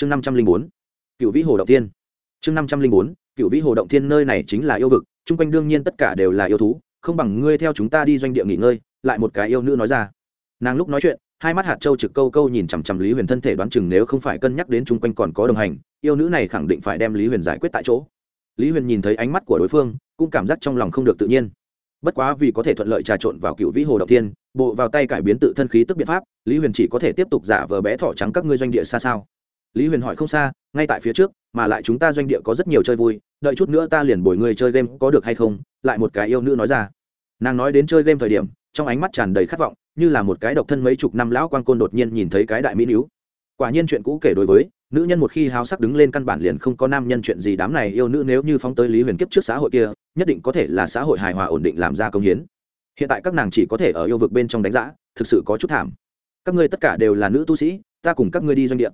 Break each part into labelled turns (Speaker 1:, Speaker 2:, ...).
Speaker 1: chương năm trăm linh bốn, cựu vĩ hồ động tiên chương năm trăm linh bốn, cựu vĩ hồ động thiên nơi này chính là yêu vực, chung quanh đương nhiên tất cả đều là yêu thú, không bằng ngươi theo chúng ta đi doanh địa nghỉ ngơi, lại một cái yêu nữ nói ra. Nàng lúc nói chuyện, hai mắt hạt châu trực câu câu nhìn chằm chằm lý huyền thân thể đoán chừng nếu không phải cân nhắc đến chung quanh còn có đồng hành, yêu nữ này khẳng định phải đem lý huyền giải quyết tại chỗ. Lý huyền nhìn thấy ánh mắt của đối phương, cũng cảm giác trong lòng không được tự nhiên. Bất quá vì có thể thuận lợi trà trộn vào cựu vĩ hồ động thiên, bộ vào tay cải biến tự thân khí tức biện pháp, lý huyền chỉ có thể tiếp tục giả vờ bé thỏ trắng các ngươi doanh địa xa sao lý huyền hỏi không xa, ngay tại phía trước, mà lại chúng ta doanh địa có rất nhiều chơi vui, đợi chút nữa ta liền bồi người chơi game có được hay không? Lại một cái yêu nữ nói ra. Nàng nói đến chơi game thời điểm, trong ánh mắt tràn đầy khát vọng, như là một cái độc thân mấy chục năm lão quan côn đột nhiên nhìn thấy cái đại mỹ nữ. Quả nhiên chuyện cũ kể đối với, nữ nhân một khi háo sắc đứng lên căn bản liền không có nam nhân chuyện gì đám này yêu nữ nếu như phóng tới lý huyền kiếp trước xã hội kia, nhất định có thể là xã hội hài hòa ổn định làm ra công hiến. Hiện tại các nàng chỉ có thể ở yêu vực bên trong đánh giá thực sự có chút thảm. Các ngươi tất cả đều là nữ tu sĩ, ta cùng các ngươi đi doanh địa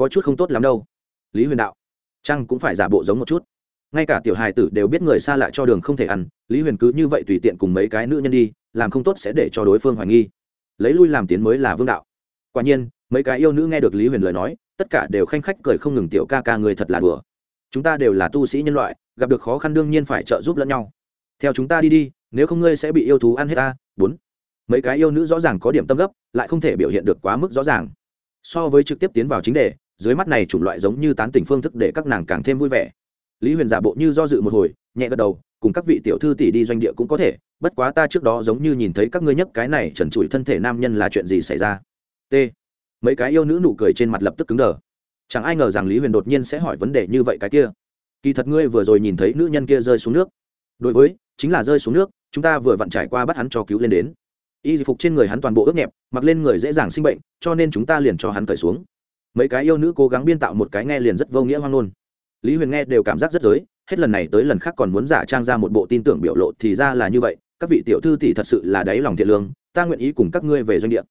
Speaker 1: có chút không tốt lắm đâu. Lý huyền đạo chăng cũng phải giả bộ giống một chút. Ngay cả tiểu hài tử đều biết người xa lạ cho đường không thể ăn, lý huyền cứ như vậy tùy tiện cùng mấy cái nữ nhân đi, làm không tốt sẽ để cho đối phương hoài nghi. Lấy lui làm tiến mới là vương đạo. Quả nhiên, mấy cái yêu nữ nghe được lý huyền lời nói, tất cả đều khanh khách cười không ngừng tiểu ca ca người thật là đùa. Chúng ta đều là tu sĩ nhân loại, gặp được khó khăn đương nhiên phải trợ giúp lẫn nhau. Theo chúng ta đi đi, nếu không ngươi sẽ bị yêu thú ăn hết ta, bốn. Mấy cái yêu nữ rõ ràng có điểm tâm gấp, lại không thể biểu hiện được quá mức rõ ràng. So với trực tiếp tiến vào chính đề dưới mắt này chủng loại giống như tán tỉnh phương thức để các nàng càng thêm vui vẻ. Lý huyền giả bộ như do dự một hồi, nhẹ gật đầu, cùng các vị tiểu thư tỷ đi doanh địa cũng có thể, bất quá ta trước đó giống như nhìn thấy các ngươi nhấc cái này trần trụi thân thể nam nhân là chuyện gì xảy ra? T. Mấy cái yêu nữ nụ cười trên mặt lập tức cứng đờ. Chẳng ai ngờ rằng lý huyền đột nhiên sẽ hỏi vấn đề như vậy cái kia. Kỳ thật ngươi vừa rồi nhìn thấy nữ nhân kia rơi xuống nước. Đối với, chính là rơi xuống nước, chúng ta vừa vặn trải qua bắt hắn cho cứu lên đến. Y phục trên người hắn toàn bộ ướt nhẹp, mặc lên người dễ dàng sinh bệnh, cho nên chúng ta liền cho hắn cởi xuống mấy cái yêu nữ cố gắng biên tạo một cái nghe liền rất vô nghĩa hoang ngôn. Lý huyền nghe đều cảm giác rất giới, hết lần này tới lần khác còn muốn giả trang ra một bộ tin tưởng biểu lộ thì ra là như vậy, các vị tiểu thư tỷ thật sự là đáy lòng thiện lương, ta nguyện ý cùng các ngươi về doanh địa.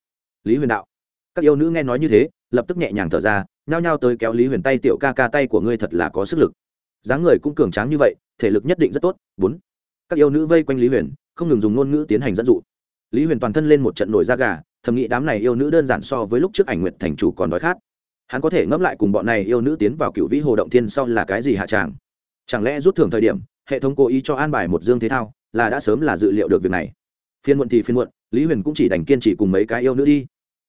Speaker 1: Lý huyền đạo. Các yêu nữ nghe nói như thế, lập tức nhẹ nhàng thở ra, nhao nhao tới kéo lý huyền tay tiểu ca ca tay của ngươi thật là có sức lực. Dáng người cũng cường tráng như vậy, thể lực nhất định rất tốt. Bốn. Các yêu nữ vây quanh lý huyền, không ngừng dùng ngôn ngữ tiến hành dẫn dụ. Lý huyền toàn thân lên một trận nổi da gà, thầm nghĩ đám này yêu nữ đơn giản so với lúc trước ảnh nguyện thành chủ còn đói khát hắn có thể ngẫm lại cùng bọn này yêu nữ tiến vào cựu vĩ hồ động thiên sau là cái gì hạ tràng? Chẳng lẽ rút thưởng thời điểm, hệ thống cố ý cho an bài một dương thế thao, là đã sớm là dự liệu được việc này? Phiên muộn thì phiên muộn, lý huyền cũng chỉ đành kiên trì cùng mấy cái yêu nữ đi.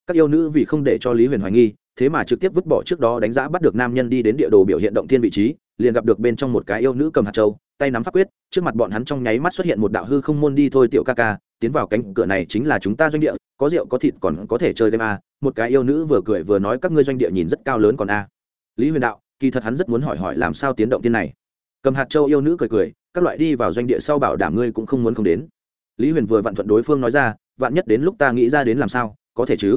Speaker 1: Các yêu nữ vì không để cho lý huyền hoài nghi, thế mà trực tiếp vứt bỏ trước đó đánh giá bắt được nam nhân đi đến địa đồ biểu hiện động thiên vị trí, liền gặp được bên trong một cái yêu nữ cầm hạt trâu tay nắm pháp quyết, trước mặt bọn hắn trong nháy mắt xuất hiện một đạo hư không môn đi thôi tiểu ca ca, tiến vào cánh cửa này chính là chúng ta doanh địa, có rượu có thịt còn có thể chơi game a một cái yêu nữ vừa cười vừa nói các ngươi doanh địa nhìn rất cao lớn còn a. Lý huyền đạo, kỳ thật hắn rất muốn hỏi hỏi làm sao tiến động tiên này. Cầm hạt châu yêu nữ cười cười, các loại đi vào doanh địa sau bảo đảm ngươi cũng không muốn không đến. Lý huyền vừa vặn thuận đối phương nói ra, vạn nhất đến lúc ta nghĩ ra đến làm sao, có thể chứ?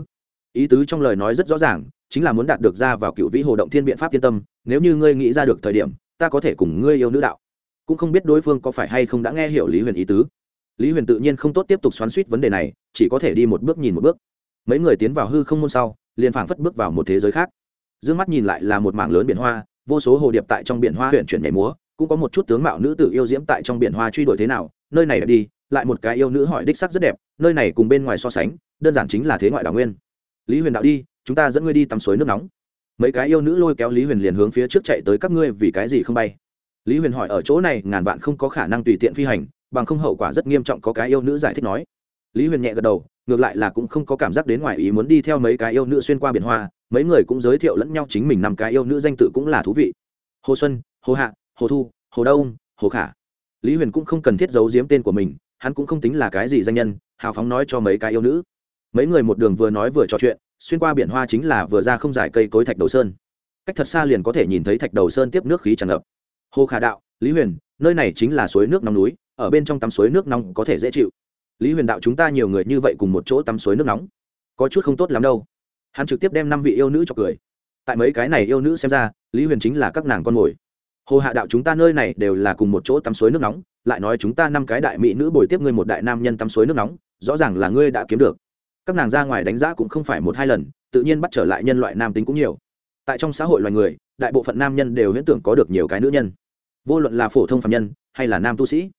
Speaker 1: Ý tứ trong lời nói rất rõ ràng, chính là muốn đạt được ra vào cựu vĩ hồ động thiên biện pháp yên tâm, nếu như ngươi nghĩ ra được thời điểm, ta có thể cùng ngươi yêu nữ đạo. Cũng không biết đối phương có phải hay không đã nghe hiểu lý huyền ý tứ. Lý huyền tự nhiên không tốt tiếp tục xoắn suýt vấn đề này, chỉ có thể đi một bước nhìn một bước mấy người tiến vào hư không môn sau, liền phảng phất bước vào một thế giới khác. D ư ơ n g mắt nhìn lại là một mảng lớn biển hoa, vô số hồ điệp tại trong biển hoa huyện chuyển nhảy múa, cũng có một chút tướng mạo nữ tử yêu diễm tại trong biển hoa truy đuổi thế nào, nơi này đẹp đi, lại một cái yêu nữ hỏi đích sắc rất đẹp, nơi này cùng bên ngoài so sánh, đơn giản chính là thế ngoại đảo nguyên. Lý huyền đạo đi, chúng ta dẫn ngươi đi tắm suối nước nóng. Mấy cái yêu nữ lôi kéo lý huyền liền hướng phía trước chạy tới các ngươi vì cái gì không bay? Lý huyền hỏi ở chỗ này, ngàn vạn không có khả năng tùy tiện phi hành, bằng không hậu quả rất nghiêm trọng có cái yêu nữ giải thích nói. Lý huyền nhẹ gật đầu ngược lại là cũng không có cảm giác đến ngoài ý muốn đi theo mấy cái yêu nữ xuyên qua biển hoa, mấy người cũng giới thiệu lẫn nhau chính mình năm cái yêu nữ danh tự cũng là thú vị. Hồ xuân, hồ hạ, hồ thu, hồ đông, hồ khả. Lý huyền cũng không cần thiết giấu giếm tên của mình, hắn cũng không tính là cái gì danh nhân, hào phóng nói cho mấy cái yêu nữ. Mấy người một đường vừa nói vừa trò chuyện, xuyên qua biển hoa chính là vừa ra không dài cây cối thạch đầu sơn. Cách thật xa liền có thể nhìn thấy thạch đầu sơn tiếp nước khí tràn ngập. Hồ khả đạo, lý huyền, nơi này chính là suối nước nóng núi, ở bên trong tắm suối nước nóng có thể dễ chịu lý huyền đạo chúng ta nhiều người như vậy cùng một chỗ tắm suối nước nóng. Có chút không tốt lắm đâu. Hắn trực tiếp đem năm vị yêu nữ cho cười. Tại mấy cái này yêu nữ xem ra, lý huyền chính là các nàng con mồi. Hồ hạ đạo chúng ta nơi này đều là cùng một chỗ tắm suối nước nóng, lại nói chúng ta năm cái đại mỹ nữ bồi tiếp ngươi một đại nam nhân tắm suối nước nóng, rõ ràng là ngươi đã kiếm được. Các nàng ra ngoài đánh giá cũng không phải một hai lần, tự nhiên bắt trở lại nhân loại nam tính cũng nhiều. Tại trong xã hội loài người, đại bộ phận nam nhân đều huyễn tưởng có được nhiều cái nữ nhân. Vô luận là phổ thông phạm nhân hay là nam tu sĩ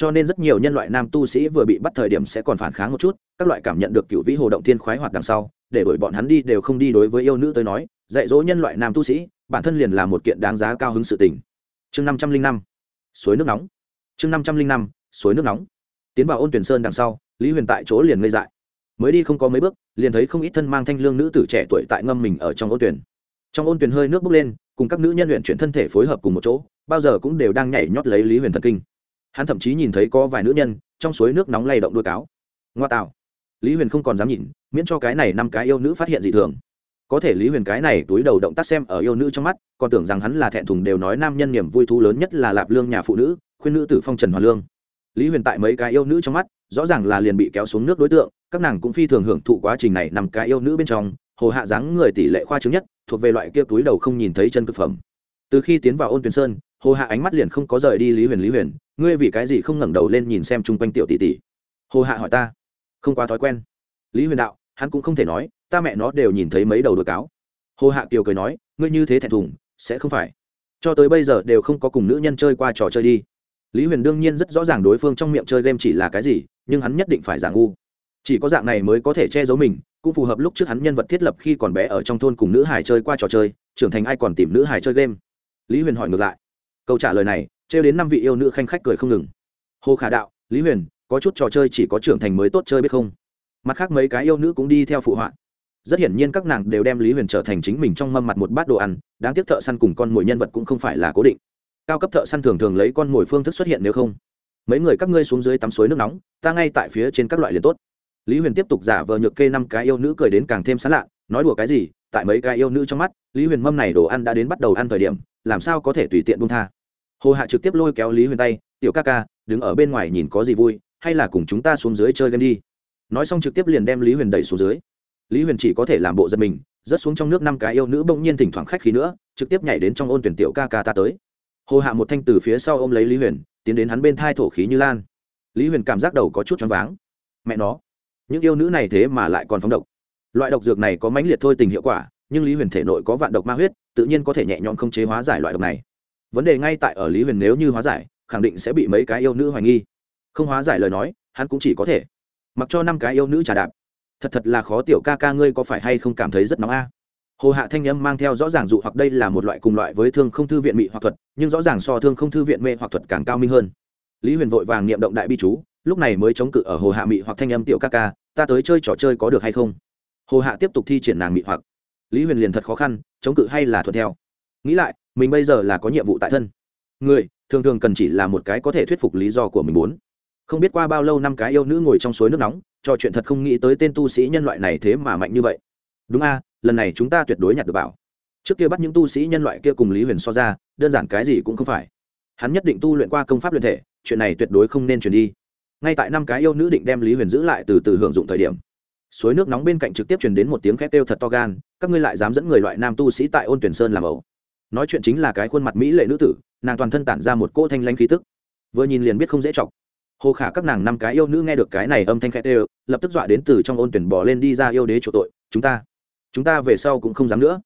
Speaker 1: cho nên rất nhiều nhân loại nam tu sĩ vừa bị bắt thời điểm sẽ còn phản kháng một chút, các loại cảm nhận được cựu vĩ hồ động thiên khoái hoạt đằng sau, để đổi bọn hắn đi đều không đi đối với yêu nữ tới nói, dạy dỗ nhân loại nam tu sĩ, bản thân liền là một kiện đáng giá cao hứng sự tình. Chương năm trăm linh năm, suối nước nóng. Chương năm trăm linh năm, suối nước nóng. Tiến vào ôn tuyển sơn đằng sau, lý huyền tại chỗ liền ngây dại. Mới đi không có mấy bước, liền thấy không ít thân mang thanh lương nữ tử trẻ tuổi tại ngâm mình ở trong ôn tuyển. Trong ôn tuyển hơi nước bốc lên, cùng các nữ nhân luyện chuyển thân thể phối hợp cùng một chỗ, bao giờ cũng đều đang nhảy nhót lấy lý huyền thần kinh hắn thậm chí nhìn thấy có vài nữ nhân trong suối nước nóng lay động đuôi cáo. Ngoa tạo. Lý huyền không còn dám nhìn, miễn cho cái này năm cái yêu nữ phát hiện dị thường. Có thể lý huyền cái này túi đầu động tác xem ở yêu nữ trong mắt, còn tưởng rằng hắn là thẹn thùng đều nói nam nhân niềm vui thú lớn nhất là lạp lương nhà phụ nữ, khuyên nữ tử phong trần hoàn lương. Lý huyền tại mấy cái yêu nữ trong mắt, rõ ràng là liền bị kéo xuống nước đối tượng, các nàng cũng phi thường hưởng thụ quá trình này nằm cái yêu nữ bên trong, hồ hạ dáng người tỷ lệ khoa chứng nhất, thuộc về loại kia túi đầu không nhìn thấy chân thực phẩm. Từ khi tiến vào ôn tuyền sơn, hồ hạ ánh mắt liền không có rời đi lý huyền lý huyền ngươi vì cái gì không ngẩng đầu lên nhìn xem chung quanh tiểu tỷ tỷ? Hồ hạ hỏi ta. Không quá thói quen. Lý huyền đạo, hắn cũng không thể nói, ta mẹ nó đều nhìn thấy mấy đầu đôi cáo. Hồ hạ kiều cười nói, ngươi như thế thẹn thùng, sẽ không phải. Cho tới bây giờ đều không có cùng nữ nhân chơi qua trò chơi đi. Lý huyền đương nhiên rất rõ ràng đối phương trong miệng chơi game chỉ là cái gì, nhưng hắn nhất định phải giả ngu. Chỉ có dạng này mới có thể che giấu mình, cũng phù hợp lúc trước hắn nhân vật thiết lập khi còn bé ở trong thôn cùng nữ hải chơi qua trò chơi, trưởng thành ai còn tìm nữ hải chơi game? Lý huyền hỏi ngược lại. Câu trả lời này trêu đến năm vị yêu nữ khanh khách cười không ngừng. Hồ khả đạo, lý huyền, có chút trò chơi chỉ có trưởng thành mới tốt chơi biết không? Mặt khác mấy cái yêu nữ cũng đi theo phụ họa. Rất hiển nhiên các nàng đều đem lý huyền trở thành chính mình trong mâm mặt một bát đồ ăn, đáng tiếc thợ săn cùng con mồi nhân vật cũng không phải là cố định. Cao cấp thợ săn thường thường lấy con mồi phương thức xuất hiện nếu không. Mấy người các ngươi xuống dưới tắm suối nước nóng, ta ngay tại phía trên các loại liền tốt. Lý huyền tiếp tục giả vờ nhược kê năm cái yêu nữ cười đến càng thêm sán lạ, nói đùa cái gì, tại mấy cái yêu nữ trong mắt, lý huyền mâm này đồ ăn đã đến bắt đầu ăn thời điểm, làm sao có thể tùy tiện buông tha hồ hạ trực tiếp lôi kéo lý huyền tay, tiểu ca ca, đứng ở bên ngoài nhìn có gì vui, hay là cùng chúng ta xuống dưới chơi game đi. Nói xong trực tiếp liền đem lý huyền đẩy xuống dưới. Lý huyền chỉ có thể làm bộ giật mình, rớt xuống trong nước năm cái yêu nữ bỗng nhiên thỉnh thoảng khách khí nữa, trực tiếp nhảy đến trong ôn tuyển tiểu ca ca ta tới. Hồ hạ một thanh từ phía sau ôm lấy lý huyền, tiến đến hắn bên thai thổ khí như lan. Lý huyền cảm giác đầu có chút choáng váng. Mẹ nó, những yêu nữ này thế mà lại còn phóng độc. Loại độc dược này có mãnh liệt thôi tình hiệu quả, nhưng lý huyền thể nội có vạn độc ma huyết, tự nhiên có thể nhẹ nhõm không chế hóa giải loại độc này vấn đề ngay tại ở lý huyền nếu như hóa giải, khẳng định sẽ bị mấy cái yêu nữ hoài nghi. Không hóa giải lời nói, hắn cũng chỉ có thể mặc cho năm cái yêu nữ trà đạp. Thật thật là khó tiểu ca ca ngươi có phải hay không cảm thấy rất nóng a? Hồ hạ thanh âm mang theo rõ ràng dụ hoặc đây là một loại cùng loại với thương không thư viện mị hoặc thuật, nhưng rõ ràng so thương không thư viện mê hoặc thuật càng cao minh hơn. Lý huyền vội vàng niệm động đại bi chú, lúc này mới chống cự ở hồ hạ mị hoặc thanh âm tiểu ca ca, ta tới chơi trò chơi có được hay không? Hồ hạ tiếp tục thi triển nàng mị hoặc. Lý huyền liền thật khó khăn, chống cự hay là thuận theo nghĩ lại, mình bây giờ là có nhiệm vụ tại thân. Người, thường thường cần chỉ là một cái có thể thuyết phục lý do của mình muốn. Không biết qua bao lâu năm cái yêu nữ ngồi trong suối nước nóng, trò chuyện thật không nghĩ tới tên tu sĩ nhân loại này thế mà mạnh như vậy. Đúng a, lần này chúng ta tuyệt đối nhặt được bảo. Trước kia bắt những tu sĩ nhân loại kia cùng lý huyền so ra, đơn giản cái gì cũng không phải. Hắn nhất định tu luyện qua công pháp luyện thể, chuyện này tuyệt đối không nên truyền đi. Ngay tại năm cái yêu nữ định đem lý huyền giữ lại từ từ hưởng dụng thời điểm, suối nước nóng bên cạnh trực tiếp truyền đến một tiếng khét kêu thật to gan, các ngươi lại dám dẫn người loại nam tu sĩ tại ôn tuyển sơn làm ẩu nói chuyện chính là cái khuôn mặt mỹ lệ nữ tử, nàng toàn thân tản ra một cỗ thanh lanh khí tức. Vừa nhìn liền biết không dễ chọc. Hồ khả các nàng năm cái yêu nữ nghe được cái này âm thanh khét đều lập tức dọa đến từ trong ôn tuyển bỏ lên đi ra yêu đế chỗ tội, chúng ta chúng ta về sau cũng không dám nữa.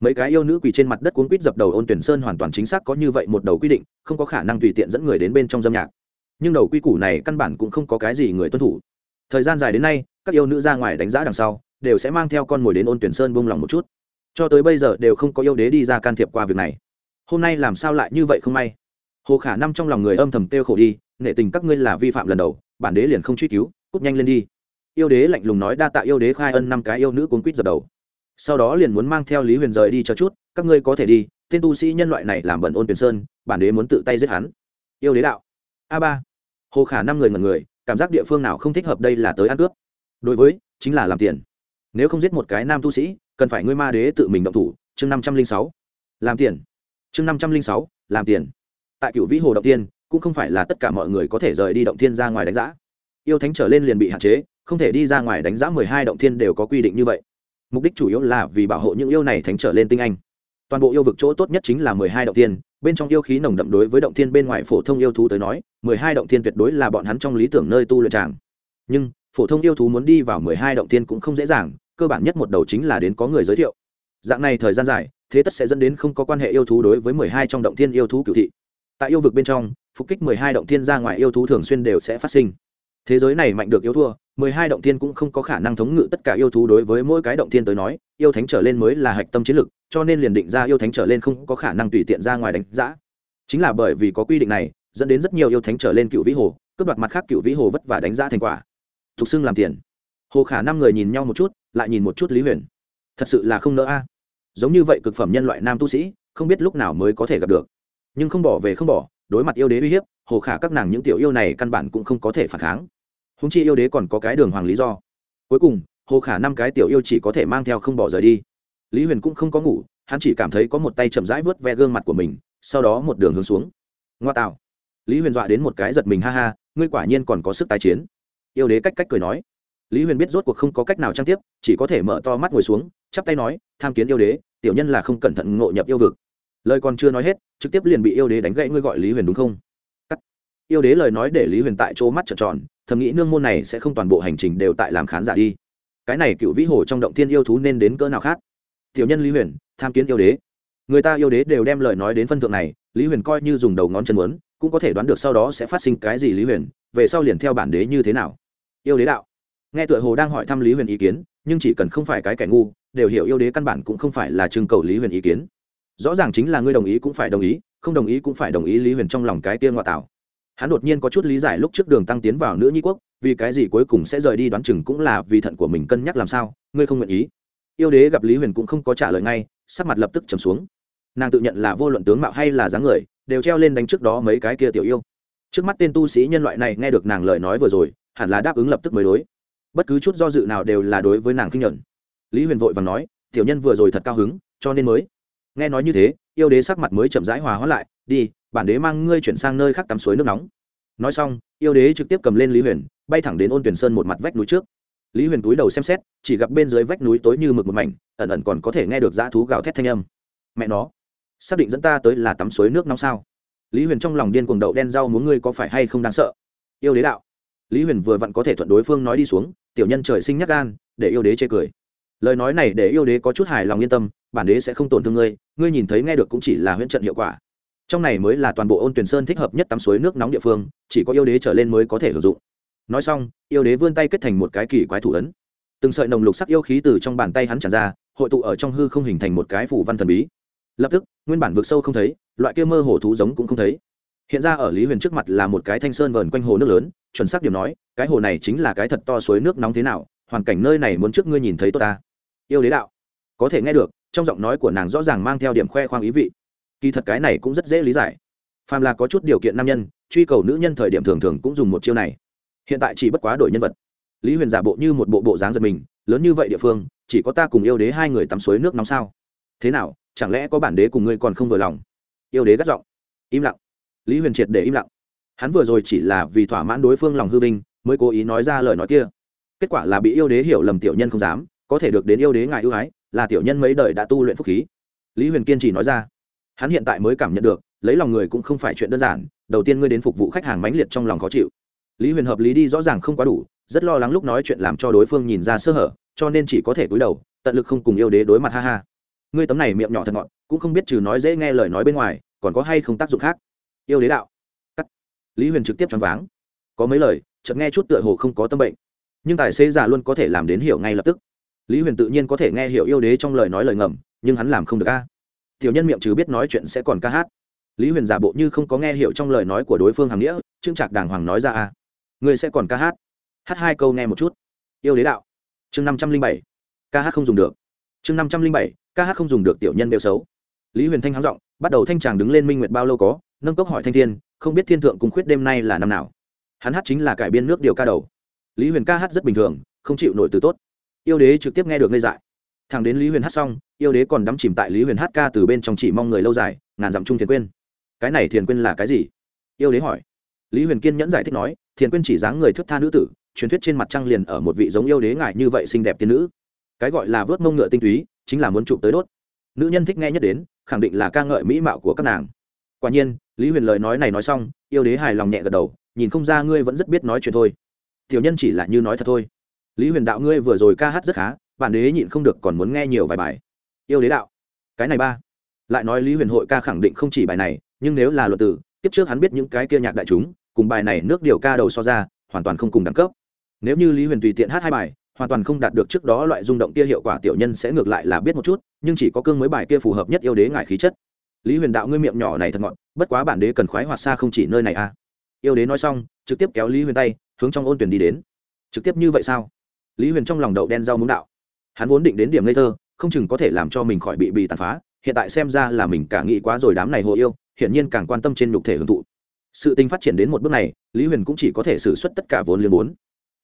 Speaker 1: Mấy cái yêu nữ quỳ trên mặt đất cuốn quýt dập đầu ôn tuyển sơn hoàn toàn chính xác có như vậy một đầu quy định, không có khả năng tùy tiện dẫn người đến bên trong dâm nhạc. Nhưng đầu quy củ này căn bản cũng không có cái gì người tuân thủ. Thời gian dài đến nay, các yêu nữ ra ngoài đánh giá đằng sau, đều sẽ mang theo con mồi đến ôn tuyển sơn buông lòng một chút cho tới bây giờ đều không có yêu đế đi ra can thiệp qua việc này. Hôm nay làm sao lại như vậy không may? Hồ khả năm trong lòng người âm thầm kêu khổ đi, nghệ tình các ngươi là vi phạm lần đầu, bản đế liền không truy cứu, cút nhanh lên đi. Yêu đế lạnh lùng nói đa tạ yêu đế khai ân năm cái yêu nữ cuốn quýt dập đầu. Sau đó liền muốn mang theo lý huyền rời đi cho chút, các ngươi có thể đi, tên tu sĩ nhân loại này làm bẩn ôn tuyển sơn, bản đế muốn tự tay giết hắn. Yêu đế đạo. A ba. Hồ khả năm người ngần người, cảm giác địa phương nào không thích hợp đây là tới ăn cướp. Đối với, chính là làm tiền. Nếu không giết một cái nam tu sĩ cần phải ngươi ma đế tự mình động thủ, chương năm trăm linh sáu. Làm tiền. Chương năm trăm linh sáu, làm tiền. Tại cựu vĩ hồ động tiên, cũng không phải là tất cả mọi người có thể rời đi động thiên ra ngoài đánh giã yêu thánh trở lên liền bị hạn chế, không thể đi ra ngoài đánh giã mười hai động thiên đều có quy định như vậy. Mục đích chủ yếu là vì bảo hộ những yêu này thánh trở lên tinh anh. Toàn bộ yêu vực chỗ tốt nhất chính là mười hai động thiên, bên trong yêu khí nồng đậm đối với động thiên bên ngoài phổ thông yêu thú tới nói, mười hai động thiên tuyệt đối là bọn hắn trong lý tưởng nơi tu luyện tràng. Nhưng, phổ thông yêu thú muốn đi vào mười hai động thiên cũng không dễ dàng cơ bản nhất một đầu chính là đến có người giới thiệu. Dạng này thời gian dài, thế tất sẽ dẫn đến không có quan hệ yêu thú đối với mười hai trong động thiên yêu thú cựu thị. Tại yêu vực bên trong, phục kích mười hai động thiên ra ngoài yêu thú thường xuyên đều sẽ phát sinh. Thế giới này mạnh được yêu thua, mười hai động thiên cũng không có khả năng thống ngự tất cả yêu thú đối với mỗi cái động thiên tới nói, yêu thánh trở lên mới là hạch tâm chiến lực cho nên liền định ra yêu thánh trở lên không có khả năng tùy tiện ra ngoài đánh giã chính là bởi vì có quy định này, dẫn đến rất nhiều yêu thánh trở lên cựu vĩ hồ, cướp đoạt mặt khác cựu vĩ hồ vất vả đánh giá thành quả. Thục xưng làm tiền. Hồ khả năm người nhìn nhau một chút lại nhìn một chút lý huyền thật sự là không nỡ a à. giống như vậy cực phẩm nhân loại nam tu sĩ không biết lúc nào mới có thể gặp được nhưng không bỏ về không bỏ đối mặt yêu đế uy hiếp hồ khả các nàng những tiểu yêu này căn bản cũng không có thể phản kháng húng chi yêu đế còn có cái đường hoàng lý do cuối cùng hồ khả năm cái tiểu yêu chỉ có thể mang theo không bỏ rời đi lý huyền cũng không có ngủ hắn chỉ cảm thấy có một tay chậm rãi vớt ve gương mặt của mình sau đó một đường hướng xuống ngoa tạo lý huyền dọa đến một cái giật mình ha ha ngươi quả nhiên còn có sức tái chiến yêu đế cách cách cười nói lý huyền biết rốt cuộc không có cách nào trang tiếp, chỉ có thể mở to mắt ngồi xuống, chắp tay nói, tham kiến yêu đế, tiểu nhân là không cẩn thận ngộ nhập yêu vực. Lời còn chưa nói hết, trực tiếp liền bị yêu đế đánh gãy, ngươi gọi lý huyền đúng không? Cắt. yêu đế lời nói để lý huyền tại chỗ mắt trợn tròn, thầm nghĩ nương môn này sẽ không toàn bộ hành trình đều tại làm khán giả đi. Cái này cựu vĩ hồ trong động thiên yêu thú nên đến cỡ nào khác? Tiểu nhân lý huyền, tham kiến yêu đế. Người ta yêu đế đều đem lời nói đến phân thượng này, lý huyền coi như dùng đầu ngón chân muốn, cũng có thể đoán được sau đó sẽ phát sinh cái gì lý huyền, về sau liền theo bản đế như thế nào. Yêu đế đạo nghe tựa hồ đang hỏi thăm lý huyền ý kiến, nhưng chỉ cần không phải cái kẻ ngu, đều hiểu yêu đế căn bản cũng không phải là trưng cầu lý huyền ý kiến. Rõ ràng chính là ngươi đồng ý cũng phải đồng ý, không đồng ý cũng phải đồng ý lý huyền trong lòng cái tiên ngoại tạo. Hắn đột nhiên có chút lý giải lúc trước đường tăng tiến vào nữ nhi quốc, vì cái gì cuối cùng sẽ rời đi đoán chừng cũng là vì thận của mình cân nhắc làm sao, ngươi không nguyện ý. Yêu đế gặp lý huyền cũng không có trả lời ngay, sắc mặt lập tức trầm xuống. Nàng tự nhận là vô luận tướng mạo hay là dáng người, đều treo lên đánh trước đó mấy cái kia tiểu yêu. Trước mắt tên tu sĩ nhân loại này nghe được nàng lời nói vừa rồi, hẳn là đáp ứng lập tức mới đối bất cứ chút do dự nào đều là đối với nàng kinh nhẫn. lý huyền vội và nói, tiểu nhân vừa rồi thật cao hứng, cho nên mới. Nghe nói như thế, yêu đế sắc mặt mới chậm rãi hòa hóa lại, đi, bản đế mang ngươi chuyển sang nơi khác tắm suối nước nóng. Nói xong, yêu đế trực tiếp cầm lên lý huyền, bay thẳng đến ôn tuyển sơn một mặt vách núi trước. Lý huyền túi đầu xem xét, chỉ gặp bên dưới vách núi tối như mực một mảnh, ẩn ẩn còn có thể nghe được dã thú gào thét thanh âm. Mẹ nó, xác định dẫn ta tới là tắm suối nước nóng sao? Lý huyền trong lòng điên cuồng đậu đen rau muốn ngươi có phải hay không đáng sợ. Yêu đế đạo lý huyền vừa vặn có thể thuận đối phương nói đi xuống, tiểu nhân trời sinh nhắc gan, để yêu đế chê cười. Lời nói này để yêu đế có chút hài lòng yên tâm, bản đế sẽ không tổn thương ngươi ngươi nhìn thấy nghe được cũng chỉ là huyễn trận hiệu quả. Trong này mới là toàn bộ ôn tuyển sơn thích hợp nhất tắm suối nước nóng địa phương, chỉ có yêu đế trở lên mới có thể sử dụng. Nói xong, yêu đế vươn tay kết thành một cái kỳ quái thủ ấn. Từng sợi nồng lục sắc yêu khí từ trong bàn tay hắn tràn ra, hội tụ ở trong hư không hình thành một cái phủ văn thần bí. Lập tức, nguyên bản vực sâu không thấy, loại kia mơ hồ thú giống cũng không thấy hiện ra ở lý huyền trước mặt là một cái thanh sơn vờn quanh hồ nước lớn, chuẩn xác điểm nói, cái hồ này chính là cái thật to suối nước nóng thế nào, hoàn cảnh nơi này muốn trước ngươi nhìn thấy tôi ta. Yêu đế đạo. Có thể nghe được, trong giọng nói của nàng rõ ràng mang theo điểm khoe khoang ý vị. Kỳ thật cái này cũng rất dễ lý giải. Phàm là có chút điều kiện nam nhân, truy cầu nữ nhân thời điểm thường thường cũng dùng một chiêu này. Hiện tại chỉ bất quá đổi nhân vật. Lý huyền giả bộ như một bộ bộ dáng giật mình, lớn như vậy địa phương, chỉ có ta cùng yêu đế hai người tắm suối nước nóng sao? Thế nào, chẳng lẽ có bản đế cùng ngươi còn không vừa lòng? Yêu đế gắt giọng, im lặng lý huyền triệt để im lặng. Hắn vừa rồi chỉ là vì thỏa mãn đối phương lòng hư vinh, mới cố ý nói ra lời nói kia. Kết quả là bị yêu đế hiểu lầm tiểu nhân không dám, có thể được đến yêu đế ngài ưu ái, là tiểu nhân mấy đời đã tu luyện phúc khí. Lý huyền kiên trì nói ra. Hắn hiện tại mới cảm nhận được, lấy lòng người cũng không phải chuyện đơn giản, đầu tiên ngươi đến phục vụ khách hàng mãnh liệt trong lòng khó chịu. Lý huyền hợp lý đi rõ ràng không quá đủ, rất lo lắng lúc nói chuyện làm cho đối phương nhìn ra sơ hở, cho nên chỉ có thể cúi đầu, tận lực không cùng yêu đế đối mặt ha ha. Ngươi tấm này miệng nhỏ thật ngọn, cũng không biết trừ nói dễ nghe lời nói bên ngoài, còn có hay không tác dụng khác? Yêu đế đạo. Cắt. Lý huyền trực tiếp choáng váng. Có mấy lời, chợt nghe chút tựa hồ không có tâm bệnh. Nhưng tài xế già luôn có thể làm đến hiểu ngay lập tức. Lý huyền tự nhiên có thể nghe hiểu yêu đế trong lời nói lời ngầm, nhưng hắn làm không được a. Tiểu nhân miệng chứ biết nói chuyện sẽ còn ca hát. Lý huyền giả bộ như không có nghe hiểu trong lời nói của đối phương hàm nghĩa trưng trạc đàng hoàng nói ra a. Người sẽ còn ca hát. Hát hai câu nghe một chút. Yêu đế đạo. Chương năm trăm linh bảy. Ca hát không dùng được. Chương năm trăm linh bảy. Ca hát không dùng được, tiểu nhân đều xấu. Lý huyền thanh hắng giọng, bắt đầu thanh tràng đứng lên minh nguyệt bao lâu có nâng cốc hỏi thanh thiên, không biết thiên thượng cùng khuyết đêm nay là năm nào. Hắn hát chính là cải biên nước điều ca đầu. Lý huyền ca hát rất bình thường, không chịu nổi từ tốt. Yêu đế trực tiếp nghe được ngây dại. Thằng đến lý huyền hát xong, yêu đế còn đắm chìm tại lý huyền hát ca từ bên trong chỉ mong người lâu dài, ngàn dặm chung thiền quyên cái này thiền quyên là cái gì? Yêu đế hỏi. Lý huyền kiên nhẫn giải thích nói, thiền quyên chỉ dáng người thức tha nữ tử, truyền thuyết trên mặt trăng liền ở một vị giống yêu đế ngại như vậy xinh đẹp tiên nữ. Cái gọi là vớt mông ngựa tinh túy, chính là muốn chụp tới đốt. Nữ nhân thích nghe nhất đến, khẳng định là ca ngợi mỹ mạo của các nàng. Quả nhiên lý huyền lời nói này nói xong, yêu đế hài lòng nhẹ gật đầu, nhìn không ra ngươi vẫn rất biết nói chuyện thôi. Tiểu nhân chỉ là như nói thật thôi. Lý huyền đạo ngươi vừa rồi ca hát rất khá, bản đế nhịn không được còn muốn nghe nhiều vài bài. Yêu đế đạo, cái này ba. Lại nói lý huyền hội ca khẳng định không chỉ bài này, nhưng nếu là luật tử tiếp trước hắn biết những cái kia nhạc đại chúng, cùng bài này nước điều ca đầu so ra, hoàn toàn không cùng đẳng cấp. Nếu như lý huyền tùy tiện hát hai bài, hoàn toàn không đạt được trước đó loại rung động kia hiệu quả, tiểu nhân sẽ ngược lại là biết một chút, nhưng chỉ có cương mới bài kia phù hợp nhất yêu đế ngại khí chất lý huyền đạo ngươi miệng nhỏ này thật ngọn bất quá bản đế cần khoái hoạt xa không chỉ nơi này à. Yêu đế nói xong, trực tiếp kéo lý huyền tay, hướng trong ôn tuyển đi đến. Trực tiếp như vậy sao? Lý huyền trong lòng đậu đen rau muống đạo. Hắn vốn định đến điểm ngây thơ, không chừng có thể làm cho mình khỏi bị bị tàn phá, hiện tại xem ra là mình cả nghĩ quá rồi đám này hồ yêu, hiển nhiên càng quan tâm trên nhục thể hưởng thụ. Sự tình phát triển đến một bước này, lý huyền cũng chỉ có thể xử suất tất cả vốn liếng bốn.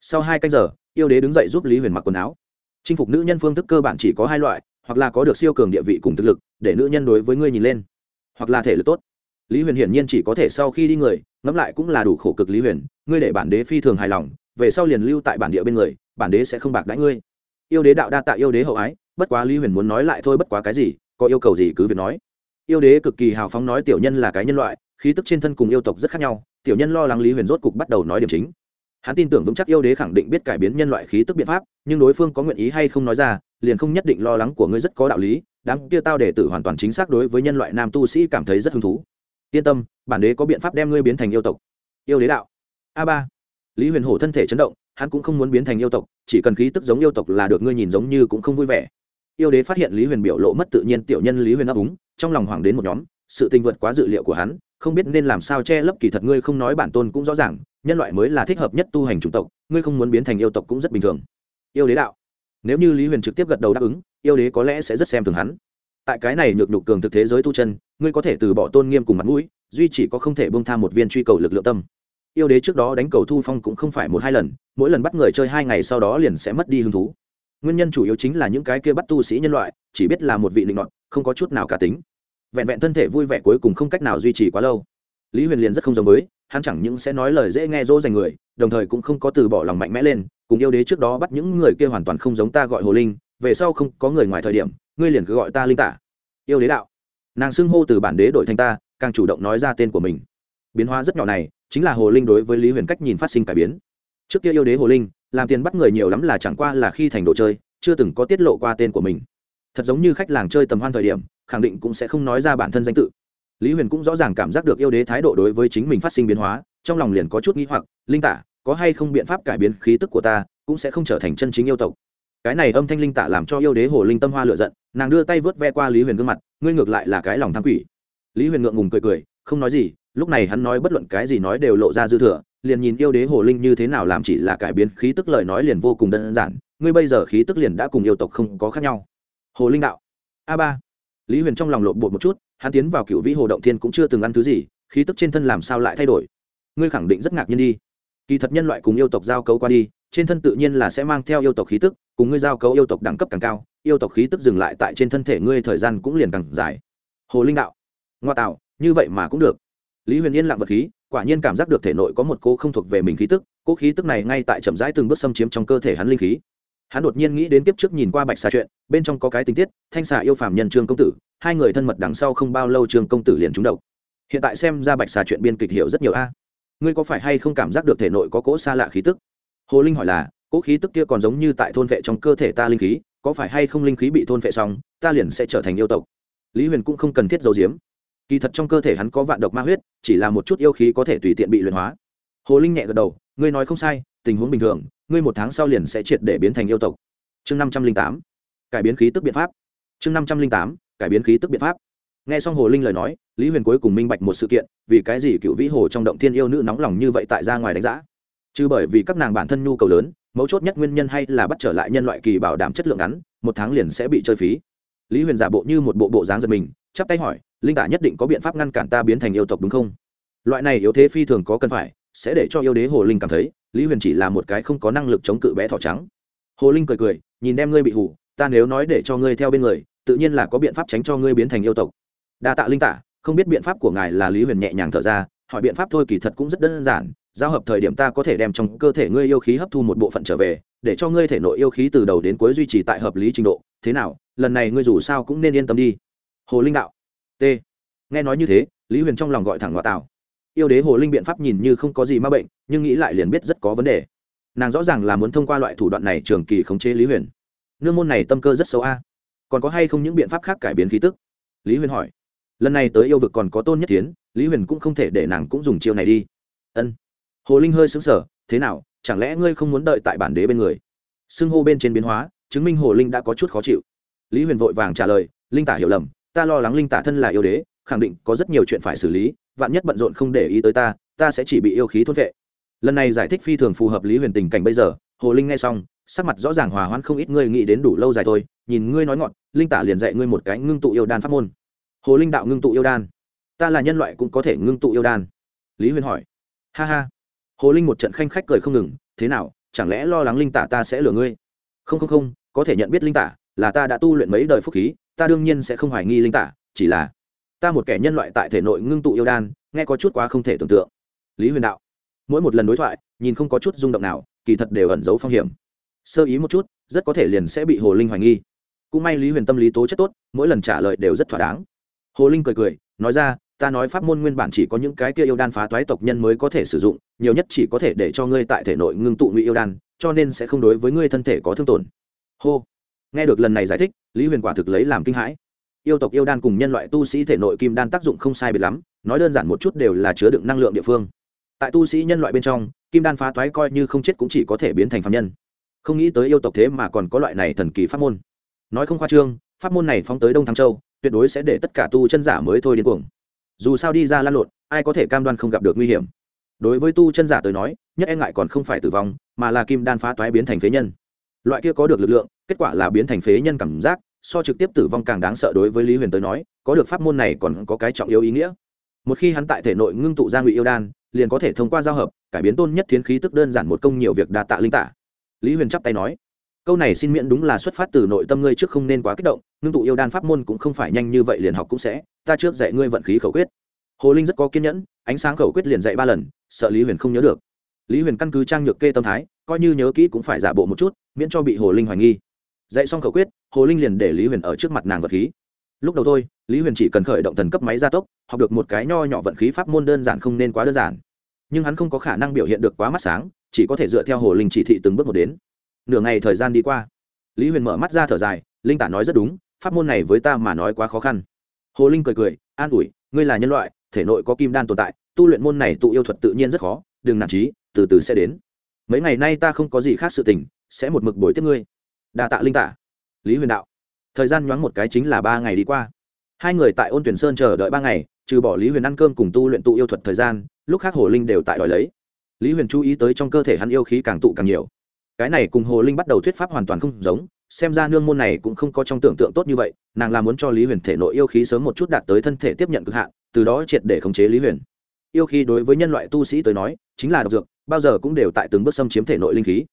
Speaker 1: Sau hai canh giờ, yêu đế đứng dậy giúp lý huyền mặc quần áo. Chinh phục nữ nhân phương thức cơ bản chỉ có hai loại hoặc là có được siêu cường địa vị cùng thực lực, để nữ nhân đối với ngươi nhìn lên. Hoặc là thể lực tốt. Lý huyền hiển nhiên chỉ có thể sau khi đi người, ngẫm lại cũng là đủ khổ cực lý huyền, ngươi để bản đế phi thường hài lòng, về sau liền lưu tại bản địa bên người, bản đế sẽ không bạc đãi ngươi. Yêu đế đạo đa tạ yêu đế hậu ái, bất quá lý huyền muốn nói lại thôi bất quá cái gì, có yêu cầu gì cứ việc nói. Yêu đế cực kỳ hào phóng nói tiểu nhân là cái nhân loại, khí tức trên thân cùng yêu tộc rất khác nhau, tiểu nhân lo lắng lý huyền rốt cục bắt đầu nói điểm chính. Hắn tin tưởng vững chắc yêu đế khẳng định biết cải biến nhân loại khí tức biện pháp, nhưng đối phương có nguyện ý hay không nói ra liền không nhất định lo lắng của ngươi rất có đạo lý đáng kia tao để tử hoàn toàn chính xác đối với nhân loại nam tu sĩ cảm thấy rất hứng thú. Yên tâm, bản đế có biện pháp đem ngươi biến thành yêu tộc. Yêu đế đạo. A ba. Lý huyền hổ thân thể chấn động, hắn cũng không muốn biến thành yêu tộc, chỉ cần khí tức giống yêu tộc là được ngươi nhìn giống như cũng không vui vẻ. Yêu đế phát hiện lý huyền biểu lộ mất tự nhiên, tiểu nhân lý huyền ấp úng, trong lòng hoảng đến một nhóm, sự tình vượt quá dự liệu của hắn, không biết nên làm sao che lấp kỳ thật ngươi không nói bản tôn cũng rõ ràng, nhân loại mới là thích hợp nhất tu hành chủng tộc, ngươi không muốn biến thành yêu tộc cũng rất bình thường. Yêu đế đạo nếu như lý huyền trực tiếp gật đầu đáp ứng, yêu đế có lẽ sẽ rất xem thường hắn. Tại cái này nhược nhục cường thực thế giới tu chân, ngươi có thể từ bỏ tôn nghiêm cùng mặt mũi, duy chỉ có không thể bông tham một viên truy cầu lực lượng tâm. Yêu đế trước đó đánh cầu thu phong cũng không phải một hai lần, mỗi lần bắt người chơi hai ngày sau đó liền sẽ mất đi hứng thú. Nguyên nhân chủ yếu chính là những cái kia bắt tu sĩ nhân loại, chỉ biết là một vị linh luận không có chút nào cả tính. Vẹn vẹn thân thể vui vẻ cuối cùng không cách nào duy trì quá lâu lý huyền liền rất không giống với, hắn chẳng những sẽ nói lời dễ nghe dỗ dành người, đồng thời cũng không có từ bỏ lòng mạnh mẽ lên, cùng yêu đế trước đó bắt những người kia hoàn toàn không giống ta gọi hồ linh, về sau không có người ngoài thời điểm, ngươi liền cứ gọi ta linh tả. Yêu đế đạo. Nàng xưng hô từ bản đế đổi thành ta, càng chủ động nói ra tên của mình. Biến hóa rất nhỏ này, chính là hồ linh đối với lý huyền cách nhìn phát sinh cải biến. Trước kia yêu đế hồ linh, làm tiền bắt người nhiều lắm là chẳng qua là khi thành đồ chơi, chưa từng có tiết lộ qua tên của mình. Thật giống như khách làng chơi tầm hoan thời điểm, khẳng định cũng sẽ không nói ra bản thân danh tự lý huyền cũng rõ ràng cảm giác được yêu đế thái độ đối với chính mình phát sinh biến hóa, trong lòng liền có chút n g h i hoặc, linh tả, có hay không biện pháp cải biến khí tức của ta, cũng sẽ không trở thành chân chính yêu tộc? Cái này âm thanh linh tả làm cho yêu đế hồ linh tâm hoa lựa giận, nàng đưa tay vớt ve qua lý huyền gương mặt, ngươi ngược lại là cái lòng tham quỷ. Lý huyền ngượng ngùng cười cười, không nói gì, lúc này hắn nói bất luận cái gì nói đều lộ ra dư thừa, liền nhìn yêu đế hồ linh như thế nào làm chỉ là cải biến khí tức lời nói liền vô cùng đơn giản, ngươi bây giờ khí tức liền đã cùng yêu tộc không có khác nhau. Hồ linh đạo, a ba. Lý huyền trong lòng lộn bột một chút hắn tiến vào cựu vĩ hồ động thiên cũng chưa từng ăn thứ gì, khí tức trên thân làm sao lại thay đổi? Ngươi khẳng định rất ngạc nhiên đi. Kỳ thật nhân loại cùng yêu tộc giao cấu qua đi, trên thân tự nhiên là sẽ mang theo yêu tộc khí tức, cùng ngươi giao cấu yêu tộc đẳng cấp càng cao, yêu tộc khí tức dừng lại tại trên thân thể ngươi thời gian cũng liền càng dài. Hồ linh đạo, ngoa tạo, như vậy mà cũng được. Lý huyền yên lặng vật khí, quả nhiên cảm giác được thể nội có một cô không thuộc về mình khí tức cô khí tức này ngay tại chậm rãi từng bước xâm chiếm trong cơ thể hắn linh khí hắn đột nhiên nghĩ đến kiếp trước nhìn qua bạch xà chuyện, bên trong có cái tình tiết, thanh xà yêu phàm nhân trương công tử, hai người thân mật đằng sau không bao lâu trương công tử liền trúng độc. Hiện tại xem ra bạch xà chuyện biên kịch hiểu rất nhiều a. Ngươi có phải hay không cảm giác được thể nội có cỗ xa lạ khí tức? Hồ linh hỏi là, cỗ khí tức kia còn giống như tại thôn vệ trong cơ thể ta linh khí, có phải hay không linh khí bị thôn vệ xong, ta liền sẽ trở thành yêu tộc? Lý huyền cũng không cần thiết giấu diếm kỳ thật trong cơ thể hắn có vạn độc ma huyết, chỉ là một chút yêu khí có thể tùy tiện bị luyện hóa. Hồ linh nhẹ gật đầu, ngươi nói không sai, tình huống bình thường ngươi một tháng sau liền sẽ triệt để biến thành yêu tộc. Chương năm trăm linh tám, cải biến khí tức biện pháp. Chương năm trăm linh tám, cải biến khí tức biện pháp. Nghe xong hồ linh lời nói, lý huyền cuối cùng minh bạch một sự kiện, vì cái gì cựu vĩ hồ trong động thiên yêu nữ nóng lòng như vậy tại ra ngoài đánh giá? Chứ bởi vì các nàng bản thân nhu cầu lớn, mấu chốt nhất nguyên nhân hay là bắt trở lại nhân loại kỳ bảo đảm chất lượng ngắn, một tháng liền sẽ bị chơi phí. Lý huyền giả bộ như một bộ bộ dáng giật mình, chắp tay hỏi, linh tả nhất định có biện pháp ngăn cản ta biến thành yêu tộc đúng không? Loại này yếu thế phi thường có cần phải, sẽ để cho yêu đế hồ linh cảm thấy lý huyền chỉ là một cái không có năng lực chống cự bé thỏ trắng. Hồ linh cười cười, nhìn đem ngươi bị hủ ta nếu nói để cho ngươi theo bên người, tự nhiên là có biện pháp tránh cho ngươi biến thành yêu tộc. Đa tạ linh tả không biết biện pháp của ngài là lý huyền nhẹ nhàng thở ra, hỏi biện pháp thôi kỳ thật cũng rất đơn giản, giao hợp thời điểm ta có thể đem trong cơ thể ngươi yêu khí hấp thu một bộ phận trở về, để cho ngươi thể nội yêu khí từ đầu đến cuối duy trì tại hợp lý trình độ. Thế nào, lần này ngươi dù sao cũng nên yên tâm đi. Hồ linh đạo, t. Nghe nói như thế, lý huyền trong lòng gọi thẳng ngoại tạo yêu đế hồ linh biện pháp nhìn như không có gì ma bệnh, nhưng nghĩ lại liền biết rất có vấn đề. Nàng rõ ràng là muốn thông qua loại thủ đoạn này trường kỳ khống chế lý huyền. Nương môn này tâm cơ rất xấu a. Còn có hay không những biện pháp khác cải biến khí tức? Lý huyền hỏi. Lần này tới yêu vực còn có tôn nhất tiến lý huyền cũng không thể để nàng cũng dùng chiêu này đi. Ân. Hồ linh hơi xứng sở thế nào, chẳng lẽ ngươi không muốn đợi tại bản đế bên người? Xưng hô bên trên biến hóa, chứng minh hồ linh đã có chút khó chịu. Lý huyền vội vàng trả lời, linh tả hiểu lầm, ta lo lắng linh tả thân là yêu đế khẳng định có rất nhiều chuyện phải xử lý, vạn nhất bận rộn không để ý tới ta ta sẽ chỉ bị yêu khí thốt vệ. Lần này giải thích phi thường phù hợp lý huyền tình cảnh bây giờ, hồ linh nghe xong, sắc mặt rõ ràng hòa hoãn không ít, ngươi nghĩ đến đủ lâu dài thôi, nhìn ngươi nói ngọn, linh tả liền dạy ngươi một cái ngưng tụ yêu đan pháp môn. Hồ linh đạo ngưng tụ yêu đan. Ta là nhân loại cũng có thể ngưng tụ yêu đan. Lý huyền hỏi. Ha ha. Hồ linh một trận khanh khách cười không ngừng, thế nào, chẳng lẽ lo lắng linh tả ta sẽ lừa ngươi? Không không không, có thể nhận biết linh tả, là ta đã tu luyện mấy đời phúc khí, ta đương nhiên sẽ không hoài nghi linh tả, chỉ là ta một kẻ nhân loại tại thể nội ngưng tụ yêu đan, nghe có chút quá không thể tưởng tượng. Lý huyền đạo, mỗi một lần đối thoại, nhìn không có chút rung động nào, kỳ thật đều ẩn giấu phong hiểm. Sơ ý một chút, rất có thể liền sẽ bị hồ linh hoài nghi. Cũng may lý huyền tâm lý tố chất tốt, mỗi lần trả lời đều rất thỏa đáng. Hồ linh cười cười, nói ra, ta nói pháp môn nguyên bản chỉ có những cái kia yêu đan phá toái tộc nhân mới có thể sử dụng, nhiều nhất chỉ có thể để cho ngươi tại thể nội ngưng tụ ngụy yêu đan, cho nên sẽ không đối với ngươi thân thể có thương tổn. Hô. Nghe được lần này giải thích, lý huyền quả thực lấy làm kinh hãi yêu tộc yêu đan cùng nhân loại tu sĩ thể nội kim đan tác dụng không sai biệt lắm, nói đơn giản một chút đều là chứa đựng năng lượng địa phương. Tại tu sĩ nhân loại bên trong, kim đan phá toái coi như không chết cũng chỉ có thể biến thành phạm nhân. Không nghĩ tới yêu tộc thế mà còn có loại này thần kỳ pháp môn. Nói không khoa trương, pháp môn này phóng tới đông thăng châu, tuyệt đối sẽ để tất cả tu chân giả mới thôi đến cuồng. Dù sao đi ra lan lộn, ai có thể cam đoan không gặp được nguy hiểm. Đối với tu chân giả tới nói, nhất e ngại còn không phải tử vong, mà là kim đan phá toái biến thành phế nhân. Loại kia có được lực lượng, kết quả là biến thành phế nhân cảm giác so trực tiếp tử vong càng đáng sợ đối với lý huyền tới nói, có được pháp môn này còn có cái trọng yếu ý nghĩa. Một khi hắn tại thể nội ngưng tụ ra ngụy yêu đan, liền có thể thông qua giao hợp, cải biến tôn nhất thiến khí tức đơn giản một công nhiều việc đa tạ linh tả. Lý huyền chắp tay nói, câu này xin miễn đúng là xuất phát từ nội tâm ngươi trước không nên quá kích động, ngưng tụ yêu đan pháp môn cũng không phải nhanh như vậy liền học cũng sẽ, ta trước dạy ngươi vận khí khẩu quyết. Hồ linh rất có kiên nhẫn, ánh sáng khẩu quyết liền dạy ba lần, sợ lý huyền không nhớ được. Lý huyền căn cứ trang nhược kê tâm thái, coi như nhớ kỹ cũng phải giả bộ một chút, miễn cho bị hồ linh hoài nghi dạy xong khẩu quyết, hồ linh liền để lý huyền ở trước mặt nàng vật khí. Lúc đầu thôi, lý huyền chỉ cần khởi động thần cấp máy gia tốc, học được một cái nho nhỏ vận khí pháp môn đơn giản không nên quá đơn giản. Nhưng hắn không có khả năng biểu hiện được quá mắt sáng, chỉ có thể dựa theo hồ linh chỉ thị từng bước một đến. Nửa ngày thời gian đi qua, lý huyền mở mắt ra thở dài, linh tả nói rất đúng, pháp môn này với ta mà nói quá khó khăn. Hồ linh cười cười, an ủi, ngươi là nhân loại, thể nội có kim đan tồn tại, tu luyện môn này tụ yêu thuật tự nhiên rất khó, đừng nản trí từ từ sẽ đến. Mấy ngày nay ta không có gì khác sự tình, sẽ một mực bồi tiếp ngươi đa tạ linh tả. Lý huyền đạo, thời gian nhoáng một cái chính là ba ngày đi qua. Hai người tại ôn tuyển sơn chờ đợi ba ngày, trừ bỏ lý huyền ăn cơm cùng tu luyện tụ yêu thuật thời gian, lúc khác hồ linh đều tại đòi lấy. Lý huyền chú ý tới trong cơ thể hắn yêu khí càng tụ càng nhiều. Cái này cùng hồ linh bắt đầu thuyết pháp hoàn toàn không giống, xem ra nương môn này cũng không có trong tưởng tượng tốt như vậy, nàng là muốn cho lý huyền thể nội yêu khí sớm một chút đạt tới thân thể tiếp nhận cực hạn, từ đó triệt để khống chế lý huyền. Yêu khí đối với nhân loại tu sĩ tới nói, chính là độc dược, bao giờ cũng đều tại từng bước xâm chiếm thể nội linh khí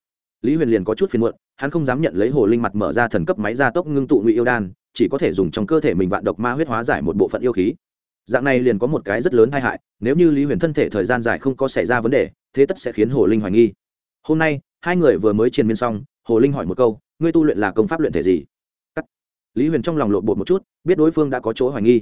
Speaker 1: lý huyền liền có chút phiền muộn, hắn không dám nhận lấy hồ linh mặt mở ra thần cấp máy gia tốc ngưng tụ ngụy yêu đan, chỉ có thể dùng trong cơ thể mình vạn độc ma huyết hóa giải một bộ phận yêu khí. Dạng này liền có một cái rất lớn tai hại, nếu như lý huyền thân thể thời gian dài không có xảy ra vấn đề, thế tất sẽ khiến hồ linh hoài nghi. Hôm nay, hai người vừa mới triền miên xong, hồ linh hỏi một câu, ngươi tu luyện là công pháp luyện thể gì? Cắt. lý huyền trong lòng lộn bột một chút, biết đối phương đã có chỗ hoài nghi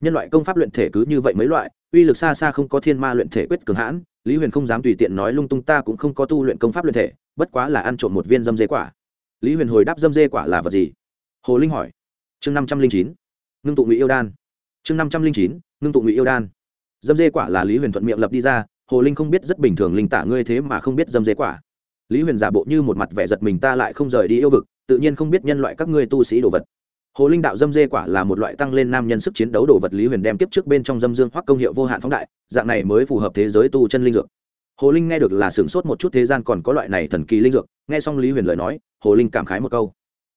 Speaker 1: nhân loại công pháp luyện thể cứ như vậy mấy loại, uy lực xa xa không có thiên ma luyện thể quyết cường hãn, lý huyền không dám tùy tiện nói lung tung ta cũng không có tu luyện công pháp luyện thể, bất quá là ăn trộm một viên dâm dê quả. Lý huyền hồi đáp dâm dê quả là vật gì? Hồ linh hỏi. Chương năm trăm linh chín, ngưng tụ ngụy yêu đan. Chương năm trăm linh chín, ngưng tụ ngụy yêu đan. Dâm dê quả là lý huyền thuận miệng lập đi ra, hồ linh không biết rất bình thường linh tả ngươi thế mà không biết dâm dê quả. Lý huyền giả bộ như một mặt vẻ giật mình ta lại không rời đi yêu vực, tự nhiên không biết nhân loại các ngươi tu sĩ đồ vật hồ linh đạo dâm dê quả là một loại tăng lên nam nhân sức chiến đấu đồ vật lý huyền đem tiếp trước bên trong dâm dương hoặc công hiệu vô hạn phóng đại, dạng này mới phù hợp thế giới tu chân linh dược. Hồ linh nghe được là sửng sốt một chút thế gian còn có loại này thần kỳ linh dược, nghe xong lý huyền lời nói, hồ linh cảm khái một câu.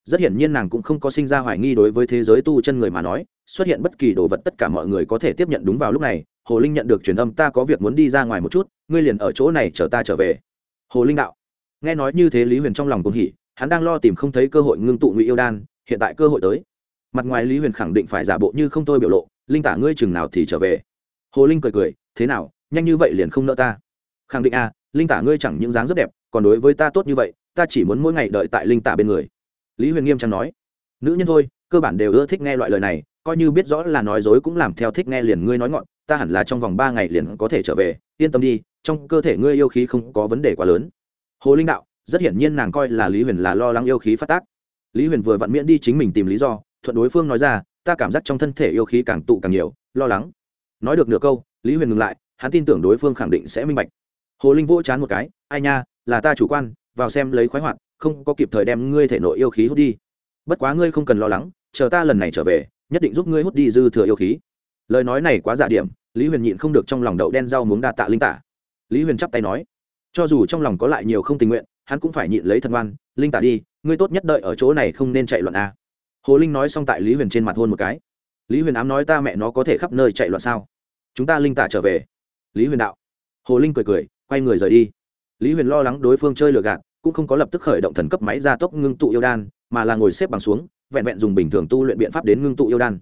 Speaker 1: Rất hiển nhiên nàng cũng không có sinh ra hoài nghi đối với thế giới tu chân người mà nói, xuất hiện bất kỳ đồ vật tất cả mọi người có thể tiếp nhận đúng vào lúc này, hồ linh nhận được truyền âm, ta có việc muốn đi ra ngoài một chút, ngươi liền ở chỗ này chờ ta trở về. Hồ linh đạo. Nghe nói như thế lý huyền trong lòng cũng hỉ, hắn đang lo tìm không thấy cơ hội ngưng tụ ngụy yêu đan hiện tại cơ hội tới. Mặt ngoài lý huyền khẳng định phải giả bộ như không tôi biểu lộ linh tả ngươi chừng nào thì trở về? Hồ linh cười cười thế nào nhanh như vậy liền không nợ ta? Khẳng định a à, linh tả ngươi chẳng những dáng rất đẹp còn đối với ta tốt như vậy ta chỉ muốn mỗi ngày đợi tại linh tả bên người. Lý huyền nghiêm trang nói. Nữ nhân thôi cơ bản đều ưa thích nghe loại lời này coi như biết rõ là nói dối cũng làm theo thích nghe liền ngươi nói ngọn ta hẳn là trong vòng ba ngày liền có thể trở về yên tâm đi trong cơ thể ngươi yêu khí không có vấn đề quá lớn. Hồ linh đạo rất hiển nhiên nàng coi là lý huyền là lo lắng yêu khí phát tác lý huyền vừa vặn miễn đi chính mình tìm lý do, thuận đối phương nói ra, ta cảm giác trong thân thể yêu khí càng tụ càng nhiều, lo lắng. Nói được nửa câu, lý huyền ngừng lại, hắn tin tưởng đối phương khẳng định sẽ minh bạch. Hồ linh vỗ chán một cái, ai nha, là ta chủ quan, vào xem lấy khoái hoạt, không có kịp thời đem ngươi thể nội yêu khí hút đi. Bất quá ngươi không cần lo lắng, chờ ta lần này trở về, nhất định giúp ngươi hút đi dư thừa yêu khí. Lời nói này quá giả điểm, lý huyền nhịn không được trong lòng đậu đen rau muống đa tạ linh tả. Lý huyền chắp tay nói, cho dù trong lòng có lại nhiều không tình nguyện hắn cũng phải nhịn lấy thân oan, linh tả đi ngươi tốt nhất đợi ở chỗ này không nên chạy loạn a hồ linh nói xong tại lý huyền trên mặt hôn một cái. Lý huyền ám nói ta mẹ nó có thể khắp nơi chạy loạn sao? Chúng ta linh tả trở về. Lý huyền đạo. Hồ linh cười cười quay người rời đi. Lý huyền lo lắng đối phương chơi lừa gạt cũng không có lập tức khởi động thần cấp máy gia tốc ngưng tụ yêu đan mà là ngồi xếp bằng xuống vẹn vẹn dùng bình thường tu luyện biện pháp đến ngưng tụ yêu đan.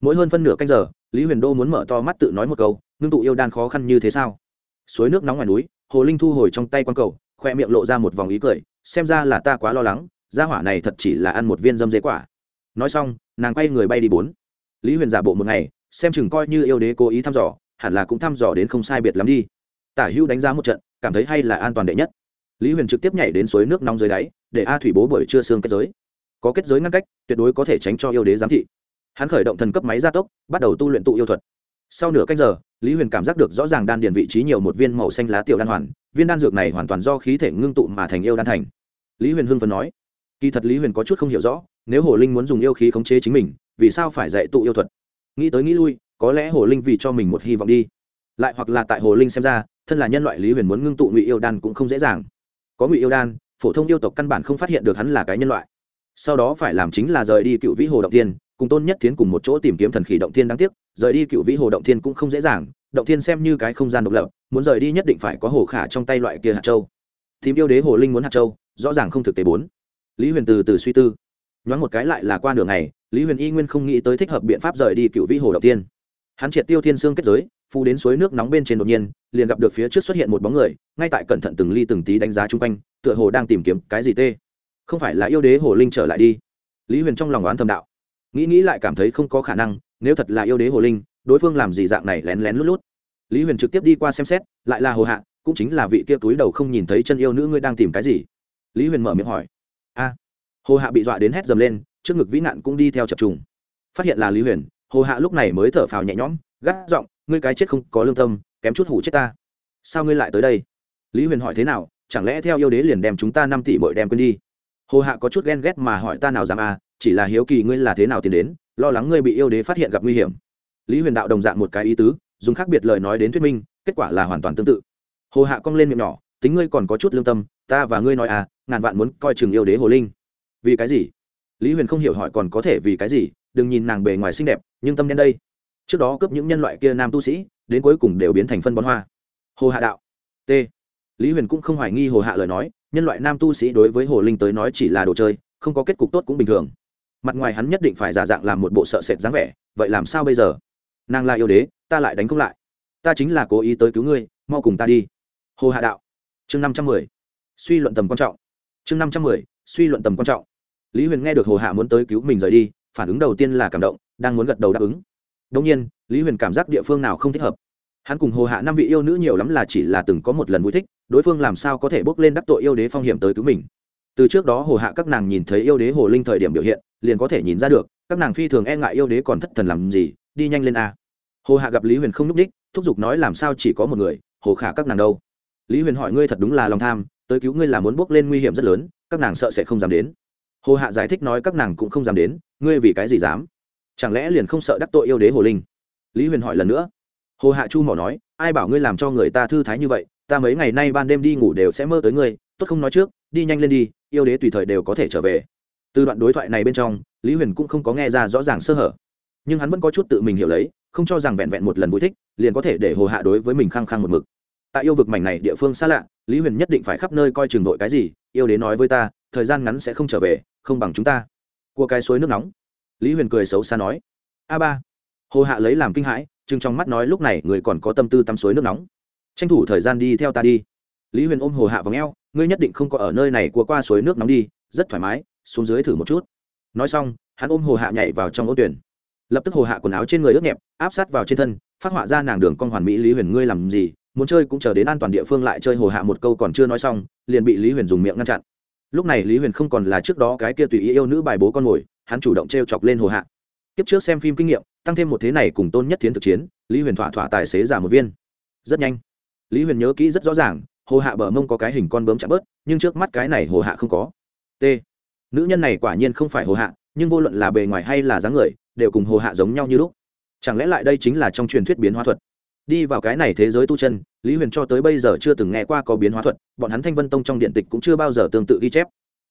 Speaker 1: Mỗi hơn phân nửa canh giờ lý huyền đô muốn mở to mắt tự nói một câu ngưng tụ yêu đan khó khăn như thế sao? Suối nước nóng ngoài núi hồ linh thu hồi trong tay q cầu khoe miệng lộ ra một vòng ý cười, xem ra là ta quá lo lắng, gia hỏa này thật chỉ là ăn một viên dâm dế quả. Nói xong, nàng quay người bay đi bốn. Lý huyền giả bộ một ngày, xem chừng coi như yêu đế cố ý thăm dò, hẳn là cũng thăm dò đến không sai biệt lắm đi. Tả hữu đánh giá một trận, cảm thấy hay là an toàn đệ nhất. Lý huyền trực tiếp nhảy đến suối nước nóng dưới đáy, để a thủy bố bởi chưa xương kết giới. Có kết giới ngăn cách, tuyệt đối có thể tránh cho yêu đế giám thị. Hắn khởi động thần cấp máy gia tốc, bắt đầu tu luyện tụ yêu thuật sau nửa canh giờ, lý huyền cảm giác được rõ ràng đan điền vị trí nhiều một viên màu xanh lá tiểu đan hoàn, viên đan dược này hoàn toàn do khí thể ngưng tụ mà thành yêu đan thành. Lý huyền hưng phấn nói, kỳ thật lý huyền có chút không hiểu rõ, nếu hồ linh muốn dùng yêu khí khống chế chính mình, vì sao phải dạy tụ yêu thuật? Nghĩ tới nghĩ lui, có lẽ hồ linh vì cho mình một hy vọng đi. Lại hoặc là tại hồ linh xem ra, thân là nhân loại lý huyền muốn ngưng tụ ngụy yêu đan cũng không dễ dàng. Có ngụy yêu đan, phổ thông yêu tộc căn bản không phát hiện được hắn là cái nhân loại. Sau đó phải làm chính là rời đi cựu vĩ hồ động tiên cùng tôn nhất tiến cùng một chỗ tìm kiếm thần khỉ động thiên đáng tiếc rời đi cựu vĩ hồ động thiên cũng không dễ dàng, động thiên xem như cái không gian độc lập, muốn rời đi nhất định phải có hồ khả trong tay loại kia hạt châu. Tìm yêu đế hồ linh muốn hạt châu, rõ ràng không thực tế bốn. Lý huyền từ từ suy tư. Nhoáng một cái lại là qua đường này lý huyền y nguyên không nghĩ tới thích hợp biện pháp rời đi cựu vĩ hồ động thiên. hắn triệt tiêu thiên sương kết giới phu đến suối nước nóng bên trên đột nhiên, liền gặp được phía trước xuất hiện một bóng người, ngay tại cẩn thận từng ly từng tí đánh giá chung quanh, tựa hồ đang tìm kiếm cái gì tê. Không phải là yêu đế hồ linh trở lại đi. Lý huyền trong lòng oán thầm đạo. Nghĩ nghĩ lại cảm thấy không có khả năng nếu thật là yêu đế hồ linh, đối phương làm gì dạng này lén lén lút lút. Lý huyền trực tiếp đi qua xem xét, lại là hồ hạ, cũng chính là vị kia túi đầu không nhìn thấy chân yêu nữ ngươi đang tìm cái gì. Lý huyền mở miệng hỏi. A, hồ hạ bị dọa đến hét dầm lên, trước ngực vĩ nạn cũng đi theo chập trùng. Phát hiện là lý huyền, hồ hạ lúc này mới thở phào nhẹ nhõm, gắt giọng, ngươi cái chết không có lương tâm, kém chút hủ chết ta. Sao ngươi lại tới đây? Lý huyền hỏi thế nào, chẳng lẽ theo yêu đế liền đem chúng ta năm tỷ bội đem quên đi? Hồ hạ có chút ghen ghét mà hỏi ta nào dám à chỉ là hiếu kỳ ngươi là thế nào tiến đến lo lắng ngươi bị yêu đế phát hiện gặp nguy hiểm. Lý huyền đạo đồng dạng một cái ý tứ, dùng khác biệt lời nói đến thuyết minh, kết quả là hoàn toàn tương tự. Hồ hạ cong lên miệng nhỏ, tính ngươi còn có chút lương tâm, ta và ngươi nói à ngàn vạn muốn coi chừng yêu đế hồ linh. Vì cái gì? Lý huyền không hiểu hỏi còn có thể vì cái gì, đừng nhìn nàng bề ngoài xinh đẹp, nhưng tâm đen đây. Trước đó cướp những nhân loại kia nam tu sĩ, đến cuối cùng đều biến thành phân bón hoa. Hồ hạ đạo, t. Lý huyền cũng không hoài nghi hồ hạ lời nói, nhân loại nam tu sĩ đối với hồ linh tới nói chỉ là đồ chơi, không có kết cục tốt cũng bình thường mặt ngoài hắn nhất định phải giả dạng làm một bộ sợ sệt dáng vẻ, vậy làm sao bây giờ? Nàng là yêu đế, ta lại đánh không lại. Ta chính là cố ý tới cứu ngươi, mau cùng ta đi. Hồ hạ đạo, chương năm trăm mười, suy luận tầm quan trọng. Chương năm trăm mười, suy luận tầm quan trọng. Lý huyền nghe được hồ hạ muốn tới cứu mình rời đi, phản ứng đầu tiên là cảm động, đang muốn gật đầu đáp ứng. Đông nhiên, lý huyền cảm giác địa phương nào không thích hợp. Hắn cùng hồ hạ năm vị yêu nữ nhiều lắm là chỉ là từng có một lần vui thích, đối phương làm sao có thể bước lên đắc tội yêu đế phong hiểm tới cứu mình. Từ trước đó hồ hạ các nàng nhìn thấy yêu đế hồ linh thời điểm biểu hiện liền có thể nhìn ra được, các nàng phi thường e ngại yêu đế còn thất thần làm gì, đi nhanh lên a. Hồ hạ gặp lý huyền không n ú c ních thúc giục nói làm sao chỉ có một người, hồ khả các nàng đâu? Lý huyền hỏi ngươi thật đúng là lòng tham, tới cứu ngươi là muốn bước lên nguy hiểm rất lớn, các nàng sợ sẽ không dám đến. Hồ hạ giải thích nói các nàng cũng không dám đến, ngươi vì cái gì dám? Chẳng lẽ liền không sợ đắc tội yêu đế hồ linh? Lý huyền hỏi lần nữa. Hồ hạ chu mỏ nói, ai bảo ngươi làm cho người ta thư thái như vậy, ta mấy ngày nay ban đêm đi ngủ đều sẽ mơ tới ngươi, tốt không nói trước, đi nhanh lên đi, yêu đế tùy thời đều có thể trở về từ đoạn đối thoại này bên trong, lý huyền cũng không có nghe ra rõ ràng sơ hở. Nhưng hắn vẫn có chút tự mình hiểu lấy, không cho rằng vẹn vẹn một lần vui thích, liền có thể để hồ hạ đối với mình khăng khăng một mực. Tại yêu vực mảnh này địa phương xa lạ, lý huyền nhất định phải khắp nơi coi chừng đội cái gì, yêu đến nói với ta, thời gian ngắn sẽ không trở về, không bằng chúng ta. Cua cái suối nước nóng. Lý huyền cười xấu xa nói. A ba. Hồ hạ lấy làm kinh hãi chừng trong mắt nói lúc này người còn có tâm tư tắm suối nước nóng. Tranh thủ thời gian đi theo ta đi. Lý huyền ôm hồ hạ vào ngheo, ngươi nhất định không có ở nơi này cua qua suối nước nóng đi, rất thoải mái xuống dưới thử một chút. Nói xong, hắn ôm hồ hạ nhảy vào trong ô tuyển. Lập tức hồ hạ quần áo trên người ướt nhẹp, áp sát vào trên thân, phát họa ra nàng đường con hoàn mỹ lý huyền ngươi làm gì, muốn chơi cũng chờ đến an toàn địa phương lại chơi hồ hạ một câu còn chưa nói xong, liền bị lý huyền dùng miệng ngăn chặn. Lúc này lý huyền không còn là trước đó cái kia tùy ý yêu nữ bài bố con mồi hắn chủ động t r e o chọc lên hồ hạ. Kiếp trước xem phim kinh nghiệm, tăng thêm một thế này cùng tôn nhất thiến thực chiến, lý huyền thỏa thỏa tài xế giả một viên. Rất nhanh, lý huyền nhớ kỹ rất rõ ràng, hồ hạ bờ mông có cái hình con bướm chạm bớt, nhưng trước mắt cái này hồ hạ không có. T nữ nhân này quả nhiên không phải hồ hạ, nhưng vô luận là bề ngoài hay là dáng người, đều cùng hồ hạ giống nhau như lúc. Chẳng lẽ lại đây chính là trong truyền thuyết biến hóa thuật? Đi vào cái này thế giới tu chân, lý huyền cho tới bây giờ chưa từng nghe qua có biến hóa thuật, bọn hắn thanh vân tông trong điện tịch cũng chưa bao giờ tương tự ghi chép.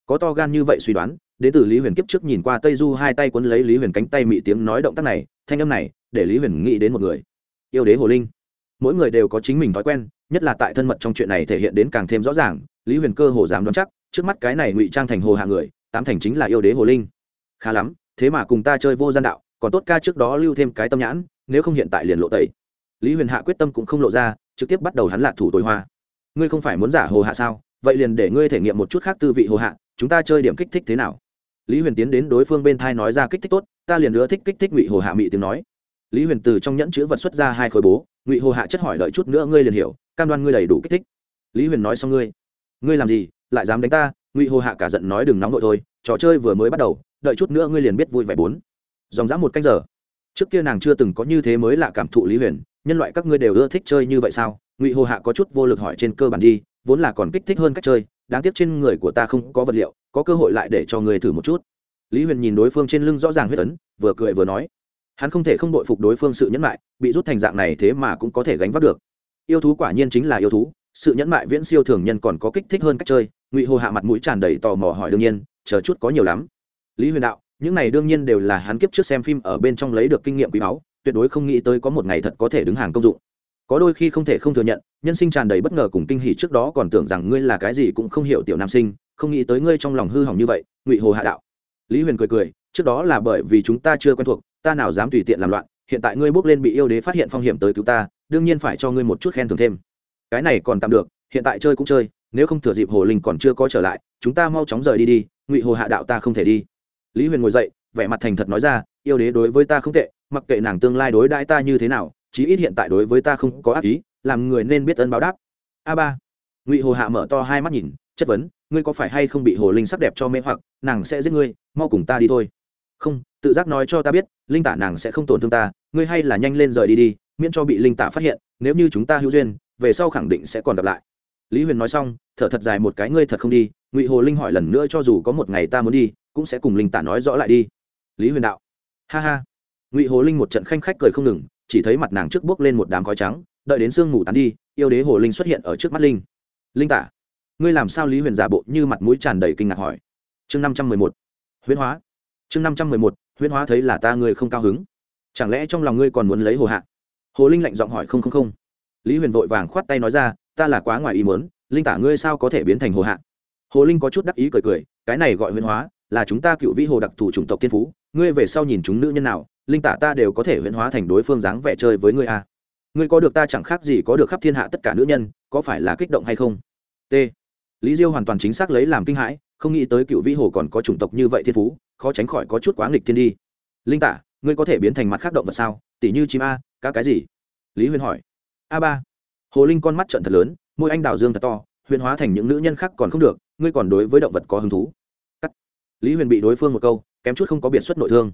Speaker 1: Có to gan như vậy suy đoán đến từ lý huyền kiếp trước nhìn qua tây du hai tay quấn lấy lý huyền cánh tay mị tiếng nói động tác này, thanh âm này, để lý huyền nghĩ đến một người. Yêu đế hồ linh. Mỗi người đều có chính mình thói quen, nhất là tại thân mật trong chuyện này thể hiện đến càng thêm rõ ràng, lý huyền cơ hồ dám đoán chắc, trước mắt cái này ngụy trang thành hồ hạ người tám thành chính là yêu đế hồ linh. Khá lắm, thế mà cùng ta chơi vô gian đạo, còn tốt ca trước đó lưu thêm cái tâm nhãn, nếu không hiện tại liền lộ tẩy. Lý huyền hạ quyết tâm cũng không lộ ra, trực tiếp bắt đầu hắn lạc thủ tối hoa. Ngươi không phải muốn giả hồ hạ sao? Vậy liền để ngươi thể nghiệm một chút khác tư vị hồ hạ, chúng ta chơi điểm kích thích thế nào? Lý huyền tiến đến đối phương bên thai nói ra kích thích tốt, ta liền nữa thích kích thích ngụy hồ hạ mị tiếng nói. Lý huyền từ trong nhẫn chữ vật xuất ra hai khối bố, ngụy hồ hạ chất hỏi đợi chút nữa ngươi liền hiểu, cam đoan ngươi đầy đủ kích thích. Lý huyền nói xong ngươi. Ngươi làm gì, lại dám đánh ta? Ngụy hồ hạ cả giận nói đừng nóng nội thôi, trò chơi vừa mới bắt đầu, đợi chút nữa ngươi liền biết vui vẻ bốn. Dòng dã một cách giờ. Trước kia nàng chưa từng có như thế mới là cảm thụ lý huyền, nhân loại các ngươi đều ưa thích chơi như vậy sao? Ngụy hồ hạ có chút vô lực hỏi trên cơ bản đi, vốn là còn kích thích hơn cách chơi, đáng tiếc trên người của ta không có vật liệu, có cơ hội lại để cho người thử một chút. Lý huyền nhìn đối phương trên lưng rõ ràng huyết tấn vừa cười vừa nói. Hắn không thể không đội phục đối phương sự nhẫn mại, bị rút thành dạng này thế mà cũng có thể gánh vác được. Yêu thú quả nhiên chính là yêu thú, sự nhẫn mại viễn siêu thường nhân còn có kích thích hơn cách chơi ngụy hồ hạ mặt mũi tràn đầy tò mò hỏi đương nhiên, chờ chút có nhiều lắm. Lý huyền đạo, những này đương nhiên đều là hắn kiếp trước xem phim ở bên trong lấy được kinh nghiệm quý báu, tuyệt đối không nghĩ tới có một ngày thật có thể đứng hàng công dụng. Có đôi khi không thể không thừa nhận, nhân sinh tràn đầy bất ngờ cùng kinh hỉ trước đó còn tưởng rằng ngươi là cái gì cũng không hiểu tiểu nam sinh, không nghĩ tới ngươi trong lòng hư hỏng như vậy, ngụy hồ hạ đạo. Lý huyền cười cười, trước đó là bởi vì chúng ta chưa quen thuộc, ta nào dám tùy tiện làm loạn, hiện tại ngươi bước lên bị yêu đế phát hiện phong hiểm tới cứu ta, đương nhiên phải cho ngươi một chút khen thưởng thêm. Cái này còn tạm được, hiện tại chơi cũng chơi nếu không thừa dịp hồ linh còn chưa có trở lại, chúng ta mau chóng rời đi đi, ngụy hồ hạ đạo ta không thể đi. Lý huyền ngồi dậy, vẻ mặt thành thật nói ra, yêu đế đối với ta không tệ, mặc kệ nàng tương lai đối đãi ta như thế nào, chí ít hiện tại đối với ta không có ác ý, làm người nên biết ơn báo đáp. A ba. Ngụy hồ hạ mở to hai mắt nhìn, chất vấn, ngươi có phải hay không bị hồ linh sắc đẹp cho mê hoặc, nàng sẽ giết ngươi, mau cùng ta đi thôi. Không, tự giác nói cho ta biết, linh tả nàng sẽ không tổn thương ta, ngươi hay là nhanh lên rời đi đi, miễn cho bị linh tả phát hiện, nếu như chúng ta hữu duyên, về sau khẳng định sẽ còn gặp lại lý huyền nói xong, thở thật dài một cái, ngươi thật không đi, ngụy hồ linh hỏi lần nữa cho dù có một ngày ta muốn đi, cũng sẽ cùng linh tả nói rõ lại đi. Lý huyền đạo. Ha ha. Ngụy hồ linh một trận khanh khách cười không ngừng, chỉ thấy mặt nàng trước bước lên một đám khói trắng, đợi đến sương ngủ tán đi, yêu đế hồ linh xuất hiện ở trước mắt linh. Linh tả, ngươi làm sao lý huyền giả bộ như mặt mũi tràn đầy kinh ngạc hỏi? Chương năm trăm mười một. Huyễn hóa. Chương năm trăm mười một. Huyễn hóa thấy là ta ngươi không cao hứng. Chẳng lẽ trong lòng ngươi còn muốn lấy hồ hạ? Hồ linh lạnh giọng hỏi không không không. Lý huyền vội vàng khoát tay nói ra ta là quá ngoài ý muốn, linh tả ngươi sao có thể biến thành hồ hạ? Hồ linh có chút đắc ý cười cười, cái này gọi huyễn hóa, là chúng ta cựu vĩ hồ đặc thù chủng tộc thiên phú, ngươi về sau nhìn chúng nữ nhân nào, linh tả ta đều có thể huyễn hóa thành đối phương dáng vẻ chơi với ngươi a à. ngươi có được ta chẳng khác gì có được khắp thiên hạ tất cả nữ nhân, có phải là kích động hay không? T. Lý diêu hoàn toàn chính xác lấy làm kinh hãi, không nghĩ tới cựu vĩ hồ còn có chủng tộc như vậy thiên phú, khó tránh khỏi có chút quá nghịch thiên đi. Linh tả, ngươi có thể biến thành mặt khác động vật sao? Tỉ như chim a, cá cái gì? Lý huyền hỏi. A ba hồ linh con mắt trận thật lớn, môi anh đào dương thật to, huyền hóa thành những nữ nhân khác còn không được, ngươi còn đối với động vật có hứng thú. Cắt. lý huyền bị đối phương một câu, kém chút không có biệt xuất nội thương.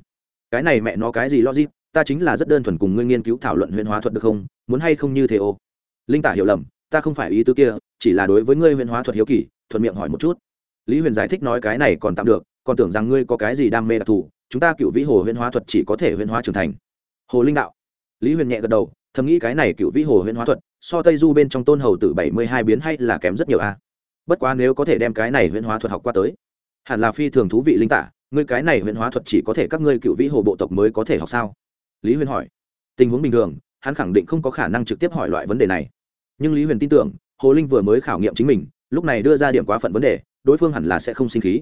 Speaker 1: Cái này mẹ nó cái gì logic, ta chính là rất đơn thuần cùng ngươi nghiên cứu thảo luận huyền hóa thuật được không, muốn hay không như thế ô. Linh tả hiểu lầm, ta không phải ý tứ kia, chỉ là đối với ngươi huyền hóa thuật hiếu kỳ, thuận miệng hỏi một chút. Lý huyền giải thích nói cái này còn tạm được, còn tưởng rằng ngươi có cái gì đam mê đặc thù, chúng ta cựu vĩ hồ huyền hóa thuật chỉ có thể huyền hóa trưởng thành. Hồ linh đạo. Lý huyền nhẹ gật đầu thầm nghĩ cái này cựu vĩ hồ huyễn hóa thuật, so tây du bên trong tôn hầu tử bảy mươi hai biến hay là kém rất nhiều a. Bất quá nếu có thể đem cái này huyễn hóa thuật học qua tới, hẳn là phi thường thú vị linh tả, ngươi cái này huyễn hóa thuật chỉ có thể các ngươi cựu vĩ hồ bộ tộc mới có thể học sao? Lý huyền hỏi. Tình huống bình thường, hắn khẳng định không có khả năng trực tiếp hỏi loại vấn đề này. Nhưng lý huyền tin tưởng, hồ linh vừa mới khảo nghiệm chính mình, lúc này đưa ra điểm quá phận vấn đề, đối phương hẳn là sẽ không sinh khí.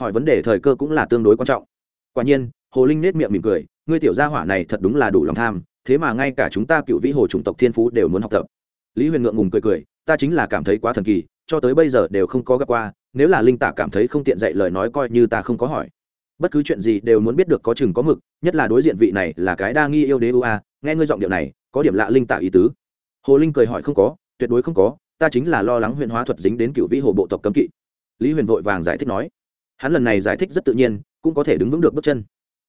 Speaker 1: Hỏi vấn đề thời cơ cũng là tương đối quan trọng. Quả nhiên, hồ linh nết miệng mỉm cười, ngươi tiểu gia hỏa này thật đúng là đủ lòng tham thế mà ngay cả chúng ta cựu vĩ hồ chủng tộc thiên phú đều muốn học tập. Lý huyền ngượng ngùng cười cười, ta chính là cảm thấy quá thần kỳ, cho tới bây giờ đều không có gặp qua, nếu là linh tả cảm thấy không tiện dạy lời nói coi như ta không có hỏi. Bất cứ chuyện gì đều muốn biết được có chừng có mực, nhất là đối diện vị này là cái đa nghi yêu đế ua nghe ngươi giọng điệu này, có điểm lạ linh tả ý tứ. Hồ linh cười hỏi không có, tuyệt đối không có, ta chính là lo lắng huyền hóa thuật dính đến cựu vĩ hồ bộ tộc cấm kỵ. Lý huyền vội vàng giải thích nói. Hắn lần này giải thích rất tự nhiên, cũng có thể đứng vững được bước chân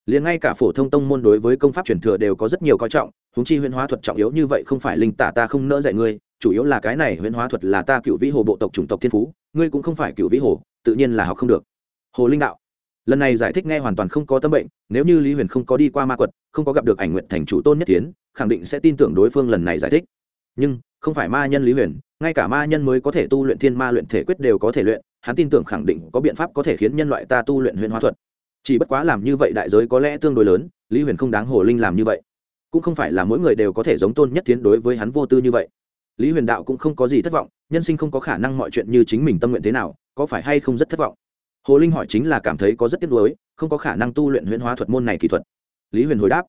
Speaker 1: liền ngay cả phổ thông tông môn đối với công pháp truyền thừa đều có rất nhiều coi trọng húng chi huyền hóa thuật trọng yếu như vậy không phải linh tả ta không nỡ dạy ngươi, chủ yếu là cái này huyễn hóa thuật là ta cựu vĩ hồ bộ tộc chủng tộc thiên phú, ngươi cũng không phải cựu vĩ hồ, tự nhiên là học không được. Hồ linh đạo. Lần này giải thích nghe hoàn toàn không có tâm bệnh, nếu như lý huyền không có đi qua ma quật, không có gặp được ảnh nguyện thành chủ tôn nhất tiến, khẳng định sẽ tin tưởng đối phương lần này giải thích. Nhưng, không phải ma nhân lý huyền, ngay cả ma nhân mới có thể tu luyện thiên ma luyện thể quyết đều có thể luyện, hắn tin tưởng khẳng định có biện pháp có thể khiến nhân loại ta tu luyện huyền hóa thuật chỉ bất quá làm như vậy đại giới có lẽ tương đối lớn, lý huyền không đáng hồ linh làm như vậy. Cũng không phải là mỗi người đều có thể giống tôn nhất tiến đối với hắn vô tư như vậy. Lý huyền đạo cũng không có gì thất vọng, nhân sinh không có khả năng mọi chuyện như chính mình tâm nguyện thế nào, có phải hay không rất thất vọng? Hồ linh hỏi chính là cảm thấy có rất tiếc nuối, không có khả năng tu luyện huyễn hóa thuật môn này kỹ thuật. Lý huyền hồi đáp,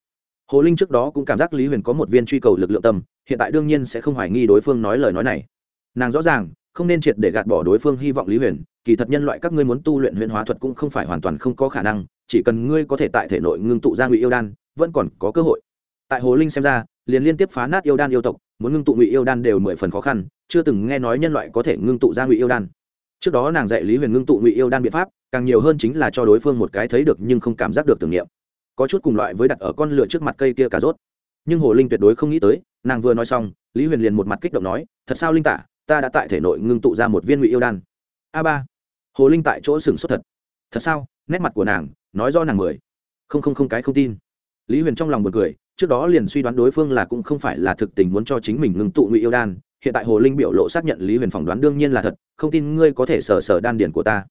Speaker 1: hồ linh trước đó cũng cảm giác lý huyền có một viên truy cầu lực lượng tâm, hiện tại đương nhiên sẽ không hoài nghi đối phương nói lời nói này. Nàng rõ ràng không nên triệt để gạt bỏ đối phương hy vọng lý huyền, kỳ thật nhân loại các ngươi muốn tu luyện huyễn hóa thuật cũng không phải hoàn toàn không có khả năng, chỉ cần ngươi có thể tại thể nội ngưng tụ ra ngụy yêu đan, vẫn còn có cơ hội. Tại hồ linh xem ra, liền liên tiếp phá nát yêu đan yêu tộc, muốn ngưng tụ ngụy yêu đan đều mười phần khó khăn, chưa từng nghe nói nhân loại có thể ngưng tụ ra ngụy yêu đan. Trước đó nàng dạy lý huyền ngưng tụ ngụy yêu đan biện pháp, càng nhiều hơn chính là cho đối phương một cái thấy được nhưng không cảm giác được tưởng niệm. Có chút cùng loại với đặt ở con lửa trước mặt cây kia cà rốt. Nhưng hồ linh tuyệt đối không nghĩ tới, nàng vừa nói xong, lý huyền liền một mặt kích động nói, thật sao linh tả ta đã tại thể nội ngưng tụ ra một viên ngụy yêu đan. A ba, hồ linh tại chỗ sừng sốt thật. Thật sao? Nét mặt của nàng, nói do nàng mười. Không không không, cái không tin. Lý huyền trong lòng một cười, trước đó liền suy đoán đối phương là cũng không phải là thực tình muốn cho chính mình ngưng tụ ngụy yêu đan. Hiện tại hồ linh biểu lộ xác nhận lý huyền phỏng đoán đương nhiên là thật, không tin ngươi có thể sờ sờ đan điền của ta.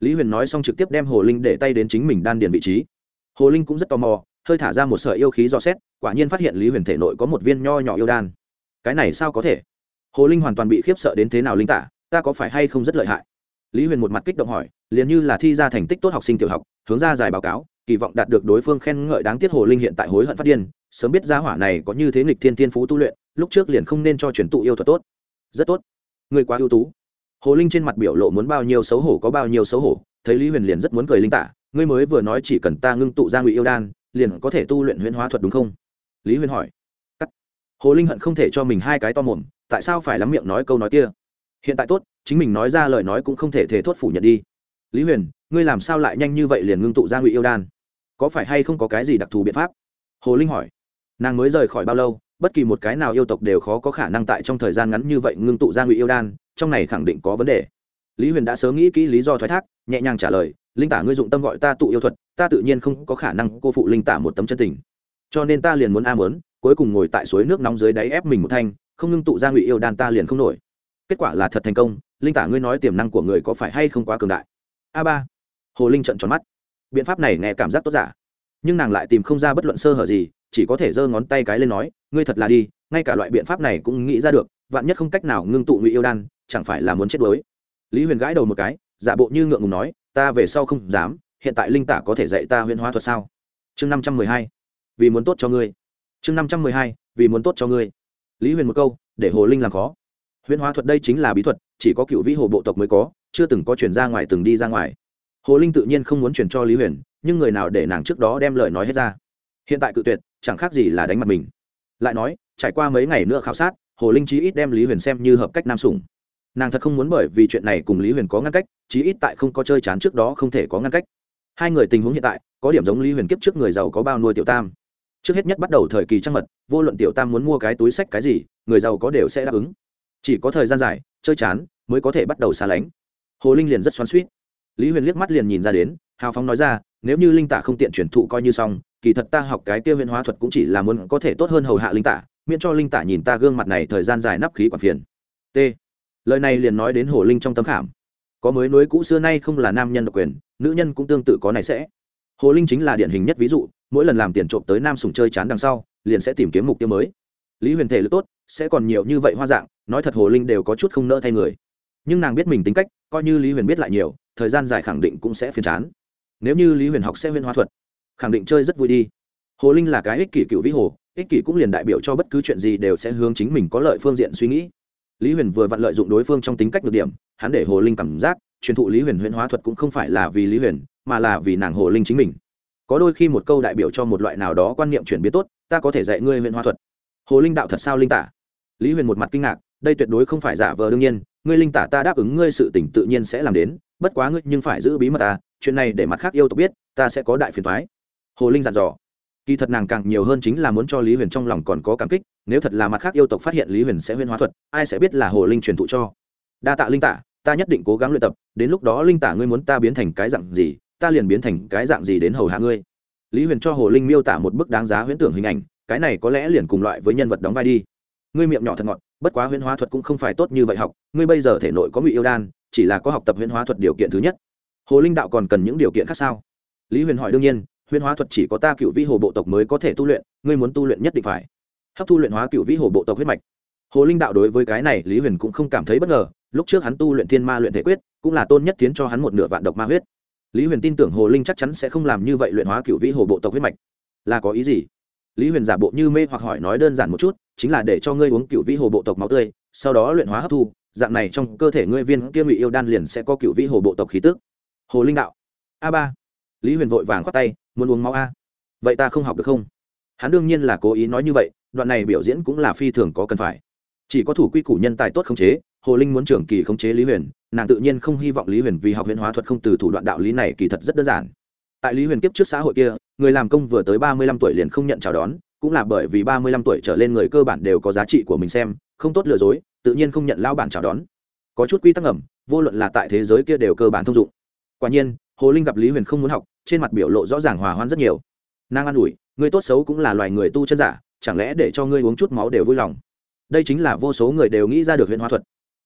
Speaker 1: Lý huyền nói xong trực tiếp đem hồ linh để tay đến chính mình đan điền vị trí. Hồ linh cũng rất tò mò, hơi thả ra một sợi yêu khí dò xét, quả nhiên phát hiện lý huyền thể nội có một viên nho nhỏ yêu đan. Cái này sao có thể? Hồ linh hoàn toàn bị khiếp sợ đến thế nào linh tả, ta có phải hay không rất lợi hại? Lý huyền một mặt kích động hỏi, liền như là thi ra thành tích tốt học sinh tiểu học, hướng ra giải báo cáo, kỳ vọng đạt được đối phương khen ngợi đáng tiếc hồ linh hiện tại hối hận phát điên, sớm biết gia hỏa này có như thế nghịch thiên thiên phú tu luyện, lúc trước liền không nên cho truyền tụ yêu thuật tốt. Rất tốt. Người quá ưu tú. Hồ linh trên mặt biểu lộ muốn bao nhiêu xấu hổ có bao nhiêu xấu hổ, thấy lý huyền liền rất muốn cười linh tả, ngươi mới vừa nói chỉ cần ta ngưng tụ ra ngụy yêu đan, liền có thể tu luyện huyễn hóa thuật đúng không? Lý huyền hỏi. Cắt. hồ linh hận không thể cho mình hai cái to mồm tại sao phải lắm miệng nói câu nói kia? Hiện tại tốt, chính mình nói ra lời nói cũng không thể thể thốt phủ nhận đi. Lý huyền, ngươi làm sao lại nhanh như vậy liền ngưng tụ ra ngụy yêu đan? Có phải hay không có cái gì đặc thù biện pháp? Hồ linh hỏi. Nàng mới rời khỏi bao lâu, bất kỳ một cái nào yêu tộc đều khó có khả năng tại trong thời gian ngắn như vậy ngưng tụ ra ngụy yêu đan, trong này khẳng định có vấn đề. Lý huyền đã sớm nghĩ kỹ lý do thoái thác, nhẹ nhàng trả lời, linh tả ngươi dụng tâm gọi ta tụ yêu thuật, ta tự nhiên không có khả năng cô phụ linh tả một tấm chân tình. Cho nên ta liền muốn a mớn cuối cùng ngồi tại suối nước nóng dưới đáy ép mình một thanh không ngưng tụ ra ngụy yêu đan ta liền không nổi. Kết quả là thật thành công, linh tả ngươi nói tiềm năng của người có phải hay không quá cường đại? A ba. Hồ linh trận tròn mắt. Biện pháp này nghe cảm giác tốt giả. Nhưng nàng lại tìm không ra bất luận sơ hở gì, chỉ có thể giơ ngón tay cái lên nói, ngươi thật là đi, ngay cả loại biện pháp này cũng nghĩ ra được, vạn nhất không cách nào ngưng tụ ngụy yêu đan, chẳng phải là muốn chết đuối? Lý huyền gãi đầu một cái, giả bộ như ngượng ngùng nói, ta về sau không dám, hiện tại linh tả có thể dạy ta huyền hóa thuật sao? Chương năm trăm mười hai. Vì muốn tốt cho ngươi. Chương năm trăm mười hai, vì muốn tốt cho ngươi lý huyền một câu, để hồ linh làm khó. Huyễn hóa thuật đây chính là bí thuật, chỉ có cựu vĩ hồ bộ tộc mới có, chưa từng có chuyển ra ngoài từng đi ra ngoài. Hồ linh tự nhiên không muốn chuyển cho lý huyền, nhưng người nào để nàng trước đó đem lời nói hết ra? Hiện tại cự tuyệt, chẳng khác gì là đánh mặt mình. Lại nói, trải qua mấy ngày nữa khảo sát, hồ linh chí ít đem lý huyền xem như hợp cách nam sủng. Nàng thật không muốn bởi vì chuyện này cùng lý huyền có ngăn cách, chí ít tại không có chơi chán trước đó không thể có ngăn cách. Hai người tình huống hiện tại, có điểm giống lý huyền kiếp trước người giàu có bao nuôi tiểu tam trước hết nhất bắt đầu thời kỳ trăng mật, vô luận tiểu tam muốn mua cái túi sách cái gì, người giàu có đều sẽ đáp ứng. Chỉ có thời gian dài, chơi chán, mới có thể bắt đầu xa lánh. Hồ linh liền rất xoắn suýt lý huyền liếc mắt liền nhìn ra đến, hào phóng nói ra, nếu như linh tả không tiện chuyển thụ coi như xong, kỳ thật ta học cái kia Huyền hóa thuật cũng chỉ là muốn có thể tốt hơn hầu hạ linh tả, miễn cho linh tả nhìn ta gương mặt này thời gian dài nắp khí quản phiền. T. Lời này liền nói đến hồ linh trong tấm khảm. Có mới nối cũ xưa nay không là nam nhân độc quyền, nữ nhân cũng tương tự có này sẽ. Hồ linh chính là điển hình nhất ví dụ mỗi lần làm tiền trộm tới nam sùng chơi chán đằng sau, liền sẽ tìm kiếm mục tiêu mới. Lý huyền thể lực tốt, sẽ còn nhiều như vậy hoa dạng, nói thật hồ linh đều có chút không nỡ thay người. Nhưng nàng biết mình tính cách, coi như lý huyền biết lại nhiều, thời gian dài khẳng định cũng sẽ phiền chán. Nếu như lý huyền học sẽ Huyền Hoa thuật, khẳng định chơi rất vui đi. Hồ linh là cái ích kỷ cựu vĩ hồ, ích kỷ cũng liền đại biểu cho bất cứ chuyện gì đều sẽ hướng chính mình có lợi phương diện suy nghĩ. Lý huyền vừa vặn lợi dụng đối phương trong tính cách được điểm, hắn để hồ linh cảm giác, truyền thụ lý huyền Huyền hóa thuật cũng không phải là vì lý huyền, mà là vì nàng hồ linh chính mình có đôi khi một câu đại biểu cho một loại nào đó quan niệm chuyển biến tốt, ta có thể dạy ngươi huyện hóa thuật. Hồ linh đạo thật sao linh tả? Lý huyền một mặt kinh ngạc, đây tuyệt đối không phải giả vờ đương nhiên, ngươi linh tả ta đáp ứng ngươi sự tỉnh tự nhiên sẽ làm đến, bất quá ngươi nhưng phải giữ bí mật ta, chuyện này để mặt khác yêu tộc biết, ta sẽ có đại phiền thoái hồ linh dặn dò. Kỳ thật nàng càng nhiều hơn chính là muốn cho lý huyền trong lòng còn có cảm kích, nếu thật là mặt khác yêu tộc phát hiện lý huyền sẽ huyên hóa thuật, ai sẽ biết là hồ linh truyền thụ cho. Đa tạ linh tả, ta nhất định cố gắng luyện tập, đến lúc đó linh tả ngươi muốn ta biến thành cái dạng gì ta liền biến thành cái dạng gì đến hầu hạ ngươi? Lý huyền cho hồ linh miêu tả một bức đáng giá huyễn tưởng hình ảnh, cái này có lẽ liền cùng loại với nhân vật đóng vai đi. Ngươi miệng nhỏ thật ngọt, bất quá huyễn hóa thuật cũng không phải tốt như vậy học, ngươi bây giờ thể nội có ngụy yêu đan, chỉ là có học tập huyễn hóa thuật điều kiện thứ nhất. Hồ linh đạo còn cần những điều kiện khác sao? Lý huyền hỏi đương nhiên, huyễn hóa thuật chỉ có ta cựu vĩ hồ bộ tộc mới có thể tu luyện, ngươi muốn tu luyện nhất định phải. Hấp thu luyện hóa cựu vĩ hồ bộ tộc huyết mạch. Hồ linh đạo đối với cái này, lý huyền cũng không cảm thấy bất ngờ, lúc trước hắn tu luyện thiên ma luyện thể quyết, cũng là tôn nhất tiến cho hắn một nửa vạn độc ma huyết lý huyền tin tưởng hồ linh chắc chắn sẽ không làm như vậy luyện hóa cựu vĩ hồ bộ tộc huyết mạch. Là có ý gì? Lý huyền giả bộ như mê hoặc hỏi nói đơn giản một chút, chính là để cho ngươi uống cựu vĩ hồ bộ tộc máu tươi, sau đó luyện hóa hấp thu, dạng này trong cơ thể ngươi viên kia ngụy yêu đan liền sẽ có cựu vĩ hồ bộ tộc khí tức. Hồ linh đạo. A ba. Lý huyền vội vàng khoát tay, muốn uống máu a. Vậy ta không học được không? Hắn đương nhiên là cố ý nói như vậy, đoạn này biểu diễn cũng là phi thường có cần phải. Chỉ có thủ quy củ nhân tài tốt khống chế hồ linh muốn trưởng kỳ khống chế lý huyền, nàng tự nhiên không hy vọng lý huyền vì học huyền hóa thuật không từ thủ đoạn đạo lý này kỳ thật rất đơn giản. Tại lý huyền kiếp trước xã hội kia, người làm công vừa tới ba mươi lăm tuổi liền không nhận chào đón, cũng là bởi vì ba mươi lăm tuổi trở lên người cơ bản đều có giá trị của mình xem, không tốt lừa dối, tự nhiên không nhận lao bản chào đón. Có chút quy tắc ẩm vô luận là tại thế giới kia đều cơ bản thông dụng. Quả nhiên, hồ linh gặp lý huyền không muốn học, trên mặt biểu lộ rõ ràng hòa hoan rất nhiều. Nàng an ủi, người tốt xấu cũng là loài người tu chân giả, chẳng lẽ để cho ngươi uống chút máu đều vui lòng? Đây chính là vô số người đều nghĩ ra được huyện hóa thuật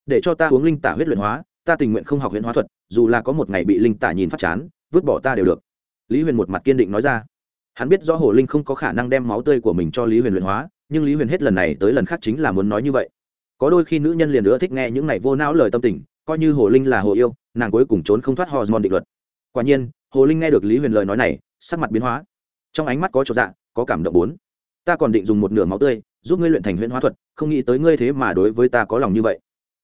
Speaker 1: để cho ta uống linh tả huyết luyện hóa, ta tình nguyện không học huyện hóa thuật, dù là có một ngày bị linh tả nhìn phát chán, vứt bỏ ta đều được. Lý huyền một mặt kiên định nói ra. Hắn biết rõ hồ linh không có khả năng đem máu tươi của mình cho lý huyền luyện hóa, nhưng lý huyền hết lần này tới lần khác chính là muốn nói như vậy. Có đôi khi nữ nhân liền nữa thích nghe những này vô não lời tâm tình, coi như hồ linh là hồ yêu, nàng cuối cùng trốn không thoát hormone định luật. Quả nhiên, hồ linh nghe được lý huyền lời nói này, sắc mặt biến hóa. Trong ánh mắt có chỗ dạ có cảm động bốn. Ta còn định dùng một nửa máu tươi, giúp ngươi luyện thành huyễn hóa thuật, không nghĩ tới ngươi thế mà đối với ta có lòng như vậy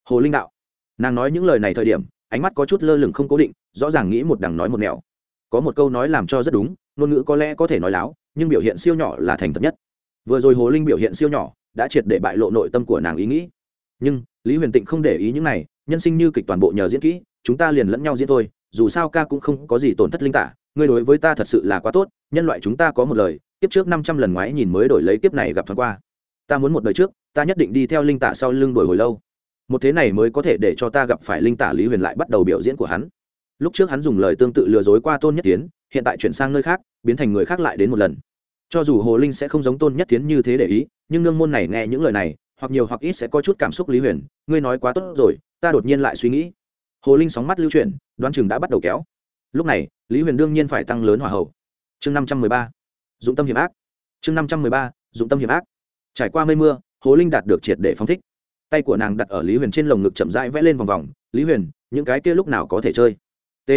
Speaker 1: hồ linh đạo. Nàng nói những lời này thời điểm, ánh mắt có chút lơ lửng không cố định, rõ ràng nghĩ một đằng nói một nẻo. Có một câu nói làm cho rất đúng, ngôn ngữ có lẽ có thể nói láo, nhưng biểu hiện siêu nhỏ là thành thật nhất. Vừa rồi hồ linh biểu hiện siêu nhỏ, đã triệt để bại lộ nội tâm của nàng ý nghĩ. Nhưng, lý huyền tịnh không để ý những này, nhân sinh như kịch toàn bộ nhờ diễn kỹ, chúng ta liền lẫn nhau diễn thôi, dù sao ca cũng không có gì tổn thất linh tả, ngươi đối với ta thật sự là quá tốt, nhân loại chúng ta có một lời, kiếp trước năm trăm lần ngoái nhìn mới đổi lấy kiếp này gặp thoáng qua. Ta muốn một đời trước, ta nhất định đi theo linh tả sau lưng đổi hồi lâu một thế này mới có thể để cho ta gặp phải linh tả lý huyền lại bắt đầu biểu diễn của hắn. Lúc trước hắn dùng lời tương tự lừa dối qua tôn nhất tiến hiện tại chuyển sang nơi khác, biến thành người khác lại đến một lần. Cho dù hồ linh sẽ không giống tôn nhất tiến như thế để ý, nhưng nương môn này nghe những lời này, hoặc nhiều hoặc ít sẽ có chút cảm xúc lý huyền. Ngươi nói quá tốt rồi, ta đột nhiên lại suy nghĩ. Hồ linh sóng mắt lưu chuyển, đoán chừng đã bắt đầu kéo. Lúc này, lý huyền đương nhiên phải tăng lớn hỏa hậu chương năm trăm mười ba, dụng tâm hiểm ác. Chương năm trăm mười ba, dụng tâm hiểm ác. Trải qua mây mưa, hồ linh đạt được triệt để phóng thích tay của nàng đặt ở lý huyền trên lồng ngực chậm rãi vẽ lên vòng vòng, lý huyền, những cái kia lúc nào có thể chơi? T.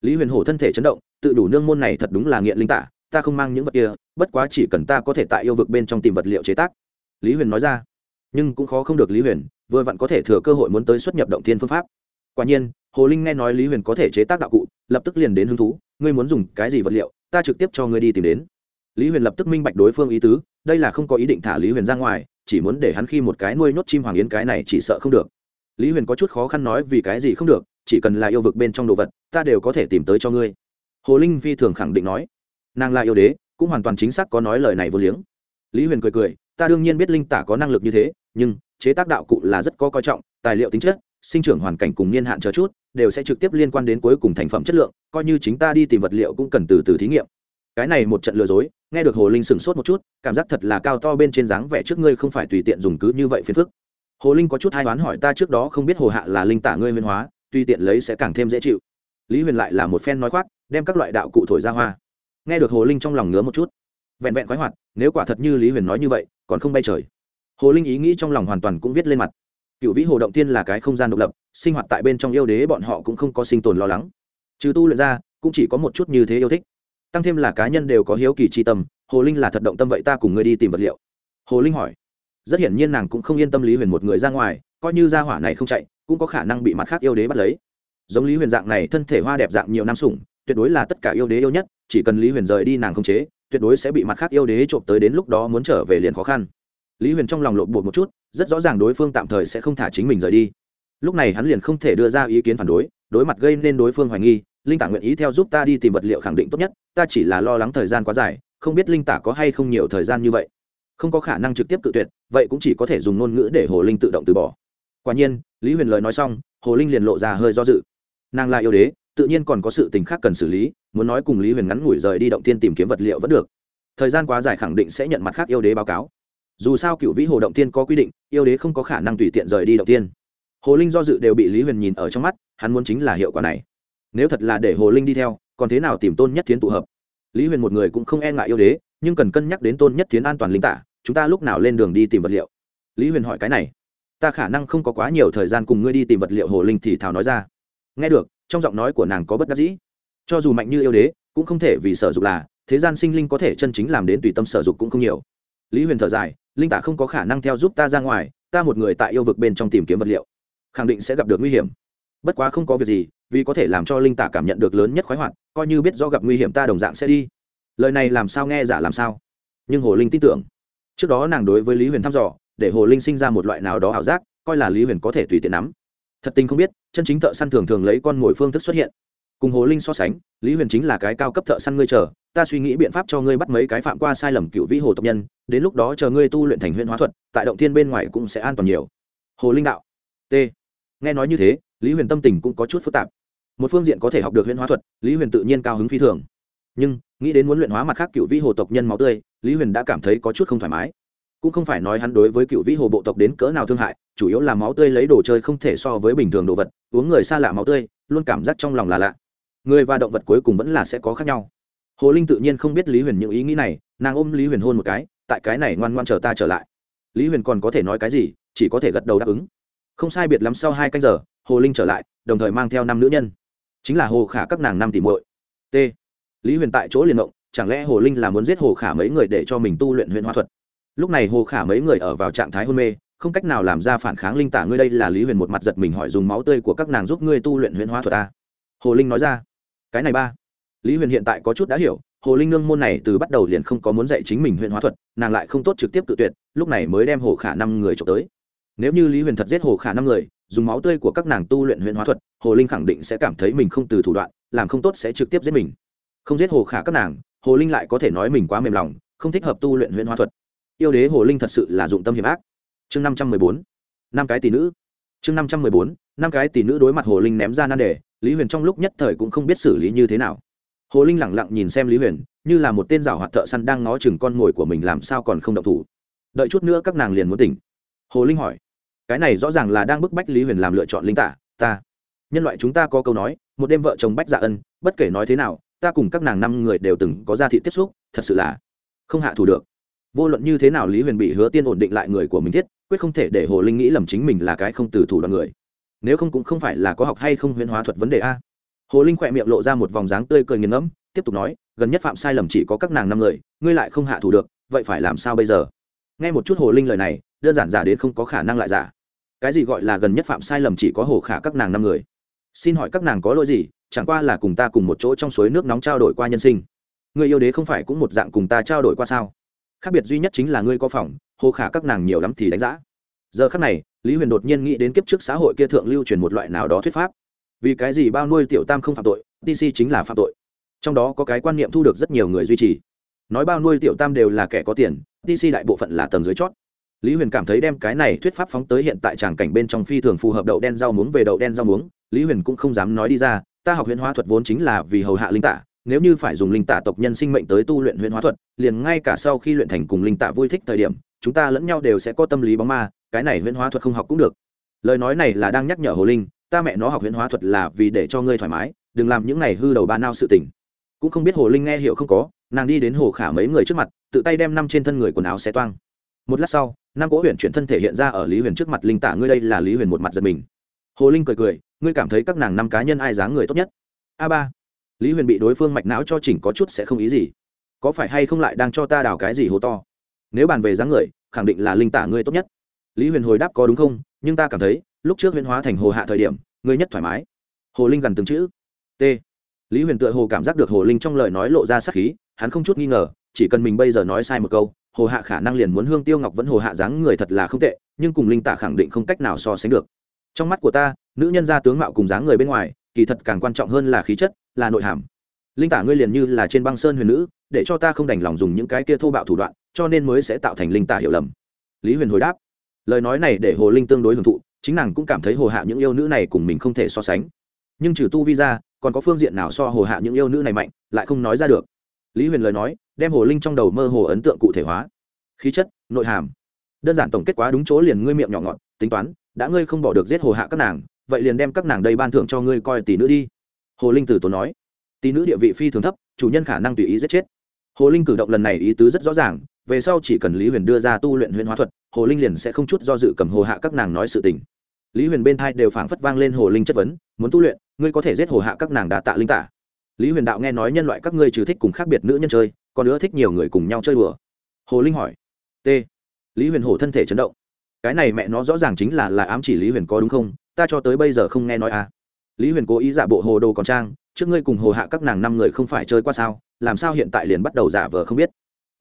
Speaker 1: Lý huyền hổ thân thể chấn động, tự đủ nương môn này thật đúng là nghiện linh tả, ta không mang những vật kia, bất quá chỉ cần ta có thể tại yêu vực bên trong tìm vật liệu chế tác. Lý huyền nói ra. Nhưng cũng khó không được lý huyền, vừa vặn có thể thừa cơ hội muốn tới xuất nhập động thiên phương pháp. Quả nhiên, hồ linh nghe nói lý huyền có thể chế tác đạo cụ, lập tức liền đến hứng thú, ngươi muốn dùng cái gì vật liệu, ta trực tiếp cho ngươi đi tìm đến. Lý huyền lập tức minh bạch đối phương ý tứ, đây là không có ý định thả lý huyền ra ngoài chỉ muốn để hắn khi một cái nuôi nhốt chim hoàng yến cái này chỉ sợ không được. Lý huyền có chút khó khăn nói vì cái gì không được, chỉ cần là yêu vực bên trong đồ vật, ta đều có thể tìm tới cho ngươi. Hồ linh phi thường khẳng định nói. Nàng là yêu đế, cũng hoàn toàn chính xác có nói lời này vô liếng. Lý huyền cười cười, ta đương nhiên biết linh tả có năng lực như thế, nhưng chế tác đạo cụ là rất có coi trọng, tài liệu tính chất, sinh trưởng hoàn cảnh cùng niên hạn chờ chút, đều sẽ trực tiếp liên quan đến cuối cùng thành phẩm chất lượng, coi như chính ta đi tìm vật liệu cũng cần từ từ thí nghiệm cái này một trận lừa dối, nghe được hồ linh sửng sốt một chút, cảm giác thật là cao to bên trên dáng vẻ trước ngươi không phải tùy tiện dùng cứ như vậy phiền phức. Hồ linh có chút hai đoán hỏi ta trước đó không biết hồ hạ là linh tả ngươi nguyên hóa, tùy tiện lấy sẽ càng thêm dễ chịu. Lý huyền lại là một phen nói khoác, đem các loại đạo cụ thổi ra hoa. Nghe được hồ linh trong lòng ngứa một chút, vẹn vẹn khoái hoạt, nếu quả thật như lý huyền nói như vậy, còn không bay trời. Hồ linh ý nghĩ trong lòng hoàn toàn cũng viết lên mặt. Cựu vĩ hồ động tiên là cái không gian độc lập, sinh hoạt tại bên trong yêu đế bọn họ cũng không có sinh tồn lo lắng. Trừ tu luyện ra, cũng chỉ có một chút như thế yêu thích tăng thêm là cá nhân đều có hiếu kỳ tri tâm, hồ linh là thật động tâm vậy ta cùng ngươi đi tìm vật liệu. Hồ linh hỏi. Rất hiển nhiên nàng cũng không yên tâm lý huyền một người ra ngoài, coi như ra hỏa này không chạy, cũng có khả năng bị mặt khác yêu đế bắt lấy. Giống lý huyền dạng này, thân thể hoa đẹp dạng nhiều năm sủng, tuyệt đối là tất cả yêu đế yêu nhất, chỉ cần lý huyền rời đi nàng không chế, tuyệt đối sẽ bị mặt khác yêu đế trộm tới đến lúc đó muốn trở về liền khó khăn. Lý huyền trong lòng lộn bột một chút, rất rõ ràng đối phương tạm thời sẽ không thả chính mình rời đi. Lúc này hắn liền không thể đưa ra ý kiến phản đối đối mặt gây nên đối phương hoài nghi linh tả nguyện ý theo giúp ta đi tìm vật liệu khẳng định tốt nhất, ta chỉ là lo lắng thời gian quá dài, không biết linh tả có hay không nhiều thời gian như vậy. Không có khả năng trực tiếp cự tuyệt, vậy cũng chỉ có thể dùng ngôn ngữ để hồ linh tự động từ bỏ. Quả nhiên, lý huyền lời nói xong, hồ linh liền lộ ra hơi do dự. Nàng là yêu đế, tự nhiên còn có sự tình khác cần xử lý, muốn nói cùng lý huyền ngắn ngủi rời đi động tiên tìm kiếm vật liệu vẫn được. Thời gian quá dài khẳng định sẽ nhận mặt khác yêu đế báo cáo. Dù sao cựu vĩ hồ động tiên có quy định, yêu đế không có khả năng tùy tiện rời đi động tiên hồ linh do dự đều bị lý huyền nhìn ở trong mắt, hắn muốn chính là hiệu quả này nếu thật là để hồ linh đi theo, còn thế nào tìm tôn nhất thiến tụ hợp? Lý huyền một người cũng không e ngại yêu đế, nhưng cần cân nhắc đến tôn nhất thiến an toàn linh tả, chúng ta lúc nào lên đường đi tìm vật liệu? Lý huyền hỏi cái này. Ta khả năng không có quá nhiều thời gian cùng ngươi đi tìm vật liệu, hồ linh thì thào nói ra. Nghe được, trong giọng nói của nàng có bất đắc dĩ. Cho dù mạnh như yêu đế, cũng không thể vì sở dục là, thế gian sinh linh có thể chân chính làm đến tùy tâm sở dục cũng không nhiều. Lý huyền thở dài, linh tả không có khả năng theo giúp ta ra ngoài, ta một người tại yêu vực bên trong tìm kiếm vật liệu, khẳng định sẽ gặp được nguy hiểm. Bất quá không có việc gì vì có thể làm cho linh tả cảm nhận được lớn nhất khoái hoạt, coi như biết do gặp nguy hiểm ta đồng dạng sẽ đi. Lời này làm sao nghe giả làm sao? Nhưng hồ linh tin tưởng. Trước đó nàng đối với lý huyền thăm dò, để hồ linh sinh ra một loại nào đó ảo giác, coi là lý huyền có thể tùy tiện nắm. Thật tình không biết, chân chính thợ săn thường thường lấy con mồi phương thức xuất hiện. Cùng hồ linh so sánh, lý huyền chính là cái cao cấp thợ săn ngươi chờ, ta suy nghĩ biện pháp cho ngươi bắt mấy cái phạm qua sai lầm cựu vĩ hồ tộc nhân, đến lúc đó chờ ngươi tu luyện thành huyện hóa thuật, tại động thiên bên ngoài cũng sẽ an toàn nhiều. Hồ linh đạo, t. Nghe nói như thế, lý huyền tâm tình cũng có chút phức tạp một phương diện có thể học được huyện hóa thuật, lý huyền tự nhiên cao hứng phi thường. Nhưng, nghĩ đến muốn luyện hóa mặt khác cựu vĩ hồ tộc nhân máu tươi, lý huyền đã cảm thấy có chút không thoải mái. Cũng không phải nói hắn đối với cựu vĩ hồ bộ tộc đến cỡ nào thương hại, chủ yếu là máu tươi lấy đồ chơi không thể so với bình thường đồ vật, uống người xa lạ máu tươi, luôn cảm giác trong lòng là lạ. Người và động vật cuối cùng vẫn là sẽ có khác nhau. Hồ linh tự nhiên không biết lý huyền những ý nghĩ này, nàng ôm lý huyền hôn một cái, tại cái này ngoan ngoan chờ ta trở lại. Lý huyền còn có thể nói cái gì, chỉ có thể gật đầu đáp ứng. Không sai biệt lắm sau hai canh giờ, hồ linh trở lại, đồng thời mang theo năm nữ nhân chính là hồ khả các nàng năm tỷ muội. T. Lý huyền tại chỗ liền động, chẳng lẽ hồ linh là muốn giết hồ khả mấy người để cho mình tu luyện huyền hóa thuật? Lúc này hồ khả mấy người ở vào trạng thái hôn mê, không cách nào làm ra phản kháng linh tả ngươi đây là lý huyền một mặt giật mình hỏi dùng máu tươi của các nàng giúp ngươi tu luyện huyền hóa thuật ta hồ linh nói ra, cái này ba. Lý huyền hiện tại có chút đã hiểu, hồ linh nương môn này từ bắt đầu liền không có muốn dạy chính mình huyền hóa thuật, nàng lại không tốt trực tiếp tự tuyệt, lúc này mới đem hồ khả năm người trộm tới. Nếu như lý huyền thật giết hồ khả năm người dùng máu tươi của các nàng tu luyện huyền hóa thuật, hồ linh khẳng định sẽ cảm thấy mình không từ thủ đoạn, làm không tốt sẽ trực tiếp giết mình. Không giết hồ khả các nàng, hồ linh lại có thể nói mình quá mềm lòng, không thích hợp tu luyện huyền hóa thuật. Yêu đế hồ linh thật sự là dụng tâm hiểm ác. Chương năm trăm mười bốn, năm cái tỷ nữ. Chương năm trăm mười bốn, năm cái tỷ nữ đối mặt hồ linh ném ra nan đề, lý huyền trong lúc nhất thời cũng không biết xử lý như thế nào. Hồ linh lẳng lặng nhìn xem lý huyền, như là một tên rào hoạt thợ săn đang ngó chừng con mồi của mình làm sao còn không động thủ. Đợi chút nữa các nàng liền muốn tỉnh. Hồ linh hỏi cái này rõ ràng là đang bức bách lý huyền làm lựa chọn linh tả, ta. Nhân loại chúng ta có câu nói, một đêm vợ chồng bách dạ ân, bất kể nói thế nào, ta cùng các nàng năm người đều từng có gia thị tiếp xúc, thật sự là không hạ thủ được. Vô luận như thế nào lý huyền bị hứa tiên ổn định lại người của mình thiết, quyết không thể để hồ linh nghĩ lầm chính mình là cái không từ thủ đoạn người. Nếu không cũng không phải là có học hay không huyễn hóa thuật vấn đề a. Hồ linh khỏe miệng lộ ra một vòng dáng tươi cười nghiền ngẫm, tiếp tục nói, gần nhất phạm sai lầm chỉ có các nàng năm người, ngươi lại không hạ thủ được, vậy phải làm sao bây giờ? Nghe một chút hồ linh lời này đơn giản giả đến không có khả năng lại giả. Cái gì gọi là gần nhất phạm sai lầm chỉ có hồ khả các nàng năm người? Xin hỏi các nàng có lỗi gì? Chẳng qua là cùng ta cùng một chỗ trong suối nước nóng trao đổi qua nhân sinh. Người yêu đế không phải cũng một dạng cùng ta trao đổi qua sao? Khác biệt duy nhất chính là ngươi có phòng, hồ khả các nàng nhiều lắm thì đánh giá giờ khác này, lý huyền đột nhiên nghĩ đến kiếp trước xã hội kia thượng lưu truyền một loại nào đó thuyết pháp. Vì cái gì bao nuôi tiểu tam không phạm tội tc chính là phạm tội. Trong đó có cái quan niệm thu được rất nhiều người duy trì. Nói bao nuôi tiểu tam đều là kẻ có tiền tc đại bộ phận là tầng dưới chót lý huyền cảm thấy đem cái này thuyết pháp phóng tới hiện tại tràng cảnh bên trong phi thường phù hợp đậu đen rau muống về đậu đen rau muống, lý huyền cũng không dám nói đi ra, ta học huyền hóa thuật vốn chính là vì hầu hạ linh tả, nếu như phải dùng linh tả tộc nhân sinh mệnh tới tu luyện huyền hóa thuật, liền ngay cả sau khi luyện thành cùng linh tả vui thích thời điểm, chúng ta lẫn nhau đều sẽ có tâm lý bóng ma, cái này huyền hóa thuật không học cũng được. Lời nói này là đang nhắc nhở hồ linh, ta mẹ nó học huyền hóa thuật là vì để cho ngươi thoải mái, đừng làm những này hư đầu ba nao sự tình. Cũng không biết hồ linh nghe hiểu không có, nàng đi đến hồ khả mấy người trước mặt, tự tay đem năm trên thân người quần áo xé toang. Một lát sau năm cỗ huyền chuyển thân thể hiện ra ở lý huyền trước mặt, linh tả ngươi đây là lý huyền một mặt giật mình. Hồ linh cười cười, ngươi cảm thấy các nàng năm cá nhân ai dáng người tốt nhất? A ba. Lý huyền bị đối phương mạch não cho chỉnh có chút sẽ không ý gì. Có phải hay không lại đang cho ta đào cái gì hố to? Nếu bàn về dáng người, khẳng định là linh tả ngươi tốt nhất. Lý huyền hồi đáp, có đúng không? Nhưng ta cảm thấy, lúc trước huyền hóa thành hồ hạ thời điểm, ngươi nhất thoải mái. Hồ linh gần từng chữ. T. Lý huyền tựa hồ cảm giác được hồ linh trong lời nói lộ ra sắc khí, hắn không chút nghi ngờ, chỉ cần mình bây giờ nói sai một câu hồ hạ khả năng liền muốn hương tiêu ngọc vẫn hồ hạ dáng người thật là không tệ, nhưng cùng linh tả khẳng định không cách nào so sánh được. Trong mắt của ta, nữ nhân gia tướng mạo cùng dáng người bên ngoài, kỳ thật càng quan trọng hơn là khí chất, là nội hàm. Linh tả ngươi liền như là trên băng sơn huyền nữ, để cho ta không đành lòng dùng những cái kia thô bạo thủ đoạn, cho nên mới sẽ tạo thành linh tả hiểu lầm. Lý huyền hồi đáp, lời nói này để hồ linh tương đối hưởng thụ, chính nàng cũng cảm thấy hồ hạ những yêu nữ này cùng mình không thể so sánh. Nhưng trừ tu vi ra, còn có phương diện nào so hồ hạ những yêu nữ này mạnh, lại không nói ra được? Lý huyền lời nói đem hồ linh trong đầu mơ hồ ấn tượng cụ thể hóa. Khí chất, nội hàm. Đơn giản tổng kết quá đúng chỗ liền ngươi miệng nhỏ ngọt, tính toán, đã ngươi không bỏ được giết hồ hạ các nàng, vậy liền đem các nàng đây ban thưởng cho ngươi coi tỷ nữ đi. Hồ linh tử tốn nói. Tỷ nữ địa vị phi thường thấp, chủ nhân khả năng tùy ý giết chết. Hồ linh cử động lần này ý tứ rất rõ ràng, về sau chỉ cần lý huyền đưa ra tu luyện huyền hóa thuật, hồ linh liền sẽ không chút do dự cầm hồ hạ các nàng nói sự tình. Lý huyền bên thai đều phảng phất vang lên hồ linh chất vấn, muốn tu luyện, ngươi có thể giết hồ hạ các nàng đã tạ linh tả lý huyền đạo nghe nói nhân loại các ngươi trừ thích cùng khác biệt nữ nhân chơi, còn nữa thích nhiều người cùng nhau chơi đùa. Hồ linh hỏi. T. Lý huyền hổ thân thể chấn động. Cái này mẹ nó rõ ràng chính là là ám chỉ lý huyền có đúng không? Ta cho tới bây giờ không nghe nói à. Lý huyền cố ý giả bộ hồ đồ còn trang, trước ngươi cùng hồ hạ các nàng năm người không phải chơi qua sao, làm sao hiện tại liền bắt đầu giả vờ không biết.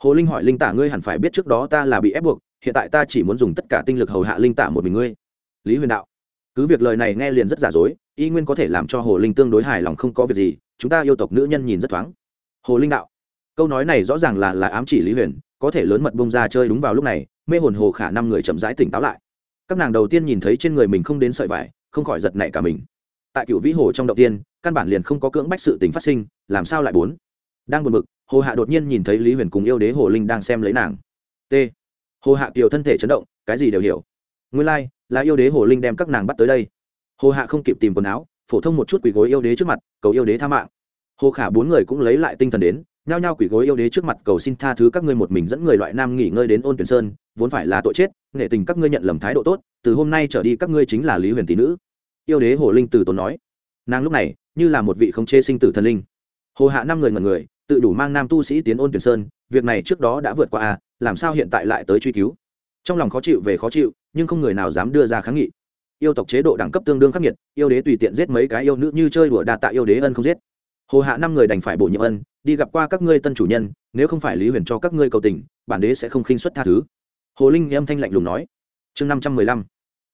Speaker 1: Hồ linh hỏi linh tả ngươi hẳn phải biết trước đó ta là bị ép buộc, hiện tại ta chỉ muốn dùng tất cả tinh lực hầu hạ linh tả một mình ngươi. Lý huyền đạo cứ việc lời này nghe liền rất giả dối y nguyên có thể làm cho hồ linh tương đối hài lòng không có việc gì chúng ta yêu tộc nữ nhân nhìn rất thoáng. Hồ linh đạo câu nói này rõ ràng là là ám chỉ lý huyền có thể lớn mật bông ra chơi đúng vào lúc này mê hồn hồ khả năm người chậm rãi tỉnh táo lại. Các nàng đầu tiên nhìn thấy trên người mình không đến sợi vải không khỏi giật nảy cả mình. Tại cựu vĩ hồ trong đầu tiên căn bản liền không có cưỡng bách sự tình phát sinh làm sao lại bốn? Đang buồn bực hồ hạ đột nhiên nhìn thấy lý huyền cùng yêu đế hồ linh đang xem lấy nàng. T. Hồ hạ kiều thân thể chấn động cái gì đều hiểu. Nguyên lai、like, là yêu đế hồ linh đem các nàng bắt tới đây. Hồ hạ không kịp tìm quần áo, phổ thông một chút quỷ gối yêu đế trước mặt, cầu yêu đế tha mạng. Hồ khả bốn người cũng lấy lại tinh thần đến, nhao nhao quỷ gối yêu đế trước mặt cầu xin tha thứ các ngươi một mình dẫn người loại nam nghỉ ngơi đến ôn tuyển sơn, vốn phải là tội chết nghệ tình các ngươi nhận lầm thái độ tốt, từ hôm nay trở đi các ngươi chính là lý huyền tỷ nữ. Yêu đế hồ linh từ tốn nói. Nàng lúc này, như là một vị không chê sinh tử thần linh. Hồ hạ năm người ngần người, tự đủ mang nam tu sĩ tiến ôn tuyển sơn, việc này trước đó đã vượt qua à làm sao hiện tại lại tới truy cứu? Trong lòng khó chịu về khó chịu nhưng không người nào dám đưa ra kháng nghị. Yêu tộc chế độ đẳng cấp tương đương khắc nghiệt, yêu đế tùy tiện giết mấy cái yêu nữ như chơi đùa đa tạ yêu đế ân không giết. Hồ hạ năm người đành phải bổ nhiệm ân, đi gặp qua các ngươi tân chủ nhân, nếu không phải lý huyền cho các ngươi cầu tình, bản đế sẽ không khinh xuất tha thứ. Hồ linh âm thanh lạnh lùng nói. Chương năm trăm mười lăm,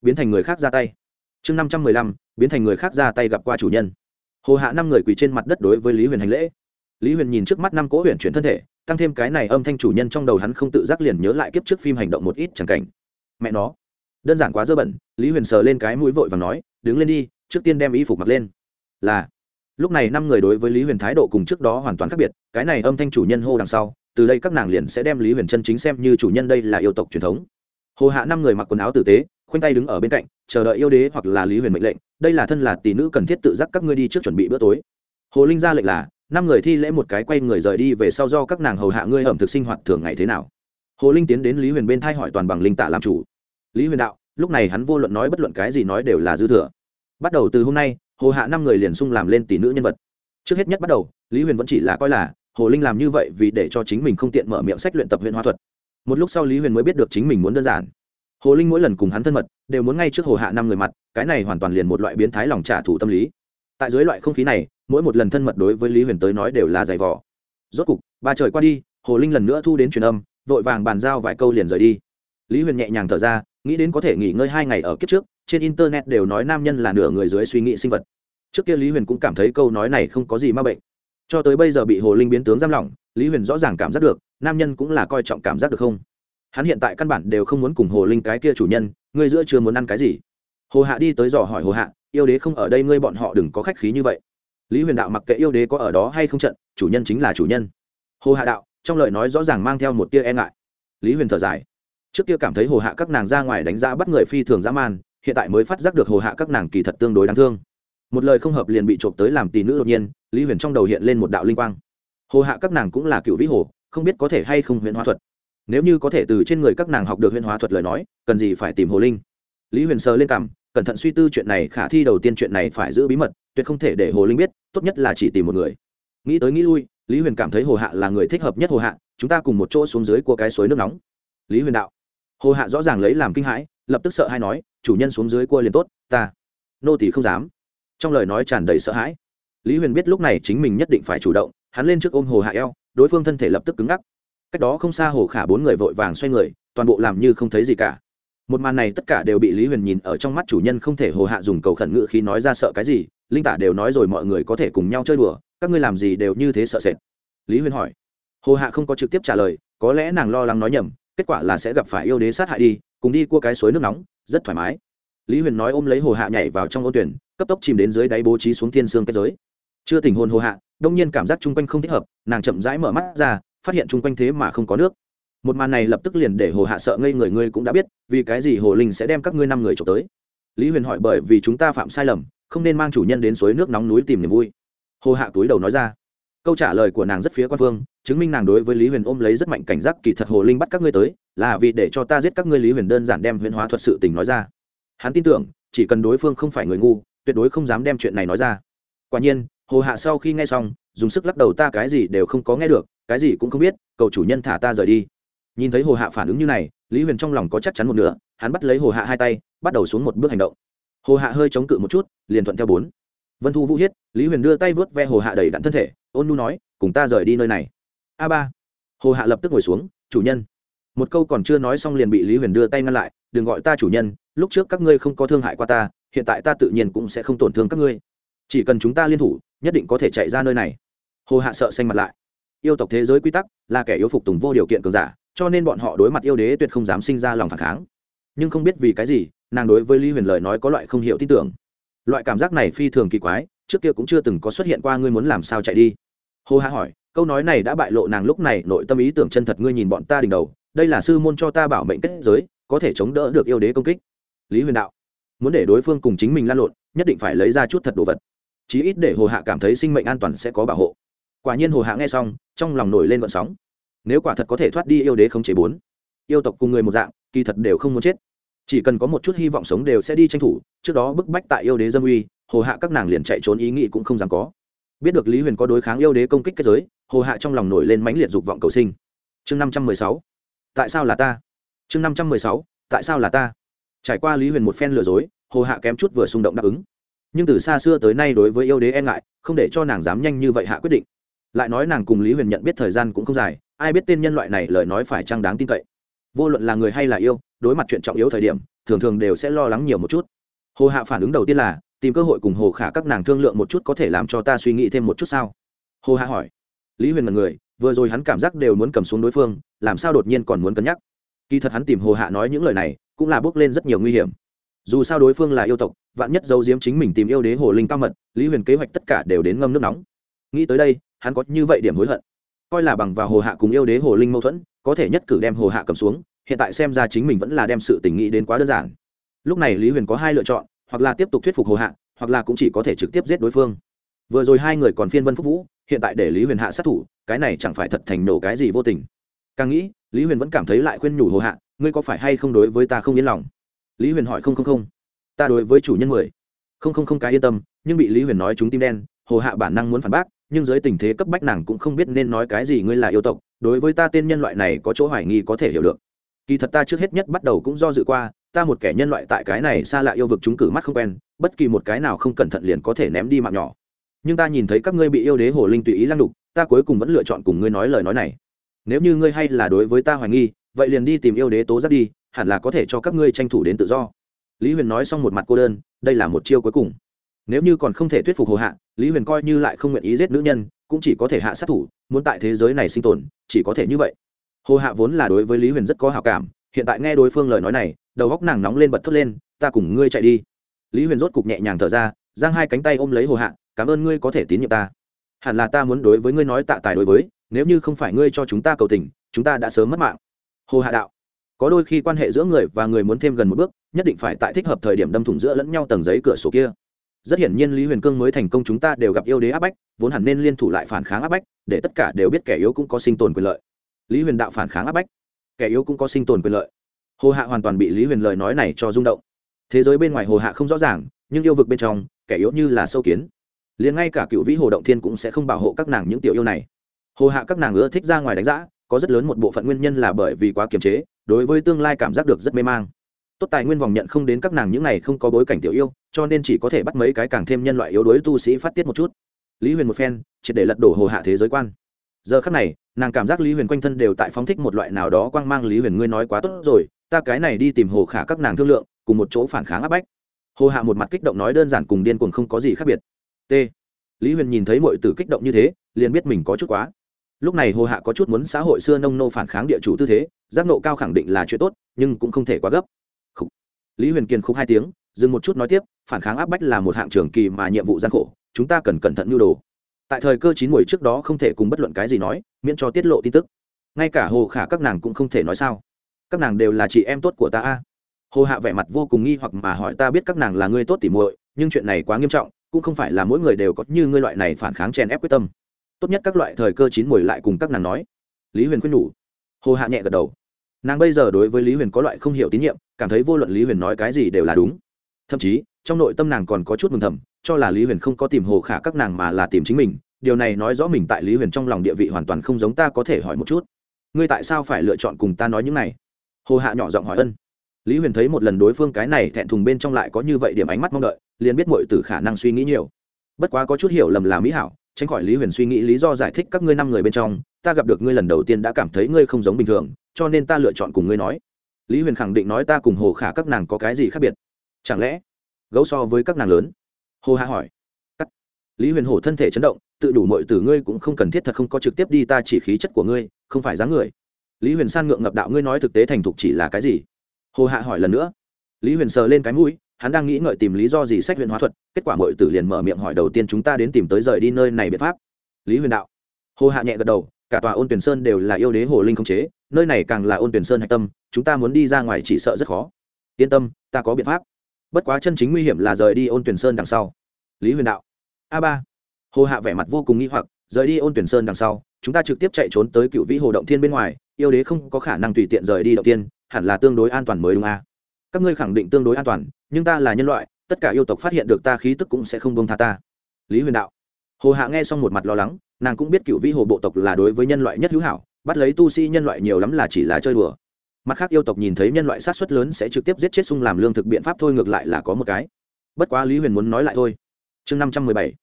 Speaker 1: biến thành người khác ra tay. Chương năm trăm mười lăm, biến thành người khác ra tay gặp qua chủ nhân. Hồ hạ năm người quỳ trên mặt đất đối với lý huyền hành lễ. Lý huyền nhìn trước mắt năm cỗ huyền chuyển thân thể, tăng thêm cái này âm thanh chủ nhân trong đầu hắn không tự giác liền nhớ lại kiếp trước phim hành động một ít chẳng cảnh. Mẹ nó đơn giản quá dơ bẩn, lý huyền sờ lên cái mũi vội và nói, đứng lên đi, trước tiên đem y phục mặc lên. Là. Lúc này năm người đối với lý huyền thái độ cùng trước đó hoàn toàn khác biệt, cái này âm thanh chủ nhân hô đằng sau, từ đây các nàng liền sẽ đem lý huyền chân chính xem như chủ nhân đây là yêu tộc truyền thống. Hồ hạ năm người mặc quần áo tử tế, khoanh tay đứng ở bên cạnh, chờ đợi yêu đế hoặc là lý huyền mệnh lệnh, đây là thân là tỷ nữ cần thiết tự giác các ngươi đi trước chuẩn bị bữa tối. Hồ linh ra lệnh là, năm người thi lễ một cái quay người rời đi về sau do các nàng hầu hạ ngươi ẩm thực sinh hoạt thường ngày thế nào. Hồ linh tiến đến lý huyền bên thai hỏi toàn bằng linh tạ làm chủ. Lý huyền đạo lúc này hắn vô luận nói bất luận cái gì nói đều là dư thừa. Bắt đầu từ hôm nay, hồ hạ năm người liền sung làm lên tỷ nữ nhân vật. Trước hết nhất bắt đầu, lý huyền vẫn chỉ là coi là, hồ linh làm như vậy vì để cho chính mình không tiện mở miệng sách luyện tập huyện hóa thuật. Một lúc sau lý huyền mới biết được chính mình muốn đơn giản. Hồ linh mỗi lần cùng hắn thân mật, đều muốn ngay trước hồ hạ năm người mặt, cái này hoàn toàn liền một loại biến thái lòng trả thù tâm lý. Tại dưới loại không khí này, mỗi một lần thân mật đối với lý huyền tới nói đều là giày vỏ rốt cục, ba trời qua đi, hồ linh lần nữa thu đến truyền âm, vội vàng bàn giao vài câu liền rời đi. Lý huyền nhẹ nhàng thở ra nghĩ đến có thể nghỉ ngơi hai ngày ở kiếp trước, trên internet đều nói nam nhân là nửa người dưới suy nghĩ sinh vật. Trước kia lý huyền cũng cảm thấy câu nói này không có gì m a bệnh. Cho tới bây giờ bị hồ linh biến tướng giam lỏng, lý huyền rõ ràng cảm giác được, nam nhân cũng là coi trọng cảm giác được không? Hắn hiện tại căn bản đều không muốn cùng hồ linh cái kia chủ nhân, ngươi giữa chưa muốn ăn cái gì? Hồ hạ đi tới dò hỏi hồ hạ, yêu đế không ở đây ngươi bọn họ đừng có khách khí như vậy. Lý huyền đạo mặc kệ yêu đế có ở đó hay không trận, chủ nhân chính là chủ nhân. Hồ hạ đạo, trong lời nói rõ ràng mang theo một tia e ngại. Lý huyền thở dài trước kia cảm thấy hồ hạ các nàng ra ngoài đánh giá bắt người phi thường dã man, hiện tại mới phát giác được hồ hạ các nàng kỳ thật tương đối đáng thương. Một lời không hợp liền bị trộm tới làm tỷ nữ đột nhiên, lý huyền trong đầu hiện lên một đạo linh quang. Hồ hạ các nàng cũng là cựu vĩ hồ, không biết có thể hay không huyền hóa thuật. Nếu như có thể từ trên người các nàng học được huyền hóa thuật lời nói, cần gì phải tìm hồ linh? Lý huyền sờ lên cảm cẩn thận suy tư chuyện này khả thi đầu tiên chuyện này phải giữ bí mật, tuyệt không thể để hồ linh biết, tốt nhất là chỉ tìm một người. Nghĩ tới nghĩ lui, lý huyền cảm thấy hồ hạ là người thích hợp nhất hồ hạ, chúng ta cùng một chỗ xuống dưới của cái suối nước nóng. Lý huyền đạo hồ hạ rõ ràng lấy làm kinh hãi, lập tức sợ hay nói, chủ nhân xuống dưới cua liền tốt, ta, nô tỷ không dám. Trong lời nói tràn đầy sợ hãi. Lý huyền biết lúc này chính mình nhất định phải chủ động, hắn lên trước ôm hồ hạ eo, đối phương thân thể lập tức cứng ngắc. Cách đó không xa hồ khả bốn người vội vàng xoay người, toàn bộ làm như không thấy gì cả. Một màn này tất cả đều bị lý huyền nhìn ở trong mắt chủ nhân không thể hồ hạ dùng cầu khẩn ngự khi nói ra sợ cái gì, linh tả đều nói rồi mọi người có thể cùng nhau chơi đùa, các ngươi làm gì đều như thế sợ sệt. Lý huyền hỏi. Hồ hạ không có trực tiếp trả lời, có lẽ nàng lo lắng nói nhầm kết quả là sẽ gặp phải yêu đế sát hại đi, cùng đi cua cái suối nước nóng, rất thoải mái. Lý huyền nói ôm lấy hồ hạ nhảy vào trong ô tuyển, cấp tốc chìm đến dưới đáy bố trí xuống thiên sương kết giới. Chưa tình hồn hồ hạ, đông nhiên cảm giác chung quanh không thích hợp, nàng chậm rãi mở mắt ra, phát hiện chung quanh thế mà không có nước. Một màn này lập tức liền để hồ hạ sợ ngây người, ngươi cũng đã biết, vì cái gì hồ linh sẽ đem các ngươi năm người trộm tới. Lý huyền hỏi bởi vì chúng ta phạm sai lầm, không nên mang chủ nhân đến suối nước nóng núi tìm niềm vui. Hồ hạ túi đầu nói ra câu trả lời của nàng rất phía quan phương, chứng minh nàng đối với lý huyền ôm lấy rất mạnh cảnh giác kỳ thật hồ linh bắt các ngươi tới, là vì để cho ta giết các ngươi lý huyền đơn giản đem huyền hóa thuật sự tình nói ra. Hắn tin tưởng, chỉ cần đối phương không phải người ngu, tuyệt đối không dám đem chuyện này nói ra. Quả nhiên, hồ hạ sau khi nghe xong, dùng sức lắc đầu ta cái gì đều không có nghe được, cái gì cũng không biết, cầu chủ nhân thả ta rời đi. Nhìn thấy hồ hạ phản ứng như này, lý huyền trong lòng có chắc chắn một nửa, hắn bắt lấy hồ hạ hai tay, bắt đầu xuống một bước hành động. Hồ hạ hơi chống cự một chút, liền thuận theo bốn. Vân thu vũ hiết, lý huyền đưa tay vớt ve hồ hạ đầy đặn thân thể ôn nu nói, cùng ta rời đi nơi này. A ba. Hồ hạ lập tức ngồi xuống, chủ nhân. Một câu còn chưa nói xong liền bị lý huyền đưa tay ngăn lại, đừng gọi ta chủ nhân, lúc trước các ngươi không có thương hại qua ta, hiện tại ta tự nhiên cũng sẽ không tổn thương các ngươi. Chỉ cần chúng ta liên thủ, nhất định có thể chạy ra nơi này. Hồ hạ sợ xanh mặt lại. Yêu tộc thế giới quy tắc là kẻ yêu phục tùng vô điều kiện cường giả, cho nên bọn họ đối mặt yêu đế tuyệt không dám sinh ra lòng phản kháng. Nhưng không biết vì cái gì, nàng đối với lý huyền lời nói có loại không hiểu tin tưởng. Loại cảm giác này phi thường kỳ quái, trước kia cũng chưa từng có xuất hiện qua, ngươi muốn làm sao chạy đi? Hồ hạ hỏi, câu nói này đã bại lộ nàng lúc này nội tâm ý tưởng chân thật ngươi nhìn bọn ta đỉnh đầu, đây là sư môn cho ta bảo mệnh kết giới, có thể chống đỡ được yêu đế công kích. Lý huyền đạo, muốn để đối phương cùng chính mình lan lộn, nhất định phải lấy ra chút thật đồ vật. Chí ít để hồ hạ cảm thấy sinh mệnh an toàn sẽ có bảo hộ. Quả nhiên hồ hạ nghe xong, trong lòng nổi lên vận sóng. Nếu quả thật có thể thoát đi yêu đế không chế bốn, yêu tộc cùng người một dạng, kỳ thật đều không muốn chết. Chỉ cần có một chút hy vọng sống đều sẽ đi tranh thủ, trước đó bức bách tại yêu đế dâm uy, hồ hạ các nàng liền chạy trốn ý nghĩ cũng không dám có biết được lý huyền có đối kháng yêu đế công kích kết giới, hồ hạ trong lòng nổi lên mãnh liệt dục vọng cầu sinh. Chương năm trăm mười sáu. Tại sao là ta? Chương năm trăm mười sáu. Tại sao là ta? Trải qua lý huyền một phen lừa dối, hồ hạ kém chút vừa xung động đáp ứng. Nhưng từ xa xưa tới nay đối với yêu đế e ngại, không để cho nàng dám nhanh như vậy hạ quyết định. Lại nói nàng cùng lý huyền nhận biết thời gian cũng không dài, ai biết tên nhân loại này lời nói phải chăng đáng tin cậy. Vô luận là người hay là yêu, đối mặt chuyện trọng yếu thời điểm, thường thường đều sẽ lo lắng nhiều một chút. Hồ hạ phản ứng đầu tiên là tìm cơ hội cùng hồ khả các nàng thương lượng một chút có thể làm cho ta suy nghĩ thêm một chút sao? Hồ hạ hỏi. Lý huyền là người, vừa rồi hắn cảm giác đều muốn cầm xuống đối phương, làm sao đột nhiên còn muốn cân nhắc? Kỳ thật hắn tìm hồ hạ nói những lời này, cũng là bước lên rất nhiều nguy hiểm. Dù sao đối phương là yêu tộc, vạn nhất giấu diếm chính mình tìm yêu đế hồ linh cao mật, lý huyền kế hoạch tất cả đều đến ngâm nước nóng. Nghĩ tới đây, hắn có như vậy điểm hối hận. Coi là bằng vào hồ hạ cùng yêu đế hồ linh mâu thuẫn, có thể nhất cử đem hồ hạ cầm xuống, hiện tại xem ra chính mình vẫn là đem sự tình nghĩ đến quá đơn giản. Lúc này lý huyền có hai lựa chọn hoặc là tiếp tục thuyết phục hồ hạ, hoặc là cũng chỉ có thể trực tiếp giết đối phương. Vừa rồi hai người còn phiên vân phúc vũ, hiện tại để lý huyền hạ sát thủ, cái này chẳng phải thật thành nổ cái gì vô tình. Càng nghĩ, lý huyền vẫn cảm thấy lại khuyên nhủ hồ hạ, ngươi có phải hay không đối với ta không yên lòng? Lý huyền hỏi không không không. Ta đối với chủ nhân mười. Không không không cái yên tâm, nhưng bị lý huyền nói chúng tim đen, hồ hạ bản năng muốn phản bác, nhưng dưới tình thế cấp bách nàng cũng không biết nên nói cái gì ngươi là yêu tộc, đối với ta tên nhân loại này có chỗ hoài nghi có thể hiểu được. Kỳ thật ta trước hết nhất bắt đầu cũng do dự qua ta một kẻ nhân loại tại cái này xa lạ yêu vực chúng cử mắt không quen, bất kỳ một cái nào không cẩn thận liền có thể ném đi mạng nhỏ. Nhưng ta nhìn thấy các ngươi bị yêu đế hồ linh tùy ý lăng đục, ta cuối cùng vẫn lựa chọn cùng ngươi nói lời nói này. Nếu như ngươi hay là đối với ta hoài nghi, vậy liền đi tìm yêu đế tố giác đi, hẳn là có thể cho các ngươi tranh thủ đến tự do. Lý huyền nói xong một mặt cô đơn, đây là một chiêu cuối cùng. Nếu như còn không thể thuyết phục hồ hạ, lý huyền coi như lại không nguyện ý giết nữ nhân, cũng chỉ có thể hạ sát thủ, muốn tại thế giới này sinh tồn, chỉ có thể như vậy. Hồ hạ vốn là đối với lý huyền rất có hào cảm, hiện tại nghe đối phương lời nói này đầu góc nàng nóng lên bật thốt lên, ta cùng ngươi chạy đi. Lý huyền rốt cục nhẹ nhàng thở ra, giang hai cánh tay ôm lấy hồ hạ, cảm ơn ngươi có thể tín nhiệm ta. Hẳn là ta muốn đối với ngươi nói tạ tài đối với, nếu như không phải ngươi cho chúng ta cầu tình, chúng ta đã sớm mất mạng. Hồ hạ đạo, có đôi khi quan hệ giữa người và người muốn thêm gần một bước, nhất định phải tại thích hợp thời điểm đâm thủng giữa lẫn nhau tầng giấy cửa sổ kia. Rất hiển nhiên lý huyền cương mới thành công chúng ta đều gặp yêu đế áp bách, vốn hẳn nên liên thủ lại phản kháng áp bách, để tất cả đều biết kẻ yếu cũng có sinh tồn quyền lợi. Lý huyền đạo phản kháng áp bách, kẻ yếu cũng có sinh tồn quyền lợi hồ hạ hoàn toàn bị lý huyền lời nói này cho rung động. Thế giới bên ngoài hồ hạ không rõ ràng, nhưng yêu vực bên trong, kẻ yếu như là sâu kiến. Liền ngay cả cựu vĩ hồ động thiên cũng sẽ không bảo hộ các nàng những tiểu yêu này. Hồ hạ các nàng ưa thích ra ngoài đánh giã, có rất lớn một bộ phận nguyên nhân là bởi vì quá kiềm chế, đối với tương lai cảm giác được rất mê mang. Tốt tài nguyên vòng nhận không đến các nàng những này không có bối cảnh tiểu yêu, cho nên chỉ có thể bắt mấy cái càng thêm nhân loại yếu đuối tu sĩ phát tiết một chút. Lý huyền một phen, triệt để lật đổ hồ hạ thế giới quan. Giờ khắc này, nàng cảm giác lý huyền quanh thân đều tại phóng thích một loại nào đó quang mang. Lý huyền, ngươi nói quá tốt rồi ta cái này đi tìm hồ khả các nàng thương lượng, cùng một chỗ phản kháng áp bách. Hồ hạ một mặt kích động nói đơn giản cùng điên cuồng không có gì khác biệt. T. Lý huyền nhìn thấy mọi tử kích động như thế, liền biết mình có chút quá. Lúc này hồ hạ có chút muốn xã hội xưa nông nô phản kháng địa chủ tư thế, giác nộ cao khẳng định là chuyện tốt, nhưng cũng không thể quá gấp、Khủ. Lý huyền kiên khúc hai tiếng, dừng một chút nói tiếp, phản kháng áp bách là một hạng trường kỳ mà nhiệm vụ gian khổ, chúng ta cần cẩn thận nhu đồ. Tại thời cơ chín mùi trước đó không thể cùng bất luận cái gì nói, miễn cho tiết lộ tin tức. Ngay cả hồ khả các nàng cũng không thể nói sao các nàng đều là chị em tốt của ta a. Hồ hạ vẻ mặt vô cùng nghi hoặc mà hỏi ta biết các nàng là người tốt tỉ muội, nhưng chuyện này quá nghiêm trọng, cũng không phải là mỗi người đều có như ngươi loại này phản kháng chèn ép quyết tâm. Tốt nhất các loại thời cơ chín mùi lại cùng các nàng nói. Lý huyền khuyên nhủ. Hồ hạ nhẹ gật đầu. Nàng bây giờ đối với lý huyền có loại không hiểu tín nhiệm, cảm thấy vô luận lý huyền nói cái gì đều là đúng. Thậm chí, trong nội tâm nàng còn có chút mừng thầm, cho là lý huyền không có tìm hồ khả các nàng mà là tìm chính mình, điều này nói rõ mình tại lý huyền trong lòng địa vị hoàn toàn không giống ta có thể hỏi một chút. Ngươi tại sao phải lựa chọn cùng ta nói những này? Hồ hạ nhỏ giọng hỏi ân. Lý huyền thấy một lần đối phương cái này thẹn thùng bên trong lại có như vậy điểm ánh mắt mong đợi, liền biết mọi từ khả năng suy nghĩ nhiều. Bất quá có chút hiểu lầm là mỹ hảo, tránh khỏi lý huyền suy nghĩ lý do giải thích các ngươi năm người bên trong, ta gặp được ngươi lần đầu tiên đã cảm thấy ngươi không giống bình thường, cho nên ta lựa chọn cùng ngươi nói. Lý huyền khẳng định nói ta cùng hồ khả các nàng có cái gì khác biệt. Chẳng lẽ, gấu so với các nàng lớn? Hồ hạ hỏi. Cắt. Lý huyền hổ thân thể chấn động, tự đủ mọi từ ngươi cũng không cần thiết thật không có trực tiếp đi, ta chỉ khí chất của ngươi, không phải dáng người lý huyền san ngượng ngập đạo, ngươi nói thực tế thành thục chỉ là cái gì? Hồ hạ hỏi lần nữa. Lý huyền sờ lên cái mũi, hắn đang nghĩ ngợi tìm lý do gì sách huyền hóa thuật, kết quả mọi tử liền mở miệng hỏi đầu tiên chúng ta đến tìm tới rời đi nơi này biện pháp. Lý huyền đạo. Hồ hạ nhẹ gật đầu, cả tòa ôn tuyển sơn đều là yêu đế hồ linh không chế, nơi này càng là ôn tuyển sơn hạch tâm, chúng ta muốn đi ra ngoài chỉ sợ rất khó. Yên tâm, ta có biện pháp. Bất quá chân chính nguy hiểm là rời đi ôn tuyển sơn đằng sau. Lý huyền đạo. A ba. Hồ hạ vẻ mặt vô cùng nghi hoặc, rời đi ôn tuyển sơn đằng sau chúng ta trực tiếp chạy trốn tới cựu vĩ hồ động thiên bên ngoài, yêu đế không có khả năng tùy tiện rời đi động tiên hẳn là tương đối an toàn mới đúng à? các ngươi khẳng định tương đối an toàn, nhưng ta là nhân loại, tất cả yêu tộc phát hiện được ta khí tức cũng sẽ không bông tha ta. Lý huyền đạo. Hồ hạ nghe xong một mặt lo lắng, nàng cũng biết cựu vĩ hồ bộ tộc là đối với nhân loại nhất hữu hảo, bắt lấy tu sĩ nhân loại nhiều lắm là chỉ là chơi đùa. Mặt khác yêu tộc nhìn thấy nhân loại sát xuất lớn sẽ trực tiếp giết chết sung làm lương thực biện pháp thôi ngược lại là có một cái. Bất quá lý huyền muốn nói lại thôi. Chương năm trăm mười bảy.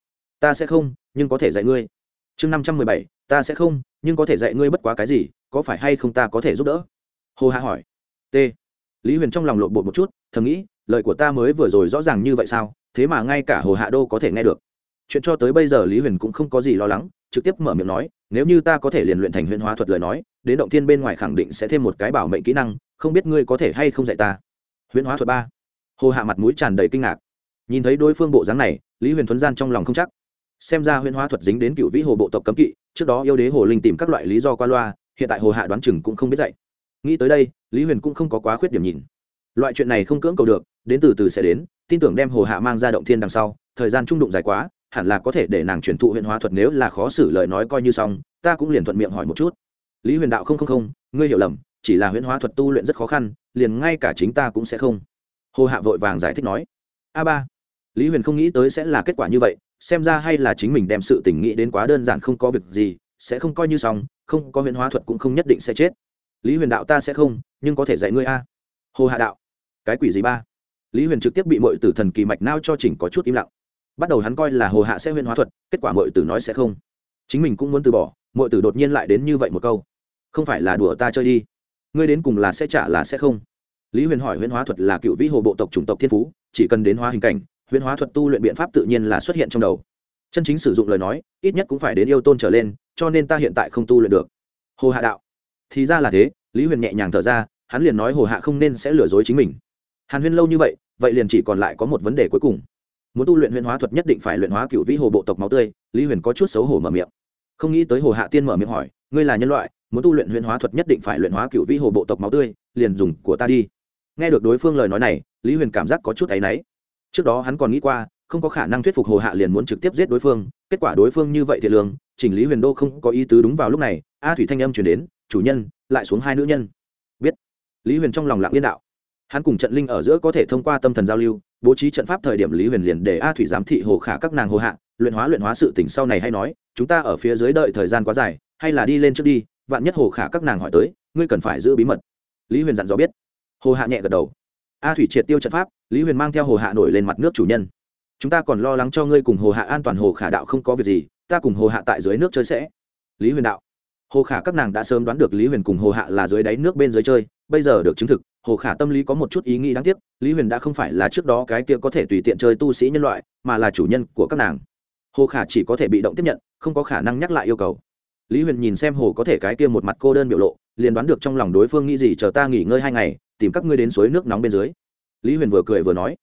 Speaker 1: Ta sẽ không, nhưng có thể dạy ngươi. Chương năm trăm mười bảy ta sẽ không, nhưng có thể dạy ngươi bất quá cái gì, có phải hay không ta có thể giúp đỡ? Hồ hạ hỏi. T. Lý huyền trong lòng lộn bột một chút, thầm nghĩ, lời của ta mới vừa rồi rõ ràng như vậy sao, thế mà ngay cả hồ hạ đô có thể nghe được. Chuyện cho tới bây giờ lý huyền cũng không có gì lo lắng, trực tiếp mở miệng nói, nếu như ta có thể liền luyện thành huyền hóa thuật lời nói, đến động thiên bên ngoài khẳng định sẽ thêm một cái bảo mệnh kỹ năng, không biết ngươi có thể hay không dạy ta. Huyền hóa thuật ba. Hồ hạ mặt mũi tràn đầy kinh ngạc. Nhìn thấy đối phương bộ dáng này, lý huyền thuấn gian trong lòng không chắc. Xem ra huyền hóa thuật dính đến cựu vĩ hồ bộ tộc cấm kỵ trước đó yêu đế hồ linh tìm các loại lý do qua loa, hiện tại hồ hạ đoán chừng cũng không biết dạy. Nghĩ tới đây, lý huyền cũng không có quá khuyết điểm nhìn. Loại chuyện này không cưỡng cầu được, đến từ từ sẽ đến, tin tưởng đem hồ hạ mang ra động thiên đằng sau, thời gian trung đụng dài quá, hẳn là có thể để nàng chuyển thụ huyện hóa thuật nếu là khó xử lời nói coi như xong, ta cũng liền thuận miệng hỏi một chút. Lý huyền đạo không không không, ngươi hiểu lầm, chỉ là huyện hóa thuật tu luyện rất khó khăn, liền ngay cả chính ta cũng sẽ không. Hồ hạ vội vàng giải thích nói. A ba, lý huyền không nghĩ tới sẽ là kết quả như vậy xem ra hay là chính mình đem sự tình nghĩ đến quá đơn giản không có việc gì, sẽ không coi như xong, không có huyền hóa thuật cũng không nhất định sẽ chết. Lý huyền đạo ta sẽ không, nhưng có thể dạy ngươi a. Hồ hạ đạo, cái quỷ gì ba? Lý huyền trực tiếp bị mọi tử thần kỳ mạch nao cho chỉnh có chút im lặng. Bắt đầu hắn coi là hồ hạ sẽ huyền hóa thuật, kết quả mọi tử nói sẽ không. Chính mình cũng muốn từ bỏ mọi tử đột nhiên lại đến như vậy một câu. Không phải là đùa ta chơi đi. Ngươi đến cùng là sẽ trả là sẽ không. Lý huyền hỏi huyền hóa thuật là cựu vĩ hồ bộ tộc chủng tộc thiên phú, chỉ cần đến hóa hình cảnh huyên hóa thuật tu luyện biện pháp tự nhiên là xuất hiện trong đầu. Chân chính sử dụng lời nói, ít nhất cũng phải đến yêu tôn trở lên, cho nên ta hiện tại không tu luyện được. Hồ hạ đạo. Thì ra là thế, lý huyền nhẹ nhàng thở ra, hắn liền nói hồ hạ không nên sẽ lừa dối chính mình. Hàn huyên lâu như vậy vậy liền chỉ còn lại có một vấn đề cuối cùng. Muốn tu luyện huyền hóa thuật nhất định phải luyện hóa cựu vĩ hồ bộ tộc máu tươi, lý huyền có chút xấu hổ mở miệng. Không nghĩ tới hồ hạ tiên mở miệng hỏi, ngươi là nhân loại, muốn tu luyện huyền hóa thuật nhất định phải luyện hóa cựu vĩ hồ bộ tộc máu tươi, liền dùng của ta đi. Nghe được đối phương lời nói này, lý huyền cảm giác có chút áy náy trước đó hắn còn nghĩ qua, không có khả năng thuyết phục hồ hạ liền muốn trực tiếp giết đối phương, kết quả đối phương như vậy thiệt lương chỉnh lý huyền đô không có ý tứ đúng vào lúc này, a thủy thanh âm chuyển đến, chủ nhân, lại xuống hai nữ nhân. Biết. Lý huyền trong lòng lặng yên đạo. Hắn cùng trận linh ở giữa có thể thông qua tâm thần giao lưu, bố trí trận pháp thời điểm lý huyền liền để a thủy giám thị hồ khả các nàng hồ hạ, luyện hóa luyện hóa sự tỉnh sau này hay nói, chúng ta ở phía dưới đợi thời gian quá dài, hay là đi lên trước đi, vạn nhất hồ khả các nàng hỏi tới, ngươi cần phải giữ bí mật. Lý huyền dặn dò biết. Hồ hạ nhẹ gật đầu a thủy triệt tiêu trận pháp, lý huyền mang theo hồ hạ nổi lên mặt nước chủ nhân. Chúng ta còn lo lắng cho ngươi cùng hồ hạ an toàn hồ khả đạo không có việc gì, ta cùng hồ hạ tại dưới nước chơi sẽ. Lý huyền đạo. Hồ khả các nàng đã sớm đoán được lý huyền cùng hồ hạ là dưới đáy nước bên dưới chơi, bây giờ được chứng thực, hồ khả tâm lý có một chút ý nghĩ đáng tiếc, lý huyền đã không phải là trước đó cái kia có thể tùy tiện chơi tu sĩ nhân loại, mà là chủ nhân của các nàng. Hồ khả chỉ có thể bị động tiếp nhận, không có khả năng nhắc lại yêu cầu lý huyền nhìn xem hồ có thể cái kia một mặt cô đơn biểu lộ, liền đoán được trong lòng đối phương nghĩ gì chờ ta nghỉ ngơi hai ngày, tìm các ngươi đến suối nước nóng bên dưới. Lý huyền vừa cười vừa nói,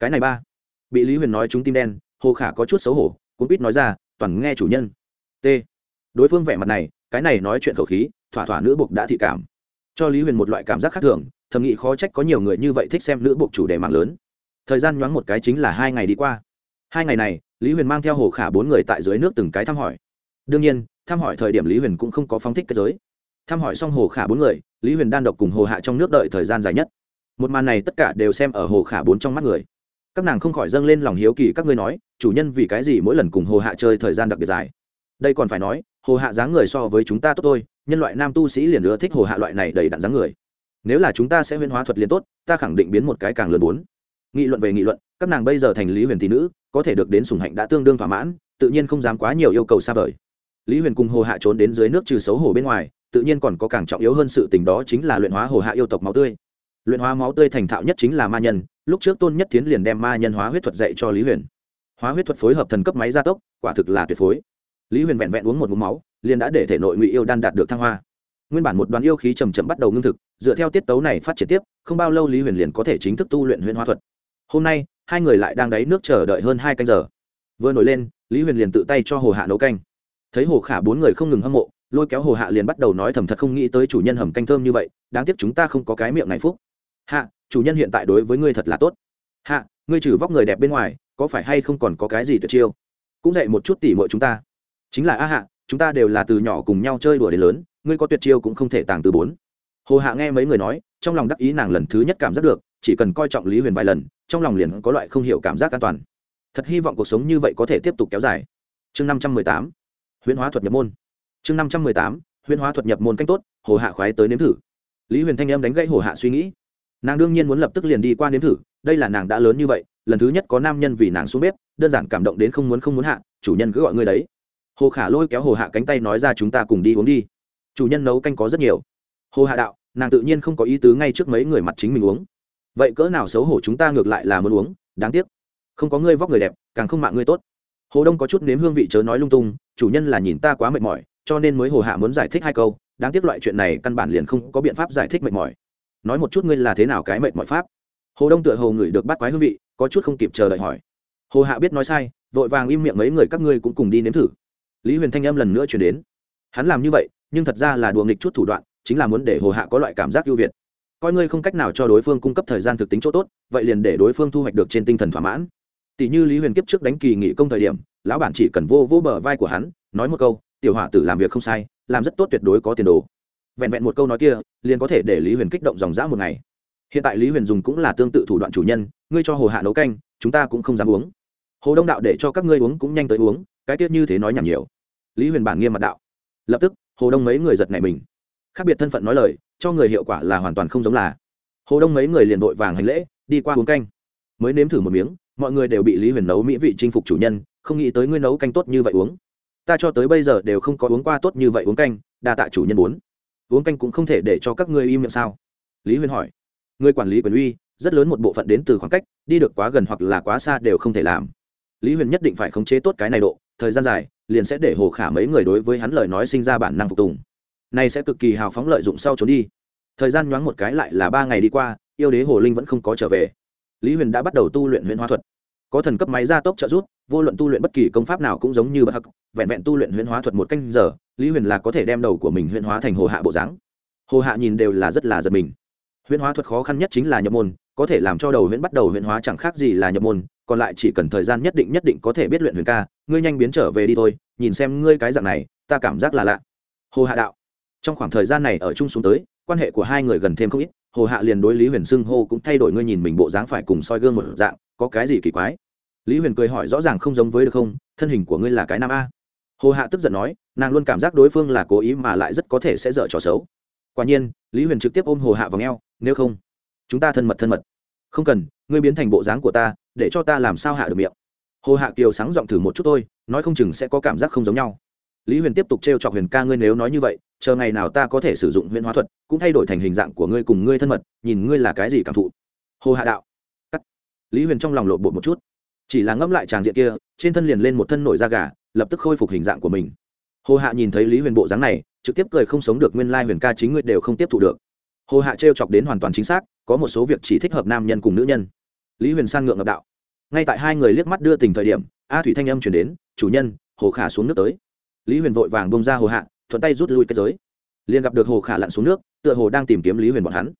Speaker 1: cái này ba. Bị lý huyền nói chúng tim đen, hồ khả có chút xấu hổ cũng biết nói ra, toàn nghe chủ nhân. T. Đối phương vẻ mặt này, cái này nói chuyện khẩu khí, thỏa thỏa nữ buộc đã thị cảm. Cho lý huyền một loại cảm giác khác thường, thầm nghĩ khó trách có nhiều người như vậy thích xem nữ buộc chủ đề mạng lớn. Thời gian nhoáng một cái chính là hai ngày đi qua. Hai ngày này, lý huyền mang theo hồ khả bốn người tại dưới nước từng cái thăm hỏi. Đương nhiên thăm hỏi thời điểm lý huyền cũng không có phóng thích kết giới. Thăm hỏi xong hồ khả bốn người, lý huyền đan độc cùng hồ hạ trong nước đợi thời gian dài nhất. Một màn này tất cả đều xem ở hồ khả bốn trong mắt người. Các nàng không khỏi dâng lên lòng hiếu kỳ, các ngươi nói, chủ nhân vì cái gì mỗi lần cùng hồ hạ chơi thời gian đặc biệt dài? Đây còn phải nói, hồ hạ dáng người so với chúng ta tốt thôi, nhân loại nam tu sĩ liền ưa thích hồ hạ loại này đầy đặn dáng người. Nếu là chúng ta sẽ huyên hóa thuật liền tốt, ta khẳng định biến một cái càng lớn bốn. Nghị luận về nghị luận, các nàng bây giờ thành lý huyền tỷ nữ, có thể được đến sùng hạnh đã tương đương thỏa mãn, tự nhiên không dám quá nhiều yêu cầu xa vời lý huyền cùng hồ hạ trốn đến dưới nước trừ xấu hổ bên ngoài, tự nhiên còn có càng trọng yếu hơn sự tình đó chính là luyện hóa hồ hạ yêu tộc máu tươi. Luyện hóa máu tươi thành thạo nhất chính là ma nhân, lúc trước tôn nhất tiến liền đem ma nhân hóa huyết thuật dạy cho lý huyền. Hóa huyết thuật phối hợp thần cấp máy gia tốc, quả thực là tuyệt phối. Lý huyền vẹn vẹn uống một mũ máu, liền đã để thể nội ngụy yêu đan đạt được thăng hoa. Nguyên bản một đoàn yêu khí chầm chậm bắt đầu ngưng thực, dựa theo tiết tấu này phát triển tiếp, không bao lâu lý huyền liền có thể chính thức tu luyện huyền hóa thuật. Hôm nay, hai người lại đang đáy nước chờ đợi hơn hai canh giờ. Vừa nổi lên, lý huyền liền tự tay cho hồ hạ nấu canh thấy hồ khả bốn người không ngừng hâm mộ, lôi kéo hồ hạ liền bắt đầu nói thầm thật không nghĩ tới chủ nhân hầm canh thơm như vậy, đáng tiếc chúng ta không có cái miệng này phúc. Hạ, chủ nhân hiện tại đối với ngươi thật là tốt. Hạ, ngươi trừ vóc người đẹp bên ngoài, có phải hay không còn có cái gì tuyệt chiêu? Cũng dạy một chút tỉ mọi chúng ta. Chính là a hạ, chúng ta đều là từ nhỏ cùng nhau chơi đùa đến lớn, ngươi có tuyệt chiêu cũng không thể tàng từ bốn. Hồ hạ nghe mấy người nói, trong lòng đắc ý nàng lần thứ nhất cảm giác được, chỉ cần coi trọng lý huyền vài lần, trong lòng liền có loại không hiểu cảm giác an toàn. Thật hy vọng cuộc sống như vậy có thể tiếp tục kéo dài. Chương năm trăm mười tám huyễn hóa thuật nhập môn. Chương năm trăm mười tám, huyễn hóa thuật nhập môn canh tốt, hồ hạ khoái tới nếm thử. Lý huyền thanh em đánh gãy hồ hạ suy nghĩ. Nàng đương nhiên muốn lập tức liền đi qua nếm thử, đây là nàng đã lớn như vậy, lần thứ nhất có nam nhân vì nàng xuống bếp, đơn giản cảm động đến không muốn không muốn hạ, chủ nhân cứ gọi ngươi đấy. Hồ khả lôi kéo hồ hạ cánh tay nói ra chúng ta cùng đi uống đi. Chủ nhân nấu canh có rất nhiều. Hồ hạ đạo, nàng tự nhiên không có ý tứ ngay trước mấy người mặt chính mình uống. Vậy cỡ nào xấu hổ chúng ta ngược lại là muốn uống, đáng tiếc. Không có ngươi vóc người đẹp, càng không mạng ngươi tốt hồ đông có chút nếm hương vị chớ nói lung tung, chủ nhân là nhìn ta quá mệt mỏi, cho nên mới hồ hạ muốn giải thích hai câu, đáng tiếc loại chuyện này căn bản liền không có biện pháp giải thích mệt mỏi. Nói một chút ngươi là thế nào cái mệt mỏi pháp? Hồ đông tựa hồ ngửi được bắt quái hương vị, có chút không kịp chờ đợi hỏi. Hồ hạ biết nói sai, vội vàng im miệng mấy người các ngươi cũng cùng đi nếm thử. Lý huyền thanh âm lần nữa chuyển đến. Hắn làm như vậy, nhưng thật ra là đùa nghịch chút thủ đoạn, chính là muốn để hồ hạ có loại cảm giác ưu việt. Coi ngươi không cách nào cho đối phương cung cấp thời gian thực tính chỗ tốt, vậy liền để đối phương thu hoạch được trên tinh thần thỏa mãn tỷ như lý huyền kiếp trước đánh kỳ nghỉ công thời điểm, lão bản chỉ cần vô vô bờ vai của hắn, nói một câu, tiểu hỏa tử làm việc không sai, làm rất tốt tuyệt đối có tiền đồ. Vẹn vẹn một câu nói kia, liền có thể để lý huyền kích động dòng dã một ngày. Hiện tại lý huyền dùng cũng là tương tự thủ đoạn chủ nhân, ngươi cho hồ hạ nấu canh, chúng ta cũng không dám uống. Hồ đông đạo để cho các ngươi uống cũng nhanh tới uống, cái tiết như thế nói nhảm nhiều. Lý huyền bản nghiêm mặt đạo. Lập tức, hồ đông mấy người giật nảy mình. Khác biệt thân phận nói lời, cho người hiệu quả là hoàn toàn không giống là. Hồ đông mấy người liền vội vàng hành lễ, đi qua uống canh. Mới nếm thử một miếng mọi người đều bị lý huyền nấu mỹ vị chinh phục chủ nhân, không nghĩ tới ngươi nấu canh tốt như vậy uống. Ta cho tới bây giờ đều không có uống qua tốt như vậy uống canh, đa tạ chủ nhân bốn uống canh cũng không thể để cho các ngươi im miệng sao? Lý huyền hỏi. Người quản lý quyền uy, rất lớn một bộ phận đến từ khoảng cách, đi được quá gần hoặc là quá xa đều không thể làm. Lý huyền nhất định phải khống chế tốt cái này độ, thời gian dài, liền sẽ để hồ khả mấy người đối với hắn lời nói sinh ra bản năng phục tùng. Này sẽ cực kỳ hào phóng lợi dụng sau trốn đi. Thời gian nhoáng một cái lại là ba ngày đi qua, yêu đế hồ linh vẫn không có trở về lý huyền đã bắt đầu tu luyện huyền hóa thuật. Có thần cấp máy gia tốc trợ giúp, vô luận tu luyện bất kỳ công pháp nào cũng giống như bất hắc, vẹn vẹn tu luyện huyền hóa thuật một canh giờ, lý huyền là có thể đem đầu của mình huyền hóa thành hồ hạ bộ dáng. Hồ hạ nhìn đều là rất là giật mình. Huyền hóa thuật khó khăn nhất chính là nhập môn, có thể làm cho đầu huyền bắt đầu huyền hóa chẳng khác gì là nhập môn, còn lại chỉ cần thời gian nhất định nhất định có thể biết luyện huyền ca, ngươi nhanh biến trở về đi thôi, nhìn xem ngươi cái dạng này, ta cảm giác là lạ. Hồ hạ đạo, trong khoảng thời gian này ở chung xuống tới, quan hệ của hai người gần thêm không ít hồ hạ liền đối lý huyền xưng hô cũng thay đổi ngươi nhìn mình bộ dáng phải cùng soi gương một dạng, có cái gì kỳ quái? Lý huyền cười hỏi, rõ ràng không giống với được không? Thân hình của ngươi là cái nam a. Hồ hạ tức giận nói, nàng luôn cảm giác đối phương là cố ý mà lại rất có thể sẽ dở trò xấu. Quả nhiên, lý huyền trực tiếp ôm hồ hạ vào ngheo nếu không, chúng ta thân mật thân mật. Không cần, ngươi biến thành bộ dáng của ta, để cho ta làm sao hạ được miệng? Hồ hạ kiều sáng giọng thử một chút thôi, nói không chừng sẽ có cảm giác không giống nhau lý huyền tiếp tục t r e o chọc huyền ca ngươi nếu nói như vậy, chờ ngày nào ta có thể sử dụng huyền hóa thuật, cũng thay đổi thành hình dạng của ngươi cùng ngươi thân mật, nhìn ngươi là cái gì cảm thụ. Hồ hạ đạo. Cắt. Lý huyền trong lòng lộn bột một chút. Chỉ là ngẫm lại tràng diện kia, trên thân liền lên một thân nổi da gà, lập tức khôi phục hình dạng của mình. Hồ hạ nhìn thấy lý huyền bộ dáng này, trực tiếp cười không sống được nguyên lai huyền ca chính ngươi đều không tiếp thu được. Hồ hạ trêu chọc đến hoàn toàn chính xác, có một số việc chỉ thích hợp nam nhân cùng nữ nhân. Lý huyền san ngượng ngập đạo. Ngay tại hai người liếc mắt đưa tình thời điểm, a thủy thanh âm chuyển đến, chủ nhân, hồ khả xuống nước tới lý huyền vội vàng bông ra hồ hạ, thuận tay rút lui kết giới. Liền gặp được hồ khả lặn xuống nước, tựa hồ đang tìm kiếm lý huyền bọn hắn.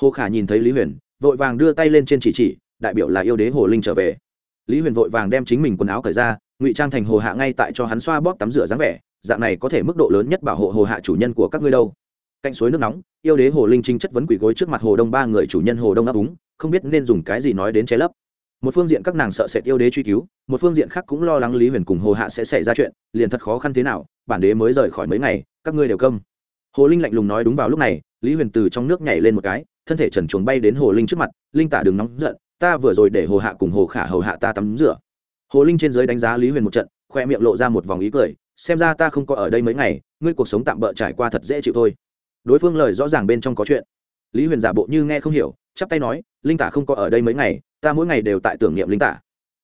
Speaker 1: Hồ khả nhìn thấy lý huyền, vội vàng đưa tay lên trên chỉ chỉ, đại biểu là yêu đế hồ linh trở về. Lý huyền vội vàng đem chính mình quần áo cởi ra, ngụy trang thành hồ hạ ngay tại cho hắn xoa bóp tắm rửa dáng vẻ, dạng này có thể mức độ lớn nhất bảo hộ hồ hạ chủ nhân của các ngươi đâu. Cạnh suối nước nóng, yêu đế hồ linh trinh chất vấn quỷ gối trước mặt hồ đông ba người chủ nhân hồ đông ấp úng, không biết nên dùng cái gì nói đến che lấp một phương diện các nàng sợ sệt yêu đế truy cứu, một phương diện khác cũng lo lắng lý huyền cùng hồ hạ sẽ xảy ra chuyện, liền thật khó khăn thế nào, bản đế mới rời khỏi mấy ngày, các ngươi đều câm. Hồ linh lạnh lùng nói đúng vào lúc này, lý huyền từ trong nước nhảy lên một cái, thân thể trần chuồng bay đến hồ linh trước mặt, linh tả đừng nóng giận, ta vừa rồi để hồ hạ cùng hồ khả hầu hạ ta tắm rửa. Hồ linh trên giới đánh giá lý huyền một trận, khoe miệng lộ ra một vòng ý cười, xem ra ta không có ở đây mấy ngày, ngươi cuộc sống tạm bỡ trải qua thật dễ chịu thôi. Đối phương lời rõ ràng bên trong có chuyện. Lý huyền giả bộ như nghe không hiểu, chắp tay nói, linh tả không có ở đây mấy ngày ta mỗi ngày đều tại tưởng niệm linh tả.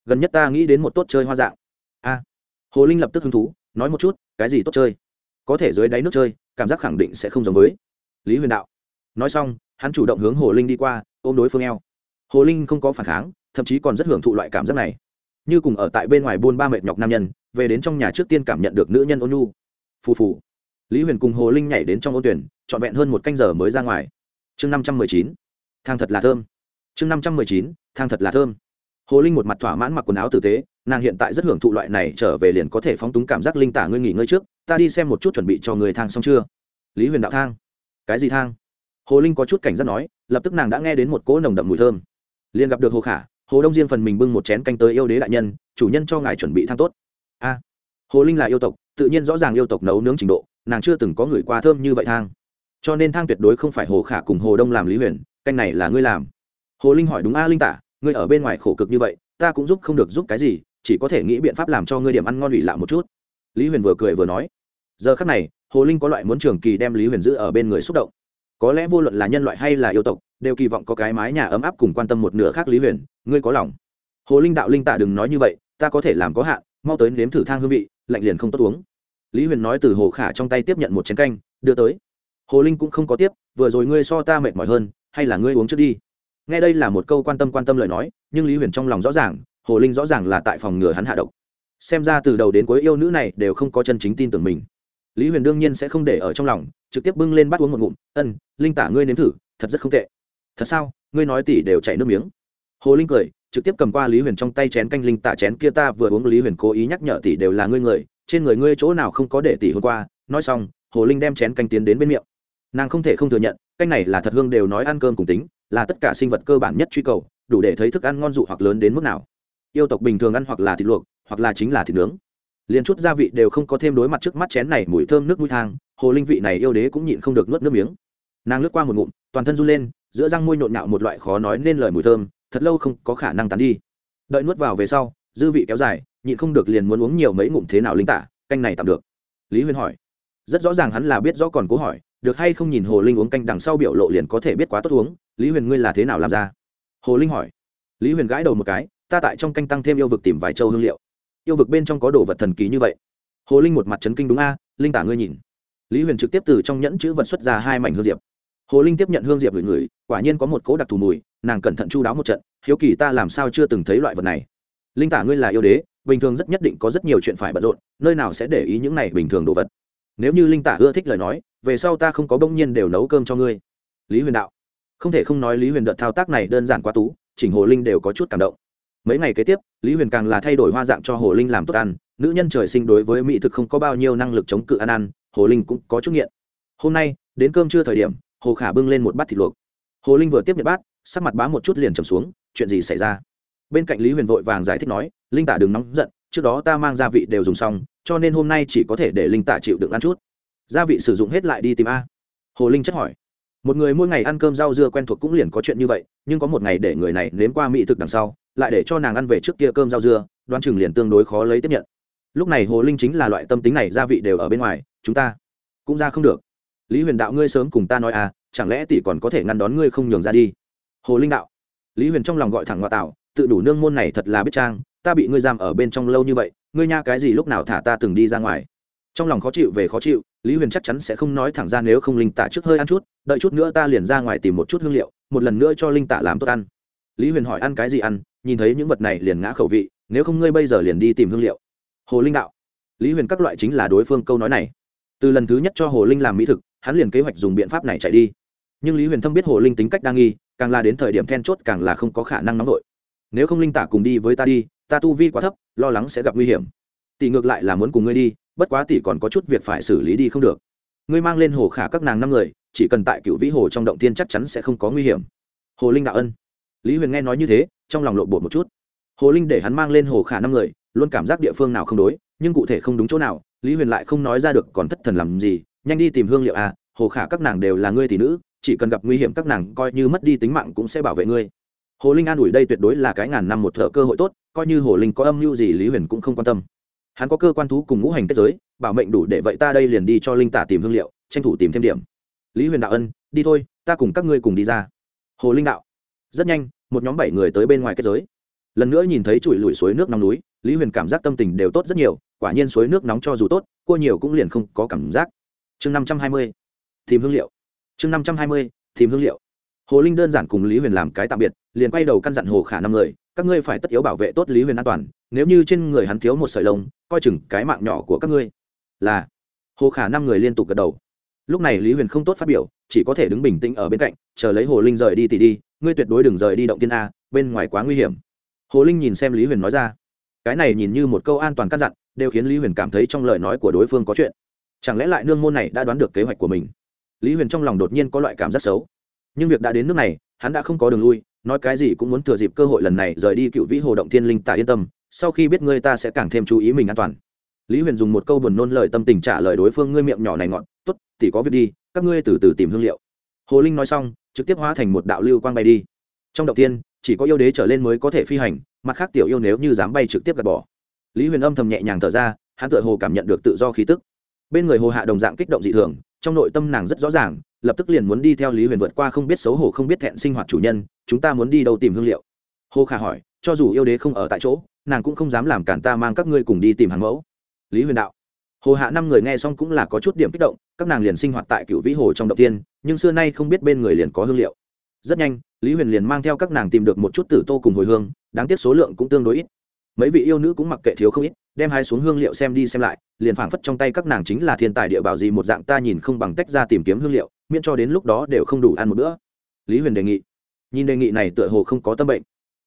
Speaker 1: Gần nhất ta nghĩ đến một tốt chơi hoa dạng. A. Hồ linh lập tức hứng thú, nói một chút, cái gì tốt chơi? Có thể dưới đáy nước chơi, cảm giác khẳng định sẽ không giống với lý huyền đạo. Nói xong, hắn chủ động hướng hồ linh đi qua, ôm đối phương eo. Hồ linh không có phản kháng, thậm chí còn rất hưởng thụ loại cảm giác này. Như cùng ở tại bên ngoài buôn ba mệt nhọc nam nhân, về đến trong nhà trước tiên cảm nhận được nữ nhân ôn nhu. Phù phù. Lý huyền cùng hồ linh nhảy đến trong ô tuyển, trọn vẹn hơn một canh giờ mới ra ngoài. Chương năm trăm mười chín. Thang thật là thơm chương năm trăm mười chín, thang thật là thơm. Hồ linh một mặt thỏa mãn mặc quần áo tử tế, nàng hiện tại rất hưởng thụ loại này trở về liền có thể phóng túng cảm giác linh tả ngươi nghỉ ngơi trước, ta đi xem một chút chuẩn bị cho người thang xong chưa? Lý huyền đạo thang. Cái gì thang? Hồ linh có chút cảnh giác nói, lập tức nàng đã nghe đến một cỗ nồng đậm mùi thơm. Liền gặp được hồ khả, hồ đông riêng phần mình bưng một chén canh tới yêu đế đại nhân, chủ nhân cho ngài chuẩn bị thang tốt. A. Hồ linh là yêu tộc, tự nhiên rõ ràng yêu tộc nấu nướng trình độ, nàng chưa từng có người qua thơm như vậy thang. Cho nên thang tuyệt đối không phải hồ khả cùng hồ đông làm lý huyền, canh này là ngươi làm hồ linh hỏi đúng a linh tả, ngươi ở bên ngoài khổ cực như vậy, ta cũng giúp không được giúp cái gì, chỉ có thể nghĩ biện pháp làm cho ngươi điểm ăn ngon ủy lạ một chút. Lý huyền vừa cười vừa nói. Giờ khắc này, hồ linh có loại muốn trường kỳ đem lý huyền giữ ở bên người xúc động. Có lẽ vô luận là nhân loại hay là yêu tộc, đều kỳ vọng có cái mái nhà ấm áp cùng quan tâm một nửa khác lý huyền, ngươi có lòng. Hồ linh đạo linh tạ đừng nói như vậy, ta có thể làm có hạn, mau tới nếm thử thang hương vị, lạnh liền không tốt uống. Lý huyền nói từ hồ khả trong tay tiếp nhận một chén canh, đưa tới. Hồ linh cũng không có tiếp, vừa rồi ngươi so ta mệt mỏi hơn, hay là ngươi uống trước đi nghe đây là một câu quan tâm quan tâm lời nói, nhưng lý huyền trong lòng rõ ràng, hồ linh rõ ràng là tại phòng ngừa hắn hạ độc. Xem ra từ đầu đến cuối yêu nữ này đều không có chân chính tin tưởng mình. Lý huyền đương nhiên sẽ không để ở trong lòng, trực tiếp bưng lên bắt uống một ngụm, ân, linh tả ngươi nếm thử, thật rất không tệ. Thật sao? Ngươi nói tỷ đều chảy nước miếng. Hồ linh cười, trực tiếp cầm qua lý huyền trong tay chén canh linh tả chén kia ta vừa uống, lý huyền cố ý nhắc nhở tỷ đều là ngươi người, trên người ngươi chỗ nào không có để tỷ hôm qua. Nói xong, hồ linh đem chén canh tiến đến bên miệng. Nàng không thể không thừa nhận, canh này là thật hương đều nói ăn cơm cùng tính là tất cả sinh vật cơ bản nhất truy cầu, đủ để thấy thức ăn ngon dụ hoặc lớn đến mức nào. Yêu tộc bình thường ăn hoặc là thịt luộc, hoặc là chính là thịt nướng. Liền chút gia vị đều không có thêm đối mặt trước mắt chén này mùi thơm nước mũi thang, hồ linh vị này yêu đế cũng nhịn không được nuốt nước miếng. Nàng lướt qua một ngụm, toàn thân run lên, giữa răng môi nhộn nhạo một loại khó nói nên lời mùi thơm, thật lâu không có khả năng tán đi. Đợi nuốt vào về sau, dư vị kéo dài, nhịn không được liền muốn uống nhiều mấy ngụm thế nào linh tả, canh này tạm được. Lý Huyên hỏi. Rất rõ ràng hắn là biết rõ còn cố hỏi được hay không nhìn hồ linh uống canh đằng sau biểu lộ liền có thể biết quá tốt uống. Lý huyền ngươi là thế nào làm ra? Hồ linh hỏi. Lý huyền gãi đầu một cái, ta tại trong canh tăng thêm yêu vực tìm vài châu hương liệu. Yêu vực bên trong có đồ vật thần kỳ như vậy. Hồ linh một mặt trấn kinh đúng a, linh tả ngươi nhìn. Lý huyền trực tiếp từ trong nhẫn chữ vật xuất ra hai mảnh hương diệp. Hồ linh tiếp nhận hương diệp gửi người, quả nhiên có một cỗ đặc thù mùi, nàng cẩn thận chu đáo một trận, hiếu kỳ ta làm sao chưa từng thấy loại vật này. Linh tả ngươi là yêu đế, bình thường rất nhất định có rất nhiều chuyện phải bận rộn, nơi nào sẽ để ý những này bình thường đồ vật. Nếu như linh tả ưa thích lời nói về sau ta không có bỗng nhiên đều nấu cơm cho ngươi. Lý huyền đạo. Không thể không nói lý huyền đợt thao tác này đơn giản quá tú, chỉnh hồ linh đều có chút cảm động. Mấy ngày kế tiếp, lý huyền càng là thay đổi hoa dạng cho hồ linh làm tốt ăn, nữ nhân trời sinh đối với mỹ thực không có bao nhiêu năng lực chống cự ăn ăn, hồ linh cũng có chút nghiện. Hôm nay, đến cơm trưa thời điểm, hồ khả bưng lên một bát thịt luộc. Hồ linh vừa tiếp nhận bát, sắc mặt bá một chút liền trầm xuống, chuyện gì xảy ra? Bên cạnh lý huyền vội vàng giải thích nói, linh tả đừng nóng giận, trước đó ta mang gia vị đều dùng xong, cho nên hôm nay chỉ có thể để linh tả chịu đựng ăn chút gia vị sử dụng hết lại đi tìm a. Hồ linh chất hỏi. Một người mỗi ngày ăn cơm rau dưa quen thuộc cũng liền có chuyện như vậy, nhưng có một ngày để người này nếm qua mỹ thực đằng sau, lại để cho nàng ăn về trước kia cơm rau dưa đoan chừng liền tương đối khó lấy tiếp nhận. Lúc này hồ linh chính là loại tâm tính này, gia vị đều ở bên ngoài, chúng ta cũng ra không được. Lý huyền đạo ngươi sớm cùng ta nói à chẳng lẽ tỷ còn có thể ngăn đón ngươi không nhường ra đi? Hồ linh đạo. Lý huyền trong lòng gọi thẳng ngoại tạo, tự đủ nương môn này thật là biết trang, ta bị ngươi giam ở bên trong lâu như vậy, ngươi nha cái gì lúc nào thả ta từng đi ra ngoài? Trong lòng khó chịu về khó chịu, lý huyền chắc chắn sẽ không nói thẳng ra nếu không linh tả trước hơi ăn chút, đợi chút nữa ta liền ra ngoài tìm một chút hương liệu, một lần nữa cho linh tả làm tốt ăn. Lý huyền hỏi ăn cái gì ăn, nhìn thấy những vật này liền ngã khẩu vị, nếu không ngươi bây giờ liền đi tìm hương liệu. Hồ linh đạo. Lý huyền các loại chính là đối phương câu nói này. Từ lần thứ nhất cho hồ linh làm mỹ thực, hắn liền kế hoạch dùng biện pháp này chạy đi. Nhưng lý huyền thâm biết hồ linh tính cách đa nghi, càng là đến thời điểm then chốt càng là không có khả năng nóng vội. Nếu không linh tả cùng đi với ta đi, ta tu vi quá thấp, lo lắng sẽ gặp nguy hiểm. Tỷ ngược lại là muốn cùng ngươi đi bất quá tỷ còn có chút việc phải xử lý đi không được. Ngươi mang lên hồ khả các nàng năm người, chỉ cần tại cựu vĩ hồ trong động tiên chắc chắn sẽ không có nguy hiểm. Hồ linh đạo ân. Lý huyền nghe nói như thế, trong lòng lộn bột một chút. Hồ linh để hắn mang lên hồ khả năm người, luôn cảm giác địa phương nào không đối, nhưng cụ thể không đúng chỗ nào, lý huyền lại không nói ra được còn thất thần làm gì, nhanh đi tìm hương liệu à hồ khả các nàng đều là ngươi tỷ nữ, chỉ cần gặp nguy hiểm các nàng coi như mất đi tính mạng cũng sẽ bảo vệ ngươi. Hồ linh an ủi đây tuyệt đối là cái ngàn năm một thợ cơ hội tốt, coi như hồ linh có âm mưu gì lý huyền cũng không quan tâm hắn có cơ quan thú cùng ngũ hành kết giới, bảo mệnh đủ để vậy ta đây liền đi cho linh tả tìm hương liệu, tranh thủ tìm thêm điểm. Lý huyền đạo ân, đi thôi, ta cùng các ngươi cùng đi ra. Hồ linh đạo, rất nhanh, một nhóm bảy người tới bên ngoài kết giới. Lần nữa nhìn thấy chùi lùi suối nước nóng núi, lý huyền cảm giác tâm tình đều tốt rất nhiều, quả nhiên suối nước nóng cho dù tốt, cua nhiều cũng liền không có cảm giác. Chương năm trăm hai mươi, tìm hương liệu. Chương năm trăm hai mươi, tìm hương liệu. Hồ linh đơn giản cùng lý huyền làm cái tạm biệt, liền quay đầu căn dặn hồ khả năm người, các ngươi phải tất yếu bảo vệ tốt lý huyền an toàn nếu như trên người hắn thiếu một sợi lông, coi chừng cái mạng nhỏ của các ngươi. Là. Hồ khả năm người liên tục gật đầu. Lúc này lý huyền không tốt phát biểu, chỉ có thể đứng bình tĩnh ở bên cạnh, chờ lấy hồ linh rời đi thì đi, ngươi tuyệt đối đừng rời đi động tiên a, bên ngoài quá nguy hiểm. Hồ linh nhìn xem lý huyền nói ra. Cái này nhìn như một câu an toàn căn dặn, đều khiến lý huyền cảm thấy trong lời nói của đối phương có chuyện. Chẳng lẽ lại nương môn này đã đoán được kế hoạch của mình? Lý huyền trong lòng đột nhiên có loại cảm giác xấu. Nhưng việc đã đến nước này, hắn đã không có đường lui, nói cái gì cũng muốn thừa dịp cơ hội lần này rời đi cựu vĩ hồ động thiên linh tả yên tâm sau khi biết ngươi ta sẽ càng thêm chú ý mình an toàn. Lý huyền dùng một câu buồn nôn lời tâm tình trả lời đối phương ngươi miệng nhỏ này ngọn t ố t thì có việc đi, các ngươi từ từ tìm hương liệu. Hồ linh nói xong, trực tiếp hóa thành một đạo lưu quang bay đi. Trong đầu tiên chỉ có yêu đế trở lên mới có thể phi hành, mặt khác tiểu yêu nếu như dám bay trực tiếp gạt bỏ. Lý huyền âm thầm nhẹ nhàng thở ra, hắn tựa hồ cảm nhận được tự do khí tức. Bên người hồ hạ đồng dạng kích động dị thường, trong nội tâm nàng rất rõ ràng, lập tức liền muốn đi theo lý huyền vượt qua không biết xấu hổ không biết thẹn sinh hoạt chủ nhân, chúng ta muốn đi đâu tìm hương liệu? Hồ khả hỏi, cho dù yêu đế không ở tại chỗ nàng cũng không dám làm cản ta mang các ngươi cùng đi tìm hàng mẫu. Lý huyền đạo, hồ hạ năm người nghe xong cũng là có chút điểm kích động, các nàng liền sinh hoạt tại cựu vĩ hồ trong động tiên, nhưng xưa nay không biết bên người liền có hương liệu. Rất nhanh, lý huyền liền mang theo các nàng tìm được một chút tử tô cùng hồi hương, đáng tiếc số lượng cũng tương đối ít. Mấy vị yêu nữ cũng mặc kệ thiếu không ít, đem hai xuống hương liệu xem đi xem lại, liền phảng phất trong tay các nàng chính là thiên tài địa bảo gì một dạng, ta nhìn không bằng tách ra tìm kiếm hương liệu, miễn cho đến lúc đó đều không đủ ăn một bữa. Lý huyền đề nghị. Nhìn đề nghị này tựa hồ không có tâm bệnh,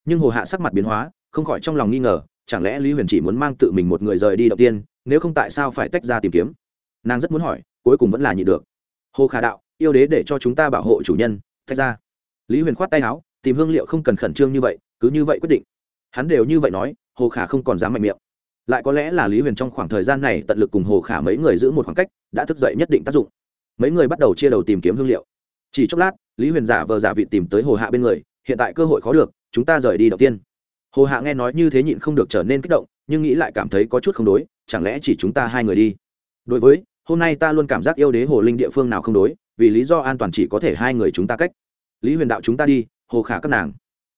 Speaker 1: nhưng hồ hạ sắc mặt biến hóa không khỏi trong lòng nghi ngờ, chẳng lẽ lý huyền chỉ muốn mang tự mình một người rời đi đầu tiên, nếu không tại sao phải tách ra tìm kiếm? Nàng rất muốn hỏi, cuối cùng vẫn là nhị được. Hồ khả đạo, yêu đế để cho chúng ta bảo hộ chủ nhân, tách ra. Lý huyền khoát tay áo, tìm hương liệu không cần khẩn trương như vậy, cứ như vậy quyết định. Hắn đều như vậy nói, hồ khả không còn dám mạnh miệng. Lại có lẽ là lý huyền trong khoảng thời gian này tận lực cùng hồ khả mấy người giữ một khoảng cách, đã thức dậy nhất định tác dụng. Mấy người bắt đầu chia đầu tìm kiếm hương liệu. Chỉ chốc lát, lý huyền giả vờ giả vị tìm tới hồ hạ bên người, hiện tại cơ hội khó được, chúng ta rời đi đầu tiên hồ hạ nghe nói như thế nhịn không được trở nên kích động, nhưng nghĩ lại cảm thấy có chút không đối, chẳng lẽ chỉ chúng ta hai người đi? Đối với, hôm nay ta luôn cảm giác yêu đế hồ linh địa phương nào không đối, vì lý do an toàn chỉ có thể hai người chúng ta cách. Lý huyền đạo chúng ta đi, hồ khả các nàng.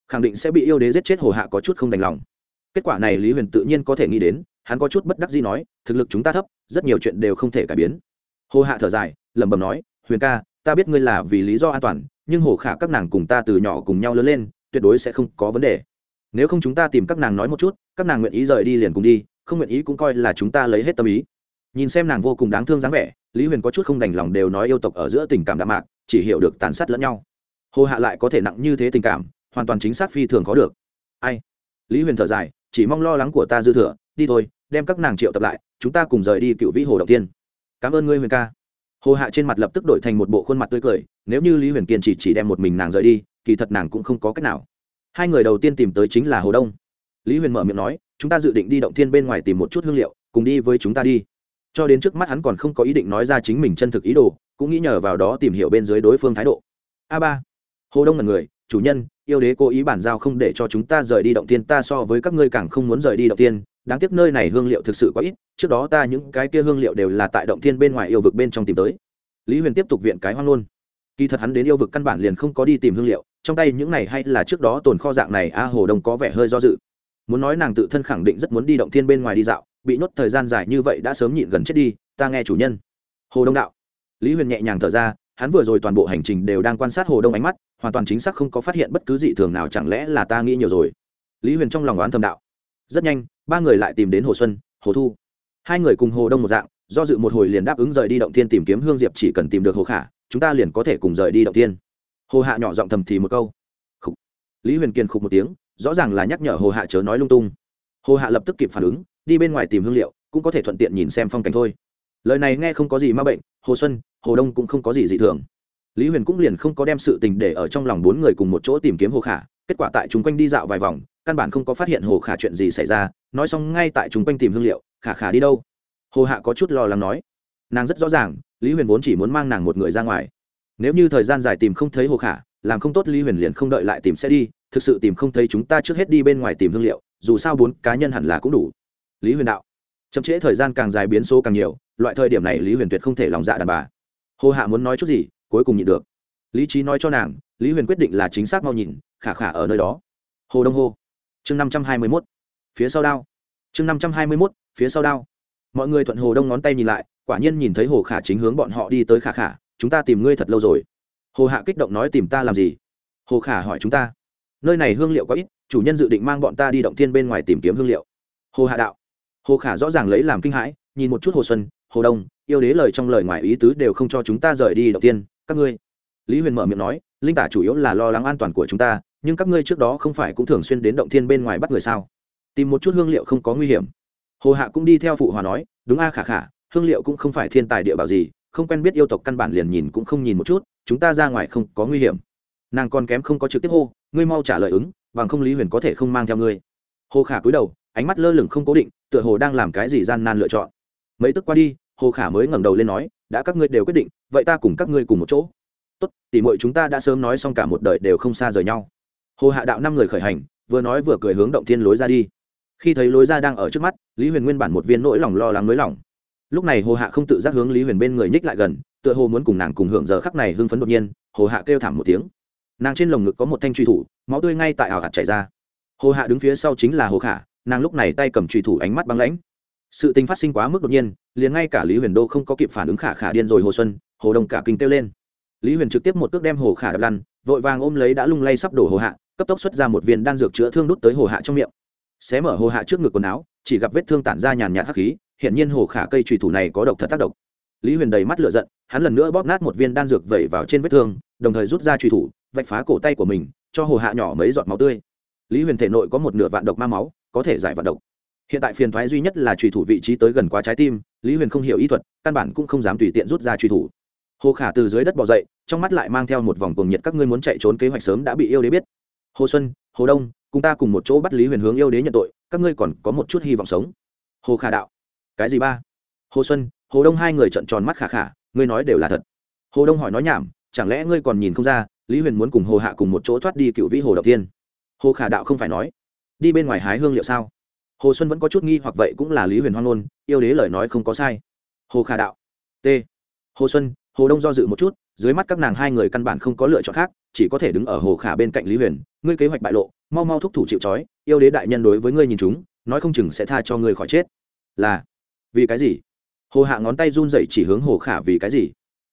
Speaker 1: Khẳng định sẽ bị yêu đế giết chết, hồ hạ có chút không đành lòng. Kết quả này lý huyền tự nhiên có thể nghĩ đến, hắn có chút bất đắc gì nói, thực lực chúng ta thấp, rất nhiều chuyện đều không thể cải biến. Hồ hạ thở dài, lẩm bẩm nói, huyền ca, ta biết ngươi là vì lý do an toàn, nhưng hồ khả các nàng cùng ta từ nhỏ cùng nhau lớn lên, tuyệt đối sẽ không có vấn đề nếu không chúng ta tìm các nàng nói một chút, các nàng nguyện ý rời đi liền cùng đi, không nguyện ý cũng coi là chúng ta lấy hết tâm ý. Nhìn xem nàng vô cùng đáng thương dáng vẻ, lý huyền có chút không đành lòng đều nói yêu tộc ở giữa tình cảm đạm mạc, chỉ hiểu được tàn sát lẫn nhau. Hồ hạ lại có thể nặng như thế tình cảm, hoàn toàn chính xác phi thường khó được. Ai? Lý huyền thở dài, chỉ mong lo lắng của ta dư thừa, đi thôi, đem các nàng triệu tập lại, chúng ta cùng rời đi cựu vĩ hồ đầu tiên. Cảm ơn ngươi, huyền ca. Hồ hạ trên mặt lập tức đổi thành một bộ khuôn mặt tươi cười, nếu như lý huyền kiên chỉ chỉ đem một mình nàng rời đi, kỳ thật nàng cũng không có cách nào hai người đầu tiên tìm tới chính là hồ đông. Lý huyền mở miệng nói, chúng ta dự định đi động thiên bên ngoài tìm một chút hương liệu, cùng đi với chúng ta đi. Cho đến trước mắt hắn còn không có ý định nói ra chính mình chân thực ý đồ, cũng nghĩ nhờ vào đó tìm hiểu bên dưới đối phương thái độ. A ba. Hồ đông là người, chủ nhân, yêu đế cố ý bản giao không để cho chúng ta rời đi động tiên ta so với các ngươi càng không muốn rời đi động tiên đáng tiếc nơi này hương liệu thực sự quá ít, trước đó ta những cái kia hương liệu đều là tại động thiên bên ngoài yêu vực bên trong tìm tới. Lý huyền tiếp tục viện cái hoang luôn kỳ thật hắn đến yêu vực căn bản liền không có đi tìm hương liệu trong tay những này hay là trước đó tồn kho dạng này, a hồ đông có vẻ hơi do dự. Muốn nói nàng tự thân khẳng định rất muốn đi động thiên bên ngoài đi dạo, bị nhốt thời gian dài như vậy đã sớm nhịn gần chết đi, ta nghe chủ nhân. Hồ đông đạo. Lý huyền nhẹ nhàng thở ra, hắn vừa rồi toàn bộ hành trình đều đang quan sát hồ đông ánh mắt, hoàn toàn chính xác không có phát hiện bất cứ dị thường nào, chẳng lẽ là ta nghĩ nhiều rồi? Lý huyền trong lòng oán thầm đạo. Rất nhanh, ba người lại tìm đến hồ xuân, hồ thu. Hai người cùng hồ đông một dạng, do dự một hồi liền đáp ứng rời đi động thiên tìm kiếm hương diệp, chỉ cần tìm được hồ khả, chúng ta liền có thể cùng rời đi động thiên hồ hạ nhỏ giọng thầm thì một câu. Khúc. lý huyền kiên khục một tiếng, rõ ràng là nhắc nhở hồ hạ chớ nói lung tung. Hồ hạ lập tức kịp phản ứng, đi bên ngoài tìm hương liệu, cũng có thể thuận tiện nhìn xem phong cảnh thôi. Lời này nghe không có gì ma bệnh, hồ xuân, hồ đông cũng không có gì dị thường. Lý huyền cũng liền không có đem sự tình để ở trong lòng bốn người cùng một chỗ tìm kiếm hồ khả, kết quả tại chúng quanh đi dạo vài vòng, căn bản không có phát hiện hồ khả chuyện gì xảy ra, nói xong ngay tại chúng quanh tìm hương liệu, khả khả đi đâu? Hồ hạ có chút lo lắng nói. Nàng rất rõ ràng, lý huyền vốn chỉ muốn mang nàng một người ra ngoài nếu như thời gian dài tìm không thấy hồ khả, làm không tốt lý huyền liền không đợi lại tìm sẽ đi, thực sự tìm không thấy chúng ta trước hết đi bên ngoài tìm hương liệu, dù sao bốn cá nhân hẳn là cũng đủ. Lý huyền đạo. Chậm trễ thời gian càng dài biến số càng nhiều, loại thời điểm này lý huyền tuyệt không thể lòng dạ đàn bà. Hồ hạ muốn nói chút gì, cuối cùng nhịn được. Lý trí nói cho nàng, lý huyền quyết định là chính xác mau nhìn, khả khả ở nơi đó. Hồ đông hô. Chương năm trăm hai mươi mốt. Phía sau đao. Chương năm trăm hai mươi mốt, phía sau đao. Mọi người thuận hồ đông ngón tay nhìn lại, quả nhiên nhìn thấy hồ khả chính hướng bọn họ đi tới khả khả chúng ta tìm ngươi thật lâu rồi. Hồ hạ kích động nói tìm ta làm gì? Hồ khả hỏi chúng ta. Nơi này hương liệu có ít, chủ nhân dự định mang bọn ta đi động tiên bên ngoài tìm kiếm hương liệu. Hồ hạ đạo. Hồ khả rõ ràng lấy làm kinh hãi, nhìn một chút hồ xuân, hồ đông, yêu đế lời trong lời ngoài ý tứ đều không cho chúng ta rời đi động tiên các ngươi. Lý huyền mở miệng nói, linh tả chủ yếu là lo lắng an toàn của chúng ta, nhưng các ngươi trước đó không phải cũng thường xuyên đến động thiên bên ngoài bắt người sao? Tìm một chút hương liệu không có nguy hiểm. Hồ hạ cũng đi theo phụ hòa nói, đúng a khả khả, hương liệu cũng không phải thiên tài địa bảo gì không quen biết yêu tộc căn bản liền nhìn cũng không nhìn một chút, chúng ta ra ngoài không có nguy hiểm. Nàng còn kém không có trực tiếp hô, ngươi mau trả lời ứng, bằng không lý huyền có thể không mang theo ngươi. Hồ khả cúi đầu, ánh mắt lơ lửng không cố định, tựa hồ đang làm cái gì gian nan lựa chọn. Mấy tức qua đi, hồ khả mới ngẩng đầu lên nói, đã các ngươi đều quyết định, vậy ta cùng các ngươi cùng một chỗ. Tốt, tỉ mọi chúng ta đã sớm nói xong cả một đời đều không xa rời nhau. Hồ hạ đạo năm người khởi hành, vừa nói vừa cười hướng động thiên lối ra đi. Khi thấy lối ra đang ở trước mắt, lý huyền nguyên bản một viên nỗi lòng lo lắng nới lòng lúc này hồ hạ không tự giác hướng lý huyền bên người nhích lại gần, tựa hồ muốn cùng nàng cùng hưởng giờ khắc này hưng phấn đột nhiên, hồ hạ kêu thảm một tiếng. Nàng trên lồng ngực có một thanh truy thủ, máu tươi ngay tại ảo hạt chảy ra. Hồ hạ đứng phía sau chính là hồ khả, nàng lúc này tay cầm truy thủ ánh mắt băng lãnh. Sự tình phát sinh quá mức đột nhiên, liền ngay cả lý huyền đô không có kịp phản ứng khả khả điên rồi hồ xuân, hồ đông cả kinh kêu lên. Lý huyền trực tiếp một cước đem hồ khả đập lăn, vội vàng ôm lấy đã lung lay sắp đổ hồ hạ, cấp tốc xuất ra một viên đan dược chữa thương đút tới hồ hạ trong miệng. Xé mở hồ hạ trước ngực quần áo, chỉ gặp vết thương tản ra nhàn nhạt hắc khí hiện nhiên hồ khả cây trùy thủ này có độc thật tác động lý huyền đầy mắt lửa giận, hắn lần nữa bóp nát một viên đan dược vẩy vào trên vết thương, đồng thời rút ra trùy thủ, vạch phá cổ tay của mình, cho hồ hạ nhỏ mấy giọt máu tươi. Lý huyền thể nội có một nửa vạn độc ma máu, có thể giải vạn độc. Hiện tại phiền thoái duy nhất là trùy thủ vị trí tới gần quá trái tim, lý huyền không hiểu ý thuật, căn bản cũng không dám tùy tiện rút ra trùy thủ. Hồ khả từ dưới đất bỏ dậy, trong mắt lại mang theo một vòng cuồng nhiệt, các ngươi muốn chạy trốn kế hoạch sớm đã bị yêu đế biết. Hồ xuân, hồ đông, cùng ta cùng một chỗ bắt lý huyền hướng yêu đế nhận tội, các ngươi còn có một chút hy vọng sống. Hồ khả đạo cái gì ba? Hồ xuân, hồ đông hai người trận tròn mắt khả khả, ngươi nói đều là thật. Hồ đông hỏi nói nhảm, chẳng lẽ ngươi còn nhìn không ra, lý huyền muốn cùng hồ hạ cùng một chỗ thoát đi cựu vĩ hồ đầu tiên hồ khả đạo không phải nói, đi bên ngoài hái hương liệu sao? Hồ xuân vẫn có chút nghi hoặc vậy cũng là lý huyền hoan ngôn, yêu đế lời nói không có sai. Hồ khả đạo, t. Hồ xuân, hồ đông do dự một chút, dưới mắt các nàng hai người căn bản không có lựa chọn khác, chỉ có thể đứng ở hồ khả bên cạnh lý huyền, ngươi kế hoạch bại lộ, mau mau thúc thủ chịu trói, yêu đế đại nhân đối với ngươi nhìn chúng, nói không chừng sẽ tha cho ngươi khỏi chết. Là vì cái gì? Hồ hạ ngón tay run dậy chỉ hướng hồ khả vì cái gì?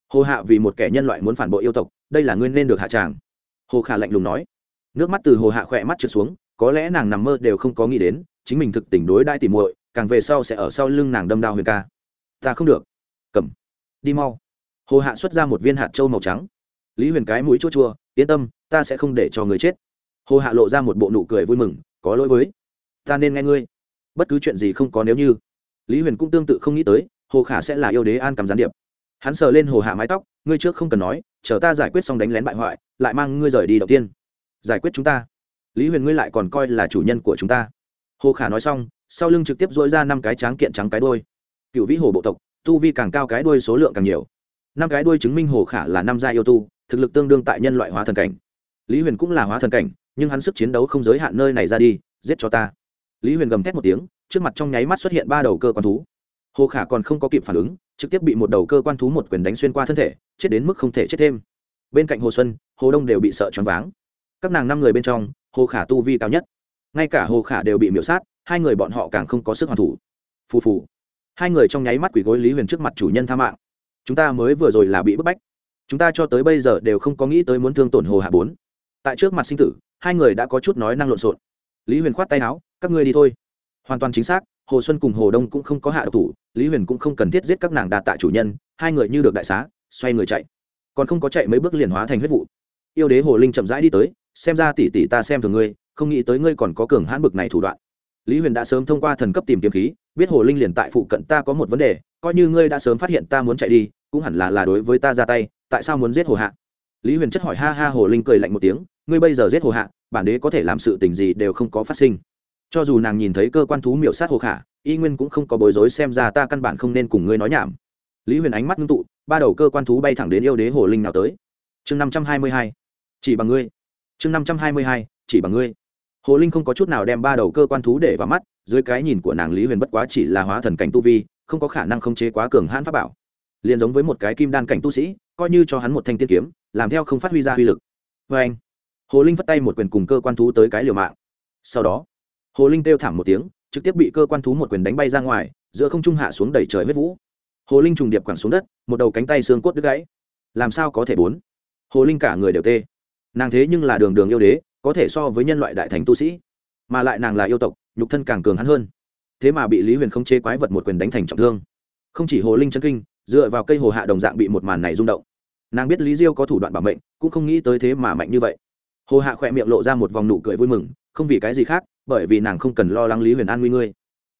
Speaker 1: Hồ hạ vì một kẻ nhân loại muốn phản bội yêu tộc, đây là ngươi nên được hạ tràng. Hồ khả lạnh lùng nói. Nước mắt từ hồ hạ khỏe mắt trượt xuống, có lẽ nàng nằm mơ đều không có nghĩ đến, chính mình thực tình đối đãi tìm muội, càng về sau sẽ ở sau lưng nàng đâm đao huyền ca. Ta không được. Cầm. Đi mau. Hồ hạ xuất ra một viên hạt trâu màu trắng. Lý huyền cái mũi chua chua, yên tâm, ta sẽ không để cho người chết. Hồ hạ lộ ra một bộ nụ cười vui mừng, có lỗi với. Ta nên nghe ngươi. Bất cứ chuyện gì không có nếu như lý huyền cũng tương tự không nghĩ tới, hồ khả sẽ là yêu đế an cầm gián điệp. Hắn sờ lên hồ hạ mái tóc, ngươi trước không cần nói, chờ ta giải quyết xong đánh lén bại hoại, lại mang ngươi rời đi đầu tiên. Giải quyết chúng ta. Lý huyền ngươi lại còn coi là chủ nhân của chúng ta. Hồ khả nói xong, sau lưng trực tiếp dỗi ra năm cái tráng kiện trắng cái đôi cựu vĩ hồ bộ tộc, tu vi càng cao cái đôi số lượng càng nhiều. Năm cái đuôi chứng minh hồ khả là năm gia yêu tu, thực lực tương đương tại nhân loại hóa thần cảnh. Lý huyền cũng là hóa thần cảnh, nhưng hắn sức chiến đấu không giới hạn nơi này ra đi, giết cho ta. Lý huyền gầm thét một tiếng trước mặt trong nháy mắt xuất hiện ba đầu cơ quan thú. Hồ khả còn không có kịp phản ứng, trực tiếp bị một đầu cơ quan thú một quyền đánh xuyên qua thân thể, chết đến mức không thể chết thêm. Bên cạnh hồ xuân, hồ đông đều bị sợ choáng váng. Các nàng năm người bên trong, hồ khả tu vi cao nhất. Ngay cả hồ khả đều bị miễu sát, hai người bọn họ càng không có sức hoàn thủ. Phù phù. Hai người trong nháy mắt quỷ gối lý huyền trước mặt chủ nhân tha mạng. Chúng ta mới vừa rồi là bị bức bách. Chúng ta cho tới bây giờ đều không có nghĩ tới muốn thương tổn hồ hạ bốn. Tại trước mặt sinh tử, hai người đã có chút nói năng lộn xộn. Lý huyền khoát tay áo, các ngươi đi thôi hoàn toàn chính xác, hồ xuân cùng hồ đông cũng không có hạ độc thủ, lý huyền cũng không cần thiết giết các nàng đạt tạ chủ nhân, hai người như được đại xá, xoay người chạy. Còn không có chạy mấy bước liền hóa thành huyết vụ. Yêu đế hồ linh chậm rãi đi tới, xem ra tỷ tỷ ta xem thường ngươi, không nghĩ tới ngươi còn có cường hãn bực này thủ đoạn. Lý huyền đã sớm thông qua thần cấp tìm kiếm khí, biết hồ linh liền tại phụ cận ta có một vấn đề, coi như ngươi đã sớm phát hiện ta muốn chạy đi, cũng hẳn là là đối với ta ra tay, tại sao muốn giết hồ hạ? Lý huyền chất hỏi, ha ha, hồ linh cười lạnh một tiếng, ngươi bây giờ giết hồ hạ, bản đế có thể làm sự tình gì đều không có phát sinh cho dù nàng nhìn thấy cơ quan thú miểu sát hồ khả, y nguyên cũng không có bối rối xem ra ta căn bản không nên cùng ngươi nói nhảm. Lý huyền ánh mắt ngưng tụ, ba đầu cơ quan thú bay thẳng đến yêu đế hồ linh nào tới. Chương năm trăm hai mươi hai, chỉ bằng ngươi. Chương năm trăm hai mươi hai, chỉ bằng ngươi. Hồ linh không có chút nào đem ba đầu cơ quan thú để vào mắt, dưới cái nhìn của nàng lý huyền bất quá chỉ là hóa thần cảnh tu vi, không có khả năng khống chế quá cường hãn pháp bảo. Liền giống với một cái kim đan cảnh tu sĩ, coi như cho hắn một thanh tiên kiếm, làm theo không phát huy ra uy lực. Vê anh hồ linh vất tay một quyền cùng cơ quan thú tới cái liều mạng. Sau đó hồ linh kêu thảm một tiếng, trực tiếp bị cơ quan thú một quyền đánh bay ra ngoài, giữa không trung hạ xuống đẩy trời huyết vũ. Hồ linh trùng điệp quẳng xuống đất, một đầu cánh tay xương cốt đứt gãy. Làm sao có thể bốn? Hồ linh cả người đều tê. Nàng thế nhưng là đường đường yêu đế, có thể so với nhân loại đại thành tu sĩ. Mà lại nàng là yêu tộc, nhục thân càng cường hắn hơn. Thế mà bị lý huyền không chế quái vật một quyền đánh thành trọng thương. Không chỉ hồ linh chân kinh, dựa vào cây hồ hạ đồng dạng bị một màn này rung động. Nàng biết lý diêu có thủ đoạn bảo mệnh, cũng không nghĩ tới thế mà mạnh như vậy. Hồ hạ khỏe miệng lộ ra một vòng nụ cười vui mừng, không vì cái gì khác bởi vì nàng không cần lo lắng lý huyền an nguy ngươi.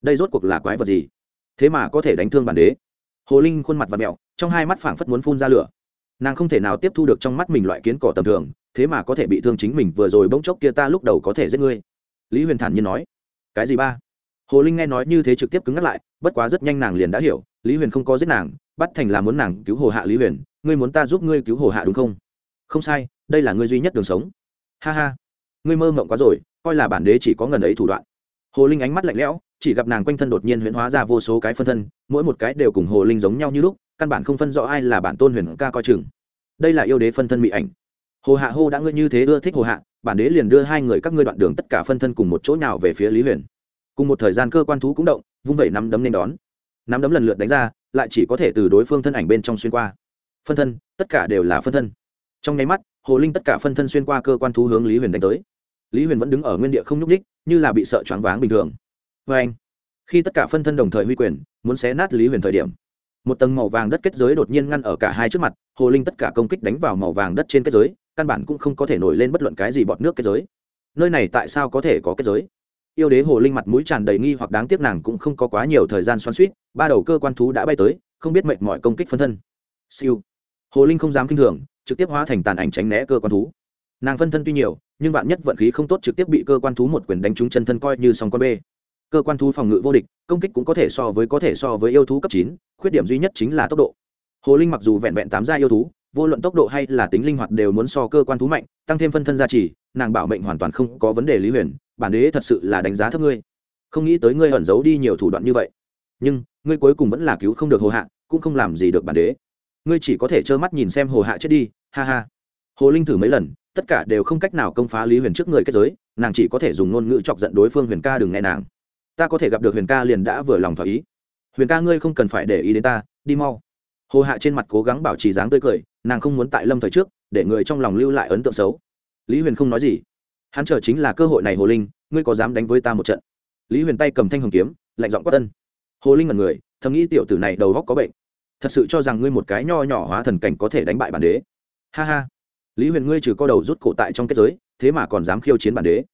Speaker 1: Đây rốt cuộc là quái vật gì? Thế mà có thể đánh thương bản đế. Hồ linh khuôn mặt và mẹo, trong hai mắt phảng phất muốn phun ra lửa. Nàng không thể nào tiếp thu được trong mắt mình loại kiến cỏ tầm thường, thế mà có thể bị thương chính mình vừa rồi bỗng chốc kia ta lúc đầu có thể giết ngươi. Lý huyền thản nhiên nói. Cái gì ba? Hồ linh nghe nói như thế trực tiếp cứng ngắt lại, bất quá rất nhanh nàng liền đã hiểu, lý huyền không có giết nàng, bắt thành là muốn nàng cứu hồ hạ lý huyền, ngươi muốn ta giúp ngươi cứu hồ hạ đúng không? Không sai, đây là ngươi duy nhất đường sống. Ha ha, ngươi mơ mộng quá rồi coi là bản đế chỉ có ngần ấy thủ đoạn. Hồ linh ánh mắt lạnh lẽo, chỉ gặp nàng quanh thân đột nhiên huyễn hóa ra vô số cái phân thân, mỗi một cái đều cùng hồ linh giống nhau như lúc, căn bản không phân rõ ai là bản tôn huyền ca coi chừng. Đây là yêu đế phân thân mỹ ảnh. Hồ hạ hô đã ngươi như thế ưa thích hồ hạ, bản đế liền đưa hai người các ngươi đoạn đường tất cả phân thân cùng một chỗ nào về phía lý huyền. Cùng một thời gian cơ quan thú cũng động, vung vẩy nắm đấm nên đón. Nắm đấm lần lượt đánh ra, lại chỉ có thể từ đối phương thân ảnh bên trong xuyên qua. Phân thân, tất cả đều là phân thân. Trong nháy mắt, hồ linh tất cả phân thân xuyên qua cơ quan thú hướng lý huyền đánh tới lý huyền vẫn đứng ở nguyên địa không nhúc ních như là bị sợ choáng váng bình thường. Vê anh, khi tất cả phân thân đồng thời huy quyền, muốn xé nát lý huyền thời điểm, một tầng màu vàng đất kết giới đột nhiên ngăn ở cả hai trước mặt, hồ linh tất cả công kích đánh vào màu vàng đất trên kết giới, căn bản cũng không có thể nổi lên bất luận cái gì bọt nước kết giới. Nơi này tại sao có thể có kết giới? Yêu đế hồ linh mặt mũi tràn đầy nghi hoặc đáng tiếc nàng cũng không có quá nhiều thời gian xoan suýt ba đầu cơ quan thú đã bay tới, không biết mệnh mọi công kích phân thân. Siêu. Hồ linh không dám kinh thường, trực tiếp hóa thành tàn ảnh tránh né cơ quan thú. Nàng phân thân tuy nhiều nhưng vạn nhất vận khí không tốt trực tiếp bị cơ quan thú một quyền đánh trúng chân thân coi như song con bê. Cơ quan thú phòng ngự vô địch, công kích cũng có thể so với, có thể so với yêu thú cấp chín, khuyết điểm duy nhất chính là tốc độ. Hồ linh mặc dù vẹn vẹn tám gia yêu thú, vô luận tốc độ hay là tính linh hoạt đều muốn so cơ quan thú mạnh, tăng thêm phân thân gia trì, nàng bảo mệnh hoàn toàn không có vấn đề lý huyền, bản đế thật sự là đánh giá thấp ngươi. Không nghĩ tới ngươi ẩn giấu đi nhiều thủ đoạn như vậy. Nhưng, ngươi cuối cùng vẫn là cứu không được hồ hạ, cũng không làm gì được bản đế. Ngươi chỉ có thể trơ mắt nhìn xem hồ hạ chết đi, ha ha. Hồ linh thử mấy lần tất cả đều không cách nào công phá lý huyền trước người kết giới, nàng chỉ có thể dùng ngôn ngữ chọc giận đối phương huyền ca đừng nghe nàng. Ta có thể gặp được huyền ca liền đã vừa lòng thỏa ý. Huyền ca ngươi không cần phải để ý đến ta, đi mau. Hồ hạ trên mặt cố gắng bảo trì dáng tươi cười, nàng không muốn tại lâm thời trước, để người trong lòng lưu lại ấn tượng xấu. Lý huyền không nói gì. Hắn chờ chính là cơ hội này hồ linh, ngươi có dám đánh với ta một trận? Lý huyền tay cầm thanh hồng kiếm, lạnh giọng quát tân hồ linh là người, thầm nghĩ tiểu tử này đầu góc có bệnh. Thật sự cho rằng ngươi một cái nho nhỏ hóa thần cảnh có thể đánh bại bản đế. Ha ha lý huyền ngươi trừ co đầu rút cổ tại trong kết giới, thế mà còn dám khiêu chiến bản đế.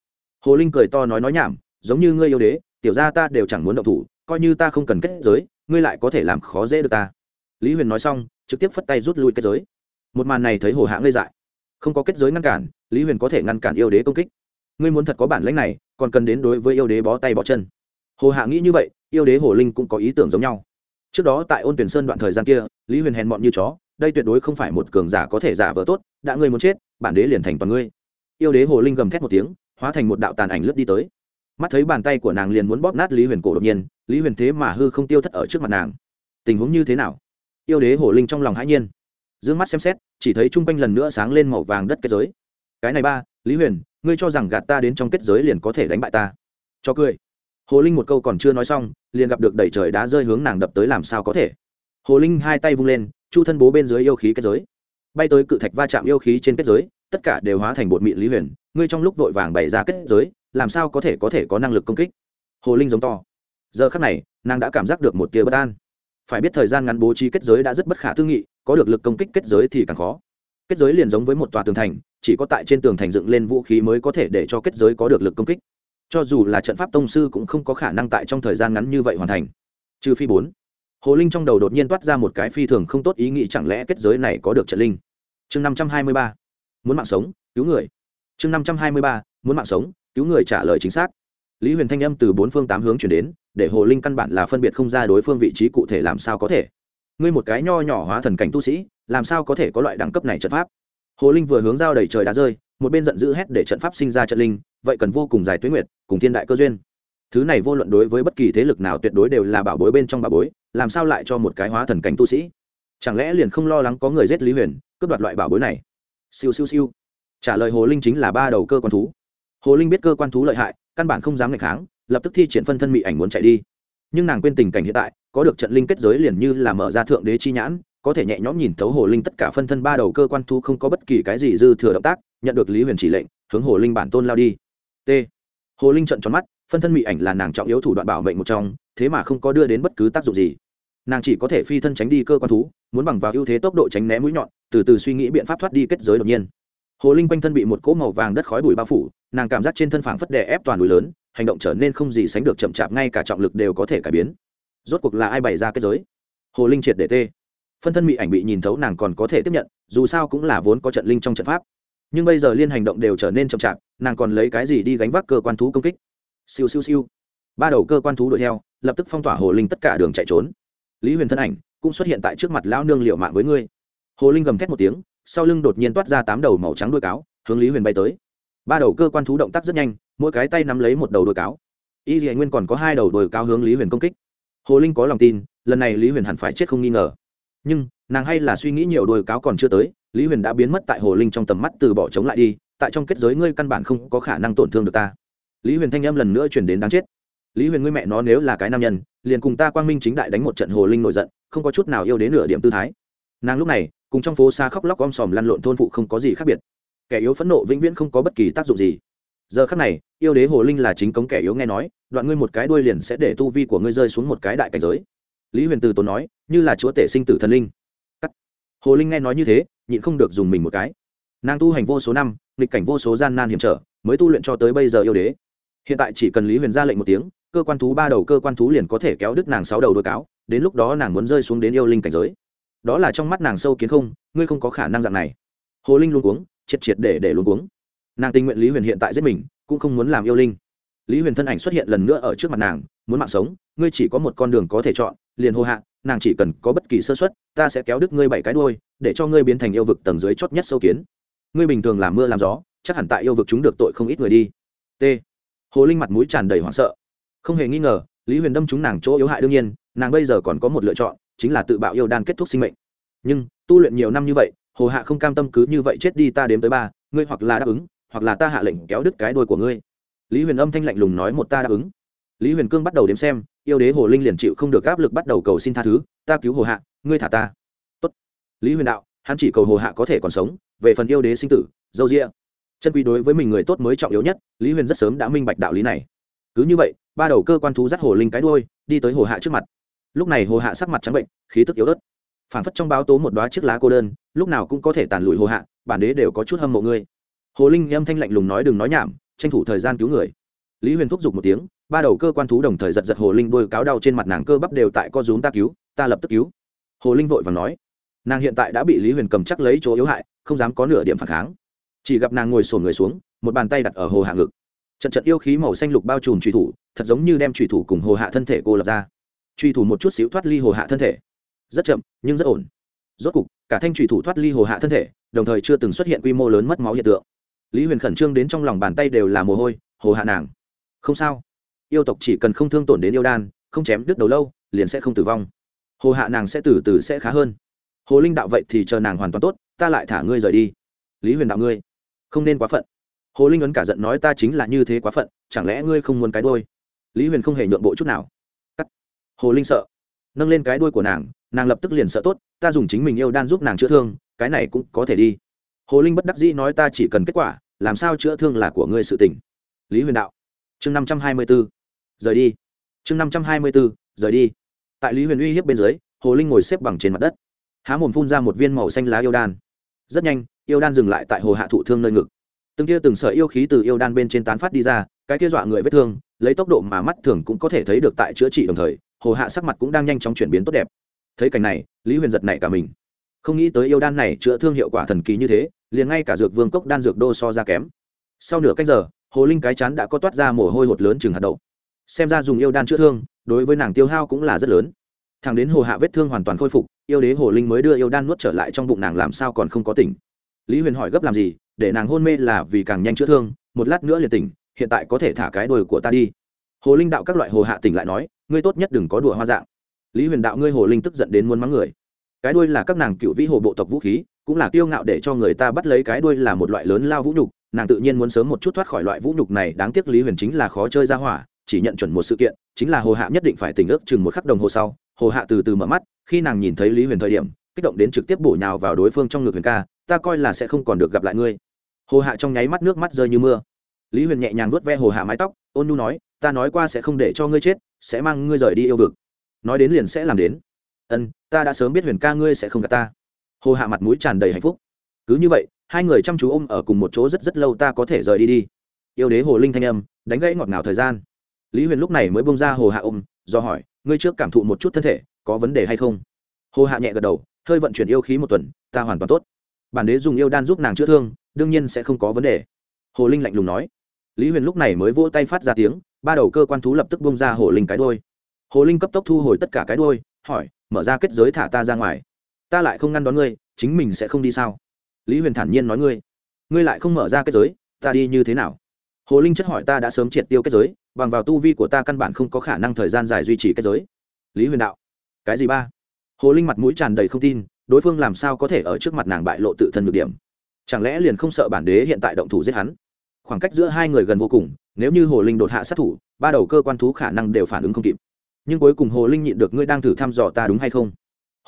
Speaker 1: Hồ linh cười to nói nói nhảm, giống như ngươi yêu đế, tiểu ra ta đều chẳng muốn động thủ, coi như ta không cần kết giới, ngươi lại có thể làm khó dễ được ta. Lý huyền nói xong, trực tiếp phất tay rút lui kết giới. Một màn này thấy hồ hạ ngây dại. Không có kết giới ngăn cản, lý huyền có thể ngăn cản yêu đế công kích. Ngươi muốn thật có bản lãnh này, còn cần đến đối với yêu đế bó tay bó chân. Hồ hạ nghĩ như vậy, yêu đế hồ linh cũng có ý tưởng giống nhau. Trước đó tại ôn tuyển sơn đoạn thời gian kia, lý huyền hèn mọn như chó đây tuyệt đối không phải một cường giả có thể giả vờ tốt, đã ngươi muốn chết, bản đế liền thành toàn ngươi. Yêu đế hồ linh gầm thét một tiếng, hóa thành một đạo tàn ảnh lướt đi tới. Mắt thấy bàn tay của nàng liền muốn bóp nát lý huyền cổ đột nhiên, lý huyền thế mà hư không tiêu thất ở trước mặt nàng. Tình huống như thế nào? Yêu đế hồ linh trong lòng hãi nhiên. D ư ơ n g mắt xem xét, chỉ thấy t r u n g quanh lần nữa sáng lên màu vàng đất kết giới. Cái này ba, lý huyền, ngươi cho rằng gạt ta đến trong kết giới liền có thể đánh bại ta? Cho cười. Hồ linh một câu còn chưa nói xong, liền gặp được đẩy trời đá rơi hướng nàng đập tới làm sao có thể. Hồ linh hai tay vung lên chu thân bố bên dưới yêu khí kết giới. Bay tới cự thạch va chạm yêu khí trên kết giới, tất cả đều hóa thành bột mịn lý huyền, ngươi trong lúc vội vàng bày ra kết giới, làm sao có thể có thể có năng lực công kích? Hồ linh giống to. Giờ khắc này, nàng đã cảm giác được một tia bất an. Phải biết thời gian ngắn bố trí kết giới đã rất bất khả tư nghị, có được lực công kích kết giới thì càng khó. Kết giới liền giống với một tòa tường thành, chỉ có tại trên tường thành dựng lên vũ khí mới có thể để cho kết giới có được lực công kích. Cho dù là trận pháp tông sư cũng không có khả năng tại trong thời gian ngắn như vậy hoàn thành. Trừ phi bốn hồ linh trong đầu đột nhiên toát ra một cái phi thường không tốt ý nghĩ, chẳng lẽ kết giới này có được trận linh? Chương năm trăm hai mươi ba, muốn mạng sống, cứu người. Chương năm trăm hai mươi ba, muốn mạng sống, cứu người trả lời chính xác. Lý huyền thanh âm từ bốn phương tám hướng chuyển đến, để hồ linh căn bản là phân biệt không ra đối phương vị trí cụ thể làm sao có thể. Ngươi một cái nho nhỏ hóa thần cảnh tu sĩ, làm sao có thể có loại đẳng cấp này trận pháp? Hồ linh vừa hướng giao đầy trời đá rơi, một bên giận dữ hét để trận pháp sinh ra trận linh, vậy cần vô cùng dài tuyến nguyệt, cùng thiên đại cơ duyên thứ này vô luận đối với bất kỳ thế lực nào tuyệt đối đều là bảo bối bên trong bảo bối, làm sao lại cho một cái hóa thần cảnh tu sĩ? Chẳng lẽ liền không lo lắng có người giết lý huyền, cướp đoạt loại bảo bối này? Siêu siêu siêu. Trả lời hồ linh chính là ba đầu cơ quan thú. Hồ linh biết cơ quan thú lợi hại, căn bản không dám ngày kháng, lập tức thi triển phân thân mị ảnh muốn chạy đi. Nhưng nàng quên tình cảnh hiện tại, có được trận linh kết giới liền như là mở ra thượng đế chi nhãn, có thể nhẹ nhõm nhìn thấu hồ linh tất cả phân thân ba đầu cơ quan thú không có bất kỳ cái gì dư thừa động tác, nhận được lý huyền chỉ lệnh, hướng hồ linh bản tôn lao đi. T. Hồ linh trận tròn mắt phân thân mị ảnh là nàng trọng yếu thủ đoạn bảo mệnh một trong, thế mà không có đưa đến bất cứ tác dụng gì. Nàng chỉ có thể phi thân tránh đi cơ quan thú, muốn bằng vào ưu thế tốc độ tránh né mũi nhọn, từ từ suy nghĩ biện pháp thoát đi kết giới đột nhiên. Hồ linh quanh thân bị một cỗ màu vàng đất khói bụi bao phủ, nàng cảm giác trên thân phảng phất đè ép toàn núi lớn, hành động trở nên không gì sánh được chậm chạp, ngay cả trọng lực đều có thể cải biến. Rốt cuộc là ai bày ra kết giới? Hồ linh triệt để tê. Phân thân mị ảnh bị nhìn thấu nàng còn có thể tiếp nhận, dù sao cũng là vốn có trận linh trong trận pháp. Nhưng bây giờ liên hành động đều trở nên chậm chạp, nàng còn lấy cái gì đi gánh vác cơ quan thú công kích? Siêu siêu siêu. Ba đầu cơ quan thú đuổi theo, lập tức phong tỏa hồ linh tất cả đường chạy trốn. Lý huyền thân ảnh cũng xuất hiện tại trước mặt lão nương liệu mạng với ngươi. Hồ linh gầm thét một tiếng, sau lưng đột nhiên toát ra tám đầu màu trắng đuôi cáo, hướng lý huyền bay tới. Ba đầu cơ quan thú động tác rất nhanh, mỗi cái tay nắm lấy một đầu đuôi cáo. Y dì nguyên còn có hai đầu đuôi cáo hướng lý huyền công kích. Hồ linh có lòng tin, lần này lý huyền hẳn phải chết không nghi ngờ. Nhưng, nàng hay là suy nghĩ nhiều đuôi cáo còn chưa tới, lý huyền đã biến mất tại hồ linh trong tầm mắt từ bỏ chống lại đi, tại trong kết giới ngươi căn bản không có khả năng tổn thương được ta lý huyền thanh âm lần nữa chuyển đến đáng chết. Lý huyền ngươi mẹ nó nếu là cái nam nhân, liền cùng ta quang minh chính đại đánh một trận hồ linh nổi giận, không có chút nào yêu đến nửa điểm tư thái. Nàng lúc này, cùng trong phố xa khóc lóc om sòm lăn lộn thôn phụ không có gì khác biệt. Kẻ yếu phẫn nộ vĩnh viễn không có bất kỳ tác dụng gì. Giờ khắc này, yêu đế hồ linh là chính cống kẻ yếu nghe nói, đoạn ngươi một cái đuôi liền sẽ để tu vi của ngươi rơi xuống một cái đại cảnh giới. Lý huyền từ tốn nói, như là chúa tể sinh tử thần linh、Cắt. Hồ linh nghe nói như thế, nhịn không được dùng mình một cái. Nàng tu hành vô số năm, nghịch cảnh vô số gian nan hiểm trở, mới tu luyện cho tới bây giờ yêu đế hiện tại chỉ cần lý huyền ra lệnh một tiếng, cơ quan thú ba đầu cơ quan thú liền có thể kéo đứt nàng sáu đầu đôi cáo, đến lúc đó nàng muốn rơi xuống đến yêu linh cảnh giới. Đó là trong mắt nàng sâu kiến không, ngươi không có khả năng dạng này. Hồ linh luôn cuống, triệt triệt để để luôn cuống. Nàng tình nguyện lý huyền hiện tại giết mình, cũng không muốn làm yêu linh. Lý huyền thân ảnh xuất hiện lần nữa ở trước mặt nàng, muốn mạng sống, ngươi chỉ có một con đường có thể chọn, liền hô hạ, nàng chỉ cần có bất kỳ sơ xuất ta sẽ kéo đứt ngươi bảy cái đuôi, để cho ngươi biến thành yêu vực tầng dưới chót nhất sâu kiến. Ngươi bình thường làm mưa làm gió, chắc hẳn tại yêu vực chúng được tội không ít người đi. T hồ linh mặt mũi tràn đầy hoảng sợ. Không hề nghi ngờ, lý huyền đâm trúng nàng chỗ yếu hại đương nhiên, nàng bây giờ còn có một lựa chọn, chính là tự bạo yêu đan kết thúc sinh mệnh. Nhưng, tu luyện nhiều năm như vậy, hồ hạ không cam tâm cứ như vậy chết đi ta đếm tới ba, ngươi hoặc là đáp ứng, hoặc là ta hạ lệnh kéo đứt cái đôi của ngươi. Lý huyền âm thanh lạnh lùng nói một ta đáp ứng. Lý huyền cương bắt đầu đếm xem, yêu đế hồ linh liền chịu không được áp lực bắt đầu cầu xin tha thứ, ta cứu hồ hạ, ngươi thả ta. Tốt. lý huyền đạo, hắn chỉ cầu hồ hạ có thể còn sống, về phần yêu đế sinh tử, dâu rịa chân quý đối với mình người tốt mới trọng yếu nhất, lý huyền rất sớm đã minh bạch đạo lý này. Cứ như vậy, ba đầu cơ quan thú dắt hồ linh cái đôi đi tới hồ hạ trước mặt. Lúc này hồ hạ sắc mặt trắng bệnh, khí tức yếu ớt. Phản phất trong báo tố một đoá chiếc lá cô đơn, lúc nào cũng có thể tàn lụi hồ hạ, bản đế đều có chút hâm mộ ngươi. Hồ linh âm thanh lạnh lùng nói đừng nói nhảm, tranh thủ thời gian cứu người. Lý huyền thúc giục một tiếng, ba đầu cơ quan thú đồng thời giật giật hồ linh đôi cáo đau trên mặt nàng cơ bắp đều tại co rúm ta cứu, ta lập tức cứu. Hồ linh vội và nói, nàng hiện tại đã bị lý huyền cầm chắc lấy chỗ yếu hại, không dám có nửa điểm phản kháng chỉ gặp nàng ngồi sổn người xuống, một bàn tay đặt ở hồ hạ ngực. Trận trận yêu khí màu xanh lục bao trùm truy thủ, thật giống như đem truy thủ cùng hồ hạ thân thể cô lập ra. Truy thủ một chút xíu thoát ly hồ hạ thân thể. Rất chậm, nhưng rất ổn. Rốt cục, cả thanh truy thủ thoát ly hồ hạ thân thể, đồng thời chưa từng xuất hiện quy mô lớn mất máu hiện tượng. Lý huyền khẩn trương đến trong lòng bàn tay đều là mồ hôi, hồ hạ nàng. Không sao. Yêu tộc chỉ cần không thương tổn đến yêu đan, không chém đứt đầu lâu, liền sẽ không tử vong. Hồ hạ nàng sẽ từ từ sẽ khá hơn. Hồ linh đạo vậy thì chờ nàng hoàn toàn tốt, ta lại thả ngươi rời đi. Lý huyền đạo ngươi không nên quá phận. Hồ linh ấn cả giận nói ta chính là như thế quá phận, chẳng lẽ ngươi không muốn cái đôi lý huyền không hề nhượng bộ chút nào. Cắt. Hồ linh sợ. Nâng lên cái đuôi của nàng nàng lập tức liền sợ tốt, ta dùng chính mình yêu đan giúp nàng chữa thương, cái này cũng có thể đi. Hồ linh bất đắc dĩ nói ta chỉ cần kết quả, làm sao chữa thương là của ngươi sự tỉnh lý huyền đạo. Chương năm trăm hai mươi b ố rời đi. Chương năm trăm hai mươi b ố rời đi. Tại lý huyền uy hiếp bên dưới, hồ linh ngồi xếp bằng trên mặt đất. Há mồm phun ra một viên màu xanh lá yêu đan. Rất nhanh yêu đan dừng lại tại hồ hạ thụ thương nơi ngực. Từng tia từng sợi yêu khí từ yêu đan bên trên tán phát đi ra, cái kia dọa người vết thương, lấy tốc độ mà mắt thường cũng có thể thấy được tại chữa trị đồng thời, hồ hạ sắc mặt cũng đang nhanh chóng chuyển biến tốt đẹp. Thấy cảnh này, lý huyền giật nảy cả mình. Không nghĩ tới yêu đan này chữa thương hiệu quả thần kỳ như thế, liền ngay cả dược vương cốc đan dược đô so ra kém. Sau nửa cách giờ, hồ linh cái chán đã có toát ra mồ hôi hột lớn chừng hạt đậu. Xem ra dùng yêu đan chữa thương, đối với nàng tiêu hao cũng là rất lớn. Thằng đến hồ hạ vết thương hoàn toàn khôi phục, yêu đế hồ linh mới đưa yêu đan nuốt trở lại trong bụng nàng làm sao còn không có tỉnh lý huyền hỏi gấp làm gì, để nàng hôn mê là vì càng nhanh chữa thương, một lát nữa liền tỉnh, hiện tại có thể thả cái đồi của ta đi. Hồ linh đạo các loại hồ hạ tỉnh lại nói, ngươi tốt nhất đừng có đùa hoa dạng. Lý huyền đạo ngươi hồ linh tức giận đến muốn mắng người. Cái đuôi là các nàng cựu vĩ hồ bộ tộc vũ khí, cũng là kiêu ngạo để cho người ta bắt lấy cái đuôi là một loại lớn lao vũ nhục, nàng tự nhiên muốn sớm một chút thoát khỏi loại vũ nhục này, đáng tiếc lý huyền chính là khó chơi ra hỏa, chỉ nhận chuẩn một sự kiện, chính là hồ hạ nhất định phải tỉnh ước chừng một khắc đồng hồ sau, hồ hạ từ từ mở mắt, khi nàng nhìn thấy lý huyền thời điểm, kích động đến trực tiếp bổ nhào vào đối phương trong ngực huyền ca ta coi là sẽ không còn được gặp lại ngươi. Hồ hạ trong nháy mắt nước mắt rơi như mưa. Lý huyền nhẹ nhàng vuốt ve hồ hạ mái tóc, ôn nhu nói, ta nói qua sẽ không để cho ngươi chết, sẽ mang ngươi rời đi yêu vực. Nói đến liền sẽ làm đến. Ân, ta đã sớm biết huyền ca ngươi sẽ không gặp ta. Hồ hạ mặt mũi tràn đầy hạnh phúc. Cứ như vậy, hai người chăm chú ôm ở cùng một chỗ rất rất lâu ta có thể rời đi đi. Yêu đế hồ linh thanh âm, đánh gãy ngọt ngào thời gian. Lý huyền lúc này mới bông ra hồ hạ ôm, do hỏi, ngươi trước cảm thụ một chút thân thể, có vấn đề hay không? Hồ hạ nhẹ gật đầu, hơi vận chuyển yêu khí một tuần, ta hoàn toàn tốt bản đế dùng yêu đan giúp nàng chữa thương, đương nhiên sẽ không có vấn đề. Hồ linh lạnh lùng nói. Lý huyền lúc này mới vỗ tay phát ra tiếng, ba đầu cơ quan thú lập tức bông ra hồ linh cái đôi hồ linh cấp tốc thu hồi tất cả cái đôi hỏi, mở ra kết giới thả ta ra ngoài. Ta lại không ngăn đón ngươi, chính mình sẽ không đi sao? Lý huyền thản nhiên nói ngươi ngươi lại không mở ra kết giới, ta đi như thế nào? Hồ linh chất hỏi, ta đã sớm triệt tiêu kết giới, bằng vào tu vi của ta căn bản không có khả năng thời gian dài duy trì kết giới. Lý huyền đạo, cái gì ba? Hồ linh mặt mũi tràn đầy không tin đối phương làm sao có thể ở trước mặt nàng bại lộ tự thân nhược điểm? Chẳng lẽ liền không sợ bản đế hiện tại động thủ giết hắn? Khoảng cách giữa hai người gần vô cùng, nếu như hồ linh đột hạ sát thủ, ba đầu cơ quan thú khả năng đều phản ứng không kịp. Nhưng cuối cùng hồ linh nhịn được ngươi đang thử thăm dò ta đúng hay không?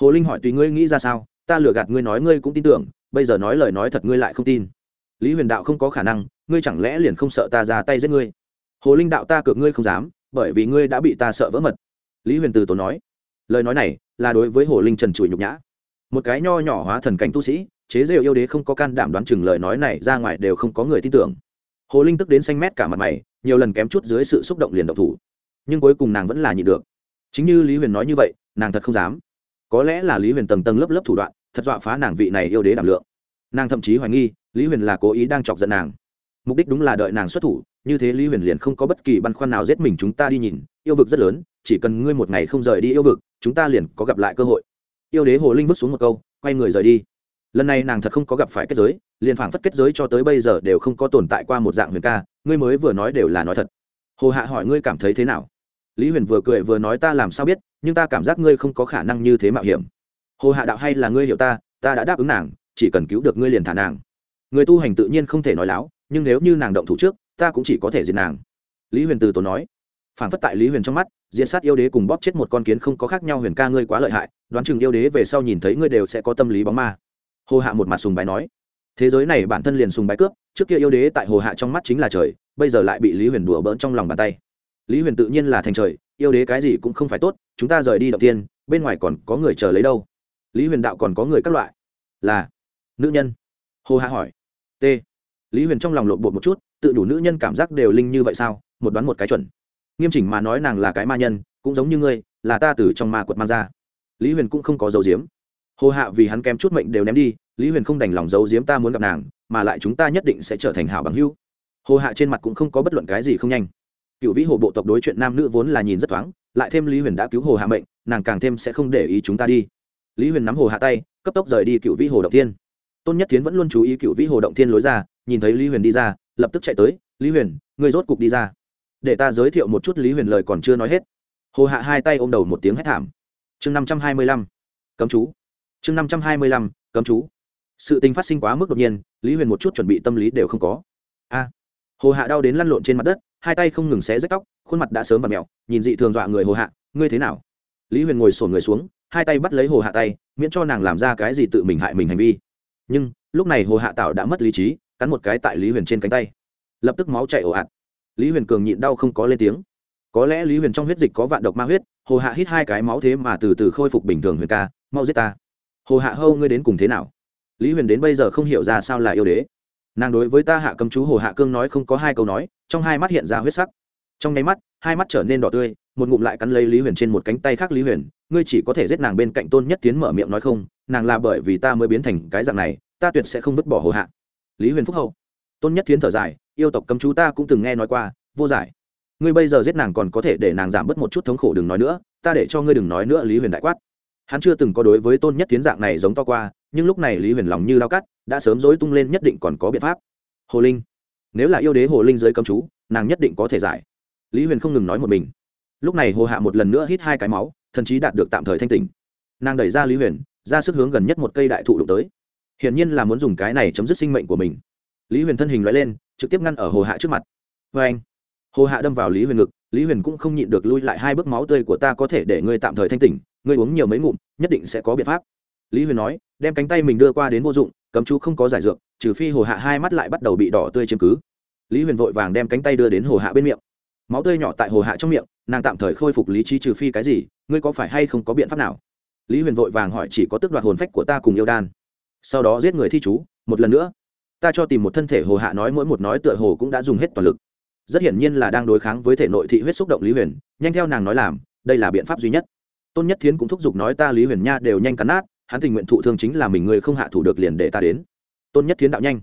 Speaker 1: Hồ linh hỏi tùy ngươi nghĩ ra sao, ta lừa gạt ngươi nói ngươi cũng tin tưởng, bây giờ nói lời nói thật ngươi lại không tin. Lý huyền đạo không có khả năng, ngươi chẳng lẽ liền không sợ ta ra tay giết ngươi? Hồ linh đạo ta cược ngươi không dám, bởi vì ngươi đã bị ta sợ vỡ mật. Lý huyền từ tổ nói, lời nói này là đối với hồ linh trần trụi nhục nhã một cái nho nhỏ hóa thần cảnh tu sĩ, chế rêu yêu đế không có can đảm đoán chừng lời nói này ra ngoài đều không có người tin tưởng. Hồ linh tức đến xanh mét cả mặt mày, nhiều lần kém chút dưới sự xúc động liền động thủ. Nhưng cuối cùng nàng vẫn là nhịn được. Chính như lý huyền nói như vậy, nàng thật không dám. Có lẽ là lý huyền tầng tầng lớp lớp thủ đoạn, thật dọa phá nàng vị này yêu đế đảm lượng. Nàng thậm chí hoài nghi, lý huyền là cố ý đang chọc giận nàng. Mục đích đúng là đợi nàng xuất thủ, như thế lý huyền liền không có bất kỳ băn khoăn nào giết mình chúng ta đi nhìn, yêu vực rất lớn, chỉ cần ngươi một ngày không rời đi yêu vực, chúng ta liền có gặp lại cơ hội yêu đế hồ linh vứt xuống một câu, quay người rời đi. Lần này nàng thật không có gặp phải kết giới, liền phảng phất kết giới cho tới bây giờ đều không có tồn tại qua một dạng huyền ca, ngươi mới vừa nói đều là nói thật. Hồ hạ hỏi ngươi cảm thấy thế nào? Lý huyền vừa cười vừa nói ta làm sao biết, nhưng ta cảm giác ngươi không có khả năng như thế mạo hiểm. Hồ hạ đạo hay là ngươi hiểu ta ta đã đáp ứng nàng, chỉ cần cứu được ngươi liền thả nàng. Người tu hành tự nhiên không thể nói láo, nhưng nếu như nàng động thủ trước, ta cũng chỉ có thể diệt nàng. Lý huyền từ tổ nói phản phất tại lý huyền trong mắt diện sát yêu đế cùng bóp chết một con kiến không có khác nhau huyền ca ngươi quá lợi hại, đoán chừng yêu đế về sau nhìn thấy ngươi đều sẽ có tâm lý bóng ma. Hồ hạ một mặt sùng bái nói. Thế giới này bản thân liền sùng bái cướp, trước kia yêu đế tại hồ hạ trong mắt chính là trời, bây giờ lại bị lý huyền đùa bỡn trong lòng bàn tay. Lý huyền tự nhiên là thành trời, yêu đế cái gì cũng không phải tốt, chúng ta rời đi đầu tiên, bên ngoài còn có người chờ lấy đâu? Lý huyền đạo còn có người các loại. Là, nữ nhân. Hồ hạ hỏi. T lý huyền trong lòng lộn bột một chút, tự đủ nữ nhân cảm giác đều linh như vậy sao? Một đoán một cái chuẩn nghiêm chỉnh mà nói nàng là cái ma nhân, cũng giống như ngươi, là ta từ trong ma quật mang ra. Lý huyền cũng không có dấu diếm hồ hạ vì hắn kém chút mệnh đều ném đi, lý huyền không đành lòng giấu diếm ta muốn gặp nàng, mà lại chúng ta nhất định sẽ trở thành hảo bằng hữu. Hồ hạ trên mặt cũng không có bất luận cái gì không nhanh. Cựu vĩ hồ bộ tộc đối chuyện nam nữ vốn là nhìn rất thoáng, lại thêm lý huyền đã cứu hồ hạ mệnh, nàng càng thêm sẽ không để ý chúng ta đi. Lý huyền nắm hồ hạ tay, cấp tốc rời đi cựu vĩ hồ động thiên. Tôn nhất tiến vẫn luôn chú ý cựu vĩ hồ động thiên lối ra, nhìn thấy lý huyền đi ra, lập tức chạy tới, lý huyền người rốt cục đi ra để ta giới thiệu một chút lý huyền lời còn chưa nói hết. Hồ hạ hai tay ôm đầu một tiếng hét thảm. Chương năm trăm hai mươi lăm cấm chú. Chương năm trăm hai mươi lăm cấm chú. Sự tình phát sinh quá mức đột nhiên lý huyền một chút chuẩn bị tâm lý đều không có. A. Hồ hạ đau đến lăn lộn trên mặt đất hai tay không ngừng xé rách tóc khuôn mặt đã sớm và mèo, nhìn dị thường dọa người hồ hạ ngươi thế nào? Lý huyền ngồi sổn người xuống hai tay bắt lấy hồ hạ tay miễn cho nàng làm ra cái gì tự mình hại mình hành vi. Nhưng lúc này hồ hạ tạo đã mất lý trí cắn một cái tại lý huyền trên cánh tay. Lập tức máu chạy ồ ạt lý huyền cường nhịn đau không có lên tiếng. Có lẽ lý huyền trong huyết dịch có vạn độc ma huyết, hồ hạ hít hai cái máu thế mà từ từ khôi phục bình thường huyền ca, mau giết ta. Hồ hạ hâu ngươi đến cùng thế nào? Lý huyền đến bây giờ không hiểu ra sao là yêu đế. Nàng đối với ta hạ cầm chú hồ hạ cương nói không có hai câu nói, trong hai mắt hiện ra huyết sắc. Trong nháy mắt, hai mắt trở nên đỏ tươi, một ngụm lại cắn lấy lý huyền trên một cánh tay khác lý huyền, ngươi chỉ có thể giết nàng bên cạnh tôn nhất tiến mở miệng nói không, nàng là bởi vì ta mới biến thành cái dạng này, ta tuyệt sẽ không vứt bỏ hồ hạ. Lý huyền phúc hậu tôn nhất thiến thở dài, yêu tộc cấm chú ta cũng từng nghe nói qua, vô giải. Ngươi bây giờ giết nàng còn có thể để nàng giảm bớt một chút thống khổ đừng nói nữa, ta để cho ngươi đừng nói nữa, lý huyền đại quát. Hắn chưa từng có đối với tôn nhất tiến dạng này giống to qua, nhưng lúc này lý huyền lòng như lao cắt, đã sớm dối tung lên nhất định còn có biện pháp. Hồ linh, nếu là yêu đế hồ linh dưới cấm chú, nàng nhất định có thể giải. Lý huyền không ngừng nói một mình. Lúc này hồ hạ một lần nữa hít hai cái máu thậm chí đạt được tạm thời thanh tỉnh. Nàng đẩy ra lý huyền, ra sức hướng gần nhất một cây đại thụ đụng tới. Hiển nhiên là muốn dùng cái này chấm dứt sinh mệnh của mình lý huyền thân hình loại lên, trực tiếp ngăn ở hồ hạ trước mặt. Vê anh, hồ hạ đâm vào lý huyền ngực, lý huyền cũng không nhịn được lui lại hai bước máu tươi của ta có thể để ngươi tạm thời thanh tỉnh, ngươi uống nhiều mấy ngụm, nhất định sẽ có biện pháp. Lý huyền nói, đem cánh tay mình đưa qua đến vô dụng, cấm chú không có giải dược, trừ phi hồ hạ hai mắt lại bắt đầu bị đỏ tươi chiếm cứ. Lý huyền vội vàng đem cánh tay đưa đến hồ hạ bên miệng. Máu tươi nhỏ tại hồ hạ trong miệng, nàng tạm thời khôi phục lý trí trừ phi cái gì, ngươi có phải hay không có biện pháp nào? Lý huyền vội vàng hỏi chỉ có tức đoạt hồn phách của ta cùng yêu đan. Sau đó giết người thi chú, một lần nữa ta cho tìm một thân thể hồ hạ nói mỗi một nói tựa hồ cũng đã dùng hết toàn lực. Rất hiển nhiên là đang đối kháng với thể nội thị huyết xúc động lý huyền, nhanh theo nàng nói làm, đây là biện pháp duy nhất. Tôn nhất thiến cũng thúc giục nói ta lý huyền nha đều nhanh cắn nát, hắn tình nguyện thụ thương chính là mình người không hạ thủ được liền để ta đến. Tôn nhất thiến đạo nhanh.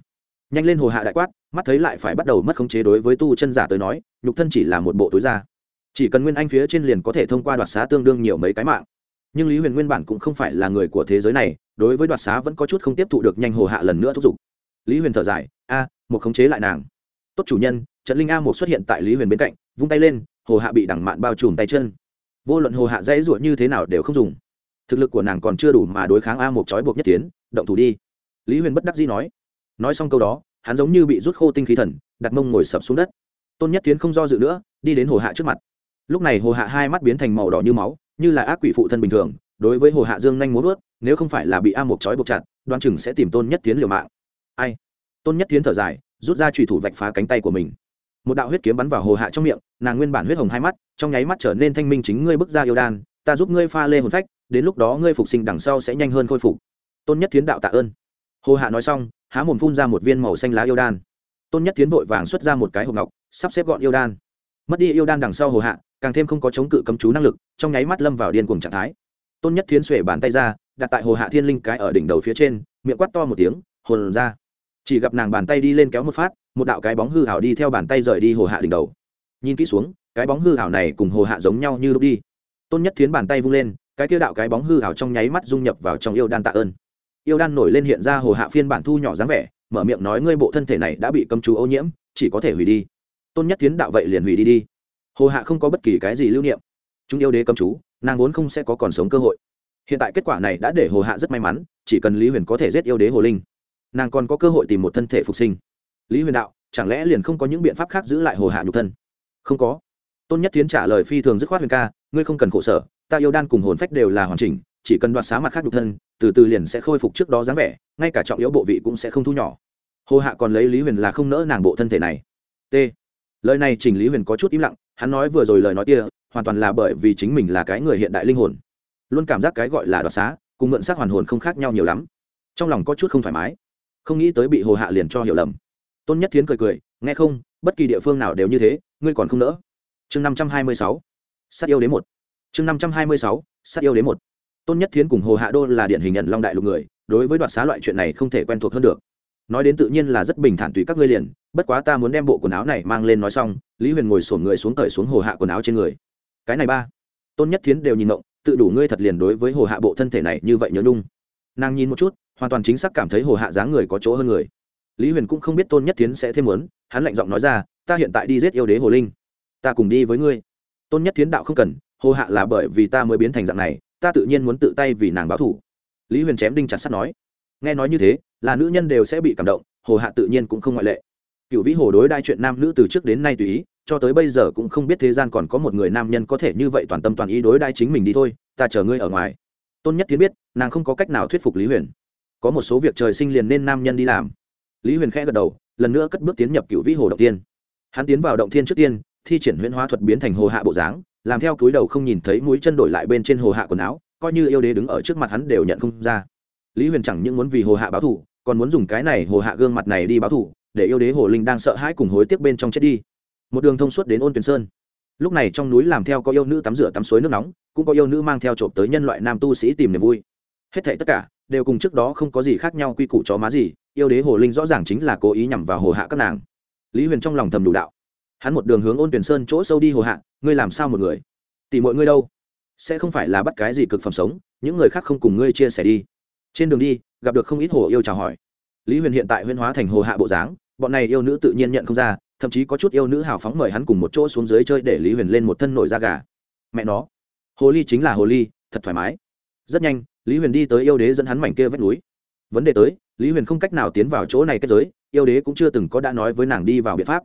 Speaker 1: Nhanh lên hồ hạ đại quát, mắt thấy lại phải bắt đầu mất khống chế đối với tu chân giả tới nói, nhục thân chỉ là một bộ túi da chỉ cần nguyên anh phía trên liền có thể thông qua đoạt xá tương đương nhiều mấy cái mạng. Nhưng lý huyền nguyên bản cũng không phải là người của thế giới này, đối với đoạt xá vẫn có chút không tiếp thụ được nhanh hồ hạ lần nữa thúc giục lý huyền thở dài, a, một khống chế lại nàng. Tốt chủ nhân. Trận linh a một xuất hiện tại lý huyền bên cạnh, vung tay lên, hồ hạ bị đẳng mạn bao trùm tay chân. Vô luận hồ hạ dãy ruột như thế nào đều không dùng. Thực lực của nàng còn chưa đủ mà đối kháng a một trói buộc nhất tiến, động thủ đi. Lý huyền bất đắc dĩ nói. Nói xong câu đó, hắn giống như bị rút khô tinh khí thần, đặt mông ngồi sập xuống đất. Tôn nhất tiến không do dự nữa, đi đến hồ hạ trước mặt. Lúc này hồ hạ hai mắt biến thành màu đỏ như máu, như là ác quỷ phụ thân bình thường, đối với hồ hạ dương nhanh muốn vớt nếu không phải là bị a một trói buộc chặt, đoan chừng sẽ tìm tôn nhất tiến liều mạng ai? Tôn nhất tiến thở dài, rút ra trùy thủ vạch phá cánh tay của mình. Một đạo huyết kiếm bắn vào hồ hạ trong miệng, nàng nguyên bản huyết hồng hai mắt, trong nháy mắt trở nên thanh minh chính ngươi bước ra yêu đan, ta giúp ngươi pha lê hồn phách, đến lúc đó ngươi phục sinh đằng sau sẽ nhanh hơn khôi phục. Tôn nhất tiến đạo tạ ơn. Hồ hạ nói xong, há mồm phun ra một viên màu xanh lá yêu đan. Tôn nhất tiến vội vàng xuất ra một cái hộp ngọc, sắp xếp gọn yêu đan. Mất đi yêu đan đằng sau hồ hạ, càng thêm không có chống cự cấm chú năng lực, trong nháy mắt lâm vào điên cuồng trạng thái. Tôn nhất tiến xuể bàn tay ra, đặt tại hồ hạ thiên linh cái ở đỉnh đầu phía trên, miệng quát to một tiếng, hồn ra! Chỉ gặp nàng bàn tay đi lên kéo một phát, một đạo cái bóng hư hảo đi theo bàn tay rời đi hồ hạ đỉnh đầu. Nhìn kỹ xuống, cái bóng hư hảo này cùng hồ hạ giống nhau như lúc đi. Tôn nhất thiến bàn tay vung lên, cái kia đạo cái bóng hư hảo trong nháy mắt dung nhập vào trong yêu đan tạ ơn. Yêu đan nổi lên hiện ra hồ hạ phiên bản thu nhỏ dáng vẻ, mở miệng nói ngươi bộ thân thể này đã bị cấm chú ô nhiễm, chỉ có thể hủy đi. Tôn nhất thiến đạo vậy liền hủy đi đi. Hồ hạ không có bất kỳ cái gì lưu niệm. Chúng yêu đế cấm chú, nàng vốn không sẽ có còn sống cơ hội. Hiện tại kết quả này đã để hồ hạ rất may mắn, chỉ cần lý huyền có thể giết yêu đế hồ linh nàng còn có cơ hội tìm một thân thể phục sinh. Lý huyền đạo, chẳng lẽ liền không có những biện pháp khác giữ lại hồ hạ nhục thân? Không có. Tôn nhất tiến trả lời phi thường dứt khoát huyền ca, ngươi không cần khổ sở, ta yêu đan cùng hồn phách đều là hoàn chỉnh, chỉ cần đoạt xá mặt khác nhục thân, từ từ liền sẽ khôi phục trước đó dáng vẻ, ngay cả trọng yếu bộ vị cũng sẽ không thu nhỏ. Hồ hạ còn lấy lý huyền là không nỡ nàng bộ thân thể này. T. Lời này chỉnh lý huyền có chút im lặng, hắn nói vừa rồi lời nói kia, hoàn toàn là bởi vì chính mình là cái người hiện đại linh hồn. Luôn cảm giác cái gọi là đoạt xá, cùng mượn xác hoàn hồn không khác nhau nhiều lắm. Trong lòng có chút không thoải mái không nghĩ tới bị hồ hạ liền cho hiểu lầm. Tôn nhất thiến cười cười, nghe không, bất kỳ địa phương nào đều như thế, ngươi còn không nỡ. Chương năm trăm hai mươi sáu, sát yêu đến một. Chương năm trăm hai mươi sáu, sát yêu đến một. Tôn nhất thiến cùng hồ hạ đô là điển hình nhận long đại lục người, đối với đoạt xá loại chuyện này không thể quen thuộc hơn được. Nói đến tự nhiên là rất bình thản tùy các ngươi liền, bất quá ta muốn đem bộ quần áo này mang lên nói xong, lý huyền ngồi sổn người xuống cởi xuống hồ hạ quần áo trên người. Cái này ba. Tôn nhất thiến đều nhìn động tự đủ ngươi thật liền đối với hồ hạ bộ thân thể này như vậy nhớ nhung. Nàng nhìn một chút hoàn toàn chính xác cảm thấy hồ hạ dáng người có chỗ hơn người. Lý huyền cũng không biết tôn nhất tiến sẽ thêm muốn, hắn lạnh giọng nói ra, ta hiện tại đi giết yêu đế hồ linh. Ta cùng đi với ngươi. Tôn nhất tiến đạo không cần, hồ hạ là bởi vì ta mới biến thành dạng này, ta tự nhiên muốn tự tay vì nàng báo thủ lý huyền chém đinh chặt sắt nói. Nghe nói như thế, là nữ nhân đều sẽ bị cảm động, hồ hạ tự nhiên cũng không ngoại lệ. Cựu vĩ hồ đối đai chuyện nam nữ từ trước đến nay tùy ý, cho tới bây giờ cũng không biết thế gian còn có một người nam nhân có thể như vậy toàn tâm toàn ý đối đai chính mình đi thôi, ta chờ ngươi ở ngoài. Tôn nhất tiến biết, nàng không có cách nào thuyết phục lý huyền có một số việc trời sinh liền nên nam nhân đi làm. Lý huyền khẽ gật đầu, lần nữa cất bước tiến nhập cựu vĩ hồ động tiên hắn tiến vào động thiên trước tiên, thi triển huyễn hóa thuật biến thành hồ hạ bộ dáng, làm theo cúi đầu không nhìn thấy mũi chân đổi lại bên trên hồ hạ quần áo, coi như yêu đế đứng ở trước mặt hắn đều nhận không ra. Lý huyền chẳng những muốn vì hồ hạ báo thù, còn muốn dùng cái này hồ hạ gương mặt này đi báo thù, để yêu đế hồ linh đang sợ hãi cùng hối tiếc bên trong chết đi. Một đường thông suốt đến ôn tuyển sơn. Lúc này trong núi làm theo có yêu nữ tắm rửa tắm suối nước nóng, cũng có yêu nữ mang theo trộm tới nhân loại nam tu sĩ tìm niềm vui. Hết thảy tất cả đều cùng trước đó không có gì khác nhau quy củ chó má gì, yêu đế hồ linh rõ ràng chính là cố ý nhằm vào hồ hạ các nàng. Lý huyền trong lòng thầm đủ đạo. Hắn một đường hướng ôn tuyển sơn chỗ sâu đi hồ hạ, ngươi làm sao một người? Tìm mọi ngươi đâu? Sẽ không phải là bắt cái gì cực phẩm sống, những người khác không cùng ngươi chia sẻ đi. Trên đường đi, gặp được không ít hồ yêu chào hỏi. Lý huyền hiện tại huyên hóa thành hồ hạ bộ dáng, bọn này yêu nữ tự nhiên nhận không ra, thậm chí có chút yêu nữ hào phóng mời hắn cùng một chỗ xuống dưới chơi để lý huyền lên một thân nổi da gà. Mẹ nó, hồ ly chính là hồ ly, thật thoải mái rất nhanh, lý huyền đi tới yêu đế dẫn hắn mảnh kia vách núi. Vấn đề tới, lý huyền không cách nào tiến vào chỗ này kết giới, yêu đế cũng chưa từng có đã nói với nàng đi vào biện pháp.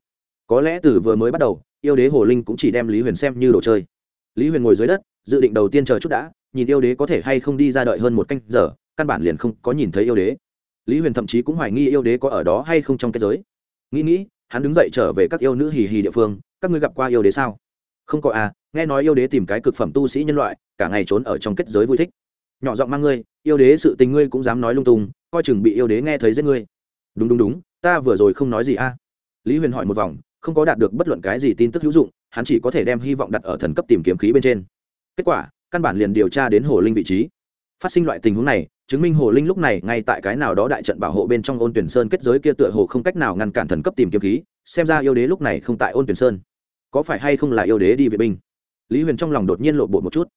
Speaker 1: Có lẽ từ vừa mới bắt đầu, yêu đế hồ linh cũng chỉ đem lý huyền xem như đồ chơi. Lý huyền ngồi dưới đất, dự định đầu tiên chờ chút đã, nhìn yêu đế có thể hay không đi ra đợi hơn một canh giờ, căn bản liền không có nhìn thấy yêu đế. Lý huyền thậm chí cũng hoài nghi yêu đế có ở đó hay không trong kết giới. Nghĩ nghĩ, hắn đứng dậy trở về các yêu nữ hì hì địa phương, các ngươi gặp qua yêu đế sao? Không có à nghe nói yêu đế tìm cái cực phẩm tu sĩ nhân loại, cả ngày trốn ở trong kết giới vui thích nhỏ giọng mang ngươi, yêu đế sự tình ngươi cũng dám nói lung tung, coi chừng bị yêu đế nghe thấy giết ngươi. Đúng đúng đúng, ta vừa rồi không nói gì a. À? lý huyền hỏi một vòng, không có đạt được bất luận cái gì tin tức hữu dụng, hắn chỉ có thể đem hy vọng đặt ở thần cấp tìm kiếm khí bên trên. Kết quả, căn bản liền điều tra đến hồ linh vị trí. Phát sinh loại tình huống này, chứng minh hồ linh lúc này ngay tại cái nào đó đại trận bảo hộ bên trong ôn tuyển sơn kết giới kia tựa hồ không cách nào ngăn cản thần cấp tìm kiếm khí, xem ra yêu đế lúc này không tại ôn tuyển sơn. Có phải hay không là yêu đế đi vệ binh? Lý huyền trong lòng đột nhiên lộ bộ một chút.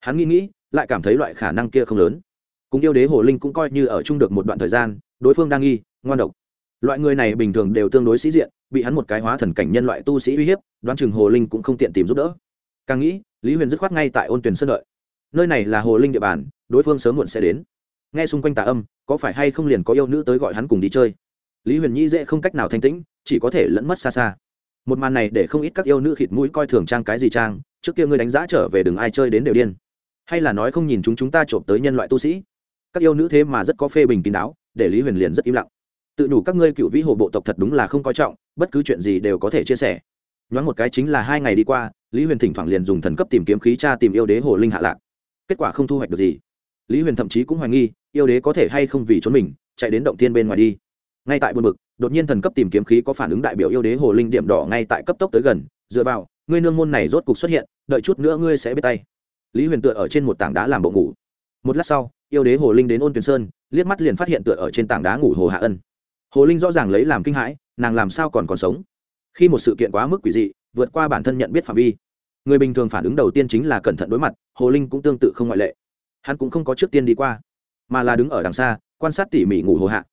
Speaker 1: Hắn nghĩ nghĩ lại cảm thấy loại khả năng kia không lớn. Cùng yêu đế hồ linh cũng coi như ở chung được một đoạn thời gian, đối phương đang nghi, ngoan độc. Loại người này bình thường đều tương đối sĩ diện, bị hắn một cái hóa thần cảnh nhân loại tu sĩ uy hiếp, đoán chừng hồ linh cũng không tiện tìm giúp đỡ. Càng nghĩ, lý huyền dứt khoát ngay tại ôn tuyển sơn đợi. Nơi này là hồ linh địa bàn, đối phương sớm muộn sẽ đến. Nghe xung quanh tà âm, có phải hay không liền có yêu nữ tới gọi hắn cùng đi chơi? Lý huyền nhi dễ không cách nào thanh tĩnh, chỉ có thể lẫn mất xa xa. Một màn này để không ít các yêu nữ khịt mũi coi thường trang cái gì trang, trước kia ngươi đánh giá trở về đừng ai chơi đến đều điên hay là nói không nhìn chúng chúng ta trộm tới nhân loại tu sĩ? Các yêu nữ thế mà rất có phê bình kín đáo, để lý huyền liền rất im lặng. Tự đủ các ngươi cựu vĩ hồ bộ tộc thật đúng là không coi trọng, bất cứ chuyện gì đều có thể chia sẻ. Nhoáng một cái chính là hai ngày đi qua, lý huyền thỉnh thoảng liền dùng thần cấp tìm kiếm khí cha tìm yêu đế hồ linh hạ lạc. Kết quả không thu hoạch được gì. Lý huyền thậm chí cũng hoài nghi, yêu đế có thể hay không vì trốn mình, chạy đến động tiên bên ngoài đi. Ngay tại buôn mực đột nhiên thần cấp tìm kiếm khí có phản ứng đại biểu yêu đế hồ linh điểm đỏ ngay tại cấp tốc tới gần, dựa vào, ngươi nương môn này rốt cục xuất hiện, đợi chút nữa ngươi sẽ biết tay lý huyền tựa ở trên một tảng đá làm bộ ngủ. Một lát sau, yêu đế hồ linh đến ôn tuyền sơn, liếc mắt liền phát hiện tựa ở trên tảng đá ngủ hồ hạ ân. Hồ linh rõ ràng lấy làm kinh hãi, nàng làm sao còn còn sống? Khi một sự kiện quá mức quỷ dị, vượt qua bản thân nhận biết phạm vi. Người bình thường phản ứng đầu tiên chính là cẩn thận đối mặt, hồ linh cũng tương tự không ngoại lệ. Hắn cũng không có trước tiên đi qua, mà là đứng ở đằng xa, quan sát tỉ mỉ ngủ hồ hạ.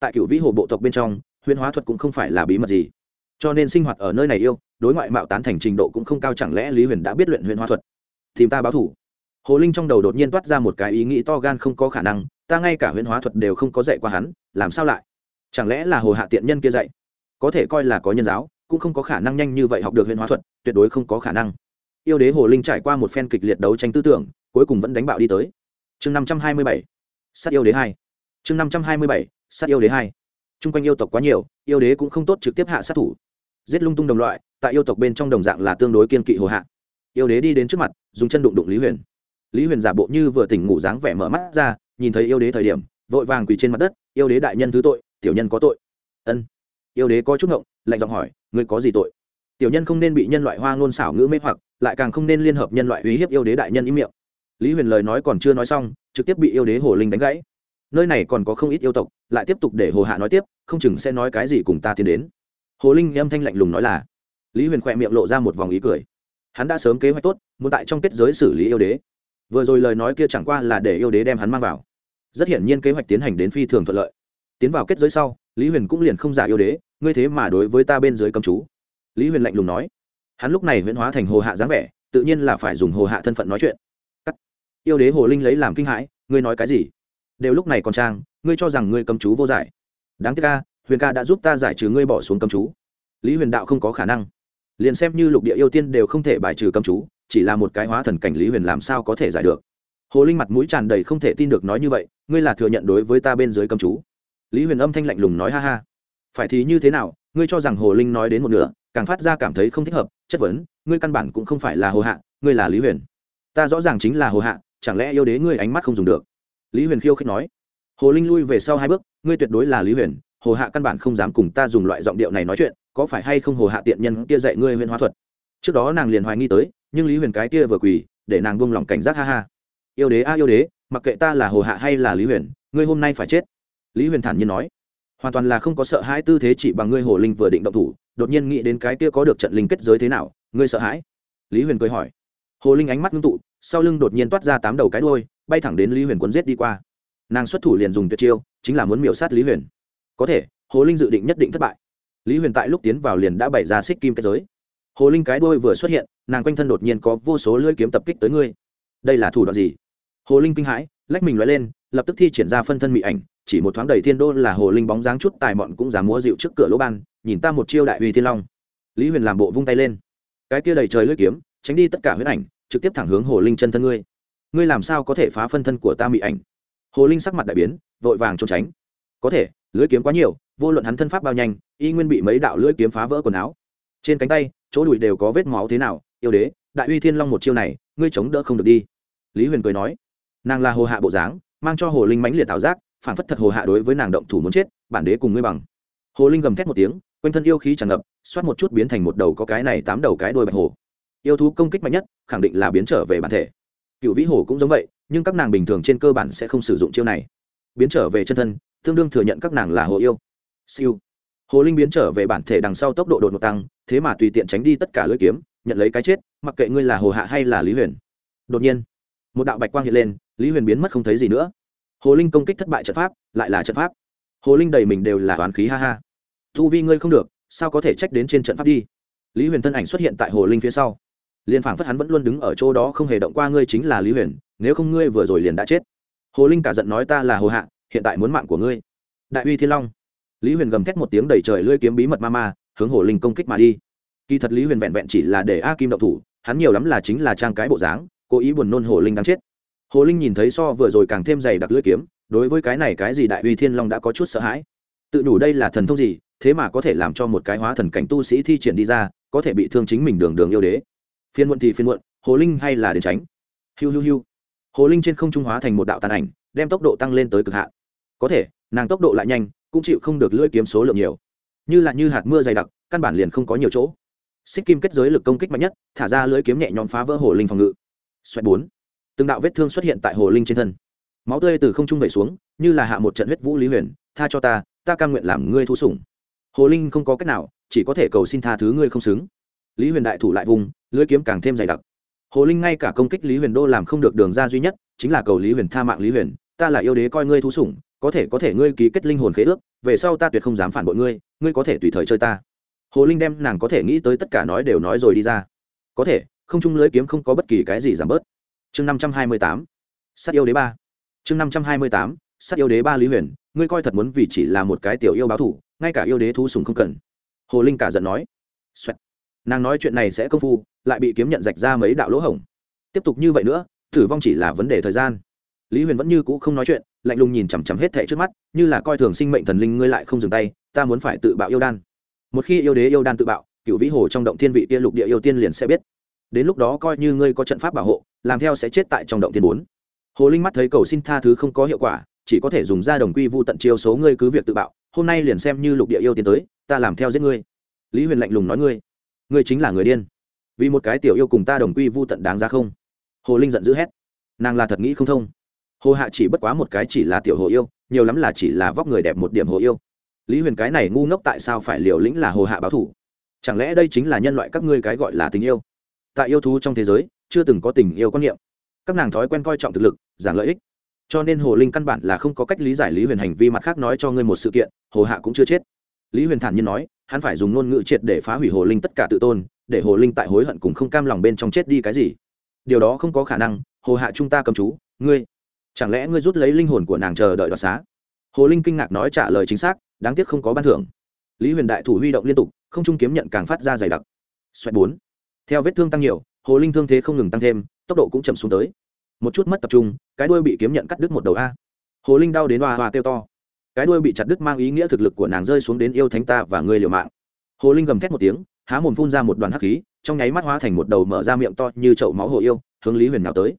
Speaker 1: Tại cựu vĩ hồ bộ tộc bên trong, huyền hóa thuật cũng không phải là bí mật gì. Cho nên sinh hoạt ở nơi này yêu, đối ngoại mạo tán thành trình độ cũng không cao, chẳng lẽ lý huyền đã biết luyện huyền hóa thuật? Tìm ta báo thủ. Hồ linh trong đầu đột nhiên toát ra một cái ý nghĩ to gan không có khả năng, ta ngay cả huyễn hóa thuật đều không có dạy qua hắn, làm sao lại? Chẳng lẽ là hồ hạ tiện nhân kia dạy? Có thể coi là có nhân giáo, cũng không có khả năng nhanh như vậy học được huyễn hóa thuật, tuyệt đối không có khả năng. Yêu đế hồ linh trải qua một phen kịch liệt đấu tranh tư tưởng, cuối cùng vẫn đánh bạo đi tới. Chương năm trăm hai mươi bảy, sát yêu đế hai. Chương năm trăm hai mươi bảy, sát yêu đế hai. T r u n g quanh yêu tộc quá nhiều, yêu đế cũng không tốt trực tiếp hạ sát thủ. Giết lung tung đồng loại, tại yêu tộc bên trong đồng dạng là tương đối kiên kỵ hồ hạ yêu đế đi đến trước mặt, dùng chân đụng đụng lý huyền. Lý huyền giả bộ như vừa tỉnh ngủ dáng vẻ mở mắt ra, nhìn thấy yêu đế thời điểm, vội vàng quỳ trên mặt đất, yêu đế đại nhân thứ tội, tiểu nhân có tội. Ân. Yêu đế có chút ngộng, lạnh giọng hỏi, ngươi có gì tội? Tiểu nhân không nên bị nhân loại hoa ngôn xảo ngữ mê hoặc, lại càng không nên liên hợp nhân loại uy hiếp yêu đế đại nhân ý miệng. Lý huyền lời nói còn chưa nói xong, trực tiếp bị yêu đế hồ linh đánh gãy. Nơi này còn có không ít yêu tộc, lại tiếp tục để hồ hạ nói tiếp, không chừng sẽ nói cái gì cùng ta tiến đến. Hồ linh âm thanh lạnh lùng nói là, lý huyền khỏe miệng lộ ra một vòng ý cười hắn đã sớm kế hoạch tốt, muốn tại trong kết giới xử lý yêu đế. Vừa rồi lời nói kia chẳng qua là để yêu đế đem hắn mang vào. Rất hiển nhiên kế hoạch tiến hành đến phi thường thuận lợi. Tiến vào kết giới sau, lý huyền cũng liền không giả yêu đế, ngươi thế mà đối với ta bên dưới cầm chú. Lý huyền lạnh lùng nói. Hắn lúc này huyễn hóa thành hồ hạ dáng vẻ, tự nhiên là phải dùng hồ hạ thân phận nói chuyện. Yêu đế hồ linh lấy làm kinh hãi, ngươi nói cái gì? Đều lúc này còn trang, ngươi cho rằng ngươi cầm chú vô giải. Đáng tiếc ca huyền ca đã giúp ta giải trừ ngươi bỏ xuống cầm chú. Lý huyền đạo không có khả năng liền xem như lục địa yêu tiên đều không thể bài trừ cầm chú, chỉ là một cái hóa thần cảnh lý huyền làm sao có thể giải được? Hồ linh mặt mũi tràn đầy không thể tin được nói như vậy, ngươi là thừa nhận đối với ta bên dưới cầm chú? Lý huyền âm thanh lạnh lùng nói ha ha. Phải thì như thế nào, ngươi cho rằng hồ linh nói đến một nửa, càng phát ra cảm thấy không thích hợp, chất vấn, ngươi căn bản cũng không phải là hồ hạ, ngươi là lý huyền. Ta rõ ràng chính là hồ hạ, chẳng lẽ yêu đế ngươi ánh mắt không dùng được? Lý huyền khiêu khích nói. Hồ linh lui về sau hai bước, ngươi tuyệt đối là lý huyền, hồ hạ căn bản không dám cùng ta dùng loại giọng điệu này nói chuyện có phải hay không hồ hạ tiện nhân kia dạy ngươi huyền hóa thuật? Trước đó nàng liền hoài nghi tới, nhưng lý huyền cái kia vừa quỳ, để nàng buông lỏng cảnh giác, ha ha. Yêu đế a, yêu đế, mặc kệ ta là hồ hạ hay là lý huyền, ngươi hôm nay phải chết. Lý huyền thản nhiên nói. Hoàn toàn là không có sợ hãi tư thế chỉ bằng ngươi hồ linh vừa định động thủ, đột nhiên nghĩ đến cái kia có được trận linh kết giới thế nào, ngươi sợ hãi? Lý huyền cười hỏi. Hồ linh ánh mắt ngưng tụ, sau lưng đột nhiên toát ra tám đầu cái đôi bay thẳng đến lý huyền quấn giết đi qua. Nàng xuất thủ liền dùng tuyệt chiêu, chính là muốn miểu sát lý huyền. Có thể, hồ linh dự định nhất định thất bại lý huyền tại lúc tiến vào liền đã bày ra xích kim kết giới. Hồ linh cái đôi vừa xuất hiện, nàng quanh thân đột nhiên có vô số lưỡi kiếm tập kích tới ngươi. Đây là thủ đoạn gì? Hồ linh kinh hãi, lách mình loại lên, lập tức thi triển ra phân thân mỹ ảnh, chỉ một thoáng đầy thiên đô là hồ linh bóng dáng chút tài mọn cũng dám múa dịu trước cửa lỗ ban, nhìn ta một chiêu đại uy thiên long. Lý huyền làm bộ vung tay lên. Cái kia đầy trời lưỡi kiếm, tránh đi tất cả huyết ảnh, trực tiếp thẳng hướng hồ linh chân thân ngươi. Ngươi làm sao có thể phá phân thân của ta mỹ ảnh? Hồ linh sắc mặt đại biến, vội vàng trốn tránh. Có thể lưỡi kiếm quá nhiều, vô luận hắn thân pháp bao nhanh, y nguyên bị mấy đạo lưỡi kiếm phá vỡ quần áo. Trên cánh tay, chỗ đùi đều có vết máu thế nào, yêu đế, đại uy thiên long một chiêu này, ngươi chống đỡ không được đi. Lý huyền cười nói, nàng là hồ hạ bộ dáng, mang cho hồ linh mãnh liệt tạo giác, phản phất thật hồ hạ đối với nàng động thủ muốn chết, bản đế cùng ngươi bằng. Hồ linh gầm thét một tiếng, quanh thân yêu khí tràn ngập, xoát một chút biến thành một đầu có cái này tám đầu cái đôi bạch hồ. Yêu thú công kích mạnh nhất, khẳng định là biến trở về bản thể. Cựu vĩ hồ cũng giống vậy, nhưng các nàng bình thường trên cơ bản sẽ không sử dụng chiêu này. Biến trở về chân thân tương đương thừa nhận các nàng là hồ yêu. Siêu. Hồ linh biến trở về bản thể đằng sau tốc độ đột ngột tăng, thế mà tùy tiện tránh đi tất cả lưỡi kiếm, nhận lấy cái chết, mặc kệ ngươi là hồ hạ hay là lý huyền. Đột nhiên, một đạo bạch quang hiện lên, lý huyền biến mất không thấy gì nữa. Hồ linh công kích thất bại trận pháp, lại là trận pháp. Hồ linh đầy mình đều là toán khí ha ha. Thu vi ngươi không được, sao có thể trách đến trên trận pháp đi? Lý huyền thân ảnh xuất hiện tại hồ linh phía sau. Liền phảng phất hắn vẫn luôn đứng ở chỗ đó không hề động qua ngươi chính là lý huyền, nếu không ngươi vừa rồi liền đã chết. Hồ linh cả giận nói ta là hồ hạ hiện tại muốn mạng của ngươi. Đại uy thiên long. Lý huyền gầm thét một tiếng đầy trời lưỡi kiếm bí mật ma ma, hướng hồ linh công kích mà đi. Kỳ thật lý huyền vẹn vẹn chỉ là để a kim động thủ, hắn nhiều lắm là chính là trang cái bộ dáng, cố ý buồn nôn hồ linh đáng chết. Hồ linh nhìn thấy so vừa rồi càng thêm dày đặc lưỡi kiếm, đối với cái này cái gì đại uy thiên long đã có chút sợ hãi. Tự đủ đây là thần thông gì, thế mà có thể làm cho một cái hóa thần cảnh tu sĩ thi triển đi ra, có thể bị thương chính mình đường đường yêu đế. Phiên muộn thì phiên muộn, hồ linh hay là đến tránh? Hiu hiu hiu. Hồ linh trên không trung hóa thành một đạo tàn ảnh, đem tốc độ tăng lên tới cực hạn có thể, nàng tốc độ lại nhanh, cũng chịu không được lưỡi kiếm số lượng nhiều. Như là như hạt mưa dày đặc, căn bản liền không có nhiều chỗ. Xích kim kết giới lực công kích mạnh nhất, thả ra lưỡi kiếm nhẹ nhõm phá vỡ hồ linh phòng ngự. Xoẹt bốn. Từng đạo vết thương xuất hiện tại hồ linh trên thân. Máu tươi từ không trung vẩy xuống, như là hạ một trận huyết vũ lý huyền, tha cho ta ta cam nguyện làm ngươi thu sủng. Hồ linh không có cách nào, chỉ có thể cầu xin tha thứ ngươi không xứng. Lý huyền đại thủ lại vùng, lưỡi kiếm càng thêm dày đặc. Hồ linh ngay cả công kích lý huyền đô làm không được đường ra duy nhất, chính là cầu lý huyền tha mạng lý huyền, ta là yêu đế coi ngươi thu sủng có thể có thể ngươi ký kết linh hồn khế ước, về sau ta tuyệt không dám phản bội ngươi ngươi có thể tùy thời chơi ta. Hồ linh đem nàng có thể nghĩ tới tất cả nói đều nói rồi đi ra. Có thể, không chung lưới kiếm không có bất kỳ cái gì giảm bớt. Chương năm trăm hai mươi tám, sát yêu đế ba. Chương năm trăm hai mươi tám, sát yêu đế ba lý huyền, ngươi coi thật muốn vì chỉ là một cái tiểu yêu báo thủ ngay cả yêu đế thu sùng không cần. Hồ linh cả giận nói、Xoẹt. nàng nói chuyện này sẽ công phu, lại bị kiếm nhận rạch ra mấy đạo lỗ hổng. Tiếp tục như vậy nữa, tử vong chỉ là vấn đề thời gian lý huyền vẫn như cũ không nói chuyện, lạnh lùng nhìn chằm chằm hết thệ trước mắt, như là coi thường sinh mệnh thần linh ngươi lại không dừng tay, ta muốn phải tự bạo yêu đan. Một khi yêu đế yêu đan tự bạo cựu vĩ hồ trong động thiên vị tiên lục địa yêu tiên liền sẽ biết. Đến lúc đó coi như ngươi có trận pháp bảo hộ, làm theo sẽ chết tại trong động thiên bốn. Hồ linh mắt thấy cầu xin tha thứ không có hiệu quả, chỉ có thể dùng ra đồng quy vu tận chiêu số ngươi cứ việc tự bạo, hôm nay liền xem như lục địa yêu tiến tới, ta làm theo giết ngươi. Lý huyền lạnh lùng nói ngươi ngươi chính là người điên. Vì một cái tiểu yêu cùng ta đồng quy vu tận đáng ra không? Hồ linh giận dữ hét. Nàng là thật nghĩ không thông hồ hạ chỉ bất quá một cái chỉ là tiểu hồ yêu, nhiều lắm là chỉ là vóc người đẹp một điểm hồ yêu. Lý huyền cái này ngu ngốc tại sao phải liều lĩnh là hồ hạ báo thủ chẳng lẽ đây chính là nhân loại các ngươi cái gọi là tình yêu? Tại yêu thú trong thế giới, chưa từng có tình yêu quan niệm. Các nàng thói quen coi trọng thực lực, giảng lợi ích. Cho nên hồ linh căn bản là không có cách lý giải lý huyền hành vi mặt khác nói cho ngươi một sự kiện, hồ hạ cũng chưa chết. Lý huyền thản nhiên nói, hắn phải dùng ngôn ngữ triệt để phá hủy hồ linh tất cả tự tôn, để hồ linh tại hối hận cùng không cam lòng bên trong chết đi cái gì. Điều đó không có khả năng, hồ hạ chúng ta cầm chú, ngươi chẳng lẽ ngươi rút lấy linh hồn của nàng chờ đợi đoạt xá? Hồ linh kinh ngạc nói trả lời chính xác, đáng tiếc không có ban thưởng. Lý huyền đại thủ huy động liên tục, không trung kiếm nhận càng phát ra dày đặc. Xoẹt bốn. Theo vết thương tăng nhiều, hồ linh thương thế không ngừng tăng thêm, tốc độ cũng chậm xuống tới. Một chút mất tập trung, cái đuôi bị kiếm nhận cắt đứt một đầu a. Hồ linh đau đến hoa hoa kêu to. Cái đuôi bị chặt đứt mang ý nghĩa thực lực của nàng rơi xuống đến yêu thánh ta và người liều mạng. Hồ linh gầm thét một tiếng, há mồm phun ra một đoàn hắc khí, trong nháy mắt hóa thành một đầu mở ra miệng to như chậu máu hồ yêu, hướng lý huyền nào tới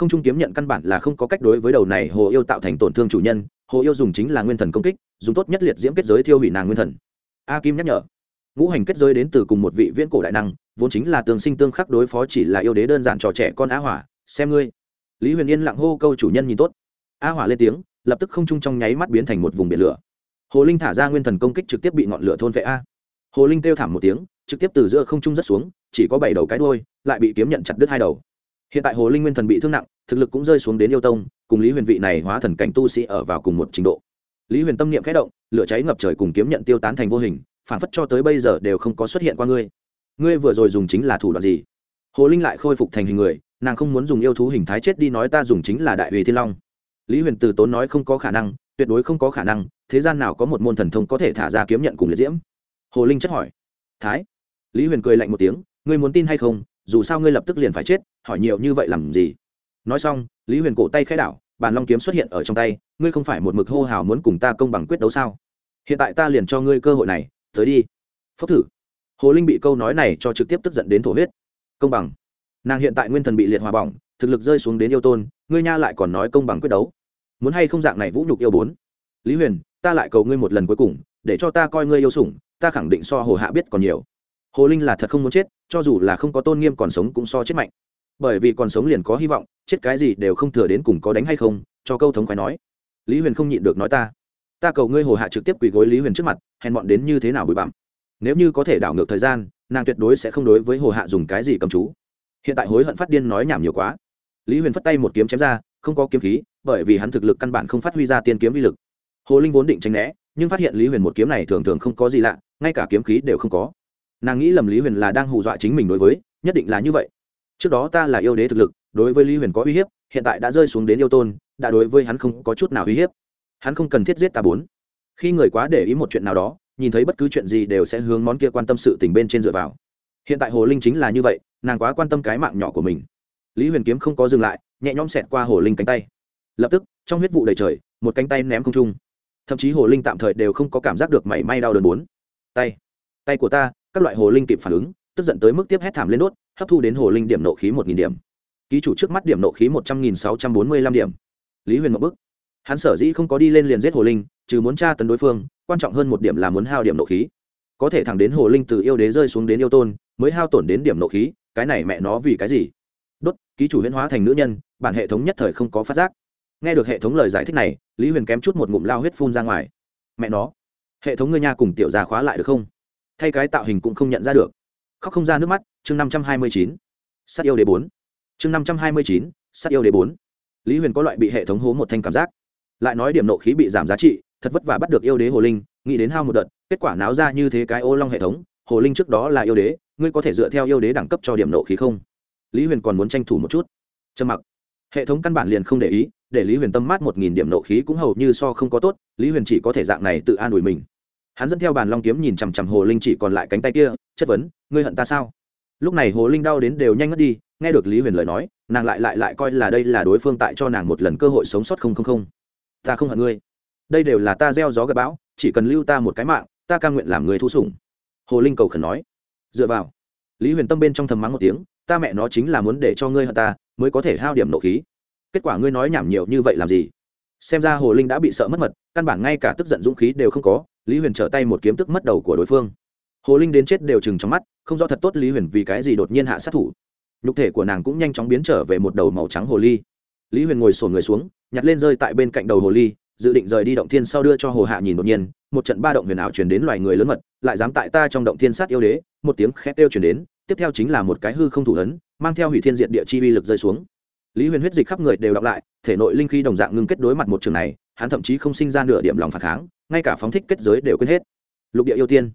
Speaker 1: không trung kiếm nhận căn bản là không có cách đối với đầu này hồ yêu tạo thành tổn thương chủ nhân, hồ yêu dùng chính là nguyên thần công kích, dùng tốt nhất liệt diễm kết giới thiêu hủy nàng nguyên thần. A kim nhắc nhở. Ngũ hành kết giới đến từ cùng một vị viễn cổ đại năng, vốn chính là tương sinh tương khắc đối phó chỉ là yêu đế đơn giản trò trẻ con á hỏa, xem ngươi. Lý huyền yên lặng hô câu chủ nhân nhìn tốt. A hỏa lên tiếng, lập tức không trung trong nháy mắt biến thành một vùng biển lửa. Hồ linh thả ra nguyên thần công kích trực tiếp bị ngọn lửa thôn vệ a. Hồ linh kêu thảm một tiếng, trực tiếp từ giữa không trung rất xuống, chỉ có bảy đầu cái đôi lại bị kiếm nhận chặt đứt hai đầu hiện tại hồ linh nguyên thần bị thương nặng, thực lực cũng rơi xuống đến yêu tông, cùng lý huyền vị này hóa thần cảnh tu sĩ ở vào cùng một trình độ. Lý huyền tâm niệm khẽ động, lửa cháy ngập trời cùng kiếm nhận tiêu tán thành vô hình, phản phất cho tới bây giờ đều không có xuất hiện qua ngươi. Ngươi vừa rồi dùng chính là thủ đoạn gì? Hồ linh lại khôi phục thành hình người, nàng không muốn dùng yêu thú hình thái chết đi nói ta dùng chính là đại hủy thiên long. Lý huyền từ tốn nói không có khả năng, tuyệt đối không có khả năng, thế gian nào có một môn thần thông có thể thả ra kiếm nhận cùng liệt diễm? Hồ linh chất hỏi. Thái. Lý huyền cười lạnh một tiếng, ngươi muốn tin hay không dù sao ngươi lập tức liền phải chết, hỏi nhiều như vậy làm gì? Nói xong, lý huyền cổ tay khai đảo, bàn long kiếm xuất hiện ở trong tay, ngươi không phải một mực hô hào muốn cùng ta công bằng quyết đấu sao? Hiện tại ta liền cho ngươi cơ hội này, tới đi. Phốc thử. Hồ linh bị câu nói này cho trực tiếp tức giận đến thổ huyết. Công bằng. Nàng hiện tại nguyên thần bị liệt hòa bỏng, thực lực rơi xuống đến yêu tôn, ngươi nha lại còn nói công bằng quyết đấu. Muốn hay không dạng này vũ nhục yêu bốn? Lý huyền, ta lại cầu ngươi một lần cuối cùng, để cho ta coi ngươi yêu sủng, ta khẳng định so hồ hạ biết còn nhiều hồ linh là thật không muốn chết, cho dù là không có tôn nghiêm còn sống cũng so chết mạnh. Bởi vì còn sống liền có hy vọng, chết cái gì đều không thừa đến cùng có đánh hay không, cho câu thống khoái nói. Lý huyền không nhịn được nói ta ta cầu ngươi hồ hạ trực tiếp quỳ gối lý huyền trước mặt, hèn bọn đến như thế nào bụi bặm. Nếu như có thể đảo ngược thời gian, nàng tuyệt đối sẽ không đối với hồ hạ dùng cái gì cầm chú. Hiện tại hối hận phát điên nói nhảm nhiều quá. Lý huyền phất tay một kiếm chém ra, không có kiếm khí, bởi vì hắn thực lực căn bản không phát huy ra tiên kiếm vi lực. Hồ linh vốn định tránh né, nhưng phát hiện lý huyền một kiếm này thường thường không có gì lạ, ngay cả kiếm khí đều không có nàng nghĩ lầm lý huyền là đang hù dọa chính mình đối với, nhất định là như vậy. trước đó ta là yêu đế thực lực, đối với lý huyền có uy hiếp, hiện tại đã rơi xuống đến yêu tôn, đã đối với hắn không có chút nào uy hiếp. hắn không cần thiết giết ta bốn. khi người quá để ý một chuyện nào đó, nhìn thấy bất cứ chuyện gì đều sẽ hướng món kia quan tâm sự tình bên trên dựa vào. hiện tại hồ linh chính là như vậy, nàng quá quan tâm cái mạng nhỏ của mình. lý huyền kiếm không có dừng lại, nhẹ nhõm xẹt qua hồ linh cánh tay. lập tức, trong huyết vụ đầy trời, một cánh tay ném không trung. thậm chí hồ linh tạm thời đều không có cảm giác được mảy may đau đớn bốn. tay tay của ta các loại hồ linh kịp phản ứng, tức giận tới mức tiếp hét thảm lên đốt, hấp thu đến hồ linh điểm nộ khí một nghìn điểm. Ký chủ trước mắt điểm nộ khí một trăm nghìn sáu trăm bốn mươi lăm điểm. Lý huyền một bức hắn sở dĩ không có đi lên liền giết hồ linh, trừ muốn tra tấn đối phương, quan trọng hơn một điểm là muốn hao điểm nộ khí. Có thể thẳng đến hồ linh từ yêu đế rơi xuống đến yêu tôn, mới hao tổn đến điểm nộ khí, cái này mẹ nó vì cái gì? Đốt, ký chủ huyễn hóa thành nữ nhân, bản hệ thống nhất thời không có phát giác. Nghe được hệ thống lời giải thích này, lý huyền kém chút một ngụm lao huyết phun ra ngoài. Mẹ nó, hệ thống ngươi nha cùng tiểu già khóa lại được không? Thay cái tạo hình cũng không nhận ra được. Khóc không ra nước mắt, chương năm trăm hai mươi chín. Sắt yêu đế bốn. Chương năm trăm hai mươi chín sắt yêu đế bốn. Lý huyền có loại bị hệ thống hố một thanh cảm giác. Lại nói điểm nộ khí bị giảm giá trị, thật vất vả bắt được yêu đế hồ linh, nghĩ đến hao một đợt, kết quả náo ra như thế cái ô long hệ thống, hồ linh trước đó là yêu đế, ngươi có thể dựa theo yêu đế đẳng cấp cho điểm nộ khí không? Lý huyền còn muốn tranh thủ một chút. Trầm mặc. Hệ thống căn bản liền không để ý, để lý huyền tâm mát một nghìn điểm nộ khí cũng hầu như so không có tốt, lý huyền chỉ có thể dạng này tự an ủi mình hắn dẫn theo bàn long kiếm nhìn chằm chằm hồ linh chỉ còn lại cánh tay kia, chất vấn, ngươi hận ta sao? Lúc này hồ linh đau đến đều nhanh ngất đi, nghe được lý huyền lời nói, nàng lại lại lại coi là đây là đối phương tại cho nàng một lần cơ hội sống sót không không không. Ta không hận ngươi. Đây đều là ta gieo gió gặp bão, chỉ cần lưu ta một cái mạng, ta cam nguyện làm người thu sủng. Hồ linh cầu khẩn nói. Dựa vào, lý huyền tâm bên trong thầm mắng một tiếng, ta mẹ nó chính là muốn để cho ngươi hận ta, mới có thể hao điểm nộ khí. Kết quả ngươi nói nhảm nhiều như vậy làm gì? Xem ra hồ linh đã bị sợ mất mật, căn bản ngay cả tức giận dũng khí đều không có, lý huyền trở tay một kiếm tức mất đầu của đối phương. Hồ linh đến chết đều chừng trong mắt, không rõ thật tốt lý huyền vì cái gì đột nhiên hạ sát thủ. Nhục thể của nàng cũng nhanh chóng biến trở về một đầu màu trắng hồ ly. Lý huyền ngồi sổn người xuống, nhặt lên rơi tại bên cạnh đầu hồ ly, dự định rời đi động thiên sau đưa cho hồ hạ nhìn đột nhiên, một trận ba động huyền ảo chuyển đến loài người lớn mật, lại dám tại ta trong động thiên sát yêu đế, một tiếng khét kêu chuyển đến, tiếp theo chính là một cái hư không thủ ấn, mang theo hủy thiên diện địa chi uy lực rơi xuống lý huyền huyết dịch khắp người đều đọc lại thể nội linh khí đồng dạng ngưng kết đối mặt một trường này hắn thậm chí không sinh ra nửa điểm lòng phản kháng ngay cả phóng thích kết giới đều quên hết. Lục địa ưu tiên.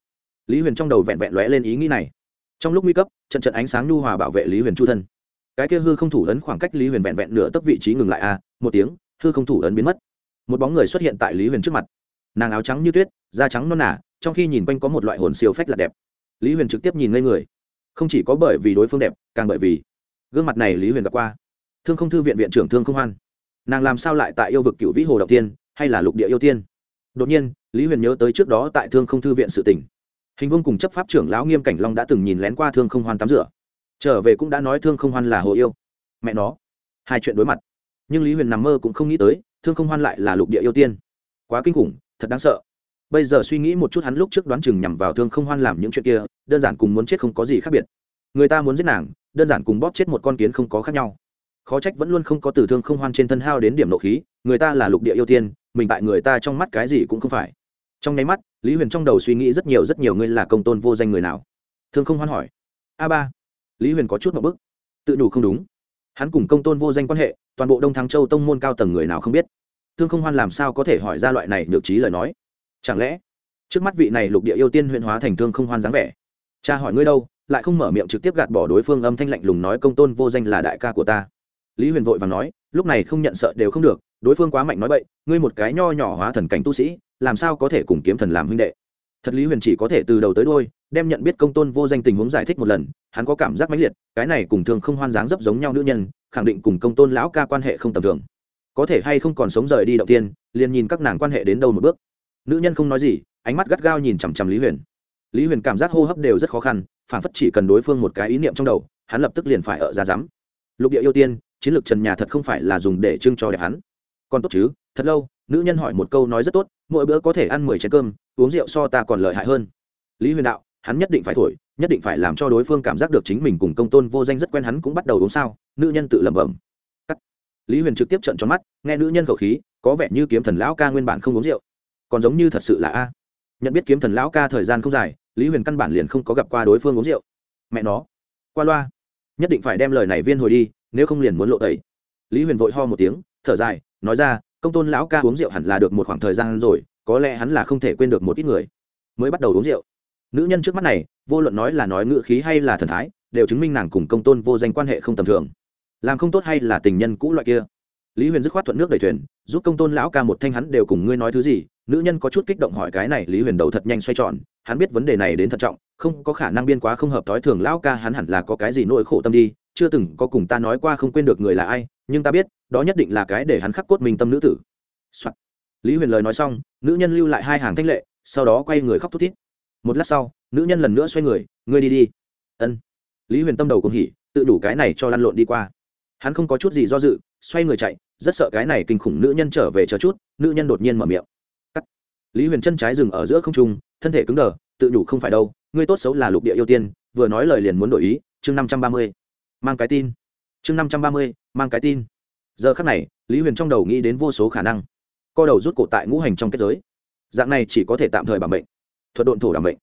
Speaker 1: Lý huyền trong đầu vẹn vẹn lóe lên ý nghĩ này. Trong lúc nguy cấp trận trận ánh sáng nhu hòa bảo vệ lý huyền chu thân. Cái kia hư không thủ ấn khoảng cách lý huyền vẹn vẹn nửa tấc vị trí ngừng lại a à, một tiếng hư không thủ ấn biến mất. Một bóng người xuất hiện tại lý huyền trước mặt. Nàng áo trắng như tuyết da trắng non nả trong khi nhìn quanh có một loại hồn siêu phách là đẹp. Lý huyền trực tiếp nhìn ngây người. Không chỉ có bởi vì đối phương đẹp càng bởi vì gương mặt này lý huyền gặp qua thương không thư viện viện trưởng thương không hoan. Nàng làm sao lại tại yêu vực cựu vĩ hồ đầu tiên, hay là lục địa yêu tiên? Đột nhiên, lý huyền nhớ tới trước đó tại thương không thư viện sự tỉnh hình vương cùng chấp pháp trưởng lão nghiêm cảnh long đã từng nhìn lén qua thương không hoan tắm rửa. Trở về cũng đã nói thương không hoan là hồ yêu. Mẹ nó, hai chuyện đối mặt. Nhưng lý huyền nằm mơ cũng không nghĩ tới, thương không hoan lại là lục địa yêu tiên. Quá kinh khủng, thật đáng sợ. Bây giờ suy nghĩ một chút hắn lúc trước đoán chừng nhằm vào thương không hoan làm những chuyện kia, đơn giản cùng muốn chết không có gì khác biệt. Người ta muốn giết nàng, đơn giản cùng bóp chết một con kiến không có khác nhau khó trách vẫn luôn không có tử thương không hoan trên thân hao đến điểm nộ khí, người ta là lục địa yêu tiên, mình tại người ta trong mắt cái gì cũng không phải. Trong nháy mắt, lý huyền trong đầu suy nghĩ rất nhiều rất nhiều người là công tôn vô danh người nào? Thương không hoan hỏi. A ba. Lý huyền có chút một bức. Tự đủ không đúng. Hắn cùng công tôn vô danh quan hệ, toàn bộ đông thắng châu tông môn cao tầng người nào không biết. Thương không hoan làm sao có thể hỏi ra loại này nhược trí lời nói? Chẳng lẽ, trước mắt vị này lục địa yêu tiên huyện hóa thành thương không hoan dáng vẻ? Cha hỏi ngươi đâu, lại không mở miệng trực tiếp gạt bỏ đối phương âm thanh lạnh lùng nói công tôn vô danh là đại ca của ta lý huyền vội và nói, lúc này không nhận sợ đều không được, đối phương quá mạnh nói bậy, ngươi một cái nho nhỏ hóa thần cảnh tu sĩ, làm sao có thể cùng kiếm thần làm huynh đệ? Thật lý huyền chỉ có thể từ đầu tới đôi đem nhận biết công tôn vô danh tình huống giải thích một lần, hắn có cảm giác mãnh liệt, cái này cùng thường không hoan dáng dấp giống nhau nữ nhân, khẳng định cùng công tôn lão ca quan hệ không tầm thường. Có thể hay không còn sống rời đi đầu tiên, liền nhìn các nàng quan hệ đến đâu một bước. Nữ nhân không nói gì, ánh mắt gắt gao nhìn chằm chằm lý huyền. Lý huyền cảm giác hô hấp đều rất khó khăn, phản phất chỉ cần đối phương một cái ý niệm trong đầu, hắn lập tức liền phải ở ra rắm lục địa ưu tiên chiến lược trần nhà thật không phải là dùng để trưng cho đẹp hắn. Còn tốt chứ, thật lâu, nữ nhân hỏi một câu nói rất tốt, mỗi bữa có thể ăn mười chén cơm, uống rượu so ta còn lợi hại hơn. Lý huyền đạo, hắn nhất định phải thổi, nhất định phải làm cho đối phương cảm giác được chính mình cùng công tôn vô danh rất quen hắn cũng bắt đầu uống sao, nữ nhân tự lẩm bẩm. Lý huyền trực tiếp trận tròn mắt, nghe nữ nhân khẩu khí, có vẻ như kiếm thần lão ca nguyên bản không uống rượu, còn giống như thật sự là a. Nhận biết kiếm thần lão ca thời gian không dài, lý huyền căn bản liền không có gặp qua đối phương uống rượu. Mẹ nó, qua loa, nhất định phải đem lời này viên hồi đi nếu không liền muốn lộ tẩy. Lý huyền vội ho một tiếng, thở dài, nói ra, công tôn lão ca uống rượu hẳn là được một khoảng thời gian rồi, có lẽ hắn là không thể quên được một ít người. Mới bắt đầu uống rượu. Nữ nhân trước mắt này, vô luận nói là nói ngữ khí hay là thần thái, đều chứng minh nàng cùng công tôn vô danh quan hệ không tầm thường. Làm không tốt hay là tình nhân cũ loại kia. Lý huyền dứt khoát thuận nước đẩy thuyền, giúp công tôn lão ca một thanh hắn đều cùng ngươi nói thứ gì. Nữ nhân có chút kích động hỏi cái này, lý huyền đầu thật nhanh xoay tròn, hắn biết vấn đề này đến thận trọng, không có khả năng biên quá không hợp thói thường, lão ca hắn hẳn là có cái gì nỗi khổ tâm đi chưa từng có cùng ta nói qua không quên được người là ai, nhưng ta biết, đó nhất định là cái để hắn khắc cốt mình tâm nữ tử、Soạn. lý huyền lời nói xong, nữ nhân lưu lại hai hàng thanh lệ, sau đó quay người khóc thút thít. Một lát sau, nữ nhân lần nữa xoay người, ngươi đi đi. Ân. Lý huyền tâm đầu cũng hỉ, tự đủ cái này cho lăn lộn đi qua. Hắn không có chút gì do dự, xoay người chạy, rất sợ cái này kinh khủng nữ nhân trở về chờ chút, nữ nhân đột nhiên mở miệng. Cắt. Lý huyền chân trái dừng ở giữa không trung, thân thể cứng đờ, tự đủ không phải đâu, ngươi tốt xấu là lục địa yêu tiên, vừa nói lời liền muốn đổi ý, chương năm trăm ba mươi mang cái tin. Chương năm trăm ba mươi, mang cái tin. Giờ khắc này, lý huyền trong đầu nghĩ đến vô số khả năng. Co đầu rút cổ tại ngũ hành trong kết giới. Dạng này chỉ có thể tạm thời bảo bệnh thuật độn thổ đảm bệnh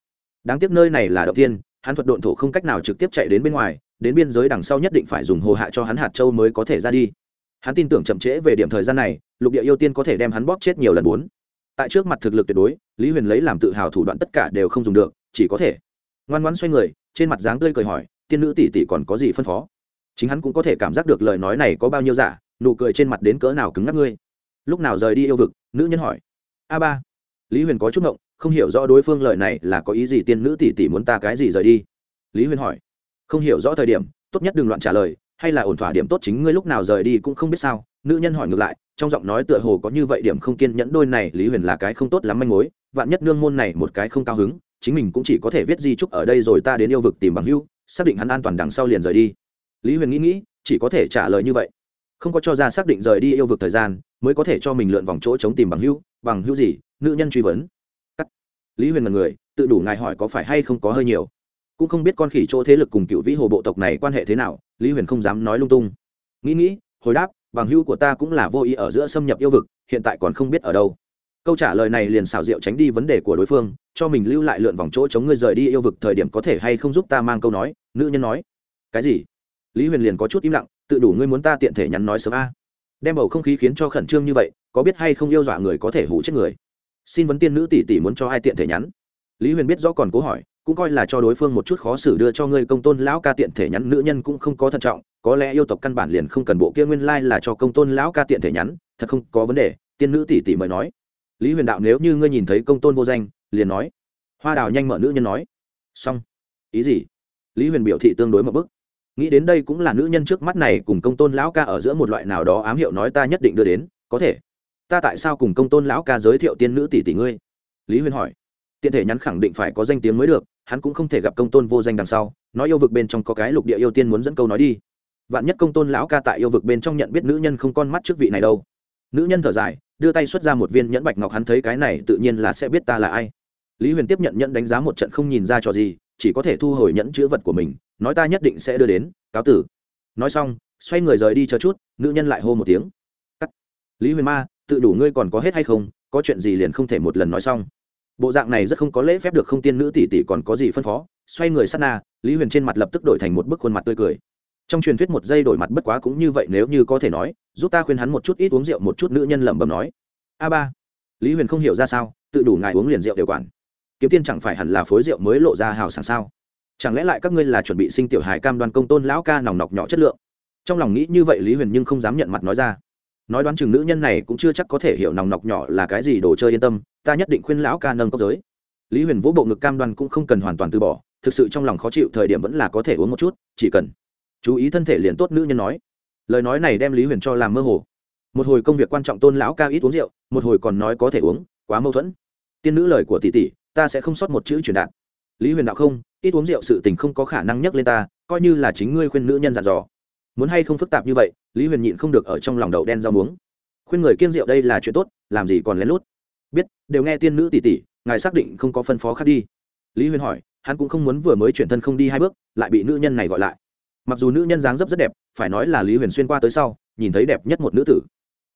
Speaker 1: đáng tiếc nơi này là đầu tiên hắn thuật độn thổ không cách nào trực tiếp chạy đến bên ngoài, đến biên giới đằng sau nhất định phải dùng hồ hạ cho hắn hạt châu mới có thể ra đi. Hắn tin tưởng chậm trễ về điểm thời gian này, lục địa yêu tiên có thể đem hắn bóp chết nhiều lần bốn. Tại trước mặt thực lực tuyệt đối, lý huyền lấy làm tự hào thủ đoạn tất cả đều không dùng được, chỉ có thể ngoan ngoãn xoay người, trên mặt dáng tươi cười hỏi, tiên nữ tỷ tỷ còn có gì phân phó? Chính hắn cũng có thể cảm giác được lời nói này có bao nhiêu giả, nụ cười trên mặt đến cỡ nào cứng ngắc ngươi. Lúc nào rời đi yêu vực, nữ nhân hỏi. A ba. Lý huyền có chút ngộng, không hiểu rõ đối phương lời này là có ý gì tiên nữ tỷ tỷ muốn ta cái gì rời đi. Lý huyền hỏi. Không hiểu rõ thời điểm, tốt nhất đừng loạn trả lời, hay là ổn thỏa điểm tốt chính ngươi lúc nào rời đi cũng không biết sao. Nữ nhân hỏi ngược lại, trong giọng nói tựa hồ có như vậy điểm không kiên nhẫn đôi này, lý huyền là cái không tốt lắm manh mối, vạn nhất nương môn này một cái không cao hứng, chính mình cũng chỉ có thể viết di trúc ở đây rồi ta đến yêu vực tìm bằng hưu xác định hắn an toàn đằng sau liền rời đi lý huyền nghĩ nghĩ chỉ có thể trả lời như vậy. Không có cho ra xác định rời đi yêu vực thời gian mới có thể cho mình lượn vòng chỗ chống tìm bằng hữu, bằng hữu gì? Nữ nhân truy vấn. Cắt. lý huyền là người tự đủ ngài hỏi có phải hay không có hơi nhiều. Cũng không biết con khỉ chỗ thế lực cùng cựu vĩ hồ bộ tộc này quan hệ thế nào lý huyền không dám nói lung tung. Nghĩ nghĩ hồi đáp bằng hữu của ta cũng là vô ý ở giữa xâm nhập yêu vực hiện tại còn không biết ở đâu. Câu trả lời này liền xảo diệu tránh đi vấn đề của đối phương cho mình lưu lại lượn vòng chỗ chống ngươi rời đi yêu vực thời điểm có thể hay không giúp ta mang câu nói nữ nhân nói. Cái gì? Lý huyền liền có chút im lặng, tự đủ ngươi muốn ta tiện thể nhắn nói sớm a. Đem bầu không khí khiến cho khẩn trương như vậy, có biết hay không yêu dọa người có thể hủ chết người? Xin vấn tiên nữ tỷ tỷ muốn cho ai tiện thể nhắn? Lý huyền biết rõ còn cố hỏi, cũng coi là cho đối phương một chút khó xử đưa cho ngươi công tôn lão ca tiện thể nhắn, nữ nhân cũng không có thận trọng, có lẽ yêu tộc căn bản liền không cần bộ kia nguyên lai là cho công tôn lão ca tiện thể nhắn, thật không có vấn đề, tiên nữ tỷ tỷ mời nói. Lý huyền đạo nếu như ngươi nhìn thấy công tôn vô danh, liền nói. Hoa đào nhanh mở nữ nhân nói. Xong. Ý gì? Lý huyền biểu thị tương đối một bức nghĩ đến đây cũng là nữ nhân trước mắt này cùng công tôn lão ca ở giữa một loại nào đó ám hiệu nói ta nhất định đưa đến, có thể. Ta tại sao cùng công tôn lão ca giới thiệu tiên nữ tỷ tỷ ngươi? Lý huyền hỏi. Tiện thể nhắn khẳng định phải có danh tiếng mới được, hắn cũng không thể gặp công tôn vô danh đằng sau, nói yêu vực bên trong có cái lục địa yêu tiên muốn dẫn câu nói đi. Vạn nhất công tôn lão ca tại yêu vực bên trong nhận biết nữ nhân không con mắt trước vị này đâu. Nữ nhân thở dài, đưa tay xuất ra một viên nhẫn bạch ngọc hắn thấy cái này tự nhiên là sẽ biết ta là ai. Lý huyền tiếp nhận nhẫn đánh giá một trận không nhìn ra trò gì, chỉ có thể thu hồi nhẫn chữ vật của mình nói ta nhất định sẽ đưa đến, cáo tử. Nói xong, xoay người rời đi chờ chút, nữ nhân lại hô một tiếng. Cắt. Lý huyền ma, tự đủ ngươi còn có hết hay không, có chuyện gì liền không thể một lần nói xong. Bộ dạng này rất không có lễ phép được không tiên nữ tỷ tỷ còn có gì phân phó, xoay người sát na, lý huyền trên mặt lập tức đổi thành một bức khuôn mặt tươi cười. Trong truyền thuyết một giây đổi mặt bất quá cũng như vậy nếu như có thể nói, giúp ta khuyên hắn một chút ít uống rượu một chút nữ nhân lẩm bẩm nói. A ba. Lý huyền không hiểu ra sao, tự đủ ngài uống liền rượu đều quản. Kiếm tiên chẳng phải hẳn là phối rượu mới lộ ra hào sảng sao? Chẳng lẽ lại các ngươi là chuẩn bị sinh tiểu hài cam đoan công tôn lão ca nòng nọc nhỏ chất lượng? Trong lòng nghĩ như vậy lý huyền nhưng không dám nhận mặt nói ra. Nói đoán chừng nữ nhân này cũng chưa chắc có thể hiểu nòng nọc nhỏ là cái gì, đồ chơi yên tâm, ta nhất định khuyên lão ca nâng cốc giới. Lý huyền vỗ bộ ngực cam đoan cũng không cần hoàn toàn từ bỏ, thực sự trong lòng khó chịu thời điểm vẫn là có thể uống một chút, chỉ cần. Chú ý thân thể liền tốt, nữ nhân nói. Lời nói này đem lý huyền cho làm mơ hồ. Một hồi công việc quan trọng tôn lão ca ít uống rượu, một hồi còn nói có thể uống, quá mâu thuẫn. Tiên nữ lời của tỷ tỷ, ta sẽ không sót một chữ truyền đạt. Lý huyền đạo không ít uống rượu sự tình không có khả năng nhắc lên ta, coi như là chính ngươi khuyên nữ nhân dặn dò. Muốn hay không phức tạp như vậy, lý huyền nhịn không được ở trong lòng đậu đen rau muống. Khuyên người kiêng rượu đây là chuyện tốt, làm gì còn lén lút. Biết, đều nghe tiên nữ tỷ tỷ, ngài xác định không có phân phó khác đi. Lý huyền hỏi, hắn cũng không muốn vừa mới chuyển thân không đi hai bước, lại bị nữ nhân này gọi lại. Mặc dù nữ nhân dáng dấp rất đẹp, phải nói là lý huyền xuyên qua tới sau, nhìn thấy đẹp nhất một nữ tử.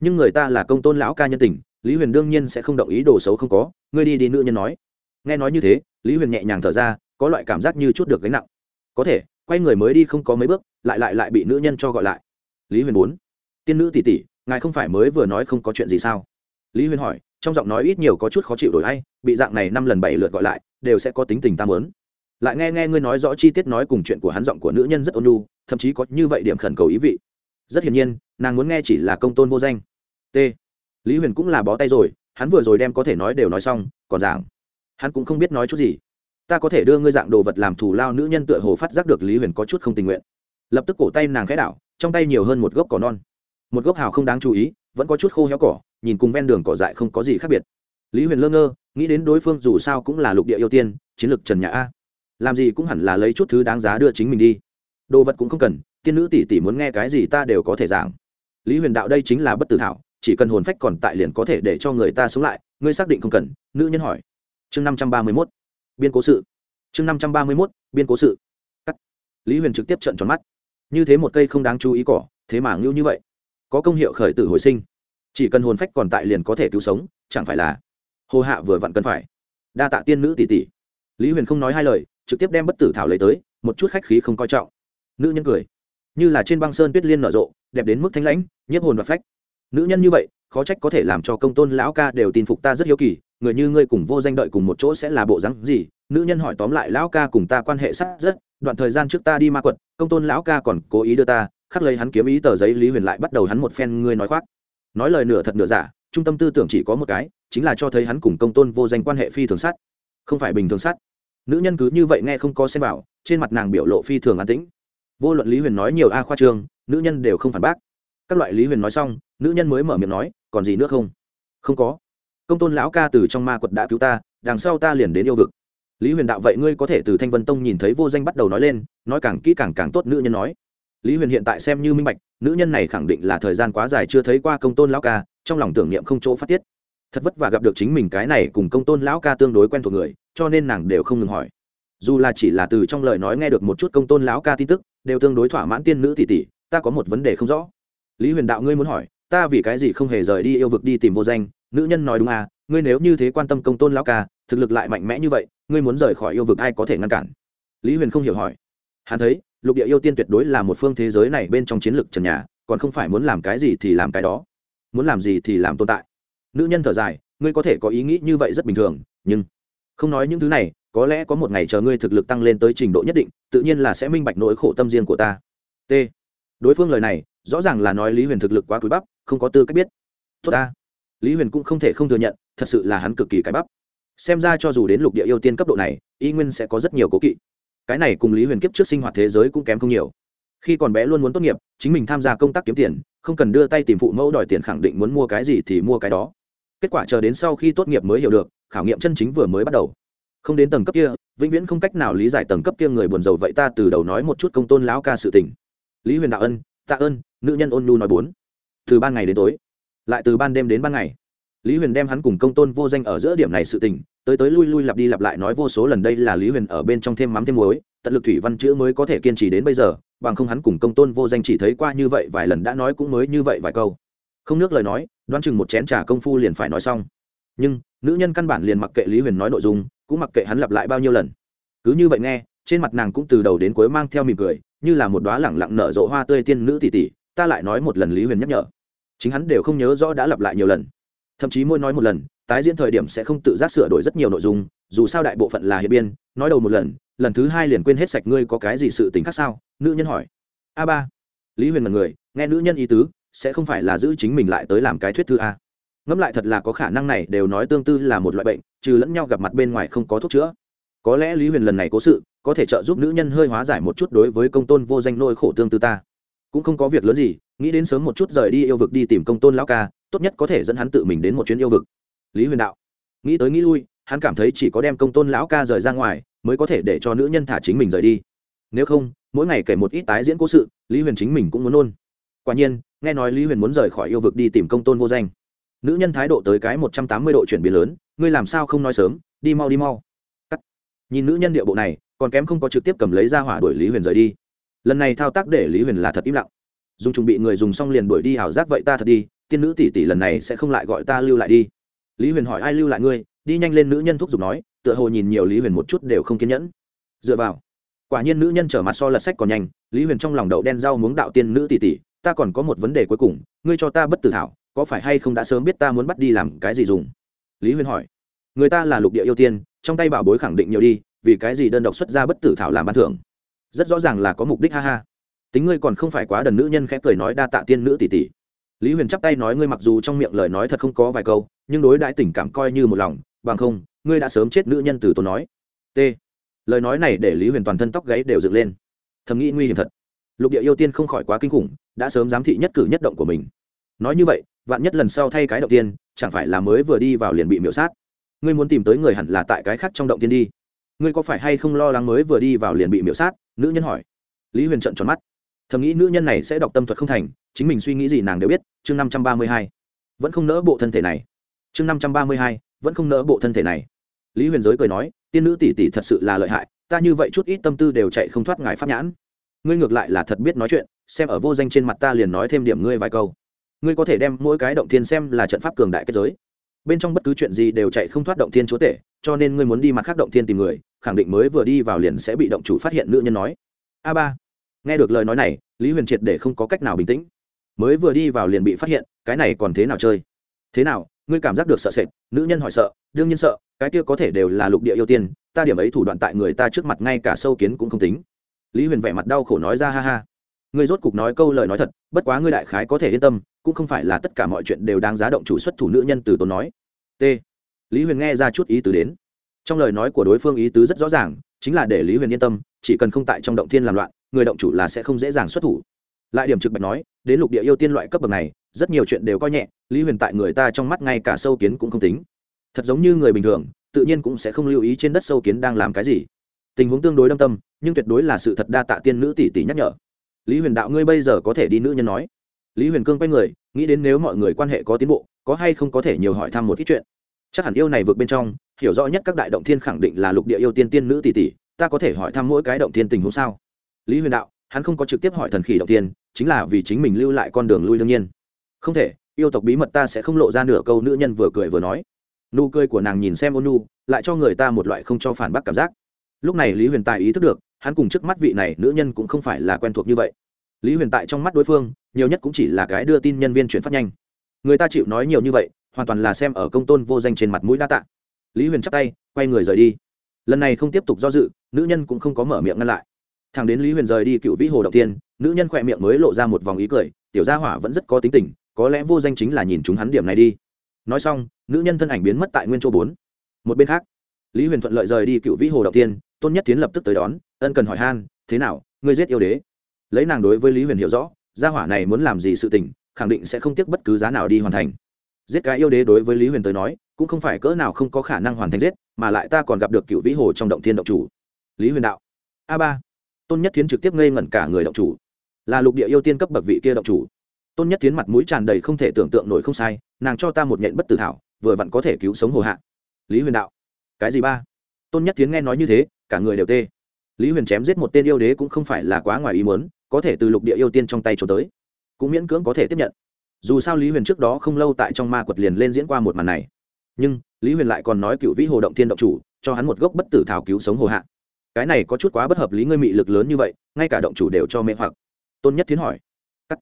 Speaker 1: Nhưng người ta là công tôn lão ca nhân tình, lý huyền đương nhiên sẽ không động ý đồ xấu không có, ngươi đi đi nữ nhân nói. Nghe nói như thế, lý huyền nhẹ nhàng thở ra có loại cảm giác như chút được gánh nặng. Có thể, quay người mới đi không có mấy bước, lại lại lại bị nữ nhân cho gọi lại. Lý huyền bốn tiên nữ tỷ tỷ, ngài không phải mới vừa nói không có chuyện gì sao? Lý huyền hỏi, trong giọng nói ít nhiều có chút khó chịu đổi hay bị dạng này năm lần bảy lượt gọi lại, đều sẽ có tính tình tam lớn lại nghe nghe ngươi nói rõ chi tiết nói cùng chuyện của hắn giọng của nữ nhân rất ôn nhu, thậm chí có như vậy điểm khẩn cầu ý vị. Rất hiển nhiên, nàng muốn nghe chỉ là công tôn vô danh. T. Lý huyền cũng là bó tay rồi, hắn vừa rồi đem có thể nói đều nói xong, còn giảng. Hắn cũng không biết nói chút gì ta có thể đưa ngươi dạng đồ vật làm thủ lao nữ nhân tựa hồ phát giác được lý huyền có chút không tình nguyện lập tức cổ tay nàng khẽ đảo trong tay nhiều hơn một gốc cỏ non một gốc hào không đáng chú ý vẫn có chút khô héo cỏ nhìn cùng ven đường cỏ dại không có gì khác biệt lý huyền lơ ngơ nghĩ đến đối phương dù sao cũng là lục địa ưu tiên chiến lược trần nhã a làm gì cũng hẳn là lấy chút thứ đáng giá đưa chính mình đi đồ vật cũng không cần tiên nữ tỷ tỷ muốn nghe cái gì ta đều có thể giảng lý huyền đạo đây chính là bất tử thảo chỉ cần hồn phách còn tại liền có thể để cho người ta sống lại ngươi xác định không cần nữ nhân hỏi chương năm trăm ba mươi mốt biên cố sự. Chương năm trăm ba mươi mốt, biên cố sự. Cắt. Lý huyền trực tiếp trận tròn mắt. Như thế một cây không đáng chú ý cỏ, thế mà ngưu như vậy. Có công hiệu khởi tử hồi sinh. Chỉ cần hồn phách còn tại liền có thể cứu sống, chẳng phải là hồ hạ vừa vặn cần phải. Đa tạ tiên nữ tỷ tỷ. Lý huyền không nói hai lời, trực tiếp đem bất tử thảo lấy tới, một chút khách khí không coi trọng. Nữ nhân cười. Như là trên băng sơn tuyết liên nở rộ, đẹp đến mức thanh lãnh, nhiếp hồn và phách. Nữ nhân như vậy, khó trách có thể làm cho công tôn lão ca đều tin phục ta rất hiếu kỳ người như ngươi cùng vô danh đợi cùng một chỗ sẽ là bộ rắn gì? Nữ nhân hỏi tóm lại, lão ca cùng ta quan hệ sát rất, đoạn thời gian trước ta đi ma quật, công tôn lão ca còn cố ý đưa ta, khắc lấy hắn kiếm ý tờ giấy lý huyền lại bắt đầu hắn một phen ngươi nói khoác. Nói lời nửa thật nửa giả, trung tâm tư tưởng chỉ có một cái, chính là cho thấy hắn cùng công tôn vô danh quan hệ phi thường sát, không phải bình thường sát. Nữ nhân cứ như vậy nghe không có xem bảo trên mặt nàng biểu lộ phi thường an tĩnh. Vô luận lý huyền nói nhiều a khoa trương, nữ nhân đều không phản bác. Các loại lý huyền nói xong, nữ nhân mới mở miệng nói, còn gì nữa không? Không có công tôn lão ca từ trong ma quật đã cứu ta, đằng sau ta liền đến yêu vực. Lý huyền đạo, vậy ngươi có thể từ thanh vân tông nhìn thấy vô danh bắt đầu nói lên, nói càng kỹ càng càng tốt nữ nhân nói. Lý huyền hiện tại xem như minh bạch, nữ nhân này khẳng định là thời gian quá dài chưa thấy qua công tôn lão ca, trong lòng tưởng niệm không chỗ phát tiết. Thật vất vả gặp được chính mình cái này cùng công tôn lão ca tương đối quen thuộc người, cho nên nàng đều không ngừng hỏi. Dù là chỉ là từ trong lời nói nghe được một chút công tôn lão ca tin tức, đều tương đối thỏa mãn tiên nữ tỷ tỷ, ta có một vấn đề không rõ. Lý huyền đạo, ngươi muốn hỏi, ta vì cái gì không hề rời đi yêu vực đi tìm vô danh nữ nhân nói đúng à ngươi nếu như thế quan tâm công tôn lão ca, thực lực lại mạnh mẽ như vậy, ngươi muốn rời khỏi yêu vực ai có thể ngăn cản? Lý huyền không hiểu hỏi. Hắn thấy, lục địa yêu tiên tuyệt đối là một phương thế giới này bên trong chiến lược trần nhà, còn không phải muốn làm cái gì thì làm cái đó. Muốn làm gì thì làm tồn tại. Nữ nhân thở dài, ngươi có thể có ý nghĩ như vậy rất bình thường, nhưng không nói những thứ này, có lẽ có một ngày chờ ngươi thực lực tăng lên tới trình độ nhất định, tự nhiên là sẽ minh bạch nỗi khổ tâm riêng của ta. T. Đối phương lời này, rõ ràng là nói lý huyền thực lực quá cúi bắp, không có tư cách biết. Tốt ta lý huyền cũng không thể không thừa nhận, thật sự là hắn cực kỳ cái bắp. Xem ra cho dù đến lục địa yêu tiên cấp độ này, y nguyên sẽ có rất nhiều cố kỵ. Cái này cùng lý huyền kiếp trước sinh hoạt thế giới cũng kém không nhiều. Khi còn bé luôn muốn tốt nghiệp, chính mình tham gia công tác kiếm tiền, không cần đưa tay tìm phụ mẫu đòi tiền khẳng định muốn mua cái gì thì mua cái đó. Kết quả chờ đến sau khi tốt nghiệp mới hiểu được, khảo nghiệm chân chính vừa mới bắt đầu. Không đến tầng cấp kia, vĩnh viễn không cách nào lý giải tầng cấp kia người buồn rầu vậy ta từ đầu nói một chút công tôn lão ca sự tình. Lý huyền đạo ân, tạ ơn, nữ nhân ôn nhu nói bốn. Từ ban ngày đến tối lại từ ban đêm đến ban ngày. Lý huyền đem hắn cùng công tôn vô danh ở giữa điểm này sự tình, tới tới lui lui lặp đi lặp lại nói vô số lần đây là lý huyền ở bên trong thêm mắm thêm muối, tận lực thủy văn chữ mới có thể kiên trì đến bây giờ, bằng không hắn cùng công tôn vô danh chỉ thấy qua như vậy vài lần đã nói cũng mới như vậy vài câu. Không nước lời nói, đoán chừng một chén trà công phu liền phải nói xong. Nhưng, nữ nhân căn bản liền mặc kệ lý huyền nói nội dung, cũng mặc kệ hắn lặp lại bao nhiêu lần. Cứ như vậy nghe, trên mặt nàng cũng từ đầu đến cuối mang theo mỉm cười, như là một đoá lẳng lặng nở rộ hoa tươi tiên nữ tỷ tỷ, ta lại nói một lần lý huyền nhắc nhở chính hắn đều không nhớ rõ đã lặp lại nhiều lần. Thậm chí mỗi nói một lần, tái diễn thời điểm sẽ không tự giác sửa đổi rất nhiều nội dung, dù sao đại bộ phận là hiệp biên, nói đầu một lần lần thứ hai liền quên hết sạch ngươi có cái gì sự tính khác sao? Nữ nhân hỏi. A ba. Lý huyền là người, nghe nữ nhân ý tứ, sẽ không phải là giữ chính mình lại tới làm cái thuyết thư a. Ngẫm lại thật là có khả năng này đều nói tương tư là một loại bệnh, trừ lẫn nhau gặp mặt bên ngoài không có thuốc chữa. Có lẽ lý huyền lần này cố sự, có thể trợ giúp nữ nhân hơi hóa giải một chút đối với công tôn vô danh nỗi khổ tương tư ta. Cũng không có việc lớn gì nghĩ đến sớm một chút rời đi yêu vực đi tìm công tôn lão ca, tốt nhất có thể dẫn hắn tự mình đến một chuyến yêu vực. Lý huyền đạo. Nghĩ tới nghĩ lui, hắn cảm thấy chỉ có đem công tôn lão ca rời ra ngoài, mới có thể để cho nữ nhân thả chính mình rời đi. Nếu không, mỗi ngày kể một ít tái diễn cố sự, lý huyền chính mình cũng muốn nôn quả nhiên, nghe nói lý huyền muốn rời khỏi yêu vực đi tìm công tôn vô danh. Nữ nhân thái độ tới cái một trăm tám mươi độ chuyển biến lớn, ngươi làm sao không nói sớm, đi mau đi mau. Cắt. nhìn nữ nhân điệu bộ này, còn kém không có trực tiếp cầm lấy ra hỏa đuổi lý huyền rời đi. Lần này thao tác để lý huyền là thật im lặng dùng chuẩn bị người dùng xong liền đuổi đi hảo giác vậy ta thật đi, tiên nữ tỷ tỷ lần này sẽ không lại gọi ta lưu lại đi. Lý huyền hỏi ai lưu lại ngươi, đi nhanh lên nữ nhân thúc giục nói, tựa hồ nhìn nhiều lý huyền một chút đều không kiên nhẫn. Dựa vào. Quả nhiên nữ nhân trở mặt so lật sách còn nhanh, lý huyền trong lòng đậu đen rau muống đạo tiên nữ tỷ tỷ, ta còn có một vấn đề cuối cùng, ngươi cho ta bất tử thảo, có phải hay không đã sớm biết ta muốn bắt đi làm cái gì dùng? Lý huyền hỏi. Người ta là lục địa yêu tiên, trong tay bảo bối khẳng định nhiều đi, vì cái gì đơn độc xuất ra bất tử thảo làm ban thưởng? Rất rõ ràng là có mục đích, ha ha tính ngươi còn không phải quá đần nữ nhân khẽ cười nói đa tạ tiên nữ tỷ tỷ. Lý huyền chắp tay nói ngươi mặc dù trong miệng lời nói thật không có vài câu, nhưng đối đãi tình cảm coi như một lòng, bằng không, ngươi đã sớm chết nữ nhân từ tôi nói. T. Lời nói này để lý huyền toàn thân tóc gáy đều dựng lên. Thầm nghĩ nguy hiểm thật. Lục địa yêu tiên không khỏi quá kinh khủng, đã sớm giám thị nhất cử nhất động của mình. Nói như vậy, vạn nhất lần sau thay cái động tiên, chẳng phải là mới vừa đi vào liền bị miễu sát? Ngươi muốn tìm tới người hẳn là tại cái khác trong động tiên đi. Ngươi có phải hay không lo lắng mới vừa đi vào liền bị miễu sát? Nữ nhân hỏi. Lý huyền trận tròn mắt thầm nghĩ nữ nhân này sẽ đọc tâm thuật không thành, chính mình suy nghĩ gì nàng đều biết, chương năm trăm ba mươi hai. Vẫn không nỡ bộ thân thể này. Chương năm trăm ba mươi hai, vẫn không nỡ bộ thân thể này. Lý huyền giới cười nói, tiên nữ tỷ tỷ thật sự là lợi hại, ta như vậy chút ít tâm tư đều chạy không thoát ngài pháp nhãn. Ngươi ngược lại là thật biết nói chuyện, xem ở vô danh trên mặt ta liền nói thêm điểm ngươi vài câu. Ngươi có thể đem mỗi cái động thiên xem là trận pháp cường đại kết giới. Bên trong bất cứ chuyện gì đều chạy không thoát động thiên chúa tể, cho nên ngươi muốn đi mặt khác động thiên tìm người, khẳng định mới vừa đi vào liền sẽ bị động chủ phát hiện nữ nhân nói. A ba nghe được lời nói này, lý huyền triệt để không có cách nào bình tĩnh. Mới vừa đi vào liền bị phát hiện, cái này còn thế nào chơi? Thế nào, ngươi cảm giác được sợ sệt, nữ nhân hỏi sợ, đương nhiên sợ, cái kia có thể đều là lục địa ưu tiên, ta điểm ấy thủ đoạn tại người ta trước mặt ngay cả sâu kiến cũng không tính. Lý huyền vẻ mặt đau khổ nói ra ha ha. Ngươi rốt cục nói câu lời nói thật, bất quá ngươi đại khái có thể yên tâm, cũng không phải là tất cả mọi chuyện đều đáng giá động chủ xuất thủ nữ nhân từ tốn nói. T. Lý huyền nghe ra chút ý tứ đến. Trong lời nói của đối phương ý tứ rất rõ ràng, chính là để lý huyền yên tâm, chỉ cần không tại trong động thiên làm loạn người động chủ là sẽ không dễ dàng xuất thủ. Lại điểm trực bạch nói, đến lục địa yêu tiên loại cấp bậc này, rất nhiều chuyện đều coi nhẹ, lý huyền tại người ta trong mắt ngay cả sâu kiến cũng không tính. Thật giống như người bình thường, tự nhiên cũng sẽ không lưu ý trên đất sâu kiến đang làm cái gì. Tình huống tương đối đâm tâm, nhưng tuyệt đối là sự thật đa tạ tiên nữ tỷ tỷ nhắc nhở. Lý huyền đạo ngươi bây giờ có thể đi nữ nhân nói. Lý huyền cương quay người, nghĩ đến nếu mọi người quan hệ có tiến bộ, có hay không có thể nhiều hỏi thăm một ít chuyện. Chắc hẳn yêu này vượt bên trong, hiểu rõ nhất các đại động thiên khẳng định là lục địa yêu tiên tiên nữ tỷ tỷ, ta có thể hỏi thăm mỗi cái động thiên tình huống sao? Lý huyền đạo, hắn không có trực tiếp hỏi thần khỉ động tiên, chính là vì chính mình lưu lại con đường lui đương nhiên. Không thể, yêu tộc bí mật ta sẽ không lộ ra nửa câu nữ nhân vừa cười vừa nói. Nụ cười của nàng nhìn xem ôn nu lại cho người ta một loại không cho phản bác cảm giác. Lúc này lý huyền tài ý thức được, hắn cùng trước mắt vị này nữ nhân cũng không phải là quen thuộc như vậy. Lý huyền tại trong mắt đối phương, nhiều nhất cũng chỉ là cái đưa tin nhân viên chuyển phát nhanh. Người ta chịu nói nhiều như vậy, hoàn toàn là xem ở công tôn vô danh trên mặt mũi đa tạ. Lý huyền chắp tay, quay người rời đi. Lần này không tiếp tục do dự, nữ nhân cũng không có mở miệng ngăn lại thằng đến lý huyền rời đi cựu vĩ hồ động tiên, nữ nhân khỏe miệng mới lộ ra một vòng ý cười, tiểu gia hỏa vẫn rất có tính tình, có lẽ vô danh chính là nhìn chúng hắn điểm này đi. Nói xong, nữ nhân thân ảnh biến mất tại nguyên chỗ bốn. Một bên khác, lý huyền thuận lợi rời đi cựu vĩ hồ động tiên, tôn nhất tiến lập tức tới đón, ân cần hỏi han, thế nào, ngươi giết yêu đế? Lấy nàng đối với lý huyền hiểu rõ, gia hỏa này muốn làm gì sự tình, khẳng định sẽ không tiếc bất cứ giá nào đi hoàn thành. Giết cái yêu đế đối với lý huyền tới nói, cũng không phải cỡ nào không có khả năng hoàn thành giết, mà lại ta còn gặp được cựu vĩ hồ trong động thiên động chủ. Lý huyền đạo, a ba tôn nhất Thiến trực tiếp ngây ngẩn cả người động chủ. Là lục địa yêu tiên cấp bậc vị kia động chủ. Tôn nhất Thiến mặt mũi tràn đầy không thể tưởng tượng nổi không sai, nàng cho ta một nhện bất tử thảo, vừa vặn có thể cứu sống hồ hạ. Lý huyền đạo. Cái gì ba? Tôn nhất Thiến nghe nói như thế, cả người đều tê. Lý huyền chém giết một tên yêu đế cũng không phải là quá ngoài ý muốn, có thể từ lục địa yêu tiên trong tay trốn tới. Cũng miễn cưỡng có thể tiếp nhận. Dù sao lý huyền trước đó không lâu tại trong ma quật liền lên diễn qua một màn này. Nhưng, lý huyền lại còn nói cựu vĩ hồ động thiên động chủ, cho hắn một gốc bất tử thảo cứu sống hồ hạ cái này có chút quá bất hợp lý ngươi mị lực lớn như vậy, ngay cả động chủ đều cho mê hoặc. Tôn nhất thiến hỏi. Cắt.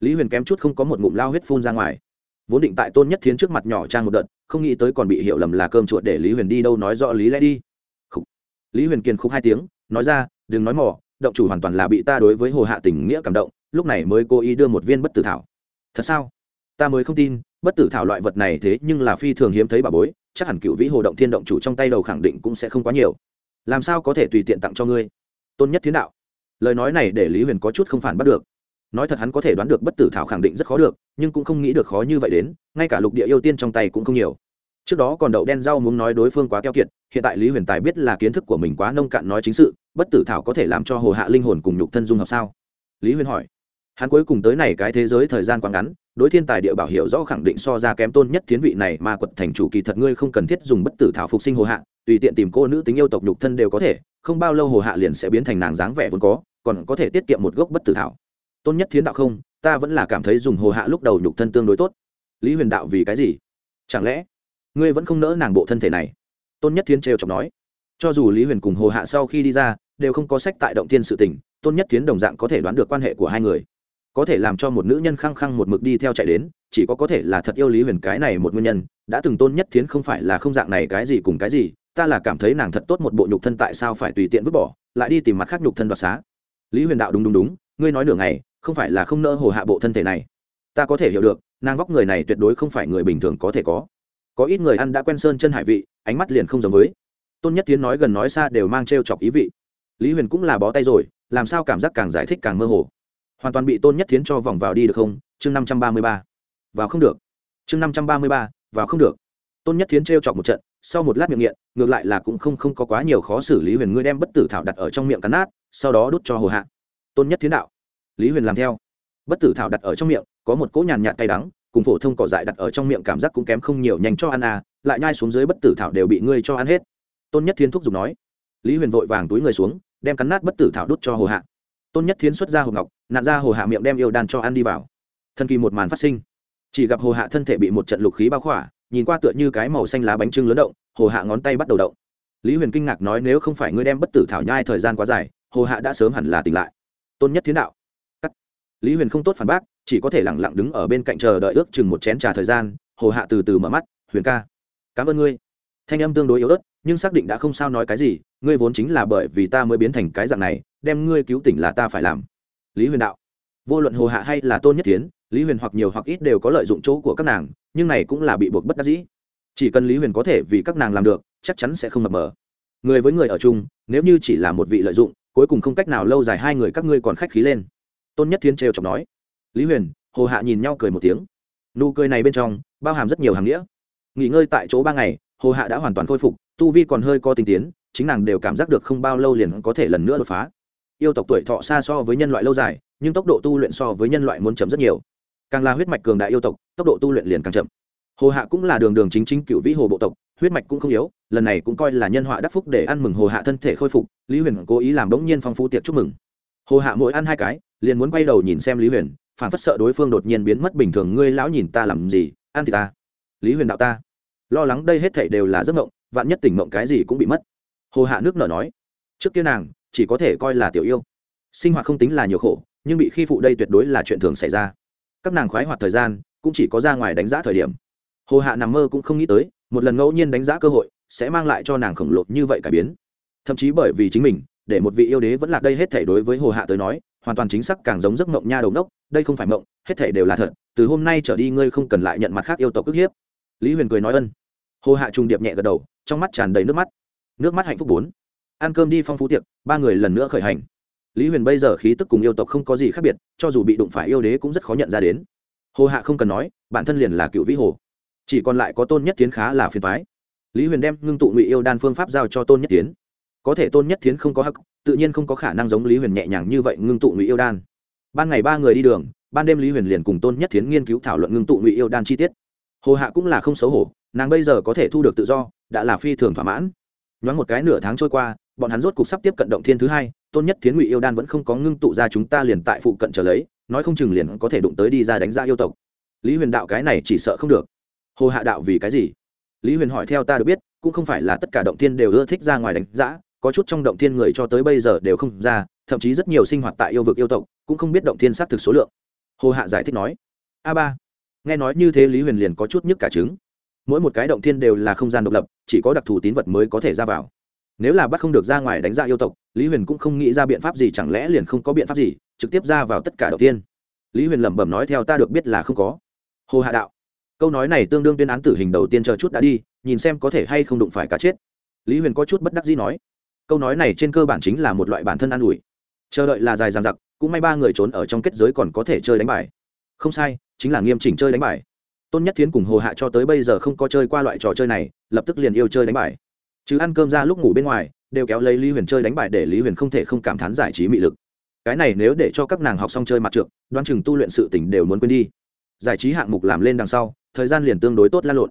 Speaker 1: lý huyền kém chút không có một ngụm lao huyết phun ra ngoài. Vốn định tại tôn nhất thiến trước mặt nhỏ trang một đợt, không nghĩ tới còn bị hiểu lầm là cơm chuột để lý huyền đi đâu nói rõ lý lẽ đi. Khủ. lý huyền kiên khúc hai tiếng, nói ra, đừng nói mỏ động chủ hoàn toàn là bị ta đối với hồ hạ tình nghĩa cảm động, lúc này mới cố ý đưa một viên bất tử thảo. Thật sao? Ta mới không tin, bất tử thảo loại vật này thế nhưng là phi thường hiếm thấy bà bối, chắc hẳn cựu vĩ hồ động thiên động chủ trong tay đầu khẳng định cũng sẽ không quá nhiều làm sao có thể tùy tiện tặng cho ngươi? Tôn nhất thiên đạo. Lời nói này để lý huyền có chút không phản bắt được. Nói thật hắn có thể đoán được bất tử thảo khẳng định rất khó được, nhưng cũng không nghĩ được khó như vậy đến, ngay cả lục địa yêu tiên trong tay cũng không nhiều. Trước đó còn đậu đen rau muốn nói đối phương quá keo kiệt, hiện tại lý huyền tài biết là kiến thức của mình quá nông cạn nói chính sự, bất tử thảo có thể làm cho hồ hạ linh hồn cùng nhục thân dung hợp sao? Lý huyền hỏi. Hắn cuối cùng tới này cái thế giới thời gian quá ngắn, đối thiên tài địa bảo hiểu rõ khẳng định so ra kém tôn nhất thiến vị này mà quật thành chủ kỳ thật ngươi không cần thiết dùng bất tử thảo phục sinh hồ hạ tùy tiện tìm cô nữ tính yêu tộc nhục thân đều có thể, không bao lâu hồ hạ liền sẽ biến thành nàng dáng vẻ vốn có, còn có thể tiết kiệm một gốc bất tử thảo. Tôn nhất thiến đạo không, ta vẫn là cảm thấy dùng hồ hạ lúc đầu nhục thân tương đối tốt. Lý huyền đạo vì cái gì? Chẳng lẽ ngươi vẫn không nỡ nàng bộ thân thể này? Tôn nhất thiến trêu chọc nói. Cho dù lý huyền cùng hồ hạ sau khi đi ra, đều không có sách tại động thiên sự tình, tôn nhất thiến đồng dạng có thể đoán được quan hệ của hai người. Có thể làm cho một nữ nhân khăng khăng một mực đi theo chạy đến, chỉ có có thể là thật yêu lý huyền cái này một nguyên nhân, đã từng tôn nhất thiến không phải là không dạng này cái gì cùng cái gì ta là cảm thấy nàng thật tốt một bộ nhục thân tại sao phải tùy tiện vứt bỏ, lại đi tìm mặt khác nhục thân đoạt xá. Lý huyền đạo đúng đúng đúng, ngươi nói nửa ngày, không phải là không nỡ hồ hạ bộ thân thể này. Ta có thể hiểu được, nàng vóc người này tuyệt đối không phải người bình thường có thể có. Có ít người ăn đã quen sơn chân hải vị, ánh mắt liền không giống với. Tôn nhất tiến nói gần nói xa đều mang t r e o chọc ý vị. Lý huyền cũng là bó tay rồi, làm sao cảm giác càng giải thích càng mơ hồ. Hoàn toàn bị tôn nhất tiến cho vòng vào đi được không? Chương năm trăm ba mươi ba. Vào không được. Chương năm trăm ba mươi ba, vào không được tôn nhất Thiến t r e o chọc một trận, sau một lát miệng nghiện, ngược lại là cũng không không có quá nhiều khó xử lý huyền ngươi đem bất tử thảo đặt ở trong miệng cắn nát, sau đó đút cho hồ hạ. Tôn nhất Thiến đạo. Lý huyền làm theo. Bất tử thảo đặt ở trong miệng, có một cỗ nhàn nhạt tay đắng, cùng phổ thông cỏ dại đặt ở trong miệng cảm giác cũng kém không nhiều nhanh cho ăn à lại nhai xuống dưới bất tử thảo đều bị ngươi cho ăn hết. Tôn nhất thiên thúc giục nói. Lý huyền vội vàng túi người xuống, đem cắn nát bất tử thảo đút cho hồ hạ. Tôn nhất thiên xuất ra hồ ngọc nạn ra hồ hạ miệng đem yêu đan cho ăn đi vào. Thân kỳ một màn phát sinh. Chỉ gặp hồ hạ thân thể bị một trận lục khí bao khỏa nhìn qua tựa như cái màu xanh lá bánh trưng lớn động, hồ hạ ngón tay bắt đầu động. Lý huyền kinh ngạc nói nếu không phải ngươi đem bất tử thảo nhai thời gian quá dài, hồ hạ đã sớm hẳn là tỉnh lại. Tôn nhất thiên đạo. Lý huyền không tốt phản bác, chỉ có thể lẳng lặng đứng ở bên cạnh chờ đợi ước chừng một chén trà thời gian, hồ hạ từ từ mở mắt, huyền ca, cảm ơn ngươi. Thanh âm tương đối yếu ớt, nhưng xác định đã không sao nói cái gì, ngươi vốn chính là bởi vì ta mới biến thành cái dạng này, đem ngươi cứu tỉnh là ta phải làm. Lý huyền đạo. Vô luận hồ hạ hay là tôn nhất tiến lý huyền hoặc nhiều hoặc ít đều có lợi dụng chỗ của các nàng nhưng này cũng là bị buộc bất đắc dĩ. Chỉ cần lý huyền có thể vì các nàng làm được, chắc chắn sẽ không mập mờ. Người với người ở chung, nếu như chỉ là một vị lợi dụng, cuối cùng không cách nào lâu dài hai người các ngươi còn khách khí lên. Tôn nhất thiên trêu chọc nói. Lý huyền, hồ hạ nhìn nhau cười một tiếng. Nụ cười này bên trong, bao hàm rất nhiều hàng nghĩa. Nghỉ ngơi tại chỗ ba ngày, hồ hạ đã hoàn toàn khôi phục, tu vi còn hơi co tinh tiến, chính nàng đều cảm giác được không bao lâu liền có thể lần nữa đột phá. Yêu tộc tuổi thọ xa so với nhân loại lâu dài, nhưng tốc độ tu luyện so với nhân loại muốn chậm rất nhiều càng là huyết mạch cường đại yêu tộc, tốc độ tu luyện liền càng chậm. Hồ hạ cũng là đường đường chính chính cựu vĩ hồ bộ tộc, huyết mạch cũng không yếu, lần này cũng coi là nhân họa đắc phúc để ăn mừng hồ hạ thân thể khôi phục, lý huyền cố ý làm bỗng nhiên phong phú tiệc chúc mừng. Hồ hạ mỗi ăn hai cái, liền muốn quay đầu nhìn xem lý huyền, phản phất sợ đối phương đột nhiên biến mất bình thường, ngươi lão nhìn ta làm gì? Ăn thì ta. Lý huyền đạo ta. Lo lắng đây hết thảy đều là giấc mộng, vạn nhất tỉnh mộng cái gì cũng bị mất. Hồ hạ nước nở nói, trước kia nàng chỉ có thể coi là tiểu yêu, sinh hoạt không tính là nhiều khổ, nhưng bị khi phụ đây tuyệt đối là chuyện thường xảy ra các nàng khoái hoạt thời gian, cũng chỉ có ra ngoài đánh giá thời điểm. Hồ hạ nằm mơ cũng không nghĩ tới, một lần ngẫu nhiên đánh giá cơ hội, sẽ mang lại cho nàng khổng lồ như vậy cải biến. Thậm chí bởi vì chính mình, để một vị yêu đế vẫn lạc đây hết thể đối với hồ hạ tới nói, hoàn toàn chính xác càng giống giấc mộng nha đầu đốc đây không phải mộng, hết thể đều là thật, từ hôm nay trở đi ngươi không cần lại nhận mặt khác yêu tộc ức hiếp. Lý huyền cười nói ân. Hồ hạ trùng điệp nhẹ gật đầu, trong mắt tràn đầy nước mắt. Nước mắt hạnh phúc bốn. Ăn cơm đi phong phú tiệc, ba người lần nữa khởi hành lý huyền bây giờ khí tức cùng yêu tộc không có gì khác biệt, cho dù bị đụng phải yêu đế cũng rất khó nhận ra đến. Hồ hạ không cần nói, bản thân liền là cựu vĩ hồ. Chỉ còn lại có tôn nhất tiến khá là phiền thoái lý huyền đem ngưng tụ ngụy yêu đan phương pháp giao cho tôn nhất tiến có thể tôn nhất tiến không có hắc, tự nhiên không có khả năng giống lý huyền nhẹ nhàng như vậy ngưng tụ ngụy yêu đan. Ban ngày ba người đi đường, ban đêm lý huyền liền cùng tôn nhất tiến nghiên cứu thảo luận ngưng tụ ngụy yêu đan chi tiết. Hồ hạ cũng là không xấu hổ, nàng bây giờ có thể thu được tự do, đã là phi thường thỏa mãn. Nhoáng một cái nửa tháng trôi qua, bọn hắn rốt cục sắp tiếp cận động thiên thứ hai tôn nhất thiến ngụy yêu đan vẫn không có ngưng tụ ra chúng ta liền tại phụ cận trở lấy, nói không chừng liền có thể đụng tới đi ra đánh ra yêu tộc. Lý huyền đạo cái này chỉ sợ không được. Hồ hạ đạo vì cái gì? Lý huyền hỏi theo ta được biết, cũng không phải là tất cả động thiên đều ưa thích ra ngoài đánh giã, có chút trong động thiên người cho tới bây giờ đều không ra, thậm chí rất nhiều sinh hoạt tại yêu vực yêu tộc, cũng không biết động thiên xác thực số lượng. Hồ hạ giải thích nói, a ba, nghe nói như thế lý huyền liền có chút nhức cả trứng. Mỗi một cái động thiên đều là không gian độc lập, chỉ có đặc thù tín vật mới có thể ra vào. Nếu là bắt không được ra ngoài đánh ra yêu tộc lý huyền cũng không nghĩ ra biện pháp gì, chẳng lẽ liền không có biện pháp gì, trực tiếp ra vào tất cả đầu tiên. Lý huyền lẩm bẩm nói, theo ta được biết là không có. Hồ hạ đạo, câu nói này tương đương tuyên án tử hình đầu tiên chờ chút đã đi, nhìn xem có thể hay không đụng phải cá chết. Lý huyền có chút bất đắc dĩ nói, câu nói này trên cơ bản chính là một loại bản thân an ủi. Chờ đợi là dài dằng dặc, cũng may ba người trốn ở trong kết giới còn có thể chơi đánh bài. Không sai, chính là nghiêm chỉnh chơi đánh bài. Tôn nhất thiến cùng hồ hạ cho tới bây giờ không có chơi qua loại trò chơi này, lập tức liền yêu chơi đánh bài. Chứ ăn cơm ra lúc ngủ bên ngoài đều kéo lấy lý huyền chơi đánh bài để lý huyền không thể không cảm thán giải trí mị lực. Cái này nếu để cho các nàng học xong chơi mặt trượt đoan chừng tu luyện sự tỉnh đều muốn quên đi. Giải trí hạng mục làm lên đằng sau, thời gian liền tương đối tốt lan lộn.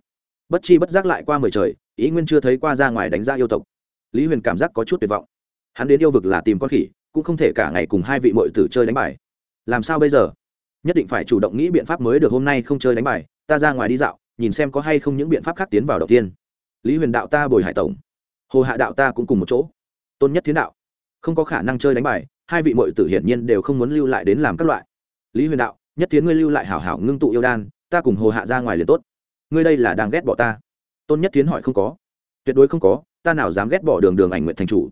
Speaker 1: Bất chi bất giác lại qua mười trời, ý nguyên chưa thấy qua ra ngoài đánh ra yêu tộc. Lý huyền cảm giác có chút tuyệt vọng. Hắn đến yêu vực là tìm con khỉ, cũng không thể cả ngày cùng hai vị mội tử chơi đánh bài. Làm sao bây giờ? Nhất định phải chủ động nghĩ biện pháp mới được hôm nay không chơi đánh bài, ta ra ngoài đi dạo, nhìn xem có hay không những biện pháp khác tiến vào đầu tiên. Lý huyền đạo ta bồi hải tổng hồ hạ đạo ta cũng cùng một chỗ. Tôn nhất thiến đạo. Không có khả năng chơi đánh bài, hai vị mội tử hiển nhiên đều không muốn lưu lại đến làm các loại. Lý huyền đạo, nhất Thiến ngươi lưu lại hảo hảo ngưng tụ yêu đan, ta cùng hồ hạ ra ngoài liền tốt. Ngươi đây là đang ghét bỏ ta. Tôn nhất Thiến hỏi không có. Tuyệt đối không có, ta nào dám ghét bỏ đường đường ảnh nguyện thành chủ.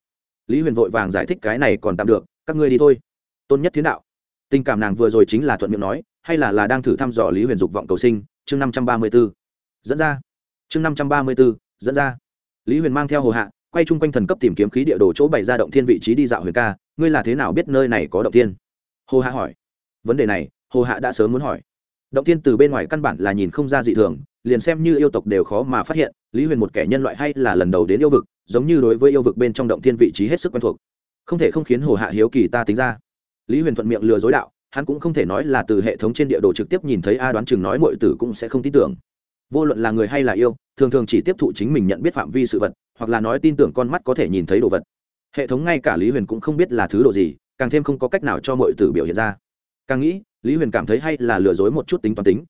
Speaker 1: Lý huyền vội vàng giải thích cái này còn tạm được, các ngươi đi thôi. Tôn nhất Thiến đạo. Tình cảm nàng vừa rồi chính là thuận miệng nói, hay là là đang thử thăm dò lý huyền dục vọng cầu sinh, chương năm trăm ba mươi b ố dẫn ra. Chương năm trăm ba mươi b ố dẫn ra lý huyền mang theo hồ hạ, quay chung quanh thần cấp tìm kiếm khí địa đồ chỗ bày ra động thiên vị trí đi dạo huyền ca, ngươi là thế nào biết nơi này có động thiên? Hồ hạ hỏi. Vấn đề này, hồ hạ đã sớm muốn hỏi. Động thiên từ bên ngoài căn bản là nhìn không ra dị thường, liền xem như yêu tộc đều khó mà phát hiện, lý huyền một kẻ nhân loại hay là lần đầu đến yêu vực, giống như đối với yêu vực bên trong động thiên vị trí hết sức quen thuộc. Không thể không khiến hồ hạ hiếu kỳ ta tính ra. Lý huyền thuận miệng lừa dối đạo, hắn cũng không thể nói là từ hệ thống trên địa đồ trực tiếp nhìn thấy a đoán chừng nói mọi tử cũng sẽ không tin tưởng vô luận là người hay là yêu, thường thường chỉ tiếp thụ chính mình nhận biết phạm vi sự vật, hoặc là nói tin tưởng con mắt có thể nhìn thấy đồ vật. Hệ thống ngay cả lý huyền cũng không biết là thứ đồ gì, càng thêm không có cách nào cho mọi tử biểu hiện ra. Càng nghĩ, lý huyền cảm thấy hay là lừa dối một chút tính toán tính.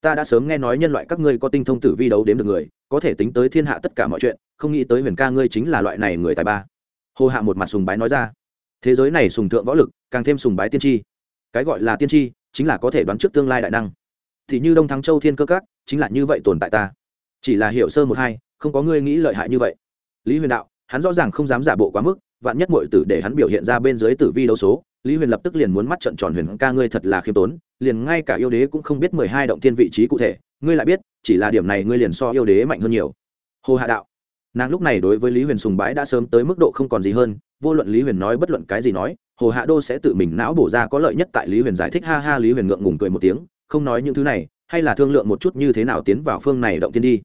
Speaker 1: Ta đã sớm nghe nói nhân loại các ngươi có tinh thông tử vi đấu đếm được người, có thể tính tới thiên hạ tất cả mọi chuyện, không nghĩ tới huyền ca ngươi chính là loại này người tài ba. Hồ hạ một mặt sùng bái nói ra. Thế giới này sùng thượng võ lực, càng thêm sùng bái tiên tri. Cái gọi là tiên tri, chính là có thể đoán trước tương lai đại năng. Thì như đông thắng châu thiên cơ các chính là như vậy tồn tại ta. Chỉ là hiểu sơ một hai, không có ngươi nghĩ lợi hại như vậy. Lý huyền đạo, hắn rõ ràng không dám giả bộ quá mức, vạn nhất mọi tử để hắn biểu hiện ra bên dưới tử vi đấu số, lý huyền lập tức liền muốn mắt trận tròn huyền ca ngươi thật là khiêm tốn, liền ngay cả yêu đế cũng không biết mười hai động thiên vị trí cụ thể, ngươi lại biết, chỉ là điểm này ngươi liền so yêu đế mạnh hơn nhiều. Hồ hạ đạo, nàng lúc này đối với lý huyền sùng bái đã sớm tới mức độ không còn gì hơn, vô luận lý huyền nói bất luận cái gì nói, hồ hạ đô sẽ tự mình não bổ ra có lợi nhất tại lý huyền giải thích, ha ha, lý huyền ngượng ngùng cười một tiếng, không nói những thứ này hay là thương lượng một chút như thế nào tiến vào phương này động tiên đi.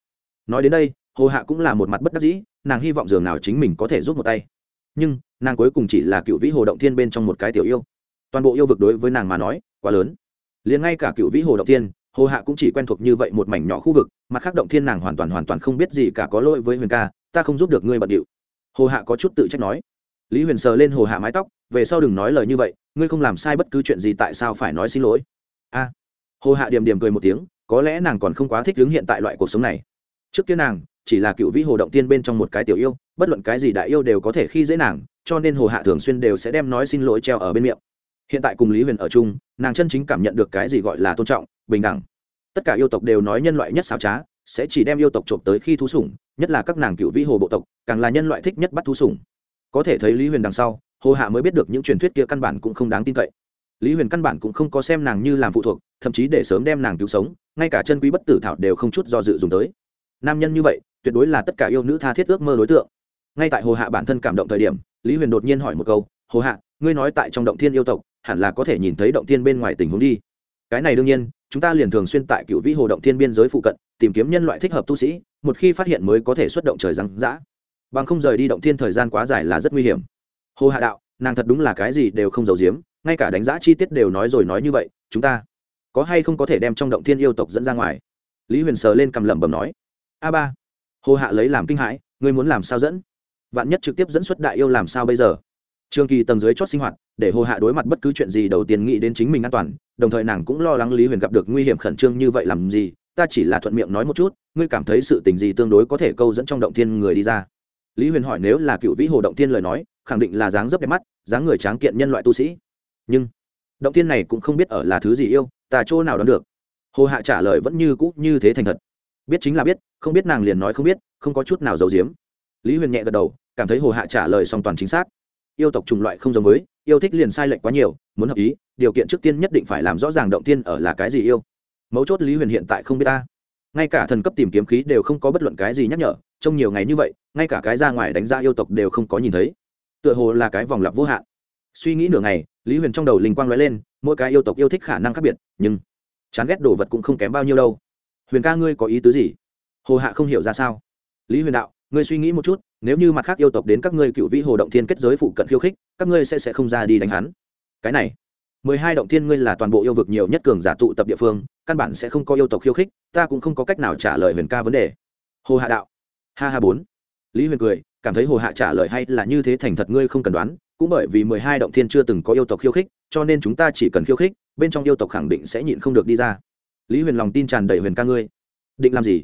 Speaker 1: Nói đến đây, hồ hạ cũng là một mặt bất đắc dĩ, nàng hy vọng dường nào chính mình có thể giúp một tay. Nhưng, nàng cuối cùng chỉ là cựu vĩ hồ động thiên bên trong một cái tiểu yêu. Toàn bộ yêu vực đối với nàng mà nói, quá lớn. Liền ngay cả cựu vĩ hồ động thiên, hồ hạ cũng chỉ quen thuộc như vậy một mảnh nhỏ khu vực, mặt khác động thiên nàng hoàn toàn hoàn toàn không biết gì cả có lỗi với huyền ca, ta không giúp được ngươi bận điệu. Hồ hạ có chút tự trách nói. Lý huyền sờ lên hồ hạ mái tóc, về sau đừng nói lời như vậy, ngươi không làm sai bất cứ chuyện gì tại sao phải nói xin lỗi? A hồ hạ điềm điềm cười một tiếng, có lẽ nàng còn không quá thích hướng hiện tại loại cuộc sống này. Trước kia nàng, chỉ là cựu vĩ hồ động tiên bên trong một cái tiểu yêu, bất luận cái gì đại yêu đều có thể khi dễ nàng, cho nên hồ hạ thường xuyên đều sẽ đem nói xin lỗi treo ở bên miệng. Hiện tại cùng lý huyền ở chung, nàng chân chính cảm nhận được cái gì gọi là tôn trọng, bình đẳng. Tất cả yêu tộc đều nói nhân loại nhất xáo trá, sẽ chỉ đem yêu tộc trộm tới khi thú sủng, nhất là các nàng cựu vĩ hồ bộ tộc, càng là nhân loại thích nhất bắt thú sủng. Có thể thấy lý huyền đằng sau, hồ hạ mới biết được những truyền thuyết kia căn bản cũng không đáng tin cậy lý huyền căn bản cũng không có xem nàng như làm phụ thuộc, thậm chí để sớm đem nàng cứu sống, ngay cả chân quý bất tử thảo đều không chút do dự dùng tới. Nam nhân như vậy, tuyệt đối là tất cả yêu nữ tha thiết ước mơ đối tượng. Ngay tại hồ hạ bản thân cảm động thời điểm, lý huyền đột nhiên hỏi một câu, hồ hạ, ngươi nói tại trong động thiên yêu tộc, hẳn là có thể nhìn thấy động thiên bên ngoài tình huống đi. Cái này đương nhiên, chúng ta liền thường xuyên tại cựu vĩ hồ động thiên biên giới phụ cận, tìm kiếm nhân loại thích hợp tu sĩ, một khi phát hiện mới có thể xuất động trời răng rã bằng không rời đi động thiên thời gian quá dài là rất nguy hiểm. Hồ hạ đạo, nàng thật đúng là cái gì đều không giấu giếm ngay cả đánh giá chi tiết đều nói rồi nói như vậy, chúng ta có hay không có thể đem trong động thiên yêu tộc dẫn ra ngoài? Lý huyền sờ lên cầm lẩm bẩm nói. A ba, hồ hạ lấy làm kinh hãi, ngươi muốn làm sao dẫn? Vạn nhất trực tiếp dẫn xuất đại yêu làm sao bây giờ? Trường kỳ tầng dưới chót sinh hoạt, để hồ hạ đối mặt bất cứ chuyện gì đầu tiên nghĩ đến chính mình an toàn, đồng thời nàng cũng lo lắng lý huyền gặp được nguy hiểm khẩn trương như vậy làm gì, ta chỉ là thuận miệng nói một chút, ngươi cảm thấy sự tình gì tương đối có thể câu dẫn trong động thiên người đi ra? Lý huyền hỏi nếu là cựu vĩ hồ động thiên lời nói, khẳng định là dáng dấp đẹp mắt, dáng người tráng kiện nhân loại tu sĩ nhưng, động tiên này cũng không biết ở là thứ gì yêu, ta chỗ nào đoán được. Hồ hạ trả lời vẫn như cũ như thế thành thật. Biết chính là biết, không biết nàng liền nói không biết, không có chút nào giấu giếm. Lý huyền nhẹ gật đầu, cảm thấy hồ hạ trả lời song toàn chính xác. Yêu tộc chủng loại không giống với, yêu thích liền sai lệch quá nhiều, muốn hợp ý, điều kiện trước tiên nhất định phải làm rõ ràng động tiên ở là cái gì yêu. Mấu chốt lý huyền hiện tại không biết ta. Ngay cả thần cấp tìm kiếm khí đều không có bất luận cái gì nhắc nhở, trong nhiều ngày như vậy, ngay cả cái ra ngoài đánh ra yêu tộc đều không có nhìn thấy. Tựa hồ là cái vòng lặp vô hạn suy nghĩ nửa ngày, lý huyền trong đầu linh quang nói lên, mỗi cái yêu tộc yêu thích khả năng khác biệt, nhưng chán ghét đồ vật cũng không kém bao nhiêu đâu. Huyền ca ngươi có ý tứ gì? Hồ hạ không hiểu ra sao. Lý huyền đạo, ngươi suy nghĩ một chút, nếu như mặt khác yêu tộc đến các ngươi cựu vĩ hồ động thiên kết giới phụ cận khiêu khích, các ngươi sẽ sẽ không ra đi đánh hắn. Cái này, mười hai động thiên ngươi là toàn bộ yêu vực nhiều nhất cường giả tụ tập địa phương, căn bản sẽ không có yêu tộc khiêu khích, ta cũng không có cách nào trả lời huyền ca vấn đề. Hồ hạ đạo, ha ha bốn. Lý huyền cười, cảm thấy hồ hạ trả lời hay là như thế thành thật ngươi không cần đoán cũng bởi vì mười hai động thiên chưa từng có yêu tộc khiêu khích, cho nên chúng ta chỉ cần khiêu khích, bên trong yêu tộc khẳng định sẽ nhịn không được đi ra. Lý huyền lòng tin tràn đầy huyền ca ngươi. Định làm gì?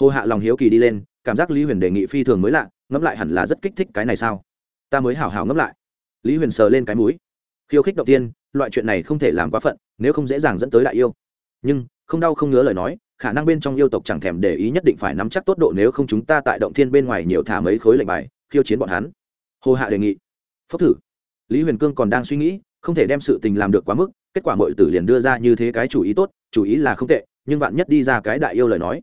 Speaker 1: Hồ hạ lòng hiếu kỳ đi lên, cảm giác lý huyền đề nghị phi thường mới lạ, ngẫm lại hẳn là rất kích thích cái này sao? Ta mới hảo hảo ngẫm lại. Lý huyền sờ lên cái mũi. Khiêu khích đầu tiên loại chuyện này không thể làm quá phận, nếu không dễ dàng dẫn tới đại yêu. Nhưng, không đau không ngứa lời nói, khả năng bên trong yêu tộc chẳng thèm để ý nhất định phải nắm chắc tốt độ nếu không chúng ta tại động thiên bên ngoài nhiều thả mấy khối lệnh bài, khiêu chiến bọn hắn. Hồ hạ đề nghị phốc thử. Lý huyền cương còn đang suy nghĩ, không thể đem sự tình làm được quá mức, kết quả mọi tử liền đưa ra như thế cái chủ ý tốt, chủ ý là không tệ, nhưng vạn nhất đi ra cái đại yêu lời nói.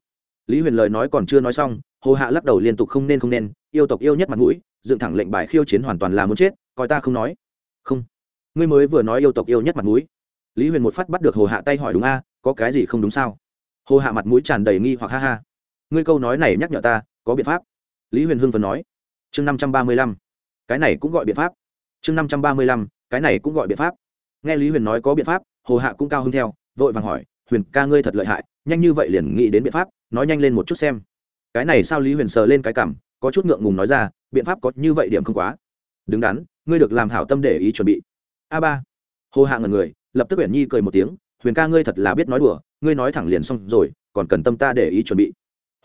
Speaker 1: Lý huyền lời nói còn chưa nói xong, hồ hạ lắc đầu liên tục không nên không nên, yêu tộc yêu nhất mặt mũi, dựng thẳng lệnh bài khiêu chiến hoàn toàn là muốn chết, coi ta không nói. Không. Ngươi mới vừa nói yêu tộc yêu nhất mặt mũi. Lý huyền một phát bắt được hồ hạ tay hỏi đúng a, có cái gì không đúng sao? Hồ hạ mặt mũi tràn đầy nghi hoặc ha ha. Ngươi câu nói này nhắc nhở ta, có biện pháp. Lý huyền hưng phần nói. Chương năm trăm ba mươi lăm cái này cũng gọi biện pháp. Chương năm trăm ba mươi lăm, cái này cũng gọi biện pháp. Nghe lý huyền nói có biện pháp, hồ hạ cũng cao hơn theo, vội vàng hỏi, huyền ca ngươi thật lợi hại, nhanh như vậy liền nghĩ đến biện pháp, nói nhanh lên một chút xem. Cái này sao lý huyền sờ lên cái cảm, có chút ngượng ngùng nói ra, biện pháp có như vậy điểm không quá. Đứng đắn, ngươi được làm hảo tâm để ý chuẩn bị. A ba. Hồ hạ ngần người, lập tức uyển nhi cười một tiếng, huyền ca ngươi thật là biết nói đùa, ngươi nói thẳng liền xong rồi, còn cần tâm ta để ý chuẩn bị.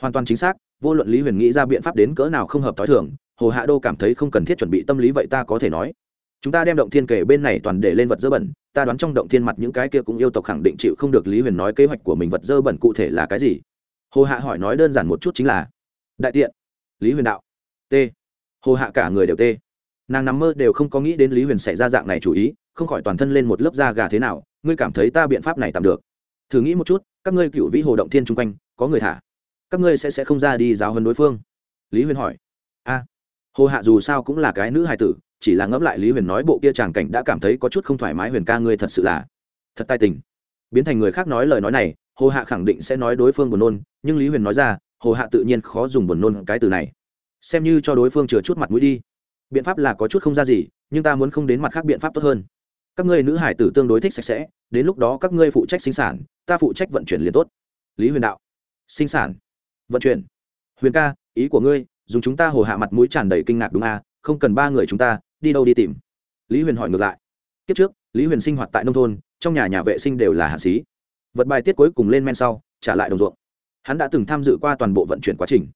Speaker 1: Hoàn toàn chính xác, vô luận lý huyền nghĩ ra biện pháp đến cỡ nào không hợp t h ó i thường hồ hạ đô cảm thấy không cần thiết chuẩn bị tâm lý vậy ta có thể nói. Chúng ta đem động thiên kể bên này toàn để lên vật dơ bẩn, ta đoán trong động thiên mặt những cái kia cũng yêu tộc khẳng định chịu không được lý huyền nói kế hoạch của mình vật dơ bẩn cụ thể là cái gì. Hồ hạ hỏi nói đơn giản một chút chính là, đại tiện, lý huyền đạo, t. Hồ hạ cả người đều t. Nàng nằm mơ đều không có nghĩ đến lý huyền xảy ra dạng này chủ ý, không khỏi toàn thân lên một lớp da gà thế nào, ngươi cảm thấy ta biện pháp này tạm được. Thử nghĩ một chút, các ngươi cựu vĩ hồ động thiên chung quanh, có người thả, các ngươi sẽ sẽ không ra đi giáo hơn đối phương. Lý huyền hỏi hồ hạ dù sao cũng là cái nữ hài tử, chỉ là ngẫm lại lý huyền nói bộ kia tràng cảnh đã cảm thấy có chút không thoải mái huyền ca ngươi thật sự là thật tài tình. Biến thành người khác nói lời nói này, hồ hạ khẳng định sẽ nói đối phương buồn nôn, nhưng lý huyền nói ra, hồ hạ tự nhiên khó dùng buồn nôn cái từ này. Xem như cho đối phương chừa chút mặt mũi đi. Biện pháp là có chút không ra gì, nhưng ta muốn không đến mặt khác biện pháp tốt hơn. Các ngươi nữ hải tử tương đối thích sạch sẽ, đến lúc đó các ngươi phụ trách sinh sản, ta phụ trách vận chuyển liền tốt. Lý huyền đạo. Sinh sản. Vận chuyển. Huyền ca, ý của ngươi dùng chúng ta hồ hạ mặt mũi tràn đầy kinh ngạc đúng à không cần ba người chúng ta, đi đâu đi tìm. Lý huyền hỏi ngược lại. Kiếp trước, lý huyền sinh hoạt tại nông thôn, trong nhà nhà vệ sinh đều là hạ xí vật bài tiết cuối cùng lên men sau, trả lại đồng ruộng. Hắn đã từng tham dự qua toàn bộ vận chuyển quá trình.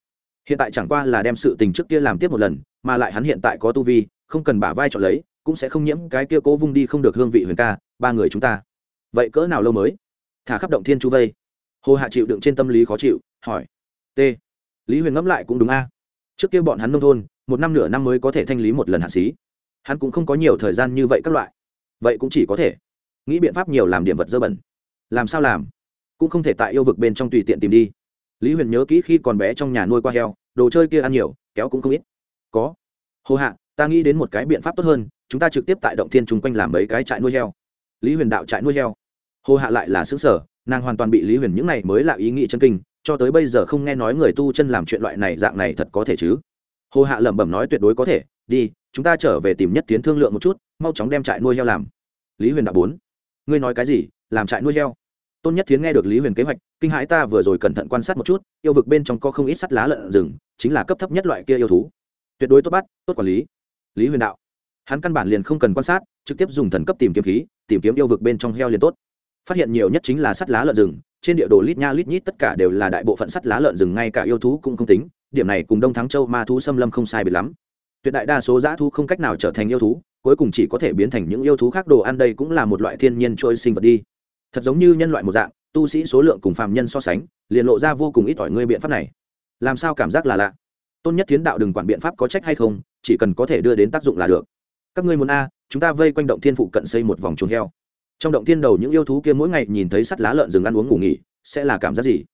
Speaker 1: Hiện tại chẳng qua là đem sự tình trước kia làm tiếp một lần, mà lại hắn hiện tại có tu vi, không cần bả vai chọn lấy, cũng sẽ không nhiễm cái kia cố vung đi không được hương vị huyền ca, ba người chúng ta. Vậy cỡ nào lâu mới? Thả khắp động thiên chu vây. Hồ hạ chịu đựng trên tâm lý khó chịu, hỏi. T. Lý huyền ngẫm lại cũng đúng a trước kia bọn hắn nông thôn, một năm nửa năm mới có thể thanh lý một lần hạ xí. Hắn cũng không có nhiều thời gian như vậy các loại. Vậy cũng chỉ có thể nghĩ biện pháp nhiều làm điểm vật dơ bẩn. Làm sao làm? Cũng không thể tại yêu vực bên trong tùy tiện tìm đi. Lý huyền nhớ kỹ khi còn bé trong nhà nuôi qua heo, đồ chơi kia ăn nhiều, kéo cũng không ít. Có. Hồ hạ, ta nghĩ đến một cái biện pháp tốt hơn, chúng ta trực tiếp tại động thiên chung quanh làm mấy cái trại nuôi heo. Lý huyền đạo trại nuôi heo. Hồ hạ lại là xứ sở nàng hoàn toàn bị lý huyền những này mới là ý nghĩ chân kinh cho tới bây giờ không nghe nói người tu chân làm chuyện loại này dạng này thật có thể chứ. Hồ hạ lẩm bẩm nói tuyệt đối có thể, đi, chúng ta trở về tìm nhất tiến thương lượng một chút, mau chóng đem trại nuôi heo làm. Lý huyền đạo bốn. Ngươi nói cái gì, làm trại nuôi heo? Tôn nhất tiến nghe được lý huyền kế hoạch, kinh hãi ta vừa rồi cẩn thận quan sát một chút, yêu vực bên trong có không ít sắt lá lợn rừng, chính là cấp thấp nhất loại kia yêu thú. Tuyệt đối tốt bắt, tốt quản lý. Lý huyền đạo. Hắn căn bản liền không cần quan sát, trực tiếp dùng thần cấp tìm kiếm khí, tìm kiếm yêu vực bên trong heo liền tốt phát hiện nhiều nhất chính là sắt lá lợn rừng, trên địa đồ lít nha lít nhít tất cả đều là đại bộ phận sắt lá lợn rừng, ngay cả yêu thú cũng không tính, điểm này cùng đông thắng châu ma thú xâm lâm không sai biệt lắm. Tuyệt đại đa số dã thú không cách nào trở thành yêu thú, cuối cùng chỉ có thể biến thành những yêu thú khác đồ ăn đây cũng là một loại thiên nhiên trôi sinh vật đi. Thật giống như nhân loại một dạng, tu sĩ số lượng cùng phạm nhân so sánh, liền lộ ra vô cùng ít ỏi ngươi biện pháp này. Làm sao cảm giác là lạ? Tôn nhất tiến đạo đừng quản biện pháp có trách hay không, chỉ cần có thể đưa đến tác dụng là được. Các ngươi muốn a, chúng ta vây quanh động thiên phụ cận xây một vòng chuồng heo trong động thiên đầu những yêu thú kia mỗi ngày nhìn thấy sắt lá lợn rừng ăn uống ngủ nghỉ, sẽ là cảm giác gì?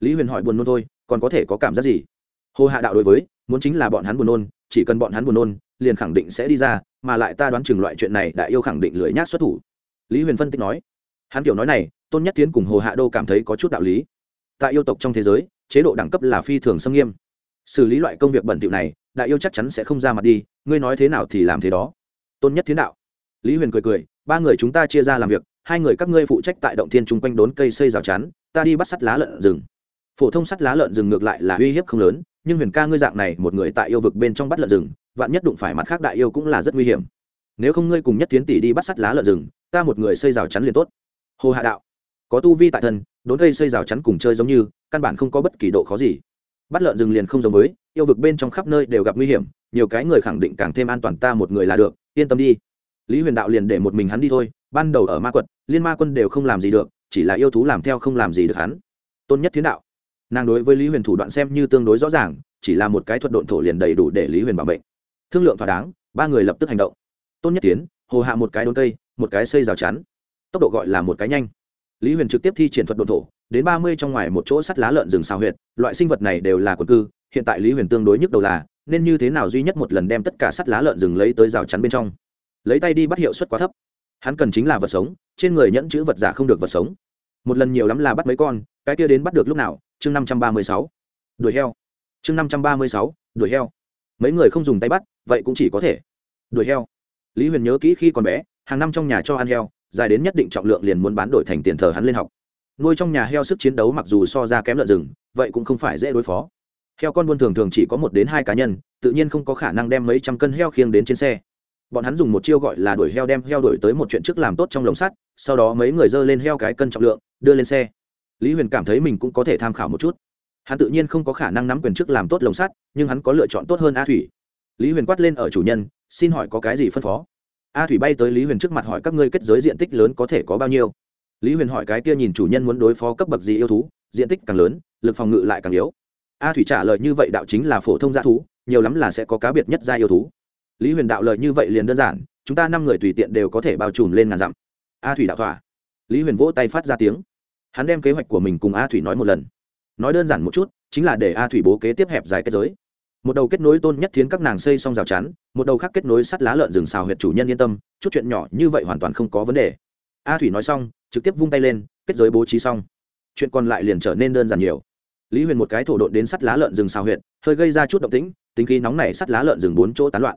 Speaker 1: Lý huyền hỏi buồn nôn thôi, còn có thể có cảm giác gì? Hồ hạ đạo đối với, muốn chính là bọn hắn buồn nôn, chỉ cần bọn hắn buồn nôn, liền khẳng định sẽ đi ra, mà lại ta đoán chừng loại chuyện này đại yêu khẳng định lưỡi nhát xuất thủ. Lý huyền phân tích nói, hắn kiểu nói này, tôn nhất tiến cùng hồ hạ đô cảm thấy có chút đạo lý. Tại yêu tộc trong thế giới, chế độ đẳng cấp là phi thường xâm nghiêm. Xử lý loại công việc bẩn thỉu này, đại yêu chắc chắn sẽ không ra mặt đi, ngươi nói thế nào thì làm thế đó. Tôn nhất tiến đạo. Lý huyền cười cười ba người chúng ta chia ra làm việc, hai người các ngươi phụ trách tại động thiên chung quanh đốn cây xây rào chắn, ta đi bắt sắt lá lợn rừng. Phổ thông sắt lá lợn rừng ngược lại là uy hiếp không lớn, nhưng huyền ca ngươi dạng này, một người tại yêu vực bên trong bắt lợn rừng, vạn nhất đụng phải mặt khác đại yêu cũng là rất nguy hiểm. Nếu không ngươi cùng nhất tiến tỷ đi bắt sắt lá lợn rừng, ta một người xây rào chắn liền tốt. Hồ hạ đạo, có tu vi tại thân, đốn cây xây rào chắn cùng chơi giống như, căn bản không có bất kỳ độ khó gì. Bắt lợn rừng liền không giống với, yêu vực bên trong khắp nơi đều gặp nguy hiểm, nhiều cái người khẳng định càng thêm an toàn ta một người là được, yên tâm đi lý huyền đạo liền để một mình hắn đi thôi, ban đầu ở ma quật, liên ma quân đều không làm gì được, chỉ là yêu thú làm theo không làm gì được hắn. Tôn nhất thiến đạo. Nàng đối với lý huyền thủ đoạn xem như tương đối rõ ràng, chỉ là một cái thuật độn thổ liền đầy đủ để lý huyền bảo mệnh. Thương lượng thỏa đáng, ba người lập tức hành động. Tôn nhất tiến hồ hạ một cái đốn cây, một cái xây rào chắn. Tốc độ gọi là một cái nhanh. Lý huyền trực tiếp thi triển thuật độn thổ, đến ba mươi trong ngoài một chỗ sắt lá lợn rừng xào huyệt, loại sinh vật này đều là quần cư, hiện tại lý huyền tương đối nhức đầu là, nên như thế nào duy nhất một lần đem tất cả sắt lá lợn rừng lấy tới rào chắn bên trong? Lấy tay đi bắt hiệu suất quá thấp. Hắn cần chính là vật sống, trên người nhẫn chữ vật giả không được vật sống. Một lần nhiều lắm là bắt mấy con, cái kia đến bắt được lúc nào? Chương năm trăm ba mươi sáu. Đuổi heo. Chương năm trăm ba mươi sáu, đuổi heo. Mấy người không dùng tay bắt, vậy cũng chỉ có thể đuổi heo. Lý huyền nhớ kỹ khi còn bé, hàng năm trong nhà cho ăn heo, dài đến nhất định trọng lượng liền muốn bán đổi thành tiền thờ hắn lên học. Nuôi trong nhà heo sức chiến đấu mặc dù so ra kém lợn rừng, vậy cũng không phải dễ đối phó. Heo con buôn thường thường chỉ có một đến hai cá nhân, tự nhiên không có khả năng đem mấy trăm cân heo khiêng đến trên xe bọn hắn dùng một chiêu gọi là đuổi heo đem heo đuổi tới một chuyện trước làm tốt trong lồng sắt, sau đó mấy người dơ lên heo cái cân trọng lượng, đưa lên xe. Lý huyền cảm thấy mình cũng có thể tham khảo một chút. Hắn tự nhiên không có khả năng nắm quyền chức làm tốt lồng sắt, nhưng hắn có lựa chọn tốt hơn a thủy. Lý huyền quát lên ở chủ nhân, xin hỏi có cái gì phân phó? A thủy bay tới lý huyền trước mặt hỏi, các ngươi kết giới diện tích lớn có thể có bao nhiêu? Lý huyền hỏi, cái kia nhìn chủ nhân muốn đối phó cấp bậc gì yêu thú, diện tích càng lớn, lực phòng ngự lại càng yếu. A thủy trả lời, như vậy đạo chính là phổ thông g thú, nhiều lắm là sẽ có cá biệt nhất gia yêu thú lý huyền đạo lời như vậy liền đơn giản, chúng ta năm người tùy tiện đều có thể bao trùm lên ngàn dặm. A thủy đạo thỏa. Lý huyền vỗ tay phát ra tiếng. Hắn đem kế hoạch của mình cùng a thủy nói một lần. Nói đơn giản một chút, chính là để a thủy bố kế tiếp hẹp dài kết giới. Một đầu kết nối tôn nhất thiến các nàng xây xong rào chắn, một đầu khác kết nối sắt lá lợn rừng xào huyệt chủ nhân yên tâm, chút chuyện nhỏ như vậy hoàn toàn không có vấn đề. A thủy nói xong, trực tiếp vung tay lên, kết giới bố trí xong. Chuyện còn lại liền trở nên đơn giản nhiều. Lý huyền một cái thổ độn đến sắt lá lợn rừng xào huyệt, hơi gây ra chút động tĩnh, tính khí nóng này sắt lá lợn rừng bốn chỗ tán loạn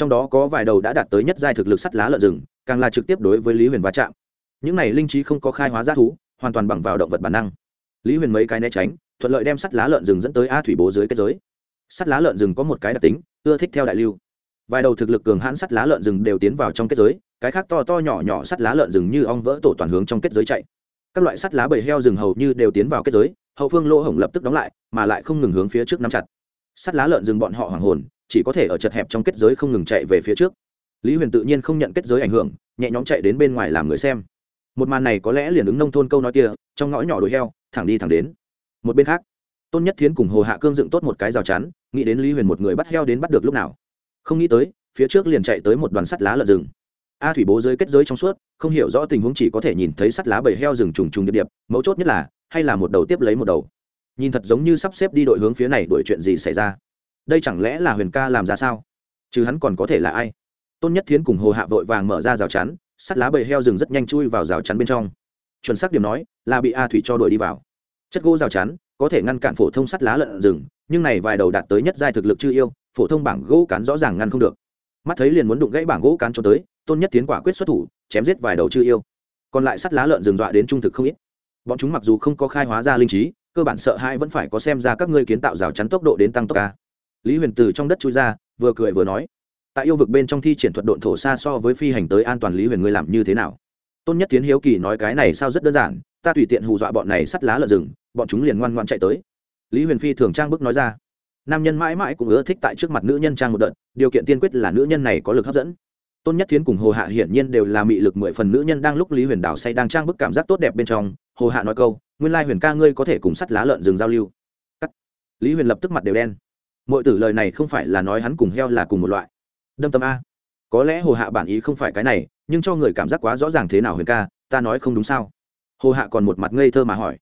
Speaker 1: trong đó có vài đầu đã đạt tới nhất giai thực lực sắt lá lợn rừng, càng là trực tiếp đối với lý huyền va chạm. Những này linh trí không có khai hóa g thú, hoàn toàn bằng vào động vật bản năng. Lý huyền mấy cái né tránh, thuận lợi đem sắt lá lợn rừng dẫn tới a thủy bố dưới kết giới. Sắt lá lợn rừng có một cái đặc tính, ưa thích theo đại lưu. Vài đầu thực lực cường hãn sắt lá lợn rừng đều tiến vào trong kết giới, cái khác to to nhỏ nhỏ sắt lá lợn rừng như ong vỡ tổ toàn hướng trong kết giới chạy. Các loại sắt lá bầy heo rừng hầu như đều tiến vào kết giới, hậu phương lỗ hổng lập tức đóng lại, mà lại không ngừng hướng phía trước nắm chặt. Sắt lá lợn rừng bọn họ hoàng hồn chỉ có thể ở chật hẹp trong kết giới không ngừng chạy về phía trước. Lý huyền tự nhiên không nhận kết giới ảnh hưởng, nhẹ nhõm chạy đến bên ngoài làm người xem. Một màn này có lẽ liền ứng nông thôn câu nói kia, trong ngõ nhỏ đuổi heo, thẳng đi thẳng đến. Một bên khác, tôn nhất thiến cùng hồ hạ cương dựng tốt một cái rào chắn, nghĩ đến lý huyền một người bắt heo đến bắt được lúc nào. Không nghĩ tới, phía trước liền chạy tới một đoàn sắt lá lợn rừng. A thủy bố giới kết giới trong suốt, không hiểu rõ tình huống chỉ có thể nhìn thấy sắt lá bầy heo rừng trùng trùng điệp điệp, mấu chốt nhất là, hay là một đầu tiếp lấy một đầu. Nhìn thật giống như sắp xếp đi đội hướng phía này đuổi chuyện gì xảy ra đây chẳng lẽ là huyền ca làm ra sao? Chứ hắn còn có thể là ai? Tôn nhất thiến cùng hồ hạ vội vàng mở ra rào chắn, sắt lá bầy heo rừng rất nhanh chui vào rào chắn bên trong. Chuẩn xác điểm nói, là bị a thủy cho đuổi đi vào. Chất gỗ rào chắn, có thể ngăn cản phổ thông sắt lá lợn rừng, nhưng này vài đầu đạt tới nhất giai thực lực chưa yêu, phổ thông bảng gỗ cán rõ ràng ngăn không được. Mắt thấy liền muốn đụng gãy bảng gỗ cán cho tới, tôn nhất tiến quả quyết xuất thủ, chém giết vài đầu chưa yêu. Còn lại sắt lá lợn rừng dọa đến trung thực không ít. Bọn chúng mặc dù không có khai hóa ra linh trí, cơ bản sợ hãi vẫn phải có xem ra các ngươi kiến tạo rào chắn tốc độ đến tăng tốc ca lý huyền từ trong đất chui ra, vừa cười vừa nói, tại yêu vực bên trong thi triển thuật độn thổ xa so với phi hành tới an toàn lý huyền ngươi làm như thế nào? Tôn nhất tiến hiếu kỳ nói, cái này sao rất đơn giản, ta tùy tiện hù dọa bọn này sắt lá lợn rừng, bọn chúng liền ngoan ngoan chạy tới. Lý huyền phi thường trang bức nói ra. Nam nhân mãi mãi cũng ưa thích tại trước mặt nữ nhân trang một đợt, điều kiện tiên quyết là nữ nhân này có lực hấp dẫn. Tôn nhất thiến cùng hồ hạ hiển nhiên đều là mị lực mười phần nữ nhân đang lúc lý huyền đảo say đang trang bức cảm giác tốt đẹp bên trong. Hồ hạ nói câu, nguyên lai huyền ca ngươi có thể cùng sắt lá lợn rừng giao lưu. Cắt. lý huyền lập tức mặt đều đen mọi tử lời này không phải là nói hắn cùng heo là cùng một loại. Đâm tâm a. Có lẽ hồ hạ bản ý không phải cái này, nhưng cho người cảm giác quá rõ ràng thế nào huyền ca, ta nói không đúng sao? Hồ hạ còn một mặt ngây thơ mà hỏi.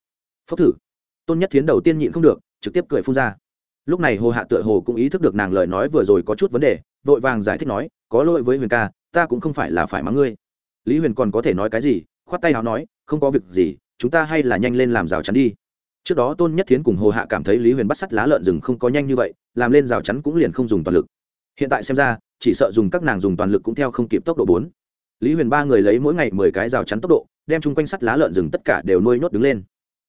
Speaker 1: Phốc thử. Tôn nhất thiến đầu tiên nhịn không được, trực tiếp cười phun ra. Lúc này hồ hạ tựa hồ cũng ý thức được nàng lời nói vừa rồi có chút vấn đề, vội vàng giải thích nói, có lỗi với huyền ca, ta cũng không phải là phải mắng ngươi. Lý huyền còn có thể nói cái gì, khoát tay áo nói, không có việc gì, chúng ta hay là nhanh lên làm rào chắn đi trước đó tôn nhất thiến cùng hồ hạ cảm thấy lý huyền bắt sắt lá lợn rừng không có nhanh như vậy, làm lên rào chắn cũng liền không dùng toàn lực. Hiện tại xem ra, chỉ sợ dùng các nàng dùng toàn lực cũng theo không kịp tốc độ bốn. Lý huyền ba người lấy mỗi ngày mười cái rào chắn tốc độ, đem chung quanh sắt lá lợn rừng tất cả đều nuôi nhốt đứng lên.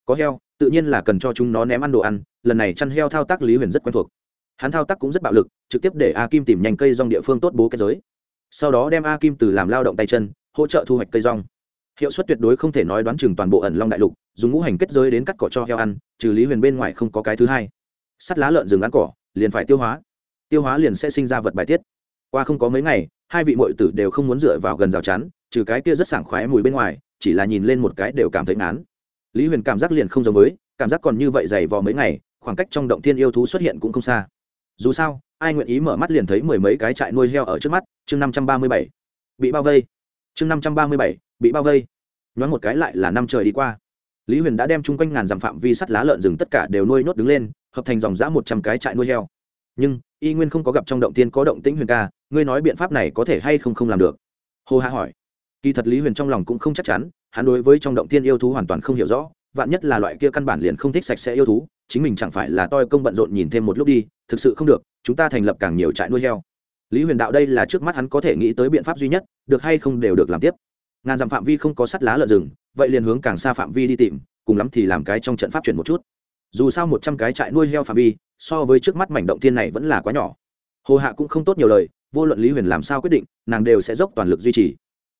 Speaker 1: Có heo, tự nhiên là cần cho chúng nó ném ăn đồ ăn, lần này chăn heo thao tác lý huyền rất quen thuộc. Hắn thao tác cũng rất bạo lực, trực tiếp để a kim tìm nhanh cây rong địa phương tốt bố kết giới. Sau đó đem a kim từ làm lao động tay chân, hỗ trợ thu hoạch cây rong hiệu suất tuyệt đối không thể nói đoán chừng toàn bộ ẩn long đại lục, dùng ngũ hành kết giới đến cắt cỏ cho heo ăn, trừ lý huyền bên ngoài không có cái thứ hai. Sắt lá lợn rừng ăn cỏ, liền phải tiêu hóa. Tiêu hóa liền sẽ sinh ra vật bài tiết. Qua không có mấy ngày, hai vị mội tử đều không muốn dựa vào gần rào chắn, trừ cái kia rất sảng khoái mùi bên ngoài, chỉ là nhìn lên một cái đều cảm thấy ngán. Lý huyền cảm giác liền không giống với, cảm giác còn như vậy dày vò mấy ngày, khoảng cách trong động thiên yêu thú xuất hiện cũng không xa. Dù sao, ai nguyện ý mở mắt liền thấy mười mấy cái trại nuôi heo ở trước mắt, chương năm trăm ba mươi bảy. Bị bao vây. Chương năm trăm ba mươi bảy bị bao vây. Nhoáng một cái lại là năm trời đi qua. Lý huyền đã đem chung quanh ngàn dặm phạm vi sắt lá lợn rừng tất cả đều nuôi nhốt đứng lên, hợp thành dòng giã một trăm cái trại nuôi heo. Nhưng, y nguyên không có gặp trong động tiên có động tĩnh huyền ca, ngươi nói biện pháp này có thể hay không không làm được? Hồ hạ hỏi. Kỳ thật lý huyền trong lòng cũng không chắc chắn, hắn đối với trong động tiên yêu thú hoàn toàn không hiểu rõ, vạn nhất là loại kia căn bản liền không thích sạch sẽ yêu thú, chính mình chẳng phải là toi công bận rộn nhìn thêm một lúc đi, thực sự không được, chúng ta thành lập càng nhiều trại nuôi heo. Lý huyền đạo đây là trước mắt hắn có thể nghĩ tới biện pháp duy nhất, được hay không đều được làm tiếp ngàn dặm phạm vi không có sắt lá lợn rừng, vậy liền hướng càng xa phạm vi đi tìm, cùng lắm thì làm cái trong trận pháp chuyển một chút. Dù sao một trăm cái trại nuôi heo phạm vi, so với trước mắt mảnh động thiên này vẫn là quá nhỏ. Hồ hạ cũng không tốt nhiều lời, vô luận lý huyền làm sao quyết định, nàng đều sẽ dốc toàn lực duy trì.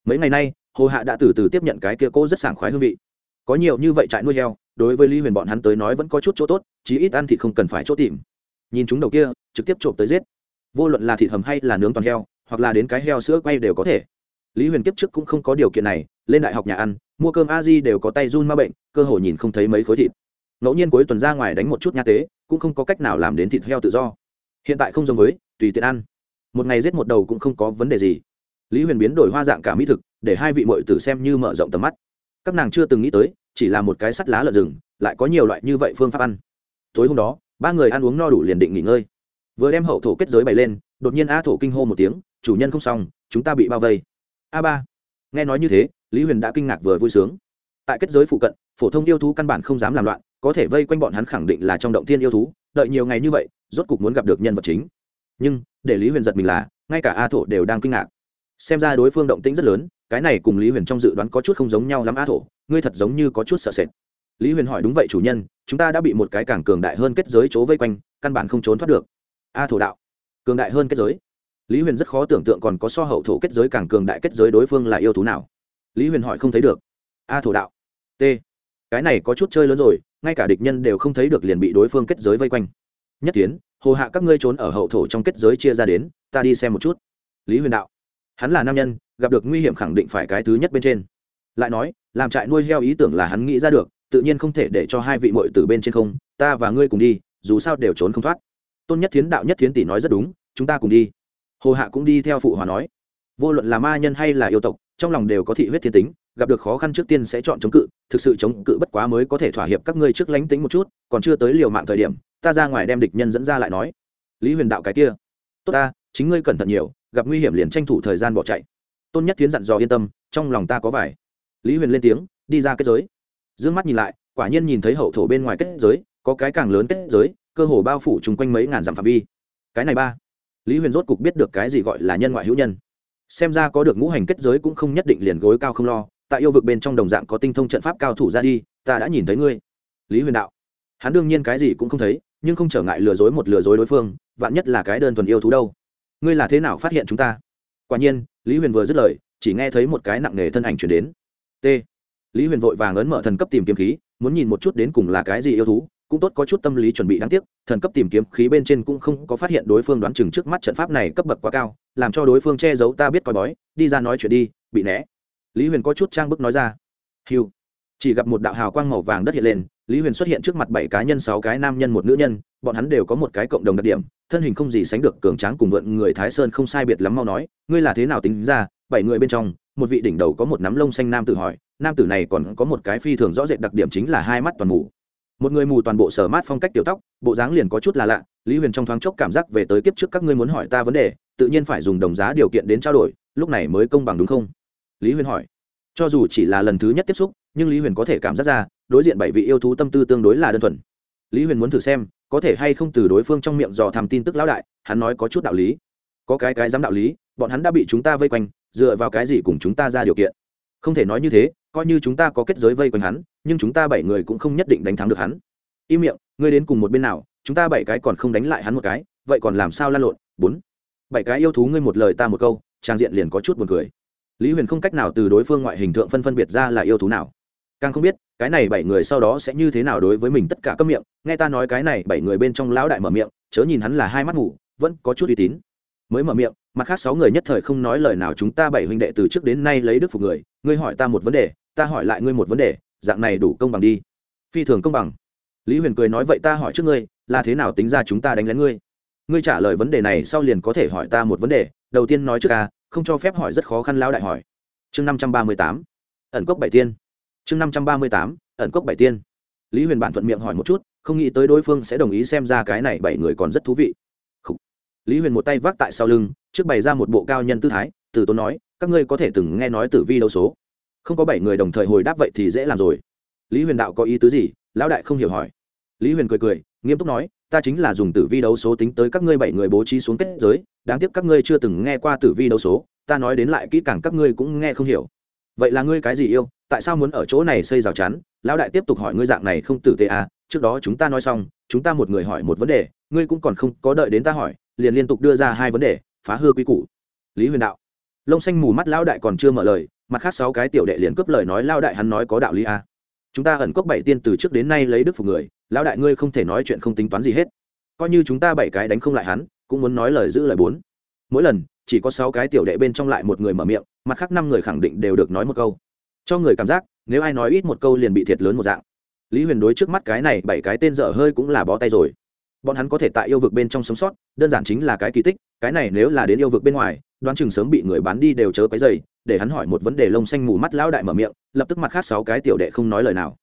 Speaker 1: Mấy ngày nay, hồ hạ đã từ từ tiếp nhận cái kia cô rất sảng khoái hương vị. Có nhiều như vậy trại nuôi heo, đối với lý huyền bọn hắn tới nói vẫn có chút chỗ tốt, chí ít ăn thịt không cần phải chỗ tìm. Nhìn chúng đầu kia, trực tiếp trộm tới giết. Vô luận là thịt hầm hay là nướng toàn heo, hoặc là đến cái heo sữa quay đều có thể lý huyền kiếp trước cũng không có điều kiện này, lên đại học nhà ăn, mua cơm a di đều có tay run ma bệnh, cơ hội nhìn không thấy mấy khối thịt. Ngẫu nhiên cuối tuần ra ngoài đánh một chút nha tế, cũng không có cách nào làm đến thịt heo tự do. Hiện tại không giống với, tùy tiện ăn. Một ngày giết một đầu cũng không có vấn đề gì. Lý huyền biến đổi hoa dạng cả mỹ thực, để hai vị mội tử xem như mở rộng tầm mắt. Các nàng chưa từng nghĩ tới, chỉ là một cái sắt lá lợn rừng, lại có nhiều loại như vậy phương pháp ăn. Tối hôm đó, ba người ăn uống no đủ liền định nghỉ ngơi. Vừa đem hậu thổ kết giới bày lên, đột nhiên a thổ kinh hô một tiếng, chủ nhân không xong, chúng ta bị bao vây a ba. Nghe nói như thế, lý huyền đã kinh ngạc vừa vui sướng. Tại kết giới phụ cận, phổ thông yêu thú căn bản không dám làm loạn, có thể vây quanh bọn hắn khẳng định là trong động thiên yêu thú, đợi nhiều ngày như vậy, rốt cục muốn gặp được nhân vật chính. Nhưng, để lý huyền giật mình là, ngay cả a thổ đều đang kinh ngạc. Xem ra đối phương động tĩnh rất lớn, cái này cùng lý huyền trong dự đoán có chút không giống nhau lắm a thổ, ngươi thật giống như có chút sợ sệt. Lý huyền hỏi, đúng vậy chủ nhân, chúng ta đã bị một cái càng cường đại hơn kết giới chỗ vây quanh, căn bản không trốn thoát được. A thổ đạo, cường đại hơn kết giới? Lý huyền rất khó tưởng tượng còn có so hậu thổ kết giới càng cường đại kết giới đối phương là yêu thú nào. Lý huyền hỏi không thấy được. A thổ đạo. T. Cái này có chút chơi lớn rồi, ngay cả địch nhân đều không thấy được liền bị đối phương kết giới vây quanh. Nhất tiến, hồ hạ các ngươi trốn ở hậu thổ trong kết giới chia ra đến, ta đi xem một chút. Lý huyền đạo. Hắn là nam nhân, gặp được nguy hiểm khẳng định phải cái thứ nhất bên trên. Lại nói, làm trại nuôi heo ý tưởng là hắn nghĩ ra được, tự nhiên không thể để cho hai vị mội từ bên trên không, ta và ngươi cùng đi, dù sao đều trốn không thoát. Tôn nhất thiến đạo nhất thiến tỷ nói rất đúng, chúng ta cùng đi hồ hạ cũng đi theo phụ hòa nói, vô luận là ma nhân hay là yêu tộc, trong lòng đều có thị huyết thiên tính, gặp được khó khăn trước tiên sẽ chọn chống cự, thực sự chống cự bất quá mới có thể thỏa hiệp các ngươi trước lánh tính một chút, còn chưa tới liều mạng thời điểm, ta ra ngoài đem địch nhân dẫn ra lại nói. Lý huyền đạo cái kia, tốt ta, chính ngươi cẩn thận nhiều, gặp nguy hiểm liền tranh thủ thời gian bỏ chạy. Tôn nhất tiến dặn dò yên tâm, trong lòng ta có vải lý huyền lên tiếng, đi ra kết giới. D ư ơ n g mắt nhìn lại, quả nhiên nhìn thấy hậu thổ bên ngoài kết giới, có cái càng lớn kết giới, cơ hồ bao phủ chung quanh mấy ngàn dặm phạm vi. Cái này ba lý huyền rốt cục biết được cái gì gọi là nhân ngoại hữu nhân. Xem ra có được ngũ hành kết giới cũng không nhất định liền gối cao không lo, tại yêu vực bên trong đồng dạng có tinh thông trận pháp cao thủ ra đi, ta đã nhìn thấy ngươi. Lý huyền đạo. Hắn đương nhiên cái gì cũng không thấy, nhưng không trở ngại lừa dối một lừa dối đối phương, vạn nhất là cái đơn thuần yêu thú đâu. Ngươi là thế nào phát hiện chúng ta? Quả nhiên, lý huyền vừa dứt lời, chỉ nghe thấy một cái nặng nề thân ảnh chuyển đến. T. Lý huyền vội vàng ấn mở thần cấp tìm kiếm khí, muốn nhìn một chút đến cùng là cái gì yêu thú cũng tốt có chút tâm lý chuẩn bị đáng tiếc, thần cấp tìm kiếm khí bên trên cũng không có phát hiện đối phương đoán chừng trước mắt trận pháp này cấp bậc quá cao, làm cho đối phương che giấu ta biết coi bói, đi ra nói chuyện đi, bị né. Lý huyền có chút trang bức nói ra. Hiu chỉ gặp một đạo hào quang màu vàng đất hiện lên, lý huyền xuất hiện trước mặt bảy cá nhân, sáu cái nam nhân, một nữ nhân, bọn hắn đều có một cái cộng đồng đặc điểm, thân hình không gì sánh được cường tráng cùng vượn người thái sơn không sai biệt lắm mau nói, ngươi là thế nào tính ra? Bảy người bên trong, một vị đỉnh đầu có một nắm lông xanh nam tử hỏi, nam tử này còn có một cái phi thường rõ rệt đặc điểm chính là hai mắt toàn mù một người mù toàn bộ sở mát phong cách tiểu tóc, bộ dáng liền có chút là lạ, lý huyền trong thoáng chốc cảm giác về tới kiếp trước các ngươi muốn hỏi ta vấn đề, tự nhiên phải dùng đồng giá điều kiện đến trao đổi, lúc này mới công bằng đúng không? Lý huyền hỏi. Cho dù chỉ là lần thứ nhất tiếp xúc, nhưng lý huyền có thể cảm giác ra, đối diện bảy vị yêu thú tâm tư tương đối là đơn thuần. Lý huyền muốn thử xem, có thể hay không từ đối phương trong miệng dò thàm tin tức lão đại, hắn nói có chút đạo lý. Có cái cái dám đạo lý, bọn hắn đã bị chúng ta vây quanh, dựa vào cái gì cùng chúng ta ra điều kiện? Không thể nói như thế coi như chúng ta có kết giới vây quanh hắn, nhưng chúng ta bảy người cũng không nhất định đánh thắng được hắn. Im miệng, ngươi đến cùng một bên nào, chúng ta bảy cái còn không đánh lại hắn một cái, vậy còn làm sao lan lộn? Bốn. Bảy cái yêu thú ngươi một lời ta một câu, trang diện liền có chút buồn cười. Lý huyền không cách nào từ đối phương ngoại hình tượng phân phân biệt ra là yêu thú nào. Càng không biết, cái này bảy người sau đó sẽ như thế nào đối với mình tất cả các miệng, nghe ta nói cái này bảy người bên trong lão đại mở miệng, chớ nhìn hắn là hai mắt ngủ vẫn có chút uy tín mới mở miệng, mặt khác sáu người nhất thời không nói lời nào chúng ta bảy huynh đệ từ trước đến nay lấy đức phục người, ngươi hỏi ta một vấn đề, ta hỏi lại ngươi một vấn đề, dạng này đủ công bằng đi. Phi thường công bằng. Lý huyền cười nói, vậy ta hỏi trước ngươi, là thế nào tính ra chúng ta đánh lén ngươi? Ngươi trả lời vấn đề này sau liền có thể hỏi ta một vấn đề, đầu tiên nói trước ca không cho phép hỏi rất khó khăn lao đại hỏi. Chương năm trăm ba mươi tám, ẩn cốc bảy tiên. Chương năm trăm ba mươi tám, ẩn cốc bảy tiên. Lý huyền bản thuận miệng hỏi một chút, không nghĩ tới đối phương sẽ đồng ý xem ra cái này bảy người còn rất thú vị lý huyền một tay vác tại sau lưng, trước bày ra một bộ cao nhân tư thái, từ tốn nói, các ngươi có thể từng nghe nói tử vi đấu số. Không có bảy người đồng thời hồi đáp vậy thì dễ làm rồi. Lý huyền đạo có ý tứ gì? Lão đại không hiểu hỏi. Lý huyền cười cười, nghiêm túc nói, ta chính là dùng tử vi đấu số tính tới các ngươi bảy người bố trí xuống kết giới, đáng tiếc các ngươi chưa từng nghe qua tử vi đấu số, ta nói đến lại kỹ càng các ngươi cũng nghe không hiểu. Vậy là ngươi cái gì yêu? Tại sao muốn ở chỗ này xây rào chắn? Lão đại tiếp tục hỏi ngươi dạng này không tử tế à? Trước đó chúng ta nói xong, chúng ta một người hỏi một vấn đề, ngươi cũng còn không có đợi đến ta hỏi liền liên tục đưa ra hai vấn đề, phá hư quy củ. Lý huyền đạo, lông xanh mù mắt lão đại còn chưa mở lời, mặt khác sáu cái tiểu đệ liền cướp lời nói lao đại hắn nói có đạo lý à. chúng ta ẩn cốc bảy tiên từ trước đến nay lấy đức phục người, lão đại ngươi không thể nói chuyện không tính toán gì hết. Coi như chúng ta bảy cái đánh không lại hắn, cũng muốn nói lời giữ lời bốn. Mỗi lần, chỉ có sáu cái tiểu đệ bên trong lại một người mở miệng, mặt khác năm người khẳng định đều được nói một câu. Cho người cảm giác, nếu ai nói ít một câu liền bị thiệt lớn một dạng. Lý huyền đối trước mắt cái này bảy cái tên dở hơi cũng là bó tay rồi bọn hắn có thể tại yêu vực bên trong sống sót, đơn giản chính là cái kỳ tích, cái này nếu là đến yêu vực bên ngoài, đoán chừng sớm bị người bán đi đều chớ cái dày để hắn hỏi một vấn đề lông xanh mù mắt lão đại mở miệng, lập tức mặt khác sáu cái tiểu đệ không nói lời nào.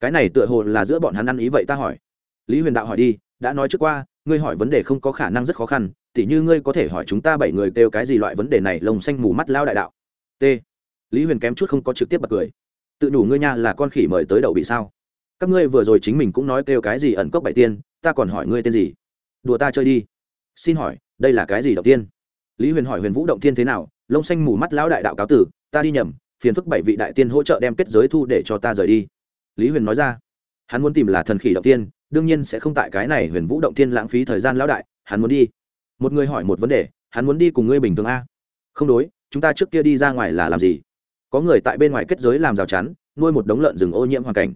Speaker 1: Cái này tựa hồ là giữa bọn hắn ăn ý vậy ta hỏi. Lý huyền đạo hỏi đi, đã nói trước qua, ngươi hỏi vấn đề không có khả năng rất khó khăn, tỉ như ngươi có thể hỏi chúng ta bảy người kêu cái gì loại vấn đề này lông xanh mù mắt lao đại đạo. T. Lý huyền kém chút không có trực tiếp bật cười. Tự đủ ngươi nha là con khỉ mời tới đậu bị sao? Các ngươi vừa rồi chính mình cũng nói kêu cái gì ẩn cốc bảy tiên ta còn hỏi ngươi tên gì? Đùa ta chơi đi. Xin hỏi, đây là cái gì đầu tiên? Lý huyền hỏi huyền vũ động tiên thế nào? Lông xanh mù mắt lão đại đạo cáo tử, ta đi nhầm, phiền phức bảy vị đại tiên hỗ trợ đem kết giới thu để cho ta rời đi. Lý huyền nói ra, hắn muốn tìm là thần khỉ động tiên, đương nhiên sẽ không tại cái này huyền vũ động tiên lãng phí thời gian lão đại, hắn muốn đi. Một người hỏi một vấn đề, hắn muốn đi cùng ngươi bình thường a? Không đối, chúng ta trước kia đi ra ngoài là làm gì? Có người tại bên ngoài kết giới làm rào chắn, nuôi một đống lợn rừng ô nhiễm hoàn cảnh.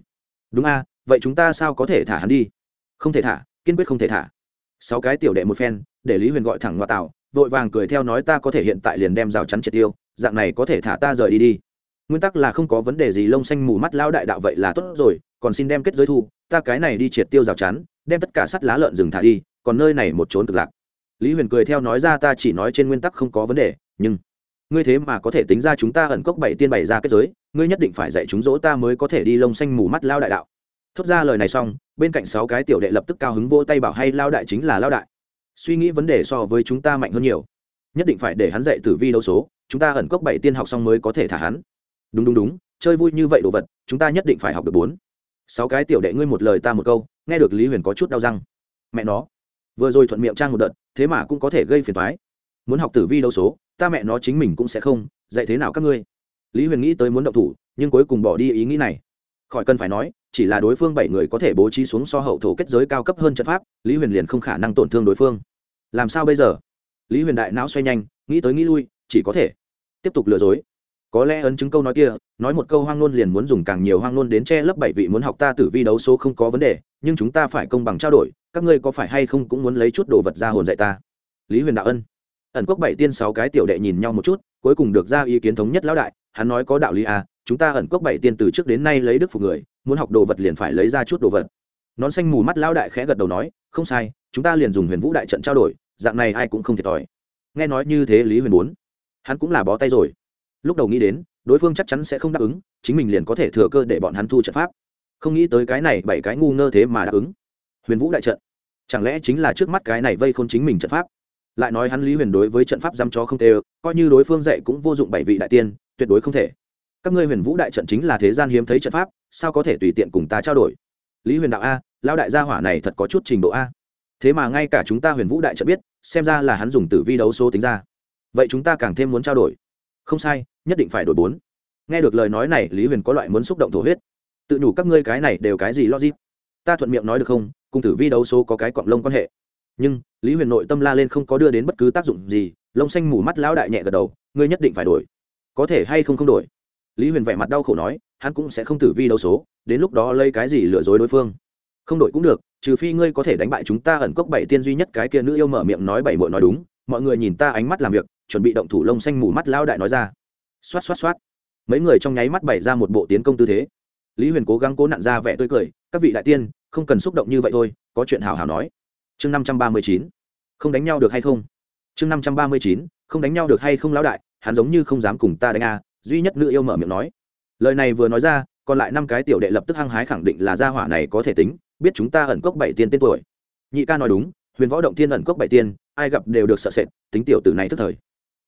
Speaker 1: Đúng a, vậy chúng ta sao có thể thả hắn đi? Không thể thả, kiên quyết không thể thả. Sáu cái tiểu đệ một phen, để lý huyền gọi thẳng ngoại tạo, vội vàng cười theo nói ta có thể hiện tại liền đem rào chắn triệt tiêu, dạng này có thể thả ta rời đi đi. Nguyên tắc là không có vấn đề gì, lông xanh mù mắt lao đại đạo vậy là tốt rồi, còn xin đem kết giới thu, ta cái này đi triệt tiêu rào chắn, đem tất cả sắt lá lợn rừng thả đi, còn nơi này một trốn cực lạc. Lý huyền cười theo nói ra ta chỉ nói trên nguyên tắc không có vấn đề, nhưng ngươi thế mà có thể tính ra chúng ta ẩn cốc bảy tiên bảy ra kết giới, ngươi nhất định phải dạy chúng dỗ ta mới có thể đi lông xanh mù mắt lao đại đạo. Thốt ra lời này xong bên cạnh sáu cái tiểu đệ lập tức cao hứng vỗ tay bảo hay lao đại chính là lao đại. Suy nghĩ vấn đề so với chúng ta mạnh hơn nhiều. Nhất định phải để hắn dạy tử vi đấu số, chúng ta ẩn cốc bảy tiên học xong mới có thể thả hắn. Đúng đúng đúng, chơi vui như vậy đồ vật, chúng ta nhất định phải học được bốn. Sáu cái tiểu đệ ngươi một lời ta một câu, nghe được lý huyền có chút đau răng. Mẹ nó. Vừa rồi thuận miệng trang một đợt, thế mà cũng có thể gây phiền thoái muốn học tử vi đấu số, ta mẹ nó chính mình cũng sẽ không, dạy thế nào các ngươi? Lý huyền nghĩ tới muốn động thủ, nhưng cuối cùng bỏ đi ý nghĩ này. Khỏi cần phải nói chỉ là đối phương bảy người có thể bố trí xuống so hậu thổ kết giới cao cấp hơn trận pháp, lý huyền liền không khả năng tổn thương đối phương. Làm sao bây giờ? Lý huyền đại não xoay nhanh, nghĩ tới nghĩ lui, chỉ có thể tiếp tục lừa dối. Có lẽ ấn chứng câu nói kia, nói một câu hoang nôn liền muốn dùng càng nhiều hoang nôn đến che lấp bảy vị muốn học ta tử vi đấu số không có vấn đề, nhưng chúng ta phải công bằng trao đổi, các ngươi có phải hay không cũng muốn lấy chút đồ vật ra hồn dạy ta? Lý huyền đạo ân. Ẩn quốc bảy tiên sáu cái tiểu đệ nhìn nhau một chút, cuối cùng được ra ý kiến thống nhất lão đại, hắn nói có đạo lý à chúng ta ẩn quốc bảy tiên từ trước đến nay lấy đức phục người, muốn học đồ vật liền phải lấy ra chút đồ vật. Nón xanh mù mắt lão đại khẽ gật đầu nói, không sai, chúng ta liền dùng huyền vũ đại trận trao đổi, dạng này ai cũng không thiệt thòi. Nghe nói như thế lý huyền muốn, hắn cũng là bó tay rồi. Lúc đầu nghĩ đến, đối phương chắc chắn sẽ không đáp ứng, chính mình liền có thể thừa cơ để bọn hắn thu trận pháp. Không nghĩ tới cái này bảy cái ngu ngơ thế mà đáp ứng. Huyền vũ đại trận, chẳng lẽ chính là trước mắt cái này vây khôn chính mình trận pháp? Lại nói hắn lý huyền đối với trận pháp dăm cho không tê, coi như đối phương dạy cũng vô dụng bảy vị đại tiên, tuyệt đối không thể các ngươi huyền vũ đại trận chính là thế gian hiếm thấy trận pháp, sao có thể tùy tiện cùng ta trao đổi? Lý huyền đạo a lao đại gia hỏa này thật có chút trình độ a. Thế mà ngay cả chúng ta huyền vũ đại trận biết, xem ra là hắn dùng tử vi đấu số tính ra. Vậy chúng ta càng thêm muốn trao đổi. Không sai, nhất định phải đổi bốn. Nghe được lời nói này, lý huyền có loại muốn xúc động thổ huyết. Tự nhủ các ngươi cái này đều cái gì logic? Ta thuận miệng nói được không, cùng tử vi đấu số có cái cọng lông quan hệ. Nhưng, lý huyền nội tâm la lên không có đưa đến bất cứ tác dụng gì, lông xanh mù mắt lão đại nhẹ gật đầu, ngươi nhất định phải đổi. Có thể hay không không đổi? Lý huyền vẻ mặt đau khổ nói, hắn cũng sẽ không tử vi đấu số, đến lúc đó lấy cái gì lừa dối đối phương? Không đội cũng được, trừ phi ngươi có thể đánh bại chúng ta ẩn cốc bảy tiên duy nhất cái kia nữ yêu mở miệng nói bảy mội nói đúng, mọi người nhìn ta ánh mắt làm việc, chuẩn bị động thủ lông xanh mù mắt lão đại nói ra. Xoát xoát xoát. Mấy người trong nháy mắt bày ra một bộ tiến công tư thế. Lý huyền cố gắng cố nặn ra vẻ tươi cười, các vị đại tiên, không cần xúc động như vậy thôi, có chuyện hào hào nói. Chương năm trăm ba mươi chín. Không đánh nhau được hay không? Chương năm trăm ba mươi chín, không đánh nhau được hay không lão đại, hắn giống như không dám cùng ta đánh a duy nhất nữ yêu mở miệng nói. Lời này vừa nói ra, còn lại năm cái tiểu đệ lập tức hăng hái khẳng định là gia hỏa này có thể tính, biết chúng ta ẩn cốc bảy tiên tên tuổi. Nhị ca nói đúng, huyền võ động tiên ẩn cốc bảy tiên, ai gặp đều được sợ sệt, tính tiểu tử này tức thời.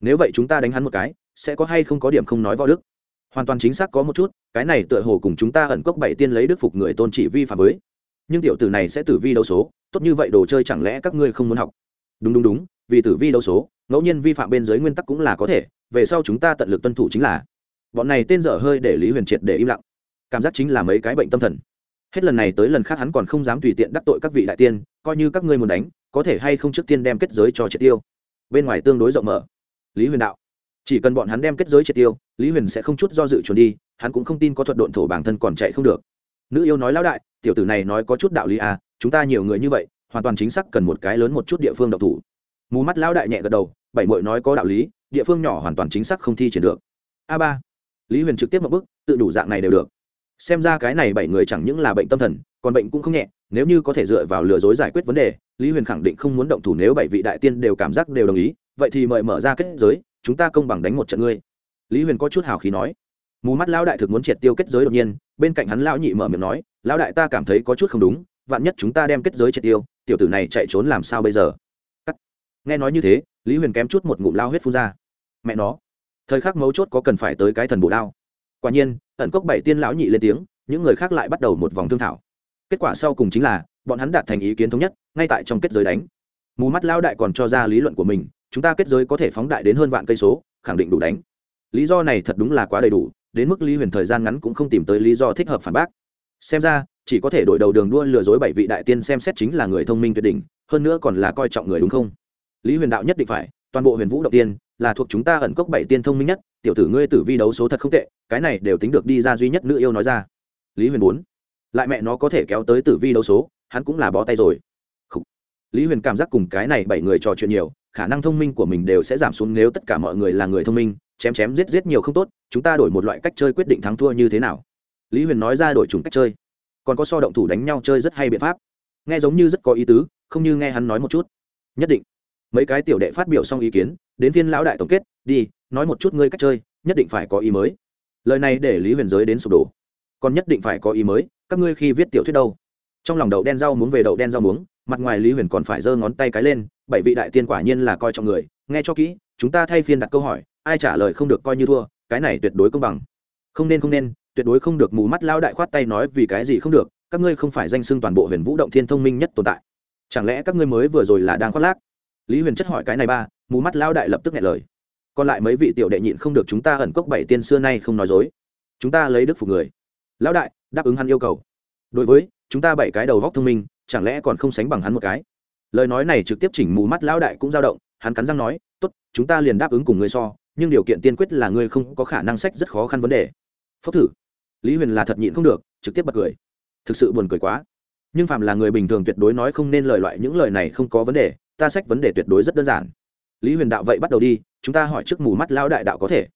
Speaker 1: Nếu vậy chúng ta đánh hắn một cái, sẽ có hay không có điểm không nói võ đức? Hoàn toàn chính xác có một chút, cái này tựa hồ cùng chúng ta ẩn cốc bảy tiên lấy đức phục người tôn trị vi phạm với. Nhưng tiểu tử này sẽ tử vi đấu số, tốt như vậy đồ chơi chẳng lẽ các ngươi không muốn học? Đúng đúng đúng, vì tử vi đấu số, ngẫu nhiên vi phạm bên dưới nguyên tắc cũng là có thể, về sau chúng ta tận lực tuân thủ chính là bọn này tên dở hơi để lý huyền triệt để im lặng. Cảm giác chính là mấy cái bệnh tâm thần. Hết lần này tới lần khác hắn còn không dám tùy tiện đắc tội các vị đại tiên, coi như các ngươi muốn đánh, có thể hay không trước tiên đem kết giới cho triệt tiêu. Bên ngoài tương đối rộng mở. Lý huyền đạo, chỉ cần bọn hắn đem kết giới triệt tiêu, lý huyền sẽ không chút do dự trốn đi, hắn cũng không tin có thuật độn thổ bản thân còn chạy không được. Nữ yêu nói lão đại, tiểu tử này nói có chút đạo lý à chúng ta nhiều người như vậy, hoàn toàn chính xác cần một cái lớn một chút địa phương độc thủ. Mù mắt lão đại nhẹ gật đầu, bảy mội nói có đạo lý, địa phương nhỏ hoàn toàn chính xác không thi triển được. A ba lý huyền trực tiếp một bức, tự đủ dạng này đều được. Xem ra cái này bảy người chẳng những là bệnh tâm thần, còn bệnh cũng không nhẹ, nếu như có thể dựa vào lừa dối giải quyết vấn đề, lý huyền khẳng định không muốn động thủ nếu bảy vị đại tiên đều cảm giác đều đồng ý, vậy thì mời mở ra kết giới, chúng ta công bằng đánh một trận ngươi. Lý huyền có chút hào khí nói. Mù mắt lão đại thực muốn triệt tiêu kết giới đột nhiên, bên cạnh hắn lão nhị mở miệng nói, lão đại ta cảm thấy có chút không đúng, vạn nhất chúng ta đem kết giới triệt tiêu, tiểu tử này chạy trốn làm sao bây giờ? Cắt. nghe nói như thế, lý huyền kém chút một ngụm lao huyết phun ra. Mẹ nó thời khắc mấu chốt có cần phải tới cái thần bổ đao. Quả nhiên, ẩn cốc bảy tiên lão nhị lên tiếng, những người khác lại bắt đầu một vòng thương thảo. Kết quả sau cùng chính là, bọn hắn đạt thành ý kiến thống nhất, ngay tại trong kết giới đánh. Mù mắt lão đại còn cho ra lý luận của mình, chúng ta kết giới có thể phóng đại đến hơn vạn cây số, khẳng định đủ đánh. Lý do này thật đúng là quá đầy đủ, đến mức lý huyền thời gian ngắn cũng không tìm tới lý do thích hợp phản bác. Xem ra, chỉ có thể đổi đầu đường đua lừa dối bảy vị đại tiên xem xét chính là người thông minh tuyệt đỉnh, hơn nữa còn là coi trọng người đúng không? Lý huyền đạo nhất định phải, toàn bộ huyền vũ đầu tiên là thuộc chúng ta ẩn cốc bảy tiên thông minh nhất, tiểu tử ngươi tử vi đấu số thật không tệ, cái này đều tính được đi ra duy nhất nữ yêu nói ra. Lý huyền bốn lại mẹ nó có thể kéo tới tử vi đấu số, hắn cũng là bó tay rồi. Lý huyền cảm giác cùng cái này bảy người trò chuyện nhiều, khả năng thông minh của mình đều sẽ giảm xuống nếu tất cả mọi người là người thông minh, chém chém giết giết nhiều không tốt, chúng ta đổi một loại cách chơi quyết định thắng thua như thế nào. Lý huyền nói ra đổi chủng cách chơi. Còn có so động thủ đánh nhau chơi rất hay biện pháp. Nghe giống như rất có ý tứ, không như nghe hắn nói một chút. Nhất định. Mấy cái tiểu đệ phát biểu xong ý kiến đến phiên lão đại tổng kết, đi, nói một chút ngươi cách chơi, nhất định phải có ý mới. Lời này để lý huyền giới đến sụp đổ. Còn nhất định phải có ý mới, các ngươi khi viết tiểu thuyết đâu? Trong lòng đậu đen rau muốn về đậu đen rau muống, mặt ngoài lý huyền còn phải giơ ngón tay cái lên, bảy vị đại tiên quả nhiên là coi trọng người, nghe cho kỹ, chúng ta thay phiên đặt câu hỏi, ai trả lời không được coi như thua, cái này tuyệt đối công bằng. Không nên không nên, tuyệt đối không được mù mắt lao đại khoát tay nói vì cái gì không được, các ngươi không phải danh xưng toàn bộ huyền vũ động thiên thông minh nhất tồn tại. Chẳng lẽ các ngươi mới vừa rồi là đang khoác lác? Lý huyền chất hỏi cái này ba, mù mắt lao đại lập tức nghe lời. Còn lại mấy vị tiểu đệ nhịn không được chúng ta ẩn cốc bảy tiên xưa nay không nói dối. Chúng ta lấy đức phục người. Lão đại, đáp ứng hắn yêu cầu. Đối với, chúng ta bảy cái đầu góc thông minh, chẳng lẽ còn không sánh bằng hắn một cái? Lời nói này trực tiếp chỉnh mù mắt lão đại cũng dao động, hắn cắn răng nói, tốt, chúng ta liền đáp ứng cùng ngươi so, nhưng điều kiện tiên quyết là ngươi không có khả năng sách rất khó khăn vấn đề. Phốc thử. Lý huyền là thật nhịn không được, trực tiếp bật cười. Thực sự buồn cười quá. Nhưng phạm là người bình thường tuyệt đối nói không nên lời loại những lời này không có vấn đề ta sách vấn đề tuyệt đối rất đơn giản. Lý huyền đạo vậy bắt đầu đi, chúng ta hỏi trước mù mắt lao đại đạo có thể.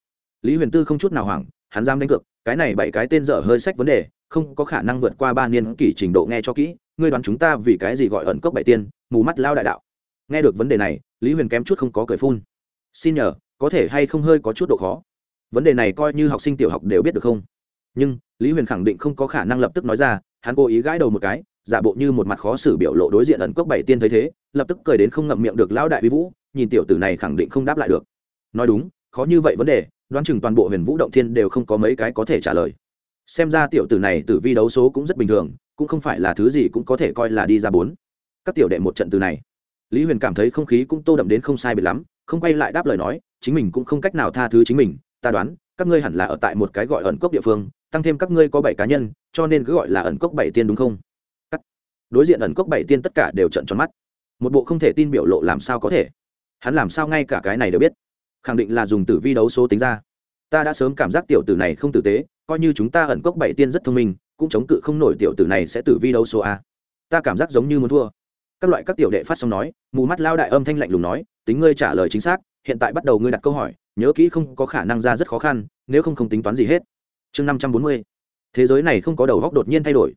Speaker 1: Lý huyền tư không chút nào hoảng, hắn dám đánh cược, cái này bảy cái tên dở hơi sách vấn đề, không có khả năng vượt qua ba niên kỷ trình độ nghe cho kỹ, ngươi đoán chúng ta vì cái gì gọi ẩn cốc bảy tiên, mù mắt lao đại đạo? Nghe được vấn đề này, lý huyền kém chút không có cười phun. Xin nhờ, có thể hay không hơi có chút độ khó? Vấn đề này coi như học sinh tiểu học đều biết được không? Nhưng, lý huyền khẳng định không có khả năng lập tức nói ra, hắn cố ý gãi đầu một cái giả bộ như một mặt khó xử biểu lộ đối diện ẩn cốc bảy tiên thấy thế, lập tức cười đến không ngậm miệng được lão đại vi vũ, nhìn tiểu tử này khẳng định không đáp lại được. Nói đúng, khó như vậy vấn đề, đoán chừng toàn bộ huyền vũ động thiên đều không có mấy cái có thể trả lời. Xem ra tiểu tử này tử vi đấu số cũng rất bình thường, cũng không phải là thứ gì cũng có thể coi là đi ra bốn. Các tiểu đệ một trận từ này. Lý huyền cảm thấy không khí cũng tô đậm đến không sai biệt lắm, không quay lại đáp lời nói, chính mình cũng không cách nào tha thứ chính mình, ta đoán, các ngươi hẳn là ở tại một cái gọi ẩn cốc địa phương, tăng thêm các ngươi có bảy cá nhân, cho nên cứ gọi là ẩn cốc bảy tiên đúng không? Đối diện ẩn cốc bảy tiên tất cả đều trận tròn mắt. Một bộ không thể tin biểu lộ làm sao có thể? Hắn làm sao ngay cả cái này đều biết? Khẳng định là dùng tử vi đấu số tính ra. Ta đã sớm cảm giác tiểu tử này không tử tế, coi như chúng ta ẩn cốc bảy tiên rất thông minh, cũng chống cự không nổi tiểu tử này sẽ tử vi đấu số a. Ta cảm giác giống như muốn thua. Các loại các tiểu đệ phát xong nói, mù mắt lao đại âm thanh lạnh lùng nói, tính ngươi trả lời chính xác, hiện tại bắt đầu ngươi đặt câu hỏi, nhớ kỹ không có khả năng ra rất khó khăn, nếu không không tính toán gì hết. Chương năm trăm bốn mươi. Thế giới này không có đầu góc đột nhiên thay đổi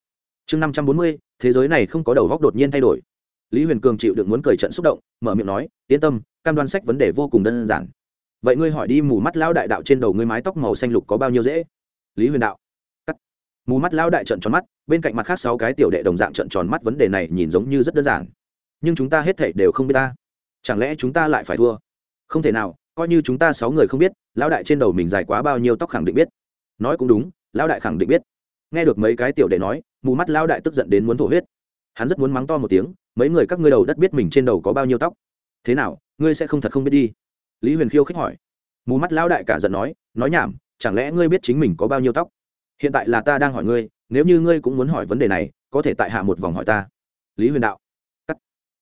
Speaker 1: chương năm trăm bốn mươi, thế giới này không có đầu góc đột nhiên thay đổi. Lý huyền cường chịu được muốn cười trận xúc động, mở miệng nói, yên tâm, cam đoan sách vấn đề vô cùng đơn giản. Vậy ngươi hỏi đi, mù mắt lão đại đạo trên đầu ngươi mái tóc màu xanh lục có bao nhiêu dễ? Lý huyền đạo. Cắt. Mù mắt lão đại trận tròn mắt, bên cạnh mặt khác sáu cái tiểu đệ đồng dạng trận tròn mắt, vấn đề này nhìn giống như rất đơn giản. Nhưng chúng ta hết thảy đều không biết ta. Chẳng lẽ chúng ta lại phải thua? Không thể nào, coi như chúng ta sáu người không biết, lão đại trên đầu mình dài quá bao nhiêu tóc khẳng định biết. Nói cũng đúng, lão đại khẳng định biết nghe được mấy cái tiểu đệ nói, mù mắt lão đại tức giận đến muốn thổ huyết. Hắn rất muốn mắng to một tiếng, mấy người các ngươi đầu đất biết mình trên đầu có bao nhiêu tóc. Thế nào, ngươi sẽ không thật không biết đi? Lý huyền khiêu khích hỏi. Mù mắt lão đại cả giận nói nói nhảm, chẳng lẽ ngươi biết chính mình có bao nhiêu tóc? Hiện tại là ta đang hỏi ngươi, nếu như ngươi cũng muốn hỏi vấn đề này, có thể tại hạ một vòng hỏi ta. Lý huyền đạo. Cắt.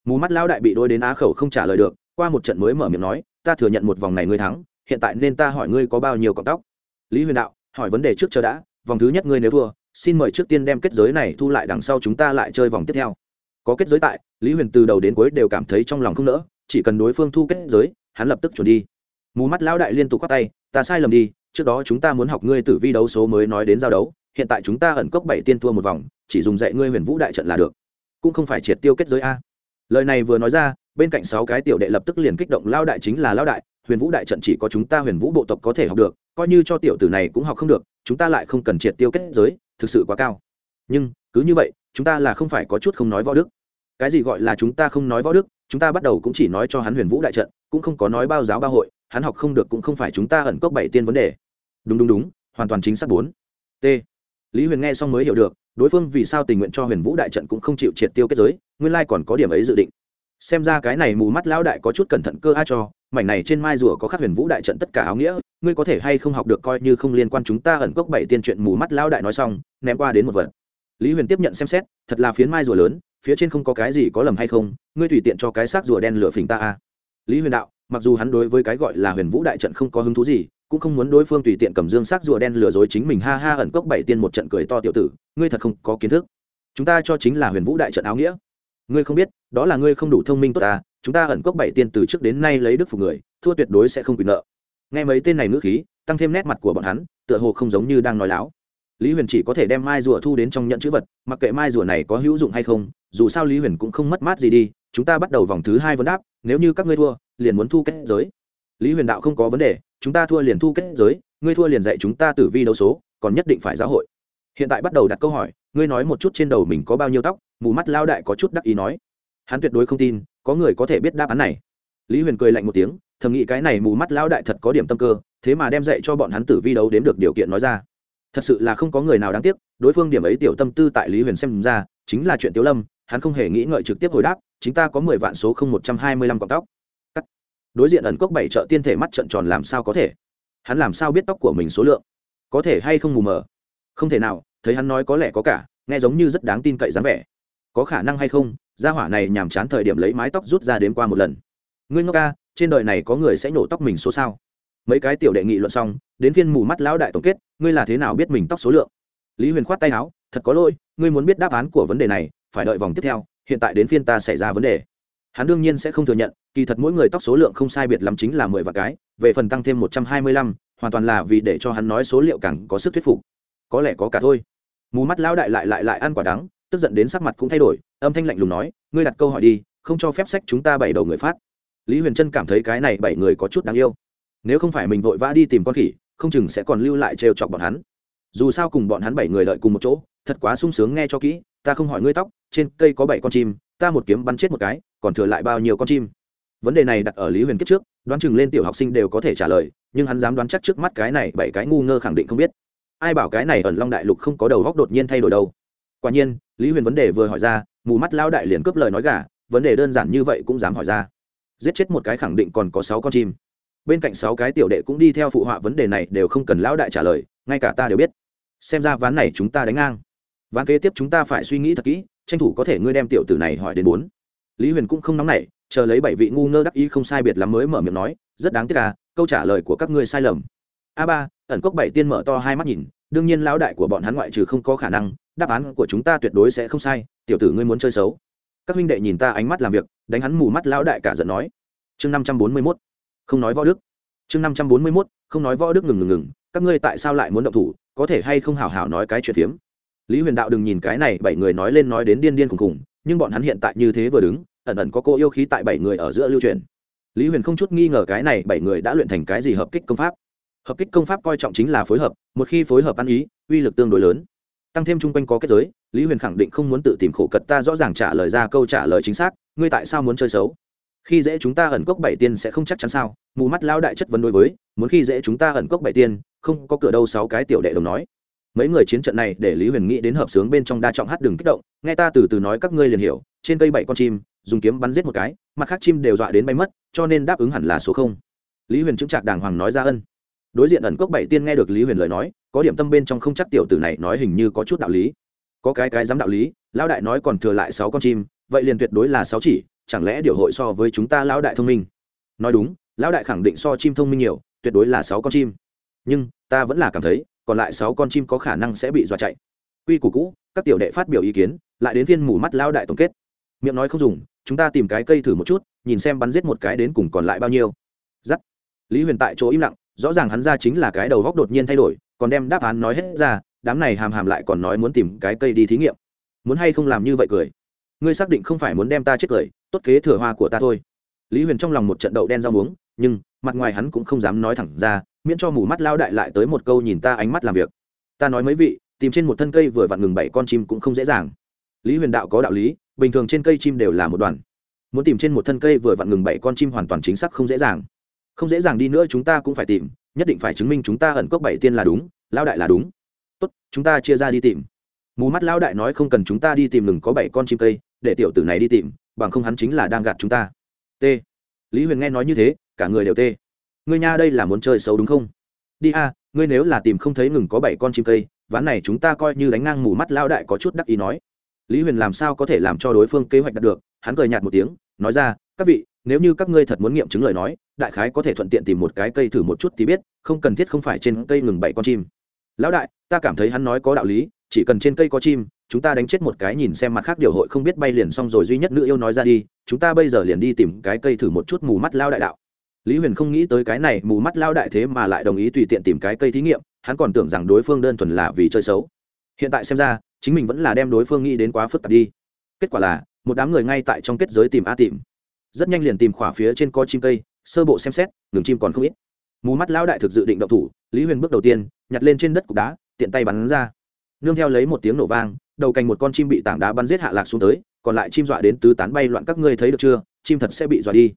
Speaker 1: Mù mắt lão đại bị đôi đến á khẩu không trả lời được, qua một trận mới mở miệng nói, ta thừa nhận một vòng này ngươi thắng, hiện tại nên ta hỏi ngươi có bao nhiêu cọng tóc? Lý huyền đạo, hỏi vấn đề trước chờ đã vòng thứ nhất ngươi nếu thua, xin mời trước tiên đem kết giới này thu lại đằng sau chúng ta lại chơi vòng tiếp theo. Có kết giới tại, lý huyền từ đầu đến cuối đều cảm thấy trong lòng không nỡ, chỉ cần đối phương thu kết giới, hắn lập tức chuẩn đi. Mù mắt lão đại liên tục quát tay, ta sai lầm đi, trước đó chúng ta muốn học ngươi tử vi đấu số mới nói đến giao đấu, hiện tại chúng ta ẩn cốc bảy tiên thua một vòng, chỉ dùng dạy ngươi huyền vũ đại trận là được. Cũng không phải triệt tiêu kết giới a. Lời này vừa nói ra, bên cạnh sáu cái tiểu đệ lập tức liền kích động lao đại chính là lao đại, huyền vũ đại trận chỉ có chúng ta huyền vũ bộ tộc có thể học được, coi như cho tiểu tử này cũng học không được chúng ta lại không cần triệt tiêu kết giới, thực sự quá cao. Nhưng, cứ như vậy, chúng ta là không phải có chút không nói võ đức. Cái gì gọi là chúng ta không nói võ đức, chúng ta bắt đầu cũng chỉ nói cho hắn huyền vũ đại trận, cũng không có nói bao giáo ba hội, hắn học không được cũng không phải chúng ta ẩn cốc bảy tiên vấn đề. Đúng đúng đúng, hoàn toàn chính xác bốn. T. Lý huyền nghe xong mới hiểu được, đối phương vì sao tình nguyện cho huyền vũ đại trận cũng không chịu triệt tiêu kết giới, nguyên lai còn có điểm ấy dự định xem ra cái này mù mắt lão đại có chút cẩn thận cơ a cho, mảnh này trên mai rùa có khắc huyền vũ đại trận tất cả áo nghĩa, ngươi có thể hay không học được coi như không liên quan chúng ta ẩn cốc bảy tiên chuyện mù mắt lão đại nói xong, ném qua đến một vật. Lý huyền tiếp nhận xem xét, thật là phiến mai rùa lớn, phía trên không có cái gì có lầm hay không, ngươi tùy tiện cho cái xác rùa đen lửa phình ta a. Lý huyền đạo, mặc dù hắn đối với cái gọi là huyền vũ đại trận không có hứng thú gì, cũng không muốn đối phương tùy tiện cầm dương sắc rùa đen lừa dối chính mình, ha ha, ẩn cốc bảy tiên một trận cười to tiểu tử, ngươi thật không có kiến thức. Chúng ta cho chính là huyền vũ đại trận áo nghĩa ngươi không biết, đó là ngươi không đủ thông minh tốt ta, chúng ta ẩn cốc bảy tiên từ trước đến nay lấy đức phục người, thua tuyệt đối sẽ không quyền nợ. Nghe mấy tên này ngữ khí, tăng thêm nét mặt của bọn hắn, tựa hồ không giống như đang nói láo. Lý huyền chỉ có thể đem mai rùa thu đến trong nhận chữ vật, mặc kệ mai rùa này có hữu dụng hay không, dù sao lý huyền cũng không mất mát gì đi, chúng ta bắt đầu vòng thứ hai vấn đáp, nếu như các ngươi thua, liền muốn thu kết giới. Lý huyền đạo không có vấn đề, chúng ta thua liền thu kết giới, ngươi thua liền dạy chúng ta tử vi đấu số, còn nhất định phải giáo hội. Hiện tại bắt đầu đặt câu hỏi, ngươi nói một chút trên đầu mình có bao nhiêu tóc mù mắt lao đại có chút đắc ý nói. Hắn tuyệt đối không tin, có người có thể biết đáp án này. Lý huyền cười lạnh một tiếng, thầm nghĩ cái này mù mắt lao đại thật có điểm tâm cơ, thế mà đem dạy cho bọn hắn tử vi đấu đếm được điều kiện nói ra. Thật sự là không có người nào đáng tiếc, đối phương điểm ấy tiểu tâm tư tại lý huyền xem ra, chính là chuyện tiểu lâm, hắn không hề nghĩ ngợi trực tiếp hồi đáp, chính ta có mười vạn số không một trăm hai mươi lăm cọng tóc. Cắt. đối diện ẩn cốc bảy chợ tiên thể mắt trận tròn làm sao có thể? Hắn làm sao biết tóc của mình số lượng? Có thể hay không mù mờ? Không thể nào, thấy hắn nói có lẽ có cả, nghe giống như rất đáng tin cậy dáng vẻ có khả năng hay không, gia hỏa này nhàm chán thời điểm lấy mái tóc rút ra đếm qua một lần. Ngươi ngốc ca, trên đời này có người sẽ nổ tóc mình số sao? Mấy cái tiểu đệ nghị luận xong, đến phiên mù mắt lão đại tổng kết, ngươi là thế nào biết mình tóc số lượng? Lý huyền khoát tay áo, thật có lỗi, ngươi muốn biết đáp án của vấn đề này, phải đợi vòng tiếp theo, hiện tại đến phiên ta xảy ra vấn đề. Hắn đương nhiên sẽ không thừa nhận, kỳ thật mỗi người tóc số lượng không sai biệt lắm chính là mười vạn cái, về phần tăng thêm một trăm hai mươi lăm, hoàn toàn là vì để cho hắn nói số liệu càng có sức thuyết phục. Có lẽ có cả thôi. Mù mắt lão đại lại lại lại ăn quả đắng tức giận đến sắc mặt cũng thay đổi, âm thanh lạnh lùng nói, ngươi đặt câu hỏi đi, không cho phép sách chúng ta bảy đầu người phát. Lý huyền trân cảm thấy cái này bảy người có chút đáng yêu. Nếu không phải mình vội vã đi tìm con khỉ, không chừng sẽ còn lưu lại trêu chọc bọn hắn. Dù sao cùng bọn hắn bảy người đợi cùng một chỗ, thật quá sung sướng nghe cho kỹ, ta không hỏi ngươi tóc, trên cây có bảy con chim, ta một kiếm bắn chết một cái, còn thừa lại bao nhiêu con chim? Vấn đề này đặt ở lý huyền kiếp trước, đoán chừng lên tiểu học sinh đều có thể trả lời, nhưng hắn dám đoán chắc trước mắt cái này bảy cái ngu ngơ khẳng định không biết. Ai bảo cái này ẩn long đại lục không có đầu góc đột nhiên thay đổi đâu? Quả nhiên, lý huyền vấn đề vừa hỏi ra, mù mắt lao đại liền cướp lời nói gà, vấn đề đơn giản như vậy cũng dám hỏi ra. Giết chết một cái khẳng định còn có sáu con chim. Bên cạnh sáu cái tiểu đệ cũng đi theo phụ họa vấn đề này đều không cần lão đại trả lời, ngay cả ta đều biết. Xem ra ván này chúng ta đánh ngang. Ván kế tiếp chúng ta phải suy nghĩ thật kỹ, tranh thủ có thể ngươi đem tiểu tử này hỏi đến bốn. Lý huyền cũng không nóng nảy, chờ lấy bảy vị ngu ngơ đắc ý không sai biệt lắm mới mở miệng nói, rất đáng tiếc à câu trả lời của các ngươi sai lầm. A ba, ẩn cốc bảy tiên mở to hai mắt nhìn, đương nhiên lão đại của bọn hắn ngoại trừ không có khả năng đáp án của chúng ta tuyệt đối sẽ không sai, tiểu tử ngươi muốn chơi xấu. Các huynh đệ nhìn ta ánh mắt làm việc, đánh hắn mù mắt lão đại cả giận nói. Chương năm trăm bốn mươi mốt, không nói võ đức. Chương năm trăm bốn mươi mốt, không nói võ đức ngừng ngừng ngừng, các ngươi tại sao lại muốn động thủ, có thể hay không hào hào nói cái chuyện phiếm. Lý huyền đạo đừng nhìn cái này bảy người nói lên nói đến điên điên khùng khùng, nhưng bọn hắn hiện tại như thế vừa đứng, ẩn ẩn có cô yêu khí tại bảy người ở giữa lưu truyền. Lý huyền không chút nghi ngờ cái này bảy người đã luyện thành cái gì hợp kích công pháp. Hợp kích công pháp coi trọng chính là phối hợp, một khi phối hợp ăn ý, uy lực tương đối lớn tăng thêm chung quanh có kết giới, lý huyền khẳng định không muốn tự tìm khổ cật ta rõ ràng trả lời ra câu trả lời chính xác, ngươi tại sao muốn chơi xấu? Khi dễ chúng ta ẩn cốc bảy tiên sẽ không chắc chắn sao? Mù mắt lao đại chất vấn đối với, muốn khi dễ chúng ta ẩn cốc bảy tiên, không có cửa đâu sáu cái tiểu đệ đồng nói. Mấy người chiến trận này để lý huyền nghĩ đến hợp sướng bên trong đa trọng hát đừng kích động, nghe ta từ từ nói các ngươi liền hiểu, trên cây bảy con chim, dùng kiếm bắn giết một cái, mặt khác chim đều dọa đến bay mất, cho nên đáp ứng hẳn là số không. Lý huyền chững chạc đàng hoàng nói ra ân đối diện ẩn cốc bảy tiên nghe được lý huyền lời nói, có điểm tâm bên trong không chắc tiểu tử này nói hình như có chút đạo lý. Có cái cái dám đạo lý, lão đại nói còn thừa lại sáu con chim, vậy liền tuyệt đối là sáu chỉ, chẳng lẽ điều hội so với chúng ta lão đại thông minh? Nói đúng, lão đại khẳng định so chim thông minh nhiều, tuyệt đối là sáu con chim. Nhưng, ta vẫn là cảm thấy, còn lại sáu con chim có khả năng sẽ bị dọa chạy. Quy củ cũ, các tiểu đệ phát biểu ý kiến, lại đến viên mù mắt lão đại tổng kết. Miệng nói không dùng, chúng ta tìm cái cây thử một chút, nhìn xem bắn giết một cái đến cùng còn lại bao nhiêu. Giắt. Lý huyền tại chỗ im lặng rõ ràng hắn ra chính là cái đầu góc đột nhiên thay đổi, còn đem đáp án nói hết ra, đám này hàm hàm lại còn nói muốn tìm cái cây đi thí nghiệm. Muốn hay không làm như vậy cười? Ngươi xác định không phải muốn đem ta chết cười, tốt kế thừa hoa của ta thôi. Lý huyền trong lòng một trận đậu đen rau muống, nhưng mặt ngoài hắn cũng không dám nói thẳng ra, miễn cho mù mắt lao đại lại tới một câu nhìn ta ánh mắt làm việc. Ta nói mấy vị, tìm trên một thân cây vừa vặn ngừng bảy con chim cũng không dễ dàng. Lý huyền đạo có đạo lý, bình thường trên cây chim đều là một đoàn. Muốn tìm trên một thân cây vừa vặn ngừng bảy con chim hoàn toàn chính xác không dễ dàng không dễ dàng đi nữa chúng ta cũng phải tìm, nhất định phải chứng minh chúng ta ẩn cốc bảy tiên là đúng lao đại là đúng. Tốt, chúng ta chia ra đi tìm. Mù mắt lao đại nói không cần chúng ta đi tìm ngừng có bảy con chim cây, để tiểu tử này đi tìm, bằng không hắn chính là đang gạt chúng ta. T. Lý huyền nghe nói như thế, cả người đều t ngươi nha đây là muốn chơi xấu đúng không? Đi a, ngươi nếu là tìm không thấy ngừng có bảy con chim cây, ván này chúng ta coi như đánh ngang mù mắt lao đại có chút đắc ý nói. Lý huyền làm sao có thể làm cho đối phương kế hoạch đạt được, hắn cười nhạt một tiếng, nói ra, các vị nếu như các ngươi thật muốn nghiệm chứng lời nói, đại khái có thể thuận tiện tìm một cái cây thử một chút thì biết, không cần thiết không phải trên cây ngừng bảy con chim. Lão đại, ta cảm thấy hắn nói có đạo lý, chỉ cần trên cây có chim, chúng ta đánh chết một cái nhìn xem mặt khác điều hội không biết bay liền xong rồi duy nhất nữ yêu nói ra đi, chúng ta bây giờ liền đi tìm cái cây thử một chút mù mắt lao đại đạo. Lý huyền không nghĩ tới cái này, mù mắt lao đại thế mà lại đồng ý tùy tiện tìm cái cây thí nghiệm, hắn còn tưởng rằng đối phương đơn thuần là vì chơi xấu. Hiện tại xem ra, chính mình vẫn là đem đối phương nghĩ đến quá phức tạp đi. Kết quả là, một đám người ngay tại trong kết giới tìm a tìm rất nhanh liền tìm khỏa phía trên co chim cây, sơ bộ xem xét, ngừng chim còn không ít. Mù mắt lão đại thực dự định động thủ, lý huyền bước đầu tiên, nhặt lên trên đất cục đá, tiện tay bắn ra. Nương theo lấy một tiếng nổ vang, đầu cành một con chim bị tảng đá bắn giết hạ lạc xuống tới, còn lại chim dọa đến tứ tán bay loạn các ngươi thấy được chưa, chim thật sẽ bị dọa đi.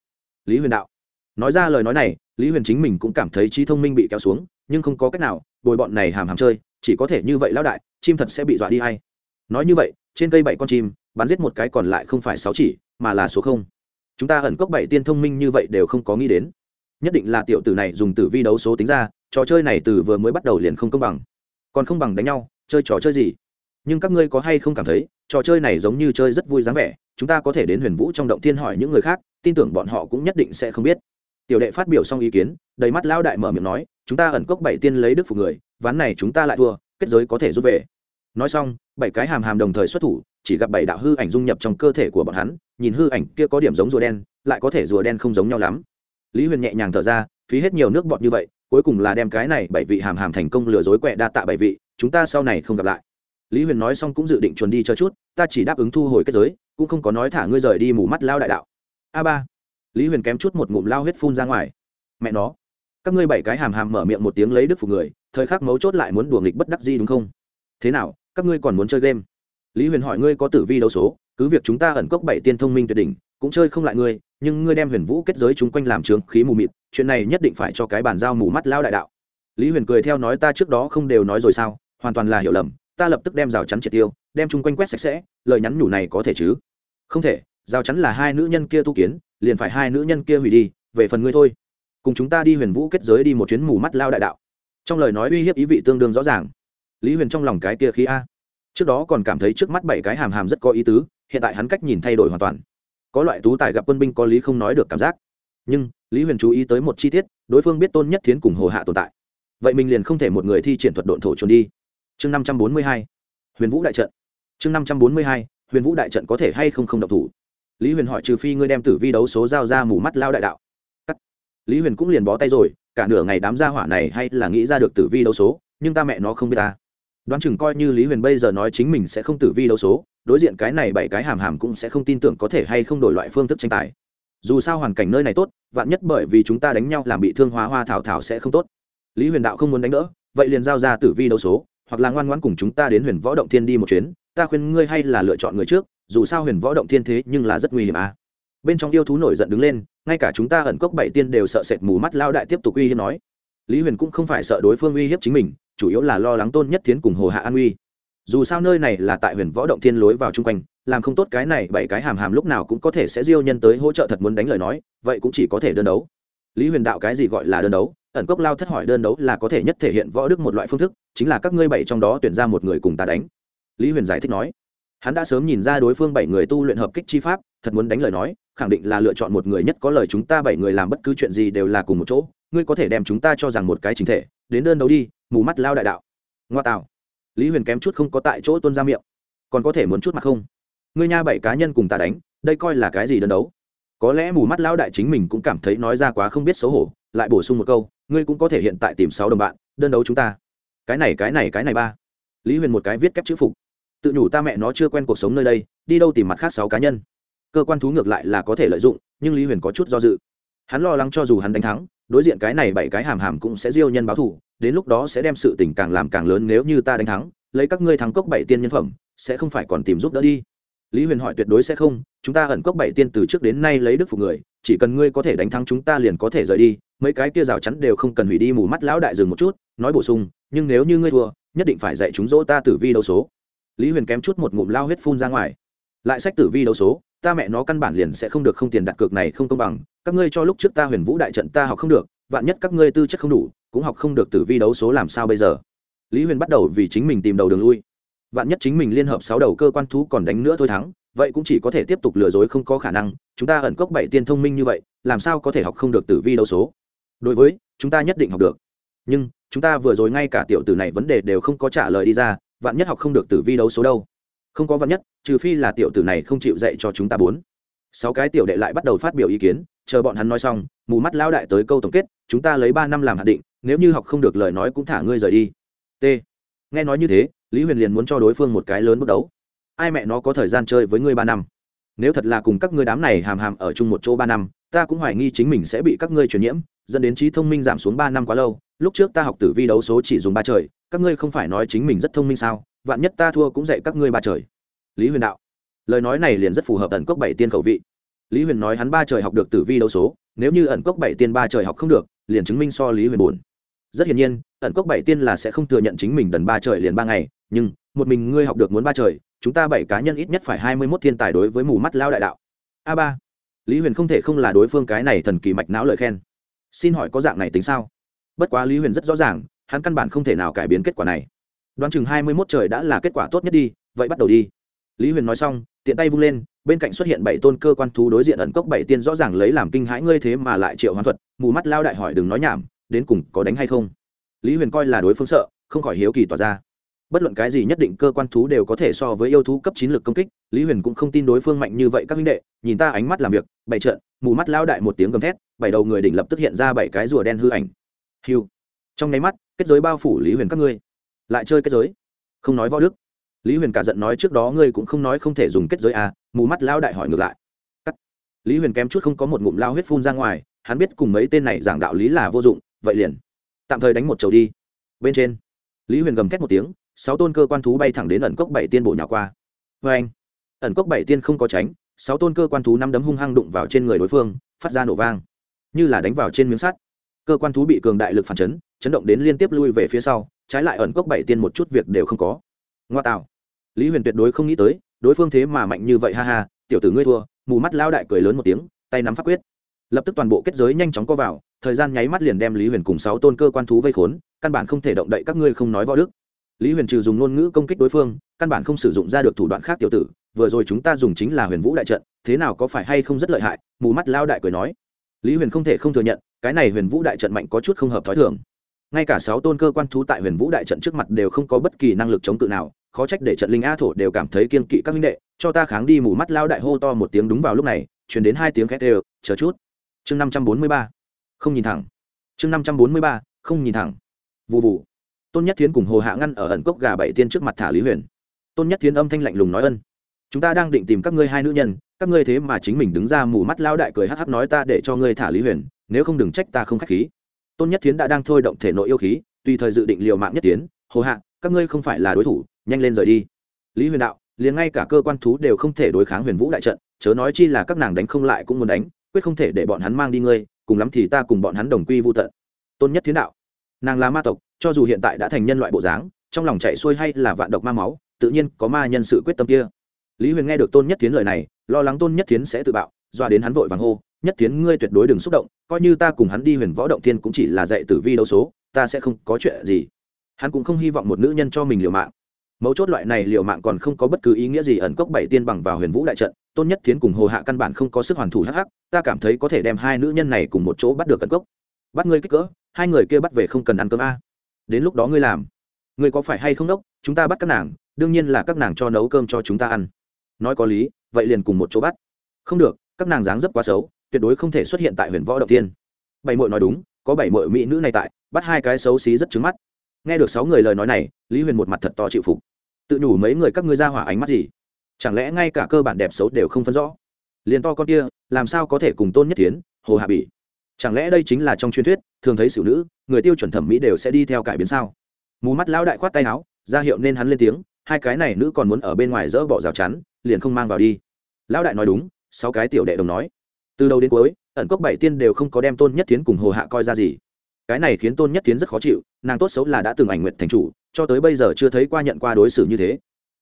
Speaker 1: Lý huyền đạo. Nói ra lời nói này, lý huyền chính mình cũng cảm thấy trí thông minh bị kéo xuống, nhưng không có cách nào, bồi bọn này hàm hàm chơi, chỉ có thể như vậy lão đại, chim thật sẽ bị dọa đi hay. Nói như vậy, trên cây bảy con chim, bắn giết một cái còn lại không phải sáu chỉ, mà là số không chúng ta ẩn cốc bảy tiên thông minh như vậy đều không có nghĩ đến. Nhất định là tiểu tử này dùng tử vi đấu số tính ra, trò chơi này từ vừa mới bắt đầu liền không công bằng. Còn không bằng đánh nhau, chơi trò chơi gì? Nhưng các ngươi có hay không cảm thấy, trò chơi này giống như chơi rất vui dáng vẻ, chúng ta có thể đến huyền vũ trong động thiên hỏi những người khác, tin tưởng bọn họ cũng nhất định sẽ không biết. Tiểu đệ phát biểu xong ý kiến, đầy mắt lao đại mở miệng nói, chúng ta ẩn cốc bảy tiên lấy đức phục người, ván này chúng ta lại thua, kết giới có thể rút về. Nói xong, bảy cái hàm hàm đồng thời xuất thủ chỉ gặp bảy đạo hư ảnh dung nhập trong cơ thể của bọn hắn, nhìn hư ảnh kia có điểm giống rùa đen, lại có thể rùa đen không giống nhau lắm. Lý huyền nhẹ nhàng thở ra, phí hết nhiều nước bọt như vậy, cuối cùng là đem cái này bảy vị hàm hàm thành công lừa dối quẹ đa tạ bảy vị, chúng ta sau này không gặp lại. Lý huyền nói xong cũng dự định chuồn đi cho chút, ta chỉ đáp ứng thu hồi kết giới, cũng không có nói thả ngươi rời đi mù mắt lao đại đạo. A ba. Lý huyền kém chút một ngụm lao huyết phun ra ngoài. Mẹ nó. Các ngươi bảy cái hàm hàm mở miệng một tiếng lấy đức phục người, thời khắc mấu chốt lại muốn đùa nghịch bất đắc gì đúng không? Thế nào, các ngươi còn muốn chơi game? Lý huyền hỏi ngươi có tử vi đấu số, cứ việc chúng ta ẩn cốc bảy tiên thông minh tuyệt đỉnh, cũng chơi không lại ngươi, nhưng ngươi đem huyền vũ kết giới chúng quanh làm trướng khí mù mịt, chuyện này nhất định phải cho cái bàn giao mù mắt lao đại đạo. Lý huyền cười theo nói ta trước đó không đều nói rồi sao, hoàn toàn là hiểu lầm, ta lập tức đem rào chắn triệt tiêu, đem chung quanh quét sạch sẽ, lời nhắn nhủ này có thể chứ? Không thể, rào chắn là hai nữ nhân kia tu kiến, liền phải hai nữ nhân kia hủy đi, về phần ngươi thôi. Cùng chúng ta đi huyền vũ kết giới đi một chuyến mù mắt lao đại đạo. Trong lời nói uy hiếp ý vị tương đương rõ ràng. Lý huyền trong lòng cái kia khí a trước đó còn cảm thấy trước mắt bảy cái hàm hàm rất có ý tứ, hiện tại hắn cách nhìn thay đổi hoàn toàn. Có loại tú tài gặp quân binh có lý không nói được cảm giác. Nhưng, lý huyền chú ý tới một chi tiết, đối phương biết tôn nhất thiến cùng hồ hạ tồn tại. Vậy mình liền không thể một người thi triển thuật độn thổ trốn đi. Chương năm trăm bốn mươi hai, huyền vũ đại trận. Chương năm trăm bốn mươi hai, huyền vũ đại trận có thể hay không không độc thủ? Lý huyền hỏi trừ phi ngươi đem tử vi đấu số giao ra mù mắt lao đại đạo. Cắt. lý huyền cũng liền bó tay rồi, cả nửa ngày đám gia hỏa này hay là nghĩ ra được tử vi đấu số, nhưng ta mẹ nó không biết ta đoán chừng coi như lý huyền bây giờ nói chính mình sẽ không tử vi đấu số, đối diện cái này bảy cái hàm hàm cũng sẽ không tin tưởng có thể hay không đổi loại phương thức tranh tài. Dù sao hoàn cảnh nơi này tốt, vạn nhất bởi vì chúng ta đánh nhau làm bị thương hóa hoa thảo thảo sẽ không tốt. Lý huyền đạo không muốn đánh đỡ, vậy liền giao ra tử vi đấu số, hoặc là ngoan ngoãn cùng chúng ta đến huyền võ động thiên đi một chuyến, ta khuyên ngươi hay là lựa chọn người trước, dù sao huyền võ động thiên thế nhưng là rất nguy hiểm à. bên trong yêu thú nổi giận đứng lên, ngay cả chúng ta ẩn cốc bảy tiên đều sợ sệt mù mắt lao đại tiếp tục uy hiếp nói. Lý huyền cũng không phải sợ đối phương uy hiếp chính mình chủ yếu là lo lắng tôn nhất thiến cùng hồ hạ an uy. Dù sao nơi này là tại huyền võ động thiên lối vào chung quanh, làm không tốt cái này bảy cái hàm hàm lúc nào cũng có thể sẽ diêu nhân tới hỗ trợ thật muốn đánh lời nói, vậy cũng chỉ có thể đơn đấu. Lý huyền đạo cái gì gọi là đơn đấu? Ẩn cốc lao thất hỏi đơn đấu là có thể nhất thể hiện võ đức một loại phương thức, chính là các ngươi bảy trong đó tuyển ra một người cùng ta đánh. Lý huyền giải thích nói. Hắn đã sớm nhìn ra đối phương bảy người tu luyện hợp kích chi pháp, thật muốn đánh lời nói, khẳng định là lựa chọn một người nhất có lời chúng ta bảy người làm bất cứ chuyện gì đều là cùng một chỗ, ngươi có thể đem chúng ta cho rằng một cái chính thể, đến đơn đấu đi mù mắt lao đại đạo. Ngoa tạo lý huyền kém chút không có tại chỗ tuân ra miệng. Còn có thể muốn chút mặt không? Ngươi nha bảy cá nhân cùng ta đánh, đây coi là cái gì đơn đấu? Có lẽ mù mắt lao đại chính mình cũng cảm thấy nói ra quá không biết xấu hổ, lại bổ sung một câu, ngươi cũng có thể hiện tại tìm sáu đồng bạn, đơn đấu chúng ta. Cái này cái này cái này ba. Lý huyền một cái viết kép chữ phục. Tự nhủ ta mẹ nó chưa quen cuộc sống nơi đây, đi đâu tìm mặt khác sáu cá nhân. Cơ quan thú ngược lại là có thể lợi dụng, nhưng lý huyền có chút do dự. Hắn lo lắng cho dù hắn đánh thắng đối diện cái này bảy cái hàm hàm cũng sẽ diêu nhân báo thù, đến lúc đó sẽ đem sự tình càng làm càng lớn nếu như ta đánh thắng, lấy các ngươi thắng cốc bảy tiên nhân phẩm, sẽ không phải còn tìm giúp đỡ đi. Lý huyền hỏi tuyệt đối sẽ không, chúng ta ẩn cốc bảy tiên từ trước đến nay lấy đức phục người, chỉ cần ngươi có thể đánh thắng chúng ta liền có thể rời đi, mấy cái kia rào chắn đều không cần hủy đi, mù mắt lão đại dừng một chút, nói bổ sung, nhưng nếu như ngươi thua, nhất định phải dạy chúng dỗ ta tử vi đấu số. Lý huyền kém chút một ngụm lao huyết phun ra ngoài. Lại sách tử vi đấu số, ta mẹ nó căn bản liền sẽ không được không tiền đặt cược này không công bằng các ngươi cho lúc trước ta huyền vũ đại trận ta học không được, vạn nhất các ngươi tư chất không đủ, cũng học không được tử vi đấu số làm sao bây giờ? Lý huyền bắt đầu vì chính mình tìm đầu đường lui. Vạn nhất chính mình liên hợp sáu đầu cơ quan thú còn đánh nữa thôi thắng, vậy cũng chỉ có thể tiếp tục lừa dối không có khả năng, chúng ta ẩn cốc bảy tiên thông minh như vậy, làm sao có thể học không được tử vi đấu số? Đối với, chúng ta nhất định học được. Nhưng, chúng ta vừa rồi ngay cả tiểu tử này vấn đề đều không có trả lời đi ra, vạn nhất học không được tử vi đấu số đâu? Không có vạn nhất, trừ phi là tiểu tử này không chịu dạy cho chúng ta bốn. Sáu cái tiểu đệ lại bắt đầu phát biểu ý kiến chờ bọn hắn nói xong, mù mắt lão đại tới câu tổng kết, chúng ta lấy ba năm làm hạn định, nếu như học không được lời nói cũng thả ngươi rời đi. T. Nghe nói như thế, lý huyền liền muốn cho đối phương một cái lớn bước đấu. Ai mẹ nó có thời gian chơi với ngươi ba năm? Nếu thật là cùng các ngươi đám này hàm hàm ở chung một chỗ ba năm, ta cũng hoài nghi chính mình sẽ bị các ngươi truyền nhiễm, dẫn đến trí thông minh giảm xuống ba năm quá lâu. Lúc trước ta học tử vi đấu số chỉ dùng ba trời, các ngươi không phải nói chính mình rất thông minh sao? Vạn nhất ta thua cũng dạy các ngươi ba trời. Lý huyền đạo. Lời nói này liền rất phù hợp tần cốc bảy tiên khẩu vị lý huyền nói hắn ba trời học được tử vi đấu số, nếu như ẩn cốc bảy tiên ba trời học không được, liền chứng minh so lý huyền buồn. Rất hiển nhiên, ẩn cốc bảy tiên là sẽ không thừa nhận chính mình đần ba trời liền ba ngày, nhưng, một mình ngươi học được muốn ba trời, chúng ta bảy cá nhân ít nhất phải hai mươi mốt thiên tài đối với mù mắt lao đại đạo. A ba. Lý huyền không thể không là đối phương cái này thần kỳ mạch não lời khen. Xin hỏi có dạng này tính sao? Bất quá lý huyền rất rõ ràng, hắn căn bản không thể nào cải biến kết quả này. Đoán chừng hai mươi mốt trời đã là kết quả tốt nhất đi, vậy bắt đầu đi. Lý huyền nói xong, tiện tay vung lên bên cạnh xuất hiện bảy tôn cơ quan thú đối diện ẩn cốc bảy tiên rõ ràng lấy làm kinh hãi, ngươi thế mà lại triệu hoán thuật, mù mắt lao đại hỏi đừng nói nhảm, đến cùng có đánh hay không? Lý huyền coi là đối phương sợ, không khỏi hiếu kỳ tỏa ra. Bất luận cái gì nhất định cơ quan thú đều có thể so với yêu thú cấp chín lực công kích, lý huyền cũng không tin đối phương mạnh như vậy, các minh đệ, nhìn ta ánh mắt làm việc, bảy trận, mù mắt lao đại một tiếng gầm thét, bảy đầu người đỉnh lập tức hiện ra bảy cái rùa đen hư ảnh. Hiu trong nháy mắt, kết giới bao phủ lý huyền các ngươi. Lại chơi kết giới. Không nói võ đức. Lý huyền cả giận nói trước đó ngươi cũng không nói không thể dùng kết giới à mù mắt lao đại hỏi ngược lại. Cắt. lý huyền kém chút không có một ngụm lao huyết phun ra ngoài, hắn biết cùng mấy tên này giảng đạo lý là vô dụng, vậy liền. Tạm thời đánh một chầu đi. Bên trên, lý huyền gầm thét một tiếng, sáu tôn cơ quan thú bay thẳng đến ẩn cốc bảy tiên bổ nhỏ qua. Vê anh, ẩn cốc bảy tiên không có tránh, sáu tôn cơ quan thú năm đấm hung hăng đụng vào trên người đối phương, phát ra nổ vang. Như là đánh vào trên miếng sắt. Cơ quan thú bị cường đại lực phản chấn chấn động đến liên tiếp lui về phía sau, trái lại ẩn cốc bảy tiên một chút việc đều không có. Ngoa tạo. Lý huyền tuyệt đối không nghĩ tới đối phương thế mà mạnh như vậy, ha ha, tiểu tử ngươi thua, mù mắt lao đại cười lớn một tiếng, tay nắm pháp quyết. Lập tức toàn bộ kết giới nhanh chóng co vào, thời gian nháy mắt liền đem lý huyền cùng sáu tôn cơ quan thú vây khốn, căn bản không thể động đậy các ngươi không nói võ đức. Lý huyền trừ dùng ngôn ngữ công kích đối phương, căn bản không sử dụng ra được thủ đoạn khác tiểu tử, vừa rồi chúng ta dùng chính là huyền vũ đại trận, thế nào có phải hay không rất lợi hại, mù mắt lao đại cười nói. Lý huyền không thể không thừa nhận, cái này huyền vũ đại trận mạnh có chút không hợp t h ó i thường ngay cả sáu tôn cơ quan thú tại huyền vũ đại trận trước mặt đều không có bất kỳ năng lực chống cự nào, khó trách để trận linh a thổ đều cảm thấy kiên kỵ các minh đệ, cho ta kháng đi mù mắt lao đại hô to một tiếng đúng vào lúc này chuyển đến hai tiếng khét đều, chờ chút. Chương năm trăm bốn mươi ba. Không nhìn thẳng. Chương năm trăm bốn mươi ba, không nhìn thẳng. Vụ vụ tôn nhất thiến cùng hồ hạ ngăn ở ẩn cốc gà bảy tiên trước mặt thả lý huyền. Tôn nhất thiến âm thanh lạnh lùng nói ân, chúng ta đang định tìm các ngươi hai nữ nhân, các ngươi thế mà chính mình đứng ra mù mắt lao đại cười hắc hắc nói ta để cho ngươi thả lý huyền, nếu không đừng trách ta không k h á c h khí tôn nhất thiến đã đang thôi động thể nội yêu khí, tùy thời dự định liều mạng nhất tiến. Hồ hạ, các ngươi không phải là đối thủ, nhanh lên rời đi. Lý huyền đạo, liền ngay cả cơ quan thú đều không thể đối kháng huyền vũ đại trận, chớ nói chi là các nàng đánh không lại cũng muốn đánh, quyết không thể để bọn hắn mang đi ngươi, cùng lắm thì ta cùng bọn hắn đồng quy vô tận. Tôn nhất thiến đạo, nàng là ma tộc, cho dù hiện tại đã thành nhân loại bộ dáng, trong lòng chạy xuôi hay là vạn độc ma máu, tự nhiên có ma nhân sự quyết tâm kia. Lý huyền nghe được tôn nhất Thiến lời này, lo lắng tôn nhất Thiến sẽ tự bạo doa đến hắn vội vàng hô nhất tiến ngươi tuyệt đối đừng xúc động, coi như ta cùng hắn đi huyền võ động thiên cũng chỉ là dạy tử vi đấu số, ta sẽ không có chuyện gì. Hắn cũng không hy vọng một nữ nhân cho mình liều mạng. Mấu chốt loại này liều mạng còn không có bất cứ ý nghĩa gì ẩn cốc bảy tiên bằng vào huyền vũ đại trận, tôn nhất tiến cùng hồ hạ căn bản không có sức hoàn thủ hắc hắc, ta cảm thấy có thể đem hai nữ nhân này cùng một chỗ bắt được ẩn cốc. Bắt ngươi kích cỡ, hai người kia bắt về không cần ăn cơm a. Đến lúc đó ngươi làm. Ngươi có phải hay không đốc, chúng ta bắt các nàng, đương nhiên là các nàng cho nấu cơm cho chúng ta ăn. Nói có lý, vậy liền cùng một chỗ bắt. Không được, các nàng dáng dấp quá xấu tuyệt đối không thể xuất hiện tại huyền võ động tiên. Bảy mội nói đúng, có bảy mội mỹ nữ này tại, bắt hai cái xấu xí rất trứng mắt. Nghe được sáu người lời nói này, lý huyền một mặt thật to chịu phục. Tự nhủ mấy người các ngươi ra hỏa ánh mắt gì? Chẳng lẽ ngay cả cơ bản đẹp xấu đều không phân rõ? Liền to con kia, làm sao có thể cùng tôn nhất tiến hồ hạ bỉ? Chẳng lẽ đây chính là trong truyền thuyết, thường thấy xử nữ, người tiêu chuẩn thẩm mỹ đều sẽ đi theo cải biến sao? Mù mắt lão đại khoát tay áo, ra hiệu nên hắn lên tiếng, hai cái này nữ còn muốn ở bên ngoài dỡ bỏ rào chắn, liền không mang vào đi. Lão đại nói đúng, sáu cái tiểu đệ đồng nói từ đầu đến cuối, ẩn cốc bảy tiên đều không có đem tôn nhất tiến cùng hồ hạ coi ra gì. Cái này khiến tôn nhất tiến rất khó chịu, nàng tốt xấu là đã từng ảnh nguyện thành chủ, cho tới bây giờ chưa thấy qua nhận qua đối xử như thế.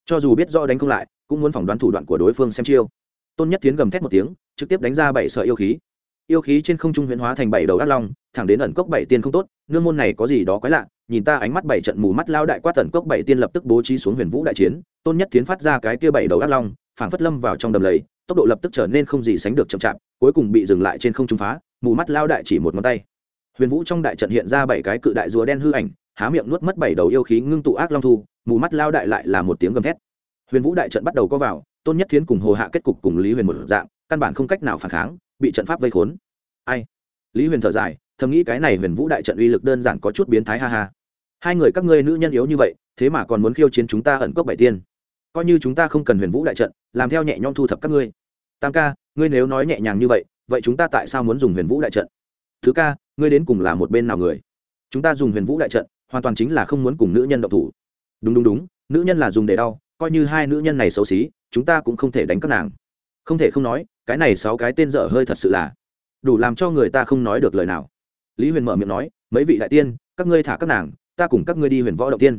Speaker 1: Cho dù biết do đánh không lại, cũng muốn phỏng đoán thủ đoạn của đối phương xem chiêu. Tôn nhất tiến gầm thét một tiếng, trực tiếp đánh ra bảy sợi yêu khí. Yêu khí trên không trung huyễn hóa thành bảy đầu ác long, thẳng đến ẩn cốc bảy tiên không tốt, nương môn này có gì đó quái lạ, nhìn ta ánh mắt bảy trận mù mắt lao đại quát ẩn cốc bảy tiên lập tức bố trí xuống huyền vũ đại chiến, tôn nhất tiến phát ra cái kia bảy đầu ác long, phảng phất lâm vào trong đầm lầy, tốc độ lập tức trở nên không gì sánh được chậm chạp cuối cùng bị dừng lại trên không trung phá, mù mắt lao đại chỉ một ngón tay. Huyền vũ trong đại trận hiện ra bảy cái cự đại rùa đen hư ảnh, há miệng nuốt mất bảy đầu yêu khí ngưng tụ ác long thu, mù mắt lao đại lại là một tiếng gầm thét. Huyền vũ đại trận bắt đầu có vào, tôn nhất thiến cùng hồ hạ kết cục cùng lý huyền một dạng, căn bản không cách nào phản kháng, bị trận pháp vây khốn. Ai? Lý huyền thở dài, thầm nghĩ cái này huyền vũ đại trận uy lực đơn giản có chút biến thái ha ha. Hai người các ngươi nữ nhân yếu như vậy, thế mà còn muốn khiêu chiến chúng ta ẩn cốc bảy tiên. Coi như chúng ta không cần huyền vũ đại trận, làm theo nhẹ nhõm thu thập các ngươi. Tam ca ngươi nếu nói nhẹ nhàng như vậy vậy chúng ta tại sao muốn dùng huyền vũ đại trận? Thứ ca, ngươi đến cùng là một bên nào người? Chúng ta dùng huyền vũ đại trận, hoàn toàn chính là không muốn cùng nữ nhân độc thủ. Đúng đúng đúng, nữ nhân là dùng để đau, coi như hai nữ nhân này xấu xí, chúng ta cũng không thể đánh các nàng. Không thể không nói, cái này sáu cái tên dở hơi thật sự là đủ làm cho người ta không nói được lời nào. Lý huyền mở miệng nói, mấy vị đại tiên, các ngươi thả các nàng, ta cùng các ngươi đi huyền võ động tiên.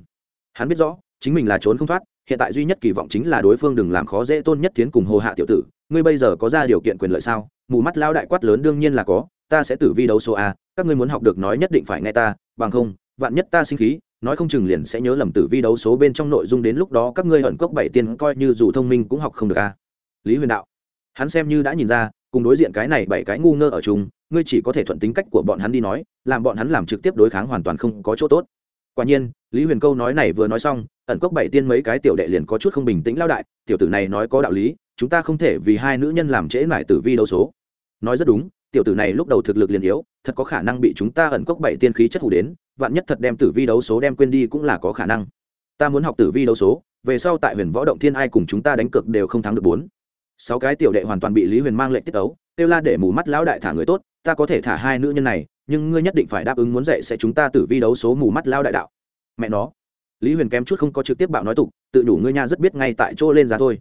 Speaker 1: Hắn biết rõ, chính mình là trốn không thoát, hiện tại duy nhất kỳ vọng chính là đối phương đừng làm khó dễ tôn nhất tiến cùng hồ hạ tiểu tử ngươi bây giờ có ra điều kiện quyền lợi sao? Mù mắt lao đại quát lớn, đương nhiên là có, ta sẽ tử vi đấu số a, các ngươi muốn học được nói nhất định phải nghe ta, bằng không, vạn nhất ta sinh khí, nói không chừng liền sẽ nhớ lầm tử vi đấu số bên trong nội dung đến lúc đó các ngươi hận cốc bảy tiên coi như dù thông minh cũng học không được a. Lý huyền đạo, hắn xem như đã nhìn ra, cùng đối diện cái này bảy cái ngu ngơ ở chung, ngươi chỉ có thể thuận tính cách của bọn hắn đi nói, làm bọn hắn làm trực tiếp đối kháng hoàn toàn không có chỗ tốt. Quả nhiên, lý huyền câu nói này vừa nói xong, ẩn cốc bảy tiên mấy cái tiểu đệ liền có chút không bình tĩnh lao đại, tiểu tử này nói có đạo lý chúng ta không thể vì hai nữ nhân làm trễ lại tử vi đấu số. Nói rất đúng, tiểu tử này lúc đầu thực lực liền yếu, thật có khả năng bị chúng ta ẩn cốc bảy tiên khí chất hủ đến, vạn nhất thật đem tử vi đấu số đem quên đi cũng là có khả năng. Ta muốn học tử vi đấu số, về sau tại huyền võ động thiên ai cùng chúng ta đánh cược đều không thắng được bốn. Sáu cái tiểu đệ hoàn toàn bị lý huyền mang lệnh tiết ấu kêu la để mù mắt lão đại thả người tốt, ta có thể thả hai nữ nhân này, nhưng ngươi nhất định phải đáp ứng muốn dạy sẽ chúng ta tử vi đấu số mù mắt lao đại đạo. Mẹ nó. Lý huyền kém chút không có trực tiếp bạo nói tục, tự đủ ngươi nha rất biết ngay tại chỗ lên giá thôi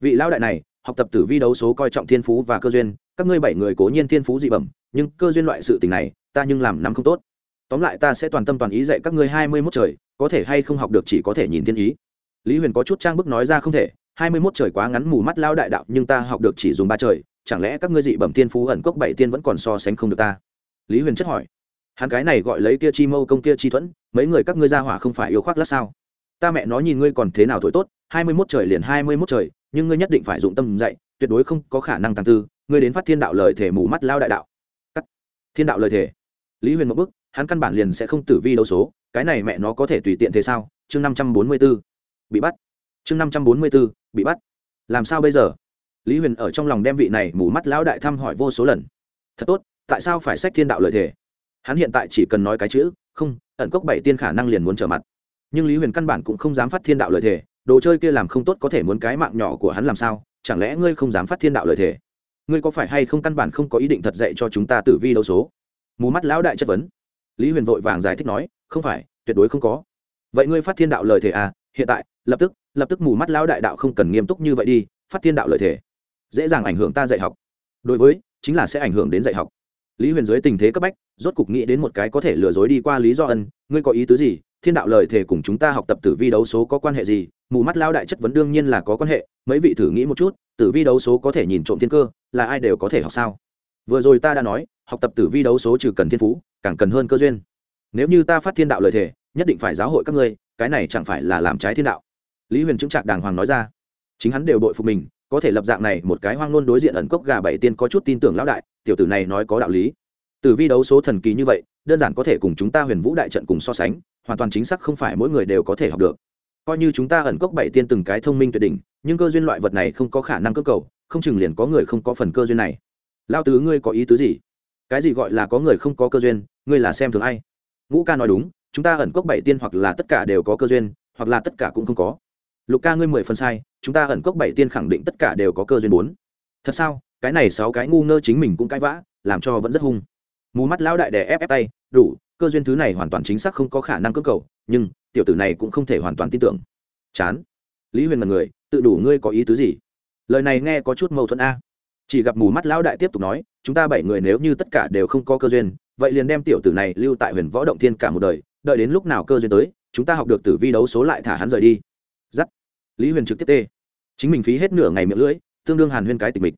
Speaker 1: vị Lão đại này, học tập tử vi đấu số coi trọng thiên phú và cơ duyên, các ngươi bảy người cố nhiên thiên phú dị bẩm, nhưng cơ duyên loại sự tình này, ta nhưng làm nắm không tốt. Tóm lại ta sẽ toàn tâm toàn ý dạy các ngươi hai mươi mốt trời, có thể hay không học được chỉ có thể nhìn thiên ý. Lý huyền có chút trang bức nói ra không thể, hai mươi mốt trời quá ngắn mù mắt lao đại đạo, nhưng ta học được chỉ dùng ba trời, chẳng lẽ các ngươi dị bẩm thiên phú ẩn cốc bảy tiên vẫn còn so sánh không được ta? Lý huyền chất hỏi. Hắn cái này gọi lấy kia chi mâu công kia chi thuẫn, mấy người các ngươi ra hỏa không phải yêu khoác lát sao? Ta mẹ nó nhìn ngươi còn thế nào thổi tốt, hai mươi mốt trời liền hai mươi mốt trời nhưng ngươi nhất định phải dụng tâm dạy, tuyệt đối không có khả năng tàng tư, ngươi đến phát thiên đạo lời thể mù mắt lao đại đạo. Cắt. Thiên đạo lời thể lý huyền một bức hắn căn bản liền sẽ không tử vi đấu số, cái này mẹ nó có thể tùy tiện thế sao? Chương năm trăm bốn mươi b ố bị bắt. Chương năm trăm bốn mươi b ố bị bắt. Làm sao bây giờ? Lý huyền ở trong lòng đem vị này mù mắt lão đại thăm hỏi vô số lần. Thật tốt, tại sao phải sách thiên đạo lợi thể hắn hiện tại chỉ cần nói cái chữ, không, ẩn cốc bảy tiên khả năng liền muốn trở mặt. Nhưng lý huyền căn bản cũng không dám phát thiên đạo lợi thể đồ chơi kia làm không tốt có thể muốn cái mạng nhỏ của hắn làm sao? Chẳng lẽ ngươi không dám phát thiên đạo lợi thể ngươi có phải hay không căn bản không có ý định thật dạy cho chúng ta tử vi đấu số? Mù mắt lão đại chất vấn. Lý huyền vội vàng giải thích nói, không phải, tuyệt đối không có. Vậy ngươi phát thiên đạo lời thể à? Hiện tại, lập tức lập tức mù mắt lão đại đạo không cần nghiêm túc như vậy đi, phát thiên đạo lời thể dễ dàng ảnh hưởng ta dạy học. Đối với, chính là sẽ ảnh hưởng đến dạy học. Lý huyền dưới tình thế cấp bách, rốt cục nghĩ đến một cái có thể lừa dối đi qua lý do ân, ngươi có ý tứ gì? Thiên đạo lời thề cùng chúng ta học tập tử vi đấu số có quan hệ gì? Mù mắt lao đại chất vấn đương nhiên là có quan hệ, mấy vị thử nghĩ một chút, tử vi đấu số có thể nhìn trộm thiên cơ, là ai đều có thể học sao? Vừa rồi ta đã nói, học tập tử vi đấu số trừ cần thiên phú, càng cần hơn cơ duyên. Nếu như ta phát thiên đạo lời thề, nhất định phải giáo hội các ngươi, cái này chẳng phải là làm trái thiên đạo. Lý huyền chứng trạc đàng hoàng nói ra. Chính hắn đều đội phục mình, có thể lập dạng này một cái hoang nôn đối diện ẩn cốc gà bảy tiên có chút tin tưởng lão đại, tiểu tử này nói có đạo lý. Tử vi đấu số thần kỳ như vậy, đơn giản có thể cùng chúng ta huyền vũ đại trận cùng so sánh hoàn toàn chính xác không phải mỗi người đều có thể học được. Coi như chúng ta ẩn cốc bảy tiên từng cái thông minh tuyệt đỉnh, nhưng cơ duyên loại vật này không có khả năng cơ cầu, không chừng liền có người không có phần cơ duyên này. Lao tứ ngươi có ý tứ gì? Cái gì gọi là có người không có cơ duyên, ngươi là xem thường ai? Ngũ ca nói đúng, chúng ta ẩn cốc bảy tiên hoặc là tất cả đều có cơ duyên, hoặc là tất cả cũng không có. Lục ca ngươi mười phần sai, chúng ta ẩn cốc bảy tiên khẳng định tất cả đều có cơ duyên bốn. Thật sao? Cái này sáu cái ngu ngơ chính mình cũng cãi vã, làm cho vẫn rất hung. Mù mắt lão đại đè ép ép tay, đủ cơ duyên thứ này hoàn toàn chính xác không có khả năng cơ cầu, nhưng tiểu tử này cũng không thể hoàn toàn tin tưởng. Chán. Lý huyền mật người, tự đủ ngươi có ý tứ gì? Lời này nghe có chút mâu thuẫn a. Chỉ gặp mù mắt lão đại tiếp tục nói, chúng ta bảy người nếu như tất cả đều không có cơ duyên, vậy liền đem tiểu tử này lưu tại huyền võ động thiên cả một đời, đợi đến lúc nào cơ duyên tới, chúng ta học được tử vi đấu số lại thả hắn rời đi. Giắt. Lý huyền trực tiếp tê. Chính mình phí hết nửa ngày miệng lưỡi, tương đương hàn huyên cái tình mình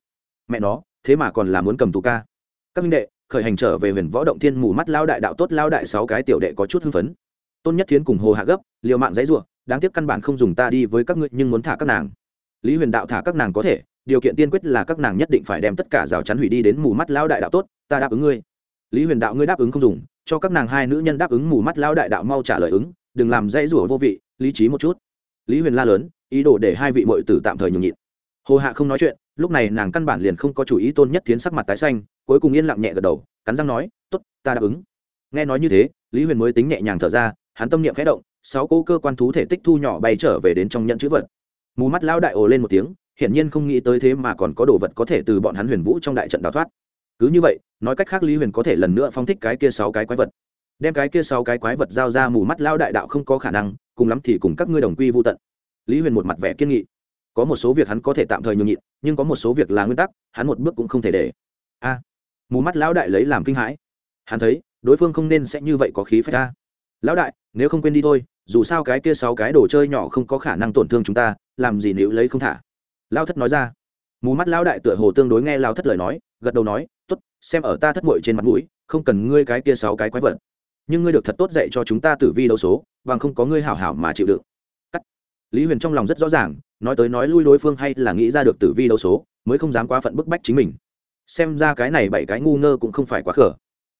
Speaker 1: mẹ nó, thế mà còn là muốn cầm tù ca. Các minh đệ khởi hành trở về huyền võ động thiên mù mắt lao đại đạo tốt lao đại sáu cái tiểu đệ có chút hưng phấn. Tôn nhất thiến cùng hồ hạ gấp, liều mạng dãy ruộng đáng tiếc căn bản không dùng ta đi với các ngươi, nhưng muốn thả các nàng. Lý huyền đạo thả các nàng có thể, điều kiện tiên quyết là các nàng nhất định phải đem tất cả rào chắn hủy đi đến mù mắt lao đại đạo tốt, ta đáp ứng ngươi. Lý huyền đạo ngươi đáp ứng không dùng, cho các nàng hai nữ nhân đáp ứng mù mắt lao đại đạo mau trả lời ứng, đừng làm dãy rủa vô vị, lý trí một chút. Lý huyền la lớn, ý đồ để hai vị mội tử tạm thời nhường nhịn. Hồ hạ không nói chuyện, lúc này nàng căn bản liền không có chủ ý tôn nhất thiến sắc mặt tái xanh cuối cùng yên lặng nhẹ gật đầu, cắn răng nói t ố t ta đáp ứng. Nghe nói như thế, lý huyền mới tính nhẹ nhàng thở ra, hắn tâm niệm khẽ động, sáu cô cơ quan thú thể tích thu nhỏ bay trở về đến trong nhận chữ vật. Mù mắt lao đại ồ lên một tiếng, hiển nhiên không nghĩ tới thế mà còn có đồ vật có thể từ bọn hắn huyền vũ trong đại trận đào thoát. Cứ như vậy, nói cách khác lý huyền có thể lần nữa phong thích cái kia sáu cái quái vật. Đem cái kia sáu cái quái vật giao ra mù mắt lao đại đạo không có khả năng, cùng lắm thì cùng các ngươi đồng quy vô tận. Lý huyền một mặt vẻ kiên nghị. Có một số việc hắn có thể tạm thời nhường nhịn, nhưng có một số việc là nguyên tắc, hắn một bước cũng không thể để. A mù mắt lão đại lấy làm kinh hãi. Hắn thấy, đối phương không nên sẽ như vậy có khí phách ta. Lão đại, nếu không quên đi thôi, dù sao cái kia sáu cái đồ chơi nhỏ không có khả năng tổn thương chúng ta, làm gì nếu lấy không thả. Lao thất nói ra. Mù mắt lão đại tựa hồ tương đối nghe lao thất lời nói, gật đầu nói t ố t xem ở ta thất mội trên mặt mũi, không cần ngươi cái kia sáu cái quái vật. Nhưng ngươi được thật tốt dạy cho chúng ta tử vi đấu số và không có ngươi hảo hảo mà chịu đựng. Cắt. Lý huyền trong lòng rất rõ ràng, nói tới nói lui đối phương hay là nghĩ ra được tử vi đấu số, mới không dám quá phận bức bách chính mình xem ra cái này bảy cái ngu ngơ cũng không phải quá khở.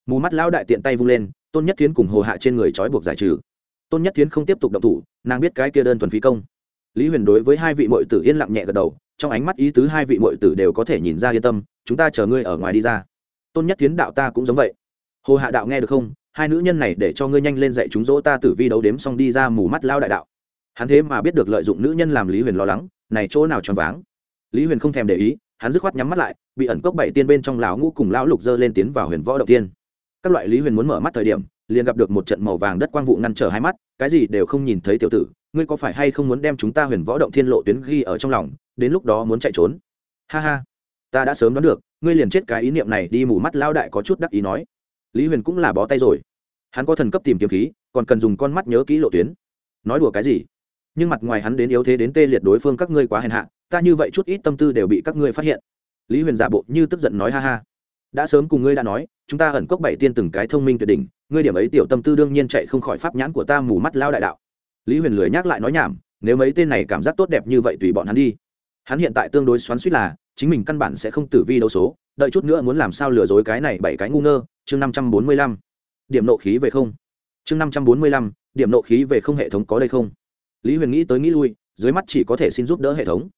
Speaker 1: Mù mắt lão đại tiện tay vung lên, tôn nhất tiến cùng hồ hạ trên người trói buộc giải trừ. Tôn nhất tiến không tiếp tục động thủ, nàng biết cái kia đơn thuần phí công. Lý huyền đối với hai vị mội tử yên lặng nhẹ gật đầu, trong ánh mắt ý tứ hai vị mội tử đều có thể nhìn ra yên tâm, chúng ta chờ ngươi ở ngoài đi ra. Tôn nhất tiến đạo ta cũng giống vậy. Hồ hạ đạo nghe được không, hai nữ nhân này để cho ngươi nhanh lên dạy chúng dỗ ta tử vi đấu đếm xong đi ra mù mắt lao đại đạo. Hắn thế mà biết được lợi dụng nữ nhân làm lý huyền lo lắng, này chỗ nào tròn váng. Lý huyền không thèm để ý hắn dứt khoát nhắm mắt lại, bị ẩn cốc bảy tiên bên trong lão ngũ cùng lão lục dơ lên tiến vào huyền võ động tiên các loại lý huyền muốn mở mắt thời điểm, liền gặp được một trận màu vàng đất quang vụ ngăn trở hai mắt, cái gì đều không nhìn thấy tiểu tử, ngươi có phải hay không muốn đem chúng ta huyền võ động thiên lộ tuyến ghi ở trong lòng, đến lúc đó muốn chạy trốn? Ha ha, ta đã sớm đoán được, ngươi liền chết cái ý niệm này đi mù mắt lao đại có chút đắc ý nói. Lý huyền cũng là bó tay rồi. Hắn có thần cấp tìm kiếm khí, còn cần dùng con mắt nhớ kỹ lộ tuyến. Nói đùa cái gì? Nhưng mặt ngoài hắn đến yếu thế đến tê liệt đối phương các ngươi quá hèn hạ ta như vậy chút ít tâm tư đều bị các ngươi phát hiện. Lý huyền giả bộ như tức giận nói ha ha. Đã sớm cùng ngươi đã nói, chúng ta ẩn cốc bảy tiên từng cái thông minh tuyệt đỉnh, ngươi điểm ấy tiểu tâm tư đương nhiên chạy không khỏi pháp nhãn của ta mù mắt lao đại đạo. Lý huyền lười nhắc lại nói nhảm, nếu mấy tên này cảm giác tốt đẹp như vậy tùy bọn hắn đi. Hắn hiện tại tương đối xoắn suýt là, chính mình căn bản sẽ không tử vi đấu số, đợi chút nữa muốn làm sao lừa dối cái này bảy cái ngu ngơ, chương năm trăm bốn mươi lăm. Điểm nộ khí về không. Chương năm trăm bốn mươi lăm, điểm nộ khí về không hệ thống có đây không? Lý huyền nghĩ tới nghĩ lui, dưới mắt chỉ có thể xin giúp đỡ hệ thống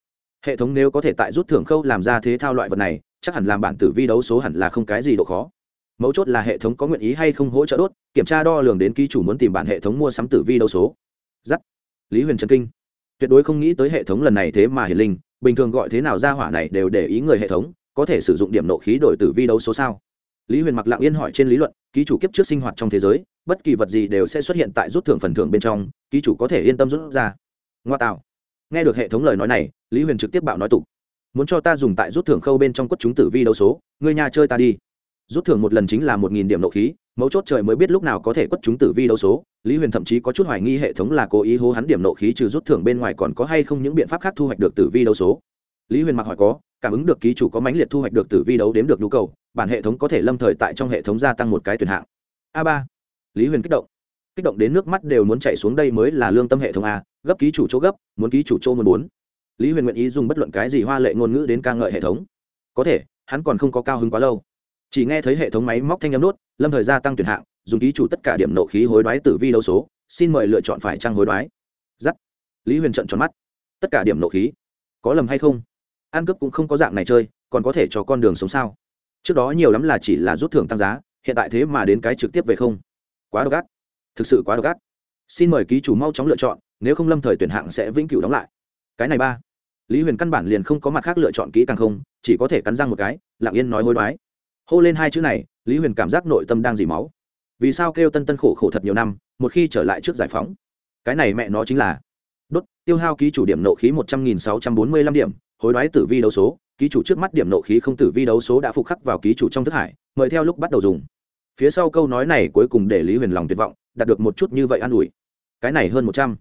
Speaker 1: hệ thống nếu có thể tại rút thưởng khâu làm ra thế thao loại vật này, chắc hẳn làm bản tử vi đấu số hẳn là không cái gì độ khó. Mấu chốt là hệ thống có nguyện ý hay không hỗ trợ đốt, kiểm tra đo lường đến ký chủ muốn tìm bản hệ thống mua sắm tử vi đấu số. Giắt. Lý huyền trần kinh. Tuyệt đối không nghĩ tới hệ thống lần này thế mà hiển linh, bình thường gọi thế nào ra hỏa này đều để ý người hệ thống, có thể sử dụng điểm nộ khí đổi tử vi đấu số sao? Lý huyền mặc lặng yên hỏi trên lý luận, ký chủ kiếp trước sinh hoạt trong thế giới, bất kỳ vật gì đều sẽ xuất hiện tại rút thưởng phần thưởng bên trong, ký chủ có thể yên tâm rút ra. Ngoa tạo. Nghe được hệ thống lời nói này lý huyền trực tiếp bạo nói tục. Muốn cho ta dùng tại rút thưởng khâu bên trong quất chúng tử vi đấu số, ngươi nhà chơi ta đi. Rút thưởng một lần chính là một nghìn điểm nộ khí, mấu chốt trời mới biết lúc nào có thể quất chúng tử vi đấu số. Lý huyền thậm chí có chút hoài nghi hệ thống là cố ý hô hắn điểm nộ khí trừ rút thưởng bên ngoài còn có hay không những biện pháp khác thu hoạch được tử vi đấu số. Lý huyền mặc hỏi có, cảm ứng được ký chủ có mãnh liệt thu hoạch được tử vi đấu đếm được nhu cầu, bản hệ thống có thể lâm thời tại trong hệ thống gia tăng một cái tuyển hạng. A ba. Lý huyền kích động. Kích động đến nước mắt đều muốn chạy xuống đây mới là lương tâm hệ thống a, gấp ký chủ chỗ gấp, muốn ký chủ chỗ muốn muốn lý huyền nguyện ý dùng bất luận cái gì hoa lệ ngôn ngữ đến ca ngợi hệ thống. Có thể, hắn còn không có cao hứng quá lâu. Chỉ nghe thấy hệ thống máy móc thanh â m đốt, lâm thời gia tăng tuyển hạng, dùng ký chủ tất cả điểm nộ khí hối đoái tử vi đấu số, xin mời lựa chọn phải trang hối đoái. Giắt. Lý huyền trận tròn mắt. Tất cả điểm nộ khí, có lầm hay không? Ăn cướp cũng không có dạng này chơi, còn có thể cho con đường sống sao? Trước đó nhiều lắm là chỉ là rút thưởng tăng giá, hiện tại thế mà đến cái trực tiếp về không. Quá độc ác. Thực sự quá độc ác. Xin mời ký chủ mau chóng lựa chọn, nếu không lâm thời tuyển hạng sẽ vĩnh cửu đóng lại cái này ba. Lý huyền căn bản liền không có mặt khác lựa chọn kỹ càng không, chỉ có thể cắn răng một cái, lặng yên nói hối đoái. Hô lên hai chữ này, lý huyền cảm giác nội tâm đang dì máu. Vì sao kêu tân tân khổ khổ thật nhiều năm, một khi trở lại trước giải phóng? Cái này mẹ nó chính là, đốt, tiêu hao ký chủ điểm nộ khí một trăm nghìn sáu trăm bốn mươi lăm điểm, hối đoái tử vi đấu số, ký chủ trước mắt điểm nộ khí không tử vi đấu số đã phục khắc vào ký chủ trong thức hải, mời theo lúc bắt đầu dùng. Phía sau câu nói này cuối cùng để lý huyền lòng tuyệt vọng, đạt được một chút như vậy an ủi. Cái này hơn một trăm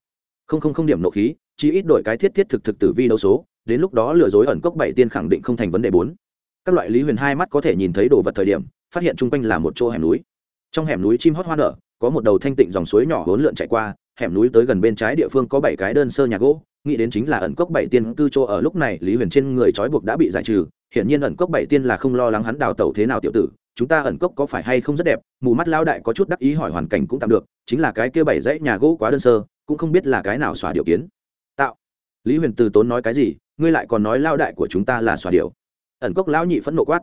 Speaker 1: không không không điểm nộ khí, chỉ ít đổi cái thiết thiết thực thực tử vi đấu số, đến lúc đó lừa dối ẩn cốc bảy tiên khẳng định không thành vấn đề bốn. Các loại lý huyền hai mắt có thể nhìn thấy đồ vật thời điểm, phát hiện chung quanh là một chỗ hẻm núi. Trong hẻm núi chim hót hoa nở, có một đầu thanh tịnh dòng suối nhỏ hỗn lượn chạy qua, hẻm núi tới gần bên trái địa phương có bảy cái đơn sơ nhà gỗ, nghĩ đến chính là ẩn cốc bảy tiên cư chỗ ở lúc này, lý huyền trên người trói buộc đã bị giải trừ, hiển nhiên ẩn cốc bảy tiên là không lo lắng hắn đào tẩu thế nào tiểu tử, chúng ta ẩn cốc có phải hay không rất đẹp, mù mắt lao đại có chút đắc ý hỏi hoàn cảnh cũng tạm được, chính là cái kia bảy dãy nhà gỗ quá đơn sơ cũng không biết là cái nào xóa điều kiến. Tạo. Lý huyền từ tốn nói cái gì, ngươi lại còn nói lao đại của chúng ta là xóa điều. Ẩn cốc lão nhị phẫn nộ quát.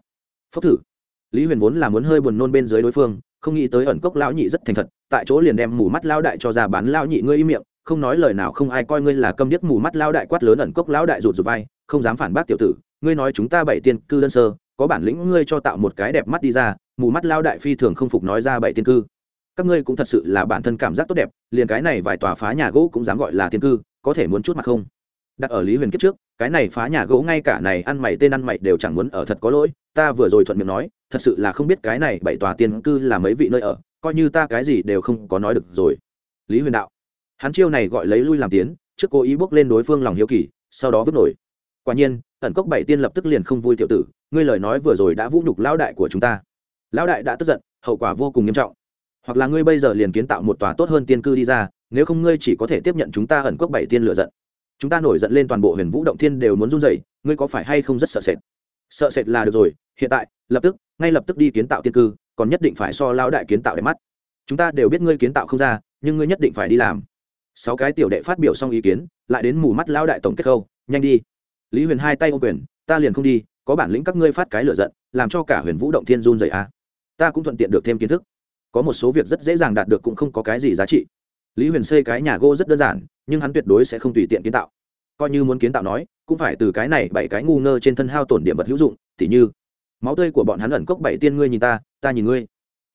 Speaker 1: Phốc thử. Lý huyền vốn là muốn hơi buồn nôn bên dưới đối phương, không nghĩ tới ẩn cốc lão nhị rất thành thật, tại chỗ liền đem mù mắt lao đại cho ra bán lao nhị ngươi im miệng, không nói lời nào không ai coi ngươi là câm điếc mù mắt lao đại quát lớn ẩn cốc lão đại rụt rụt vai, không dám phản bác tiểu tử, ngươi nói chúng ta bảy tiên cư đơn sơ, có bản lĩnh ngươi cho tạo một cái đẹp mắt đi ra, mù mắt lao đại phi thường không phục nói ra bảy tiên cư các ngươi cũng thật sự là bản thân cảm giác tốt đẹp, liền cái này vài tòa phá nhà gỗ cũng dám gọi là tiên cư, có thể muốn chút mặt không? Đặt ở lý huyền kiếp trước, cái này phá nhà gỗ ngay cả này ăn mày tên ăn mày đều chẳng muốn ở thật có lỗi, ta vừa rồi thuận miệng nói, thật sự là không biết cái này bảy tòa tiên cư là mấy vị nơi ở, coi như ta cái gì đều không có nói được rồi. Lý huyền đạo. Hắn chiêu này gọi lấy lui làm tiến, trước cố ý bước lên đối phương lòng hiếu kỳ, sau đó vứt nổi. Quả nhiên, ẩn cốc bảy tiên lập tức liền không vui tiểu tử, ngươi lời nói vừa rồi đã vũ nhục lão đại của chúng ta. Lão đại đã tức giận, hậu quả vô cùng nghiêm trọng hoặc là ngươi bây giờ liền kiến tạo một tòa tốt hơn tiên cư đi ra nếu không ngươi chỉ có thể tiếp nhận chúng ta ẩn quốc bảy tiên lựa giận. Chúng ta nổi giận lên toàn bộ huyền vũ động thiên đều muốn run rẩy ngươi có phải hay không rất sợ sệt? Sợ sệt là được rồi hiện tại lập tức ngay lập tức đi kiến tạo tiên cư còn nhất định phải so lão đại kiến tạo để mắt. Chúng ta đều biết ngươi kiến tạo không ra nhưng ngươi nhất định phải đi làm. Sáu cái tiểu đệ phát biểu xong ý kiến lại đến mù mắt lão đại tổng kết câu, nhanh đi. Lý huyền hai tay ô quyền ta liền không đi có bản lĩnh các ngươi phát cái lửa giận làm cho cả huyền vũ động thiên run dày a à. ta cũng thuận tiện được thêm kiến thức có một số việc rất dễ dàng đạt được cũng không có cái gì giá trị. Lý huyền xây cái nhà gỗ rất đơn giản, nhưng hắn tuyệt đối sẽ không tùy tiện kiến tạo. Coi như muốn kiến tạo nói, cũng phải từ cái này bảy cái ngu ngơ trên thân hao tổn điểm vật hữu dụng t h như, máu tươi của bọn hắn ẩn cốc bảy tiên ngươi nhìn ta ta nhìn ngươi.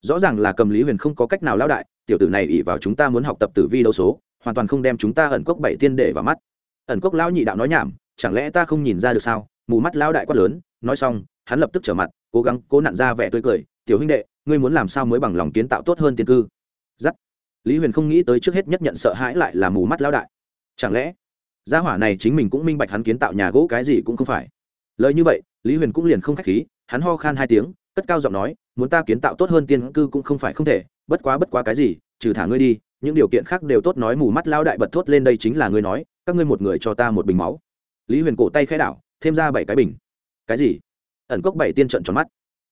Speaker 1: Rõ ràng là cầm lý huyền không có cách nào lão đại, tiểu tử này ỉ vào chúng ta muốn học tập tử vi đấu số, hoàn toàn không đem chúng ta ẩn cốc bảy tiên để vào mắt. Ẩn cốc lão nhị đạo nói nhảm, chẳng lẽ ta không nhìn ra được sao? Mù mắt lão đại quát lớn, nói xong, hắn lập tức trở mặt, cố gắng cố nặn ra vẻ tươi cười, tiểu huynh đệ ngươi muốn làm sao mới bằng lòng kiến tạo tốt hơn tiên cư? Giắt. Lý huyền không nghĩ tới trước hết nhất nhận sợ hãi lại là mù mắt lão đại. Chẳng lẽ, gia hỏa này chính mình cũng minh bạch hắn kiến tạo nhà gỗ cái gì cũng không phải? Lời như vậy, lý huyền cũng liền không khách khí, hắn ho khan hai tiếng, cất cao giọng nói, muốn ta kiến tạo tốt hơn tiên cư cũng không phải không thể, bất quá bất quá cái gì, trừ thả ngươi đi, những điều kiện khác đều tốt nói mù mắt lao đại bật thốt lên đây chính là ngươi nói, các ngươi một người cho ta một bình máu. Lý huyền cổ tay khai đảo, thêm ra bảy cái bình. Cái gì? Ẩn cốc bảy tiên trận tròn mắt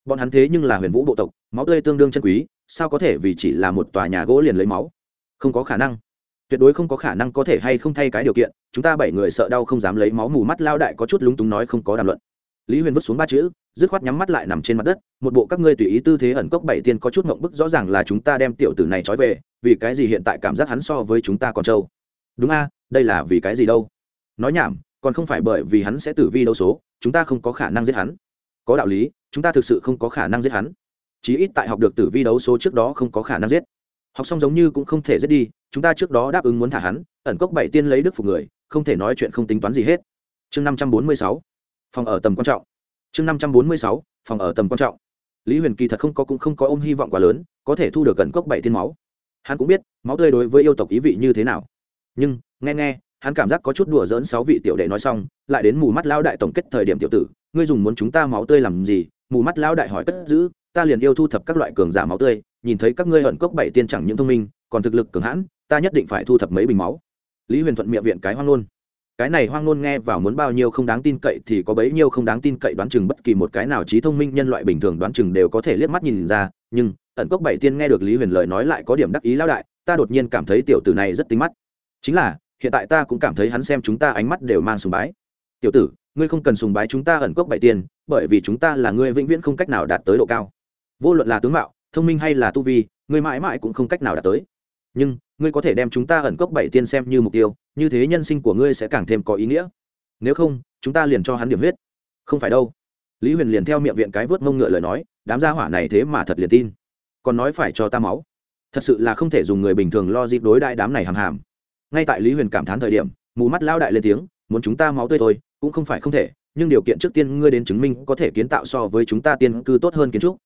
Speaker 1: bọn hắn thế nhưng là huyền vũ bộ tộc, máu tươi tương đương chân quý, sao có thể vì chỉ là một tòa nhà gỗ liền lấy máu? Không có khả năng. Tuyệt đối không có khả năng có thể hay không thay cái điều kiện, chúng ta bảy người sợ đau không dám lấy máu mù mắt lao đại có chút lúng túng nói không có đàm luận. Lý huyền vứt xuống ba chữ, dứt khoát nhắm mắt lại nằm trên mặt đất, một bộ các ngươi tùy ý tư thế ẩn cốc bảy tiên có chút mộng bức rõ ràng là chúng ta đem tiểu tử này trói về, vì cái gì hiện tại cảm giác hắn so với chúng ta còn trâu? Đúng a, đây là vì cái gì đâu? Nói nhảm, còn không phải bởi vì hắn sẽ tử vi đấu số, chúng ta không có khả năng giết hắn có đạo lý, chúng ta thực sự không có khả năng giết hắn. Chí ít tại học được tử vi đấu số trước đó không có khả năng giết. Học xong giống như cũng không thể giết đi, chúng ta trước đó đáp ứng muốn thả hắn, ẩn cốc bảy tiên lấy đức phục người, không thể nói chuyện không tính toán gì hết. Chương năm trăm bốn mươi sáu, phòng ở tầm quan trọng. Chương năm trăm bốn mươi sáu, phòng ở tầm quan trọng. Lý huyền kỳ thật không có cũng không có ôm hy vọng quá lớn, có thể thu được gần cốc bảy tiên máu. Hắn cũng biết, máu tươi đối với yêu tộc ý vị như thế nào. Nhưng, nghe nghe, hắn cảm giác có chút đùa dỡn sáu vị tiểu đệ nói xong, lại đến mù mắt lao đại tổng kết thời điểm tiểu tử ngươi dùng muốn chúng ta máu tươi làm gì? Mù mắt lao đại hỏi cất giữ, ta liền yêu thu thập các loại cường giả máu tươi, nhìn thấy các ngươi ẩn cốc bảy tiên chẳng những thông minh, còn thực lực cường hãn, ta nhất định phải thu thập mấy bình máu. Lý huyền thuận miệng viện cái hoang ngôn. Cái này hoang ngôn nghe vào muốn bao nhiêu không đáng tin cậy thì có bấy nhiêu không đáng tin cậy đoán chừng bất kỳ một cái nào trí thông minh nhân loại bình thường đoán chừng đều có thể liếc mắt nhìn ra, nhưng ẩn cốc bảy tiên nghe được lý huyền lời nói lại có điểm đắc ý lão đại, ta đột nhiên cảm thấy tiểu tử này rất tính mắt. Chính là, hiện tại ta cũng cảm thấy hắn xem chúng ta ánh mắt đều mang sùng bái. Tiểu tử ngươi không cần sùng bái chúng ta ẩn cốc bảy tiên, bởi vì chúng ta là ngươi vĩnh viễn không cách nào đạt tới độ cao. Vô luận là tướng mạo, thông minh hay là tu vi, ngươi mãi mãi cũng không cách nào đạt tới. Nhưng, ngươi có thể đem chúng ta ẩn cốc bảy tiên xem như mục tiêu, như thế nhân sinh của ngươi sẽ càng thêm có ý nghĩa. Nếu không, chúng ta liền cho hắn điểm huyết. Không phải đâu. Lý huyền liền theo miệng viện cái vớt mông ngựa lời nói, đám gia hỏa này thế mà thật liền tin. Còn nói phải cho ta máu. Thật sự là không thể dùng người bình thường lo dịp đối đại đám này hàm hàm. Ngay tại lý huyền cảm thán thời điểm, mù mắt lao đại lên tiếng, muốn chúng ta máu tươi thôi cũng không phải không thể, nhưng điều kiện trước tiên ngươi đến chứng minh có thể kiến tạo so với chúng ta tiên cư tốt hơn kiến trúc.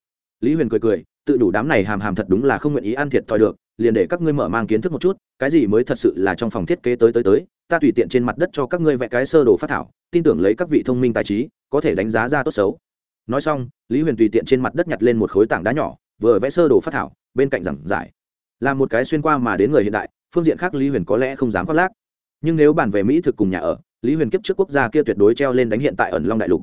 Speaker 1: Lý huyền cười cười, tự đủ đám này hàm hàm thật đúng là không nguyện ý ăn thiệt thòi được, liền để các ngươi mở mang kiến thức một chút, cái gì mới thật sự là trong phòng thiết kế tới tới tới, ta tùy tiện trên mặt đất cho các ngươi vẽ cái sơ đồ phát thảo, tin tưởng lấy các vị thông minh tài trí, có thể đánh giá ra tốt xấu. Nói xong, lý huyền tùy tiện trên mặt đất nhặt lên một khối tảng đá nhỏ, vừa vẽ sơ đồ phát thảo, bên cạnh giảng giải. Là một cái xuyên qua mà đến người hiện đại, phương diện khác lý huyền có lẽ không dám khoác lác. Nhưng nếu bàn về mỹ thực cùng nhà ở lý huyền kiếp trước quốc gia kia tuyệt đối treo lên đánh hiện tại ẩn long đại lục.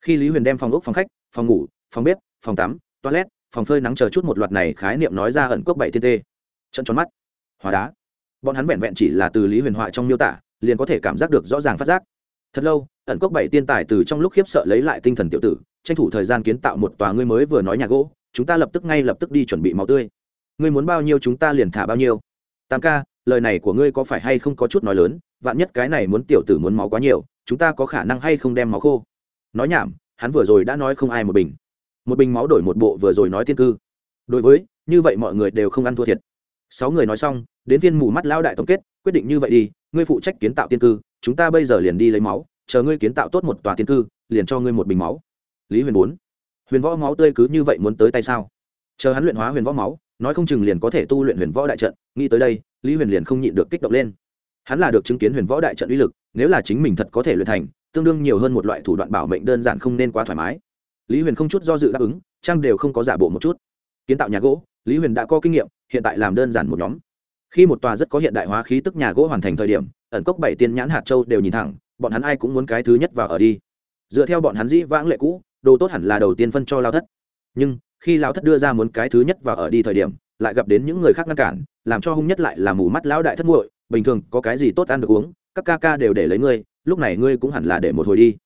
Speaker 1: Khi lý huyền đem phòng ốc, phòng khách, phòng ngủ, phòng bếp, phòng tắm, toilet, phòng phơi nắng chờ chút một loạt này khái niệm nói ra ẩn quốc bảy tiên tê. Trận tròn mắt. Hóa đá. Bọn hắn vẹn vẹn chỉ là từ lý huyền họa trong miêu tả, liền có thể cảm giác được rõ ràng phát giác. Thật lâu, ẩn quốc bảy tiên tài từ trong lúc khiếp sợ lấy lại tinh thần tiểu tử, tranh thủ thời gian kiến tạo một tòa ngươi mới vừa nói nhà gỗ, chúng ta lập tức ngay lập tức đi chuẩn bị máu tươi. Ngươi muốn bao nhiêu chúng ta liền thả bao nhiêu. Tam ca lời này của ngươi có phải hay không có chút nói lớn, vạn nhất cái này muốn tiểu tử muốn máu quá nhiều, chúng ta có khả năng hay không đem máu khô? Nói nhảm, hắn vừa rồi đã nói không ai một bình. Một bình máu đổi một bộ vừa rồi nói tiên cư. Đối với, như vậy mọi người đều không ăn thua thiệt. Sáu người nói xong, đến viên mù mắt lao đại tổng kết, quyết định như vậy đi, ngươi phụ trách kiến tạo tiên cư, chúng ta bây giờ liền đi lấy máu, chờ ngươi kiến tạo tốt một tòa tiên cư, liền cho ngươi một bình máu. Lý huyền bốn. Huyền võ máu tươi cứ như vậy muốn tới tay sao? Chờ hắn luyện hóa huyền võ máu, nói không chừng liền có thể tu luyện huyền võ đại trận, nghĩ tới đây lý huyền liền không nhịn được kích động lên. Hắn là được chứng kiến huyền võ đại trận uy lực, nếu là chính mình thật có thể luyện thành, tương đương nhiều hơn một loại thủ đoạn bảo mệnh đơn giản không nên quá thoải mái. Lý huyền không chút do dự đáp ứng, trang đều không có giả bộ một chút. Kiến tạo nhà gỗ, lý huyền đã có kinh nghiệm, hiện tại làm đơn giản một nhóm. Khi một tòa rất có hiện đại hóa khí tức nhà gỗ hoàn thành thời điểm, ẩn cốc bảy tiên nhãn hạt châu đều nhìn thẳng, bọn hắn ai cũng muốn cái thứ nhất vào ở đi. Dựa theo bọn hắn dĩ vãng lệ cũ, đồ tốt hẳn là đầu tiên phân cho lao thất. Nhưng, khi lao thất đưa ra muốn cái thứ nhất vào ở đi thời điểm, lại gặp đến những người khác ngăn cản làm cho hung nhất lại là mù mắt lão đại thất muội, bình thường có cái gì tốt ăn được uống, các ca ca đều để lấy ngươi, lúc này ngươi cũng hẳn là để một hồi đi.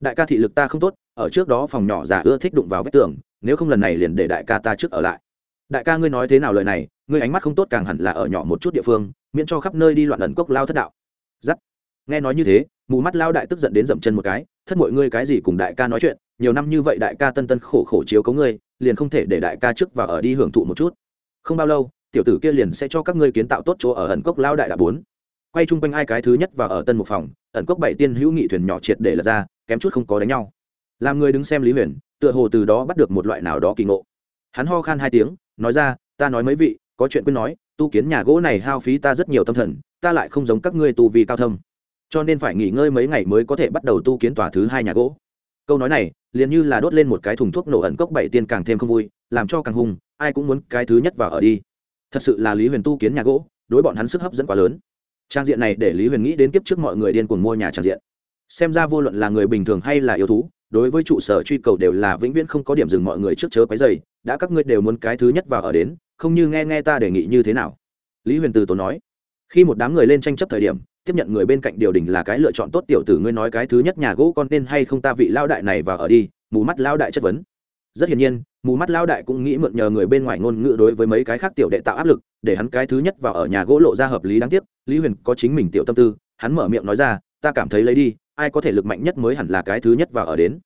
Speaker 1: Đại ca thị lực ta không tốt, ở trước đó phòng nhỏ già ưa thích đụng vào vết tường, nếu không lần này liền để đại ca ta trước ở lại. Đại ca ngươi nói thế nào lời này, ngươi ánh mắt không tốt càng hẳn là ở nhỏ một chút địa phương, miễn cho khắp nơi đi loạn ẩn cốc lao thất đạo. Giắt. Nghe nói như thế, mù mắt lao đại tức giận đến dậm chân một cái, thất mọi ngươi cái gì cùng đại ca nói chuyện, nhiều năm như vậy đại ca tân tân khổ khổ chiếu có ngươi, liền không thể để đại ca trước và ở đi hưởng thụ một chút. Không bao lâu tiểu tử kia liền sẽ cho các ngươi kiến tạo tốt chỗ ở ẩn cốc lao đại đã bốn. Quay chung quanh hai cái thứ nhất và ở tân một phòng, ẩn cốc bảy tiên hữu nghị thuyền nhỏ triệt để lật ra, kém chút không có đánh nhau. Làm người đứng xem lý huyền, tựa hồ từ đó bắt được một loại nào đó kỳ ngộ. Hắn ho khan hai tiếng, nói ra, ta nói mấy vị, có chuyện quên nói, tu kiến nhà gỗ này hao phí ta rất nhiều tâm thần, ta lại không giống các ngươi tu vì cao thâm. Cho nên phải nghỉ ngơi mấy ngày mới có thể bắt đầu tu kiến tòa thứ hai nhà gỗ. Câu nói này, liền như là đốt lên một cái thùng thuốc nổ ẩn cốc bảy tiên càng thêm không vui, làm cho càng hung, ai cũng muốn cái thứ nhất vào ở đi thật sự là lý huyền tu kiến nhà gỗ, đối bọn hắn sức hấp dẫn quá lớn. Trang diện này để lý huyền nghĩ đến kiếp trước mọi người điên cuồng mua nhà trang diện. Xem ra vô luận là người bình thường hay là yêu thú, đối với trụ sở truy cầu đều là vĩnh viễn không có điểm dừng mọi người trước chớ quấy dày đã các ngươi đều muốn cái thứ nhất vào ở đến, không như nghe nghe ta đề nghị như thế nào. Lý huyền từ tốn nói, khi một đám người lên tranh chấp thời điểm, tiếp nhận người bên cạnh điều đình là cái lựa chọn tốt tiểu tử ngươi nói cái thứ nhất nhà gỗ con nên hay không ta vị lao đại này vào ở đi, mù mắt lao đại chất vấn. Rất hiển nhiên mù mắt lao đại cũng nghĩ mượn nhờ người bên ngoài ngôn ngữ đối với mấy cái khác tiểu đệ tạo áp lực, để hắn cái thứ nhất vào ở nhà gỗ lộ ra hợp lý đáng tiếc, lý huyền có chính mình tiểu tâm tư, hắn mở miệng nói ra, ta cảm thấy lấy đi, ai có thể lực mạnh nhất mới hẳn là cái thứ nhất vào ở đến.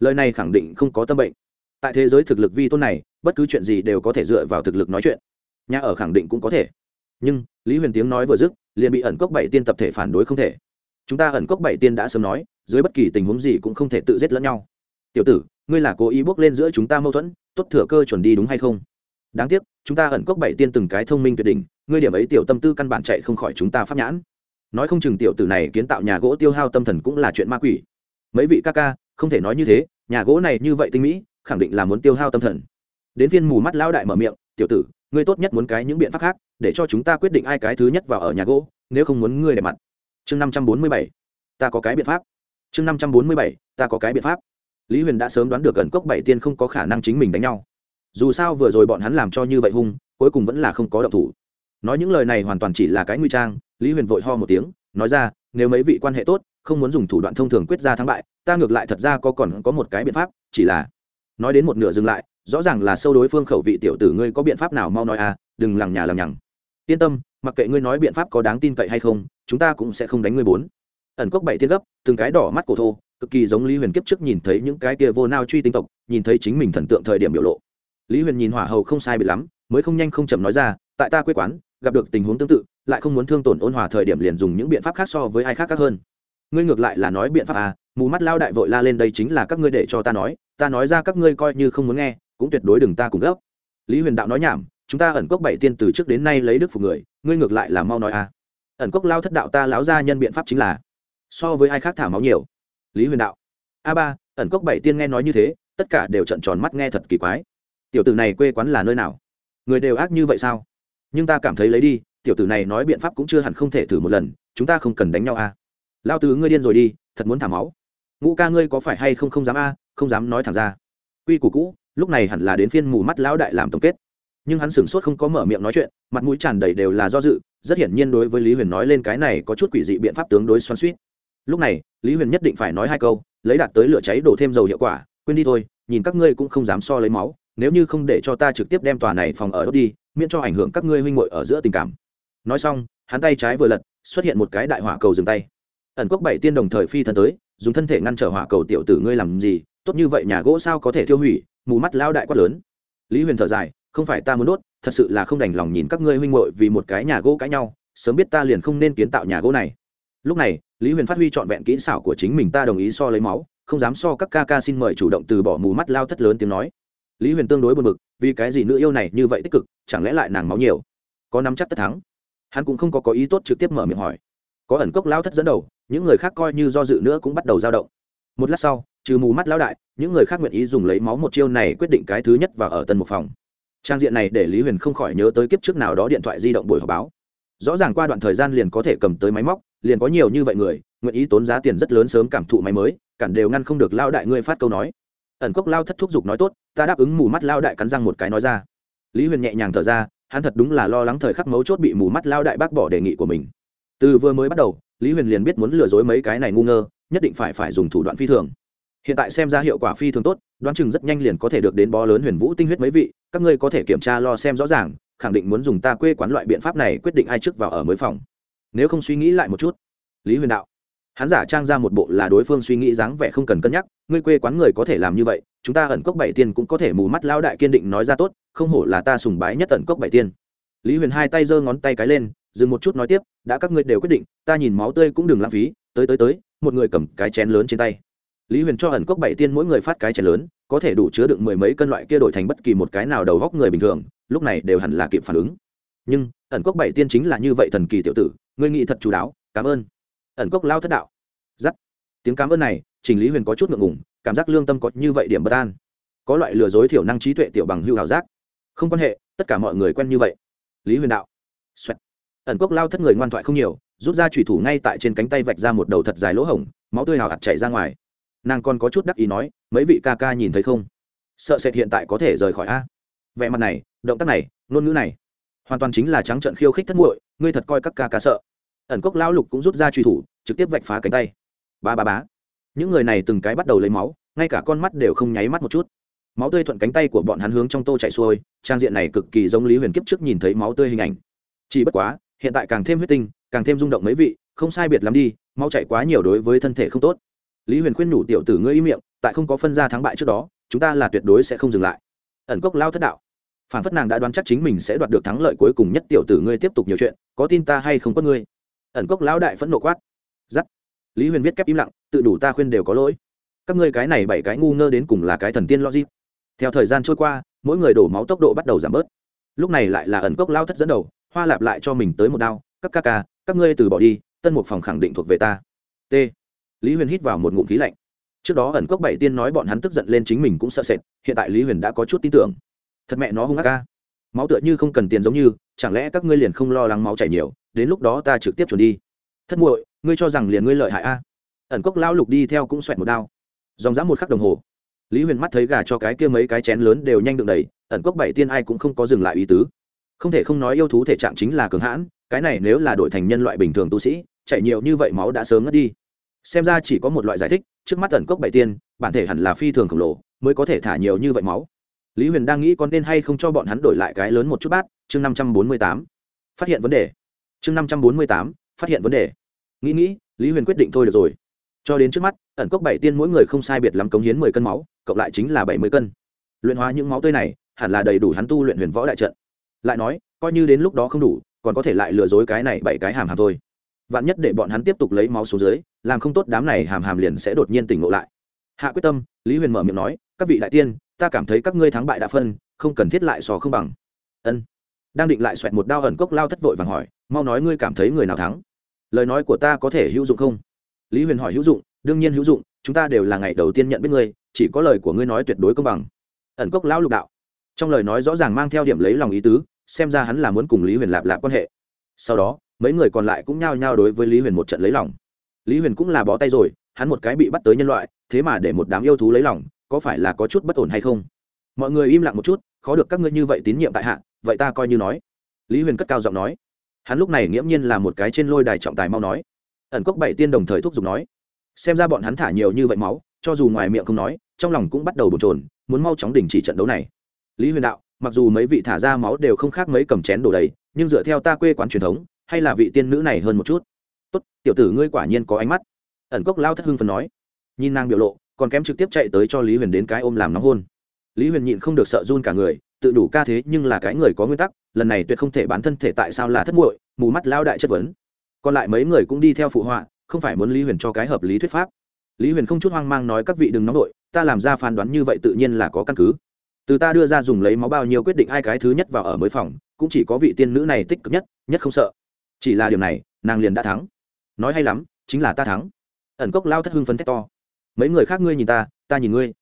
Speaker 1: Lời này khẳng định không có tâm bệnh. Tại thế giới thực lực vi tôn này, bất cứ chuyện gì đều có thể dựa vào thực lực nói chuyện. Nhà ở khẳng định cũng có thể. Nhưng, lý huyền tiếng nói vừa dứt, liền bị ẩn cốc bảy tiên tập thể phản đối không thể. Chúng ta ẩn cốc bảy tiên đã sớm nói, dưới bất kỳ tình huống gì cũng không thể tự giết lẫn nhau tiểu tử, ngươi là cố ý bước lên giữa chúng ta mâu thuẫn, tốt thừa cơ chuẩn đi đúng hay không? Đáng tiếc, chúng ta ẩn cốc bảy tiên từng cái thông minh tuyệt đỉnh, ngươi điểm ấy tiểu tâm tư căn bản chạy không khỏi chúng ta pháp nhãn. Nói không chừng tiểu tử này kiến tạo nhà gỗ tiêu hao tâm thần cũng là chuyện ma quỷ. Mấy vị ca ca, không thể nói như thế, nhà gỗ này như vậy tinh mỹ, khẳng định là muốn tiêu hao tâm thần. Đến phiên mù mắt lão đại mở miệng, tiểu tử, ngươi tốt nhất muốn cái những biện pháp khác, để cho chúng ta quyết định ai cái thứ nhất vào ở nhà gỗ, nếu không muốn ngươi đẹp mặt. Chương năm trăm bốn mươi bảy, ta có cái biện pháp. Chương năm trăm bốn mươi bảy, ta có cái biện pháp lý huyền đã sớm đoán được gần cốc bảy tiên không có khả năng chính mình đánh nhau. Dù sao vừa rồi bọn hắn làm cho như vậy hung, cuối cùng vẫn là không có động thủ. Nói những lời này hoàn toàn chỉ là cái nguy trang, lý huyền vội ho một tiếng, nói ra, nếu mấy vị quan hệ tốt, không muốn dùng thủ đoạn thông thường quyết ra thắng bại, ta ngược lại thật ra có còn có một cái biện pháp, chỉ là nói đến một nửa dừng lại, rõ ràng là sâu đối phương khẩu vị tiểu tử ngươi có biện pháp nào mau nói à đừng lằng nhà lằng nhằng. Yên tâm, mặc kệ ngươi nói biện pháp có đáng tin cậy hay không, chúng ta cũng sẽ không đánh ngươi bốn. Ẩn cốc bảy tiên gấp, từng cái đỏ mắt cổ thô cực kỳ giống lý huyền kiếp trước nhìn thấy những cái kia vô nao truy tinh tộc, nhìn thấy chính mình thần tượng thời điểm biểu lộ. Lý huyền nhìn hỏa hầu không sai bị lắm, mới không nhanh không chậm nói ra, tại ta quê quán, gặp được tình huống tương tự, lại không muốn thương tổn ôn hòa thời điểm liền dùng những biện pháp khác so với ai khác khác hơn. Ngươi ngược lại là nói biện pháp à mù mắt lao đại vội la lên đây chính là các ngươi để cho ta nói ta nói ra các ngươi coi như không muốn nghe, cũng tuyệt đối đừng ta cùng gấp. Lý huyền đạo nói nhảm, chúng ta ẩn cốc bảy tiên từ trước đến nay lấy đức phục người, ngươi ngược lại là mau nói à. Ẩn cốc lao thất đạo ta lão ra nhân biện pháp chính là, so với ai khác thả máu nhiều lý huyền đạo. A ba, ẩn cốc bảy tiên nghe nói như thế, tất cả đều trận tròn mắt nghe thật kỳ quái. Tiểu tử này quê quán là nơi nào? Người đều ác như vậy sao? Nhưng ta cảm thấy lấy đi, tiểu tử này nói biện pháp cũng chưa hẳn không thể thử một lần, chúng ta không cần đánh nhau a. Lao tứ ngươi điên rồi đi, thật muốn thả máu. Ngũ ca ngươi có phải hay không không dám a, không dám nói thẳng ra. Quy củ cũ, lúc này hẳn là đến phiên mù mắt lão đại làm tổng kết. Nhưng hắn sửng sốt không có mở miệng nói chuyện, mặt mũi tràn đầy đều là do dự, rất hiển nhiên đối với lý huyền nói lên cái này có chút quỷ dị biện pháp tướng đối xoắn suýt lúc này, lý huyền nhất định phải nói hai câu, lấy đạt tới lửa cháy đổ thêm dầu hiệu quả, quên đi thôi, nhìn các ngươi cũng không dám so lấy máu, nếu như không để cho ta trực tiếp đem tòa này phòng ở đốt đi, miễn cho ảnh hưởng các ngươi huynh muội ở giữa tình cảm. Nói xong, hắn tay trái vừa lật, xuất hiện một cái đại hỏa cầu dừng tay. Ẩn quốc bảy tiên đồng thời phi thần tới, dùng thân thể ngăn trở hỏa cầu tiểu tử ngươi làm gì, tốt như vậy nhà gỗ sao có thể tiêu hủy? Mù mắt lao đại quát lớn. Lý huyền thở dài, không phải ta muốn đốt, thật sự là không đành lòng nhìn các ngươi huynh muội vì một cái nhà gỗ cãi nhau, sớm biết ta liền không nên kiến tạo nhà gỗ này. Lúc này lý huyền phát huy trọn vẹn kỹ xảo của chính mình, ta đồng ý so lấy máu, không dám so các ca ca xin mời chủ động từ bỏ mù mắt lao thất lớn tiếng nói. Lý huyền tương đối buồn bực, vì cái gì nữ yêu này như vậy tích cực, chẳng lẽ lại nàng máu nhiều? Có nắm chắc tất thắng? Hắn cũng không có có ý tốt trực tiếp mở miệng hỏi. Có ẩn cốc lao thất dẫn đầu, những người khác coi như do dự nữa cũng bắt đầu dao động. Một lát sau, trừ mù mắt lão đại, những người khác nguyện ý dùng lấy máu một chiêu này quyết định cái thứ nhất và ở tân một phòng. Trang diện này để lý huyền không khỏi nhớ tới kiếp trước nào đó điện thoại di động buổi họp báo. Rõ ràng qua đoạn thời gian liền có thể cầm tới máy móc liền có nhiều như vậy người, nguyện ý tốn giá tiền rất lớn sớm cảm thụ máy mới, cản đều ngăn không được lao đại ngươi phát câu nói. Ẩn cốc lao thất thúc giục nói tốt, ta đáp ứng mù mắt lao đại cắn răng một cái nói ra. Lý huyền nhẹ nhàng thở ra, hắn thật đúng là lo lắng thời khắc mấu chốt bị mù mắt lao đại bác bỏ đề nghị của mình. Từ vừa mới bắt đầu, lý huyền liền biết muốn lừa dối mấy cái này ngu ngơ, nhất định phải phải dùng thủ đoạn phi thường. Hiện tại xem ra hiệu quả phi thường tốt, đoán chừng rất nhanh liền có thể được đến bó lớn huyền vũ tinh huyết mấy vị, các ngươi có thể kiểm tra lo xem rõ ràng, khẳng định muốn dùng ta quê quán loại biện pháp này quyết định ai trước vào ở mới phòng nếu không suy nghĩ lại một chút. Lý huyền đạo, hắn giả trang ra một bộ là đối phương suy nghĩ dáng vẻ không cần cân nhắc, ngươi quê quán người có thể làm như vậy, chúng ta ẩn cốc bảy tiên cũng có thể mù mắt lao đại kiên định nói ra tốt, không hổ là ta sùng bái nhất ẩn cốc bảy tiên. Lý huyền hai tay giơ ngón tay cái lên, dừng một chút nói tiếp, đã các ngươi đều quyết định, ta nhìn máu tươi cũng đừng lãng phí, tới tới tới, một người cầm cái chén lớn trên tay. Lý huyền cho ẩn cốc bảy tiên mỗi người phát cái chén lớn, có thể đủ chứa đựng mười mấy cân loại kia đổi thành bất kỳ một cái nào đầu góc người bình thường, lúc này đều hẳn là kịp phản ứng. Nhưng ẩn cốc bảy tiên chính là như vậy thần kỳ tiểu tử, ngươi nghĩ thật chú đáo, cảm ơn. Ẩn cốc lao thất đạo. Giắt. Tiếng cảm ơn này, trình lý huyền có chút ngượng ngùng, cảm giác lương tâm có như vậy điểm bất an. Có loại lừa dối thiểu năng trí tuệ tiểu bằng hưu hào giác. Không quan hệ, tất cả mọi người quen như vậy. Lý huyền đạo. Xoẹt. ẩn cốc lao thất người ngoan thoại không nhiều, rút ra thủy thủ ngay tại trên cánh tay vạch ra một đầu thật dài lỗ hổng, máu tươi hào hạt chảy ra ngoài. Nàng còn có chút đắc ý nói, mấy vị ca ca nhìn thấy không? Sợ sệt hiện tại có thể rời khỏi a. Vẻ mặt này, động tác này, ngôn ngữ này hoàn toàn chính là trắng trận khiêu khích thất muội, ngươi thật coi các ca ca sợ. Ẩn cốc lão lục cũng rút ra truy thủ, trực tiếp vạch phá cánh tay. Ba ba bá những người này từng cái bắt đầu lấy máu, ngay cả con mắt đều không nháy mắt một chút. Máu tươi thuận cánh tay của bọn hắn hướng trong tô chạy xuôi, trang diện này cực kỳ giống lý huyền kiếp trước nhìn thấy máu tươi hình ảnh. Chỉ bất quá, hiện tại càng thêm huyết tinh, càng thêm rung động mấy vị, không sai biệt lắm đi, máu chạy quá nhiều đối với thân thể không tốt. Lý huyền khuyên nhủ tiểu tử ngươi im miệng, tại không có phân ra thắng bại trước đó, chúng ta là tuyệt đối sẽ không dừng lại. Ẩn cốc lao thất đạo phản phất nàng đã đoán chắc chính mình sẽ đoạt được thắng lợi cuối cùng nhất tiểu tử ngươi tiếp tục nhiều chuyện, có tin ta hay không có ngươi? Ẩn cốc lão đại phẫn nộ quát. Giắt. Lý huyền viết kép im lặng, tự đủ ta khuyên đều có lỗi. Các ngươi cái này bảy cái ngu ngơ đến cùng là cái thần tiên logic. Theo thời gian trôi qua, mỗi người đổ máu tốc độ bắt đầu giảm bớt. Lúc này lại là ẩn cốc lao thất dẫn đầu, hoa lạp lại cho mình tới một đao, các ca ca, các ngươi từ bỏ đi, tân một phòng khẳng định thuộc về ta. T. Lý huyền hít vào một ngụm khí lạnh. Trước đó ẩn cốc bảy tiên nói bọn hắn tức giận lên chính mình cũng sợ sệt, hiện tại lý huyền đã có chút tin tưởng thật mẹ nó hung ác ca. Máu tựa như không cần tiền giống như, chẳng lẽ các ngươi liền không lo lắng máu chảy nhiều, đến lúc đó ta trực tiếp chuẩn đi. Thất muội, ngươi cho rằng liền ngươi lợi hại a? Ẩn cốc lao lục đi theo cũng xoẹt một đao. Dòng dã một khắc đồng hồ. Lý huyền mắt thấy gà cho cái kia mấy cái chén lớn đều nhanh đựng đầy, ẩn cốc bảy tiên ai cũng không có dừng lại ý tứ. Không thể không nói yêu thú thể trạng chính là cường hãn, cái này nếu là đổi thành nhân loại bình thường tu sĩ chạy nhiều như vậy máu đã sớm ngất đi. Xem ra chỉ có một loại giải thích, trước mắt ẩn cốc bảy tiên, bản thể hẳn là phi thường khổng lồ, mới có thể thả nhiều như vậy máu lý huyền đang nghĩ có nên hay không cho bọn hắn đổi lại cái lớn một chút bát, chương năm trăm bốn mươi tám. Phát hiện vấn đề. Chương năm trăm bốn mươi tám, phát hiện vấn đề. Nghĩ nghĩ, lý huyền quyết định thôi được rồi. Cho đến trước mắt, ẩn cốc bảy tiên mỗi người không sai biệt lắm cống hiến mười cân máu, cộng lại chính là bảy mươi cân. Luyện hóa những máu tươi này, hẳn là đầy đủ hắn tu luyện huyền võ đại trận. Lại nói, coi như đến lúc đó không đủ, còn có thể lại lừa dối cái này bảy cái hàm hàm thôi. Vạn nhất để bọn hắn tiếp tục lấy máu xuống dưới, làm không tốt đám này hàm hàm liền sẽ đột nhiên tỉnh ngộ lại. Hạ quyết tâm, lý huyền mở miệng nói, các vị đại tiên ta cảm thấy các ngươi thắng bại đã phân, không cần thiết lại sò không bằng. Ân. Đang định lại xoẹt một đao ẩn cốc lao thất vội vàng hỏi, mau nói ngươi cảm thấy người nào thắng? Lời nói của ta có thể hữu dụng không? Lý huyền hỏi hữu dụng, đương nhiên hữu dụng, chúng ta đều là ngày đầu tiên nhận biết ngươi, chỉ có lời của ngươi nói tuyệt đối công bằng. Ẩn cốc lão lục đạo. Trong lời nói rõ ràng mang theo điểm lấy lòng ý tứ, xem ra hắn là muốn cùng lý huyền lạp lạp quan hệ. Sau đó, mấy người còn lại cũng nhao nhao đối với lý huyền một trận lấy lòng. Lý huyền cũng là bó tay rồi, hắn một cái bị bắt tới nhân loại, thế mà để một đám yêu thú lấy lòng có phải là có chút bất ổn hay không? Mọi người im lặng một chút, khó được các ngươi như vậy tín nhiệm tại hạ, vậy ta coi như nói. Lý huyền cất cao giọng nói. Hắn lúc này nghiễm nhiên là một cái trên lôi đài trọng tài mau nói. Ẩn cốc bảy tiên đồng thời thúc giục nói. Xem ra bọn hắn thả nhiều như vậy máu, cho dù ngoài miệng không nói, trong lòng cũng bắt đầu bồn trồn muốn mau chóng đình chỉ trận đấu này. Lý huyền đạo, mặc dù mấy vị thả ra máu đều không khác mấy cầm chén đổ đầy, nhưng dựa theo ta quê quán truyền thống, hay là vị tiên nữ này hơn một chút. Tốt, tiểu tử ngươi quả nhiên có ánh mắt. Ẩn cốc lao thất hưng phần nói. Nhìn nàng biểu lộ còn kém trực tiếp chạy tới cho lý huyền đến cái ôm làm nóng hôn. Lý huyền nhịn không được sợ run cả người, tự đủ ca thế nhưng là cái người có nguyên tắc, lần này tuyệt không thể bán thân thể tại sao là thất muội, mù mắt lao đại chất vấn. Còn lại mấy người cũng đi theo phụ họa, không phải muốn lý huyền cho cái hợp lý thuyết pháp. Lý huyền không chút hoang mang nói các vị đừng nóng đội ta làm ra phán đoán như vậy tự nhiên là có căn cứ. Từ ta đưa ra dùng lấy máu bao nhiêu quyết định ai cái thứ nhất vào ở mới phòng, cũng chỉ có vị tiên nữ này tích cực nhất nhất không sợ. Chỉ là điều này, nàng liền đã thắng. Nói hay lắm, chính là ta thắng. Ẩn cốc lao thất hưng phấn thét to mấy người khác ngươi nhìn ta ta nhìn ngươi.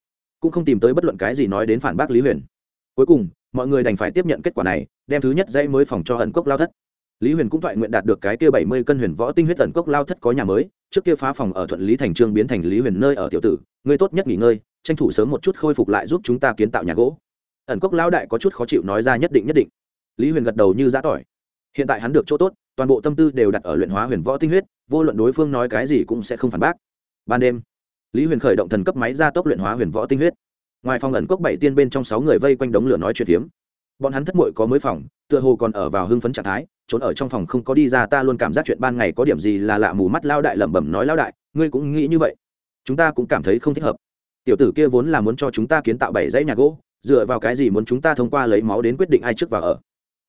Speaker 1: Cũng không tìm tới bất luận cái gì nói đến phản bác lý huyền. Cuối cùng, mọi người đành phải tiếp nhận kết quả này, đem thứ nhất dãy mới phòng cho hận cốc lao thất. Lý huyền cũng thoại nguyện đạt được cái kia bảy mươi cân huyền võ tinh huyết tần cốc lao thất có nhà mới, trước kia phá phòng ở thuận lý thành trương biến thành lý huyền nơi ở tiểu tử, ngươi tốt nhất nghỉ ngơi, tranh thủ sớm một chút khôi phục lại giúp chúng ta kiến tạo nhà gỗ. Ẩn cốc lao đại có chút khó chịu nói ra nhất định nhất định. Lý huyền gật đầu như giã tỏi. Hiện tại hắn được chỗ tốt, toàn bộ tâm tư đều đặt ở luyện hóa huyền võ tinh huyết, vô luận đối phương nói cái gì cũng sẽ không phản bác. Ban đêm lý huyền khởi động thần cấp máy ra tốc luyện hóa huyền võ tinh huyết. Ngoài phòng ẩn cốc bảy tiên bên trong sáu người vây quanh đống lửa nói chuyện phiếm. Bọn hắn thất mội có mới phòng, tựa hồ còn ở vào hưng phấn trạng thái, trốn ở trong phòng không có đi ra, ta luôn cảm giác chuyện ban ngày có điểm gì là lạ mù mắt lao đại lẩm bẩm nói lao đại, ngươi cũng nghĩ như vậy. Chúng ta cũng cảm thấy không thích hợp. Tiểu tử kia vốn là muốn cho chúng ta kiến tạo bảy dãy nhà gỗ, dựa vào cái gì muốn chúng ta thông qua lấy máu đến quyết định ai trước vào ở.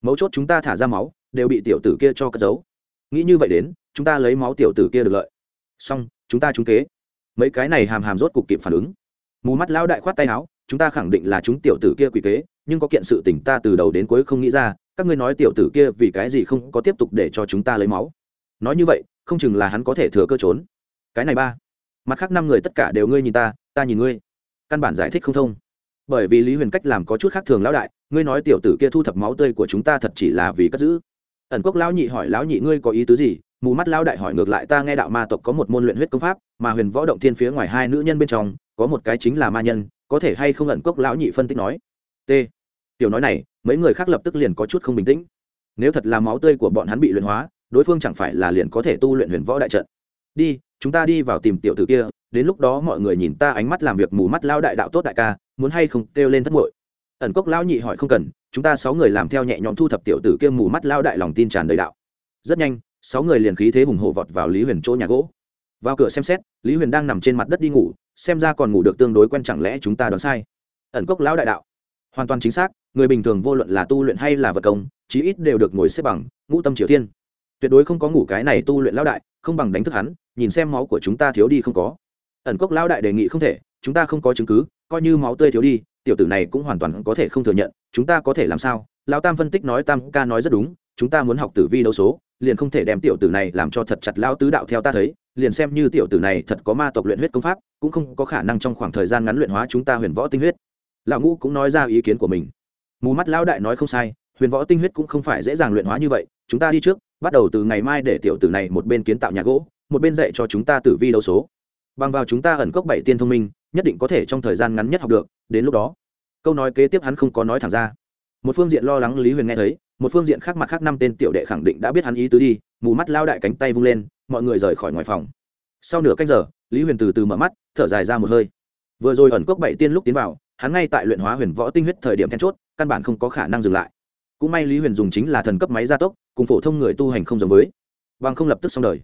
Speaker 1: Mấu chốt chúng ta thả ra máu, đều bị tiểu tử kia cho cất giấu. Nghĩ như vậy đến, chúng ta lấy máu tiểu tử kia được lợi. Xong, chúng ta trúng kế mấy cái này hàm hàm rốt cục kịp phản ứng. Mù mắt lão đại khoát tay áo, chúng ta khẳng định là chúng tiểu tử kia quỷ kế, nhưng có kiện sự tỉnh ta từ đầu đến cuối không nghĩ ra, các ngươi nói tiểu tử kia vì cái gì không có tiếp tục để cho chúng ta lấy máu? Nói như vậy, không chừng là hắn có thể thừa cơ trốn. Cái này ba. Mặt khác năm người tất cả đều ngươi nhìn ta ta nhìn ngươi. Căn bản giải thích không thông. Bởi vì lý huyền cách làm có chút khác thường lão đại, ngươi nói tiểu tử kia thu thập máu tươi của chúng ta thật chỉ là vì cất giữ. Ẩn quốc lão nhị hỏi lão nhị ngươi có ý tứ gì? Mù mắt lão đại hỏi ngược lại, ta nghe đạo ma tộc có một môn luyện huyết công pháp, mà huyền võ động thiên phía ngoài hai nữ nhân bên trong, có một cái chính là ma nhân, có thể hay không ẩn cốc lão nhị phân tích nói. T. Tiểu nói này, mấy người khác lập tức liền có chút không bình tĩnh. Nếu thật là máu tươi của bọn hắn bị luyện hóa, đối phương chẳng phải là liền có thể tu luyện huyền võ đại trận. Đi, chúng ta đi vào tìm tiểu tử kia, đến lúc đó mọi người nhìn ta ánh mắt làm việc mù mắt lao đại đạo tốt đại ca, muốn hay không kêu lên thất bội ẩn cốc lão nhị hỏi không cần, chúng ta sáu người làm theo nhẹ nhõm thu thập tiểu tử kia mù mắt lao đại lòng tin tràn đầy đạo. Rất nhanh sáu người liền khí thế hùng hổ vọt vào lý huyền chỗ nhà gỗ. Vào cửa xem xét, lý huyền đang nằm trên mặt đất đi ngủ, xem ra còn ngủ được tương đối quen chẳng lẽ chúng ta đoán sai. Ẩn cốc lão đại đạo. Hoàn toàn chính xác, người bình thường vô luận là tu luyện hay là vật công, chí ít đều được ngồi xếp bằng, ngũ tâm triều thiên. Tuyệt đối không có ngủ cái này tu luyện lão đại, không bằng đánh thức hắn, nhìn xem máu của chúng ta thiếu đi không có. Ẩn cốc lão đại đề nghị không thể, chúng ta không có chứng cứ, coi như máu tươi thiếu đi, tiểu tử này cũng hoàn toàn có thể không thừa nhận, chúng ta có thể làm sao? Lão tam phân tích nói tam ca nói rất đúng chúng ta muốn học tử vi đấu số, liền không thể đem tiểu tử này làm cho thật chặt lao tứ đạo theo ta thấy, liền xem như tiểu tử này thật có ma tộc luyện huyết công pháp, cũng không có khả năng trong khoảng thời gian ngắn luyện hóa chúng ta huyền võ tinh huyết. Lão ngũ cũng nói ra ý kiến của mình. Mù mắt lão đại nói không sai, huyền võ tinh huyết cũng không phải dễ dàng luyện hóa như vậy, chúng ta đi trước, bắt đầu từ ngày mai để tiểu tử này một bên kiến tạo nhà gỗ, một bên dạy cho chúng ta tử vi đấu số. Bằng vào chúng ta ẩn cốc bảy tiên thông minh, nhất định có thể trong thời gian ngắn nhất học được, đến lúc đó. Câu nói kế tiếp hắn không có nói thẳng ra. Một phương diện lo lắng lý huyền nghe thấy một phương diện khác mặt khác năm tên tiểu đệ khẳng định đã biết hắn ý tứ đi, mù mắt lao đại cánh tay vung lên, mọi người rời khỏi ngoài phòng. Sau nửa canh giờ, lý huyền từ từ mở mắt, thở dài ra một hơi. Vừa rồi ẩn cốc bảy tiên lúc tiến vào, hắn ngay tại luyện hóa huyền võ tinh huyết thời điểm then chốt, căn bản không có khả năng dừng lại. Cũng may lý huyền dùng chính là thần cấp máy gia tốc, cùng phổ thông người tu hành không giống với. Bằng không lập tức xong đời.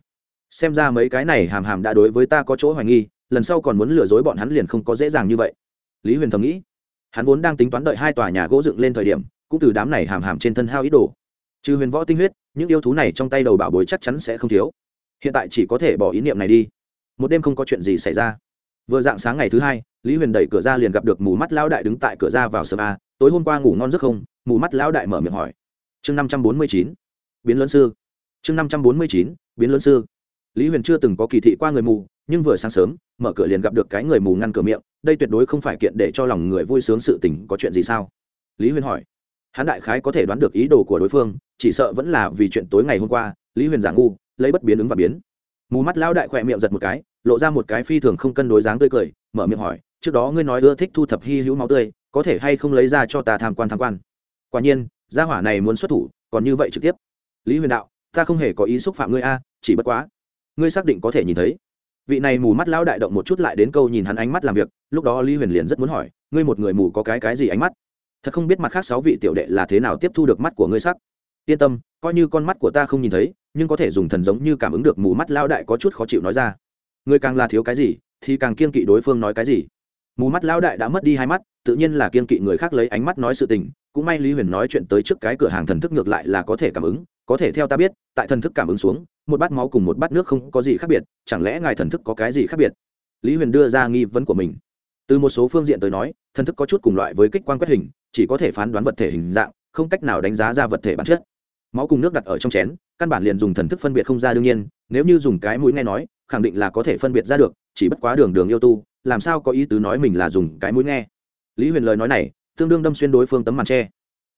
Speaker 1: Xem ra mấy cái này hàm hàm đã đối với ta có chỗ hoài nghi, lần sau còn muốn lừa dối bọn hắn liền không có dễ dàng như vậy. Lý huyền thầm nghĩ, hắn vốn đang tính toán đợi hai tòa nhà gỗ dựng lên thời điểm cũng từ đám này hàm hàm trên thân hao ít đồ. Trừ huyền võ tinh huyết, những yêu thú này trong tay đầu bảo bối chắc chắn sẽ không thiếu. Hiện tại chỉ có thể bỏ ý niệm này đi. Một đêm không có chuyện gì xảy ra. Vừa dạng sáng ngày thứ hai, lý huyền đẩy cửa ra liền gặp được mù mắt lão đại đứng tại cửa ra vào sớm a. Tối hôm qua ngủ ngon rất không? Mù mắt lão đại mở miệng hỏi. Chương năm trăm bốn mươi chín. Biến lớn sư. Chương năm trăm bốn mươi chín, biến lớn sư. Lý huyền chưa từng có kỳ thị qua người mù, nhưng vừa sáng sớm, mở cửa liền gặp được cái người mù ngăn cửa miệng. Đây tuyệt đối không phải kiện để cho lòng người vui sướng sự tình có chuyện gì sao? Lý huyền hỏi hắn đại khái có thể đoán được ý đồ của đối phương, chỉ sợ vẫn là vì chuyện tối ngày hôm qua, lý huyền giả ngu, lấy bất biến ứng và biến. Mù mắt lão đại khỏe miệng giật một cái, lộ ra một cái phi thường không cân đối dáng tươi cười, mở miệng hỏi, trước đó ngươi nói ưa thích thu thập hy hữu máu tươi, có thể hay không lấy ra cho ta tham quan tham quan? Quả nhiên, gia hỏa này muốn xuất thủ, còn như vậy trực tiếp. Lý huyền đạo, ta không hề có ý xúc phạm ngươi a, chỉ bất quá, ngươi xác định có thể nhìn thấy. Vị này mù mắt lão đại động một chút lại đến câu nhìn hắn ánh mắt làm việc, lúc đó lý huyền liền rất muốn hỏi, ngươi một người mù có cái cái gì ánh mắt? Thật không biết mặt khác sáu vị tiểu đệ là thế nào tiếp thu được mắt của ngươi sắc. Yên tâm, coi như con mắt của ta không nhìn thấy, nhưng có thể dùng thần giống như cảm ứng được mù mắt lao đại có chút khó chịu nói ra. Ngươi càng là thiếu cái gì, thì càng kiên kỵ đối phương nói cái gì. Mù mắt lao đại đã mất đi hai mắt, tự nhiên là kiên kỵ người khác lấy ánh mắt nói sự tình, cũng may lý huyền nói chuyện tới trước cái cửa hàng thần thức ngược lại là có thể cảm ứng, có thể theo ta biết, tại thần thức cảm ứng xuống, một bát máu cùng một bát nước không có gì khác biệt, chẳng lẽ ngài thần thức có cái gì khác biệt? Lý huyền đưa ra nghi vấn của mình từ một số phương diện tới nói, thần thức có chút cùng loại với kích quan quét hình, chỉ có thể phán đoán vật thể hình dạng, không cách nào đánh giá ra vật thể bản chất. Máu cùng nước đặt ở trong chén, căn bản liền dùng thần thức phân biệt không ra đương nhiên, nếu như dùng cái mũi nghe nói, khẳng định là có thể phân biệt ra được, chỉ bất quá đường đường yêu tu, làm sao có ý tứ nói mình là dùng cái mũi nghe? Lý huyền lời nói này, tương đương đâm xuyên đối phương tấm màn tre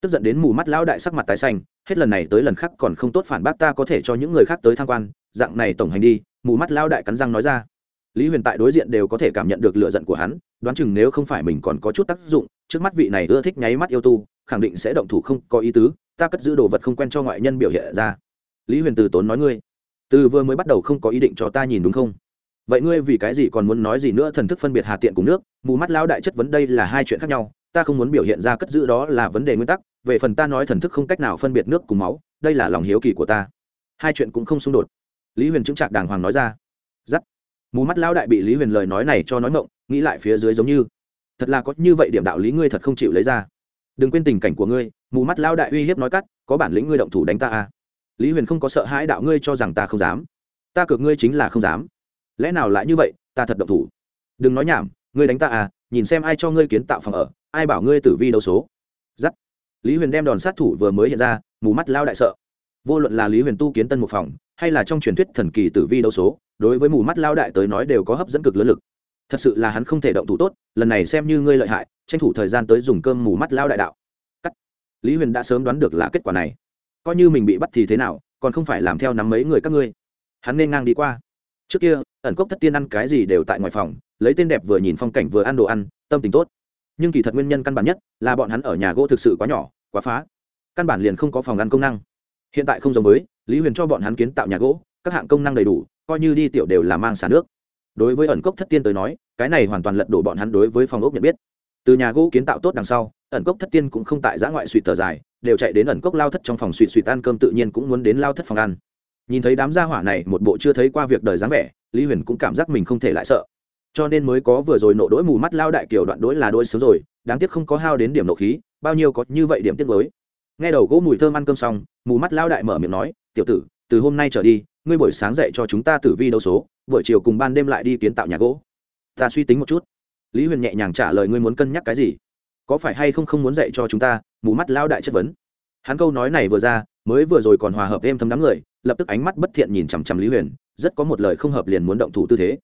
Speaker 1: tức giận đến mù mắt lão đại sắc mặt tái xanh, hết lần này tới lần khác còn không tốt phản bác ta có thể cho những người khác tới tham quan, dạng này tổng hành đi, mù mắt lão đại cắn răng nói ra. Lý huyền tại đối diện đều có thể cảm nhận được lựa giận của hắn đoán chừng nếu không phải mình còn có chút tác dụng, trước mắt vị này ưa thích nháy mắt yêu tu, khẳng định sẽ động thủ không có ý tứ, ta cất giữ đồ vật không quen cho ngoại nhân biểu hiện ra. Lý huyền từ tốn nói ngươi, từ vừa mới bắt đầu không có ý định cho ta nhìn đúng không? Vậy ngươi vì cái gì còn muốn nói gì nữa thần thức phân biệt hà tiện cùng nước, mù mắt lão đại chất vấn đây là hai chuyện khác nhau, ta không muốn biểu hiện ra cất giữ đó là vấn đề nguyên tắc, về phần ta nói thần thức không cách nào phân biệt nước cùng máu, đây là lòng hiếu kỳ của ta. Hai chuyện cũng không xung đột. Lý huyền chứng trạc đàng hoàng nói ra. Giắt mù mắt lão đại bị lý huyền lời nói này cho nói ngộng, nghĩ lại phía dưới giống như, thật là có như vậy điểm đạo lý ngươi thật không chịu lấy ra. Đừng quên tình cảnh của ngươi, mù mắt lão đại uy hiếp nói cắt, có bản lĩnh ngươi động thủ đánh ta à? Lý huyền không có sợ hãi đạo ngươi cho rằng ta không dám. Ta cược ngươi chính là không dám. Lẽ nào lại như vậy, ta thật động thủ. Đừng nói nhảm, ngươi đánh ta à nhìn xem ai cho ngươi kiến tạo phòng ở, ai bảo ngươi tử vi đấu số. Giắt. Lý huyền đem đòn sát thủ vừa mới hiện ra, mù mắt lao đại sợ vô luận là lý huyền tu kiến tân một phòng, hay là trong truyền thuyết thần kỳ tử vi đấu số, đối với mù mắt lao đại tới nói đều có hấp dẫn cực lớn lực. Thật sự là hắn không thể động thủ tốt, lần này xem như ngươi lợi hại, tranh thủ thời gian tới dùng cơm mù mắt lao đại đạo. Cắt. Lý huyền đã sớm đoán được là kết quả này. Coi như mình bị bắt thì thế nào, còn không phải làm theo nắm mấy người các ngươi. Hắn nên ngang đi qua. Trước kia, ẩn cốc thất tiên ăn cái gì đều tại ngoài phòng, lấy tên đẹp vừa nhìn phong cảnh vừa ăn đồ ăn, tâm tình tốt. Nhưng kỳ thật nguyên nhân căn bản nhất là bọn hắn ở nhà gỗ thực sự quá nhỏ, quá phá. Căn bản liền không có phòng ăn công năng hiện tại không giống với, lý huyền cho bọn hắn kiến tạo nhà gỗ, các hạng công năng đầy đủ, coi như đi tiểu đều là mang xả nước. Đối với ẩn cốc thất tiên tới nói, cái này hoàn toàn lật đổ bọn hắn đối với phòng ốc nhận biết. Từ nhà gỗ kiến tạo tốt đằng sau, ẩn cốc thất tiên cũng không tại giã ngoại suỵ thở dài, đều chạy đến ẩn cốc lao thất trong phòng suỵ suỵ tan cơm tự nhiên cũng muốn đến lao thất phòng ăn. Nhìn thấy đám gia hỏa này một bộ chưa thấy qua việc đời dáng vẻ, lý huyền cũng cảm giác mình không thể lại sợ. Cho nên mới có vừa rồi nộ đỗi mù mắt lao đại kiểu đoạn đỗi là đỗi sướng rồi, đáng tiếc không có hao đến điểm nộ khí, bao nhiêu có như vậy điểm tiếc mới nghe đầu gỗ mùi thơm ăn cơm xong, mù mắt lao đại mở miệng nói, tiểu tử, từ hôm nay trở đi, ngươi buổi sáng dậy cho chúng ta tử vi đấu số, buổi chiều cùng ban đêm lại đi kiến tạo nhà gỗ. Ta suy tính một chút. Lý huyền nhẹ nhàng trả lời, ngươi muốn cân nhắc cái gì? Có phải hay không không muốn dạy cho chúng ta? Mù mắt lao đại chất vấn. Hắn câu nói này vừa ra, mới vừa rồi còn hòa hợp êm thấm đám người, lập tức ánh mắt bất thiện nhìn chằm chằm lý huyền, rất có một lời không hợp liền muốn động thủ tư thế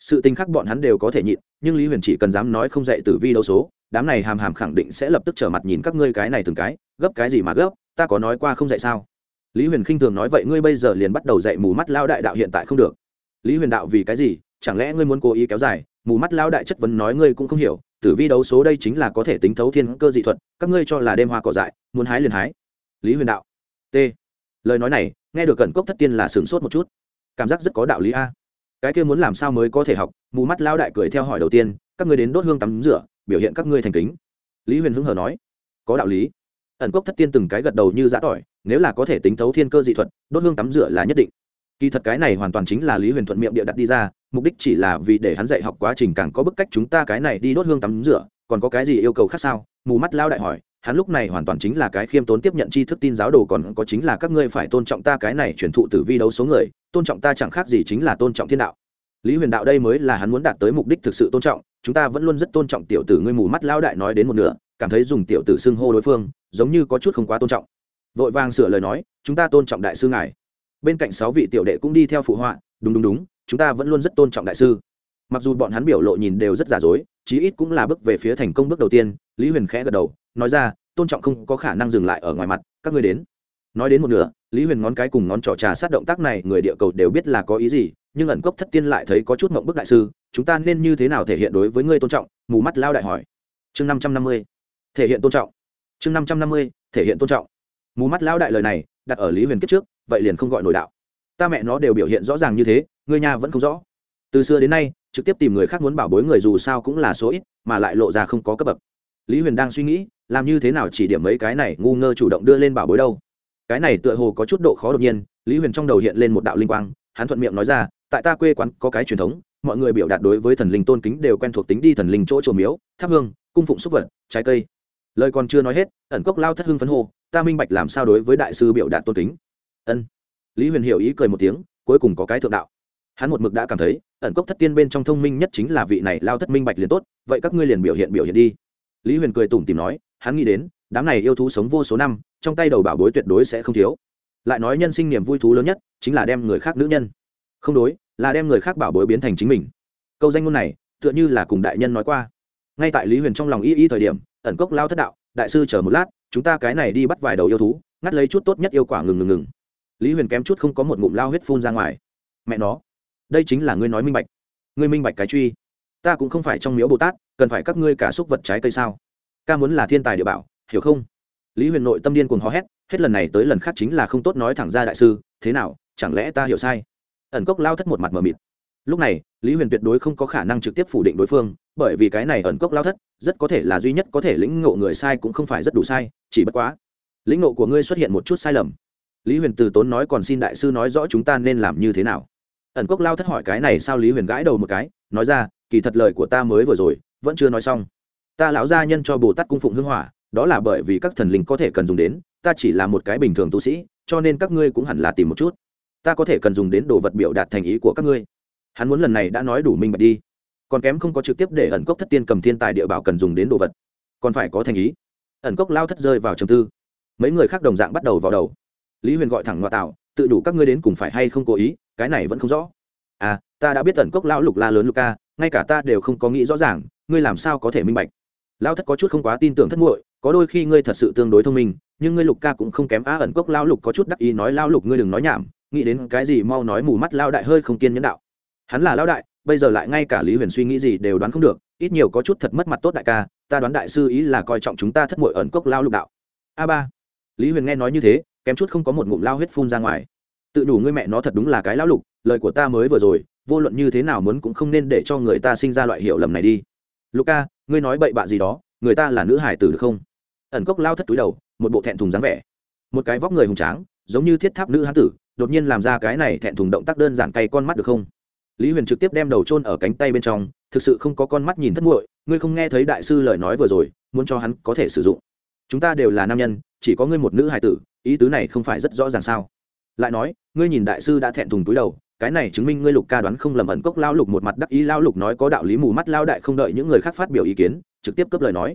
Speaker 1: sự tình khác bọn hắn đều có thể nhịn, nhưng lý huyền chỉ cần dám nói không dạy tử vi đấu số, đám này hàm hàm khẳng định sẽ lập tức trở mặt nhìn các ngươi cái này từng cái, gấp cái gì mà gấp, ta có nói qua không dạy sao? Lý huyền khinh thường nói vậy ngươi bây giờ liền bắt đầu dạy mù mắt lao đại đạo hiện tại không được. Lý huyền đạo vì cái gì? Chẳng lẽ ngươi muốn cố ý kéo dài? Mù mắt lao đại chất vấn nói ngươi cũng không hiểu, tử vi đấu số đây chính là có thể tính thấu thiên cơ dị thuật, các ngươi cho là đêm hoa cỏ dại, muốn hái liền hái. Lý huyền đạo. T. Lời nói này, nghe được cẩn cốc thất tiên là sửng sốt một chút. Cảm giác rất có đạo lý a cái kia muốn làm sao mới có thể học? Mù mắt lao đại cười theo hỏi đầu tiên, các ngươi đến đốt hương tắm rửa, biểu hiện các ngươi thành kính. Lý huyền hưng hờ nói, có đạo lý. Ẩn cốc thất tiên từng cái gật đầu như giã tỏi, nếu là có thể tính thấu thiên cơ dị thuật, đốt hương tắm rửa là nhất định. Kỳ thật cái này hoàn toàn chính là lý huyền thuận miệng địa đặt đi ra, mục đích chỉ là vì để hắn dạy học quá trình càng có bức cách chúng ta cái này đi đốt hương tắm rửa, còn có cái gì yêu cầu khác sao? Mù mắt lao đại hỏi hắn lúc này hoàn toàn chính là cái khiêm tốn tiếp nhận tri thức tin giáo đồ, còn có chính là các ngươi phải tôn trọng ta cái này truyền thụ tử vi đấu số người, tôn trọng ta chẳng khác gì chính là tôn trọng thiên đạo. Lý huyền đạo đây mới là hắn muốn đạt tới mục đích thực sự tôn trọng, chúng ta vẫn luôn rất tôn trọng tiểu tử ngươi mù mắt lao đại nói đến một nửa, cảm thấy dùng tiểu tử xưng hô đối phương, giống như có chút không quá tôn trọng. Vội vàng sửa lời nói, chúng ta tôn trọng đại sư ngài. Bên cạnh sáu vị tiểu đệ cũng đi theo phụ họa, đúng đúng đúng, chúng ta vẫn luôn rất tôn trọng đại sư mặc dù bọn hắn biểu lộ nhìn đều rất giả dối, chí ít cũng là bước về phía thành công bước đầu tiên, lý huyền khẽ gật đầu, nói ra, tôn trọng không có khả năng dừng lại ở ngoài mặt, các ngươi đến. Nói đến một nửa, lý huyền ngón cái cùng ngón trỏ trà sát động tác này, người địa cầu đều biết là có ý gì, nhưng ẩn cốc thất tiên lại thấy có chút mộng bức đại sư, chúng ta nên như thế nào thể hiện đối với ngươi tôn trọng? Mù mắt lao đại hỏi. Chương năm trăm năm mươi, thể hiện tôn trọng. Chương năm trăm năm mươi, thể hiện tôn trọng. Mù mắt lao đại lời này, đặt ở lý huyền kiếp trước, vậy liền không gọi nổi đạo. Ta mẹ nó đều biểu hiện rõ ràng như thế, ngươi nhà vẫn không rõ. Từ xưa đến nay trực tiếp tìm người khác muốn bảo bối người dù sao cũng là số ít, mà lại lộ ra không có cấp bậc. Lý huyền đang suy nghĩ, làm như thế nào chỉ điểm mấy cái này ngu ngơ chủ động đưa lên bảo bối đâu. Cái này tựa hồ có chút độ khó đột nhiên, lý huyền trong đầu hiện lên một đạo linh quang, hắn thuận miệng nói ra, tại ta quê quán có cái truyền thống, mọi người biểu đạt đối với thần linh tôn kính đều quen thuộc tính đi thần linh chỗ trồ miếu, thắp hương, cung phụng xúc vật, trái cây. Lời còn chưa nói hết, ẩn cốc lao thất hưng phấn hô, ta minh bạch làm sao đối với đại sư biểu đạt tôn kính. Ân. Lý huyền hiểu ý cười một tiếng, cuối cùng có cái thượng đạo hắn một mực đã cảm thấy, ẩn cốc thất tiên bên trong thông minh nhất chính là vị này lao thất minh bạch liền tốt, vậy các ngươi liền biểu hiện biểu hiện đi. Lý huyền cười tủm tìm nói, hắn nghĩ đến, đám này yêu thú sống vô số năm, trong tay đầu bảo bối tuyệt đối sẽ không thiếu. Lại nói nhân sinh niềm vui thú lớn nhất, chính là đem người khác nữ nhân. Không đối, là đem người khác bảo bối biến thành chính mình. Câu danh ngôn này, tựa như là cùng đại nhân nói qua. Ngay tại lý huyền trong lòng y y thời điểm, ẩn cốc lao thất đạo, đại sư chờ một lát, chúng ta cái này đi bắt vài đầu yêu thú, ngắt lấy chút tốt nhất yêu quả ngừng ngừng ngừng. Lý huyền kém chút không có một ngụm lao huyết phun ra ngoài. Mẹ nó đây chính là ngươi nói minh bạch. Ngươi minh bạch cái truy. Ta cũng không phải trong miếu bồ tát, cần phải các ngươi cả xúc vật trái cây sao? Ca muốn là thiên tài địa bảo, hiểu không? Lý huyền nội tâm điên cuồng hò hét, hết lần này tới lần khác chính là không tốt nói thẳng ra đại sư, thế nào, chẳng lẽ ta hiểu sai? Ẩn cốc lao thất một mặt mờ mịt. Lúc này, lý huyền tuyệt đối không có khả năng trực tiếp phủ định đối phương, bởi vì cái này ẩn cốc lao thất, rất có thể là duy nhất có thể lĩnh ngộ người sai cũng không phải rất đủ sai, chỉ bất quá, lĩnh ngộ của ngươi xuất hiện một chút sai lầm. Lý huyền từ tốn nói còn xin đại sư nói rõ chúng ta nên làm như thế nào ẩn cốc lao thất hỏi cái này sao lý huyền gãi đầu một cái, nói ra, kỳ thật lời của ta mới vừa rồi, vẫn chưa nói xong. Ta lão gia nhân cho bồ tát cung phụng hưng hỏa, đó là bởi vì các thần linh có thể cần dùng đến, ta chỉ là một cái bình thường tu sĩ, cho nên các ngươi cũng hẳn là tìm một chút. Ta có thể cần dùng đến đồ vật biểu đạt thành ý của các ngươi. Hắn muốn lần này đã nói đủ minh bạch đi. Còn kém không có trực tiếp để ẩn cốc thất tiên cầm thiên tài địa bảo cần dùng đến đồ vật. Còn phải có thành ý. Ẩn cốc lao thất rơi vào trầm tư. Mấy người khác đồng dạng bắt đầu vào đầu. Lý huyền gọi thẳng ngoại tạo, tự đủ các ngươi đến cùng phải hay không cố ý cái này vẫn không rõ. À ta đã biết tận cốc lão lục la lớn luka ngay cả ta đều không có nghĩ rõ ràng, ngươi làm sao có thể minh bạch. Lão thất có chút không quá tin tưởng thất muội, có đôi khi ngươi thật sự tương đối thông minh, nhưng ngươi lục ca cũng không kém á ẩn cốc lão lục có chút đắc ý nói lão lục ngươi đừng nói nhảm, nghĩ đến cái gì mau nói mù mắt lão đại hơi không kiên nhẫn đạo. Hắn là lão đại, bây giờ lại ngay cả lý huyền suy nghĩ gì đều đoán không được, ít nhiều có chút thật mất mặt tốt đại ca, ta đoán đại sư ý là coi trọng chúng ta thất muội ẩn cốc lão lục đạo. A ba. Lý huyền nghe nói như thế, kém chút không có một ngụm lao huyết phun ra ngoài tự đủ ngươi mẹ nó thật đúng là cái lão lục, lời của ta mới vừa rồi, vô luận như thế nào muốn cũng không nên để cho người ta sinh ra loại hiểu lầm này đi. Luca ngươi nói bậy bạ gì đó, người ta là nữ hải tử được không? Ẩn cốc lao thất túi đầu, một bộ thẹn thùng dáng vẻ. Một cái vóc người hùng tráng, giống như thiết tháp nữ hán tử, đột nhiên làm ra cái này thẹn thùng động tác đơn giản cay con mắt được không? Lý huyền trực tiếp đem đầu trôn ở cánh tay bên trong, thực sự không có con mắt nhìn thất muội, ngươi không nghe thấy đại sư lời nói vừa rồi, muốn cho hắn có thể sử dụng. Chúng ta đều là nam nhân, chỉ có ngươi một nữ hài tử, ý tứ này không phải rất rõ ràng sao? Lại nói, ngươi nhìn đại sư đã thẹn thùng túi đầu, cái này chứng minh ngươi lục ca đoán không lầm ẩn cốc lao lục một mặt đắc ý lao lục nói có đạo lý mù mắt lao đại không đợi những người khác phát biểu ý kiến, trực tiếp cấp lời nói.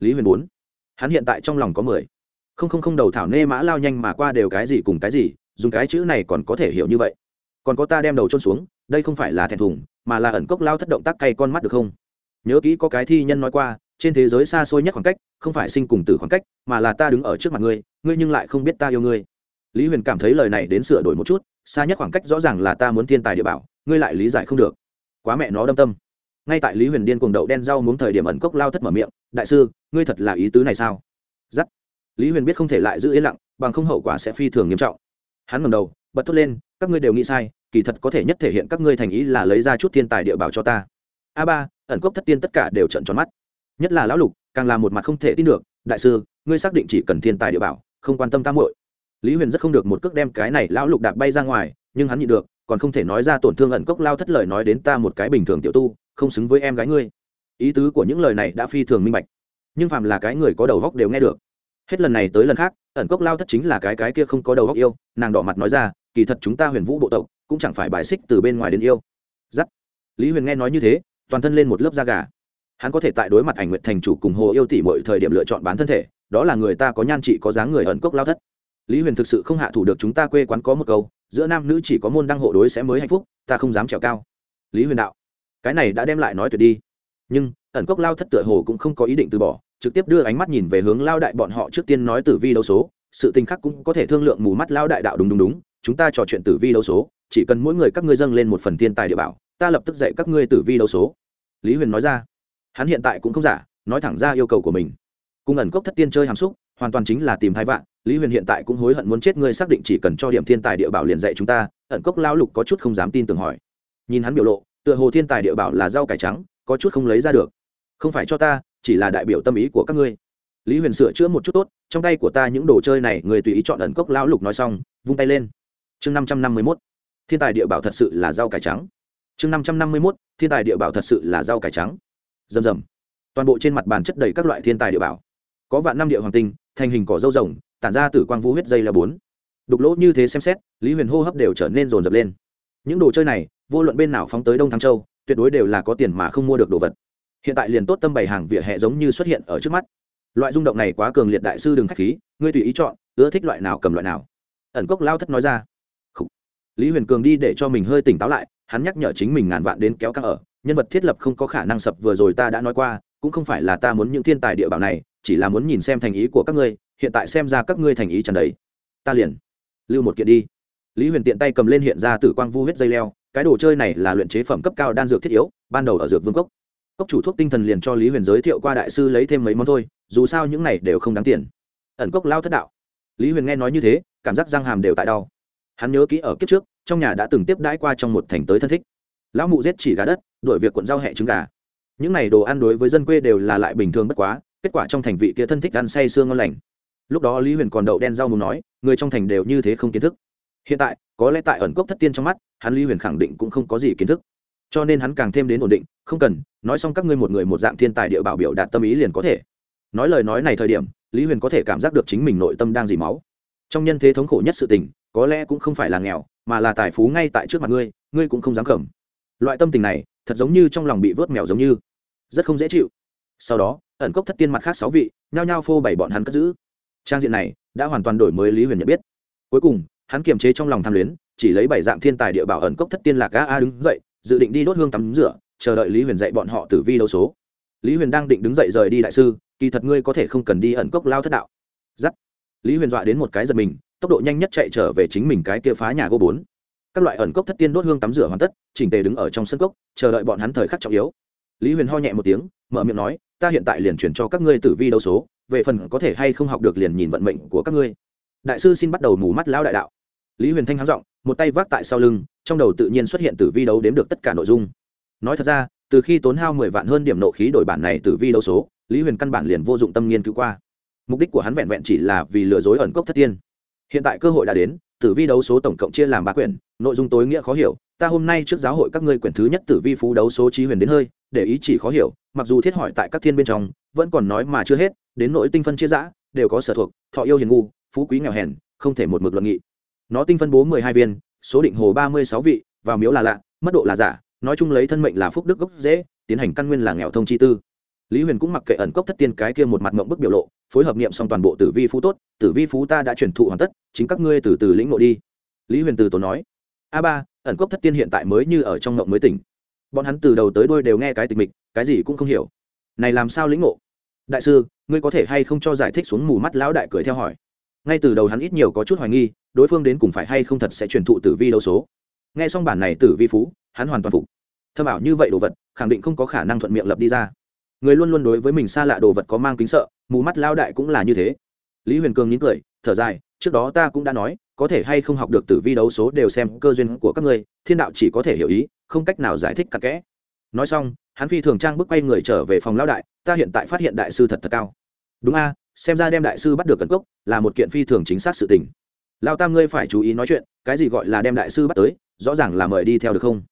Speaker 1: Lý huyền bốn, hắn hiện tại trong lòng có mười. Không không không đầu thảo nê mã lao nhanh mà qua đều cái gì cùng cái gì, dùng cái chữ này còn có thể hiểu như vậy. Còn có ta đem đầu trôn xuống, đây không phải là thẹn thùng, mà là ẩn cốc lao thất động tác cay con mắt được không? Nhớ kỹ có cái thi nhân nói qua, trên thế giới xa xôi nhất khoảng cách, không phải sinh cùng tử khoảng cách, mà là ta đứng ở trước mặt ngươi ngươi nhưng lại không biết ta yêu ngươi lý huyền cảm thấy lời này đến sửa đổi một chút, xa nhất khoảng cách rõ ràng là ta muốn thiên tài địa bảo, ngươi lại lý giải không được. Quá mẹ nó đâm tâm. Ngay tại lý huyền điên cuồng đậu đen rau muốn thời điểm ẩn cốc lao thất mở miệng, đại sư, ngươi thật là ý tứ này sao? Giắt lý huyền biết không thể lại giữ yên lặng, bằng không hậu quả sẽ phi thường nghiêm trọng. Hắn ngầm đầu, bật thốt lên, các ngươi đều nghĩ sai, kỳ thật có thể nhất thể hiện các ngươi thành ý là lấy ra chút thiên tài địa bảo cho ta. A ba, ẩn cốc thất tiên tất cả đều trận tròn mắt. Nhất là lão lục, càng là một mặt không thể tin được, đại sư, ngươi xác định chỉ cần thiên tài địa bảo, không quan tâm tam hội lý huyền rất không được một cước đem cái này lão lục đạp bay ra ngoài, nhưng hắn nhịn được, còn không thể nói ra tổn thương ẩn cốc lao thất lời nói đến ta một cái bình thường tiểu tu, không xứng với em gái ngươi. Ý tứ của những lời này đã phi thường minh bạch. Nhưng phàm là cái người có đầu góc đều nghe được. Hết lần này tới lần khác, ẩn cốc lao thất chính là cái cái kia không có đầu góc yêu, nàng đỏ mặt nói ra, kỳ thật chúng ta huyền vũ bộ tộc, cũng chẳng phải bài xích từ bên ngoài đến yêu. Giắt. Lý huyền nghe nói như thế, toàn thân lên một lớp da gà. Hắn có thể tại đối mặt ảnh nguyện thành chủ cùng hồ yêu tỷ mọi thời điểm lựa chọn bán thân thể, đó là người ta có nhan trị có dáng người ẩn cốc lao thất lý huyền thực sự không hạ thủ được chúng ta quê quán có một câu, giữa nam nữ chỉ có môn đăng hộ đối sẽ mới hạnh phúc, ta không dám trèo cao. Lý huyền đạo, cái này đã đem lại nói tuyệt đi. Nhưng, ẩn cốc lao thất tựa hồ cũng không có ý định từ bỏ, trực tiếp đưa ánh mắt nhìn về hướng lao đại bọn họ trước tiên nói tử vi đấu số, sự tình khác cũng có thể thương lượng mù mắt lao đại đạo đúng đúng đúng, chúng ta trò chuyện tử vi đấu số, chỉ cần mỗi người các ngươi dâng lên một phần tiên tài địa bảo, ta lập tức dạy các ngươi tử vi đấu số. Lý huyền nói ra, hắn hiện tại cũng không giả, nói thẳng ra yêu cầu của mình. Cùng ẩn cốc thất tiên chơi hàm xúc, hoàn toàn chính là tìm hai vạn lý huyền hiện tại cũng hối hận muốn chết, ngươi xác định chỉ cần cho điểm thiên tài địa bảo liền dạy chúng ta, ẩn cốc lao lục có chút không dám tin tưởng hỏi. Nhìn hắn biểu lộ, tựa hồ thiên tài địa bảo là rau cải trắng, có chút không lấy ra được. Không phải cho ta, chỉ là đại biểu tâm ý của các ngươi. Lý huyền sửa chữa một chút tốt, trong tay của ta những đồ chơi này, người tùy ý chọn ẩn cốc lão lục nói xong, vung tay lên. Chương năm trăm năm mươi mốt, thiên tài địa bảo thật sự là rau cải trắng. Chương năm trăm năm mươi mốt, thiên tài địa bảo thật sự là rau cải trắng. Rầm rầm. Toàn bộ trên mặt bàn chất đầy các loại thiên tài địa bảo. Có vạn năm địa hoàng tinh, thành hình cỏ dâu rồng tản ra từ quang vũ huyết dây là bốn. Đục lỗ như thế xem xét, lý huyền hô hấp đều trở nên rồn rập lên. Những đồ chơi này, vô luận bên nào phóng tới đông thăng châu, tuyệt đối đều là có tiền mà không mua được đồ vật. Hiện tại liền tốt tâm bày hàng vỉa hè giống như xuất hiện ở trước mắt. Loại rung động này quá cường liệt đại sư đừng k h á c h khí, ngươi tùy ý chọn, ưa thích loại nào cầm loại nào. Ẩn cốc lao thất nói ra. Lý huyền cường đi để cho mình hơi tỉnh táo lại, hắn nhắc nhở chính mình ngàn vạn đến kéo căng ở, nhân vật thiết lập không có khả năng sập vừa rồi ta đã nói qua, cũng không phải là ta muốn những thiên tài địa bảo này, chỉ là muốn nhìn xem thành ý của các ngươi hiện tại xem ra các ngươi thành ý trần đấy ta liền lưu một kiện đi. Lý huyền tiện tay cầm lên hiện ra tử quang vu huyết dây leo, cái đồ chơi này là luyện chế phẩm cấp cao đan dược thiết yếu, ban đầu ở dược vương cốc. Cốc chủ thuốc tinh thần liền cho lý huyền giới thiệu qua đại sư lấy thêm mấy món thôi, dù sao những này đều không đáng tiền. Ẩn cốc lao thất đạo. Lý huyền nghe nói như thế, cảm giác răng hàm đều tại đau. Hắn nhớ kỹ ở kiếp trước, trong nhà đã từng tiếp đãi qua trong một thành tới thân thích. Lão mụ giết chỉ gà đất đổi việc cuộn rau hẹ trứng gà. Những này đồ ăn đối với dân quê đều là lại bình thường bất quá, kết quả trong thành vị kia thân thích ăn say sương ngon lành lúc đó lý huyền còn đậu đen rau mù nói, người trong thành đều như thế không kiến thức. Hiện tại, có lẽ tại ẩn cốc thất tiên trong mắt, hắn lý huyền khẳng định cũng không có gì kiến thức. Cho nên hắn càng thêm đến ổn định, không cần, nói xong các ngươi một người một dạng thiên tài địa bảo biểu đạt tâm ý liền có thể. Nói lời nói này thời điểm, lý huyền có thể cảm giác được chính mình nội tâm đang dì máu. Trong nhân thế thống khổ nhất sự tình, có lẽ cũng không phải là nghèo, mà là tài phú ngay tại trước mặt ngươi ngươi cũng không dám cầm. Loại tâm tình này, thật giống như trong lòng bị vớt mèo giống như, rất không dễ chịu. Sau đó, ẩn cốc thất tiên mặt khác sáu vị, nhao nhao phô bày bọn hắn cất giữ trang diện này đã hoàn toàn đổi mới lý huyền nhận biết. Cuối cùng, hắn kiềm chế trong lòng tham luyến, chỉ lấy bảy dạng thiên tài địa bảo ẩn cốc thất tiên lạc a a đứng dậy, dự định đi đốt hương tắm rửa, chờ đợi lý huyền dạy bọn họ tử vi đấu số. Lý huyền đang định đứng dậy rời đi đại sư, kỳ thật ngươi có thể không cần đi ẩn cốc lao thất đạo. Giắt. Lý huyền dọa đến một cái giật mình, tốc độ nhanh nhất chạy trở về chính mình cái kia phá nhà gô bốn. Các loại ẩn cốc thất tiên đốt hương tắm rửa hoàn tất, chỉnh tề đứng ở trong sân cốc, chờ đợi bọn hắn thời khắc trọng yếu. Lý huyền ho nhẹ một tiếng, mở miệng nói, ta hiện tại liền chuyển cho các ngươi tử vi đấu số về phần có thể hay không học được liền nhìn vận mệnh của các ngươi. Đại sư xin bắt đầu mù mắt lão đại đạo. Lý huyền thanh háng giọng, một tay vác tại sau lưng, trong đầu tự nhiên xuất hiện tử vi đấu đếm được tất cả nội dung. Nói thật ra, từ khi tốn hao mười vạn hơn điểm nộ khí đổi bản này tử vi đấu số, lý huyền căn bản liền vô dụng tâm nghiên cứu qua. Mục đích của hắn vẹn vẹn chỉ là vì lừa dối ẩn cốc thất tiên. Hiện tại cơ hội đã đến tử vi đấu số tổng cộng chia làm ba quyển, nội dung tối nghĩa khó hiểu, ta hôm nay trước giáo hội các ngươi quyển thứ nhất tử vi phú đấu số trí huyền đến hơi, để ý chỉ khó hiểu, mặc dù thiết hỏi tại các thiên bên trong, vẫn còn nói mà chưa hết, đến nội tinh phân chia giã, đều có sở thuộc, thọ yêu hiền ngu, phú quý nghèo hèn, không thể một mực luận nghị. Nó tinh phân bố mười hai viên, số định hồ ba mươi sáu vị, vào miếu là lạ, mất độ là giả, nói chung lấy thân mệnh là phúc đức gốc dễ, tiến hành căn nguyên là nghèo thông chi tư. Lý huyền cũng mặc kệ ẩn cốc thất tiên cái kia một mặt mộng bức biểu lộ phối hợp nghiệm xong toàn bộ tử vi phú tốt, tử vi phú ta đã truyền thụ hoàn tất, chính các ngươi từ từ lĩnh ngộ đi. Lý huyền từ tổ nói. A ba, ẩn cốc thất tiên hiện tại mới như ở trong ngộng mới tỉnh. Bọn hắn từ đầu tới đôi đều nghe cái tình mịch, cái gì cũng không hiểu. Này làm sao lĩnh ngộ? Đại sư, ngươi có thể hay không cho giải thích xuống mù mắt lão đại cười theo hỏi? Ngay từ đầu hắn ít nhiều có chút hoài nghi, đối phương đến cùng phải hay không thật sẽ truyền thụ tử vi đấu số. Nghe xong bản này tử vi phú, hắn hoàn toàn phục. Thâm ảo như vậy đồ vật, khẳng định không có khả năng thuận miệng lập đi ra người luôn luôn đối với mình xa lạ đồ vật có mang kính sợ, mù mắt lao đại cũng là như thế. Lý huyền cường nhín cười, thở dài, trước đó ta cũng đã nói, có thể hay không học được tử vi đấu số đều xem cơ duyên của các ngươi, thiên đạo chỉ có thể hiểu ý, không cách nào giải thích cặn kẽ. Nói xong, hắn phi thường trang bước quay người trở về phòng lao đại, ta hiện tại phát hiện đại sư thật thật cao. Đúng a, xem ra đem đại sư bắt được cẩn cốc là một kiện phi thường chính xác sự tình. Lao tam ngươi phải chú ý nói chuyện, cái gì gọi là đem đại sư bắt tới, rõ ràng là mời đi theo được không?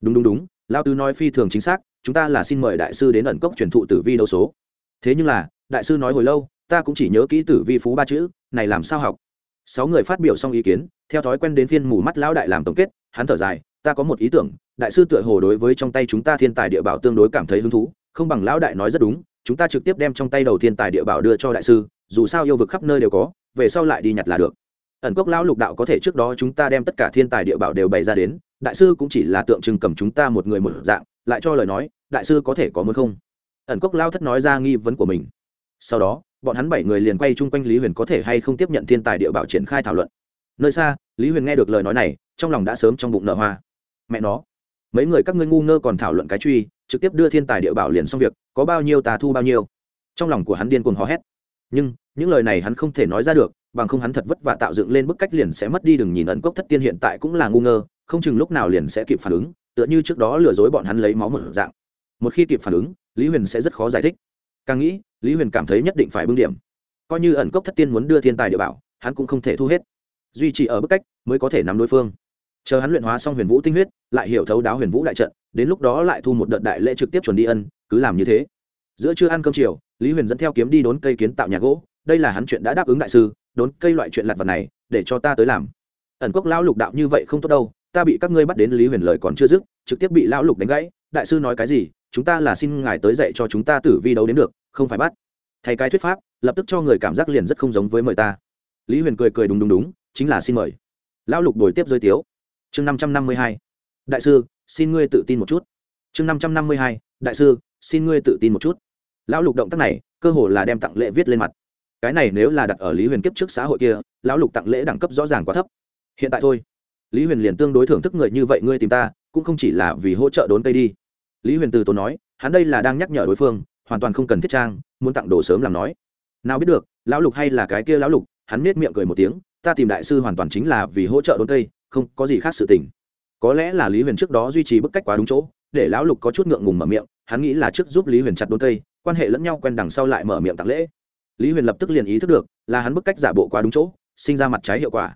Speaker 1: Đúng đúng đúng, lao tứ nói phi thường chính xác chúng ta là xin mời đại sư đến ẩn cốc truyền thụ tử vi đấu số. Thế nhưng là, đại sư nói hồi lâu, ta cũng chỉ nhớ kỹ tử vi phú ba chữ, này làm sao học? Sáu người phát biểu xong ý kiến, theo thói quen đến phiên mù mắt lão đại làm tổng kết, hắn thở dài, ta có một ý tưởng, đại sư tựa hồ đối với trong tay chúng ta thiên tài địa bảo tương đối cảm thấy hứng thú, không bằng lão đại nói rất đúng, chúng ta trực tiếp đem trong tay đầu thiên tài địa bảo đưa cho đại sư, dù sao yêu vực khắp nơi đều có, về sau lại đi nhặt là được. Ẩn cốc lão lục đạo có thể trước đó chúng ta đem tất cả thiên tài địa bảo đều bày ra đến, đại sư cũng chỉ là tượng trưng cầm chúng ta một người một dạng lại cho lời nói, đại sư có thể có muốn không? Ẩn cốc lao thất nói ra nghi vấn của mình. Sau đó, bọn hắn bảy người liền quay chung quanh lý huyền có thể hay không tiếp nhận thiên tài địa bảo triển khai thảo luận. Nơi xa, lý huyền nghe được lời nói này, trong lòng đã sớm trong bụng nở hoa. Mẹ nó, mấy người các ngươi ngu ngơ còn thảo luận cái truy, trực tiếp đưa thiên tài địa bảo liền xong việc, có bao nhiêu tà thu bao nhiêu. Trong lòng của hắn điên cuồng hò hét. Nhưng, những lời này hắn không thể nói ra được, bằng không hắn thật vất vả tạo dựng lên bức cách liền sẽ mất đi đừng nhìn ẩn cốc thất tiên hiện tại cũng là ngu ngơ, không chừng lúc nào liền sẽ kịp phản ứng tựa như trước đó lừa dối bọn hắn lấy máu một dạng. Một khi kịp phản ứng, lý huyền sẽ rất khó giải thích. Càng nghĩ, lý huyền cảm thấy nhất định phải bưng điểm. Coi như ẩn cốc thất tiên muốn đưa thiên tài địa bảo, hắn cũng không thể thu hết. Duy trì ở bức cách, mới có thể nắm đối phương. Chờ hắn luyện hóa xong huyền vũ tinh huyết, lại hiểu thấu đáo huyền vũ đại trận, đến lúc đó lại thu một đợt đại lễ trực tiếp chuẩn đi ân, cứ làm như thế. Giữa chưa ăn cơm chiều, lý huyền dẫn theo kiếm đi đốn cây kiến tạo nhà gỗ. Đây là hắn chuyện đã đáp ứng đại sư, đốn cây loại chuyện lặt vật này, để cho ta tới làm. Ẩn cốc lão lục đạo như vậy không tốt đâu ta bị các ngươi bắt đến lý huyền lời còn chưa dứt, trực tiếp bị lão lục đánh gãy. Đại sư nói cái gì, chúng ta là xin ngài tới dạy cho chúng ta tử vi đấu đến được, không phải bắt. Thay cái thuyết pháp, lập tức cho người cảm giác liền rất không giống với mời ta. Lý huyền cười cười đúng đúng đúng, chính là xin mời. Lão lục đổi tiếp giới tiếu. Chương năm trăm năm mươi hai. Đại sư, xin ngươi tự tin một chút. Chương năm trăm năm mươi hai. Đại sư, xin ngươi tự tin một chút. Lão lục động tác này, cơ hồ là đem tặng lễ viết lên mặt. Cái này nếu là đặt ở lý huyền kiếp trước xã hội kia, lão lục tặng lễ đẳng cấp rõ ràng quá thấp. Hiện tại thôi lý huyền liền tương đối thưởng thức người như vậy ngươi tìm ta, cũng không chỉ là vì hỗ trợ đốn cây đi. Lý huyền từ tốn nói, hắn đây là đang nhắc nhở đối phương, hoàn toàn không cần thiết trang, muốn tặng đồ sớm làm nói. Nào biết được, lão lục hay là cái kia lão lục, hắn nết miệng cười một tiếng, ta tìm đại sư hoàn toàn chính là vì hỗ trợ đốn cây, không có gì khác sự tình. Có lẽ là lý huyền trước đó duy trì bức cách quá đúng chỗ, để lão lục có chút ngượng ngùng mở miệng, hắn nghĩ là trước giúp lý huyền chặt đốn cây, quan hệ lẫn nhau quen đằng sau lại mở miệng tặng lễ. Lý huyền lập tức liền ý thức được, là hắn bức cách giả bộ quá đúng chỗ, sinh ra mặt trái hiệu quả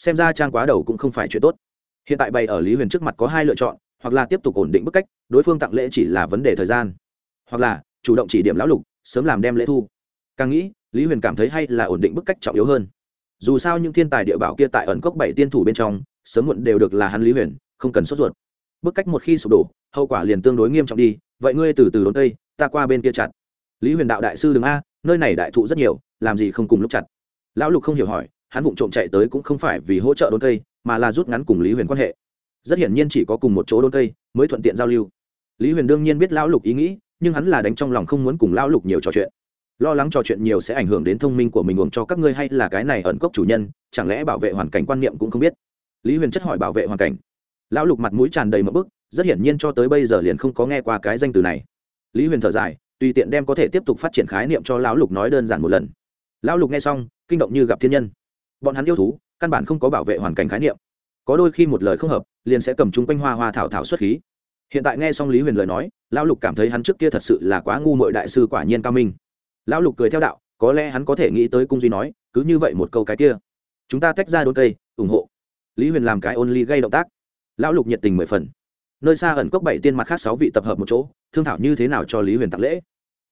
Speaker 1: xem ra trang quá đầu cũng không phải chuyện tốt. Hiện tại bày ở lý huyền trước mặt có hai lựa chọn, hoặc là tiếp tục ổn định bức cách, đối phương tặng lễ chỉ là vấn đề thời gian, hoặc là chủ động chỉ điểm lão lục, sớm làm đem lễ thu. Càng nghĩ, lý huyền cảm thấy hay là ổn định bức cách trọng yếu hơn. Dù sao những thiên tài địa bảo kia tại ẩn cốc bảy tiên thủ bên trong, sớm muộn đều được là hắn lý huyền, không cần sốt ruột. Bức cách một khi sụp đổ, hậu quả liền tương đối nghiêm trọng đi, vậy ngươi từ từ đốn tây ta qua bên kia chặt. Lý huyền đạo đại sư đừng a, nơi này đại thụ rất nhiều, làm gì không cùng lúc chặt. Lão lục không hiểu hỏi hắn vụng trộm chạy tới cũng không phải vì hỗ trợ Đôn cây, mà là rút ngắn cùng lý huyền quan hệ. Rất hiển nhiên chỉ có cùng một chỗ Đôn cây mới thuận tiện giao lưu. Lý huyền đương nhiên biết lão lục ý nghĩ, nhưng hắn là đánh trong lòng không muốn cùng lão lục nhiều trò chuyện. Lo lắng trò chuyện nhiều sẽ ảnh hưởng đến thông minh của mình uống cho các ngươi hay là cái này ẩn cốc chủ nhân, chẳng lẽ bảo vệ hoàn cảnh quan niệm cũng không biết? Lý huyền chất hỏi bảo vệ hoàn cảnh. Lão lục mặt mũi tràn đầy một bức, rất hiển nhiên cho tới bây giờ liền không có nghe qua cái danh từ này. Lý huyền thở dài, tùy tiện đem có thể tiếp tục phát triển khái niệm cho lão lục nói đơn giản một lần. Lão lục nghe xong, kinh động như gặp thiên nhân bọn hắn yêu thú, căn bản không có bảo vệ hoàn cảnh khái niệm. Có đôi khi một lời không hợp, liền sẽ cầm chung quanh hoa hoa thảo thảo xuất khí. Hiện tại nghe xong lý huyền lời nói, lão lục cảm thấy hắn trước kia thật sự là quá ngu mội đại sư quả nhiên cao minh. Lão lục cười theo đạo, có lẽ hắn có thể nghĩ tới cung duy nói, cứ như vậy một câu cái kia. Chúng ta tách ra đôi cây, ủng hộ. Lý huyền làm cái ôn ly gây động tác. Lão lục nhiệt tình mười phần. Nơi xa ẩn cốc bảy tiên mặt khác sáu vị tập hợp một chỗ, thương thảo như thế nào cho lý huyền tặng lễ.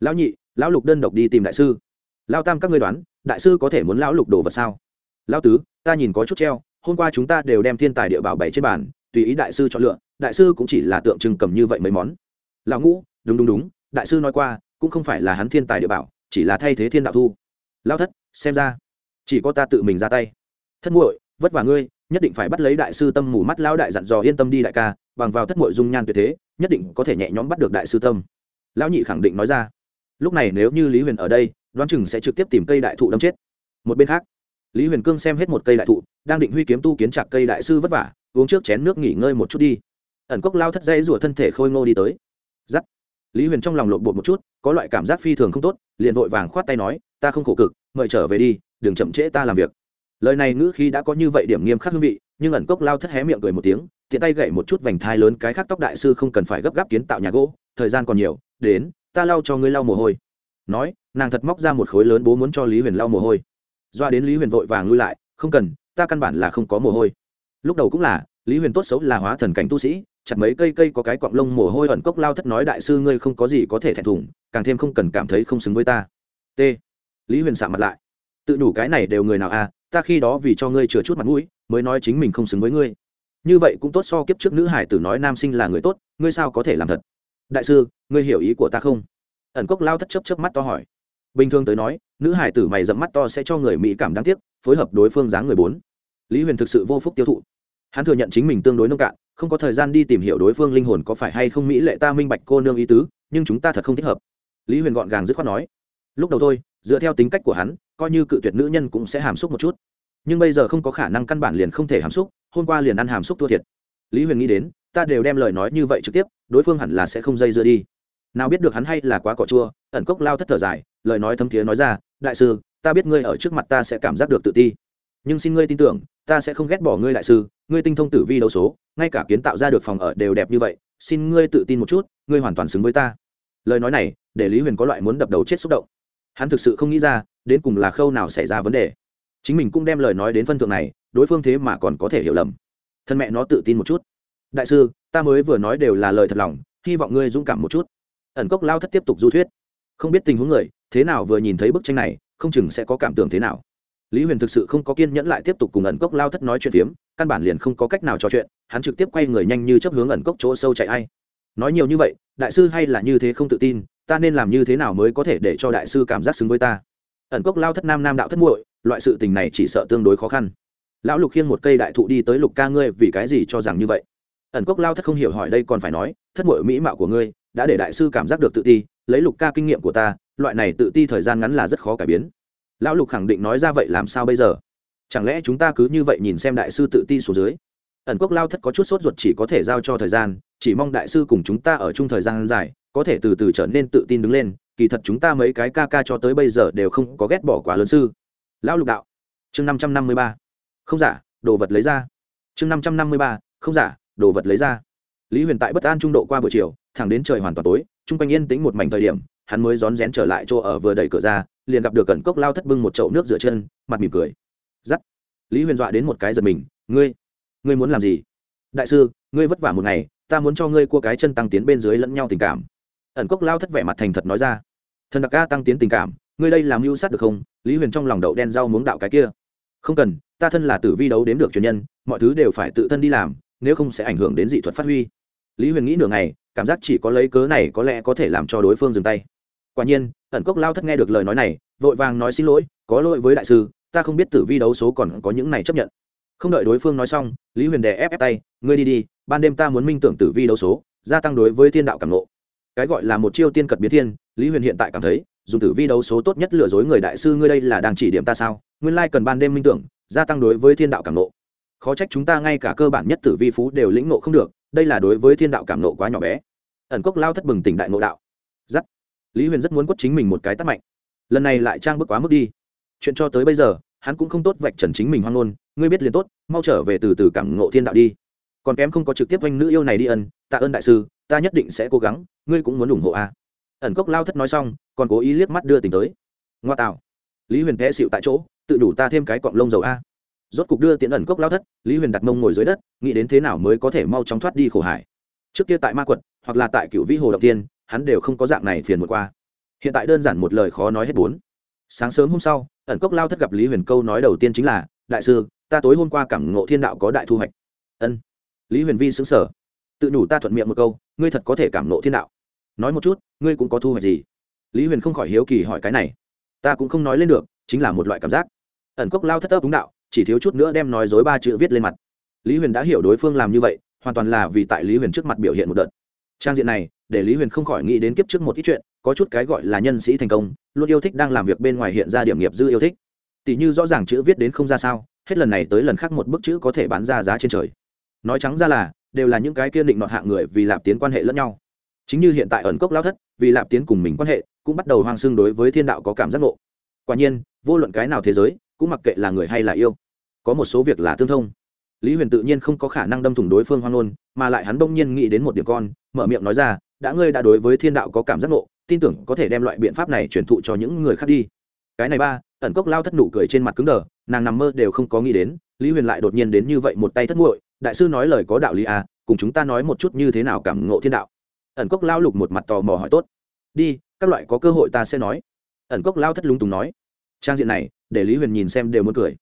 Speaker 1: Lão nhị, lão lục đơn độc đi tìm đại sư. Lao tam các ngươi đoán, đại sư có thể muốn lão lục đồ vật sao? Lão tứ, ta nhìn có chút treo, hôm qua chúng ta đều đem thiên tài địa bảo bảy trên bàn, tùy ý đại sư chọn lựa, đại sư cũng chỉ là tượng trưng cầm như vậy mấy món. Lão ngũ, đúng đúng đúng, đại sư nói qua, cũng không phải là hắn thiên tài địa bảo, chỉ là thay thế thiên đạo thu. Lao thất, xem ra, chỉ có ta tự mình ra tay. Thất muội, vất vả ngươi, nhất định phải bắt lấy đại sư tâm mù mắt lão đại dặn dò yên tâm đi đại ca, bằng vào thất muội dung nhan tuyệt thế, nhất định có thể nhẹ nhõm bắt được đại sư tâm. Lão nhị khẳng định nói ra. Lúc này nếu như lý huyền ở đây, đoán chừng sẽ trực tiếp tìm cây đại thụ đâm chết. Một bên khác lý huyền cương xem hết một cây đại thụ, đang định huy kiếm tu kiến chặt cây đại sư vất vả, uống trước chén nước nghỉ ngơi một chút đi. Ẩn cốc lao thất dây rủa thân thể khôi ngô đi tới. Giắt. Lý huyền trong lòng lộn bột một chút, có loại cảm giác phi thường không tốt, liền vội vàng khoát tay nói, ta không khổ cực, mời trở về đi, đừng chậm trễ ta làm việc. Lời này ngữ khi đã có như vậy điểm nghiêm khắc hương vị, nhưng ẩn cốc lao thất hé miệng cười một tiếng, tiện tay gậy một chút vành thai lớn cái khác tóc đại sư không cần phải gấp gáp kiến tạo nhà gỗ, thời gian còn nhiều, đến, ta lau cho ngươi lau mồ hôi. Nói, nàng thật móc ra một khối lớn bố muốn cho lý huyền lau mồ hôi doa đến lý huyền vội vàng lui lại, không cần, ta căn bản là không có mồ hôi. Lúc đầu cũng là, lý huyền tốt xấu là hóa thần cảnh tu sĩ, chặt mấy cây cây có cái quặng lông mồ hôi ẩn cốc lao thất nói, đại sư ngươi không có gì có thể thẹn thùng, càng thêm không cần cảm thấy không xứng với ta. T. Lý huyền sạ mặt lại, tự đủ cái này đều người nào à ta khi đó vì cho ngươi chừa chút mặt mũi, mới nói chính mình không xứng với ngươi. Như vậy cũng tốt so kiếp trước nữ hải tử nói nam sinh là người tốt, ngươi sao có thể làm thật? Đại sư, ngươi hiểu ý của ta không? Ẩn cốc lao thất chấp chấp mắt to hỏi. Bình thường tới nói nữ hải tử mày dẫm mắt to sẽ cho người mỹ cảm đáng tiếc, phối hợp đối phương dáng người bốn. Lý huyền thực sự vô phúc tiêu thụ. Hắn thừa nhận chính mình tương đối nông cạn, không có thời gian đi tìm hiểu đối phương linh hồn có phải hay không mỹ lệ ta minh bạch cô nương ý tứ, nhưng chúng ta thật không thích hợp. Lý huyền gọn gàng dứt khoát nói. Lúc đầu thôi, dựa theo tính cách của hắn, coi như cự tuyệt nữ nhân cũng sẽ hàm xúc một chút. Nhưng bây giờ không có khả năng căn bản liền không thể hàm xúc, hôm qua liền ăn hàm xúc thua thiệt. Lý huyền nghĩ đến, ta đều đem lời nói như vậy trực tiếp, đối phương hẳn là sẽ không dây dưa đi. Nào biết được hắn hay là quá cỏ chua, ẩn cốc lao thất thở dài, lời nói thấm thiế nói ra đại sư, ta biết ngươi ở trước mặt ta sẽ cảm giác được tự ti. Nhưng xin ngươi tin tưởng, ta sẽ không ghét bỏ ngươi đại sư, ngươi tinh thông tử vi đấu số, ngay cả kiến tạo ra được phòng ở đều đẹp như vậy, xin ngươi tự tin một chút, ngươi hoàn toàn xứng với ta. Lời nói này, để lý huyền có loại muốn đập đầu chết xúc động. Hắn thực sự không nghĩ ra, đến cùng là khâu nào xảy ra vấn đề. Chính mình cũng đem lời nói đến phân thượng này, đối phương thế mà còn có thể hiểu lầm. Thân mẹ nó tự tin một chút. Đại sư, ta mới vừa nói đều là lời thật lòng, hy vọng ngươi dũng cảm một chút. Ẩn cốc lao thất tiếp tục du thuyết. Không biết tình huống người thế nào vừa nhìn thấy bức tranh này, không chừng sẽ có cảm tưởng thế nào. Lý huyền thực sự không có kiên nhẫn lại tiếp tục cùng ẩn cốc lao thất nói chuyện phiếm, căn bản liền không có cách nào trò chuyện, hắn trực tiếp quay người nhanh như chấp hướng ẩn cốc chỗ sâu chạy ai. Nói nhiều như vậy, đại sư hay là như thế không tự tin, ta nên làm như thế nào mới có thể để cho đại sư cảm giác xứng với ta? Ẩn cốc lao thất nam nam đạo thất muội, loại sự tình này chỉ sợ tương đối khó khăn. Lão lục khiêng một cây đại thụ đi tới lục ca ngươi, vì cái gì cho rằng như vậy? Ẩn cốc lao thất không hiểu hỏi đây còn phải nói, thất muội mỹ mạo của ngươi, đã để đại sư cảm giác được tự ti lấy lục ca kinh nghiệm của ta, loại này tự ti thời gian ngắn là rất khó cải biến. Lão lục khẳng định nói ra vậy làm sao bây giờ? Chẳng lẽ chúng ta cứ như vậy nhìn xem đại sư tự ti xuống dưới? Ẩn cốc lao thất có chút sốt ruột chỉ có thể giao cho thời gian, chỉ mong đại sư cùng chúng ta ở chung thời gian dài, có thể từ từ trở nên tự tin đứng lên, kỳ thật chúng ta mấy cái ca ca cho tới bây giờ đều không có ghét bỏ quá lớn sư. Lão lục đạo. Chương năm trăm năm mươi ba. Không giả, đồ vật lấy ra. Chương năm trăm năm mươi ba. Không giả, đồ vật lấy ra. Lý huyền tại bất an trung độ qua buổi chiều, thẳng đến trời hoàn toàn tối chung quanh yên tĩnh một mảnh thời điểm, hắn mới rón rén trở lại chỗ ở vừa đẩy cửa ra, liền gặp được cẩn cốc lao thất bưng một chậu nước rửa chân, mặt mỉm cười. Giắt lý huyền dọa đến một cái giật mình, ngươi ngươi muốn làm gì? Đại sư, ngươi vất vả một ngày, ta muốn cho ngươi cua cái chân tăng tiến bên dưới lẫn nhau tình cảm. Ẩn cốc lao thất vẻ mặt thành thật nói ra. Thần đặc ca tăng tiến tình cảm, ngươi đây làm mưu sát được không? Lý huyền trong lòng đậu đen rau muống đạo cái kia. Không cần, ta thân là tử vi đấu đếm được truyền nhân, mọi thứ đều phải tự thân đi làm, nếu không sẽ ảnh hưởng đến dị thuật phát huy lý huyền nghĩ nửa ngày, cảm giác chỉ có lấy cớ này có lẽ có thể làm cho đối phương dừng tay. Quả nhiên, ẩn cốc lao thất nghe được lời nói này, vội vàng nói xin lỗi, có lỗi với đại sư, ta không biết tử vi đấu số còn có những này chấp nhận. Không đợi đối phương nói xong, lý huyền đè ép ép tay, ngươi đi đi, ban đêm ta muốn minh tưởng tử vi đấu số, gia tăng đối với thiên đạo cảm nộ cái gọi là một chiêu tiên cật biến thiên, lý huyền hiện tại cảm thấy, dùng tử vi đấu số tốt nhất lừa dối người đại sư ngươi đây là đang chỉ điểm ta sao? Nguyên lai cần ban đêm minh tưởng, gia tăng đối với thiên đạo cảm nộ khó trách chúng ta ngay cả cơ bản nhất tử vi phú đều lĩnh nộ không được đây là đối với thiên đạo cảm nộ quá nhỏ bé. Ẩn cốc lao thất bừng tỉnh đại ngộ đạo. Giắt. Lý huyền rất muốn quất chính mình một cái tắt mạnh. Lần này lại trang bước quá mức đi. Chuyện cho tới bây giờ, hắn cũng không tốt vạch trần chính mình hoang ngôn, ngươi biết liền tốt, mau trở về từ từ cảm ngộ thiên đạo đi. Còn kém không có trực tiếp oanh nữ yêu này đi ân, tạ ơn đại sư, ta nhất định sẽ cố gắng, ngươi cũng muốn ủng hộ a. À. ẩn cốc lao thất nói xong, còn cố ý liếc mắt đưa tình tới. Ngoa tạo. Lý huyền té xịu tại chỗ, tự đủ ta thêm cái cọng lông dầu a rốt cục đưa tiễn ẩn cốc lao thất, lý huyền đặt mông ngồi dưới đất, nghĩ đến thế nào mới có thể mau chóng thoát đi khổ hải. Trước kia tại ma quật, hoặc là tại cựu vĩ hồ động tiên, hắn đều không có dạng này phiền một qua. Hiện tại đơn giản một lời khó nói hết bốn. Sáng sớm hôm sau, ẩn cốc lao thất gặp lý huyền câu nói đầu tiên chính là, đại sư, ta tối hôm qua cảm ngộ thiên đạo có đại thu hoạch. Ân. Lý huyền vi xứng sở tự đủ ta thuận miệng một câu, ngươi thật có thể cảm ngộ thiên đạo. Nói một chút, ngươi cũng có thu hoạch gì? Lý huyền không khỏi hiếu kỳ hỏi cái này. Ta cũng không nói lên được, chính là một loại cảm giác. Ẩn cốc lao thất ấp đúng đạo chỉ thiếu chút nữa đem nói dối ba chữ viết lên mặt. Lý huyền đã hiểu đối phương làm như vậy, hoàn toàn là vì tại lý huyền trước mặt biểu hiện một đợt. Trang diện này, để lý huyền không khỏi nghĩ đến kiếp trước một ít chuyện, có chút cái gọi là nhân sĩ thành công, luôn yêu thích đang làm việc bên ngoài hiện ra điểm nghiệp dư yêu thích. Tỷ như rõ ràng chữ viết đến không ra sao, hết lần này tới lần khác một bức chữ có thể bán ra giá trên trời. Nói trắng ra là, đều là những cái kia định nọt hạng người vì lạp tiến quan hệ lẫn nhau. Chính như hiện tại ẩn cốc lao thất, vì lạp tiến cùng mình quan hệ, cũng bắt đầu hoang xương đối với thiên đạo có cảm giác ngộ. Quả nhiên, vô luận cái nào thế giới cũng mặc kệ là người hay là yêu, có một số việc là tương thông. Lý huyền tự nhiên không có khả năng đâm thủng đối phương hoang ngôn, mà lại hắn bỗng nhiên nghĩ đến một điểm con, mở miệng nói ra, đã ngươi đã đối với thiên đạo có cảm giác ngộ, tin tưởng có thể đem loại biện pháp này truyền thụ cho những người khác đi. Cái này ba, ẩn cốc lao thất nụ cười trên mặt cứng đờ, nàng nằm mơ đều không có nghĩ đến, lý huyền lại đột nhiên đến như vậy một tay thất nguội đại sư nói lời có đạo lý à cùng chúng ta nói một chút như thế nào cảm ngộ thiên đạo. Ẩn cốc lao lục một mặt tò mò hỏi tốt, đi, các loại có cơ hội ta sẽ nói. Ẩn cốc lao thất lúng túng nói, trang diện này để lý huyền nhìn xem đều muốn cười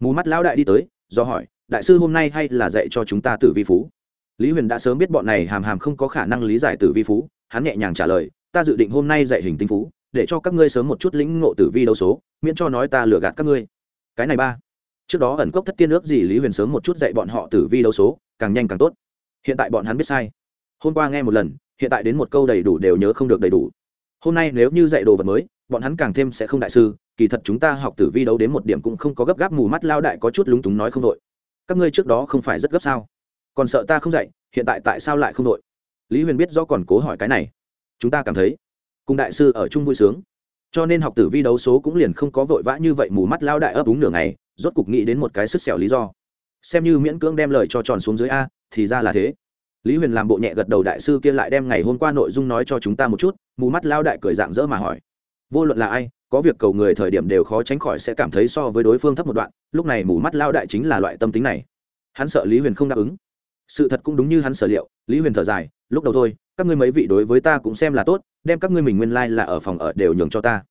Speaker 1: mù mắt lão đại đi tới do hỏi đại sư hôm nay hay là dạy cho chúng ta tử vi phú lý huyền đã sớm biết bọn này hàm hàm không có khả năng lý giải tử vi phú hắn nhẹ nhàng trả lời ta dự định hôm nay dạy hình tinh phú để cho các ngươi sớm một chút lĩnh ngộ tử vi đấu số miễn cho nói ta lừa gạt các ngươi cái này ba trước đó ẩn cốc thất tiên ước gì lý huyền sớm một chút dạy bọn họ tử vi đấu số càng nhanh càng tốt hiện tại bọn hắn biết sai hôm qua nghe một lần hiện tại đến một câu đầy đủ đều nhớ không được đầy đủ hôm nay nếu như dạy đồ vật mới bọn hắn càng thêm sẽ không đại sư, kỳ thật chúng ta học tử vi đấu đến một điểm cũng không có gấp gáp, mù mắt lao đại có chút lúng túng nói không đội. Các ngươi trước đó không phải rất gấp sao? Còn sợ ta không dạy, hiện tại tại sao lại không đội? Lý huyền biết do còn cố hỏi cái này. Chúng ta cảm thấy, cùng đại sư ở chung vui sướng. Cho nên học tử vi đấu số cũng liền không có vội vã như vậy, mù mắt lao đại ấp úng nửa ngày, rốt cục nghĩ đến một cái sức xẻo lý do. Xem như miễn cưỡng đem lời cho tròn xuống dưới a, thì ra là thế. Lý huyền làm bộ nhẹ gật đầu đại sư kia lại đem ngày hôm qua nội dung nói cho chúng ta một chút, mù mắt lao đại cười dạng dỡ mà hỏi vô luận là ai, có việc cầu người thời điểm đều khó tránh khỏi sẽ cảm thấy so với đối phương thấp một đoạn, lúc này mù mắt lao đại chính là loại tâm tính này. Hắn sợ lý huyền không đáp ứng. Sự thật cũng đúng như hắn sở liệu, lý huyền thở dài, lúc đầu thôi, các ngươi mấy vị đối với ta cũng xem là tốt, đem các ngươi mình nguyên lai、like、là ở phòng ở đều nhường cho ta.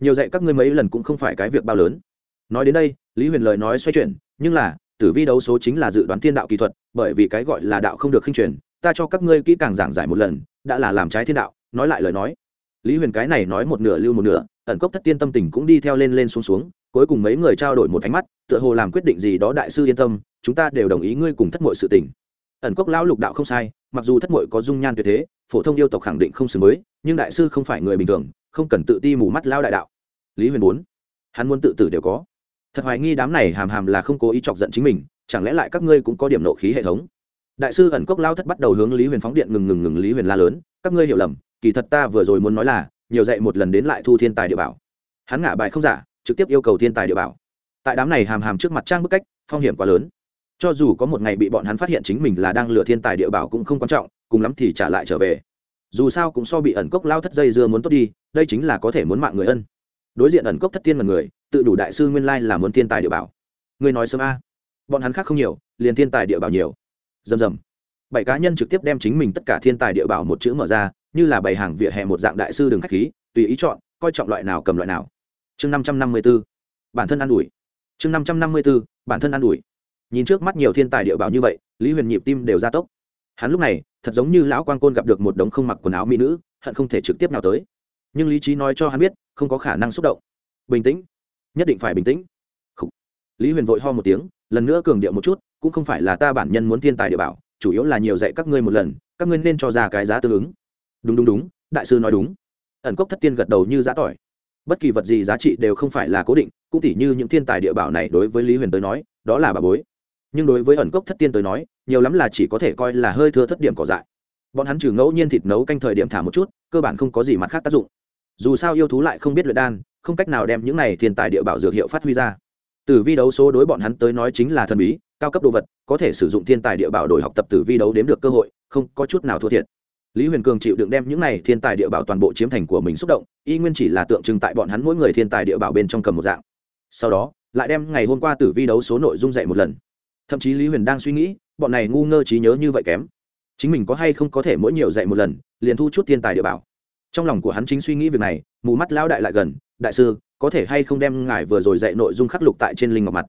Speaker 1: Nhiều dạy các ngươi mấy lần cũng không phải cái việc bao lớn. Nói đến đây, lý huyền lời nói xoay chuyển, nhưng là, tử vi đấu số chính là dự đoán thiên đạo kỹ thuật, bởi vì cái gọi là đạo không được khinh truyền, ta cho các ngươi kỹ càng giảng giải một lần, đã là làm trái thiên đạo. Nói lại lời nói lý huyền cái này nói một nửa lưu một nửa, ẩn cốc thất tiên tâm tình cũng đi theo lên lên xuống xuống, cuối cùng mấy người trao đổi một ánh mắt, tựa hồ làm quyết định gì đó đại sư yên tâm, chúng ta đều đồng ý ngươi cùng thất mội sự tình. Ẩn cốc lão lục đạo không sai, mặc dù thất mội có dung nhan tuyệt thế, phổ thông yêu tộc khẳng định không xứng mới nhưng đại sư không phải người bình thường, không cần tự ti mù mắt lao đại đạo. Lý huyền bốn hắn muốn tự tử đều có. Thật hoài nghi đám này hàm hàm là không cố ý chọc giận chính mình, chẳng lẽ lại các ngươi cũng có điểm nộ khí hệ thống? Đại sư ẩn cốc lao thất bắt đầu hướng lý huyền phóng điện ngừng ngừng ngừng lý huyền la lớn, các ngươi hiểu lầm kỳ thật ta vừa rồi muốn nói là, nhiều dạy một lần đến lại thu thiên tài địa bảo. Hắn ngả bài không giả, trực tiếp yêu cầu thiên tài địa bảo. Tại đám này hàm hàm trước mặt trang bức cách, phong hiểm quá lớn. Cho dù có một ngày bị bọn hắn phát hiện chính mình là đang lừa thiên tài địa bảo cũng không quan trọng, cùng lắm thì trả lại trở về. Dù sao cũng so bị ẩn cốc lao thất dây dưa muốn tốt đi, đây chính là có thể muốn mạng người ân. Đối diện ẩn cốc thất tiên là người, tự đủ đại sư nguyên lai là muốn thiên tài địa bảo. Người nói sớm a. Bọn hắn khác không nhiều, liền thiên tài địa bảo nhiều. Dầm dầm bảy cá nhân trực tiếp đem chính mình tất cả thiên tài địa bảo một chữ mở ra, như là bảy hàng vỉa hè một dạng đại sư đường khách khí, tùy ý chọn, coi trọng loại nào cầm loại nào. Chương năm trăm năm mươi b ố bản thân ăn ủi. Chương năm trăm năm mươi b ố bản thân ăn ủi. Nhìn trước mắt nhiều thiên tài địa bảo như vậy, lý huyền nhịp tim đều gia tốc. Hắn lúc này, thật giống như lão quan côn gặp được một đống không mặc quần áo mỹ nữ, hận không thể trực tiếp nào tới. Nhưng lý trí nói cho hắn biết, không có khả năng xúc động. Bình tĩnh. Nhất định phải bình tĩnh. Lý huyền vội ho một tiếng, lần nữa cường điệu một chút, cũng không phải là ta bản nhân muốn thiên tài địa bảo chủ yếu là nhiều dạy các ngươi một lần, các ngươi nên cho ra cái giá tương ứng. Đúng đúng đúng, đại sư nói đúng. Ẩn cốc thất tiên gật đầu như giá tỏi. Bất kỳ vật gì giá trị đều không phải là cố định, cũng tỉ như những thiên tài địa bảo này đối với lý huyền tới nói, đó là bà bối. Nhưng đối với ẩn cốc thất tiên tới nói, nhiều lắm là chỉ có thể coi là hơi thưa thất điểm cỏ dại. Bọn hắn trừ ngẫu nhiên thịt nấu canh thời điểm thả một chút, cơ bản không có gì mặt khác tác dụng. Dù sao yêu thú lại không biết luyện đan, không cách nào đem những này thiên tài địa bảo dược hiệu phát huy ra. Tử vi đấu số đối bọn hắn tới nói chính là thần bí cao cấp đồ vật, có thể sử dụng thiên tài địa bảo đổi học tập tử vi đấu đếm được cơ hội, không có chút nào thua thiệt. Lý huyền cường chịu đựng đem những này thiên tài địa bảo toàn bộ chiếm thành của mình xúc động, y nguyên chỉ là tượng trưng tại bọn hắn mỗi người thiên tài địa bảo bên trong cầm một dạng. Sau đó, lại đem ngày hôm qua tử vi đấu số nội dung dạy một lần. Thậm chí lý huyền đang suy nghĩ, bọn này ngu ngơ trí nhớ như vậy kém. Chính mình có hay không có thể mỗi nhiều dạy một lần, liền thu chút thiên tài địa bảo. Trong lòng của hắn chính suy nghĩ việc này, mù mắt lão đại lại gần, đại sư, có thể hay không đem ngài vừa rồi dạy nội dung khắc lục tại trên linh ngọc mặt?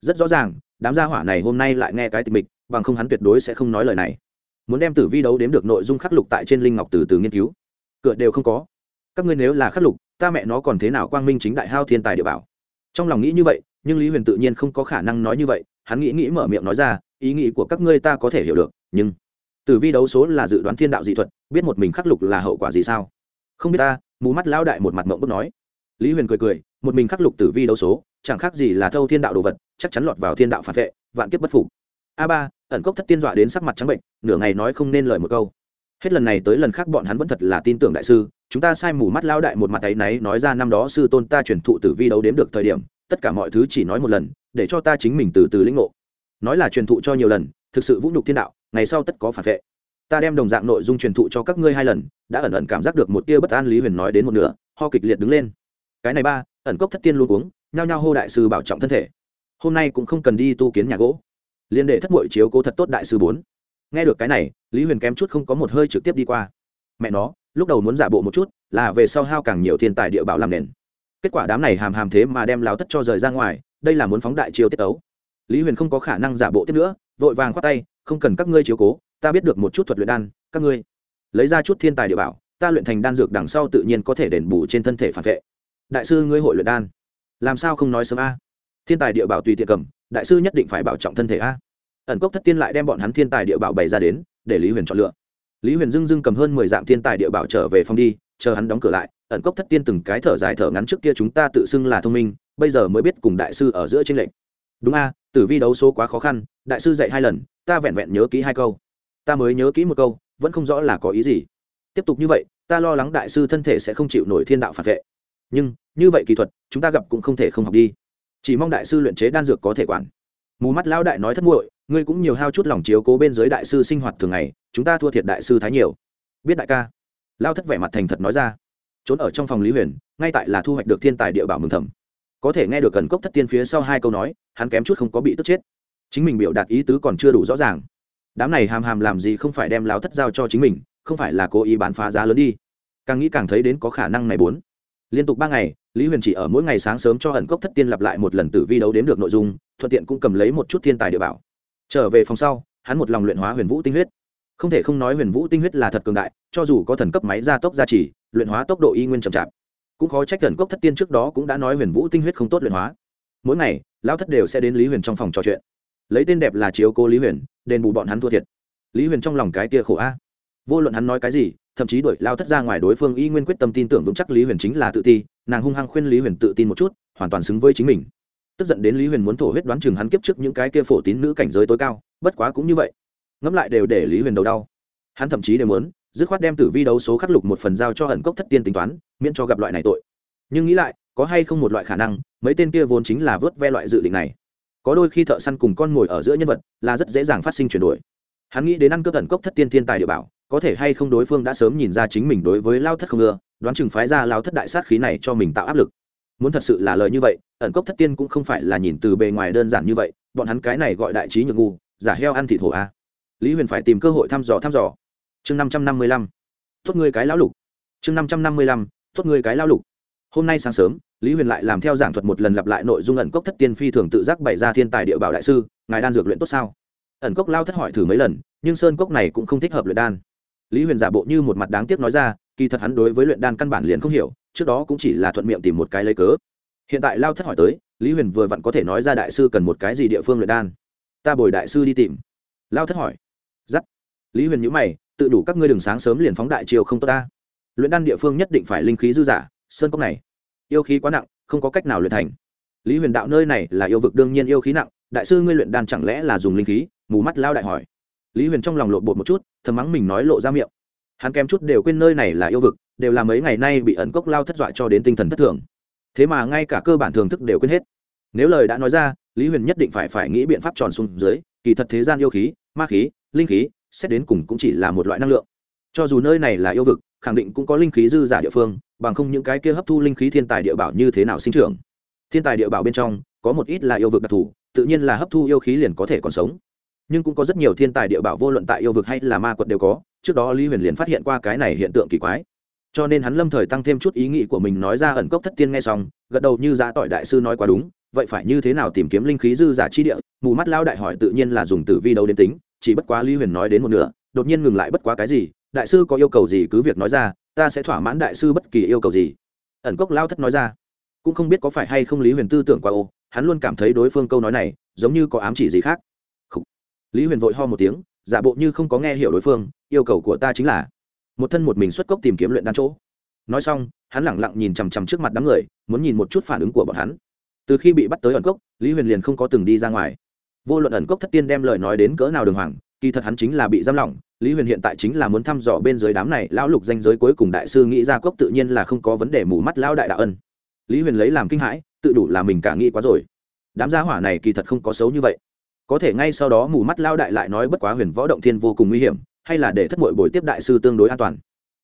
Speaker 1: Rất rõ ràng đám gia hỏa này hôm nay lại nghe cái tịch mịch, bằng không hắn tuyệt đối sẽ không nói lời này. Muốn đem tử vi đấu đếm được nội dung khắc lục tại trên linh ngọc từ từ nghiên cứu. Cửa đều không có. Các ngươi nếu là khắc lục, ta mẹ nó còn thế nào quang minh chính đại hao thiên tài địa bảo? Trong lòng nghĩ như vậy, nhưng lý huyền tự nhiên không có khả năng nói như vậy, hắn nghĩ nghĩ mở miệng nói ra, ý nghĩ của các ngươi ta có thể hiểu được, nhưng tử vi đấu số là dự đoán thiên đạo dị thuật, biết một mình khắc lục là hậu quả gì sao? Không biết ta, mù mắt lão đại một mặt mộng bức nói. Lý huyền cười cười, một mình khắc lục tử vi đấu số chẳng khác gì là thâu thiên đạo đồ vật, chắc chắn lọt vào thiên đạo phản vệ, vạn kiếp bất phục. A ba, ẩn cốc thất tiên dọa đến sắc mặt trắng bệnh, nửa ngày nói không nên lời một câu. Hết lần này tới lần khác bọn hắn vẫn thật là tin tưởng đại sư, chúng ta sai mù mắt lao đại một mặt ấy náy nói ra năm đó sư tôn ta truyền thụ tử vi đấu đếm được thời điểm, tất cả mọi thứ chỉ nói một lần, để cho ta chính mình từ từ lĩnh ngộ. Nói là truyền thụ cho nhiều lần, thực sự vũ nhục thiên đạo, ngày sau tất có phản vệ. Ta đem đồng dạng nội dung truyền thụ cho các ngươi hai lần, đã ẩn ẩn cảm giác được một tia bất an lý huyền nói đến một nửa, ho kịch liệt đứng lên. Cái này ba, ẩn cốc thất tiên luôn uống nhao nhao hô đại sư bảo trọng thân thể. Hôm nay cũng không cần đi tu kiến nhà gỗ. Liên đệ thất mội chiếu cố thật tốt đại sư bốn. Nghe được cái này, lý huyền kém chút không có một hơi trực tiếp đi qua. Mẹ nó, lúc đầu muốn giả bộ một chút, là về sau hao càng nhiều thiên tài địa bảo làm nền. Kết quả đám này hàm hàm thế mà đem láo tất cho rời ra ngoài, đây là muốn phóng đại chiêu tiết tấu. Lý huyền không có khả năng giả bộ tiếp nữa, vội vàng khoát tay, không cần các ngươi chiếu cố, ta biết được một chút thuật luyện đan, các ngươi lấy ra chút thiên tài địa bảo, ta luyện thành đan dược đằng sau tự nhiên có thể đền bù trên thân thể phản vệ. Đại sư, ngươi hội luyện đan? Làm sao không nói sớm a? Thiên tài địa bảo tùy tiện cầm, đại sư nhất định phải bảo trọng thân thể a. Ẩn cốc thất tiên lại đem bọn hắn thiên tài địa bảo bày ra đến, để lý huyền chọn lựa. Lý huyền dưng dưng cầm hơn mười dạng thiên tài địa bảo trở về phòng đi, chờ hắn đóng cửa lại, ẩn cốc thất tiên từng cái thở dài thở ngắn trước kia chúng ta tự xưng là thông minh, bây giờ mới biết cùng đại sư ở giữa trên lệnh đúng a, tử vi đấu số quá khó khăn, đại sư dạy hai lần, ta vẹn vẹn nhớ kỹ hai câu. Ta mới nhớ kỹ một câu, vẫn không rõ là có ý gì. Tiếp tục như vậy, ta lo lắng đại sư thân thể sẽ không chịu nổi thiên đạo phản vệ nhưng như vậy kỹ thuật chúng ta gặp cũng không thể không học đi. Chỉ mong đại sư luyện chế đan dược có thể quản. Mù mắt lão đại nói thất muội, ngươi cũng nhiều hao chút lòng chiếu cố bên dưới đại sư sinh hoạt thường ngày, chúng ta thua thiệt đại sư thái nhiều. Biết đại ca. Lao thất vẻ mặt thành thật nói ra. Trốn ở trong phòng lý huyền, ngay tại là thu hoạch được thiên tài địa bảo mừng thầm. Có thể nghe được cần cốc thất tiên phía sau hai câu nói, hắn kém chút không có bị tức chết. Chính mình biểu đạt ý tứ còn chưa đủ rõ ràng. Đám này hàm hàm làm gì không phải đem lao thất giao cho chính mình, không phải là cố ý bán phá giá lớn đi. Càng nghĩ càng thấy đến có khả năng này bốn liên tục ba ngày, lý huyền chỉ ở mỗi ngày sáng sớm cho ẩn cốc thất tiên lặp lại một lần tử vi đấu đếm được nội dung, thuận tiện cũng cầm lấy một chút thiên tài địa bảo. Trở về phòng sau, hắn một lòng luyện hóa huyền vũ tinh huyết. Không thể không nói huyền vũ tinh huyết là thật cường đại, cho dù có thần cấp máy gia tốc gia trì, luyện hóa tốc độ y nguyên chậm chạp. Cũng khó trách thần cốc thất tiên trước đó cũng đã nói huyền vũ tinh huyết không tốt luyện hóa. Mỗi ngày, lão thất đều sẽ đến lý huyền trong phòng trò chuyện. Lấy tên đẹp là chiếu cô lý huyền, đền bù bọn hắn thua thiệt. Lý huyền trong lòng cái kia khổ a. Vô luận hắn nói cái gì thậm chí đuổi lao thất ra ngoài đối phương y nguyên quyết tâm tin tưởng vững chắc lý huyền chính là tự ti, nàng hung hăng khuyên lý huyền tự tin một chút, hoàn toàn xứng với chính mình. Tức giận đến lý huyền muốn thổ huyết đoán chừng hắn kiếp trước những cái kia phổ tín nữ cảnh giới tối cao, bất quá cũng như vậy. Ngẫm lại đều để lý huyền đầu đau. Hắn thậm chí đều muốn, dứt khoát đem tử vi đấu số khắc lục một phần giao cho hận cốc thất tiên tính toán, miễn cho gặp loại này tội. Nhưng nghĩ lại, có hay không một loại khả năng, mấy tên kia vốn chính là vớt ve loại dự định này. Có đôi khi thợ săn cùng con ngồi ở giữa nhân vật là rất dễ dàng phát sinh chuyển đổi. Hắn nghĩ đến ăn cướp ẩn cốc thất tiên thiên tài địa bảo có thể hay không đối phương đã sớm nhìn ra chính mình đối với lao thất không ưa, đoán chừng phái ra lao thất đại sát khí này cho mình tạo áp lực. Muốn thật sự là lời như vậy, ẩn cốc thất tiên cũng không phải là nhìn từ bề ngoài đơn giản như vậy, bọn hắn cái này gọi đại trí nhược ngu, giả heo ăn thịt hổ a. Lý huyền phải tìm cơ hội thăm dò thăm dò. Chương năm trăm năm mươi lăm. Tốt ngươi cái lão lục. Chương năm trăm năm mươi lăm. Tốt ngươi cái lão lục. Hôm nay sáng sớm, lý huyền lại làm theo giảng thuật một lần lặp lại nội dung ẩn cốc thất tiên phi thường tự giác bày ra thiên tài địa bảo đại sư, ngài đan dược luyện tốt sao? Ẩn cốc lao thất hỏi thử mấy lần, nhưng sơn cốc này cũng không thích hợp luyện đan lý huyền giả bộ như một mặt đáng tiếc nói ra, kỳ thật hắn đối với luyện đan căn bản liền không hiểu, trước đó cũng chỉ là thuận miệng tìm một cái lấy cớ. Hiện tại lao thất hỏi tới, lý huyền vừa vặn có thể nói ra đại sư cần một cái gì địa phương luyện đan? Ta bồi đại sư đi tìm. Lao thất hỏi. Giắt lý huyền nhữ mày, tự đủ các ngươi đường sáng sớm liền phóng đại chiều không tốt ta. Luyện đan địa phương nhất định phải linh khí dư giả, sơn cốc này. Yêu khí quá nặng, không có cách nào luyện thành. Lý huyền đạo nơi này là yêu vực đương nhiên yêu khí nặng, đại sư ngươi luyện đan chẳng lẽ là dùng linh khí? Mù mắt lao đại hỏi lý huyền trong lòng lộn bột một chút, thầm mắng mình nói lộ ra miệng. Hắn kém chút đều quên nơi này là yêu vực, đều là mấy ngày nay bị ẩn cốc lao thất dọa cho đến tinh thần thất thường. Thế mà ngay cả cơ bản thưởng thức đều quên hết. Nếu lời đã nói ra, lý huyền nhất định phải phải nghĩ biện pháp tròn xuống dưới, kỳ thật thế gian yêu khí, ma khí, linh khí, xét đến cùng cũng chỉ là một loại năng lượng. Cho dù nơi này là yêu vực, khẳng định cũng có linh khí dư giả địa phương, bằng không những cái kia hấp thu linh khí thiên tài địa bảo như thế nào sinh trưởng. Thiên tài địa bảo bên trong, có một ít là yêu vực đặc thù, tự nhiên là hấp thu yêu khí liền có thể còn sống nhưng cũng có rất nhiều thiên tài địa bảo vô luận tại yêu vực hay là ma quật đều có, trước đó lý huyền liền phát hiện qua cái này hiện tượng kỳ quái. Cho nên hắn lâm thời tăng thêm chút ý nghĩ của mình nói ra ẩn cốc thất tiên nghe xong, gật đầu như giá tỏi đại sư nói quá đúng, vậy phải như thế nào tìm kiếm linh khí dư giả chi địa? Mù mắt lao đại hỏi tự nhiên là dùng tử vi đâu đến tính, chỉ bất quá lý huyền nói đến một nửa, đột nhiên ngừng lại bất quá cái gì? Đại sư có yêu cầu gì cứ việc nói ra, ta sẽ thỏa mãn đại sư bất kỳ yêu cầu gì. Ẩn cốc lao thất nói ra, cũng không biết có phải hay không lý huyền tư tưởng qua ô, hắn luôn cảm thấy đối phương câu nói này giống như có ám chỉ gì khác lý huyền vội ho một tiếng, giả bộ như không có nghe hiểu đối phương, yêu cầu của ta chính là một thân một mình xuất cốc tìm kiếm luyện đan chỗ. Nói xong, hắn lẳng lặng nhìn chằm chằm trước mặt đám người, muốn nhìn một chút phản ứng của bọn hắn. Từ khi bị bắt tới ẩn cốc, lý huyền liền không có từng đi ra ngoài. Vô luận ẩn cốc thất tiên đem lời nói đến cỡ nào đường hoàng, kỳ thật hắn chính là bị giam lỏng, lý huyền hiện tại chính là muốn thăm dò bên dưới đám này lão lục danh giới cuối cùng đại sư nghĩ ra cốc tự nhiên là không có vấn đề mù mắt lão đại đạo ân. Lý huyền lấy làm kinh hãi, tự đủ là mình cả nghĩ quá rồi. Đám gia hỏa này kỳ thật không có xấu như vậy có thể ngay sau đó mù mắt lao đại lại nói bất quá huyền võ động thiên vô cùng nguy hiểm, hay là để thất bội bồi tiếp đại sư tương đối an toàn.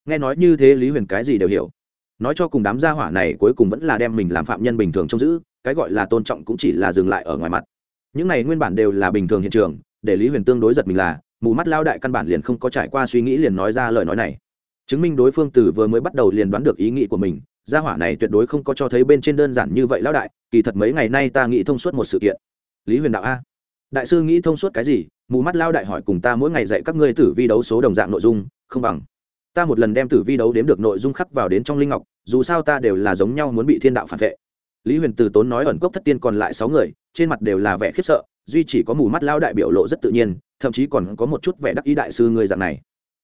Speaker 1: Nghe nói như thế lý huyền cái gì đều hiểu. Nói cho cùng đám gia hỏa này cuối cùng vẫn là đem mình làm phạm nhân bình thường trông giữ, cái gọi là tôn trọng cũng chỉ là dừng lại ở ngoài mặt. Những này nguyên bản đều là bình thường hiện trường, để lý huyền tương đối giật mình là, mù mắt lao đại căn bản liền không có trải qua suy nghĩ liền nói ra lời nói này. Chứng minh đối phương từ vừa mới bắt đầu liền đoán được ý nghĩ của mình, gia hỏa này tuyệt đối không có cho thấy bên trên đơn giản như vậy lão đại, kỳ thật mấy ngày nay ta nghĩ thông suốt một sự kiện. Lý huyền đạo a đại sư nghĩ thông suốt cái gì? Mù mắt lao đại hỏi cùng ta mỗi ngày dạy các ngươi tử vi đấu số đồng dạng nội dung, không bằng. Ta một lần đem tử vi đấu đếm được nội dung khắc vào đến trong linh ngọc, dù sao ta đều là giống nhau muốn bị thiên đạo phản vệ. Lý huyền từ tốn nói ẩn cốc thất tiên còn lại sáu người, trên mặt đều là vẻ khiếp sợ, duy chỉ có mù mắt lao đại biểu lộ rất tự nhiên, thậm chí còn có một chút vẻ đắc ý đại sư ngươi dạng này.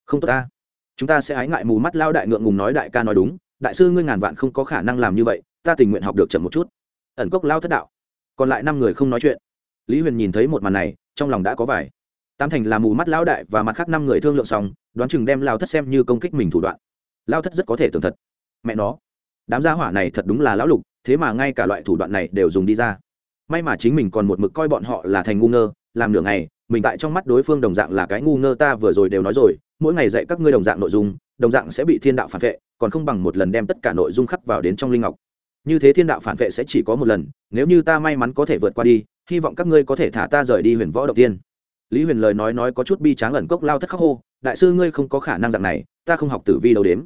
Speaker 1: Không tốt ta. Chúng ta sẽ ái ngại mù mắt lao đại ngượng ngùng nói đại ca nói đúng, đại sư ngươi ngàn vạn không có khả năng làm như vậy, ta tình nguyện học được chậm một chút. Ẩn cốc lao thất đạo. Còn lại năm người không nói chuyện lý huyền nhìn thấy một màn này, trong lòng đã có vài. Tam thành là mù mắt lão đại và mặt khác năm người thương lượng xong, đoán chừng đem lao thất xem như công kích mình thủ đoạn. Lao thất rất có thể tưởng thật. Mẹ nó, đám gia hỏa này thật đúng là lão lục, thế mà ngay cả loại thủ đoạn này đều dùng đi ra. May mà chính mình còn một mực coi bọn họ là thành ngu ngơ, làm nửa ngày, mình tại trong mắt đối phương đồng dạng là cái ngu ngơ ta vừa rồi đều nói rồi, mỗi ngày dạy các ngươi đồng dạng nội dung, đồng dạng sẽ bị thiên đạo phản vệ, còn không bằng một lần đem tất cả nội dung khắc vào đến trong linh ngọc. Như thế thiên đạo phản vệ sẽ chỉ có một lần, nếu như ta may mắn có thể vượt qua đi hy vọng các ngươi có thể thả ta rời đi huyền võ đầu tiên. Lý huyền lời nói nói có chút bi tráng ẩn cốc lao thất khắc hô, đại sư ngươi không có khả năng dạng này, ta không học tử vi đâu đếm.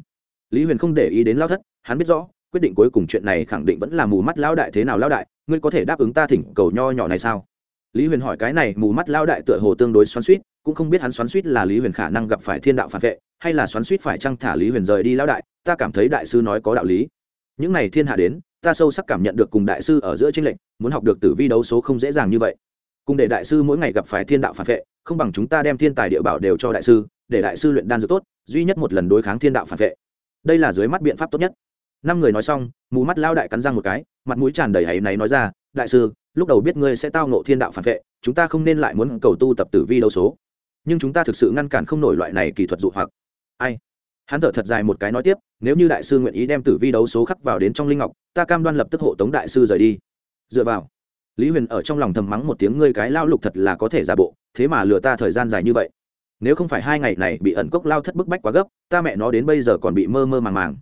Speaker 1: Lý huyền không để ý đến lao thất, hắn biết rõ, quyết định cuối cùng chuyện này khẳng định vẫn là mù mắt lao đại thế nào lao đại, ngươi có thể đáp ứng ta thỉnh cầu nho nhỏ này sao? Lý huyền hỏi cái này, mù mắt lao đại tựa hồ tương đối xoắn suýt cũng không biết hắn xoắn suýt là lý huyền khả năng gặp phải thiên đạo phản vệ, hay là xoắn suýt phải chăng thả lý huyền rời đi lao đại, ta cảm thấy đại sư nói có đạo lý. Những này thiên hạ đến ta sâu sắc cảm nhận được cùng đại sư ở giữa tranh lệnh muốn học được tử vi đấu số không dễ dàng như vậy. Cùng để đại sư mỗi ngày gặp phải thiên đạo phản vệ, không bằng chúng ta đem thiên tài địa bảo đều cho đại sư, để đại sư luyện đan dược tốt, duy nhất một lần đối kháng thiên đạo phản vệ. Đây là dưới mắt biện pháp tốt nhất. Năm người nói xong, mù mắt lao đại cắn răng một cái, mặt mũi tràn đầy hãy náy nói ra, đại sư, lúc đầu biết ngươi sẽ tao nộ thiên đạo phản vệ, chúng ta không nên lại muốn cầu tu tập tử vi đấu số. Nhưng chúng ta thực sự ngăn cản không nổi loại này kỳ thuật dụ hoặc. Ai? Hắn thở thật dài một cái nói tiếp, nếu như đại sư nguyện ý đem tử vi đấu số khắc vào đến trong linh ngọc, ta cam đoan lập tức hộ tống đại sư rời đi. Dựa vào, lý huyền ở trong lòng thầm mắng một tiếng, ngươi cái lao lục thật là có thể giả bộ, thế mà lừa ta thời gian dài như vậy. Nếu không phải hai ngày này bị ẩn cốc lao thất bức bách quá gấp, ta mẹ nó đến bây giờ còn bị mơ mơ màng màng.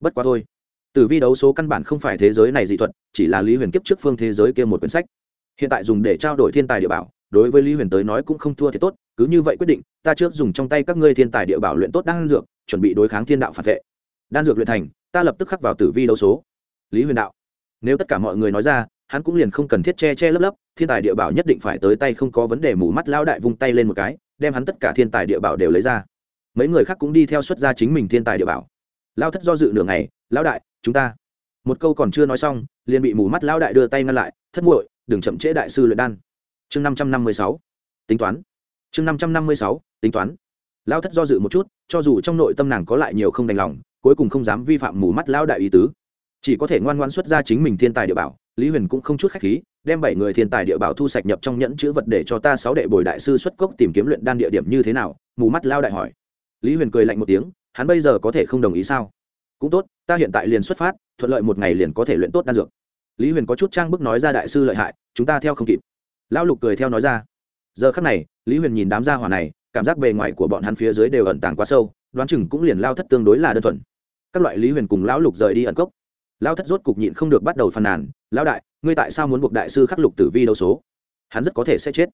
Speaker 1: Bất quá thôi. Tử vi đấu số căn bản không phải thế giới này dị thuật, chỉ là lý huyền kiếp trước phương thế giới kia một quyển sách. Hiện tại dùng để trao đổi thiên tài địa bảo, đối với lý huyền tới nói cũng không thua thì tốt cứ như vậy quyết định, ta trước dùng trong tay các ngươi thiên tài địa bảo luyện tốt đan dược, chuẩn bị đối kháng thiên đạo phản vệ. Đan dược luyện thành, ta lập tức khắc vào tử vi đấu số. Lý huyền đạo, nếu tất cả mọi người nói ra, hắn cũng liền không cần thiết che che lấp lấp, thiên tài địa bảo nhất định phải tới tay không có vấn đề mù mắt lão đại vung tay lên một cái, đem hắn tất cả thiên tài địa bảo đều lấy ra. Mấy người khác cũng đi theo xuất ra chính mình thiên tài địa bảo. Lao thất do dự nửa ngày, lão đại, chúng ta. Một câu còn chưa nói xong, liền bị mù mắt lão đại đưa tay ngăn lại, thất muội, đừng chậm trễ đại sư luyện đan. Chương năm trăm năm mươi sáu, tính toán chương năm trăm năm mươi sáu, tính toán. Lao thất do dự một chút, cho dù trong nội tâm nàng có lại nhiều không đành lòng, cuối cùng không dám vi phạm mù mắt lao đại ý tứ. Chỉ có thể ngoan ngoan xuất ra chính mình thiên tài địa bảo, lý huyền cũng không chút khách khí, đem bảy người thiên tài địa bảo thu sạch nhập trong nhẫn chữ vật để cho ta sáu đệ bồi đại sư xuất cốc tìm kiếm luyện đan địa điểm như thế nào, mù mắt lao đại hỏi. Lý huyền cười lạnh một tiếng, hắn bây giờ có thể không đồng ý sao? Cũng tốt, ta hiện tại liền xuất phát, thuận lợi một ngày liền có thể luyện tốt đan dược. Lý huyền có chút trang bức nói ra đại sư lợi hại, chúng ta theo không kịp. Lão lục cười theo nói ra. Giờ khắc này lý huyền nhìn đám gia hỏa này, cảm giác bề ngoài của bọn hắn phía dưới đều ẩn tàng quá sâu, đoán chừng cũng liền lao thất tương đối là đơn thuần. Các loại lý huyền cùng lão lục rời đi ẩn cốc. Lao thất rốt cục nhịn không được bắt đầu phàn nàn, lão đại, ngươi tại sao muốn buộc đại sư khắc lục tử vi đấu số? Hắn rất có thể sẽ chết.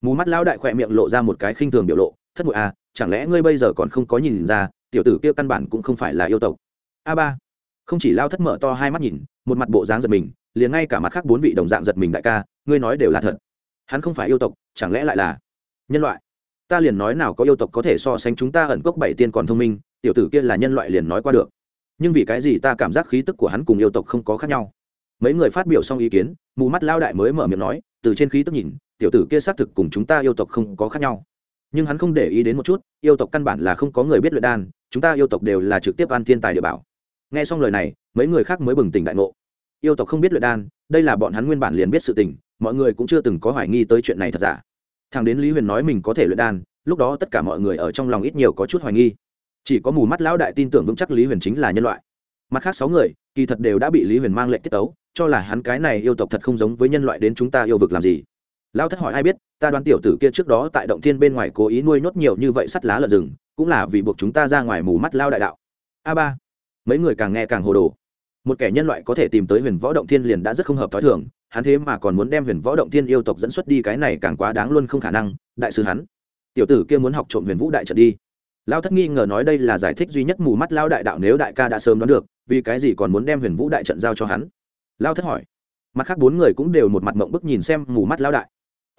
Speaker 1: Mù mắt lão đại khỏe miệng lộ ra một cái khinh thường biểu lộ, thất bụi à chẳng lẽ ngươi bây giờ còn không có nhìn ra, tiểu tử kia căn bản cũng không phải là yêu tộc? A ba. Không chỉ lao thất mở to hai mắt nhìn, một mặt bộ dáng giật mình, liền ngay cả mặt khác bốn vị đồng dạng giật mình đại ca, ngươi nói đều là thật. Hắn không phải yêu tộc, chẳng lẽ lại là nhân loại. Ta liền nói nào có yêu tộc có thể so sánh chúng ta ẩn cốc bảy tiên còn thông minh, tiểu tử kia là nhân loại liền nói qua được. Nhưng vì cái gì ta cảm giác khí tức của hắn cùng yêu tộc không có khác nhau? Mấy người phát biểu xong ý kiến, mù mắt lao đại mới mở miệng nói, từ trên khí tức nhìn, tiểu tử kia xác thực cùng chúng ta yêu tộc không có khác nhau. Nhưng hắn không để ý đến một chút, yêu tộc căn bản là không có người biết luyện đan, chúng ta yêu tộc đều là trực tiếp ăn thiên tài địa bảo. Nghe xong lời này, mấy người khác mới bừng tỉnh đại ngộ. Yêu tộc không biết luyện đan, đây là bọn hắn nguyên bản liền biết sự tình, mọi người cũng chưa từng có hoài nghi tới chuyện này thật giả thằng đến lý huyền nói mình có thể luyện đan, lúc đó tất cả mọi người ở trong lòng ít nhiều có chút hoài nghi. Chỉ có mù mắt lão đại tin tưởng vững chắc lý huyền chính là nhân loại. Mặt khác sáu người, kỳ thật đều đã bị lý huyền mang lệnh tiết tấu, cho là hắn cái này yêu tộc thật không giống với nhân loại đến chúng ta yêu vực làm gì. Lao thất hỏi ai biết, ta đoán tiểu tử kia trước đó tại động thiên bên ngoài cố ý nuôi nhốt nhiều như vậy sắt lá lợn rừng, cũng là vì buộc chúng ta ra ngoài mù mắt lao đại đạo. A ba. Mấy người càng nghe càng hồ đồ. Một kẻ nhân loại có thể tìm tới huyền võ động thiên liền đã rất không hợp t h ó i thường hắn thế mà còn muốn đem huyền võ động thiên yêu tộc dẫn xuất đi, cái này càng quá đáng luôn không khả năng, đại sư hắn. Tiểu tử kia muốn học trộm huyền vũ đại trận đi. Lao thất nghi ngờ nói đây là giải thích duy nhất mù mắt lao đại đạo nếu đại ca đã sớm đoán được, vì cái gì còn muốn đem huyền vũ đại trận giao cho hắn? Lao thất hỏi. Mặt khác bốn người cũng đều một mặt mộng bức nhìn xem mù mắt lao đại.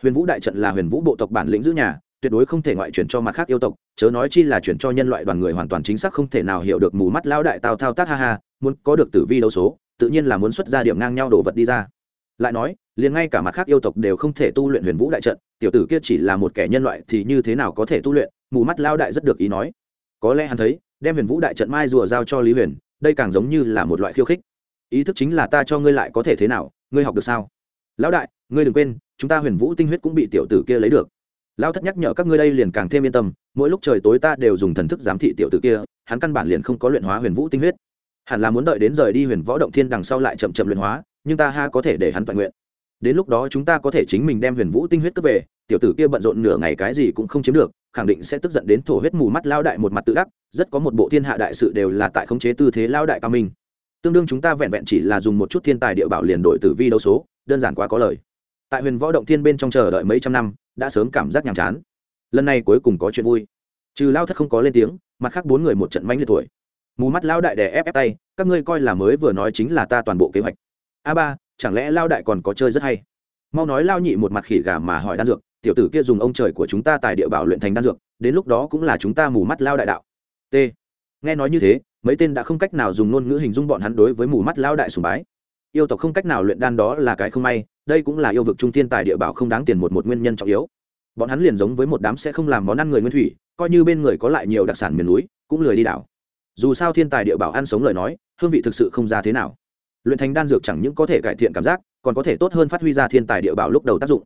Speaker 1: Huyền vũ đại trận là huyền vũ bộ tộc bản lĩnh giữ nhà, tuyệt đối không thể ngoại chuyển cho mặt khác yêu tộc, chớ nói chi là chuyển cho nhân loại đoàn người hoàn toàn chính xác không thể nào hiểu được mù mắt lao đại tao thao tác ha ha, muốn có được tử vi đấu số, tự nhiên là muốn xuất ra điểm ngang nhau đồ vật đi ra lại nói, liền ngay cả mặt khác yêu tộc đều không thể tu luyện huyền vũ đại trận, tiểu tử kia chỉ là một kẻ nhân loại thì như thế nào có thể tu luyện? Mù mắt lao đại rất được ý nói. Có lẽ hắn thấy, đem huyền vũ đại trận mai rùa giao cho lý huyền, đây càng giống như là một loại khiêu khích. Ý thức chính là ta cho ngươi lại có thể thế nào, ngươi học được sao? Lão đại, ngươi đừng quên, chúng ta huyền vũ tinh huyết cũng bị tiểu tử kia lấy được. Lao thất nhắc nhở các ngươi đây liền càng thêm yên tâm, mỗi lúc trời tối ta đều dùng thần thức giám thị tiểu tử kia, hắn căn bản liền không có luyện hóa huyền vũ tinh huyết. Hẳn là muốn đợi đến rời đi huyền võ động thiên đằng sau lại chậm chậm luyện hóa nhưng ta ha có thể để hắn toàn nguyện. Đến lúc đó chúng ta có thể chính mình đem huyền vũ tinh huyết cướp về, tiểu tử kia bận rộn nửa ngày cái gì cũng không chiếm được, khẳng định sẽ tức giận đến thổ huyết mù mắt lao đại một mặt tự đắc, rất có một bộ thiên hạ đại sự đều là tại khống chế tư thế lao đại cao minh. Tương đương chúng ta vẹn vẹn chỉ là dùng một chút thiên tài địa bảo liền đổi tử vi đấu số, đơn giản quá có lời. Tại huyền võ động thiên bên trong chờ đợi mấy trăm năm, đã sớm cảm giác nhàm chán. Lần này cuối cùng có chuyện vui. Trừ lao thất không có lên tiếng, mặt khác bốn người một trận mánh liệt tuổi. Mù mắt lao đại đè ép ép tay, các ngươi coi là mới vừa nói chính là ta toàn bộ kế hoạch a ba, chẳng lẽ lao đại còn có chơi rất hay? Mau nói lao nhị một mặt khỉ gà mà hỏi đan dược, tiểu tử kia dùng ông trời của chúng ta tài địa bảo luyện thành đan dược, đến lúc đó cũng là chúng ta mù mắt lao đại đạo. T. Nghe nói như thế, mấy tên đã không cách nào dùng ngôn ngữ hình dung bọn hắn đối với mù mắt lao đại sùng bái. Yêu tộc không cách nào luyện đan đó là cái không may, đây cũng là yêu vực trung thiên tài địa bảo không đáng tiền một một nguyên nhân trọng yếu. Bọn hắn liền giống với một đám sẽ không làm món ăn người nguyên thủy, coi như bên người có lại nhiều đặc sản miền núi, cũng lười đi đảo. Dù sao thiên tài địa bảo ăn sống lời nói, hương vị thực sự không ra thế nào luyện thành đan dược chẳng những có thể cải thiện cảm giác, còn có thể tốt hơn phát huy ra thiên tài địa bảo lúc đầu tác dụng.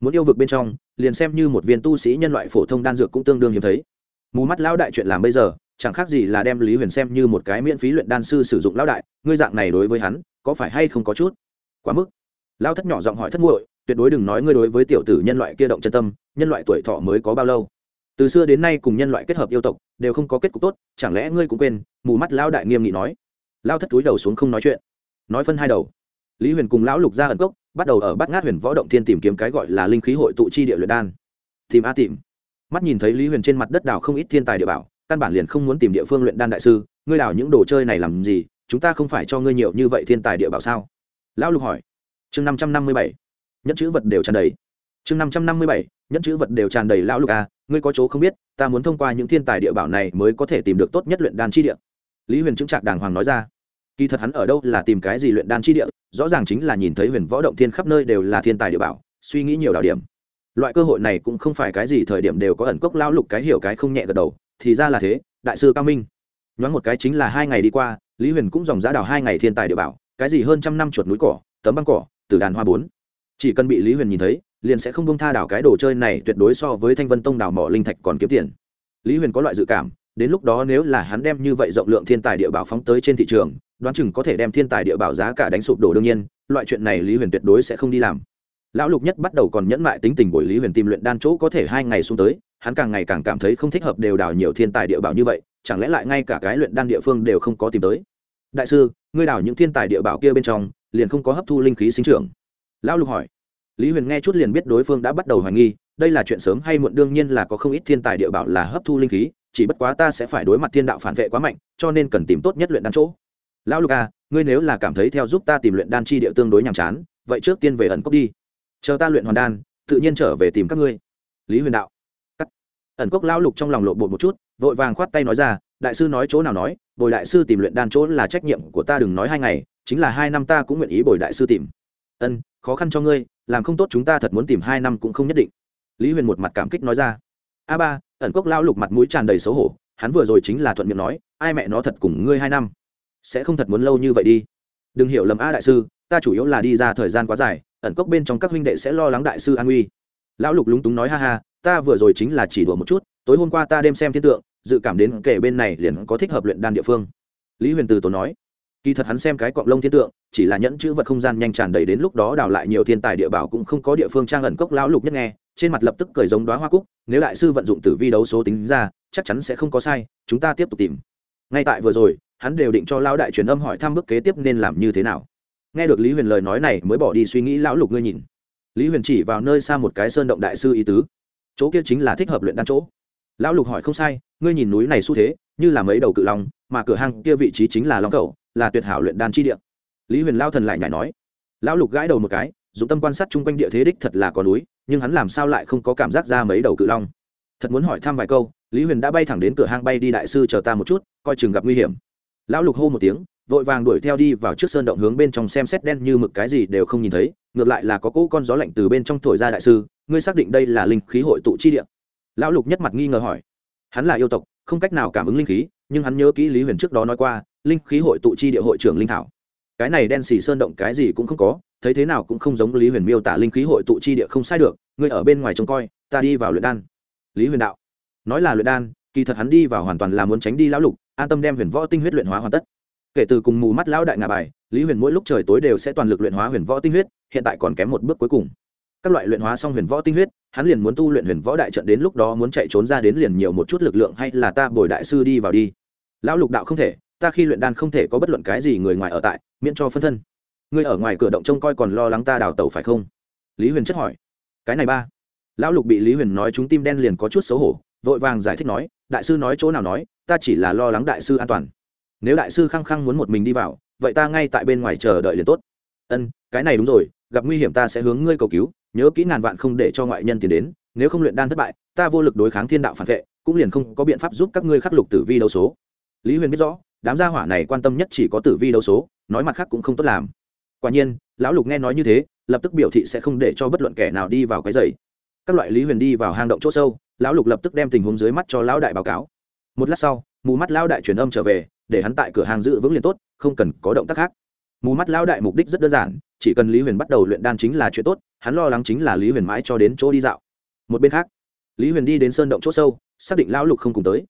Speaker 1: Muốn yêu vực bên trong, liền xem như một viên tu sĩ nhân loại phổ thông đan dược cũng tương đương hiếm thấy. Mù mắt lão đại chuyện làm bây giờ, chẳng khác gì là đem lý huyền xem như một cái miễn phí luyện đan sư sử dụng lão đại, ngươi dạng này đối với hắn, có phải hay không có chút? Quá mức. Lao thất nhỏ giọng hỏi thất muội, tuyệt đối đừng nói ngươi đối với tiểu tử nhân loại kia động chân tâm, nhân loại tuổi thọ mới có bao lâu? Từ xưa đến nay cùng nhân loại kết hợp yêu tộc, đều không có kết cục tốt, chẳng lẽ ngươi cũng quên? Mù mắt lão đại nghiêm nghị nói. Lao thất túi đầu xuống không nói chuyện nói phân hai đầu. Lý huyền cùng lão lục ra ẩn cốc bắt đầu ở bát ngát huyền võ động thiên tìm kiếm cái gọi là linh khí hội tụ chi địa luyện đan. Tìm a tìm. Mắt nhìn thấy lý huyền trên mặt đất đảo không ít thiên tài địa bảo căn bản liền không muốn tìm địa phương luyện đan đại sư ngươi đảo những đồ chơi này làm gì? Chúng ta không phải cho ngươi nhiều như vậy thiên tài địa bảo sao? Lão lục hỏi. Chương năm trăm năm mươi bảy. Nhẫn chữ vật đều tràn đầy. Chương năm trăm năm mươi bảy. Nhẫn chữ vật đều tràn đầy lão lục a à, ngươi có chỗ không biết ta muốn thông qua những thiên tài địa bảo này mới có thể tìm được tốt nhất luyện đan chi địa. Lý huyền chứng trạc đàng hoàng nói ra kỳ thật hắn ở đâu là tìm cái gì luyện đan chi địa, rõ ràng chính là nhìn thấy huyền võ động thiên khắp nơi đều là thiên tài địa bảo, suy nghĩ nhiều đạo điểm. Loại cơ hội này cũng không phải cái gì thời điểm đều có ẩn cốc lao lục cái hiểu cái không nhẹ gật đầu, thì ra là thế, đại sư cao minh. Nhoáng một cái chính là hai ngày đi qua, lý huyền cũng dòng giã đào hai ngày thiên tài địa bảo, cái gì hơn trăm năm chuột núi cỏ, tấm băng cỏ từ đàn hoa bốn. Chỉ cần bị lý huyền nhìn thấy, liền sẽ không bông tha đảo cái đồ chơi này tuyệt đối so với thanh vân tông đảo mỏ linh thạch còn kiếm tiền. Lý huyền có loại dự cảm, đến lúc đó nếu là hắn đem như vậy rộng lượng thiên tài địa bảo phóng tới trên thị trường đoán chừng có thể đem thiên tài địa bảo giá cả đánh sụp đổ đương nhiên, loại chuyện này lý huyền tuyệt đối sẽ không đi làm. Lão lục nhất bắt đầu còn nhẫn mại tính tình bồi lý huyền tìm luyện đan chỗ có thể hai ngày xuống tới, hắn càng ngày càng cảm thấy không thích hợp đều đào nhiều thiên tài địa bảo như vậy, chẳng lẽ lại ngay cả cái luyện đan địa phương đều không có tìm tới? Đại sư, ngươi đào những thiên tài địa bảo kia bên trong, liền không có hấp thu linh khí sinh trưởng. Lão lục hỏi. Lý huyền nghe chút liền biết đối phương đã bắt đầu hoài nghi, đây là chuyện sớm hay muộn đương nhiên là có không ít thiên tài địa bảo là hấp thu linh khí, chỉ bất quá ta sẽ phải đối mặt thiên đạo phản vệ quá mạnh, cho nên cần tìm tốt nhất luyện đan chỗ lão lục à ngươi nếu là cảm thấy theo giúp ta tìm luyện đan chi địa tương đối nhàm chán, vậy trước tiên về ẩn cốc đi. Chờ ta luyện hoàn đan, tự nhiên trở về tìm các ngươi. Lý huyền đạo. Cắt. Ẩn cốc lão lục trong lòng lộ bột một chút, vội vàng khoát tay nói ra, đại sư nói chỗ nào nói, bồi đại sư tìm luyện đan chỗ là trách nhiệm của ta đừng nói hai ngày, chính là hai năm ta cũng nguyện ý bồi đại sư tìm. Ân, khó khăn cho ngươi, làm không tốt chúng ta thật muốn tìm hai năm cũng không nhất định. Lý huyền một mặt cảm kích nói ra. A ba, ẩn cốc lão lục mặt mũi tràn đầy xấu hổ, hắn vừa rồi chính là thuận miệng nói, ai mẹ nó thật cùng ngươi hai năm sẽ không thật muốn lâu như vậy đi. Đừng hiểu lầm a đại sư, ta chủ yếu là đi ra thời gian quá dài, ẩn cốc bên trong các huynh đệ sẽ lo lắng đại sư an nguy lão lục lúng túng nói ha ha, ta vừa rồi chính là chỉ đùa một chút, tối hôm qua ta đem xem thiên tượng, dự cảm đến kể bên này liền có thích hợp luyện đan địa phương. Lý huyền từ tốn nói, kỳ thật hắn xem cái cọng lông thiên tượng, chỉ là nhẫn chữ vật không gian nhanh tràn đầy đến lúc đó đào lại nhiều thiên tài địa bảo cũng không có địa phương trang ẩn cốc lão lục nhất nghe, trên mặt lập tức cười giống đoá hoa cúc, nếu đại sư vận dụng tử vi đấu số tính ra, chắc chắn sẽ không có sai, chúng ta tiếp tục tìm ngay tại vừa rồi, hắn đều định cho lão đại truyền âm hỏi thăm bước kế tiếp nên làm như thế nào. Nghe được lý huyền lời nói này mới bỏ đi suy nghĩ lão lục ngươi nhìn. Lý huyền chỉ vào nơi xa một cái sơn động đại sư ý tứ. Chỗ kia chính là thích hợp luyện đan chỗ. Lão lục hỏi không sai, ngươi nhìn núi này xu thế, như là mấy đầu cự long, mà cửa hang kia vị trí chính là long cầu là tuyệt hảo luyện đan chi địa. Lý huyền lao thần lại nhảy nói. Lão lục gãi đầu một cái, dụng tâm quan sát chung quanh địa thế đích thật là có núi, nhưng hắn làm sao lại không có cảm giác ra mấy đầu cự long? Thật muốn hỏi thăm vài câu lý huyền đã bay thẳng đến cửa hang bay đi đại sư chờ ta một chút, coi chừng gặp nguy hiểm. Lão lục hô một tiếng, vội vàng đuổi theo đi vào trước sơn động hướng bên trong xem xét đen như mực cái gì đều không nhìn thấy, ngược lại là có cỗ con gió lạnh từ bên trong thổi ra đại sư, ngươi xác định đây là linh khí hội tụ chi địa. Lão lục nhất mặt nghi ngờ hỏi. Hắn là yêu tộc, không cách nào cảm ứng linh khí, nhưng hắn nhớ kỹ lý huyền trước đó nói qua, linh khí hội tụ chi địa hội trưởng linh thảo. Cái này đen xì sơn động cái gì cũng không có, thấy thế nào cũng không giống lý huyền miêu tả linh khí hội tụ chi địa không sai được, ngươi ở bên ngoài trông coi, ta đi vào luyện đan. Lý huyền đạo nói là luyện đan, kỳ thật hắn đi vào hoàn toàn là muốn tránh đi lão lục, an tâm đem huyền võ tinh huyết luyện hóa hoàn tất. Kể từ cùng mù mắt lão đại ngà bài, lý huyền mỗi lúc trời tối đều sẽ toàn lực luyện hóa huyền võ tinh huyết, hiện tại còn kém một bước cuối cùng. Các loại luyện hóa xong huyền võ tinh huyết, hắn liền muốn tu luyện huyền võ đại trận đến lúc đó muốn chạy trốn ra đến liền nhiều một chút lực lượng hay là ta bồi đại sư đi vào đi. Lão lục đạo không thể, ta khi luyện đan không thể có bất luận cái gì người ngoài ở tại, miễn cho phân thân. Ngươi ở ngoài cửa động trông coi còn lo lắng ta đào tẩu phải không? Lý huyền chất hỏi. Cái này ba. Lão lục bị lý huyền nói chúng tim đen liền có chút xấu hổ vội vàng giải thích nói, đại sư nói chỗ nào nói, ta chỉ là lo lắng đại sư an toàn. Nếu đại sư khăng khăng muốn một mình đi vào, vậy ta ngay tại bên ngoài chờ đợi liền tốt. Ân, cái này đúng rồi, gặp nguy hiểm ta sẽ hướng ngươi cầu cứu, nhớ kỹ ngàn vạn không để cho ngoại nhân tiến đến, nếu không luyện đan thất bại, ta vô lực đối kháng thiên đạo phản vệ, cũng liền không có biện pháp giúp các ngươi khắc lục tử vi đấu số. Lý huyền biết rõ, đám gia hỏa này quan tâm nhất chỉ có tử vi đấu số, nói mặt khác cũng không tốt làm. Quả nhiên, lão lục nghe nói như thế, lập tức biểu thị sẽ không để cho bất luận kẻ nào đi vào cái giày. Các loại lý huyền đi vào hang động chỗ sâu lão lục lập tức đem tình huống dưới mắt cho lão đại báo cáo. Một lát sau, mù mắt lão đại truyền âm trở về, để hắn tại cửa hàng giữ vững liền tốt, không cần có động tác khác. Mù mắt lão đại mục đích rất đơn giản, chỉ cần lý huyền bắt đầu luyện đan chính là chuyện tốt, hắn lo lắng chính là lý huyền mãi cho đến chỗ đi dạo. Một bên khác, lý huyền đi đến sơn động chỗ sâu, xác định lão lục không cùng tới.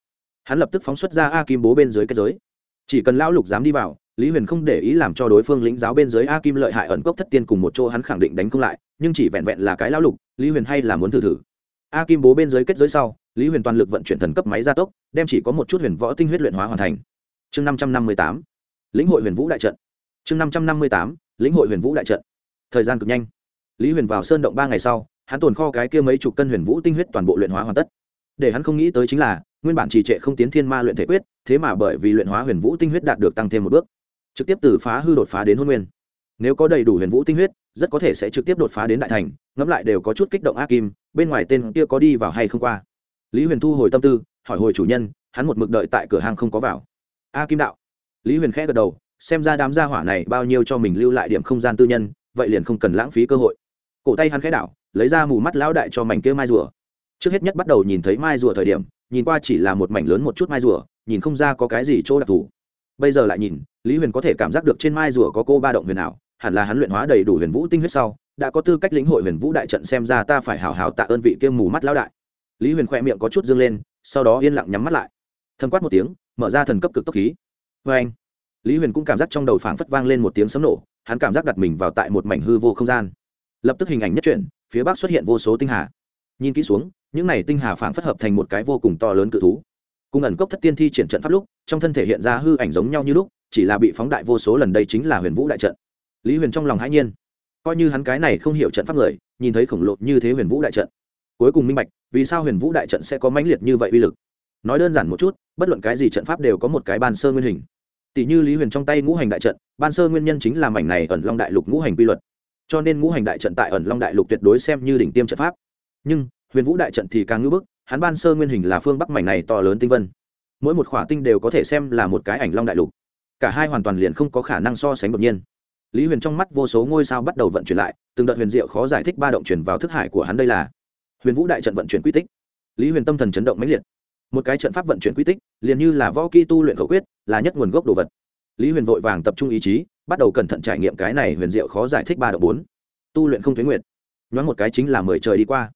Speaker 1: Hắn lập tức phóng xuất ra a kim bố bên dưới kết giới. Chỉ cần lão lục dám đi vào, lý huyền không để ý làm cho đối phương lĩnh giáo bên dưới a kim lợi hại ẩn cốc thất tiên cùng một chỗ hắn khẳng định đánh không lại, nhưng chỉ vẹn vẹn là cái lão lục, lý huyền hay là muốn thử thử a kim bố bên dưới kết giới sau, lý huyền toàn lực vận chuyển thần cấp máy gia tốc, đem chỉ có một chút huyền võ tinh huyết luyện hóa hoàn thành. Chương năm trăm năm mươi tám, lĩnh hội huyền vũ đại trận. Chương năm trăm năm mươi tám, lĩnh hội huyền vũ đại trận. Thời gian cực nhanh. Lý huyền vào sơn động ba ngày sau, hắn tồn kho cái kia mấy chục cân huyền vũ tinh huyết toàn bộ luyện hóa hoàn tất. Để hắn không nghĩ tới chính là, nguyên bản trì trệ không tiến thiên ma luyện thể quyết, thế mà bởi vì luyện hóa huyền vũ tinh huyết đạt được tăng thêm một bước. Trực tiếp từ phá hư đột phá đến hôn nguyên. Nếu có đầy đủ huyền vũ tinh huyết, rất có thể sẽ trực tiếp đột phá đến đại thành, ngẫm lại đều có chút kích động a kim bên ngoài tên kia có đi vào hay không qua? Lý huyền thu hồi tâm tư, hỏi hồi chủ nhân, hắn một mực đợi tại cửa hàng không có vào. A kim đạo. Lý huyền khẽ gật đầu, xem ra đám gia hỏa này bao nhiêu cho mình lưu lại điểm không gian tư nhân, vậy liền không cần lãng phí cơ hội. Cổ tay hắn khẽ đảo, lấy ra mù mắt lão đại cho mảnh kia mai rùa. Trước hết nhất bắt đầu nhìn thấy mai rùa thời điểm, nhìn qua chỉ là một mảnh lớn một chút mai rùa, nhìn không ra có cái gì chỗ đặc thù. Bây giờ lại nhìn, lý huyền có thể cảm giác được trên mai rùa có cô ba động huyền ảo, hẳn là hắn luyện hóa đầy đủ huyền vũ tinh huyết sau đã có tư cách lĩnh hội huyền vũ đại trận xem ra ta phải hào hào tạ ơn vị kia mù mắt lão đại. Lý huyền khoe miệng có chút dương lên, sau đó yên lặng nhắm mắt lại. Thầm quát một tiếng, mở ra thần cấp cực tốc khí. Vê anh, lý huyền cũng cảm giác trong đầu phảng phất vang lên một tiếng sấm nổ, hắn cảm giác đặt mình vào tại một mảnh hư vô không gian. Lập tức hình ảnh nhất chuyển, phía bắc xuất hiện vô số tinh hà. Nhìn kỹ xuống, những này tinh hà phảng phất hợp thành một cái vô cùng to lớn cự thú. Cùng ẩn cốc thất tiên thi triển trận pháp lúc, trong thân thể hiện ra hư ảnh giống nhau như lúc, chỉ là bị phóng đại vô số lần, đây chính là huyền vũ đại trận. Lý huyền trong lòng hãi nhiên coi như hắn cái này không hiểu trận pháp người, nhìn thấy khổng lồ như thế huyền vũ đại trận. Cuối cùng minh bạch, vì sao huyền vũ đại trận sẽ có mãnh liệt như vậy uy lực. Nói đơn giản một chút, bất luận cái gì trận pháp đều có một cái ban sơ nguyên hình. Tỷ như lý huyền trong tay ngũ hành đại trận, ban sơ nguyên nhân chính là mảnh này ẩn long đại lục ngũ hành quy luật. Cho nên ngũ hành đại trận tại ẩn long đại lục tuyệt đối xem như đỉnh tiêm trận pháp. Nhưng, huyền vũ đại trận thì càng ngưỡng bức, hắn ban sơ nguyên hình là phương bắc mảnh này to lớn tinh vân. Mỗi một khỏa tinh đều có thể xem là một cái ảnh long đại lục. Cả hai hoàn toàn liền không có khả năng so sánh đột nhiên lý huyền trong mắt vô số ngôi sao bắt đầu vận chuyển lại, từng đợt huyền diệu khó giải thích ba động chuyển vào thức hải của hắn đây là huyền vũ đại trận vận chuyển quy tích. Lý huyền tâm thần chấn động mãnh liệt. Một cái trận pháp vận chuyển quy tích, liền như là võ kỹ tu luyện khẩu quyết, là nhất nguồn gốc đồ vật. Lý huyền vội vàng tập trung ý chí, bắt đầu cẩn thận trải nghiệm cái này huyền diệu khó giải thích ba động bốn. Tu luyện không tuyến nguyện nhoáng một cái chính là mười trời đi qua.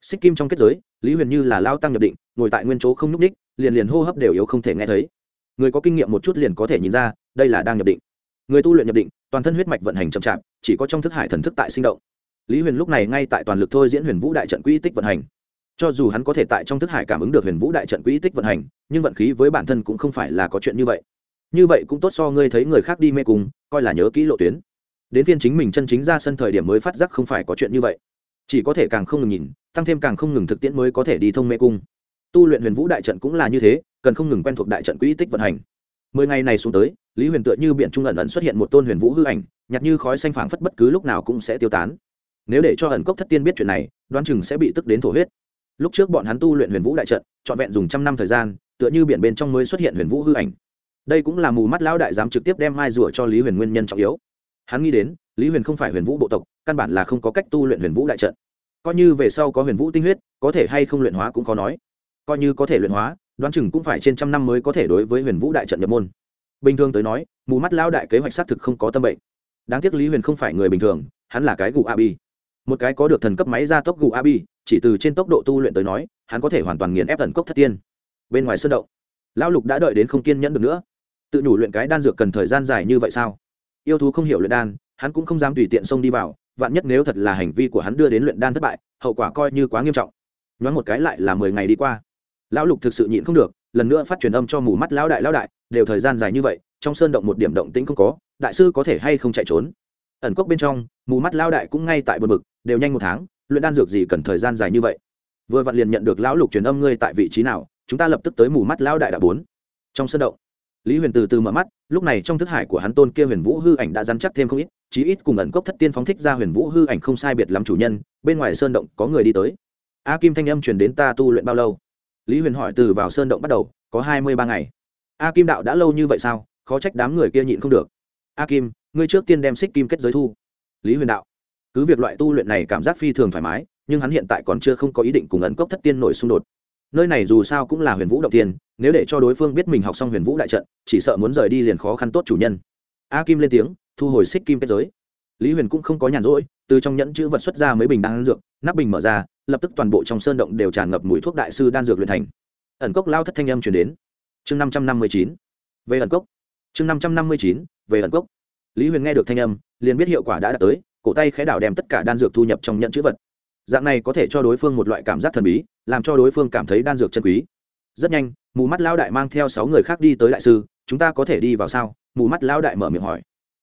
Speaker 1: Xích kim trong kết giới, lý huyền như là lao tăng nhập định, ngồi tại nguyên chỗ không n ú c ních, liền liền hô hấp đều yếu không thể nghe thấy. Người có kinh nghiệm một chút liền có thể nhìn ra, đây là đang nhập định người tu luyện nhập định, toàn thân huyết mạch vận hành chậm chạp, chỉ có trong thức hải thần thức tại sinh động. Lý huyền lúc này ngay tại toàn lực thôi diễn huyền vũ đại trận quỹ tích vận hành. Cho dù hắn có thể tại trong thức hải cảm ứng được huyền vũ đại trận quỹ tích vận hành, nhưng vận khí với bản thân cũng không phải là có chuyện như vậy. Như vậy cũng tốt so ngươi thấy người khác đi mê cùng coi là nhớ kỹ lộ tuyến. Đến phiên chính mình chân chính ra sân thời điểm mới phát giác không phải có chuyện như vậy. Chỉ có thể càng không ngừng nhìn, tăng thêm càng không ngừng thực tiễn mới có thể đi thông mê cung. Tu luyện huyền vũ đại trận cũng là như thế, cần không ngừng quen thuộc đại trận quỹ tích vận hành. Mười ngày này xuống tới lý huyền tựa như biển trung ẩn ẩn xuất hiện một tôn huyền vũ hư ảnh nhặt như khói xanh phảng phất bất cứ lúc nào cũng sẽ tiêu tán. Nếu để cho ẩn cốc thất tiên biết chuyện này, đoán chừng sẽ bị tức đến thổ huyết. Lúc trước bọn hắn tu luyện huyền vũ đại trận, trọn vẹn dùng trăm năm thời gian, tựa như biển bên trong mới xuất hiện huyền vũ hư ảnh. Đây cũng là mù mắt lão đại dám trực tiếp đem mai rùa cho lý huyền nguyên nhân trọng yếu. Hắn nghĩ đến, lý huyền không phải huyền vũ bộ tộc, căn bản là không có cách tu luyện huyền vũ đại trận. Coi như về sau có huyền vũ tinh huyết, có thể hay không luyện hóa cũng khó nói. Coi như có thể luyện hóa, đoán chừng cũng phải trên trăm năm mới có thể đối với huyền vũ đại trận nhập môn bình thường tới nói, mù mắt lão đại kế hoạch xác thực không có tâm bệnh. Đáng tiếc lý huyền không phải người bình thường, hắn là cái gù abi một cái có được thần cấp máy gia tốc gù abi chỉ từ trên tốc độ tu luyện tới nói, hắn có thể hoàn toàn nghiền ép thần cốc thất tiên. Bên ngoài sơn động, lão lục đã đợi đến không kiên nhẫn được nữa. Tự nhủ luyện cái đan dược cần thời gian dài như vậy sao? Yêu thú không hiểu luyện đan, hắn cũng không dám tùy tiện xông đi vào, vạn nhất nếu thật là hành vi của hắn đưa đến luyện đan thất bại, hậu quả coi như quá nghiêm trọng. Nhoáng một cái lại là mười ngày đi qua. Lão lục thực sự nhịn không được, lần nữa phát truyền âm cho mù mắt lão đại lão đại đều thời gian dài như vậy trong sơn động một điểm động tĩnh không có đại sư có thể hay không chạy trốn? Ẩn cốc bên trong mù mắt lao đại cũng ngay tại bờ mực, đều nhanh một tháng luyện đan dược gì cần thời gian dài như vậy? Vừa vặn liền nhận được lão lục truyền âm ngươi tại vị trí nào chúng ta lập tức tới mù mắt lao đại đã bốn. Trong sơn động lý huyền từ từ mở mắt lúc này trong thức hải của hắn tôn kia huyền vũ hư ảnh đã dắn chắc thêm không ít chí ít cùng ẩn cốc thất tiên phóng thích ra huyền vũ hư ảnh không sai biệt lắm chủ nhân bên ngoài sơn động có người đi tới. A kim thanh âm truyền đến ta tu luyện bao lâu? Lý huyền hỏi từ vào sơn động bắt đầu có hai mươi ba ngày a kim đạo đã lâu như vậy sao? Khó trách đám người kia nhịn không được. A kim, ngươi trước tiên đem xích kim kết giới thu. Lý huyền đạo, cứ việc loại tu luyện này cảm giác phi thường thoải mái, nhưng hắn hiện tại còn chưa không có ý định cùng ẩn cốc thất tiên nổi xung đột. Nơi này dù sao cũng là huyền vũ động tiên, nếu để cho đối phương biết mình học xong huyền vũ đại trận, chỉ sợ muốn rời đi liền khó khăn tốt chủ nhân. A kim lên tiếng, thu hồi xích kim kết giới. Lý huyền cũng không có nhàn rỗi, từ trong nhẫn chữ vật xuất ra mấy bình đan dược, nắp bình mở ra, lập tức toàn bộ trong sơn động đều tràn ngập mùi thuốc đại sư đan dược luyện thành. Ẩn cốc lao thất thanh âm chuyển đến chương năm trăm năm mươi chín. Về ẩn cốc. Chương năm trăm năm mươi chín, về ẩn cốc. Lý huyền nghe được thanh âm, liền biết hiệu quả đã đạt tới, cổ tay khẽ đảo đem tất cả đan dược thu nhập trong nhận chữ vật. Dạng này có thể cho đối phương một loại cảm giác thần bí, làm cho đối phương cảm thấy đan dược chân quý. Rất nhanh, mù mắt Lão đại mang theo sáu người khác đi tới đại sư, chúng ta có thể đi vào sao? Mù mắt Lão đại mở miệng hỏi.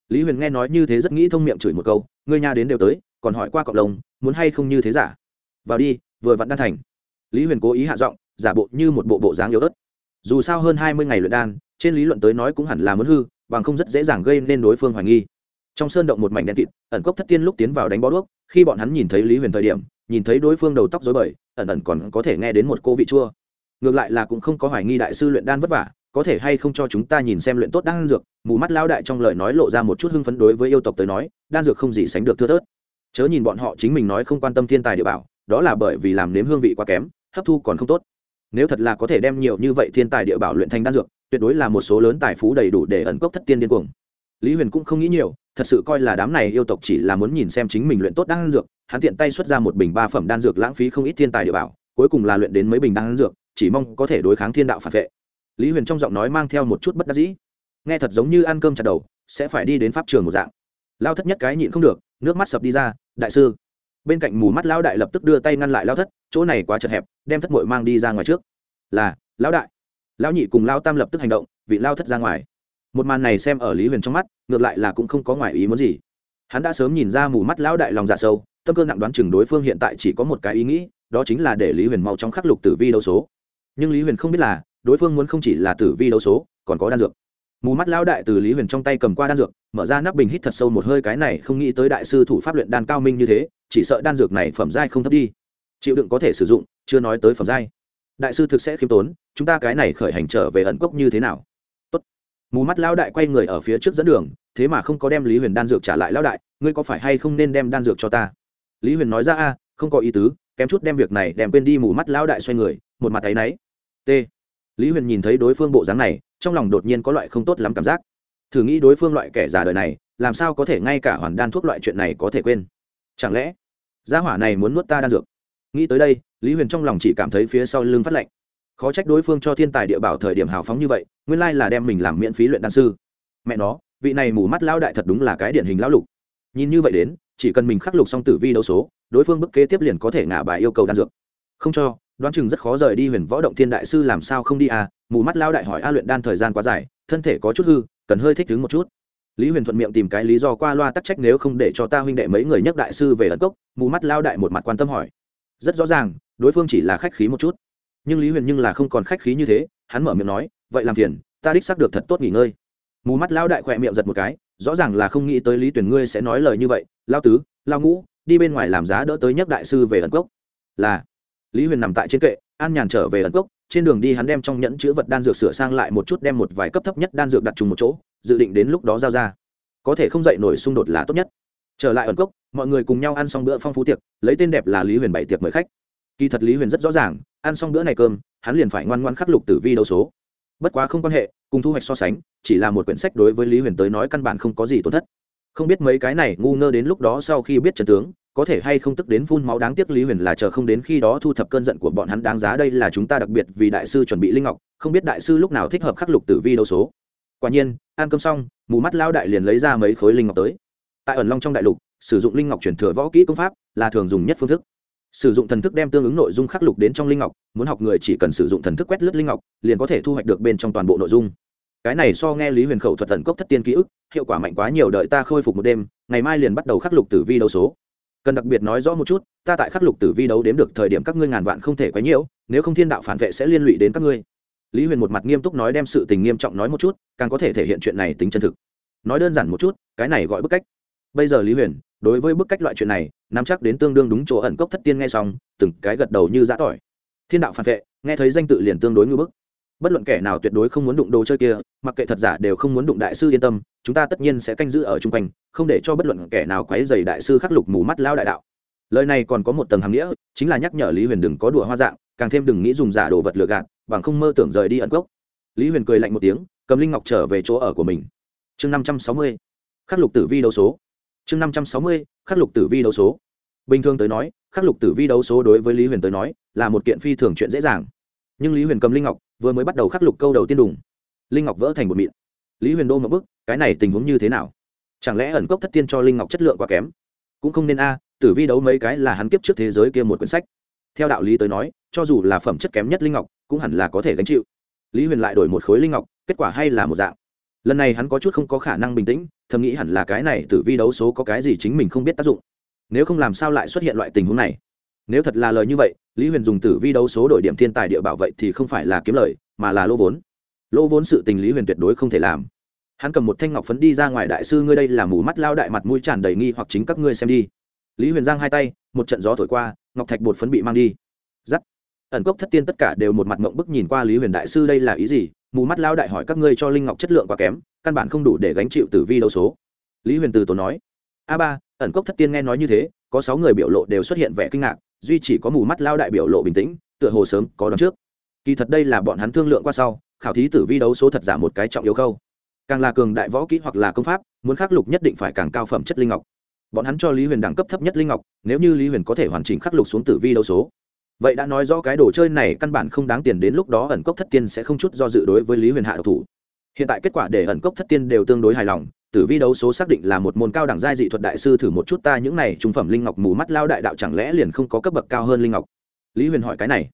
Speaker 1: Lý huyền nghe nói như thế rất nghĩ thông miệng chửi một câu người nhà đến đều tới, còn hỏi qua cộng đồng muốn hay không như thế giả? Vào đi, vừa vặn đan thành. Lý huyền cố ý hạ giọng, giả bộ như một bộ bộ dáng yếu ớt dù sao hơn hai mươi ngày luyện đan, trên lý luận tới nói cũng hẳn là muốn hư, bằng không rất dễ dàng gây nên đối phương hoài nghi. Trong sơn động một mảnh đen kịt, ẩn cốc thất tiên lúc tiến vào đánh bó đuốc, khi bọn hắn nhìn thấy lý huyền thời điểm, nhìn thấy đối phương đầu tóc dối bời, ẩn ẩn còn có thể nghe đến một cô vị chua. Ngược lại là cũng không có hoài nghi đại sư luyện đan vất vả, có thể hay không cho chúng ta nhìn xem luyện tốt đan dược, mù mắt lao đại trong lời nói lộ ra một chút hưng phấn đối với yêu tộc tới nói, đan dược không gì sánh được thưa thớt. Chớ nhìn bọn họ chính mình nói không quan tâm thiên tài địa bảo, đó là bởi vì làm nếm hương vị quá kém, hấp thu còn không tốt nếu thật là có thể đem nhiều như vậy thiên tài địa bảo luyện thành đan dược, tuyệt đối là một số lớn tài phú đầy đủ để ẩn cốc thất tiên điên cuồng. Lý huyền cũng không nghĩ nhiều, thật sự coi là đám này yêu tộc chỉ là muốn nhìn xem chính mình luyện tốt đan dược, hắn tiện tay xuất ra một bình ba phẩm đan dược lãng phí không ít thiên tài địa bảo, cuối cùng là luyện đến mấy bình đan dược, chỉ mong có thể đối kháng thiên đạo phản vệ. Lý huyền trong giọng nói mang theo một chút bất đắc dĩ. Nghe thật giống như ăn cơm chặt đầu, sẽ phải đi đến pháp trường một dạng. Lao thất nhất cái nhịn không được, nước mắt sập đi ra, đại sư. Bên cạnh mù mắt lão đại lập tức đưa tay ngăn lại lao thất, chỗ này quá chật hẹp đem thất mội mang đi ra ngoài trước. Là, lão đại. Lão nhị cùng lao tam lập tức hành động, vị lao thất ra ngoài. Một màn này xem ở lý huyền trong mắt, ngược lại là cũng không có ngoài ý muốn gì. Hắn đã sớm nhìn ra mù mắt lão đại lòng dạ sâu, tâm cơ nặng đoán chừng đối phương hiện tại chỉ có một cái ý nghĩ, đó chính là để lý huyền mau trong khắc lục tử vi đấu số. Nhưng lý huyền không biết là, đối phương muốn không chỉ là tử vi đấu số, còn có đan dược. Mù mắt lão đại từ lý huyền trong tay cầm qua đan dược, mở ra nắp bình hít thật sâu một hơi cái này không nghĩ tới đại sư thủ pháp luyện đan cao minh như thế, chỉ sợ đan dược này phẩm giai không thấp đi chịu đựng có thể sử dụng, chưa nói tới phẩm giai. Đại sư thực sẽ khiêm tốn, chúng ta cái này khởi hành trở về ẩn cốc như thế nào? Tốt. mù mắt lão đại quay người ở phía trước dẫn đường, thế mà không có đem lý huyền đan dược trả lại lão đại, ngươi có phải hay không nên đem đan dược cho ta? Lý huyền nói ra, a, không có ý tứ, kém chút đem việc này đem quên đi. Mù mắt lão đại xoay người, một mặt thấy náy. T. Lý huyền nhìn thấy đối phương bộ dáng này, trong lòng đột nhiên có loại không tốt lắm cảm giác. Thử nghĩ đối phương loại kẻ già đời này, làm sao có thể ngay cả hoàn đan thuốc loại chuyện này có thể quên? Chẳng lẽ, gia hỏa này muốn nuốt ta đan dược? Nghĩ tới đây, lý huyền trong lòng chỉ cảm thấy phía sau lưng phát lạnh. Khó trách đối phương cho thiên tài địa bảo thời điểm hào phóng như vậy, nguyên lai là đem mình làm miễn phí luyện đan sư. Mẹ nó, vị này mù mắt lao đại thật đúng là cái điển hình lão lục. Nhìn như vậy đến, chỉ cần mình khắc lục xong tử vi đấu số, đối phương bức kế tiếp liền có thể ngả bài yêu cầu đan dược. Không cho, đoán chừng rất khó rời đi huyền võ động thiên đại sư làm sao không đi à? Mù mắt lao đại hỏi a luyện đan thời gian quá dài, thân thể có chút hư, cần hơi thích ứng một chút. Lý huyền thuận miệng tìm cái lý do qua loa tắc trách nếu không để cho ta huynh đệ mấy người nhắc đại sư về ẩn cốc, mù mắt lao đại một mặt quan tâm hỏi rất rõ ràng, đối phương chỉ là khách khí một chút. Nhưng lý huyền nhưng là không còn khách khí như thế, hắn mở miệng nói, vậy làm phiền, ta đích xác được thật tốt nghỉ ngơi. Mù mắt lao đại khỏe miệng giật một cái, rõ ràng là không nghĩ tới lý tuyển ngươi sẽ nói lời như vậy lao tứ lao ngũ, đi bên ngoài làm giá đỡ tới nhắc đại sư về ẩn cốc. Là. Lý huyền nằm tại trên kệ, an nhàn trở về ẩn cốc, trên đường đi hắn đem trong nhẫn chữ vật đan dược sửa sang lại một chút, đem một vài cấp thấp nhất đan dược đặt trùng một chỗ, dự định đến lúc đó giao ra. Có thể không dậy nổi xung đột là tốt nhất trở lại ẩn cốc, mọi người cùng nhau ăn xong bữa phong phú tiệc, lấy tên đẹp là lý huyền bảy tiệc mời khách. Kỳ thật lý huyền rất rõ ràng, ăn xong bữa này cơm, hắn liền phải ngoan ngoan khắc lục tử vi đấu số. Bất quá không quan hệ, cùng thu hoạch so sánh, chỉ là một quyển sách đối với lý huyền tới nói căn bản không có gì tổn thất. Không biết mấy cái này ngu ngơ đến lúc đó sau khi biết trần tướng, có thể hay không tức đến phun máu đáng tiếc lý huyền là chờ không đến khi đó thu thập cơn giận của bọn hắn đáng giá đây là chúng ta đặc biệt vì đại sư chuẩn bị linh ngọc, không biết đại sư lúc nào thích hợp khắc lục tử vi đấu số. Quả nhiên, ăn cơm xong, mù mắt lao đại liền lấy ra mấy khối linh ngọc tới tại ẩn long trong đại lục, sử dụng linh ngọc chuyển thừa võ kỹ công pháp là thường dùng nhất phương thức. Sử dụng thần thức đem tương ứng nội dung khắc lục đến trong linh ngọc, muốn học người chỉ cần sử dụng thần thức quét lướt linh ngọc, liền có thể thu hoạch được bên trong toàn bộ nội dung. Cái này so nghe lý huyền khẩu thuật thần cốc thất tiên ký ức, hiệu quả mạnh quá nhiều đợi ta khôi phục một đêm, ngày mai liền bắt đầu khắc lục tử vi đấu số. Cần đặc biệt nói rõ một chút, ta tại khắc lục tử vi đấu đếm được thời điểm các ngươi ngàn vạn không thể quấy nhiễu, nếu không thiên đạo phản vệ sẽ liên lụy đến các ngươi. Lý huyền một mặt nghiêm túc nói đem sự tình nghiêm trọng nói một chút, càng có thể thể hiện chuyện này tính chân thực. Nói đơn giản một chút, cái này gọi bức cách bây giờ lý huyền, đối với bức cách loại chuyện này, nắm chắc đến tương đương đúng chỗ ẩn cốc thất tiên nghe xong, từng cái gật đầu như giã tỏi. Thiên đạo phản vệ, nghe thấy danh tự liền tương đối ngư bức. Bất luận kẻ nào tuyệt đối không muốn đụng đồ chơi kia, mặc kệ thật giả đều không muốn đụng đại sư yên tâm, chúng ta tất nhiên sẽ canh giữ ở chung quanh, không để cho bất luận kẻ nào quấy dày đại sư khắc lục mù mắt lao đại đạo. Lời này còn có một tầng hàm nghĩa, chính là nhắc nhở lý huyền đừng có đùa hoa dạng, càng thêm đừng nghĩ dùng giả đồ vật lừa gạt, bằng không mơ tưởng rời đi ẩn cốc. Lý huyền cười lạnh một tiếng, cầm linh ngọc trở về chỗ ở của mình. Chương năm trăm sáu mươi, khắc lục tử vi đấu số chương năm trăm sáu mươi khắc lục tử vi đấu số. Bình thường tới nói khắc lục tử vi đấu số đối với lý huyền tới nói là một kiện phi thường chuyện dễ dàng. Nhưng lý huyền cầm linh ngọc vừa mới bắt đầu khắc lục câu đầu tiên đùng, linh ngọc vỡ thành một mịn. Lý huyền đô một bức cái này tình huống như thế nào? Chẳng lẽ ẩn cốc thất tiên cho linh ngọc chất lượng quá kém? Cũng không nên a tử vi đấu mấy cái là hắn kiếp trước thế giới kia một quyển sách. Theo đạo lý tới nói cho dù là phẩm chất kém nhất linh ngọc cũng hẳn là có thể gánh chịu. Lý huyền lại đổi một khối linh ngọc kết quả hay là một dạng lần này hắn có chút không có khả năng bình tĩnh, thầm nghĩ hẳn là cái này tử vi đấu số có cái gì chính mình không biết tác dụng. Nếu không làm sao lại xuất hiện loại tình huống này? Nếu thật là lời như vậy, lý huyền dùng tử vi đấu số đổi điểm thiên tài địa bảo vậy thì không phải là kiếm lời, mà là lỗ vốn. Lỗ vốn sự tình lý huyền tuyệt đối không thể làm. Hắn cầm một thanh ngọc phấn đi ra ngoài, đại sư ngươi đây là mù mắt lao đại mặt mũi tràn đầy nghi hoặc chính các ngươi xem đi. Lý huyền giang hai tay, một trận gió thổi qua, ngọc thạch bột phấn bị mang đi. Giắt. Ẩn cốc thất tiên tất cả đều một mặt mộng bức nhìn qua lý huyền, đại sư đây là ý gì? Mù mắt lao đại hỏi các ngươi cho linh ngọc chất lượng quá kém, căn bản không đủ để gánh chịu tử vi đấu số. Lý huyền từ tổ nói, a ba, ẩn cốc thất tiên nghe nói như thế, có sáu người biểu lộ đều xuất hiện vẻ kinh ngạc, duy chỉ có mù mắt lao đại biểu lộ bình tĩnh, tựa hồ sớm có đón trước. Kỳ thật đây là bọn hắn thương lượng qua sau, khảo thí tử vi đấu số thật giả một cái trọng yếu khâu. Càng là cường đại võ kỹ hoặc là công pháp, muốn khắc lục nhất định phải càng cao phẩm chất linh ngọc. Bọn hắn cho lý huyền đẳng cấp thấp nhất linh ngọc, nếu như lý huyền có thể hoàn chỉnh khắc lục xuống tử vi đấu số vậy đã nói rõ cái đồ chơi này căn bản không đáng tiền đến lúc đó ẩn cốc thất tiên sẽ không chút do dự đối với lý huyền hạ độc thủ. Hiện tại kết quả để ẩn cốc thất tiên đều tương đối hài lòng, tử vi đấu số xác định là một môn cao đẳng giai dị thuật đại sư thử một chút ta những này trung phẩm linh ngọc mù mắt lao đại đạo chẳng lẽ liền không có cấp bậc cao hơn linh ngọc? Lý huyền hỏi cái này.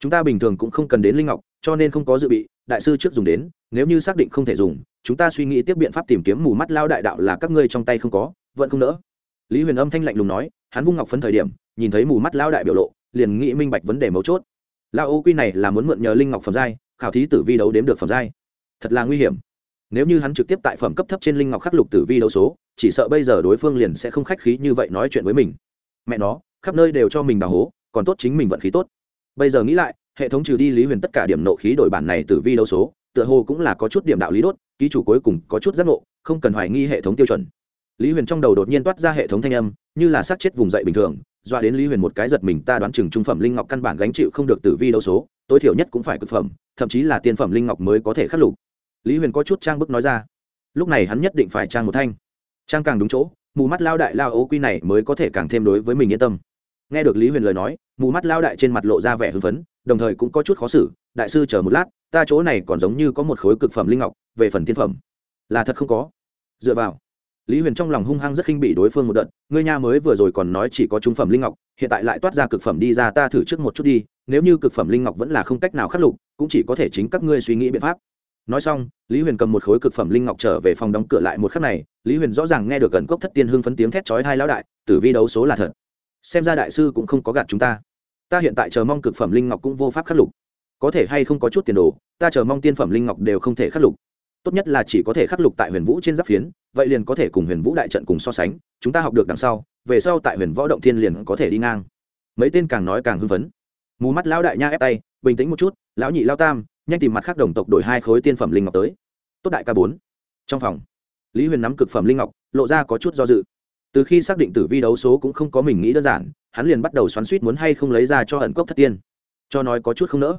Speaker 1: Chúng ta bình thường cũng không cần đến linh ngọc, cho nên không có dự bị, đại sư trước dùng đến, nếu như xác định không thể dùng, chúng ta suy nghĩ tiếp biện pháp tìm kiếm mù mắt lao đại đạo là các ngươi trong tay không có, vẫn không nỡ. Lý huyền âm thanh lạnh lùng nói, hắn vung ngọc phấn thời điểm, nhìn thấy mù mắt lao đại biểu lộ liền nghĩ minh bạch vấn đề mấu chốt. Lao ô quy này là muốn mượn nhờ linh ngọc phẩm giai, khảo thí tử vi đấu đếm được phẩm giai. Thật là nguy hiểm. Nếu như hắn trực tiếp tại phẩm cấp thấp trên linh ngọc khắc lục tử vi đấu số, chỉ sợ bây giờ đối phương liền sẽ không khách khí như vậy nói chuyện với mình. Mẹ nó, khắp nơi đều cho mình đào hố, còn tốt chính mình vận khí tốt. Bây giờ nghĩ lại, hệ thống trừ đi lý huyền tất cả điểm nộ khí đổi bản này tử vi đấu số, tựa hồ cũng là có chút điểm đạo lý đốt, ký chủ cuối cùng có chút giác ngộ, không cần hoài nghi hệ thống tiêu chuẩn. Lý huyền trong đầu đột nhiên toát ra hệ thống thanh âm, như là sát chết vùng dậy bình thường dọa đến lý huyền một cái giật mình, ta đoán chừng trung phẩm linh ngọc căn bản gánh chịu không được tử vi đấu số, tối thiểu nhất cũng phải cực phẩm, thậm chí là tiên phẩm linh ngọc mới có thể khắc lục. Lý huyền có chút trang bức nói ra. Lúc này hắn nhất định phải trang một thanh. Trang càng đúng chỗ, mù mắt lao đại lao ố quy này mới có thể càng thêm đối với mình yên tâm. Nghe được lý huyền lời nói, mù mắt lao đại trên mặt lộ ra vẻ hưng phấn, đồng thời cũng có chút khó xử. Đại sư chờ một lát, ta chỗ này còn giống như có một khối cực phẩm linh ngọc, về phần tiên phẩm. Là thật không có. Dựa vào lý huyền trong lòng hung hăng rất khinh bị đối phương một đợt, ngươi nha mới vừa rồi còn nói chỉ có trung phẩm linh ngọc, hiện tại lại toát ra cực phẩm đi ra ta thử trước một chút đi, nếu như cực phẩm linh ngọc vẫn là không cách nào khắc lục, cũng chỉ có thể chính các ngươi suy nghĩ biện pháp. Nói xong, lý huyền cầm một khối cực phẩm linh ngọc trở về phòng đóng cửa lại một khắc này, lý huyền rõ ràng nghe được gần cốc thất tiên hưng phấn tiếng thét chói hai lão đại, tử vi đấu số là thật. Xem ra đại sư cũng không có gạt chúng ta. Ta hiện tại chờ mong cực phẩm linh ngọc cũng vô pháp khắc lục. Có thể hay không có chút tiền đồ, ta chờ mong tiên phẩm linh ngọc đều không thể khắc lục tốt nhất là chỉ có thể khắc lục tại huyền vũ trên giáp phiến, vậy liền có thể cùng huyền vũ đại trận cùng so sánh, chúng ta học được đằng sau, về sau tại huyền võ động thiên liền có thể đi ngang. Mấy tên càng nói càng hưng phấn. Mù mắt lão đại nha ép tay, bình tĩnh một chút, lão nhị lao tam, nhanh tìm mặt khác đồng tộc đổi hai khối tiên phẩm linh ngọc tới. Tốt đại ca bốn. Trong phòng, lý huyền nắm cực phẩm linh ngọc, lộ ra có chút do dự. Từ khi xác định tử vi đấu số cũng không có mình nghĩ đơn giản, hắn liền bắt đầu xoắn suýt muốn hay không lấy ra cho ẩn cốc thất tiên. Cho nói có chút không nỡ.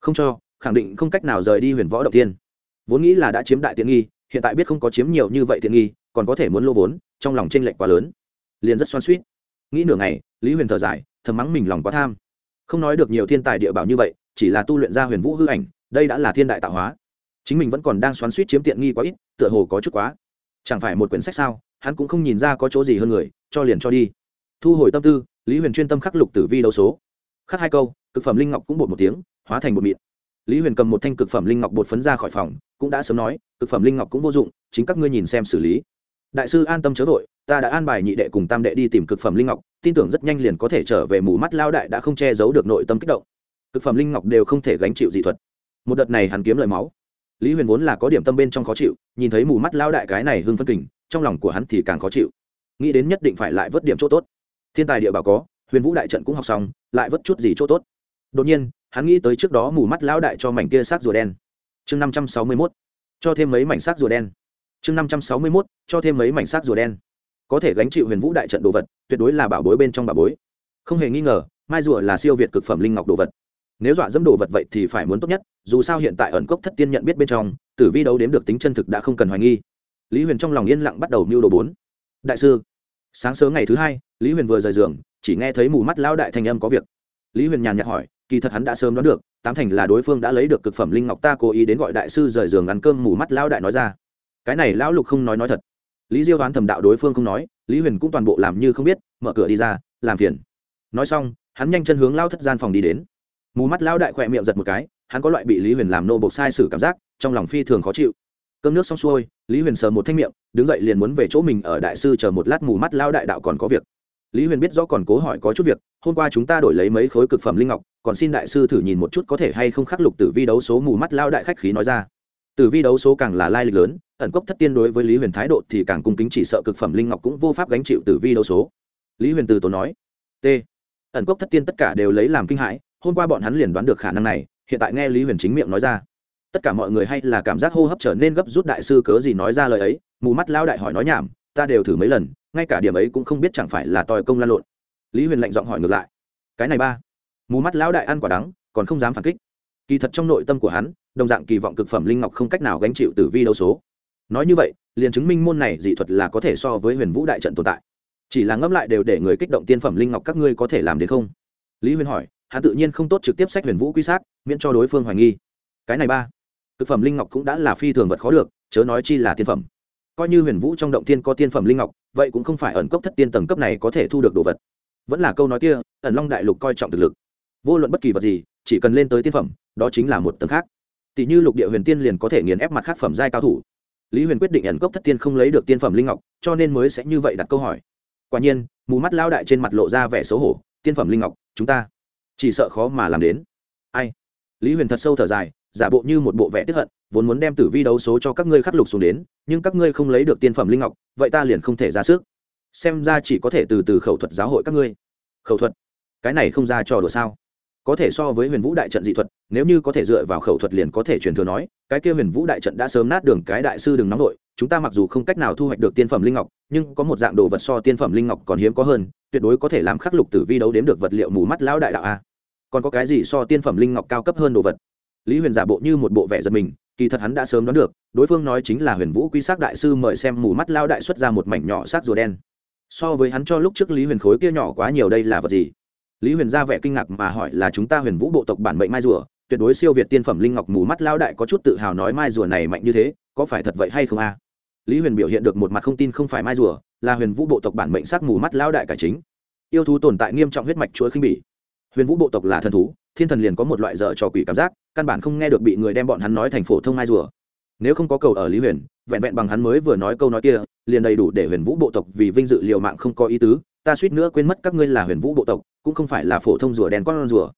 Speaker 1: Không cho, khẳng định không cách nào rời đi huyền võ động tiên vốn nghĩ là đã chiếm đại tiện nghi, hiện tại biết không có chiếm nhiều như vậy tiện nghi, còn có thể muốn lô vốn, trong lòng tranh lệch quá lớn. Liền rất xoan suýt nghĩ nửa ngày, lý huyền thở dài, thầm mắng mình lòng quá tham. Không nói được nhiều thiên tài địa bảo như vậy, chỉ là tu luyện ra huyền vũ hư ảnh, đây đã là thiên đại tạo hóa. Chính mình vẫn còn đang xoắn suýt chiếm tiện nghi quá ít, tựa hồ có chút quá. Chẳng phải một quyển sách sao, hắn cũng không nhìn ra có chỗ gì hơn người, cho liền cho đi. Thu hồi tâm tư, lý huyền chuyên tâm khắc lục tử vi đấu số. Khắc hai câu, cực phẩm linh ngọc cũng bột một tiếng, hóa thành bột mịn lý huyền cầm một thanh cực phẩm linh ngọc bột phấn ra khỏi phòng, cũng đã sớm nói, cực phẩm linh ngọc cũng vô dụng, chính các ngươi nhìn xem xử lý. Đại sư an tâm chớ vội, ta đã an bài nhị đệ cùng tam đệ đi tìm cực phẩm linh ngọc, tin tưởng rất nhanh liền có thể trở về mù mắt lao đại đã không che giấu được nội tâm kích động. Cực phẩm linh ngọc đều không thể gánh chịu dị thuật. Một đợt này hắn kiếm lời máu. Lý huyền vốn là có điểm tâm bên trong khó chịu, nhìn thấy mù mắt lao đại cái này hưng phân kình, trong lòng của hắn thì càng khó chịu. Nghĩ đến nhất định phải lại vớt điểm chỗ tốt. Thiên tài địa bảo có, huyền vũ đại trận cũng học xong, lại vớt chút gì chỗ tốt. Đột nhiên hắn nghĩ tới trước đó mù mắt lão đại cho mảnh kia xác rùa đen. Chương năm trăm sáu mươi mốt. Cho thêm mấy mảnh xác rùa đen. Chương năm trăm sáu mươi mốt. Cho thêm mấy mảnh xác rùa đen. Có thể gánh chịu huyền vũ đại trận đồ vật, tuyệt đối là bảo bối bên trong bảo bối. Không hề nghi ngờ, mai rùa là siêu việt cực phẩm linh ngọc đồ vật. Nếu dọa dẫm đồ vật vậy thì phải muốn tốt nhất, dù sao hiện tại ẩn cốc thất tiên nhận biết bên trong, tử vi đấu đếm được tính chân thực đã không cần hoài nghi. Lý huyền trong lòng yên lặng bắt đầu mưu đồ bốn. Đại sư, sáng sớm ngày thứ hai, lý huyền vừa rời giường, chỉ nghe thấy mù mắt lão đại thành âm có việc. Lý huyền nhàn nhạt hỏi kỳ thật hắn đã sớm đoán được, tám thành là đối phương đã lấy được cực phẩm linh ngọc ta cố ý đến gọi đại sư rời giường ăn cơm mù mắt lão đại nói ra. Cái này lão lục không nói nói thật. Lý diêu đoán thầm đạo đối phương không nói, lý huyền cũng toàn bộ làm như không biết, mở cửa đi ra, làm phiền. Nói xong, hắn nhanh chân hướng lao thất gian phòng đi đến. Mù mắt lão đại khỏe miệng giật một cái, hắn có loại bị lý huyền làm nô bộc sai sử cảm giác, trong lòng phi thường khó chịu. Cơm nước xong xuôi, lý huyền sờ một thanh miệng, đứng dậy liền muốn về chỗ mình ở đại sư chờ một lát mù mắt lao đại đạo còn có việc lý huyền biết rõ còn cố hỏi có chút việc, hôm qua chúng ta đổi lấy mấy khối cực phẩm linh ngọc, còn xin đại sư thử nhìn một chút có thể hay không khắc lục tử vi đấu số mù mắt lao đại khách khí nói ra. Tử vi đấu số càng là lai lịch lớn, ẩn cốc thất tiên đối với lý huyền thái độ thì càng cung kính chỉ sợ cực phẩm linh ngọc cũng vô pháp gánh chịu tử vi đấu số. Lý huyền từ tốn nói, t, ẩn cốc thất tiên tất cả đều lấy làm kinh hãi, hôm qua bọn hắn liền đoán được khả năng này, hiện tại nghe lý huyền chính miệng nói ra. Tất cả mọi người hay là cảm giác hô hấp trở nên gấp rút đại sư cớ gì nói ra lời ấy, mù mắt lao đại hỏi nói nhảm, ta đều thử mấy lần ngay cả điểm ấy cũng không biết chẳng phải là tòi công lan lộn. Lý huyền lạnh giọng hỏi ngược lại, cái này ba, mù mắt lão đại ăn quả đắng, còn không dám phản kích. Kỳ thật trong nội tâm của hắn, đồng dạng kỳ vọng cực phẩm linh ngọc không cách nào gánh chịu tử vi đấu số. Nói như vậy, liền chứng minh môn này dị thuật là có thể so với huyền vũ đại trận tồn tại. Chỉ là ngẫm lại đều để người kích động tiên phẩm linh ngọc các ngươi có thể làm đến không? Lý huyền hỏi, hắn tự nhiên không tốt trực tiếp sách huyền vũ quy sát miễn cho đối phương hoài nghi. Cái này ba, cực phẩm linh ngọc cũng đã là phi thường vật khó được, chớ nói chi là tiên phẩm coi như huyền vũ trong động tiên có tiên phẩm linh ngọc, vậy cũng không phải ẩn cốc thất tiên tầng cấp này có thể thu được đồ vật. Vẫn là câu nói kia, ẩn long đại lục coi trọng thực lực. Vô luận bất kỳ vật gì, chỉ cần lên tới tiên phẩm, đó chính là một tầng khác. Tỷ như lục địa huyền tiên liền có thể nghiền ép mặt khác phẩm giai cao thủ. Lý huyền quyết định ẩn cốc thất tiên không lấy được tiên phẩm linh ngọc, cho nên mới sẽ như vậy đặt câu hỏi. Quả nhiên, mù mắt lao đại trên mặt lộ ra vẻ xấu hổ, tiên phẩm linh ngọc, chúng ta chỉ sợ khó mà làm đến. Ai? Lý huyền thật sâu thở dài giả bộ như một bộ vẽ tiếp hận, vốn muốn đem tử vi đấu số cho các ngươi khắc lục xuống đến, nhưng các ngươi không lấy được tiên phẩm linh ngọc, vậy ta liền không thể ra sức. Xem ra chỉ có thể từ từ khẩu thuật giáo hội các ngươi. Khẩu thuật? Cái này không ra trò đùa sao? Có thể so với huyền vũ đại trận dị thuật, nếu như có thể dựa vào khẩu thuật liền có thể truyền thừa nói, cái kia huyền vũ đại trận đã sớm nát đường cái đại sư đừng nóng nội chúng ta mặc dù không cách nào thu hoạch được tiên phẩm linh ngọc, nhưng có một dạng đồ vật so tiên phẩm linh ngọc còn hiếm có hơn, tuyệt đối có thể làm khắc lục tử vi đấu đếm được vật liệu mù mắt lão đại đạo a. Còn có cái gì so tiên phẩm linh ngọc cao cấp hơn đồ vật? Lý huyền giả bộ như một bộ vẻ giật mình, kỳ thật hắn đã sớm đoán được, đối phương nói chính là huyền vũ quy s đại sư mời xem mù mắt lao đại xuất ra một mảnh nhỏ xác rùa đen. So với hắn cho lúc trước lý huyền khối kia nhỏ quá nhiều đây là vật gì? Lý huyền ra vẻ kinh ngạc mà hỏi là chúng ta huyền vũ bộ tộc bản mệnh mai rùa, tuyệt đối siêu việt tiên phẩm linh ngọc mù mắt lao đại có chút tự hào nói mai rùa này mạnh như thế, có phải thật vậy hay không a? Lý huyền biểu hiện được một mặt không tin không phải mai rùa, là huyền vũ bộ tộc bản mệnh sắc mù mắt lao đại cả chính. Yêu thú tồn tại nghiêm trọng huyết mạch chuỗi khinh bỉ. Huyền vũ bộ tộc là thần thú, thiên thần liền có một loại dở trò quỷ cảm giác căn bản không nghe được bị người đem bọn hắn nói thành phổ thông mai rùa. Nếu không có cầu ở lý huyền, vẹn vẹn bằng hắn mới vừa nói câu nói kia, liền đầy đủ để huyền vũ bộ tộc vì vinh dự liều mạng không có ý tứ, ta suýt nữa quên mất các ngươi là huyền vũ bộ tộc, cũng không phải là phổ thông rùa đen con rùa.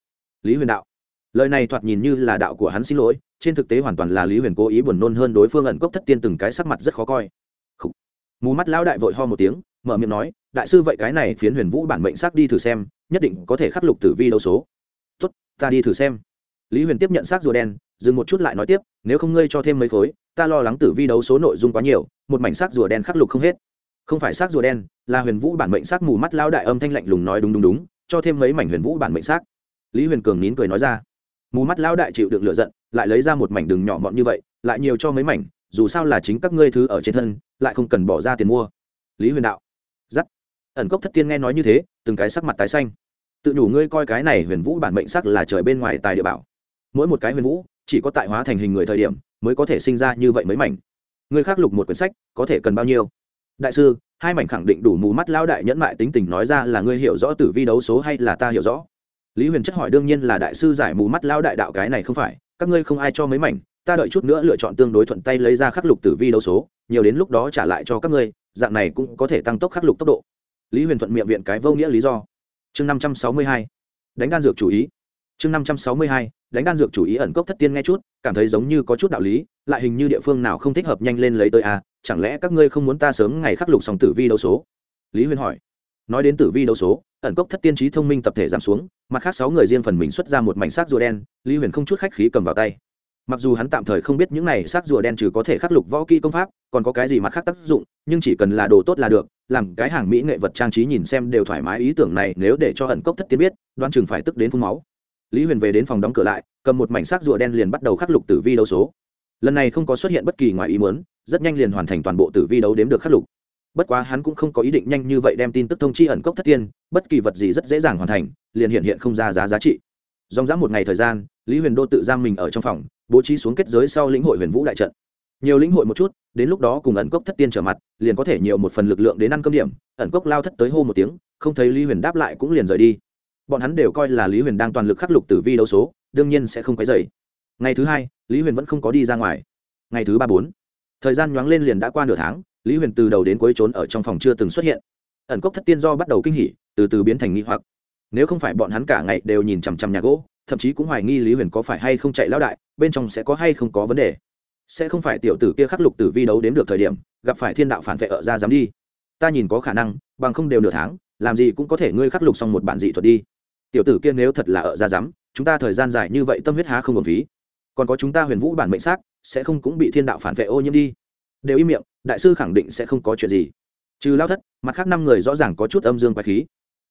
Speaker 1: Lý huyền đạo. Lời này thoạt nhìn như là đạo của hắn xin lỗi, trên thực tế hoàn toàn là lý huyền cố ý buồn nôn hơn đối phương ẩn cốc thất tiên từng cái sắc mặt rất khó coi. Khủ. mù mắt lão đại vội ho một tiếng, mở miệng nói, đại sư vậy cái này phiến huyền vũ bản mệnh sắc đi thử xem, nhất định có thể khắc lục tử vi đấu số. Tốt, ta đi thử xem lý huyền tiếp nhận xác rùa đen, dừng một chút lại nói tiếp, nếu không ngươi cho thêm mấy khối, ta lo lắng tử vi đấu số nội dung quá nhiều, một mảnh xác rùa đen khắc lục không hết. Không phải xác rùa đen, là huyền vũ bản mệnh xác mù mắt lao đại âm thanh lạnh lùng nói đúng đúng đúng, cho thêm mấy mảnh huyền vũ bản mệnh xác. Lý huyền cường nín cười nói ra. Mù mắt lao đại chịu được lựa giận, lại lấy ra một mảnh đường nhỏ mọn như vậy, lại nhiều cho mấy mảnh, dù sao là chính các ngươi thứ ở trên thân, lại không cần bỏ ra tiền mua. Lý huyền đạo. Giắt. Ẩn cốc thất tiên nghe nói như thế, từng cái sắc mặt tái xanh. Tự đủ ngươi coi cái này huyền vũ bản mệnh sắc là trời bên ngoài tài địa bảo mỗi một cái huyền vũ, chỉ có tại hóa thành hình người thời điểm mới có thể sinh ra như vậy mấy mảnh. Người khác lục một quyển sách, có thể cần bao nhiêu? Đại sư, hai mảnh khẳng định đủ mù mắt lao đại nhẫn mại tính tình nói ra là ngươi hiểu rõ tử vi đấu số hay là ta hiểu rõ? Lý huyền chất hỏi đương nhiên là đại sư giải mù mắt lao đại đạo cái này không phải, các ngươi không ai cho mấy mảnh, ta đợi chút nữa lựa chọn tương đối thuận tay lấy ra khắc lục tử vi đấu số, nhiều đến lúc đó trả lại cho các ngươi, dạng này cũng có thể tăng tốc khắc lục tốc độ. Lý huyền thuận miệng viện cái vô nghĩa lý do. Chương năm trăm sáu mươi hai, đánh đan dược chủ ý. Chương năm trăm sáu mươi hai đánh đan dược chủ ý ẩn cốc thất tiên nghe chút, cảm thấy giống như có chút đạo lý, lại hình như địa phương nào không thích hợp nhanh lên lấy tới a chẳng lẽ các ngươi không muốn ta sớm ngày khắc lục xong tử vi đấu số? Lý huyền hỏi. Nói đến tử vi đấu số, ẩn cốc thất tiên trí thông minh tập thể giảm xuống, mặt khác sáu người riêng phần mình xuất ra một mảnh xác rùa đen, lý huyền không chút khách khí cầm vào tay. Mặc dù hắn tạm thời không biết những này xác rùa đen trừ có thể khắc lục võ kỹ công pháp, còn có cái gì mặt khác tác dụng, nhưng chỉ cần là đồ tốt là được, làm cái hàng mỹ nghệ vật trang trí nhìn xem đều thoải mái ý tưởng này, nếu để cho ẩn cốc thất tiên biết đoan chừng phải tức đến phun máu lý huyền về đến phòng đóng cửa lại, cầm một mảnh xác rùa đen liền bắt đầu khắc lục tử vi đấu số. Lần này không có xuất hiện bất kỳ ngoài ý muốn, rất nhanh liền hoàn thành toàn bộ tử vi đấu đếm được khắc lục. Bất quá hắn cũng không có ý định nhanh như vậy đem tin tức thông chi ẩn cốc thất tiên, bất kỳ vật gì rất dễ dàng hoàn thành, liền hiện hiện không ra giá giá trị. Dòng dã một ngày thời gian, lý huyền đô tự giam mình ở trong phòng, bố trí xuống kết giới sau lĩnh hội huyền vũ đại trận. Nhiều lĩnh hội một chút, đến lúc đó cùng ẩn cốc thất tiên trở mặt, liền có thể nhiều một phần lực lượng đến ăn cơm điểm, ẩn cốc lao thất tới hô một tiếng, không thấy lý huyền đáp lại cũng liền rời đi bọn hắn đều coi là lý huyền đang toàn lực khắc lục tử vi đấu số, đương nhiên sẽ không quấy dày ngày thứ hai, lý huyền vẫn không có đi ra ngoài. Ngày thứ ba bốn, thời gian nhoáng lên liền đã qua nửa tháng, lý huyền từ đầu đến cuối trốn ở trong phòng chưa từng xuất hiện. Ẩn cốc thất tiên do bắt đầu kinh hỉ, từ từ biến thành nghi hoặc. Nếu không phải bọn hắn cả ngày đều nhìn chằm chằm nhà gỗ, thậm chí cũng hoài nghi lý huyền có phải hay không chạy lão đại, bên trong sẽ có hay không có vấn đề. Sẽ không phải tiểu tử kia khắc lục tử vi đấu đến được thời điểm, gặp phải thiên đạo phản vệ ở ra dám đi. Ta nhìn có khả năng, bằng không đều nửa tháng, làm gì cũng có thể ngươi khắc lục xong một bản dị thuật đi tiểu tử kia nếu thật là ở ra dám, chúng ta thời gian dài như vậy tâm huyết há không còn phí còn có chúng ta huyền vũ bản mệnh xác, sẽ không cũng bị thiên đạo phản vệ ô nhiễm đi. Đều im miệng, đại sư khẳng định sẽ không có chuyện gì. Trừ lao thất, mặt khác năm người rõ ràng có chút âm dương quái khí.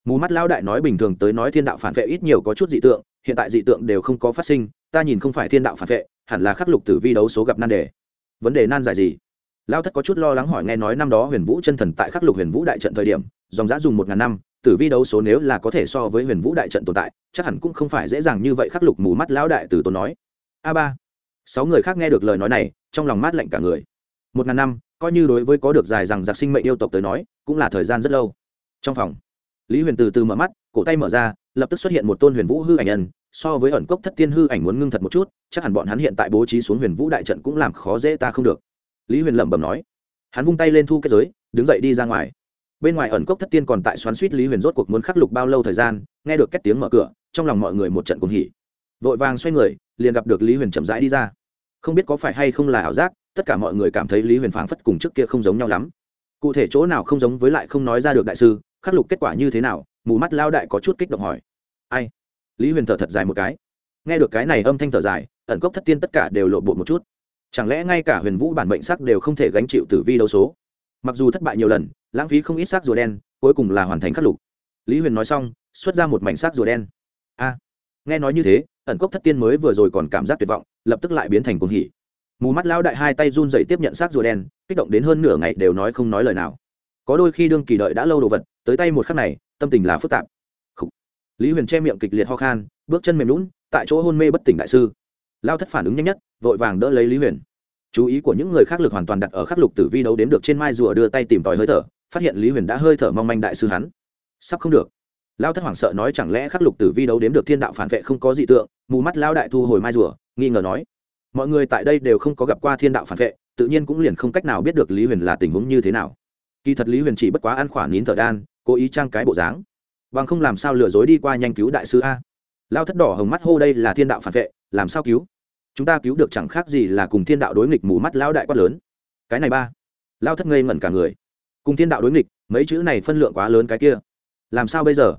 Speaker 1: Mù mắt lao đại nói bình thường tới nói thiên đạo phản vệ ít nhiều có chút dị tượng, hiện tại dị tượng đều không có phát sinh, ta nhìn không phải thiên đạo phản vệ, hẳn là khắc lục tử vi đấu số gặp nan đề. Vấn đề nan giải gì? Lao thất có chút lo lắng hỏi nghe nói năm đó huyền vũ chân thần tại khắc lục huyền vũ đại trận thời điểm, dòng giã dùng một ngàn năm tử vi đấu số nếu là có thể so với huyền vũ đại trận tồn tại, chắc hẳn cũng không phải dễ dàng như vậy khắc lục mù mắt lão đại tử tồn nói. A ba. Sáu người khác nghe được lời nói này, trong lòng mát lạnh cả người. Một ngàn năm, coi như đối với có được dài rằng giặc sinh mệnh yêu tộc tới nói, cũng là thời gian rất lâu. Trong phòng, lý huyền từ từ mở mắt, cổ tay mở ra, lập tức xuất hiện một tôn huyền vũ hư ảnh nhân, so với ẩn cốc thất tiên hư ảnh muốn ngưng thật một chút, chắc hẳn bọn hắn hiện tại bố trí xuống huyền vũ đại trận cũng làm khó dễ ta không được. Lý huyền lẩm bẩm nói. Hắn vung tay lên thu kết giới, đứng dậy đi ra ngoài bên ngoài ẩn cốc thất tiên còn tại xoắn suýt lý huyền rốt cuộc muốn khắc lục bao lâu thời gian, nghe được cách tiếng mở cửa, trong lòng mọi người một trận cuồng hỉ. Vội vàng xoay người, liền gặp được lý huyền chậm rãi đi ra. Không biết có phải hay không là ảo giác, tất cả mọi người cảm thấy lý huyền phảng phất cùng trước kia không giống nhau lắm. Cụ thể chỗ nào không giống với lại không nói ra được đại sư, khắc lục kết quả như thế nào, mù mắt lao đại có chút kích động hỏi. Ai? Lý huyền thở thật dài một cái. Nghe được cái này âm thanh thở dài, ẩn cốc thất tiên tất cả đều lộ bộ một chút. Chẳng lẽ ngay cả huyền vũ bản mệnh sắc đều không thể gánh chịu tử vi đấu số? Mặc dù thất bại nhiều lần, lãng phí không ít xác rùa đen, cuối cùng là hoàn thành khắc lục. Lý huyền nói xong, xuất ra một mảnh xác rùa đen. A, nghe nói như thế, ẩn cốc thất tiên mới vừa rồi còn cảm giác tuyệt vọng, lập tức lại biến thành cuồng hỉ. Mù mắt lão đại hai tay run dậy tiếp nhận xác rùa đen, kích động đến hơn nửa ngày đều nói không nói lời nào. Có đôi khi đương kỳ đợi đã lâu đồ vật, tới tay một khắc này, tâm tình là phức tạp. Lý huyền che miệng kịch liệt ho khan, bước chân mềm lún tại chỗ hôn mê bất tỉnh đại sư. Lao thất phản ứng nhanh nhất, vội vàng đỡ lấy lý huyền chú ý của những người khác lực hoàn toàn đặt ở khắc lục tử vi đấu đến được trên mai rùa đưa tay tìm tòi hơi thở, phát hiện lý huyền đã hơi thở mong manh đại sư hắn. Sắp không được. Lao thất hoảng sợ nói chẳng lẽ khắc lục tử vi đấu đếm được thiên đạo phản vệ không có dị tượng, mù mắt lao đại thu hồi mai rùa, nghi ngờ nói. Mọi người tại đây đều không có gặp qua thiên đạo phản vệ, tự nhiên cũng liền không cách nào biết được lý huyền là tình huống như thế nào. Kỳ thật lý huyền chỉ bất quá ăn khoản nín thở đan, cố ý trang cái bộ dáng. Bằng không làm sao lừa dối đi qua nhanh cứu đại sư a? Lao thất đỏ hồng mắt, hô đây là thiên đạo phản vệ, làm sao cứu? Chúng ta cứu được chẳng khác gì là cùng thiên đạo đối nghịch mù mắt lao đại quát lớn. Cái này ba. Lao thất ngây ngẩn cả người. Cùng thiên đạo đối nghịch, mấy chữ này phân lượng quá lớn cái kia. Làm sao bây giờ?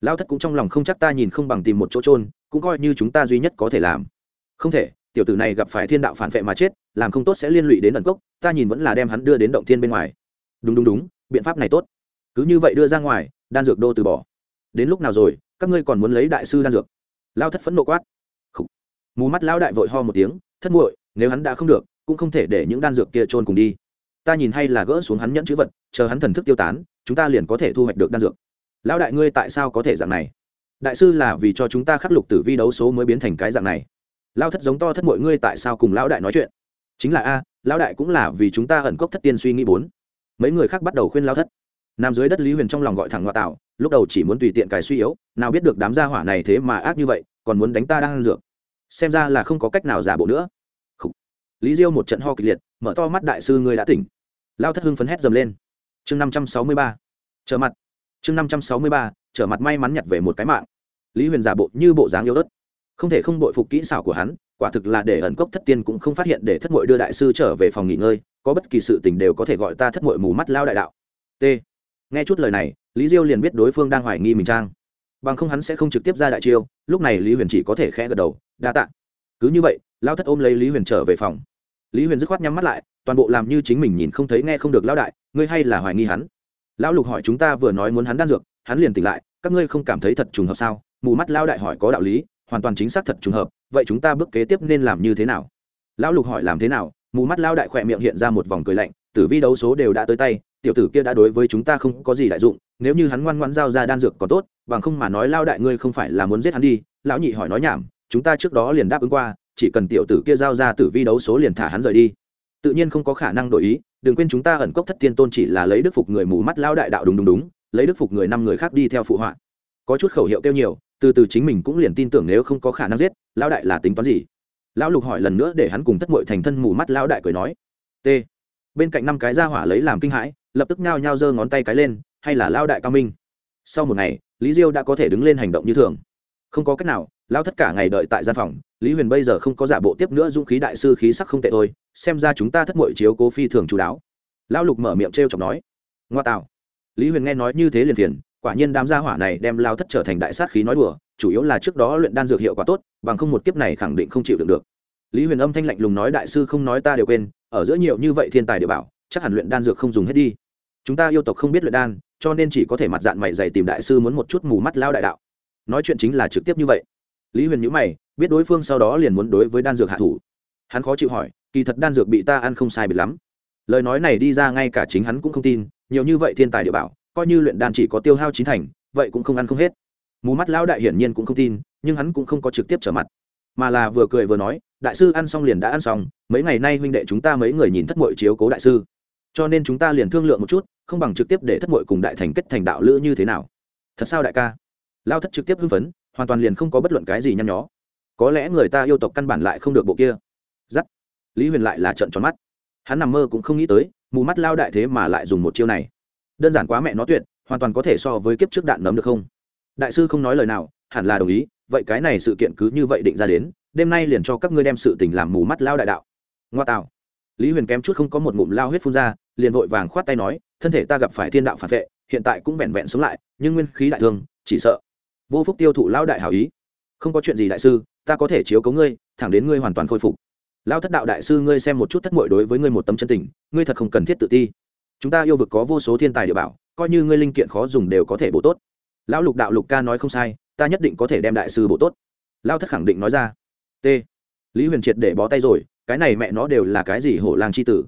Speaker 1: Lao thất cũng trong lòng không chắc ta nhìn không bằng tìm một chỗ trôn cũng coi như chúng ta duy nhất có thể làm. Không thể, tiểu tử này gặp phải thiên đạo phản vệ mà chết, làm không tốt sẽ liên lụy đến ẩn cốc, ta nhìn vẫn là đem hắn đưa đến động thiên bên ngoài. Đúng đúng đúng, biện pháp này tốt. Cứ như vậy đưa ra ngoài, đan dược đô từ bỏ. Đến lúc nào rồi, các ngươi còn muốn lấy đại sư đan dược? Lao thất phẫn nộ quát mù mắt lão đại vội ho một tiếng, thất muội, nếu hắn đã không được, cũng không thể để những đan dược kia trôn cùng đi. Ta nhìn hay là gỡ xuống hắn nhẫn chữ vật, chờ hắn thần thức tiêu tán, chúng ta liền có thể thu hoạch được đan dược. Lão đại ngươi tại sao có thể dạng này? Đại sư là vì cho chúng ta khắc lục tử vi đấu số mới biến thành cái dạng này. Lao thất giống to thất mọi ngươi tại sao cùng lão đại nói chuyện? Chính là a, lão đại cũng là vì chúng ta ẩn cốc thất tiên suy nghĩ bốn. Mấy người khác bắt đầu khuyên lao thất. Nam dưới đất lý huyền trong lòng gọi thẳng ngoại tạo, lúc đầu chỉ muốn tùy tiện cài suy yếu, nào biết được đám gia hỏa này thế mà ác như vậy, còn muốn đánh ta đang dược xem ra là không có cách nào giả bộ nữa. Khủ. lý diêu một trận ho kịch liệt, mở to mắt đại sư ngươi đã tỉnh. Lao thất hưng phấn hét dầm lên. Chương năm trăm sáu mươi ba. Trở mặt. Chương năm trăm sáu mươi ba, trở mặt may mắn nhặt về một cái mạng. Lý huyền giả bộ như bộ dáng yếu ớt. Không thể không bội phục kỹ xảo của hắn, quả thực là để ẩn cốc thất tiên cũng không phát hiện để thất mội đưa đại sư trở về phòng nghỉ ngơi, có bất kỳ sự tình đều có thể gọi ta thất mội mù mắt lao đại đạo. T. Nghe chút lời này, lý diêu liền biết đối phương đang hoài nghi mình trang. Bằng không hắn sẽ không trực tiếp ra đại chiêu, lúc này lý huyền chỉ có thể khẽ gật đầu đa tạ. Cứ như vậy lao thất ôm lấy lý huyền trở về phòng. Lý huyền dứt khoát nhắm mắt lại, toàn bộ làm như chính mình nhìn không thấy nghe không được lao đại, ngươi hay là hoài nghi hắn. Lão lục hỏi chúng ta vừa nói muốn hắn đan dược, hắn liền tỉnh lại, các ngươi không cảm thấy thật trùng hợp sao? Mù mắt lao đại hỏi có đạo lý, hoàn toàn chính xác thật trùng hợp, vậy chúng ta bước kế tiếp nên làm như thế nào? Lão lục hỏi làm thế nào, mù mắt lao đại khỏe miệng hiện ra một vòng cười lạnh, tử vi đấu số đều đã tới tay, tiểu tử kia đã đối với chúng ta không có gì đại dụng, nếu như hắn ngoan ngoãn giao ra đan dược còn tốt, bằng không mà nói lao đại ngươi không phải là muốn giết hắn đi, lão nhị hỏi nói nhảm chúng ta trước đó liền đáp ứng qua, chỉ cần tiểu tử kia giao ra tử vi đấu số liền thả hắn rời đi. Tự nhiên không có khả năng đổi ý, đừng quên chúng ta ẩn cốc thất tiên tôn chỉ là lấy đức phục người mù mắt lao đại đạo đúng đúng đúng, lấy đức phục người năm người khác đi theo phụ họa. Có chút khẩu hiệu kêu nhiều, từ từ chính mình cũng liền tin tưởng nếu không có khả năng giết lao đại là tính toán gì? Lão lục hỏi lần nữa để hắn cùng thất mội thành thân mù mắt lao đại cười nói. T. Bên cạnh năm cái ra hỏa lấy làm kinh hãi, lập tức nhao nhao giơ ngón tay cái lên, hay là lao đại cao minh? Sau một ngày, lý diêu đã có thể đứng lên hành động như thường. Không có cách nào lao thất cả ngày đợi tại gian phòng, lý huyền bây giờ không có giả bộ tiếp nữa dũng khí đại sư khí sắc không tệ thôi, xem ra chúng ta thất mội chiếu cố phi thường chú đáo. Lão lục mở miệng t r e o chọc nói, ngoa tạo. Lý huyền nghe nói như thế liền phiền, quả nhiên đám gia hỏa này đem lao thất trở thành đại sát khí nói đùa, chủ yếu là trước đó luyện đan dược hiệu quả tốt, bằng không một kiếp này khẳng định không chịu được được. Lý huyền âm thanh lạnh lùng nói, đại sư không nói ta đều quên, ở giữa nhiều như vậy thiên tài địa bảo, chắc hẳn luyện đan dược không dùng hết đi. Chúng ta yêu tộc không biết luyện đan, cho nên chỉ có thể mặt dạng mày dày tìm đại sư muốn một chút mù mắt lao đại đạo. Nói chuyện chính là trực tiếp như vậy lý huyền nhữ mày, biết đối phương sau đó liền muốn đối với đan dược hạ thủ. Hắn khó chịu hỏi, kỳ thật đan dược bị ta ăn không sai biệt lắm. Lời nói này đi ra ngay cả chính hắn cũng không tin, nhiều như vậy thiên tài địa bảo, coi như luyện đan chỉ có tiêu hao chín thành, vậy cũng không ăn không hết. Mù mắt lão đại hiển nhiên cũng không tin, nhưng hắn cũng không có trực tiếp trở mặt. Mà là vừa cười vừa nói, đại sư ăn xong liền đã ăn xong, mấy ngày nay huynh đệ chúng ta mấy người nhìn thất mội chiếu cố đại sư. Cho nên chúng ta liền thương lượng một chút, không bằng trực tiếp để thất mội cùng đại thành kết thành đạo lữ như thế nào. Thật sao đại ca? Lao thất trực tiếp hưng phấn hoàn toàn liền không có bất luận cái gì nhăn nhó. Có lẽ người ta yêu tộc căn bản lại không được bộ kia. Giắt. Lý huyền lại là trận tròn mắt. Hắn nằm mơ cũng không nghĩ tới, mù mắt lao đại thế mà lại dùng một chiêu này. Đơn giản quá mẹ nó tuyệt, hoàn toàn có thể so với kiếp trước đạn nấm được không? Đại sư không nói lời nào, hẳn là đồng ý, vậy cái này sự kiện cứ như vậy định ra đến, đêm nay liền cho các ngươi đem sự tình làm mù mắt lao đại đạo. Ngoa tạo. Lý huyền kém chút không có một ngụm lao huyết phun ra, liền vội vàng khoát tay nói, thân thể ta gặp phải thiên đạo phản vệ, hiện tại cũng vẹn vẹn sống lại, nhưng nguyên khí đại thương, chỉ sợ vô phúc tiêu thụ lao đại hảo ý. Không có chuyện gì đại sư, ta có thể chiếu cấu ngươi, thẳng đến ngươi hoàn toàn khôi phục. Lao thất đạo đại sư ngươi xem một chút thất mội đối với ngươi một tấm chân tình, ngươi thật không cần thiết tự ti. Chúng ta yêu vực có vô số thiên tài địa bảo, coi như ngươi linh kiện khó dùng đều có thể bổ tốt. Lão lục đạo lục ca nói không sai, ta nhất định có thể đem đại sư bổ tốt. Lao thất khẳng định nói ra. T. Lý huyền triệt để bó tay rồi, cái này mẹ nó đều là cái gì hổ lang c h i tử.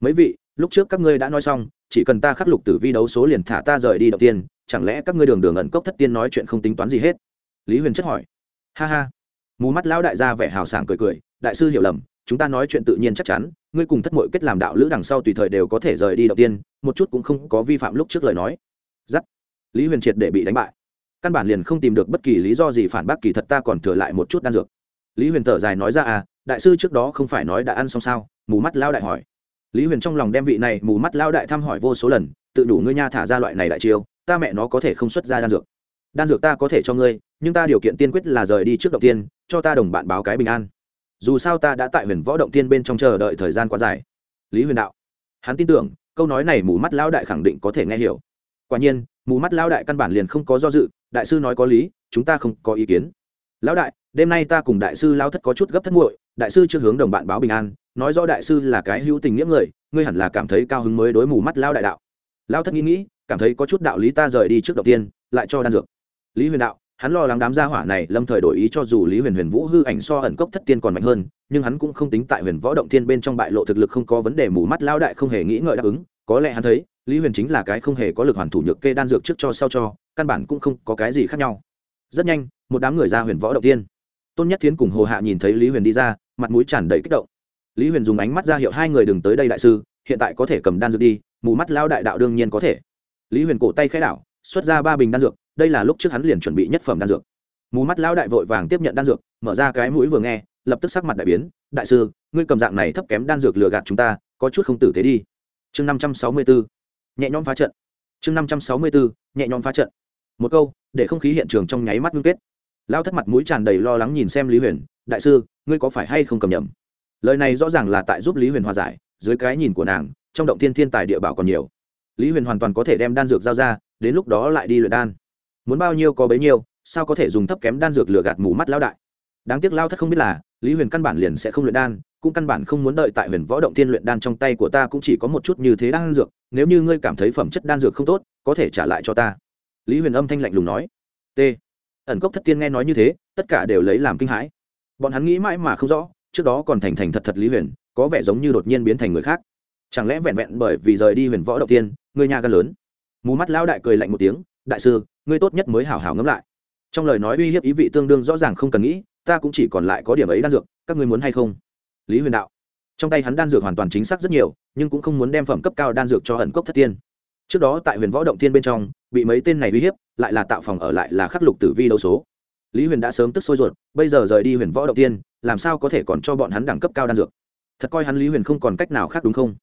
Speaker 1: Mấy vị, lúc trước các ngươi đã nói xong chỉ cần ta khắc lục tử vi đấu số liền thả ta rời đi đầu tiên, chẳng lẽ các ngươi đường đường ẩn cốc thất tiên nói chuyện không tính toán gì hết? Lý huyền chất hỏi. Ha ha. Mù mắt lão đại gia vẻ hào sảng cười cười, đại sư hiểu lầm, chúng ta nói chuyện tự nhiên chắc chắn, ngươi cùng thất mội kết làm đạo lữ đằng sau tùy thời đều có thể rời đi đầu tiên, một chút cũng không có vi phạm lúc trước lời nói. Giắt. Lý huyền triệt để bị đánh bại. Căn bản liền không tìm được bất kỳ lý do gì phản bác kỳ thật ta còn thừa lại một chút đan dược. Lý huyền thở dài nói ra à đại sư trước đó không phải nói đã ăn xong sao? Mù mắt lao đại hỏi lý huyền trong lòng đem vị này mù mắt lao đại thăm hỏi vô số lần, tự đủ ngươi nha thả ra loại này đại chiêu, ta mẹ nó có thể không xuất ra đan dược. Đan dược ta có thể cho ngươi, nhưng ta điều kiện tiên quyết là rời đi trước động tiên, cho ta đồng bạn báo cái bình an. Dù sao ta đã tại huyền võ động tiên bên trong chờ đợi thời gian quá dài. Lý huyền đạo, hắn tin tưởng, câu nói này mù mắt lão đại khẳng định có thể nghe hiểu. Quả nhiên, mù mắt lão đại căn bản liền không có do dự, đại sư nói có lý, chúng ta không có ý kiến. Lão đại, đêm nay ta cùng đại sư lao thất có chút gấp thất muội đại sư chưa hướng đồng bạn báo bình an, nói rõ đại sư là cái hữu tình nghĩa người, ngươi hẳn là cảm thấy cao hứng mới đối mù mắt lao đại đạo. Lao thất nghĩ nghĩ, cảm thấy có chút đạo lý ta rời đi trước đầu tiên, lại cho đan dược. Lý huyền đạo, hắn lo lắng đám gia hỏa này lâm thời đổi ý cho dù lý huyền huyền vũ hư ảnh so ẩn cốc thất tiên còn mạnh hơn, nhưng hắn cũng không tính tại huyền võ động tiên bên trong bại lộ thực lực không có vấn đề mù mắt lao đại không hề nghĩ ngợi đáp ứng, có lẽ hắn thấy, lý huyền chính là cái không hề có lực hoàn thủ nhược kê đan dược trước cho sau cho, căn bản cũng không có cái gì khác nhau. Rất nhanh, một đám người ra huyền võ động tiên tôn nhất thiến cùng hồ hạ nhìn thấy lý huyền đi ra, mặt mũi tràn đầy kích động. Lý huyền dùng ánh mắt ra hiệu hai người đừng tới đây đại sư, hiện tại có thể cầm đan dược đi, mù mắt lao đại đạo đương nhiên có thể. Lý huyền cổ tay khai đảo, xuất ra ba bình đan dược, đây là lúc trước hắn liền chuẩn bị nhất phẩm đan dược. Mù mắt lão đại vội vàng tiếp nhận đan dược, mở ra cái mũi vừa nghe, lập tức sắc mặt đại biến, đại sư, ngươi cầm dạng này thấp kém đan dược lừa gạt chúng ta, có chút không tử thế đi. Chương năm trăm sáu mươi bốn nhẹ nhõm phá trận. Chương năm trăm sáu mươi bốn nhẹ nhõm phá trận. Một câu, để không khí hiện trường trong nháy mắt ngưng kết lao thất mặt mũi tràn đầy lo lắng nhìn xem lý huyền, đại sư, ngươi có phải hay không cầm nhầm? Lời này rõ ràng là tại giúp lý huyền hòa giải, dưới cái nhìn của nàng, trong động thiên thiên tài địa bảo còn nhiều. Lý huyền hoàn toàn có thể đem đan dược giao ra, đến lúc đó lại đi luyện đan. Muốn bao nhiêu có bấy nhiêu, sao có thể dùng thấp kém đan dược lừa gạt mù mắt lao đại? Đáng tiếc lao thất không biết là, lý huyền căn bản liền sẽ không luyện đan, cũng căn bản không muốn đợi tại huyền võ động thiên luyện đan trong tay của ta cũng chỉ có một chút như thế đan dược, nếu như ngươi cảm thấy phẩm chất đan dược không tốt, có thể trả lại cho ta. Lý huyền âm thanh lạnh lùng nói. T ẩn cốc thất tiên nghe nói như thế, tất cả đều lấy làm kinh hãi. Bọn hắn nghĩ mãi mà không rõ, trước đó còn thành thành thật thật lý huyền, có vẻ giống như đột nhiên biến thành người khác. Chẳng lẽ vẹn vẹn bởi vì rời đi huyền võ động tiên, người nhà gan lớn? Mù mắt lão đại cười lạnh một tiếng, đại sư, ngươi tốt nhất mới hảo hảo ngẫm lại. Trong lời nói uy hiếp ý vị tương đương rõ ràng không cần nghĩ, ta cũng chỉ còn lại có điểm ấy đan dược, các ngươi muốn hay không? Lý huyền đạo. Trong tay hắn đan dược hoàn toàn chính xác rất nhiều, nhưng cũng không muốn đem phẩm cấp cao đan dược cho ẩn cốc thất tiên. Trước đó tại huyền võ động tiên bên trong bị mấy tên này uy hiếp, lại là tạo phòng ở lại là khắc lục tử vi đấu số. Lý huyền đã sớm tức sôi ruột, bây giờ rời đi huyền võ động tiên, làm sao có thể còn cho bọn hắn đẳng cấp cao đan dược? Thật coi hắn lý huyền không còn cách nào khác đúng không?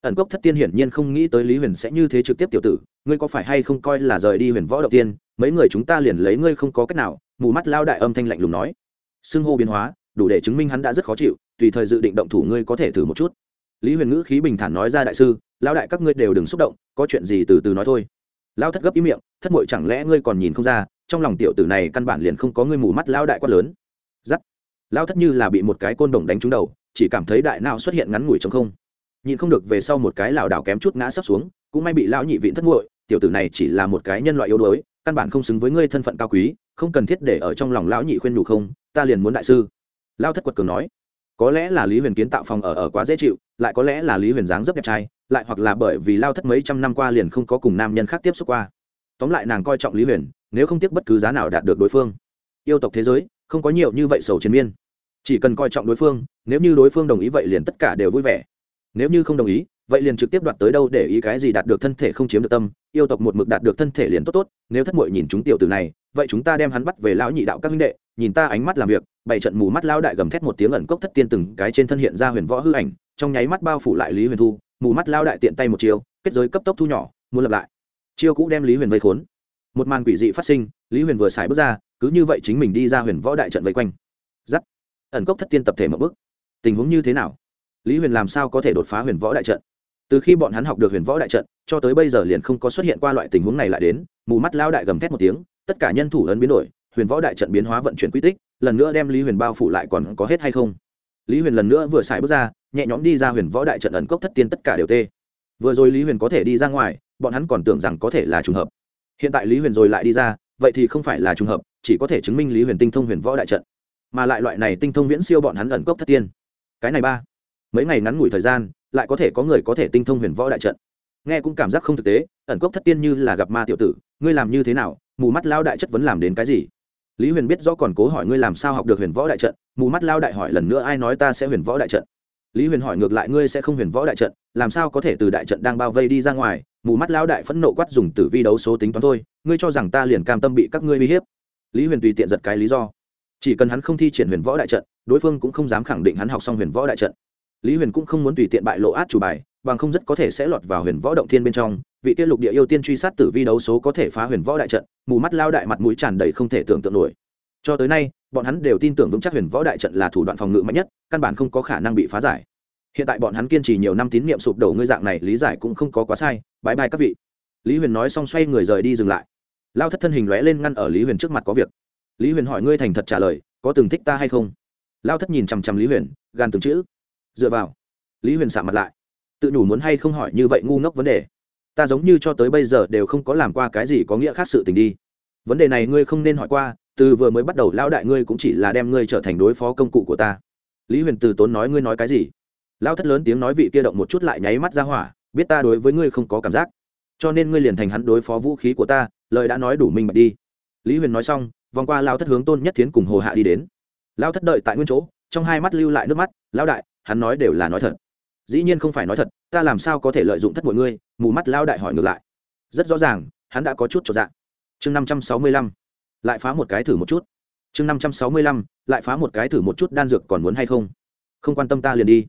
Speaker 1: Ẩn cốc thất tiên hiển nhiên không nghĩ tới lý huyền sẽ như thế trực tiếp tiểu tử, ngươi có phải hay không coi là rời đi huyền võ động tiên, mấy người chúng ta liền lấy ngươi không có cách nào, mù mắt lao đại âm thanh lạnh lùng nói. Xưng hô biến hóa, đủ để chứng minh hắn đã rất khó chịu, tùy thời dự định động thủ ngươi có thể thử một chút. Lý huyền ngữ khí bình thản nói ra, đại sư, lao đại các ngươi đều đừng xúc động, có chuyện gì từ từ nói thôi lao thất gấp ý miệng, thất mội chẳng lẽ ngươi còn nhìn không ra, trong lòng tiểu tử này căn bản liền không có ngươi mù mắt lao đại quát lớn? Giắt. Lao thất như là bị một cái côn đồng đánh trúng đầu, chỉ cảm thấy đại nào xuất hiện ngắn ngủi trong không. Nhìn không được về sau một cái lảo đảo kém chút ngã sắp xuống, cũng may bị lão nhị vịn thất nguội tiểu tử này chỉ là một cái nhân loại yếu đuối, căn bản không xứng với ngươi thân phận cao quý, không cần thiết để ở trong lòng lão nhị khuyên nhủ không, ta liền muốn đại sư. Lao thất quật cường nói, có lẽ là lý huyền kiến tạo phòng ở ở quá dễ chịu, lại có lẽ là lý huyền dáng dấp đẹp trai lại hoặc là bởi vì lao thất mấy trăm năm qua liền không có cùng nam nhân khác tiếp xúc qua. Tóm lại nàng coi trọng lý huyền, nếu không tiếc bất cứ giá nào đạt được đối phương. Yêu tộc thế giới, không có nhiều như vậy sầu chiến miên. Chỉ cần coi trọng đối phương, nếu như đối phương đồng ý vậy liền tất cả đều vui vẻ. Nếu như không đồng ý, vậy liền trực tiếp đoạt tới đâu để ý cái gì đạt được thân thể không chiếm được tâm, yêu tộc một mực đạt được thân thể liền tốt tốt, nếu thất mội nhìn chúng tiểu tử này, vậy chúng ta đem hắn bắt về lão nhị đạo các huynh đệ, nhìn ta ánh mắt làm việc bảy trận mù mắt lao đại gầm thét một tiếng ẩn cốc thất tiên từng cái trên thân hiện ra huyền võ hư ảnh, trong nháy mắt bao phủ lại lý huyền thu mù mắt lao đại tiện tay một chiều kết giới cấp tốc thu nhỏ, muốn lập lại. Chiêu cũ đem lý huyền vây khốn. Một màn quỷ dị phát sinh, lý huyền vừa xài bước ra, cứ như vậy chính mình đi ra huyền võ đại trận vây quanh. Giắt. Ẩn cốc thất tiên tập thể một bước. Tình huống như thế nào? Lý huyền làm sao có thể đột phá huyền võ đại trận? Từ khi bọn hắn học được huyền võ đại trận, cho tới bây giờ liền không có xuất hiện qua loại tình huống này lại đến, mù mắt lao đại gầm thét một tiếng, tất cả nhân thủ ấn biến đổi, huyền võ đại trận biến hóa vận chuyển quy tích, lần nữa đem lý huyền bao phủ lại còn có hết hay không? Lý huyền lần nữa vừa xài bước ra nhẹ nhõm đi ra huyền võ đại trận ẩn cốc thất tiên tất cả đều tê. Vừa rồi lý huyền có thể đi ra ngoài, bọn hắn còn tưởng rằng có thể là trùng hợp. Hiện tại lý huyền rồi lại đi ra, vậy thì không phải là trùng hợp, chỉ có thể chứng minh lý huyền tinh thông huyền võ đại trận. Mà lại loại này tinh thông viễn siêu bọn hắn ẩn cốc thất tiên. Cái này ba, mấy ngày ngắn ngủi thời gian, lại có thể có người có thể tinh thông huyền võ đại trận. Nghe cũng cảm giác không thực tế, ẩn cốc thất tiên như là gặp ma tiểu tử, ngươi làm như thế nào, mù mắt lao đại chất vấn làm đến cái gì? Lý huyền biết rõ còn cố hỏi ngươi làm sao học được huyền võ đại trận, mù mắt lao đại hỏi lần nữa ai nói ta sẽ huyền võ đại trận lý huyền hỏi ngược lại ngươi sẽ không huyền võ đại trận, làm sao có thể từ đại trận đang bao vây đi ra ngoài? Mù mắt Lão đại phẫn nộ quát dùng tử vi đấu số tính toán thôi, ngươi cho rằng ta liền cam tâm bị các ngươi uy hiếp? Lý huyền tùy tiện giật cái lý do. Chỉ cần hắn không thi triển huyền võ đại trận, đối phương cũng không dám khẳng định hắn học xong huyền võ đại trận. Lý huyền cũng không muốn tùy tiện bại lộ át chủ bài, bằng không rất có thể sẽ lọt vào huyền võ động thiên bên trong. Vị Tiết lục địa yêu tiên truy sát tử vi đấu số có thể phá huyền võ đại trận, mù mắt lao đại mặt mũi tràn đầy không thể tưởng tượng nổi. Cho tới nay bọn hắn đều tin tưởng vững chắc huyền võ đại trận là thủ đoạn phòng ngự mạnh nhất, căn bản không có khả năng bị phá giải. Hiện tại bọn hắn kiên trì nhiều năm tín nhiệm sụp đổ ngươi dạng này lý giải cũng không có quá sai bãi bai các vị. Lý huyền nói xong xoay người rời đi dừng lại. Lao thất thân hình lóe lên ngăn ở lý huyền trước mặt có việc. Lý huyền hỏi ngươi thành thật trả lời, có từng thích ta hay không? Lao thất nhìn chằm chằm lý huyền, gan từng chữ. Dựa vào. Lý huyền xạ mặt lại. Tự đủ muốn hay không hỏi như vậy ngu ngốc vấn đề. Ta giống như cho tới bây giờ đều không có làm qua cái gì có nghĩa khác sự tình đi. Vấn đề này ngươi không nên hỏi qua từ vừa mới bắt đầu lão đại ngươi cũng chỉ là đem ngươi trở thành đối phó công cụ của ta. Lý huyền từ tốn nói ngươi nói cái gì? Lao thất lớn tiếng nói vị kia động một chút lại nháy mắt ra hỏa, biết ta đối với ngươi không có cảm giác. Cho nên ngươi liền thành hắn đối phó vũ khí của ta, lời đã nói đủ minh bạch đi. Lý huyền nói xong, vòng qua lao thất hướng tôn nhất thiến cùng hồ hạ đi đến. Lao thất đợi tại nguyên chỗ, trong hai mắt lưu lại nước mắt, lão đại, hắn nói đều là nói thật. Dĩ nhiên không phải nói thật, ta làm sao có thể lợi dụng thất mọi ngươi? Mù mắt lao đại hỏi ngược lại. Rất rõ ràng, hắn đã có chút trọn dạng chương năm trăm sáu mươi lăm lại phá một cái thử một chút. Chương năm trăm sáu mươi lăm, lại phá một cái thử một chút đan dược còn muốn hay không? Không quan tâm ta liền đi.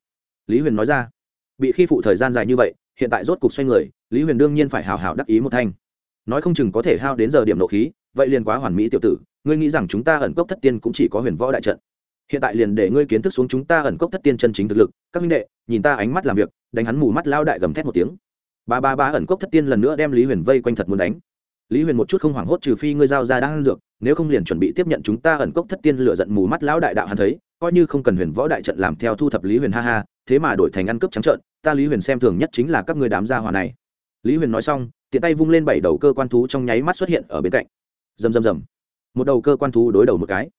Speaker 1: Lý huyền nói ra. Bị khi phụ thời gian dài như vậy, hiện tại rốt cục xoay người, lý huyền đương nhiên phải hào hào đắc ý một thanh. Nói không chừng có thể hao đến giờ điểm nộ khí, vậy liền quá hoàn mỹ tiểu tử, ngươi nghĩ rằng chúng ta ẩn cốc thất tiên cũng chỉ có huyền võ đại trận. Hiện tại liền để ngươi kiến thức xuống chúng ta ẩn cốc thất tiên chân chính thực lực, các minh đệ, nhìn ta ánh mắt làm việc, đánh hắn mù mắt lao đại gầm thét một tiếng. Ba ba ba ẩn cốc thất tiên lần nữa đem lý huyền vây quanh thật muốn đánh lý huyền một chút không hoảng hốt trừ phi ngươi giao ra đang dược, nếu không liền chuẩn bị tiếp nhận chúng ta ẩn cốc thất tiên lựa giận mù mắt lão đại đạo hắn thấy, coi như không cần huyền võ đại trận làm theo thu thập lý huyền ha ha, thế mà đổi thành ăn cướp trắng trợn, ta lý huyền xem thường nhất chính là các người đám gia hòa này. Lý huyền nói xong, tiện tay vung lên bảy đầu cơ quan thú trong nháy mắt xuất hiện ở bên cạnh. Rầm rầm rầm. Một đầu cơ quan thú đối đầu một cái.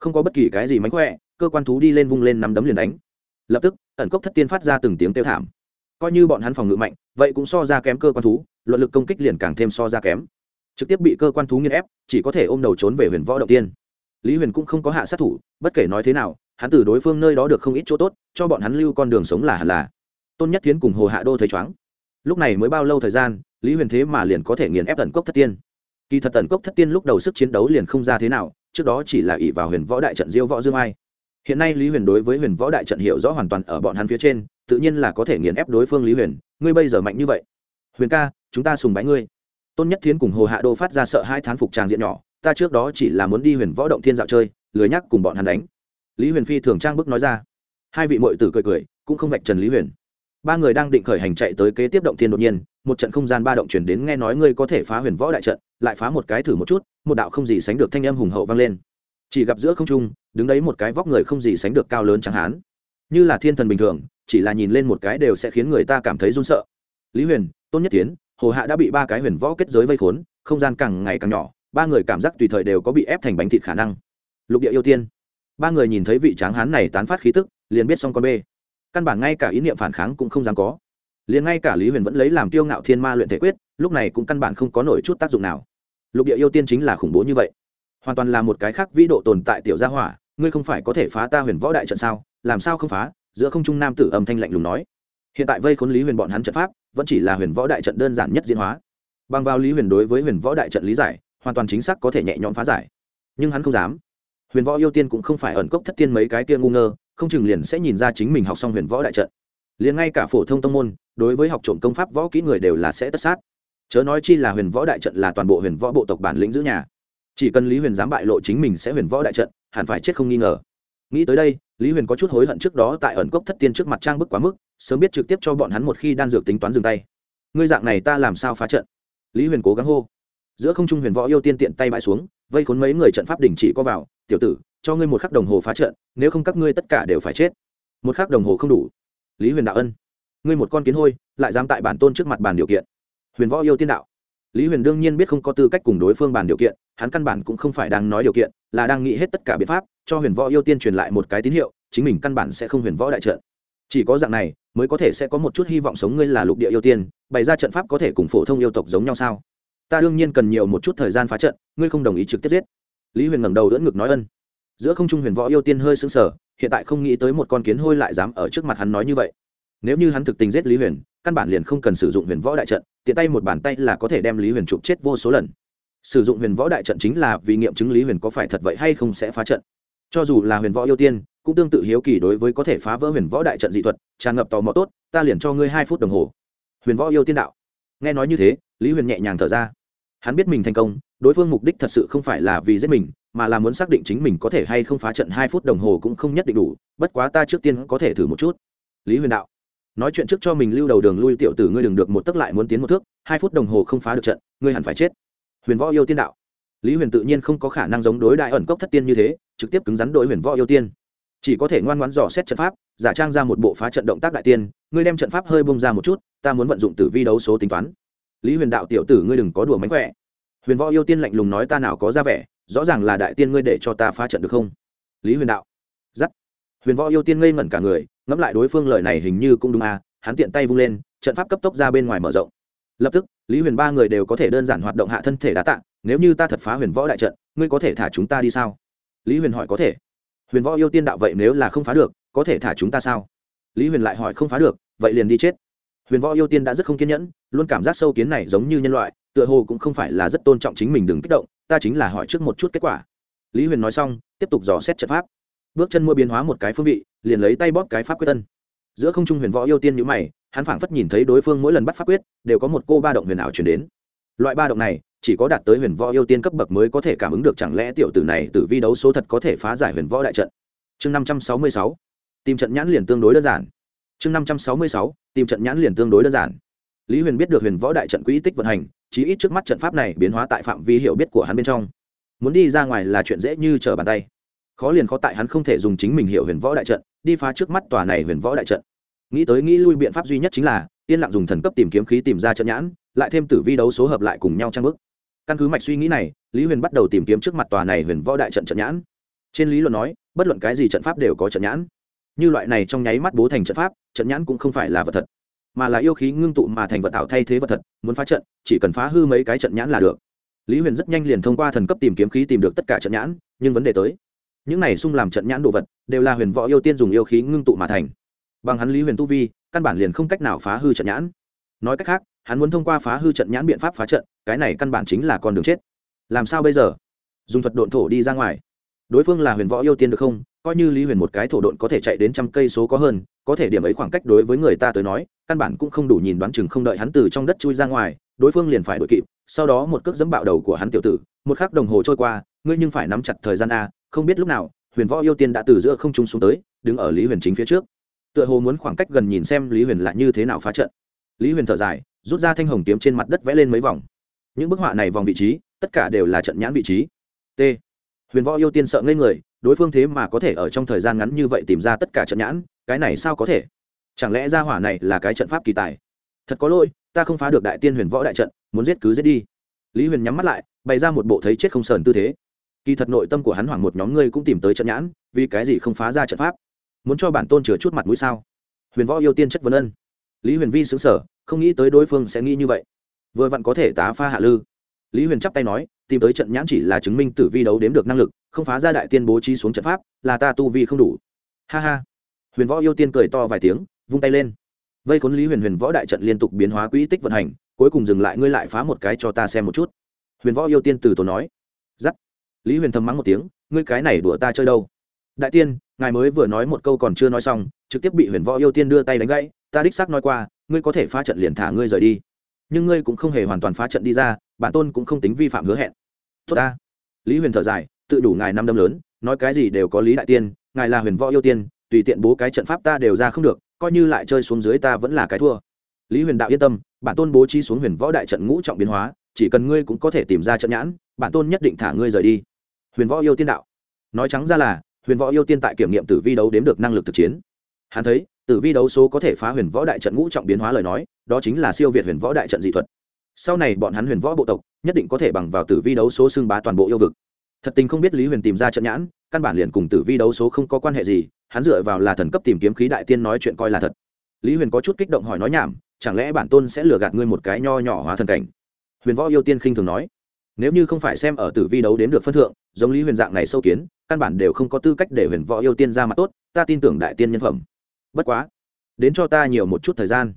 Speaker 1: Không có bất kỳ cái gì mánh khỏe, cơ quan thú đi lên vung lên nắm đấm liền đánh. Lập tức, ẩn cốc thất tiên phát ra từng tiếng kêu thảm. Coi như bọn hắn phòng ngự mạnh, vậy cũng so ra kém cơ quan thú, luận lực công kích liền càng thêm so ra kém trực tiếp bị cơ quan thú nghiên ép, chỉ có thể ôm đầu trốn về huyền võ động tiên. Lý huyền cũng không có hạ sát thủ, bất kể nói thế nào, hắn từ đối phương nơi đó được không ít chỗ tốt, cho bọn hắn lưu con đường sống là hẳn là. Tôn nhất tiến cùng hồ hạ đô thấy chóng lúc này mới bao lâu thời gian, lý huyền thế mà liền có thể nghiền ép tần cốc thất tiên. Kỳ thật tần cốc thất tiên lúc đầu sức chiến đấu liền không ra thế nào, trước đó chỉ là ỷ vào huyền võ đại trận diêu võ dương ai. Hiện nay lý huyền đối với huyền võ đại trận hiểu rõ hoàn toàn ở bọn hắn phía trên, tự nhiên là có thể nghiền ép đối phương lý huyền. Ngươi bây giờ mạnh như vậy. Huyền ca, chúng ta sùng bái ngươi tôn nhất thiến cùng hồ hạ đô phát ra sợ hai thán phục tràng diện nhỏ, ta trước đó chỉ là muốn đi huyền võ động thiên dạo chơi, lười nhắc cùng bọn hắn đánh. Lý huyền phi thường trang bức nói ra. Hai vị mội tử cười cười, cũng không vạch trần lý huyền. Ba người đang định khởi hành chạy tới kế tiếp động thiên đột nhiên, một trận không gian ba động chuyển đến nghe nói ngươi có thể phá huyền võ đại trận, lại phá một cái thử một chút, một đạo không gì sánh được thanh âm hùng hậu vang lên. Chỉ gặp giữa không trung, đứng đấy một cái vóc người không gì sánh được cao lớn chẳng hán. Như là thiên thần bình thường, chỉ là nhìn lên một cái đều sẽ khiến người ta cảm thấy run sợ. Lý huyền, tôn nhất tiến hồ hạ đã bị ba cái huyền võ kết giới vây khốn, không gian càng ngày càng nhỏ, ba người cảm giác tùy thời đều có bị ép thành bánh thịt khả năng. Lục địa ưu tiên. Ba người nhìn thấy vị tráng hán này tán phát khí tức, liền biết xong con bê. Căn bản ngay cả ý niệm phản kháng cũng không dám có. Liền ngay cả lý huyền vẫn lấy làm tiêu ngạo thiên ma luyện thể quyết, lúc này cũng căn bản không có nổi chút tác dụng nào. Lục địa ưu tiên chính là khủng bố như vậy. Hoàn toàn là một cái khác vĩ độ tồn tại tiểu gia hỏa, ngươi không phải có thể phá ta huyền võ đại trận sao? Làm sao không phá? Giữa không trung nam tử âm thanh lạnh lùng nói. Hiện tại vây khốn lý huyền bọn hắn trận pháp vẫn chỉ là huyền võ đại trận đơn giản nhất diễn hóa. Bằng vào lý huyền đối với huyền võ đại trận lý giải, hoàn toàn chính xác có thể nhẹ nhõm phá giải. Nhưng hắn không dám. Huyền võ yêu tiên cũng không phải ẩn cốc thất tiên mấy cái kia ngu ngơ, không chừng liền sẽ nhìn ra chính mình học xong huyền võ đại trận. Liền ngay cả phổ thông tông môn, đối với học trộm công pháp võ kỹ người đều là sẽ tất sát. Chớ nói chi là huyền võ đại trận là toàn bộ huyền võ bộ tộc bản lĩnh giữ nhà. Chỉ cần lý huyền dám bại lộ chính mình sẽ huyền võ đại trận, hẳn phải chết không nghi ngờ. Nghĩ tới đây, lý huyền có chút hối hận trước đó tại ẩn cốc thất tiên trước mặt trang bức quá mức sớm biết trực tiếp cho bọn hắn một khi đan dược tính toán dừng tay. Ngươi dạng này ta làm sao phá trận? Lý huyền cố gắng hô. Giữa không trung huyền võ yêu tiên tiện tay bãi xuống, vây khốn mấy người trận pháp đình chỉ có vào, tiểu tử, cho ngươi một khắc đồng hồ phá trận, nếu không các ngươi tất cả đều phải chết. Một khắc đồng hồ không đủ. Lý huyền đạo ân. Ngươi một con kiến hôi, lại dám tại bản tôn trước mặt bàn điều kiện. Huyền võ yêu tiên đạo. Lý huyền đương nhiên biết không có tư cách cùng đối phương bàn điều kiện, hắn căn bản cũng không phải đang nói điều kiện, là đang nghĩ hết tất cả biện pháp, cho huyền võ yêu tiên truyền lại một cái tín hiệu, chính mình căn bản sẽ không huyền võ đại trận. Chỉ có dạng này mới có thể sẽ có một chút hy vọng sống ngươi là lục địa yêu tiên bày ra trận pháp có thể cùng phổ thông yêu tộc giống nhau sao? Ta đương nhiên cần nhiều một chút thời gian phá trận ngươi không đồng ý trực tiếp giết. Lý huyền ngẩng đầu đỡ ngực nói ân. Giữa không trung huyền võ yêu tiên hơi sững sở, hiện tại không nghĩ tới một con kiến hôi lại dám ở trước mặt hắn nói như vậy. Nếu như hắn thực tình giết lý huyền căn bản liền không cần sử dụng huyền võ đại trận tiện tay một bàn tay là có thể đem lý huyền chụp chết vô số lần. Sử dụng huyền võ đại trận chính là vì nghiệm chứng lý huyền có phải thật vậy hay không sẽ phá trận. Cho dù là huyền võ yêu tiên cũng tương tự hiếu kỳ đối với có thể phá vỡ huyền võ đại trận dị thuật, tràn ngập tò mò tốt, ta liền cho ngươi hai phút đồng hồ. Huyền võ yêu tiên đạo. Nghe nói như thế, lý huyền nhẹ nhàng thở ra. Hắn biết mình thành công, đối phương mục đích thật sự không phải là vì giết mình, mà là muốn xác định chính mình có thể hay không phá trận hai phút đồng hồ cũng không nhất định đủ, bất quá ta trước tiên có thể thử một chút. Lý huyền đạo. Nói chuyện trước cho mình lưu đầu đường lui tiểu tử ngươi đừng được một tấc lại muốn tiến một thước, hai phút đồng hồ không phá được trận, ngươi hẳn phải chết. Huyền võ yêu tiên đạo. Lý huyền tự nhiên không có khả năng giống đối đại ẩn cốc thất tiên như thế, trực tiếp cứng rắn đối huyền võ yêu tiên chỉ có thể ngoan ngoãn dò xét trận pháp, giả trang ra một bộ phá trận động tác đại tiên, ngươi đem trận pháp hơi bông ra một chút, ta muốn vận dụng tử vi đấu số tính toán. Lý huyền đạo tiểu tử ngươi đừng có đùa mánh khỏe. Huyền võ yêu tiên lạnh lùng nói ta nào có ra vẻ, rõ ràng là đại tiên ngươi để cho ta phá trận được không? Lý huyền đạo. Giắt. Huyền võ yêu tiên ngây ngẩn cả người, ngẫm lại đối phương lời này hình như cũng đúng à hắn tiện tay vung lên, trận pháp cấp tốc ra bên ngoài mở rộng. Lập tức, lý huyền ba người đều có thể đơn giản hoạt động hạ thân thể đá tạ, nếu như ta thật phá huyền võ đại trận, ngươi có thể thả chúng ta đi sao? Lý huyền hỏi có thể huyền võ yêu tiên đạo vậy nếu là không phá được, có thể thả chúng ta sao? Lý huyền lại hỏi, không phá được, vậy liền đi chết. Huyền võ yêu tiên đã rất không kiên nhẫn, luôn cảm giác sâu kiến này giống như nhân loại, tựa hồ cũng không phải là rất tôn trọng chính mình đừng kích động, ta chính là hỏi trước một chút kết quả. Lý huyền nói xong, tiếp tục dò xét trận pháp. Bước chân mua biến hóa một cái phương vị, liền lấy tay bóp cái pháp quyết tân giữa không trung huyền võ yêu tiên nhữ mày, hắn phảng phất nhìn thấy đối phương mỗi lần bắt pháp quyết, đều có một cô ba động huyền ảo chuyển đến. Loại ba động này chỉ có đạt tới huyền võ yêu tiên cấp bậc mới có thể cảm ứng được chẳng lẽ tiểu tử này tử vi đấu số thật có thể phá giải huyền võ đại trận. Chương năm trăm sáu mươi sáu, tìm trận nhãn liền tương đối đơn giản. Chương năm trăm sáu mươi sáu, tìm trận nhãn liền tương đối đơn giản. Lý huyền biết được huyền võ đại trận quỹ tích vận hành, chí ít trước mắt trận pháp này biến hóa tại phạm vi hiểu biết của hắn bên trong. Muốn đi ra ngoài là chuyện dễ như trở bàn tay. Khó liền khó tại hắn không thể dùng chính mình hiểu huyền võ đại trận, đi phá trước mắt tòa này huyền võ đại trận. Nghĩ tới nghĩ lui biện pháp duy nhất chính là, yên lặng dùng thần cấp tìm kiếm khí tìm ra trận nhãn, lại thêm tử vi đấu số hợp lại cùng nhau trang bức căn cứ mạch suy nghĩ này, lý huyền bắt đầu tìm kiếm trước mặt tòa này huyền võ đại trận trận nhãn. Trên lý luận nói, bất luận cái gì trận pháp đều có trận nhãn. Như loại này trong nháy mắt bố thành trận pháp, trận nhãn cũng không phải là vật thật, mà là yêu khí ngưng tụ mà thành vật ảo thay thế vật thật, muốn phá trận, chỉ cần phá hư mấy cái trận nhãn là được. Lý huyền rất nhanh liền thông qua thần cấp tìm kiếm khí tìm được tất cả trận nhãn, nhưng vấn đề tới, những này xung làm trận nhãn đồ vật, đều là huyền võ yêu tiên dùng yêu khí ngưng tụ mà thành. Bằng hắn lý huyền tu vi, căn bản liền không cách nào phá hư trận nhãn. Nói cách khác hắn muốn thông qua phá hư trận nhãn biện pháp phá trận, cái này căn bản chính là con đường chết. Làm sao bây giờ? Dùng thuật độn thổ đi ra ngoài. Đối phương là huyền võ yêu tiên được không? Coi như lý huyền một cái thổ độn có thể chạy đến trăm cây số có hơn, có thể điểm ấy khoảng cách đối với người ta tới nói, căn bản cũng không đủ nhìn đoán chừng không đợi hắn từ trong đất chui ra ngoài, đối phương liền phải đội kịp, sau đó một cước dẫm bạo đầu của hắn tiểu tử, một khắc đồng hồ trôi qua, ngươi nhưng phải nắm chặt thời gian a, không biết lúc nào, huyền võ yêu tiên đã từ giữa không trung xuống tới, đứng ở lý huyền chính phía trước. Tựa hồ muốn khoảng cách gần nhìn xem lý huyền lại như thế nào phá trận. Lý huyền thở dài rút ra thanh hồng kiếm trên mặt đất vẽ lên mấy vòng. Những bức họa này vòng vị trí, tất cả đều là trận nhãn vị trí. T. Huyền võ yêu tiên sợ ngây người, đối phương thế mà có thể ở trong thời gian ngắn như vậy tìm ra tất cả trận nhãn, cái này sao có thể? Chẳng lẽ ra hỏa này là cái trận pháp kỳ tài? Thật có lỗi, ta không phá được đại tiên huyền võ đại trận, muốn giết cứ giết đi. Lý huyền nhắm mắt lại, bày ra một bộ thấy chết không sờn tư thế. Kỳ thật nội tâm của hắn hoảng một nhóm ngươi cũng tìm tới trận nhãn, vì cái gì không phá ra trận pháp? Muốn cho bản tôn chừa chút mặt mũi sao? Huyền võ yêu tiên chất vấn ân. Lý huyền vi xứng sở không nghĩ tới đối phương sẽ nghĩ như vậy. Vừa vặn có thể tá pha hạ lư. Lý huyền chắp tay nói, tìm tới trận nhãn chỉ là chứng minh tử vi đấu đếm được năng lực, không phá ra đại tiên bố trí xuống trận pháp, là ta tu vi không đủ. Ha ha. Huyền võ yêu tiên cười to vài tiếng, vung tay lên. Vây khốn lý huyền huyền võ đại trận liên tục biến hóa quỹ tích vận hành, cuối cùng dừng lại ngươi lại phá một cái cho ta xem một chút. Huyền võ yêu tiên từ tổ nói. Giắt. Lý huyền thầm mắng một tiếng, ngươi cái này đùa ta chơi đâu? Đại tiên, ngài mới vừa nói một câu còn chưa nói xong, trực tiếp bị huyền võ yêu tiên đưa tay đánh gãy, ta đích xác nói qua ngươi có thể phá trận liền thả ngươi rời đi. Nhưng ngươi cũng không hề hoàn toàn phá trận đi ra, bản tôn cũng không tính vi phạm hứa hẹn. Tốt ta. Lý huyền thở dài, tự đủ ngài năm đâm lớn, nói cái gì đều có lý đại tiên, ngài là huyền võ yêu tiên, tùy tiện bố cái trận pháp ta đều ra không được, coi như lại chơi xuống dưới ta vẫn là cái thua. Lý huyền đạo yên tâm, bản tôn bố trí xuống huyền võ đại trận ngũ trọng biến hóa, chỉ cần ngươi cũng có thể tìm ra trận nhãn, bản tôn nhất định thả ngươi rời đi. Huyền võ yêu tiên đạo. Nói trắng ra là, huyền võ yêu tiên tại kiểm nghiệm tử vi đấu đếm được năng lực thực chiến. Hắn thấy tử vi đấu số có thể phá huyền võ đại trận ngũ trọng biến hóa lời nói, đó chính là siêu việt huyền võ đại trận dị thuật. Sau này bọn hắn huyền võ bộ tộc, nhất định có thể bằng vào tử vi đấu số xưng bá toàn bộ yêu vực. Thật tình không biết lý huyền tìm ra trận nhãn, căn bản liền cùng tử vi đấu số không có quan hệ gì, hắn dựa vào là thần cấp tìm kiếm khí đại tiên nói chuyện coi là thật. Lý huyền có chút kích động hỏi nói nhảm, chẳng lẽ bản tôn sẽ lừa gạt ngươi một cái nho nhỏ hóa thần cảnh? Huyền võ yêu tiên khinh thường nói, nếu như không phải xem ở tử vi đấu đến được phân thượng, giống lý huyền dạng này sâu kiến, căn bản đều không có tư cách để huyền võ yêu tiên ra mặt tốt, ta tin tưởng đại tiên nhân phẩm bất quá, đến cho ta nhiều một chút thời gian.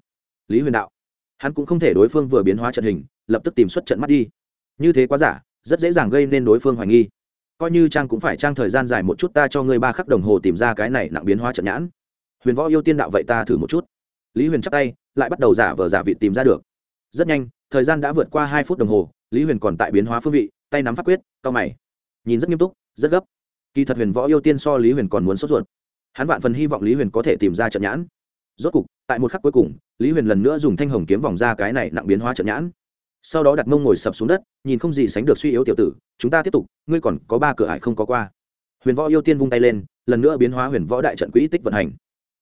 Speaker 1: Lý huyền đạo. Hắn cũng không thể đối phương vừa biến hóa trận hình, lập tức tìm xuất trận mắt đi. Như thế quá giả, rất dễ dàng gây nên đối phương hoài nghi. Coi như trang cũng phải trang thời gian dài một chút ta cho ngươi ba khắc đồng hồ tìm ra cái này nặng biến hóa trận nhãn. Huyền võ yêu tiên đạo vậy ta thử một chút. Lý huyền chắc tay, lại bắt đầu giả vờ giả vị tìm ra được. Rất nhanh, thời gian đã vượt qua hai phút đồng hồ, lý huyền còn tại biến hóa phương vị, tay nắm phát quyết cao mày. Nhìn rất nghiêm túc, rất gấp. Kỳ thật huyền võ yêu tiên so lý huyền còn muốn sốt ruột hắn vạn phần hy vọng lý huyền có thể tìm ra trận nhãn. Rốt cục, tại một khắc cuối cùng, lý huyền lần nữa dùng thanh hồng kiếm vòng ra cái này nặng biến hóa trận nhãn. Sau đó đặt mông ngồi sập xuống đất, nhìn không gì sánh được suy yếu tiểu tử, chúng ta tiếp tục, ngươi còn có ba cửa ải không có qua. Huyền võ yêu tiên vung tay lên, lần nữa biến hóa huyền võ đại trận quỹ tích vận hành.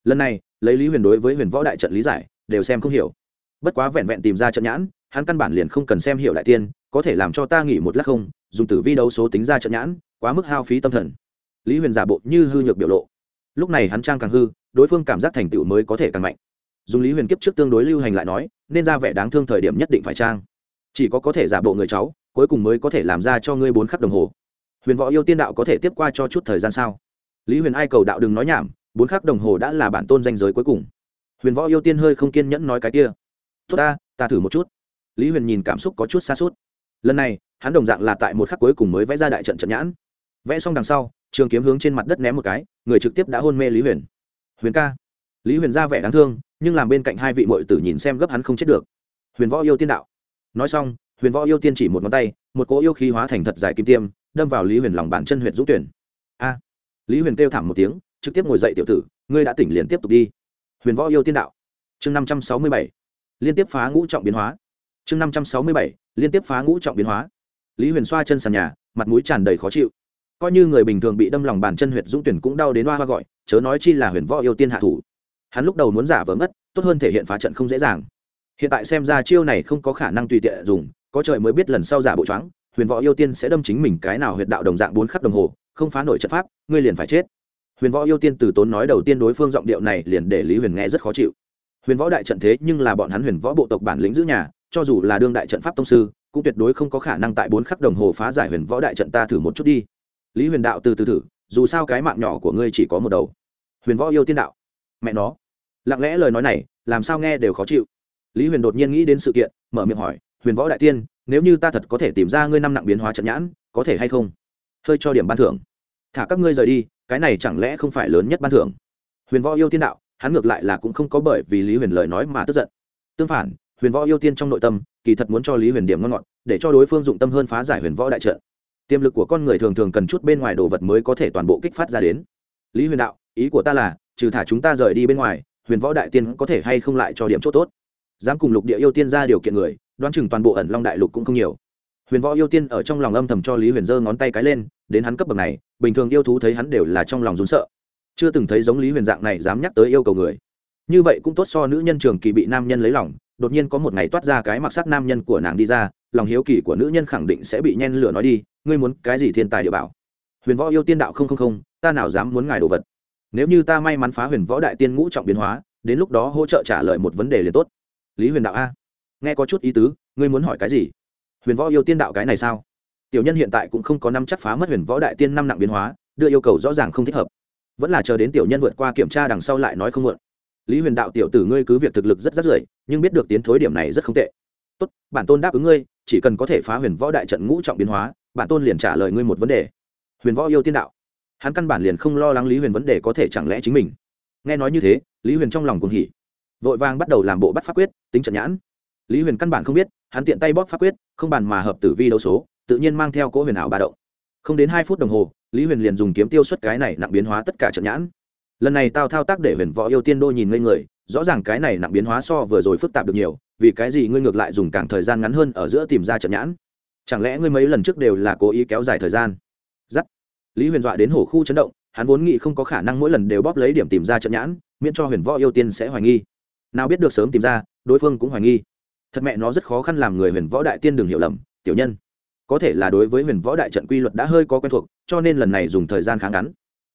Speaker 1: Lần này, lấy lý huyền đối với huyền võ đại trận lý giải, đều xem không hiểu. Bất quá vẹn vẹn tìm ra trận nhãn, hắn căn bản liền không cần xem hiểu đại tiên, có thể làm cho ta nghỉ một lát không, dùng tử vi đấu số tính ra trận nhãn, quá mức hao phí tâm thần. Lý huyền giả bộ như hư nhược biểu lộ lúc này hắn trang càng hư, đối phương cảm giác thành tựu mới có thể càng mạnh. Dùng lý huyền kiếp trước tương đối lưu hành lại nói, nên ra vẻ đáng thương thời điểm nhất định phải trang. Chỉ có có thể giả bộ người cháu, cuối cùng mới có thể làm ra cho ngươi bốn khắc đồng hồ. Huyền võ yêu tiên đạo có thể tiếp qua cho chút thời gian sao? Lý huyền ai cầu đạo đừng nói nhảm, bốn khắc đồng hồ đã là bản tôn danh giới cuối cùng. Huyền võ yêu tiên hơi không kiên nhẫn nói cái kia. Tốt ta ta thử một chút. Lý huyền nhìn cảm xúc có chút xa suốt lần này, hắn đồng dạng là tại một khắc cuối cùng mới vẽ ra đại trận trận nhãn. Vẽ xong đằng sau trường kiếm hướng trên mặt đất ném một cái, người trực tiếp đã hôn mê lý huyền. Huyền ca. Lý huyền ra vẻ đáng thương, nhưng làm bên cạnh hai vị mội tử nhìn xem gấp hắn không chết được. Huyền võ yêu tiên đạo. Nói xong, huyền võ yêu tiên chỉ một ngón tay, một cỗ yêu khí hóa thành thật dài kim tiêm, đâm vào lý huyền lòng bàn chân huyện dũng tuyển. A. Lý huyền kêu thảm một tiếng, trực tiếp ngồi dậy tiểu tử, ngươi đã tỉnh liền tiếp tục đi. Huyền võ yêu tiên đạo. Chương năm trăm sáu mươi bảy. Liên tiếp phá ngũ trọng biến hóa. Chương năm trăm sáu mươi bảy. Liên tiếp phá ngũ trọng biến hóa. Lý huyền xoa chân sàn nhà, mặt mũi tràn đầy khó chịu coi như người bình thường bị đâm lòng bàn chân huyệt dũng tuyển cũng đau đến hoa hoa gọi, chớ nói chi là huyền võ yêu tiên hạ thủ. Hắn lúc đầu muốn giả vỡ mất, tốt hơn thể hiện phá trận không dễ dàng. Hiện tại xem ra chiêu này không có khả năng tùy tiện dùng, có trời mới biết lần sau giả bộ choáng, huyền võ yêu tiên sẽ đâm chính mình cái nào huyệt đạo đồng dạng bốn khắc đồng hồ, không phá nổi trận pháp, ngươi liền phải chết. Huyền võ yêu tiên từ tốn nói đầu tiên đối phương giọng điệu này liền để lý huyền nghe rất khó chịu. Huyền võ đại trận thế nhưng là bọn hắn huyền võ bộ tộc bản lĩnh giữ nhà, cho dù là đương đại trận pháp tông sư, cũng tuyệt đối không có khả năng tại bốn khắc đồng hồ phá giải huyền võ đại trận ta thử một chút đi lý huyền đạo từ từ thử, dù sao cái mạng nhỏ của ngươi chỉ có một đầu. Huyền võ yêu tiên đạo. Mẹ nó. Lặng lẽ lời nói này, làm sao nghe đều khó chịu. Lý huyền đột nhiên nghĩ đến sự kiện, mở miệng hỏi, huyền võ đại tiên, nếu như ta thật có thể tìm ra ngươi năm nặng biến hóa trận nhãn, có thể hay không? Hơi cho điểm ban thưởng. Thả các ngươi rời đi, cái này chẳng lẽ không phải lớn nhất ban thưởng? Huyền võ yêu tiên đạo, hắn ngược lại là cũng không có bởi vì lý huyền lời nói mà tức giận. Tương phản, huyền võ yêu tiên trong nội tâm, kỳ thật muốn cho lý huyền điểm ngon ngọt, để cho đối phương dụng tâm hơn phá giải huyền võ đại trận tiềm lực của con người thường thường cần chút bên ngoài đồ vật mới có thể toàn bộ kích phát ra đến. Lý huyền đạo, ý của ta là, trừ thả chúng ta rời đi bên ngoài, huyền võ đại tiên có thể hay không lại cho điểm chỗ tốt? Dám cùng lục địa yêu tiên ra điều kiện người, đoán chừng toàn bộ ẩn long đại lục cũng không nhiều. Huyền võ yêu tiên ở trong lòng âm thầm cho lý huyền giơ ngón tay cái lên, đến hắn cấp bậc này, bình thường yêu thú thấy hắn đều là trong lòng rốn sợ. Chưa từng thấy giống lý huyền dạng này dám nhắc tới yêu cầu người. Như vậy cũng tốt so nữ nhân trường kỳ bị nam nhân lấy lòng đột nhiên có một ngày toát ra cái mặc sắc nam nhân của nàng đi ra, lòng hiếu kỳ của nữ nhân khẳng định sẽ bị nhen lửa nói đi, ngươi muốn cái gì thiên tài địa bảo? Huyền võ yêu tiên đạo không không không, ta nào dám muốn ngài đồ vật. Nếu như ta may mắn phá huyền võ đại tiên ngũ trọng biến hóa, đến lúc đó hỗ trợ trả lời một vấn đề liền tốt. Lý huyền đạo a, nghe có chút ý tứ, ngươi muốn hỏi cái gì? Huyền võ yêu tiên đạo cái này sao? Tiểu nhân hiện tại cũng không có năm chắc phá mất huyền võ đại tiên năm nặng biến hóa, đưa yêu cầu rõ ràng không thích hợp. Vẫn là chờ đến tiểu nhân vượt qua kiểm tra đằng sau lại nói không muộn lý huyền đạo tiểu tử ngươi cứ việc thực lực rất rất rưỡi nhưng biết được tiến thối điểm này rất không tệ. Tốt, bản tôn đáp ứng ngươi, chỉ cần có thể phá huyền võ đại trận ngũ trọng biến hóa, bản tôn liền trả lời ngươi một vấn đề. Huyền võ yêu tiên đạo. Hắn căn bản liền không lo lắng lý huyền vấn đề có thể chẳng lẽ chính mình. Nghe nói như thế, lý huyền trong lòng cuồng hỉ. Vội vàng bắt đầu làm bộ bắt pháp quyết, tính trận nhãn. Lý huyền căn bản không biết, hắn tiện tay bóp pháp quyết, không bàn mà hợp tử vi đấu số, tự nhiên mang theo cỗ huyền ảo ba động. Không đến hai phút đồng hồ, lý huyền liền dùng kiếm tiêu xuất cái này nặng biến hóa tất cả trận nhãn lần này tao thao tác để huyền võ yêu tiên đô nhìn ngây người, rõ ràng cái này nặng biến hóa so vừa rồi phức tạp được nhiều, vì cái gì ngươi ngược lại dùng càng thời gian ngắn hơn ở giữa tìm ra trận nhãn? Chẳng lẽ ngươi mấy lần trước đều là cố ý kéo dài thời gian? Giắt. Lý huyền dọa đến hổ khu chấn động, hắn vốn nghĩ không có khả năng mỗi lần đều bóp lấy điểm tìm ra trận nhãn, miễn cho huyền võ yêu tiên sẽ hoài nghi. Nào biết được sớm tìm ra, đối phương cũng hoài nghi. Thật mẹ nó rất khó khăn làm người huyền võ đại tiên đừng hiểu lầm, tiểu nhân. Có thể là đối với huyền võ đại trận quy luật đã hơi có quen thuộc, cho nên lần này dùng thời gian khá ngắn.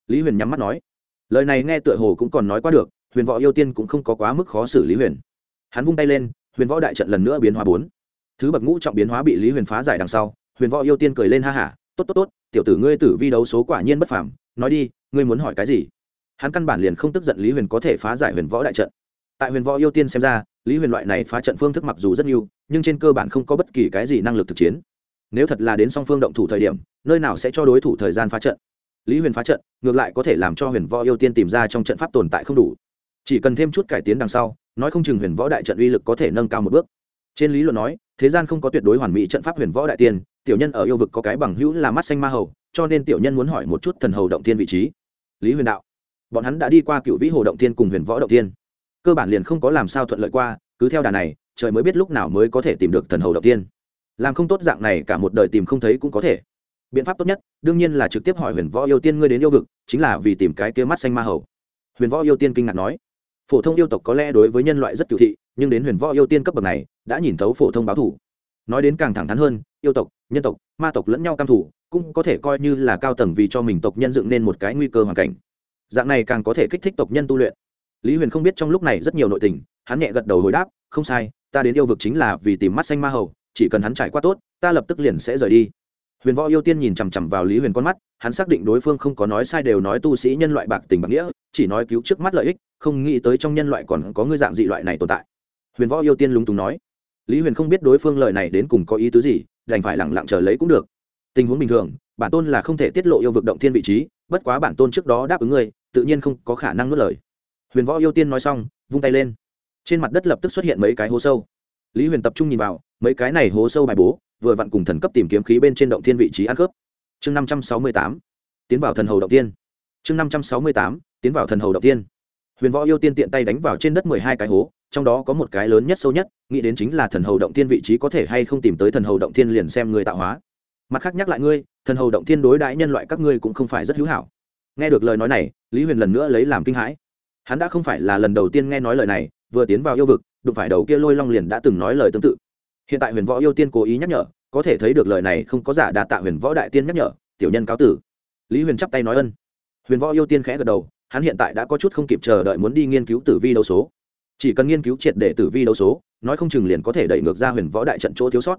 Speaker 1: Lý huyền nhắm mắt nói lời này nghe tựa hồ cũng còn nói qua được, huyền võ yêu tiên cũng không có quá mức khó xử lý huyền. Hắn vung tay lên, huyền võ đại trận lần nữa biến hóa bốn. Thứ bậc ngũ trọng biến hóa bị lý huyền phá giải đằng sau, huyền võ yêu tiên cười lên ha hả tốt tốt tốt, tiểu tử ngươi tử vi đấu số quả nhiên bất phàm, nói đi, ngươi muốn hỏi cái gì? Hắn căn bản liền không tức giận lý huyền có thể phá giải huyền võ đại trận. Tại huyền võ yêu tiên xem ra, lý huyền loại này phá trận phương thức mặc dù rất nhiều, nhưng trên cơ bản không có bất kỳ cái gì năng lực thực chiến. Nếu thật là đến song phương động thủ thời điểm, nơi nào sẽ cho đối thủ thời gian phá trận? Lý huyền phá trận, ngược lại có thể làm cho huyền võ yêu tiên tìm ra trong trận pháp tồn tại không đủ. Chỉ cần thêm chút cải tiến đằng sau, nói không chừng huyền võ đại trận uy lực có thể nâng cao một bước. Trên lý luận nói, thế gian không có tuyệt đối hoàn mỹ trận pháp huyền võ đại tiên, tiểu nhân ở yêu vực có cái bằng hữu là mắt xanh ma hầu, cho nên tiểu nhân muốn hỏi một chút thần hầu động tiên vị trí. Lý huyền đạo, bọn hắn đã đi qua cựu vĩ hồ động tiên cùng huyền võ động tiên cơ bản liền không có làm sao thuận lợi qua, cứ theo đà này, trời mới biết lúc nào mới có thể tìm được thần hầu động tiên làm không tốt dạng này cả một đời tìm không thấy cũng có thể biện pháp tốt nhất, đương nhiên là trực tiếp hỏi huyền võ yêu tiên ngươi đến yêu vực, chính là vì tìm cái kia mắt xanh ma hầu. Huyền võ yêu tiên kinh ngạc nói. Phổ thông yêu tộc có lẽ đối với nhân loại rất cựu thị, nhưng đến huyền võ yêu tiên cấp bậc này, đã nhìn thấu phổ thông báo thủ. Nói đến càng thẳng thắn hơn, yêu tộc, nhân tộc, ma tộc lẫn nhau cam thủ cũng có thể coi như là cao tầng vì cho mình tộc nhân dựng nên một cái nguy cơ hoàn cảnh. Dạng này càng có thể kích thích tộc nhân tu luyện. Lý huyền không biết trong lúc này rất nhiều nội tình, hắn nhẹ gật đầu hồi đáp, không sai, ta đến yêu vực chính là vì tìm mắt xanh ma hầu, chỉ cần hắn trải qua tốt, ta lập tức liền sẽ rời đi huyền võ yêu tiên nhìn chằm chằm vào lý huyền con mắt, hắn xác định đối phương không có nói sai đều nói tu sĩ nhân loại bạc tình bạc nghĩa, chỉ nói cứu trước mắt lợi ích, không nghĩ tới trong nhân loại còn có ngư dạng dị loại này tồn tại. Huyền võ yêu tiên lúng túng nói. Lý huyền không biết đối phương lời này đến cùng có ý tứ gì, đành phải lẳng lặng chờ lấy cũng được. Tình huống bình thường, bản tôn là không thể tiết lộ yêu vực động thiên vị trí, bất quá bản tôn trước đó đáp ứng ngươi, tự nhiên không có khả năng nuốt lời. Huyền võ yêu tiên nói xong, vung tay lên. Trên mặt đất lập tức xuất hiện mấy cái hố sâu. Lý huyền tập trung nhìn vào, mấy cái này hố sâu bài bố vừa vặn cùng thần cấp tìm kiếm khí bên trên động thiên vị trí ăn khớp. Chương năm trăm sáu mươi tám, tiến vào thần hầu động tiên chương năm trăm sáu mươi tám, tiến vào thần hầu động tiên huyền võ yêu tiên tiện tay đánh vào trên đất mười hai cái hố, trong đó có một cái lớn nhất sâu nhất, nghĩ đến chính là thần hầu động tiên vị trí có thể hay không tìm tới thần hầu động tiên liền xem người tạo hóa. Mặt khác nhắc lại ngươi, thần hầu động tiên đối đãi nhân loại các ngươi cũng không phải rất hữu hảo. Nghe được lời nói này, lý huyền lần nữa lấy làm kinh hãi. Hắn đã không phải là lần đầu tiên nghe nói lời này, vừa tiến vào yêu vực, đụng phải đầu kia lôi long liền đã từng nói lời tương tự hiện tại huyền võ yêu tiên cố ý nhắc nhở, có thể thấy được lời này không có giả đà tạ huyền võ đại tiên nhắc nhở, tiểu nhân cáo tử. Lý huyền chắp tay nói ân. Huyền võ yêu tiên khẽ gật đầu, hắn hiện tại đã có chút không kịp chờ đợi muốn đi nghiên cứu tử vi đấu số. Chỉ cần nghiên cứu triệt để tử vi đấu số, nói không chừng liền có thể đẩy ngược ra huyền võ đại trận chỗ thiếu sót.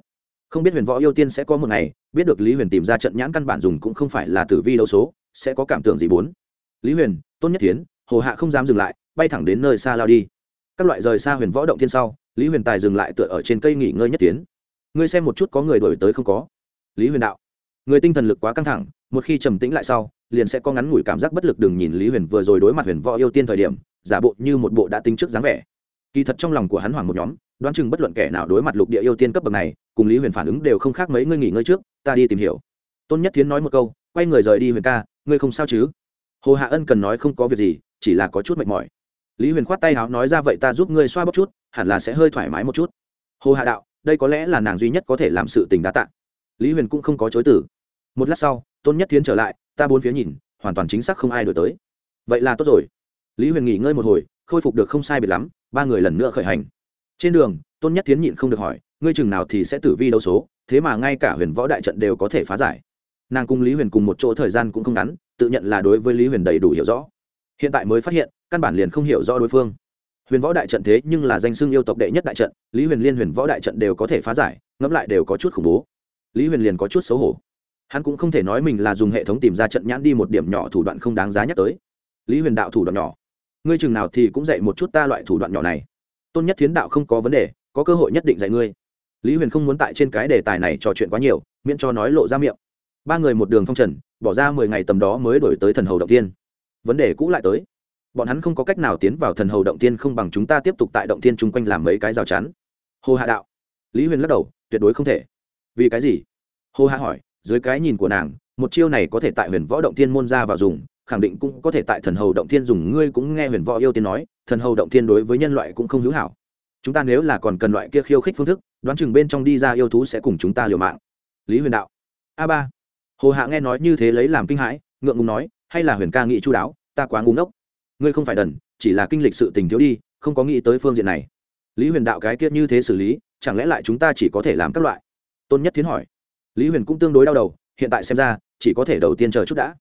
Speaker 1: Không biết huyền võ yêu tiên sẽ có một ngày, biết được lý huyền tìm ra trận nhãn căn bản dùng cũng không phải là tử vi đấu số, sẽ có cảm tưởng gì bốn. Lý huyền, tôn nhất tiến hồ hạ không dám dừng lại, bay thẳng đến nơi xa lao đi các loại rời xa huyền võ động thiên sau, lý huyền tài dừng lại tựa ở trên cây nghỉ ngơi nhất tiến. Ngươi xem một chút có người đổi tới không có? Lý huyền đạo. Người tinh thần lực quá căng thẳng, một khi trầm tĩnh lại sau, liền sẽ có ngắn ngủi cảm giác bất lực đừng nhìn lý huyền vừa rồi đối mặt huyền võ yêu tiên thời điểm, giả bộ như một bộ đã tính trước dáng vẻ. Kỳ thật trong lòng của hắn hoảng một nhóm, đoán chừng bất luận kẻ nào đối mặt lục địa yêu tiên cấp bậc này, cùng lý huyền phản ứng đều không khác mấy ngươi nghỉ ngơi trước, ta đi tìm hiểu. Tôn nhất tiến nói một câu, quay người rời đi huyền ca, ngươi không sao chứ? Hồ hạ ân cần nói không có việc gì, chỉ là có chút mệt mỏi lý huyền khoát tay áo nói ra, vậy ta giúp ngươi xoa bóp chút, hẳn là sẽ hơi thoải mái một chút. Hồ hạ đạo, đây có lẽ là nàng duy nhất có thể làm sự tình đã tạ. Lý huyền cũng không có chối tử một lát sau, tôn nhất tiến trở lại, ta bốn phía nhìn, hoàn toàn chính xác không ai đổi tới. Vậy là tốt rồi. Lý huyền nghỉ ngơi một hồi, khôi phục được không sai biệt lắm, ba người lần nữa khởi hành. Trên đường, tôn nhất tiến nhịn không được hỏi, ngươi chừng nào thì sẽ tử vi đấu số, thế mà ngay cả huyền võ đại trận đều có thể phá giải? Nàng cùng lý huyền cùng một chỗ thời gian cũng không ngắn, tự nhận là đối với lý huyền đầy đủ hiểu rõ. Hiện tại mới phát hiện căn bản liền không hiểu rõ đối phương. Huyền võ đại trận thế nhưng là danh xưng yêu tộc đệ nhất đại trận, lý huyền liên huyền võ đại trận đều có thể phá giải, ngẫm lại đều có chút khủng bố. Lý huyền liền có chút xấu hổ. Hắn cũng không thể nói mình là dùng hệ thống tìm ra trận nhãn đi một điểm nhỏ thủ đoạn không đáng giá nhắc tới. Lý huyền đạo thủ đoạn nhỏ. Ngươi chừng nào thì cũng dạy một chút ta loại thủ đoạn nhỏ này. Tôn nhất thiến đạo không có vấn đề, có cơ hội nhất định dạy ngươi. Lý huyền không muốn tại trên cái đề tài này trò chuyện quá nhiều, miễn cho nói lộ ra miệng. Ba người một đường phong trần, bỏ ra mười ngày tầm đó mới đổi tới thần hầu động tiên. Vấn đề cũ lại tới bọn hắn không có cách nào tiến vào thần hầu động tiên không bằng chúng ta tiếp tục tại động tiên chung quanh làm mấy cái rào chắn. Hồ hạ đạo. Lý huyền lắc đầu, tuyệt đối không thể. Vì cái gì? Hồ hạ hỏi, dưới cái nhìn của nàng, một chiêu này có thể tại huyền võ động tiên môn ra vào dùng, khẳng định cũng có thể tại thần hầu động tiên dùng. Ngươi cũng nghe huyền võ yêu tiên nói, thần hầu động tiên đối với nhân loại cũng không hữu hảo. Chúng ta nếu là còn cần loại kia khiêu khích phương thức, đoán chừng bên trong đi ra yêu thú sẽ cùng chúng ta liều mạng. Lý huyền đạo. A ba. Hồ hạ nghe nói như thế lấy làm kinh hãi, ngượng ngùng nói, hay là huyền ca nghĩ chú đáo, ta quá ngu ngốc ngươi không phải đần, chỉ là kinh lịch sự tình thiếu đi, không có nghĩ tới phương diện này. Lý huyền đạo cái kia như thế xử lý, chẳng lẽ lại chúng ta chỉ có thể làm các loại? Tôn nhất thiến hỏi. Lý huyền cũng tương đối đau đầu, hiện tại xem ra, chỉ có thể đầu tiên chờ chút đã.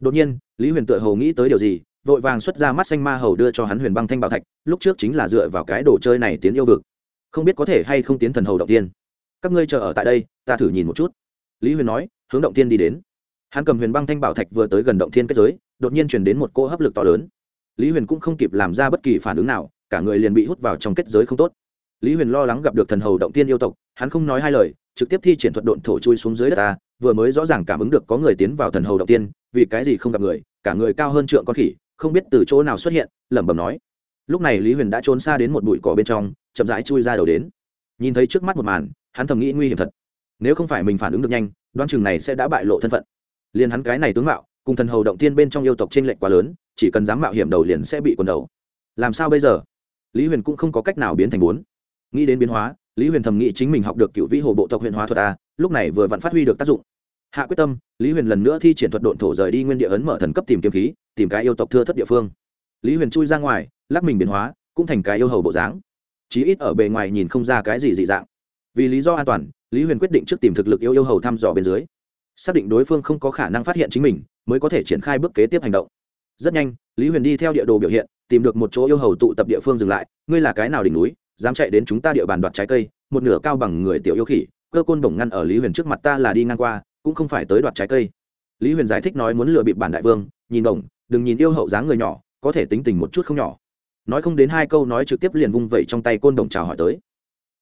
Speaker 1: Đột nhiên, lý huyền tựa hồ nghĩ tới điều gì, vội vàng xuất ra mắt xanh ma hầu đưa cho hắn huyền băng thanh bảo thạch, lúc trước chính là dựa vào cái đồ chơi này tiến yêu vực. Không biết có thể hay không tiến thần hầu động tiên. Các ngươi chờ ở tại đây, ta thử nhìn một chút. Lý huyền nói, hướng động tiên đi đến. Hắn cầm huyền băng thanh bảo thạch vừa tới gần động thiên kết giới, đột nhiên chuyển đến một cỗ hấp lực to lớn lý huyền cũng không kịp làm ra bất kỳ phản ứng nào, cả người liền bị hút vào trong kết giới không tốt. Lý huyền lo lắng gặp được thần hầu động tiên yêu tộc, hắn không nói hai lời, trực tiếp thi triển thuật độn thổ chui xuống dưới đất ta, vừa mới rõ ràng cảm ứng được có người tiến vào thần hầu động tiên, vì cái gì không gặp người, cả người cao hơn trượng con khỉ, không biết từ chỗ nào xuất hiện, lẩm bẩm nói. Lúc này lý huyền đã trốn xa đến một bụi cỏ bên trong, chậm rãi chui ra đầu đến. Nhìn thấy trước mắt một màn, hắn thầm nghĩ nguy hiểm thật. Nếu không phải mình phản ứng được nhanh đoan chừng này sẽ đã bại lộ thân phận. Liền hắn cái này tướng mạo cùng thần hầu động tiên bên trong yêu tộc trên lệnh quá lớn, chỉ cần dám mạo hiểm đầu liền sẽ bị quần đầu. Làm sao bây giờ? Lý huyền cũng không có cách nào biến thành bốn. Nghĩ đến biến hóa, lý huyền thầm nghĩ chính mình học được cựu vĩ hồ bộ tộc huyền hóa thuật a, lúc này vừa vặn phát huy được tác dụng. Hạ quyết tâm, lý huyền lần nữa thi triển thuật độn thổ rời đi nguyên địa ấn mở thần cấp tìm kiếm khí, tìm cái yêu tộc thưa thất địa phương. Lý huyền chui ra ngoài, lắc mình biến hóa, cũng thành cái yêu hầu bộ dáng. Chí ít ở bề ngoài nhìn không ra cái gì dị dạng. Vì lý do an toàn, lý huyền quyết định trước tìm thực lực yêu yêu hầu thăm dò bên dưới. Xác định đối phương không có khả năng phát hiện chính mình mới có thể triển khai bước kế tiếp hành động. Rất nhanh, lý huyền đi theo địa đồ biểu hiện, tìm được một chỗ yêu hầu tụ tập địa phương dừng lại. Ngươi là cái nào đỉnh núi, dám chạy đến chúng ta địa bàn đoạt trái cây, một nửa cao bằng người tiểu yêu khỉ, cơ côn đồng ngăn ở lý huyền trước mặt ta là đi ngang qua, cũng không phải tới đoạt trái cây. Lý huyền giải thích nói muốn lừa bịp bản đại vương, nhìn đồng đừng nhìn yêu hậu dáng người nhỏ, có thể tính tình một chút không nhỏ. Nói không đến hai câu nói trực tiếp liền vung vẩy trong tay côn đồng chào hỏi tới.